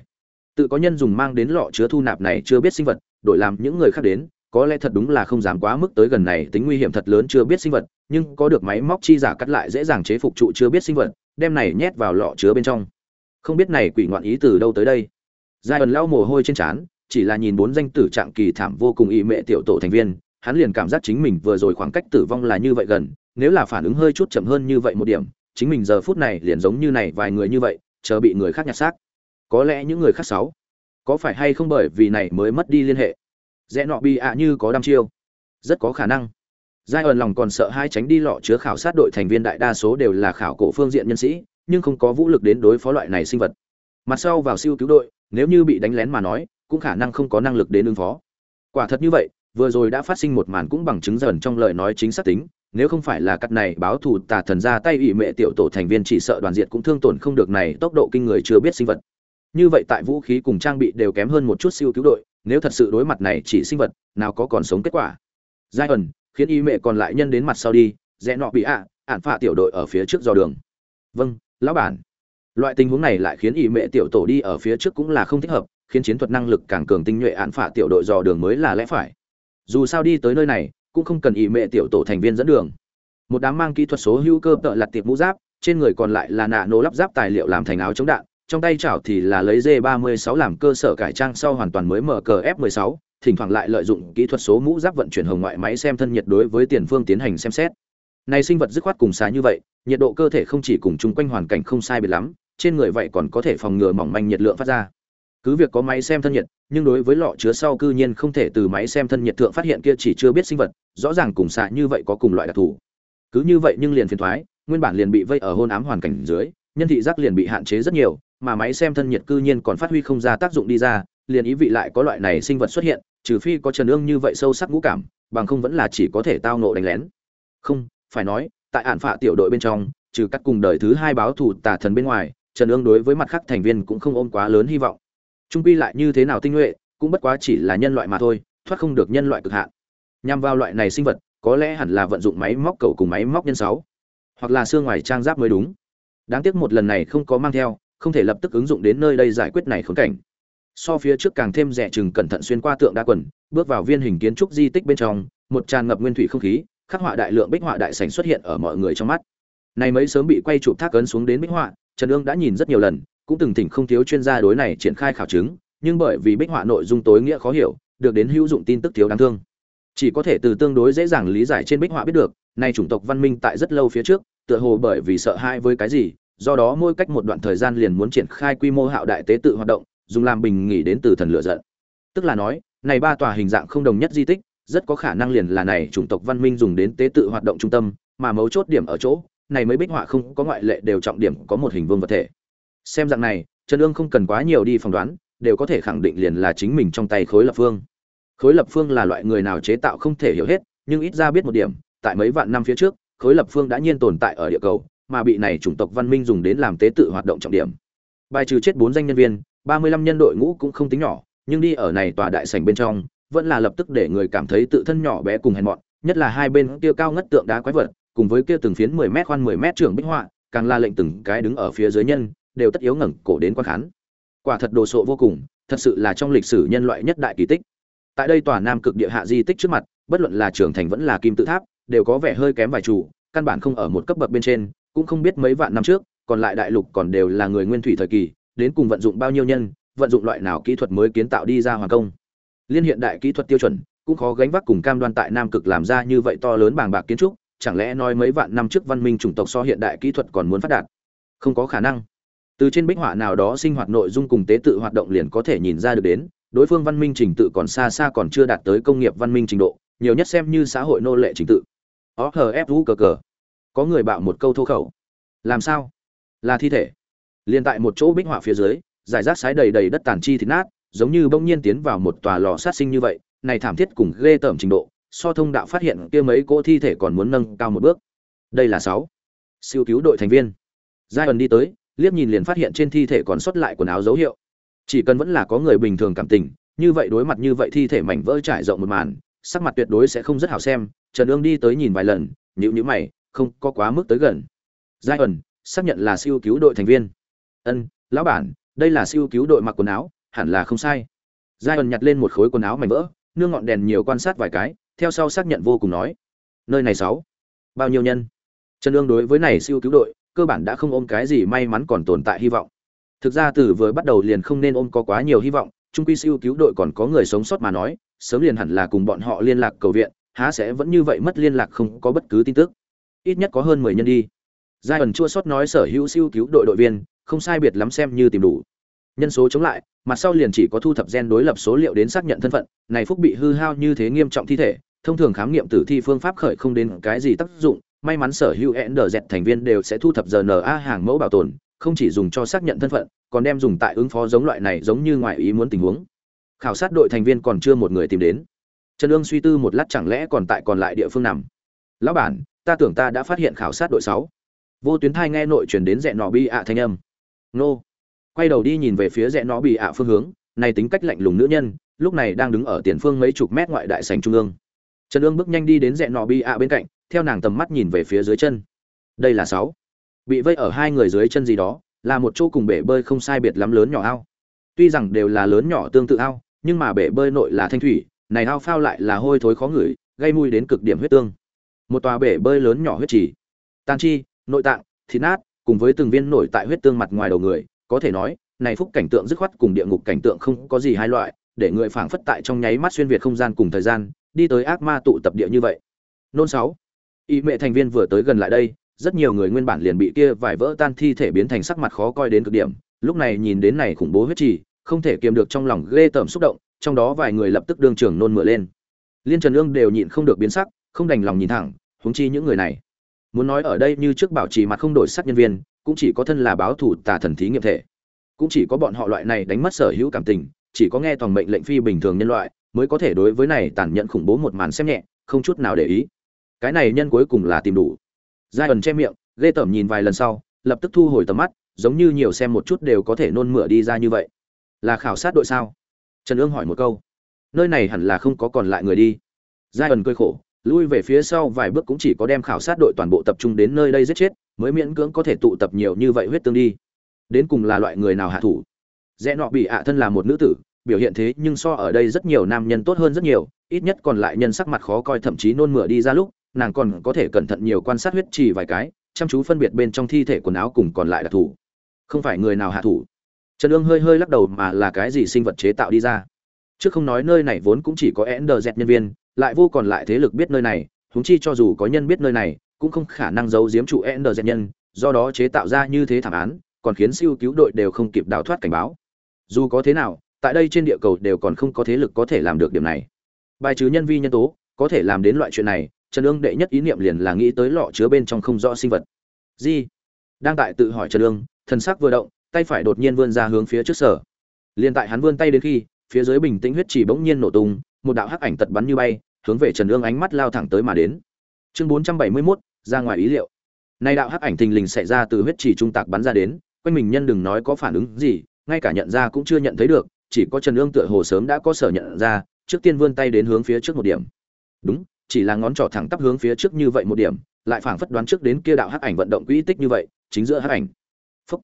Tự có nhân dùng mang đến lọ chứa thu nạp này chưa biết sinh vật, đổi làm những người khác đến, có lẽ thật đúng là không dám quá mức tới gần này, tính nguy hiểm thật lớn chưa biết sinh vật nhưng có được máy móc chi giả cắt lại dễ dàng chế phục trụ chưa biết sinh vật, đem này nhét vào lọ chứa bên trong. Không biết này quỷ ngoạn ý từ đâu tới đây. Giai ẩn lau mồ hôi trên trán, chỉ là nhìn bốn danh tử trạng kỳ thảm vô cùng y mệ tiểu tổ thành viên, hắn liền cảm giác chính mình vừa rồi khoảng cách tử vong là như vậy gần, nếu là phản ứng hơi chút chậm hơn như vậy một điểm, chính mình giờ phút này liền giống như này vài người như vậy, chờ bị người khác nhặt xác. Có lẽ những người khác sáu, có phải hay không bởi vì này mới mất đi liên hệ? Rẽ nọ bị ạ như có đăm chiêu. Rất có khả năng giai ẩn lòng còn sợ hai tránh đi lọ chứa khảo sát đội thành viên đại đa số đều là khảo cổ phương diện nhân sĩ, nhưng không có vũ lực đến đối phó loại này sinh vật. Mặt sau vào siêu cứu đội, nếu như bị đánh lén mà nói, cũng khả năng không có năng lực đến ứng phó. Quả thật như vậy, vừa rồi đã phát sinh một màn cũng bằng chứng dần trong lời nói chính xác tính, nếu không phải là cắt này báo thù tà thần ra tay ủy mẹ tiểu tổ thành viên chỉ sợ đoàn diệt cũng thương tổn không được này, tốc độ kinh người chưa biết sinh vật. Như vậy tại vũ khí cùng trang bị đều kém hơn một chút siêu cứu đội, nếu thật sự đối mặt này chỉ sinh vật, nào có còn sống kết quả. Giai ẩn khiến y mẹ còn lại nhân đến mặt sau đi rẽ nọ bị ạ à, ản phạ tiểu đội ở phía trước dò đường. Vâng lão bản. Loại tình huống này lại khiến y mẹ tiểu tổ đi ở phía trước cũng là không thích hợp khiến chiến thuật năng lực càng cường tinh nhuệ ản phạ tiểu đội dò đường mới là lẽ phải. Dù sao đi tới nơi này cũng không cần y mẹ tiểu tổ thành viên dẫn đường. Một đám mang kỹ thuật số hữu cơ tợ lặt tiệp mũ giáp trên người còn lại là nạ nổ lắp giáp tài liệu làm thành áo chống đạn trong tay chảo thì là lấy D36 làm cơ sở cải trang sau hoàn toàn mới mở cờ F16, thỉnh thoảng lại lợi dụng kỹ thuật số mũ giáp vận chuyển hồng ngoại máy xem thân nhiệt đối với tiền phương tiến hành xem xét. Này sinh vật dứt khoát cùng xá như vậy, nhiệt độ cơ thể không chỉ cùng chung quanh hoàn cảnh không sai biệt lắm, trên người vậy còn có thể phòng ngừa mỏng manh nhiệt lượng phát ra. Cứ việc có máy xem thân nhiệt, nhưng đối với lọ chứa sau cư nhiên không thể từ máy xem thân nhiệt thượng phát hiện kia chỉ chưa biết sinh vật, rõ ràng cùng xạ như vậy có cùng loại đặc thù. Cứ như vậy nhưng liền phiền thoái, nguyên bản liền bị vây ở hôn ám hoàn cảnh dưới, nhân thị giác liền bị hạn chế rất nhiều, mà máy xem thân nhiệt cư nhiên còn phát huy không ra tác dụng đi ra, liền ý vị lại có loại này sinh vật xuất hiện, trừ phi có Trần Ương như vậy sâu sắc ngũ cảm, bằng không vẫn là chỉ có thể tao nộ đánh lén. Không, phải nói, tại án phạ tiểu đội bên trong, trừ các cùng đời thứ hai báo thủ tà thần bên ngoài, Trần Ương đối với mặt khác thành viên cũng không ôm quá lớn hy vọng. Trung quy lại như thế nào tinh nhuệ, cũng bất quá chỉ là nhân loại mà thôi, thoát không được nhân loại cực hạn. Nhằm vào loại này sinh vật, có lẽ hẳn là vận dụng máy móc cầu cùng máy móc nhân sáu, hoặc là xương ngoài trang giáp mới đúng. Đáng tiếc một lần này không có mang theo, không thể lập tức ứng dụng đến nơi đây giải quyết này khốn cảnh so phía trước càng thêm rẻ chừng cẩn thận xuyên qua tượng đa quần, bước vào viên hình kiến trúc di tích bên trong, một tràn ngập nguyên thủy không khí, khắc họa đại lượng bích họa đại sảnh xuất hiện ở mọi người trong mắt. Này mấy sớm bị quay chụp thác ấn xuống đến bích họa, trần ương đã nhìn rất nhiều lần, cũng từng thỉnh không thiếu chuyên gia đối này triển khai khảo chứng, nhưng bởi vì bích họa nội dung tối nghĩa khó hiểu, được đến hữu dụng tin tức thiếu đáng thương. Chỉ có thể từ tương đối dễ dàng lý giải trên bích họa biết được nay chủng tộc văn minh tại rất lâu phía trước, tựa hồ bởi vì sợ hãi với cái gì, do đó mỗi cách một đoạn thời gian liền muốn triển khai quy mô hạo đại tế tự hoạt động dùng làm bình nghỉ đến từ thần lựa giận. Tức là nói, này ba tòa hình dạng không đồng nhất di tích, rất có khả năng liền là này chủng tộc văn minh dùng đến tế tự hoạt động trung tâm, mà mấu chốt điểm ở chỗ, này mấy bích họa không có ngoại lệ đều trọng điểm có một hình vương vật thể. Xem dạng này, trần ương không cần quá nhiều đi phỏng đoán, đều có thể khẳng định liền là chính mình trong tay khối lập phương. Khối lập phương là loại người nào chế tạo không thể hiểu hết, nhưng ít ra biết một điểm, tại mấy vạn năm phía trước, khối lập phương đã nhiên tồn tại ở địa cầu, mà bị này chủng tộc văn minh dùng đến làm tế tự hoạt động trọng điểm. Bài trừ chết bốn danh nhân viên ba mươi lăm nhân đội ngũ cũng không tính nhỏ, nhưng đi ở này tòa đại sảnh bên trong, vẫn là lập tức để người cảm thấy tự thân nhỏ bé cùng hèn mọn, nhất là hai bên kia cao ngất tượng đá quái vật, cùng với kia từng phiến mười mét khoan mười mét trưởng bích họa, càng là lệnh từng cái đứng ở phía dưới nhân, đều tất yếu ngẩng cổ đến quan khán. Quả thật đồ sộ vô cùng, thật sự là trong lịch sử nhân loại nhất đại kỳ tích. Tại đây tòa nam cực địa hạ di tích trước mặt, bất luận là trưởng thành vẫn là kim tự tháp, đều có vẻ hơi kém vài chủ, căn bản không ở một cấp bậc bên trên, cũng không biết mấy vạn năm trước, còn lại đại lục còn đều là người nguyên thủy thời kỳ đến cùng vận dụng bao nhiêu nhân, vận dụng loại nào kỹ thuật mới kiến tạo đi ra hoàng công. Liên hiện đại kỹ thuật tiêu chuẩn, cũng khó gánh vác cùng cam đoan tại nam cực làm ra như vậy to lớn bàng bạc kiến trúc, chẳng lẽ nói mấy vạn năm trước văn minh chủng tộc so hiện đại kỹ thuật còn muốn phát đạt? Không có khả năng. Từ trên bích họa nào đó sinh hoạt nội dung cùng tế tự hoạt động liền có thể nhìn ra được đến, đối phương văn minh trình tự còn xa xa còn chưa đạt tới công nghiệp văn minh trình độ, nhiều nhất xem như xã hội nô lệ trình tự. Ó hờ ép vũ cờ cờ. Có người bạo một câu thô khẩu. Làm sao? Là thi thể liền tại một chỗ bích họa phía dưới, giải rác sái đầy đầy đất tàn chi thịt nát, giống như bỗng nhiên tiến vào một tòa lò sát sinh như vậy, này thảm thiết cùng ghê tởm trình độ, so thông đạo phát hiện kia mấy cỗ thi thể còn muốn nâng cao một bước. Đây là sáu. Siêu cứu đội thành viên. Giai ẩn đi tới, liếc nhìn liền phát hiện trên thi thể còn sót lại quần áo dấu hiệu. Chỉ cần vẫn là có người bình thường cảm tình, như vậy đối mặt như vậy thi thể mảnh vỡ trải rộng một màn, sắc mặt tuyệt đối sẽ không rất hảo xem. Trần ương đi tới nhìn vài lần nhữ nhữ mày, không có quá mức tới gần. Giai ẩn xác nhận là siêu cứu đội thành viên ân, lão bản, đây là siêu cứu đội mặc quần áo, hẳn là không sai. Giai ẩn nhặt lên một khối quần áo mảnh vỡ, nương ngọn đèn nhiều quan sát vài cái, theo sau xác nhận vô cùng nói, nơi này sáu, bao nhiêu nhân? Trần ương đối với này siêu cứu đội, cơ bản đã không ôm cái gì may mắn còn tồn tại hy vọng. Thực ra từ vừa bắt đầu liền không nên ôm có quá nhiều hy vọng trung quy siêu cứu đội còn có người sống sót mà nói, sớm liền hẳn là cùng bọn họ liên lạc cầu viện, há sẽ vẫn như vậy mất liên lạc không có bất cứ tin tức. Ít nhất có hơn mười nhân đi. Giai ẩn chua sót nói sở hữu siêu cứu đội đội viên không sai biệt lắm xem như tìm đủ nhân số chống lại mặt sau liền chỉ có thu thập gen đối lập số liệu đến xác nhận thân phận này phúc bị hư hao như thế nghiêm trọng thi thể thông thường khám nghiệm tử thi phương pháp khởi không đến cái gì tác dụng may mắn sở hữu NZ thành viên đều sẽ thu thập RNA hàng mẫu bảo tồn, không chỉ dùng cho xác nhận thân phận, còn đem dùng tại ứng phó giống loại này giống như ngoài ý muốn tình huống. Khảo sát đội thành viên còn chưa một người tìm đến. Trần ương suy tư một lát chẳng lẽ còn tại còn lại địa phương nằm. Lão bản, ta tưởng ta đã phát hiện khảo sát đội sáu Vô tuyến thai nghe nội truyền đến dẹn nọ bi ạ thanh âm. Nô. Quay đầu đi nhìn về phía rẽ nó bị ạ phương hướng, này tính cách lạnh lùng nữ nhân, lúc này đang đứng ở tiền phương mấy chục mét ngoại đại sảnh trung ương. Trần Dương bước nhanh đi đến rẽ nọ bị ạ bên cạnh, theo nàng tầm mắt nhìn về phía dưới chân. Đây là sáu. Bị vây ở hai người dưới chân gì đó là một chỗ cùng bể bơi không sai biệt lắm lớn nhỏ ao. Tuy rằng đều là lớn nhỏ tương tự ao nhưng mà bể bơi nội là thanh thủy này ao phao lại là hôi thối khó ngửi gây mùi đến cực điểm huyết tương. Một tòa bể bơi lớn nhỏ huyết trì. Tan chi nội tạng thịt nát cùng với từng viên nổi tại huyết tương mặt ngoài đầu người, có thể nói, này phúc cảnh tượng dứt khoát cùng địa ngục cảnh tượng không có gì hai loại, để người phảng phất tại trong nháy mắt xuyên việt không gian cùng thời gian, đi tới ác ma tụ tập địa như vậy. Nôn sáu. Y mẹ thành viên vừa tới gần lại đây, rất nhiều người nguyên bản liền bị kia vải vỡ tan thi thể biến thành sắc mặt khó coi đến cực điểm, lúc này nhìn đến này khủng bố huyết trì, không thể kiềm được trong lòng ghê tởm xúc động, trong đó vài người lập tức đương trường nôn mửa lên. Liên trần ương đều nhịn không được biến sắc, không đành lòng nhìn thẳng, huống chi những người này muốn nói ở đây như trước bảo trì mặt không đổi sắc nhân viên, cũng chỉ có thân là báo thủ tà thần thí nghiệm thể. Cũng chỉ có bọn họ loại này đánh mất sở hữu cảm tình, chỉ có nghe toàn mệnh lệnh phi bình thường nhân loại, mới có thể đối với này tàn nhẫn khủng bố một màn xem nhẹ, không chút nào để ý. Cái này nhân cuối cùng là tìm đủ. Giai ẩn che miệng, ghê tởm nhìn vài lần sau, lập tức thu hồi tầm mắt, giống như nhiều xem một chút đều có thể nôn mửa đi ra như vậy. Là khảo sát đội sao? Trần ương hỏi một câu. Nơi này hẳn là không có còn lại người đi. Giai ẩn cười khổ lui về phía sau vài bước cũng chỉ có đem khảo sát đội toàn bộ tập trung đến nơi đây giết chết, mới miễn cưỡng có thể tụ tập nhiều như vậy huyết tương đi. Đến cùng là loại người nào hạ thủ? Rẽ nọ bị ạ thân là một nữ tử, biểu hiện thế nhưng so ở đây rất nhiều nam nhân tốt hơn rất nhiều, ít nhất còn lại nhân sắc mặt khó coi thậm chí nôn mửa đi ra lúc, nàng còn có thể cẩn thận nhiều quan sát huyết trì vài cái, chăm chú phân biệt bên trong thi thể quần áo cùng còn lại đặc thủ không phải người nào hạ thủ? Trần ương hơi hơi lắc đầu mà là cái gì sinh vật chế tạo đi ra? Trước không nói nơi này vốn cũng chỉ có n dẹt nhân viên, lại vô còn lại thế lực biết nơi này húng chi cho dù có nhân biết nơi này, cũng không khả năng giấu giếm trụ n dẹt nhân, do đó chế tạo ra như thế thảm án, còn khiến siêu cứu đội đều không kịp đào thoát cảnh báo. Dù có thế nào, tại đây trên địa cầu đều còn không có thế lực có thể làm được điểm này. Bài trừ nhân vi nhân tố, có thể làm đến loại chuyện này, trần ương đệ nhất ý niệm liền là nghĩ tới lọ chứa bên trong không rõ sinh vật. Gì đang tại tự hỏi trần ương, thần sắc vừa động, tay phải đột nhiên vươn ra hướng phía trước sở. Liền tại hắn vươn tay đến khi phía dưới bình tĩnh huyết chỉ bỗng nhiên nổ tung một đạo hắc ảnh tật bắn như bay hướng về trần ương ánh mắt lao thẳng tới mà đến. Chương bốn trăm bảy mươi 471, ra ngoài ý liệu. Nay đạo hắc ảnh thình lình xảy ra từ huyết chỉ trung tạc bắn ra đến quanh mình nhân đừng nói có phản ứng gì ngay cả nhận ra cũng chưa nhận thấy được chỉ có trần ương tựa hồ sớm đã có sở nhận ra trước tiên vươn tay đến hướng phía trước một điểm. Đúng chỉ là ngón trỏ thẳng tắp hướng phía trước như vậy một điểm lại phảng phất đoán trước đến kia đạo hắc ảnh vận động quỹ tích như vậy chính giữa hắc ảnh. Phúc.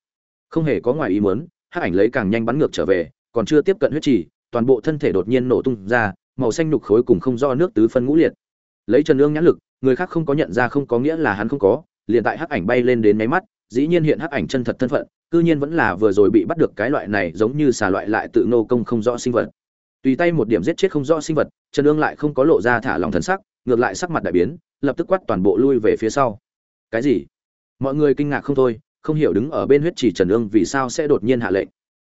Không hề có ngoài ý muốn hắc ảnh lấy càng nhanh bắn ngược trở về còn chưa tiếp cận huyết trì toàn bộ thân thể đột nhiên nổ tung ra, màu xanh nhục khối cùng không do nước tứ phân ngũ liệt. Lấy trần ương nhãn lực, người khác không có nhận ra không có nghĩa là hắn không có, liền tại hắc ảnh bay lên đến máy mắt, dĩ nhiên hiện hắc ảnh chân thật thân phận, cư nhiên vẫn là vừa rồi bị bắt được cái loại này giống như xà loại lại tự nô công không rõ sinh vật. Tùy tay một điểm giết chết không rõ sinh vật, trần ương lại không có lộ ra thả lòng thần sắc, ngược lại sắc mặt đại biến, lập tức quát toàn bộ lui về phía sau. Cái gì? Mọi người kinh ngạc không thôi, không hiểu đứng ở bên huyết chỉ trần ương vì sao sẽ đột nhiên hạ lệnh.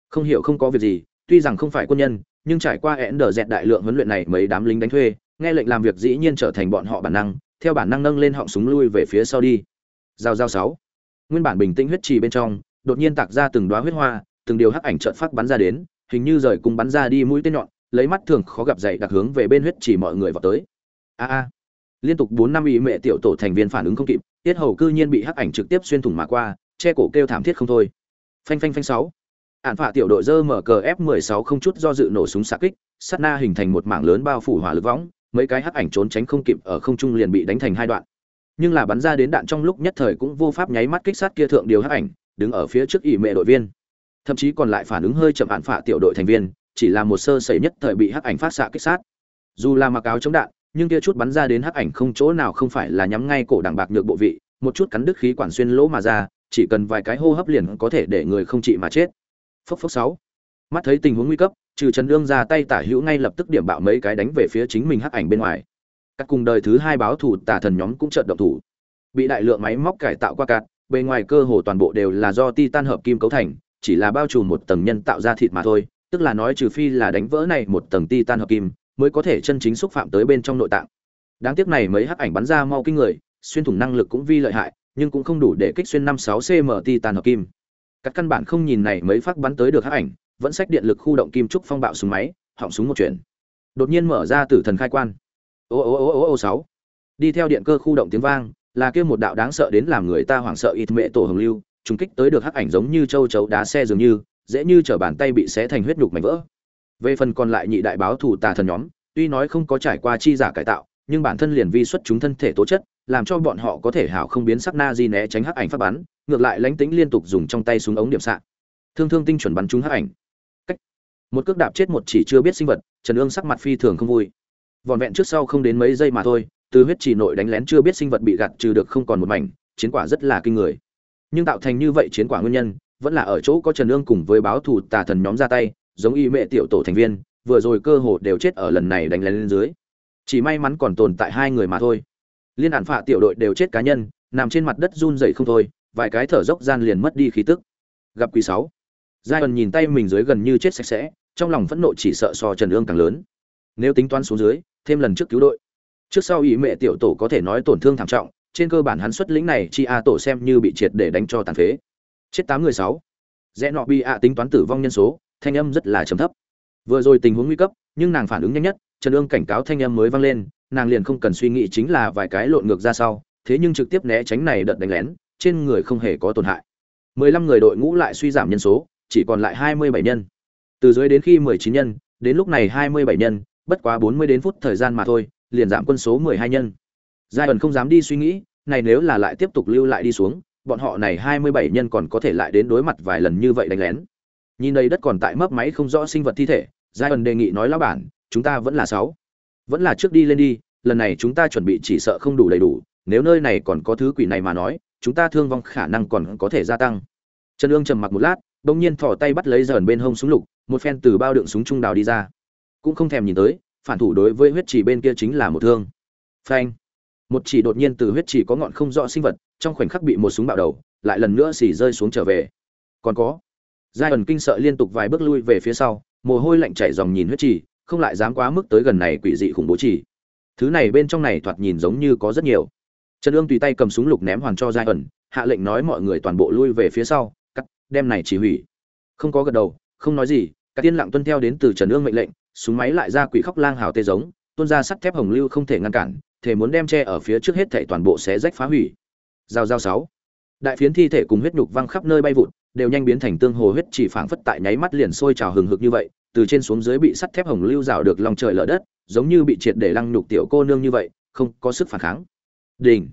Không hiểu không có việc gì tuy rằng không phải quân nhân, nhưng trải qua hẹn đờ dẹt đại lượng huấn luyện này mấy đám lính đánh thuê, nghe lệnh làm việc dĩ nhiên trở thành bọn họ bản năng, theo bản năng nâng lên họng súng lui về phía sau đi. Giao giao sáu. Nguyên bản bình tĩnh huyết trì bên trong, đột nhiên tạc ra từng đóa huyết hoa, từng điều hắc ảnh trợn phát bắn ra đến, hình như rời cung bắn ra đi mũi tên nhọn, lấy mắt thường khó gặp dày đặc hướng về bên huyết trì mọi người vào tới. A a. Liên tục bốn năm ý mẹ tiểu tổ thành viên phản ứng không kịp, tiết hầu cư nhiên bị hắc ảnh trực tiếp xuyên thủng mà qua, che cổ kêu thảm thiết không thôi. Phanh phanh phanh sáu. Ảnh phạ tiểu đội dơ mở cờ f 16 không chút do dự nổ súng xạ kích, sát na hình thành một mảng lớn bao phủ hỏa lực võng, mấy cái hắc ảnh trốn tránh không kịp ở không trung liền bị đánh thành hai đoạn. Nhưng là bắn ra đến đạn trong lúc nhất thời cũng vô pháp nháy mắt kích sát kia thượng điều hắc ảnh, đứng ở phía trước ỷ mẹ đội viên. Thậm chí còn lại phản ứng hơi chậm ảnh phạ tiểu đội thành viên, chỉ là một sơ sẩy nhất thời bị hắc ảnh phát xạ kích sát. Dù là mặc áo chống đạn, nhưng kia chút bắn ra đến hắc ảnh không chỗ nào không phải là nhắm ngay cổ đằng bạc nhược bộ vị, một chút cắn đứt khí quản xuyên lỗ mà ra, chỉ cần vài cái hô hấp liền có thể để người không trị mà chết phốc phốc sáu. Mắt thấy tình huống nguy cấp trừ trần đương ra tay tả hữu ngay lập tức điểm bạo mấy cái đánh về phía chính mình hắc ảnh bên ngoài. Các cùng đời thứ hai báo thủ tả thần nhóm cũng chợt động thủ. Bị đại lượng máy móc cải tạo qua cát, bề ngoài cơ hồ toàn bộ đều là do titan hợp kim cấu thành chỉ là bao trùm một tầng nhân tạo ra thịt mà thôi tức là nói trừ phi là đánh vỡ này một tầng titan hợp kim mới có thể chân chính xúc phạm tới bên trong nội tạng. Đáng tiếc này mấy hắc ảnh bắn ra mau kinh người xuyên thủng năng lực cũng vi lợi hại nhưng cũng không đủ để kích xuyên năm sáu cm titan hợp kim các căn bản không nhìn này mấy phát bắn tới được hắc ảnh, vẫn sách điện lực khu động kim trúc phong bạo súng máy, họng súng một chuyển đột nhiên mở ra tử thần khai quan. Ô ô ô ô ô sáu. Đi theo điện cơ khu động tiếng vang, là kia một đạo đáng sợ đến làm người ta hoảng sợ ít mệ tổ hồng lưu, trùng kích tới được hắc ảnh giống như châu chấu đá xe dường như, dễ như trở bàn tay bị xé thành huyết nhục mảnh vỡ. Về phần còn lại nhị đại báo thủ tà thần nhóm, tuy nói không có trải qua chi giả cải tạo nhưng bản thân liền vi xuất chúng thân thể tố chất, làm cho bọn họ có thể hảo không biến sắc na di né tránh hắc ảnh phát bắn, ngược lại lánh tính liên tục dùng trong tay súng ống điểm xạ. Thương thương tinh chuẩn bắn trúng hắc ảnh. Cách. Một cước đạp chết một chỉ chưa biết sinh vật, trần ương sắc mặt phi thường không vui. Vòn vẹn trước sau không đến mấy giây mà thôi, từ huyết chỉ nội đánh lén chưa biết sinh vật bị gạt trừ được không còn một mảnh, chiến quả rất là kinh người. Nhưng tạo thành như vậy chiến quả nguyên nhân, vẫn là ở chỗ có trần ương cùng với báo thù tà thần nhóm ra tay, giống y mẹ tiểu tổ thành viên, vừa rồi cơ hồ đều chết ở lần này đánh lén lên dưới chỉ may mắn còn tồn tại hai người mà thôi. Liên ản phạ tiểu đội đều chết cá nhân, nằm trên mặt đất run dậy không thôi, vài cái thở dốc gian liền mất đi khí tức. Gặp quý sáu. Giai ẩn nhìn tay mình dưới gần như chết sạch sẽ, trong lòng phẫn nộ chỉ sợ so trần ương càng lớn. Nếu tính toán xuống dưới, thêm lần trước cứu đội. Trước sau ý mẹ tiểu tổ có thể nói tổn thương thảm trọng, trên cơ bản hắn xuất lĩnh này chi a tổ xem như bị triệt để đánh cho tàn phế. Chết tám người sáu. Rẽ nọ bị a tính toán tử vong nhân số, thanh âm rất là trầm thấp. Vừa rồi tình huống nguy cấp, nhưng nàng phản ứng nhanh nhất trần Dương cảnh cáo thanh âm mới vang lên, nàng liền không cần suy nghĩ chính là vài cái lộn ngược ra sau, thế nhưng trực tiếp né tránh này đợt đánh lén, trên người không hề có tổn hại. Mười lăm người đội ngũ lại suy giảm nhân số, chỉ còn lại hai mươi bảy nhân. Từ dưới đến khi mười chín nhân, đến lúc này hai mươi bảy nhân, bất quá bốn mươi đến phút thời gian mà thôi, liền giảm quân số mười hai nhân. Giai ẩn không dám đi suy nghĩ, này nếu là lại tiếp tục lưu lại đi xuống, bọn họ này hai mươi bảy nhân còn có thể lại đến đối mặt vài lần như vậy đánh lén. Nhìn đây đất còn tại mấp máy không rõ sinh vật thi thể giai ẩn đề nghị nói lão bản chúng ta vẫn là sáu. Vẫn là trước đi lên đi, lần này chúng ta chuẩn bị chỉ sợ không đủ đầy đủ, nếu nơi này còn có thứ quỷ này mà nói, chúng ta thương vong khả năng còn có thể gia tăng. Trần ương trầm mặc một lát, bỗng nhiên thò tay bắt lấy dởn bên hông súng lục, một phen từ bao đựng súng trung đào đi ra. Cũng không thèm nhìn tới, phản thủ đối với huyết chỉ bên kia chính là một thương. Phanh. Một chỉ đột nhiên từ huyết chỉ có ngọn không rõ sinh vật, trong khoảnh khắc bị một súng bạo đầu, lại lần nữa xỉ rơi xuống trở về. Còn có. Giai ẩn kinh sợ liên tục vài bước lui về phía sau, mồ hôi lạnh chảy dòng nhìn huyết chỉ không lại dám quá mức tới gần này quỷ dị khủng bố chỉ thứ này bên trong này thoạt nhìn giống như có rất nhiều. Trần ương tùy tay cầm súng lục ném hoàn cho giai ẩn, hạ lệnh nói mọi người toàn bộ lui về phía sau, cắt, đem này chỉ hủy. Không có gật đầu, không nói gì cả tiên lặng tuân theo đến từ trần ương mệnh lệnh, súng máy lại ra quỷ khóc lang hào tê giống, tuôn ra sắt thép hồng lưu không thể ngăn cản thể muốn đem che ở phía trước hết thảy toàn bộ sẽ rách phá hủy. Giao giao sáu. Đại phiến thi thể cùng huyết nhục văng khắp nơi bay vụt, đều nhanh biến thành tương hồ huyết chỉ phảng phất tại nháy mắt liền sôi trào hừng hực như vậy từ trên xuống dưới bị sắt thép hồng lưu rào được lòng trời lở đất giống như bị triệt để lăng nhục tiểu cô nương như vậy không có sức phản kháng. Đình.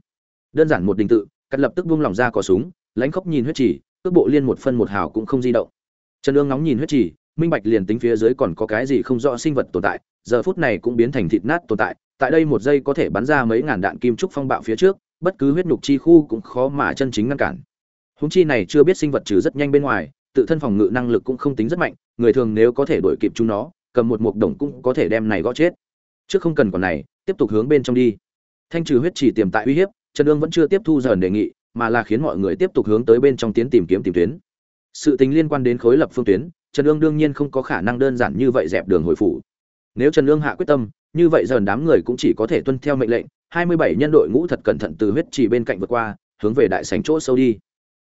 Đơn giản một đình tự cắt lập tức buông lỏng ra cò súng lãnh khóc nhìn huyết trì, cước bộ liên một phân một hào cũng không di động. Trần ương nóng nhìn huyết trì, minh bạch liền tính phía dưới còn có cái gì không rõ sinh vật tồn tại giờ phút này cũng biến thành thịt nát tồn tại tại đây một giây có thể bắn ra mấy ngàn đạn kim trúc phong bạo phía trước bất cứ huyết nhục chi khu cũng khó mà chân chính ngăn cản. Húng chi này chưa biết sinh vật trừ rất nhanh bên ngoài tự thân phòng ngự năng lực cũng không tính rất mạnh người thường nếu có thể đuổi kịp chúng nó, cầm một mục đồng cũng có thể đem này gõ chết. Trước không cần còn này, tiếp tục hướng bên trong đi. Thanh trừ huyết chỉ tiềm tại uy hiếp, trần ương vẫn chưa tiếp thu dần đề nghị, mà là khiến mọi người tiếp tục hướng tới bên trong tiến tìm kiếm tìm tuyến. Sự tính liên quan đến khối lập phương tuyến, trần ương đương nhiên không có khả năng đơn giản như vậy dẹp đường hồi phủ. Nếu trần ương hạ quyết tâm, như vậy dần đám người cũng chỉ có thể tuân theo mệnh lệnh, hai mươi bảy nhân đội ngũ thật cẩn thận từ huyết trì bên cạnh vượt qua, hướng về đại sảnh chỗ sâu đi.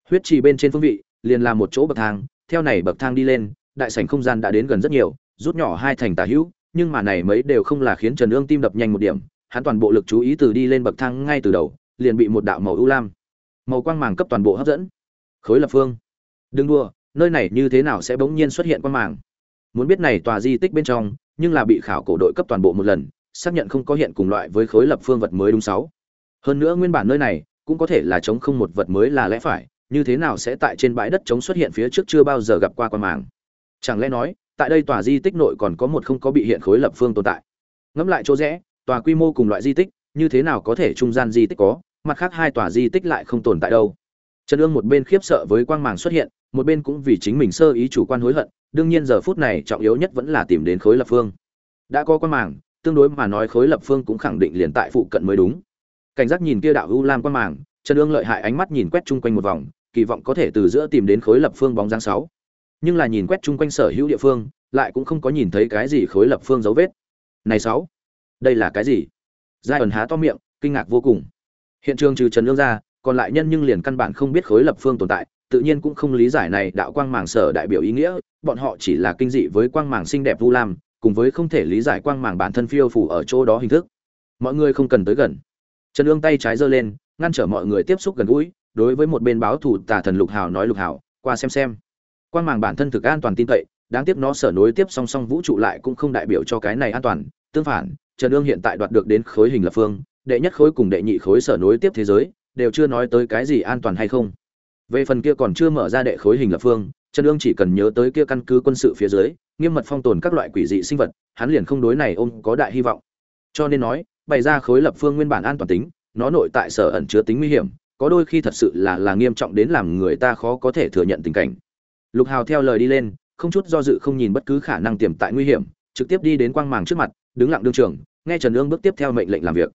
Huyết trì bên trên phương vị, liền là một chỗ bậc thang, theo này bậc thang đi lên đại sảnh không gian đã đến gần rất nhiều, rút nhỏ hai thành tà hữu, nhưng mà này mấy đều không là khiến trần ương tim đập nhanh một điểm, hắn toàn bộ lực chú ý từ đi lên bậc thang ngay từ đầu, liền bị một đạo màu ưu lam, màu quang màng cấp toàn bộ hấp dẫn. Khối lập phương. Đừng đua nơi này như thế nào sẽ bỗng nhiên xuất hiện quang màng? Muốn biết này tòa di tích bên trong, nhưng là bị khảo cổ đội cấp toàn bộ một lần, xác nhận không có hiện cùng loại với khối lập phương vật mới đúng sáu. Hơn nữa nguyên bản nơi này, cũng có thể là chống không một vật mới là lẽ phải, như thế nào sẽ tại trên bãi đất chống xuất hiện phía trước chưa bao giờ gặp qua quang màng? Chẳng lẽ nói, tại đây tòa di tích nội còn có một không có bị hiện khối lập phương tồn tại? Ngẫm lại chỗ rẽ, tòa quy mô cùng loại di tích, như thế nào có thể trung gian di tích có, mặt khác hai tòa di tích lại không tồn tại đâu? Trần ương một bên khiếp sợ với quang màng xuất hiện, một bên cũng vì chính mình sơ ý chủ quan hối hận, đương nhiên giờ phút này trọng yếu nhất vẫn là tìm đến khối lập phương. Đã có quang màng, tương đối mà nói khối lập phương cũng khẳng định liền tại phụ cận mới đúng. Cảnh giác nhìn kia đạo u lam quang màng, trần ương lợi hại ánh mắt nhìn quét chung quanh một vòng, kỳ vọng có thể từ giữa tìm đến khối lập phương bóng dáng sáu nhưng là nhìn quét chung quanh sở hữu địa phương, lại cũng không có nhìn thấy cái gì khối lập phương dấu vết. Này sáu, đây là cái gì? Giai ẩn há to miệng, kinh ngạc vô cùng. Hiện trường trừ trần lương ra, còn lại nhân nhưng liền căn bản không biết khối lập phương tồn tại, tự nhiên cũng không lý giải này đạo quang màng sở đại biểu ý nghĩa, bọn họ chỉ là kinh dị với quang màng xinh đẹp vu lam, cùng với không thể lý giải quang màng bản thân phiêu phủ ở chỗ đó hình thức. Mọi người không cần tới gần. Trần lương tay trái giơ lên, ngăn trở mọi người tiếp xúc gần gũi, đối với một bên báo thủ tà thần lục hào nói lục hào, qua xem xem. Quan màng bản thân thực an toàn tin cậy, đáng tiếc nó sở nối tiếp song song vũ trụ lại cũng không đại biểu cho cái này an toàn. Tương phản, trần ương hiện tại đoạt được đến khối hình lập phương, đệ nhất khối cùng đệ nhị khối sở nối tiếp thế giới, đều chưa nói tới cái gì an toàn hay không. Về phần kia còn chưa mở ra đệ khối hình lập phương, trần ương chỉ cần nhớ tới kia căn cứ quân sự phía dưới, nghiêm mật phong tồn các loại quỷ dị sinh vật, hắn liền không đối này ôm có đại hy vọng. Cho nên nói, bày ra khối lập phương nguyên bản an toàn tính, nó nội tại sở ẩn chứa tính nguy hiểm, có đôi khi thật sự là là nghiêm trọng đến làm người ta khó có thể thừa nhận tình cảnh lục hào theo lời đi lên, không chút do dự không nhìn bất cứ khả năng tiềm tại nguy hiểm, trực tiếp đi đến quang màng trước mặt, đứng lặng đương trường, nghe trần ương bước tiếp theo mệnh lệnh làm việc.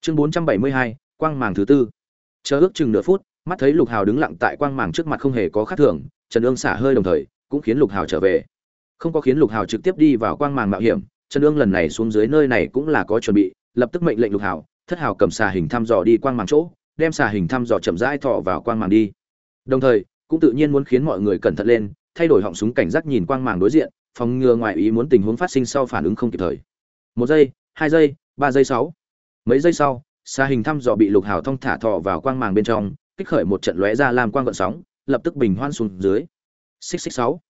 Chương bốn trăm bảy mươi hai, quang màng thứ tư. Chờ ước chừng nửa phút, mắt thấy lục hào đứng lặng tại quang màng trước mặt không hề có khác thường, trần ương xả hơi đồng thời, cũng khiến lục hào trở về. Không có khiến lục hào trực tiếp đi vào quang màng mạo hiểm, trần ương lần này xuống dưới nơi này cũng là có chuẩn bị, lập tức mệnh lệnh lục hào, thất hào cầm xà hình thăm dò đi quang màng chỗ, đem xà hình thăm dò chậm rãi thọ vào quang màng đi. Đồng thời cũng tự nhiên muốn khiến mọi người cẩn thận lên, thay đổi họng súng cảnh giác nhìn quang màng đối diện, phòng ngừa ngoài ý muốn tình huống phát sinh sau phản ứng không kịp thời. Một giây, hai giây, ba giây sáu mấy giây sau xa hình thăm dò bị lục hào thông thả thọ vào quang màng bên trong, kích khởi một trận lóe ra làm quang gợn sóng, lập tức bình hoan xuống dưới. Xích xích sáu.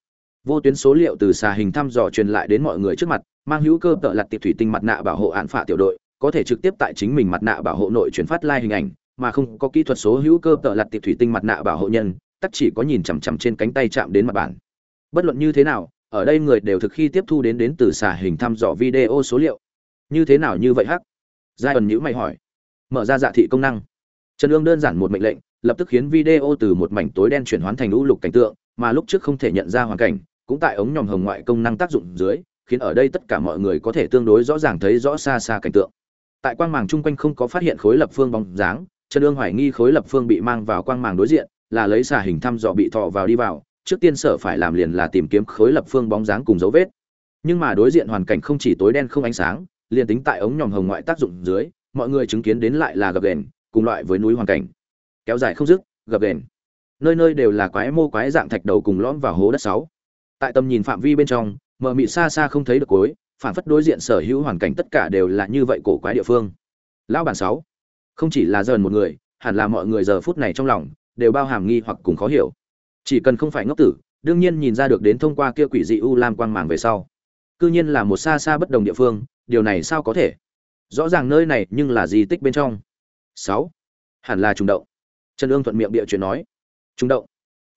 Vô tuyến số liệu từ xà hình thăm dò truyền lại đến mọi người trước mặt, mang hữu cơ tợ lặt tiệp thủy tinh mặt nạ bảo hộ án phạ tiểu đội, có thể trực tiếp tại chính mình mặt nạ bảo hộ nội truyền phát lai hình ảnh, mà không có kỹ thuật số hữu cơ tợ lặt tiệp thủy tinh mặt nạ bảo hộ nhân tắc chỉ có nhìn chằm chằm trên cánh tay chạm đến mặt bản bất luận như thế nào, ở đây người đều thực khi tiếp thu đến đến từ xà hình thăm dò video số liệu. Như thế nào như vậy hắc? Giai ẩn nhữ mày hỏi. Mở ra dạ thị công năng. Trần ương đơn giản một mệnh lệnh, lập tức khiến video từ một mảnh tối đen chuyển hoán thành lũ lục cảnh tượng, mà lúc trước không thể nhận ra hoàn cảnh, cũng tại ống nhòm hồng ngoại công năng tác dụng dưới, khiến ở đây tất cả mọi người có thể tương đối rõ ràng thấy rõ xa xa cảnh tượng. Tại quang màng chung quanh không có phát hiện khối lập phương bóng dáng, trần ương hoài nghi khối lập phương bị mang vào quang màng đối diện là lấy xà hình thăm dò bị thọ vào đi vào, trước tiên sở phải làm liền là tìm kiếm khối lập phương bóng dáng cùng dấu vết. Nhưng mà đối diện hoàn cảnh không chỉ tối đen không ánh sáng, liền tính tại ống nhòm hồng ngoại tác dụng dưới, mọi người chứng kiến đến lại là gập ghềnh, cùng loại với núi hoàn cảnh. Kéo dài không dứt, gập ghềnh. Nơi nơi đều là quái mô quái dạng thạch đầu cùng lõm vào hố đất sáu. Tại tầm nhìn phạm vi bên trong, mờ mịt xa xa không thấy được cuối, phản phất đối diện sở hữu hoàn cảnh tất cả đều là như vậy cổ quái địa phương. Lão bản sáu, không chỉ là dần một người, hẳn là mọi người giờ phút này trong lòng đều bao hàm nghi hoặc cùng khó hiểu. Chỉ cần không phải ngốc tử, đương nhiên nhìn ra được đến thông qua kia quỷ dị u lam quang màng về sau. Cư nhiên là một xa xa bất đồng địa phương, điều này sao có thể? Rõ ràng nơi này nhưng là di tích bên trong. Sáu. Hẳn là trùng động. Trần ương thuận miệng địa chuyện nói. Trùng động.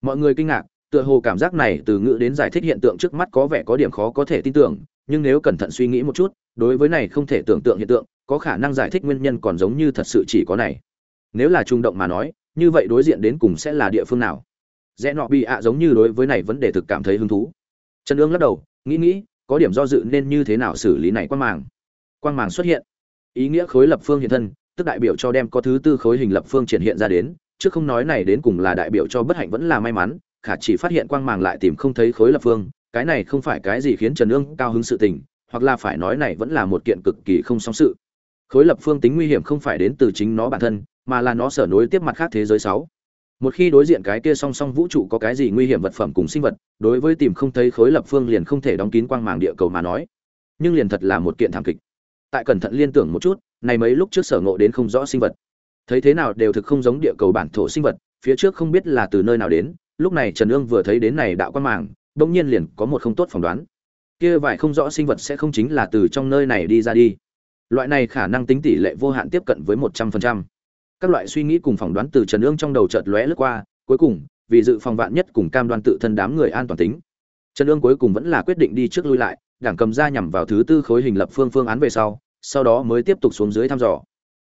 Mọi người kinh ngạc, tựa hồ cảm giác này từ ngữ đến giải thích hiện tượng trước mắt có vẻ có điểm khó có thể tin tưởng, nhưng nếu cẩn thận suy nghĩ một chút, đối với này không thể tưởng tượng hiện tượng, có khả năng giải thích nguyên nhân còn giống như thật sự chỉ có này. Nếu là trùng động mà nói như vậy đối diện đến cùng sẽ là địa phương nào? Rẽ nọ bị ạ giống như đối với này vấn đề thực cảm thấy hứng thú. Trần ương lắc đầu, nghĩ nghĩ, có điểm do dự nên như thế nào xử lý này quang màng? Quang màng xuất hiện. Ý nghĩa khối lập phương hiện thân, tức đại biểu cho đem có thứ tư khối hình lập phương triển hiện ra đến, chứ không nói này đến cùng là đại biểu cho bất hạnh vẫn là may mắn, khả chỉ phát hiện quang màng lại tìm không thấy khối lập phương, cái này không phải cái gì khiến trần ương cao hứng sự tình, hoặc là phải nói này vẫn là một kiện cực kỳ không song sự khối lập phương tính nguy hiểm không phải đến từ chính nó bản thân, mà là nó sở nối tiếp mặt khác thế giới sáu. Một khi đối diện cái kia song song vũ trụ có cái gì nguy hiểm vật phẩm cùng sinh vật, đối với tìm không thấy khối lập phương liền không thể đóng kín quang màng địa cầu mà nói. Nhưng liền thật là một kiện thảm kịch. Tại cẩn thận liên tưởng một chút, này mấy lúc trước sở ngộ đến không rõ sinh vật. Thấy thế nào đều thực không giống địa cầu bản thổ sinh vật, phía trước không biết là từ nơi nào đến, lúc này trần ương vừa thấy đến này đạo quang màng đông nhiên liền có một không tốt phỏng đoán. Kia vài không rõ sinh vật sẽ không chính là từ trong nơi này đi ra đi loại này khả năng tính tỷ lệ vô hạn tiếp cận với một trăm phần trăm. Các loại suy nghĩ cùng phỏng đoán từ trần ương trong đầu chợt lóe lướt qua, cuối cùng, vì dự phòng vạn nhất cùng cam đoan tự thân đám người an toàn tính. Trần ương cuối cùng vẫn là quyết định đi trước lui lại, đảng cầm ra nhằm vào thứ tư khối hình lập phương phương án về sau sau đó mới tiếp tục xuống dưới thăm dò.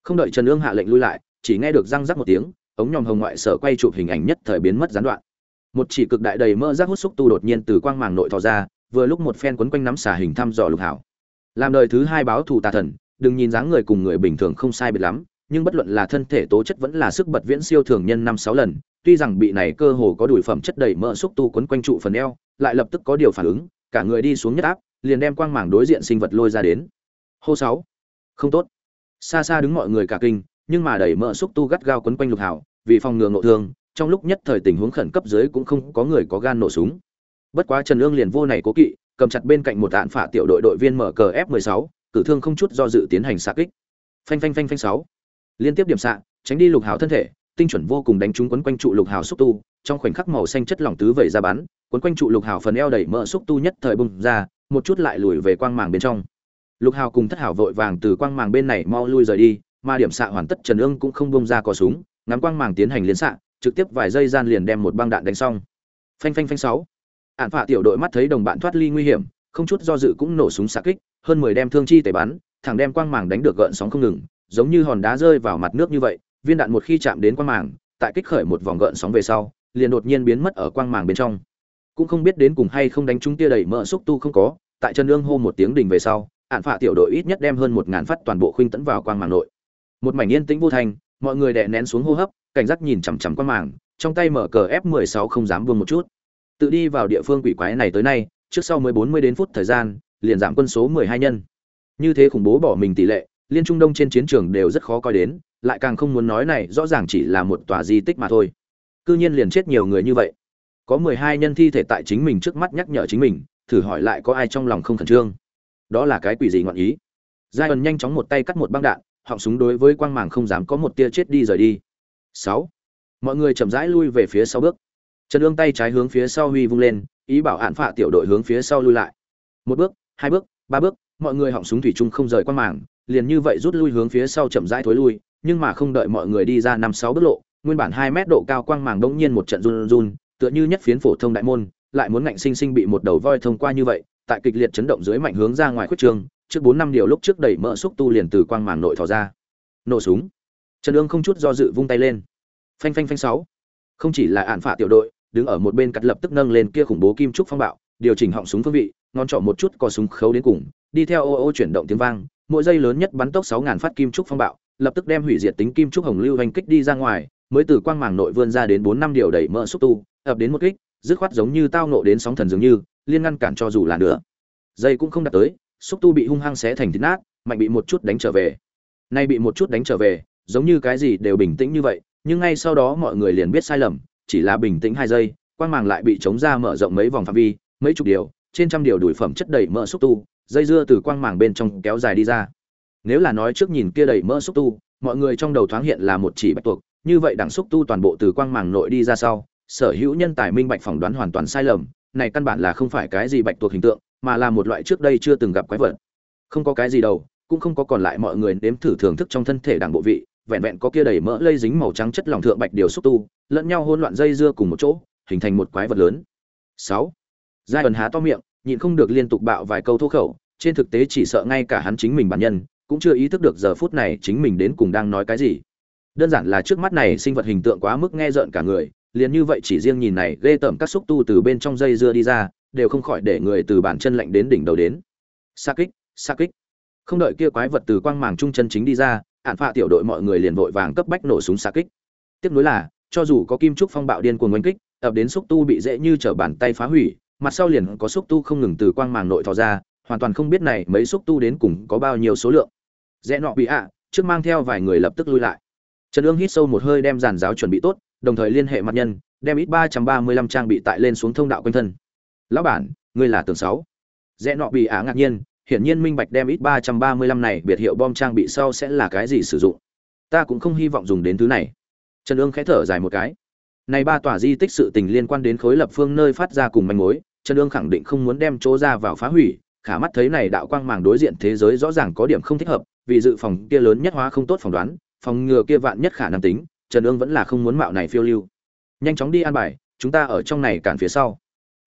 Không đợi trần ương hạ lệnh lui lại, chỉ nghe được răng rắc một tiếng, ống nhòm hồng ngoại sở quay chụp hình ảnh nhất thời biến mất gián đoạn. Một chỉ cực đại đầy mỡ rác hút xúc tu đột nhiên từ quang màng nội thò ra, vừa lúc một phen quấn quanh nắm xả hình thăm dò lục hảo. Làm đời thứ hai báo thù tà thần đừng nhìn dáng người cùng người bình thường không sai biệt lắm, nhưng bất luận là thân thể tố chất vẫn là sức bật viễn siêu thường nhân năm sáu lần, tuy rằng bị này cơ hồ có đùi phẩm chất đầy mỡ xúc tu quấn quanh trụ phần eo, lại lập tức có điều phản ứng, cả người đi xuống nhất áp, liền đem quang mảng đối diện sinh vật lôi ra đến. Hô sáu. Không tốt. Xa xa đứng mọi người cả kinh, nhưng mà đẩy mỡ xúc tu gắt gao quấn quanh lục hảo vì phòng ngừa ngộ thương, trong lúc nhất thời tình huống khẩn cấp dưới cũng không có người có gan nổ súng. Bất quá trần ương liền vô này cố kỵ, cầm chặt bên cạnh một đạn phả tiểu đội đội viên mở cờ f 16 cử thương không chút do dự tiến hành xạ kích. Phanh phanh phanh phanh sáu. Liên tiếp điểm xạ, tránh đi lục hào thân thể, tinh chuẩn vô cùng đánh trúng quấn quanh trụ lục hào xúc tu, trong khoảnh khắc màu xanh chất lỏng tứ vẩy ra bắn, quấn quanh trụ lục hào phần eo đẩy mỡ xúc tu nhất thời bung ra, một chút lại lùi về quang màng bên trong. Lục hào cùng thất hào vội vàng từ quang màng bên này mau lui rời đi, mà điểm xạ hoàn tất trần ương cũng không bông ra cò súng, ngắm quang màng tiến hành liên xạ, trực tiếp vài giây gian liền đem một băng đạn đánh xong. Phanh phanh phanh sáu. Ạn phạ tiểu đội mắt thấy đồng bạn thoát ly nguy hiểm không chút do dự cũng nổ súng xạ kích, hơn mười đem thương chi tẩy bắn, thẳng đem quang màng đánh được gợn sóng không ngừng, giống như hòn đá rơi vào mặt nước như vậy, viên đạn một khi chạm đến quang màng, tại kích khởi một vòng gợn sóng về sau, liền đột nhiên biến mất ở quang màng bên trong. Cũng không biết đến cùng hay không đánh trúng tia đẩy mỡ xúc tu không có, tại chân lương hô một tiếng đỉnh về sau án phạ tiểu đội ít nhất đem hơn một ngàn phát toàn bộ khuynh tấn vào quang màng nội. Một mảnh yên tĩnh vô thành mọi người đè nén xuống hô hấp, cảnh giác nhìn chằm chằm quang màng, trong tay mở cờ f 16 không dám buông một chút. Tự đi vào địa phương quỷ quái này tới nay trước sau mới 40 đến phút thời gian, liền giảm quân số 12 nhân. Như thế khủng bố bỏ mình tỷ lệ, liên trung đông trên chiến trường đều rất khó coi đến, lại càng không muốn nói này, rõ ràng chỉ là một tòa di tích mà thôi. Cư nhiên liền chết nhiều người như vậy. Có 12 nhân thi thể tại chính mình trước mắt nhắc nhở chính mình, thử hỏi lại có ai trong lòng không khẩn trương. Đó là cái quỷ gì ngọn ý? Zion nhanh chóng một tay cắt một băng đạn, họng súng đối với quang màng không dám có một tia chết đi rời đi. Sáu. Mọi người chậm rãi lui về phía sau bước. Trần ương tay trái hướng phía sau huy vung lên ý bảo hạn phạ tiểu đội hướng phía sau lui lại. Một bước, hai bước, ba bước, mọi người họng súng thủy chung không rời quang màng liền như vậy rút lui hướng phía sau chậm rãi thối lui, nhưng mà không đợi mọi người đi ra năm sáu bước lộ, nguyên bản hai mét độ cao quang màng đống nhiên một trận run run, tựa như nhất phiến phổ thông đại môn, lại muốn ngạnh sinh sinh bị một đầu voi thông qua như vậy, tại kịch liệt chấn động dưới mạnh hướng ra ngoài khuyết trường, trước bốn năm điều lúc trước đẩy mỡ xúc tu liền từ quang màng nội thò ra. Nổ súng. Trần ương không chút do dự vung tay lên. Phanh phanh phanh sáu. Không chỉ là ạn phạ tiểu đội đứng ở một bên cắt lập tức nâng lên kia khủng bố kim trúc phong bạo, điều chỉnh họng súng phương vị, ngón trỏ một chút co súng khấu đến cùng, đi theo ô ô chuyển động tiếng vang, mỗi giây lớn nhất bắn tốc sáu ngàn phát kim trúc phong bạo, lập tức đem hủy diệt tính kim trúc hồng lưu hành kích đi ra ngoài, mới từ quang màng nội vươn ra đến bốn năm điều đẩy mỡ xúc tu, ập đến một kích, dứt khoát giống như tao nộ đến sóng thần dường như, liên ngăn cản cho dù là nữa dây cũng không đạt tới, xúc tu bị hung hăng xé thành thịt nát, mạnh bị một chút đánh trở về. Nay bị một chút đánh trở về, giống như cái gì đều bình tĩnh như vậy, nhưng ngay sau đó mọi người liền biết sai lầm chỉ là bình tĩnh hai giây, quang màng lại bị chống ra mở rộng mấy vòng phạm vi, mấy chục điều, trên trăm điều đuổi phẩm chất đầy mỡ xúc tu, dây dưa từ quang màng bên trong kéo dài đi ra. Nếu là nói trước nhìn kia đầy mỡ xúc tu, mọi người trong đầu thoáng hiện là một chỉ bạch tuộc, như vậy đẳng xúc tu toàn bộ từ quang màng nội đi ra sau, sở hữu nhân tài minh bạch phỏng đoán hoàn toàn sai lầm, này căn bản là không phải cái gì bạch tuộc hình tượng, mà là một loại trước đây chưa từng gặp quái vật. Không có cái gì đâu, cũng không có còn lại mọi người nếm thử thưởng thức trong thân thể đảng bộ vị vẹn vẹn có kia đầy mỡ lây dính màu trắng chất lỏng thượng bạch điều xúc tu, lẫn nhau hỗn loạn dây dưa cùng một chỗ, hình thành một quái vật lớn. Sáu. Giai ẩn há to miệng, nhịn không được liên tục bạo vài câu thô khẩu, trên thực tế chỉ sợ ngay cả hắn chính mình bản nhân, cũng chưa ý thức được giờ phút này chính mình đến cùng đang nói cái gì. Đơn giản là trước mắt này sinh vật hình tượng quá mức nghe rợn cả người, liền như vậy chỉ riêng nhìn này ghê tởm các xúc tu từ bên trong dây dưa đi ra, đều không khỏi để người từ bàn chân lạnh đến đỉnh đầu đến. Xa kích xa kích. Không đợi kia quái vật từ quang màng trung chân chính đi ra ạn phạ tiểu đội mọi người liền vội vàng cấp bách nổ súng xa kích. Tiếp nối là, cho dù có kim trúc phong bạo điên cuồng oanh kích, ập đến xúc tu bị dễ như trở bàn tay phá hủy, mặt sau liền có xúc tu không ngừng từ quang màng nội thò ra, hoàn toàn không biết này mấy xúc tu đến cùng có bao nhiêu số lượng. Rẽ nọ bị ạ, trước mang theo vài người lập tức lui lại. Trần ương hít sâu một hơi đem giàn giáo chuẩn bị tốt, đồng thời liên hệ mặt nhân, đem ít ba trăm ba mươi lăm trang bị tại lên xuống thông đạo quanh thân. Lão bản, ngươi là tường sáu. Rẽ nọ bị ạ ngạc nhiên hiển nhiên minh bạch đem ít ba trăm ba mươi lăm này biệt hiệu bom trang bị sau sẽ là cái gì sử dụng. Ta cũng không hy vọng dùng đến thứ này. Trần ương khẽ thở dài một cái. Này ba tòa di tích sự tình liên quan đến khối lập phương nơi phát ra cùng manh mối, trần ương khẳng định không muốn đem chỗ ra vào phá hủy, khả mắt thấy này đạo quang màng đối diện thế giới rõ ràng có điểm không thích hợp, vì dự phòng kia lớn nhất hóa không tốt phỏng đoán, phòng ngừa kia vạn nhất khả năng tính, trần ương vẫn là không muốn mạo này phiêu lưu. Nhanh chóng đi an bài, chúng ta ở trong này cản phía sau.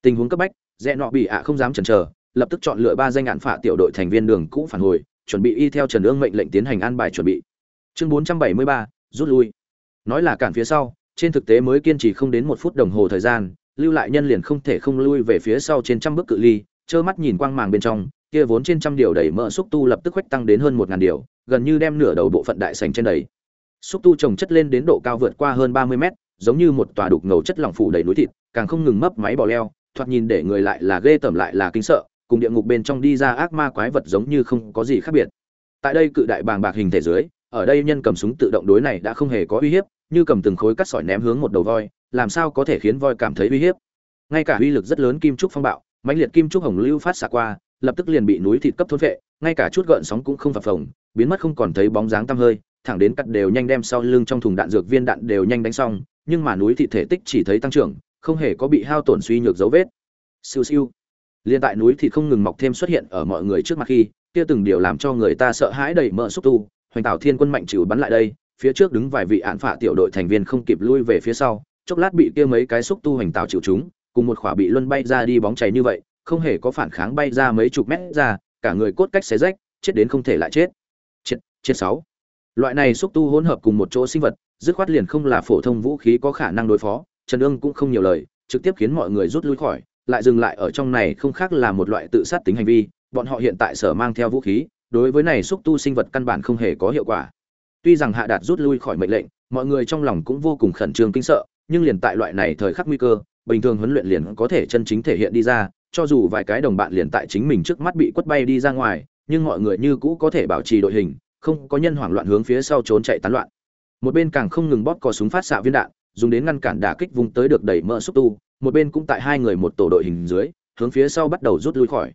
Tình huống cấp bách, rẽ nọ bị ạ không dám chần chờ lập tức chọn lựa ba danh ngạn phạ tiểu đội thành viên đường cũ phản hồi, chuẩn bị y theo trần ương mệnh lệnh tiến hành an bài chuẩn bị. Chương bốn trăm bảy mươi ba, rút lui. Nói là cản phía sau, trên thực tế mới kiên trì không đến một phút đồng hồ thời gian, lưu lại nhân liền không thể không lui về phía sau trên trăm bước cự ly, trơ mắt nhìn quang màng bên trong, kia vốn trên trăm điều đẩy mỡ xúc tu lập tức khuếch tăng đến hơn một ngàn điều, gần như đem nửa đầu bộ phận đại sảnh trên đầy xúc tu trồng chất lên đến độ cao vượt qua hơn ba mươi mét, giống như một tòa đục ngầu chất lỏng phủ đầy núi thịt, càng không ngừng mấp máy bò leo, thoạt nhìn để người lại là ghê tởm lại là kinh sợ cùng địa ngục bên trong đi ra ác ma quái vật giống như không có gì khác biệt. Tại đây cự đại bàng bạc hình thể dưới, ở đây nhân cầm súng tự động đối này đã không hề có uy hiếp, như cầm từng khối cắt sỏi ném hướng một đầu voi, làm sao có thể khiến voi cảm thấy uy hiếp? Ngay cả uy lực rất lớn kim trúc phong bạo, mãnh liệt kim trúc hồng lưu phát xạ qua, lập tức liền bị núi thịt cấp thôn vệ, ngay cả chút gợn sóng cũng không phập phồng, biến mất không còn thấy bóng dáng tăm hơi, thẳng đến cắt đều nhanh đem sau lưng trong thùng đạn dược viên đạn đều nhanh đánh xong, nhưng mà núi thịt thể tích chỉ thấy tăng trưởng, không hề có bị hao tổn suy nhược dấu vết. Siêu siêu liên tại núi thì không ngừng mọc thêm xuất hiện ở mọi người trước mặt khi, kia từng điều làm cho người ta sợ hãi đầy mỡ xúc tu, hoành tạo thiên quân mạnh chịu bắn lại đây, phía trước đứng vài vị án phạ tiểu đội thành viên không kịp lui về phía sau, chốc lát bị kia mấy cái xúc tu hoành tạo chịu chúng, cùng một khỏa bị luân bay ra đi bóng chảy như vậy, không hề có phản kháng bay ra mấy chục mét ra, cả người cốt cách xé rách, chết đến không thể lại chết. Chết chết sáu. Loại này xúc tu hỗn hợp cùng một chỗ sinh vật, dứt khoát liền không là phổ thông vũ khí có khả năng đối phó, trần ương cũng không nhiều lời, trực tiếp khiến mọi người rút lui khỏi lại dừng lại ở trong này không khác là một loại tự sát tính hành vi, bọn họ hiện tại sở mang theo vũ khí, đối với này xúc tu sinh vật căn bản không hề có hiệu quả. Tuy rằng hạ đạt rút lui khỏi mệnh lệnh, mọi người trong lòng cũng vô cùng khẩn trương kinh sợ, nhưng liền tại loại này thời khắc nguy cơ, bình thường huấn luyện liền có thể chân chính thể hiện đi ra, cho dù vài cái đồng bạn liền tại chính mình trước mắt bị quất bay đi ra ngoài, nhưng mọi người như cũ có thể bảo trì đội hình, không có nhân hoảng loạn hướng phía sau trốn chạy tán loạn. Một bên càng không ngừng bóp cò súng phát xạ viên đạn, dùng đến ngăn cản đả kích vùng tới được đẩy mỡ xúc tu một bên cũng tại hai người một tổ đội hình dưới, hướng phía sau bắt đầu rút lui khỏi.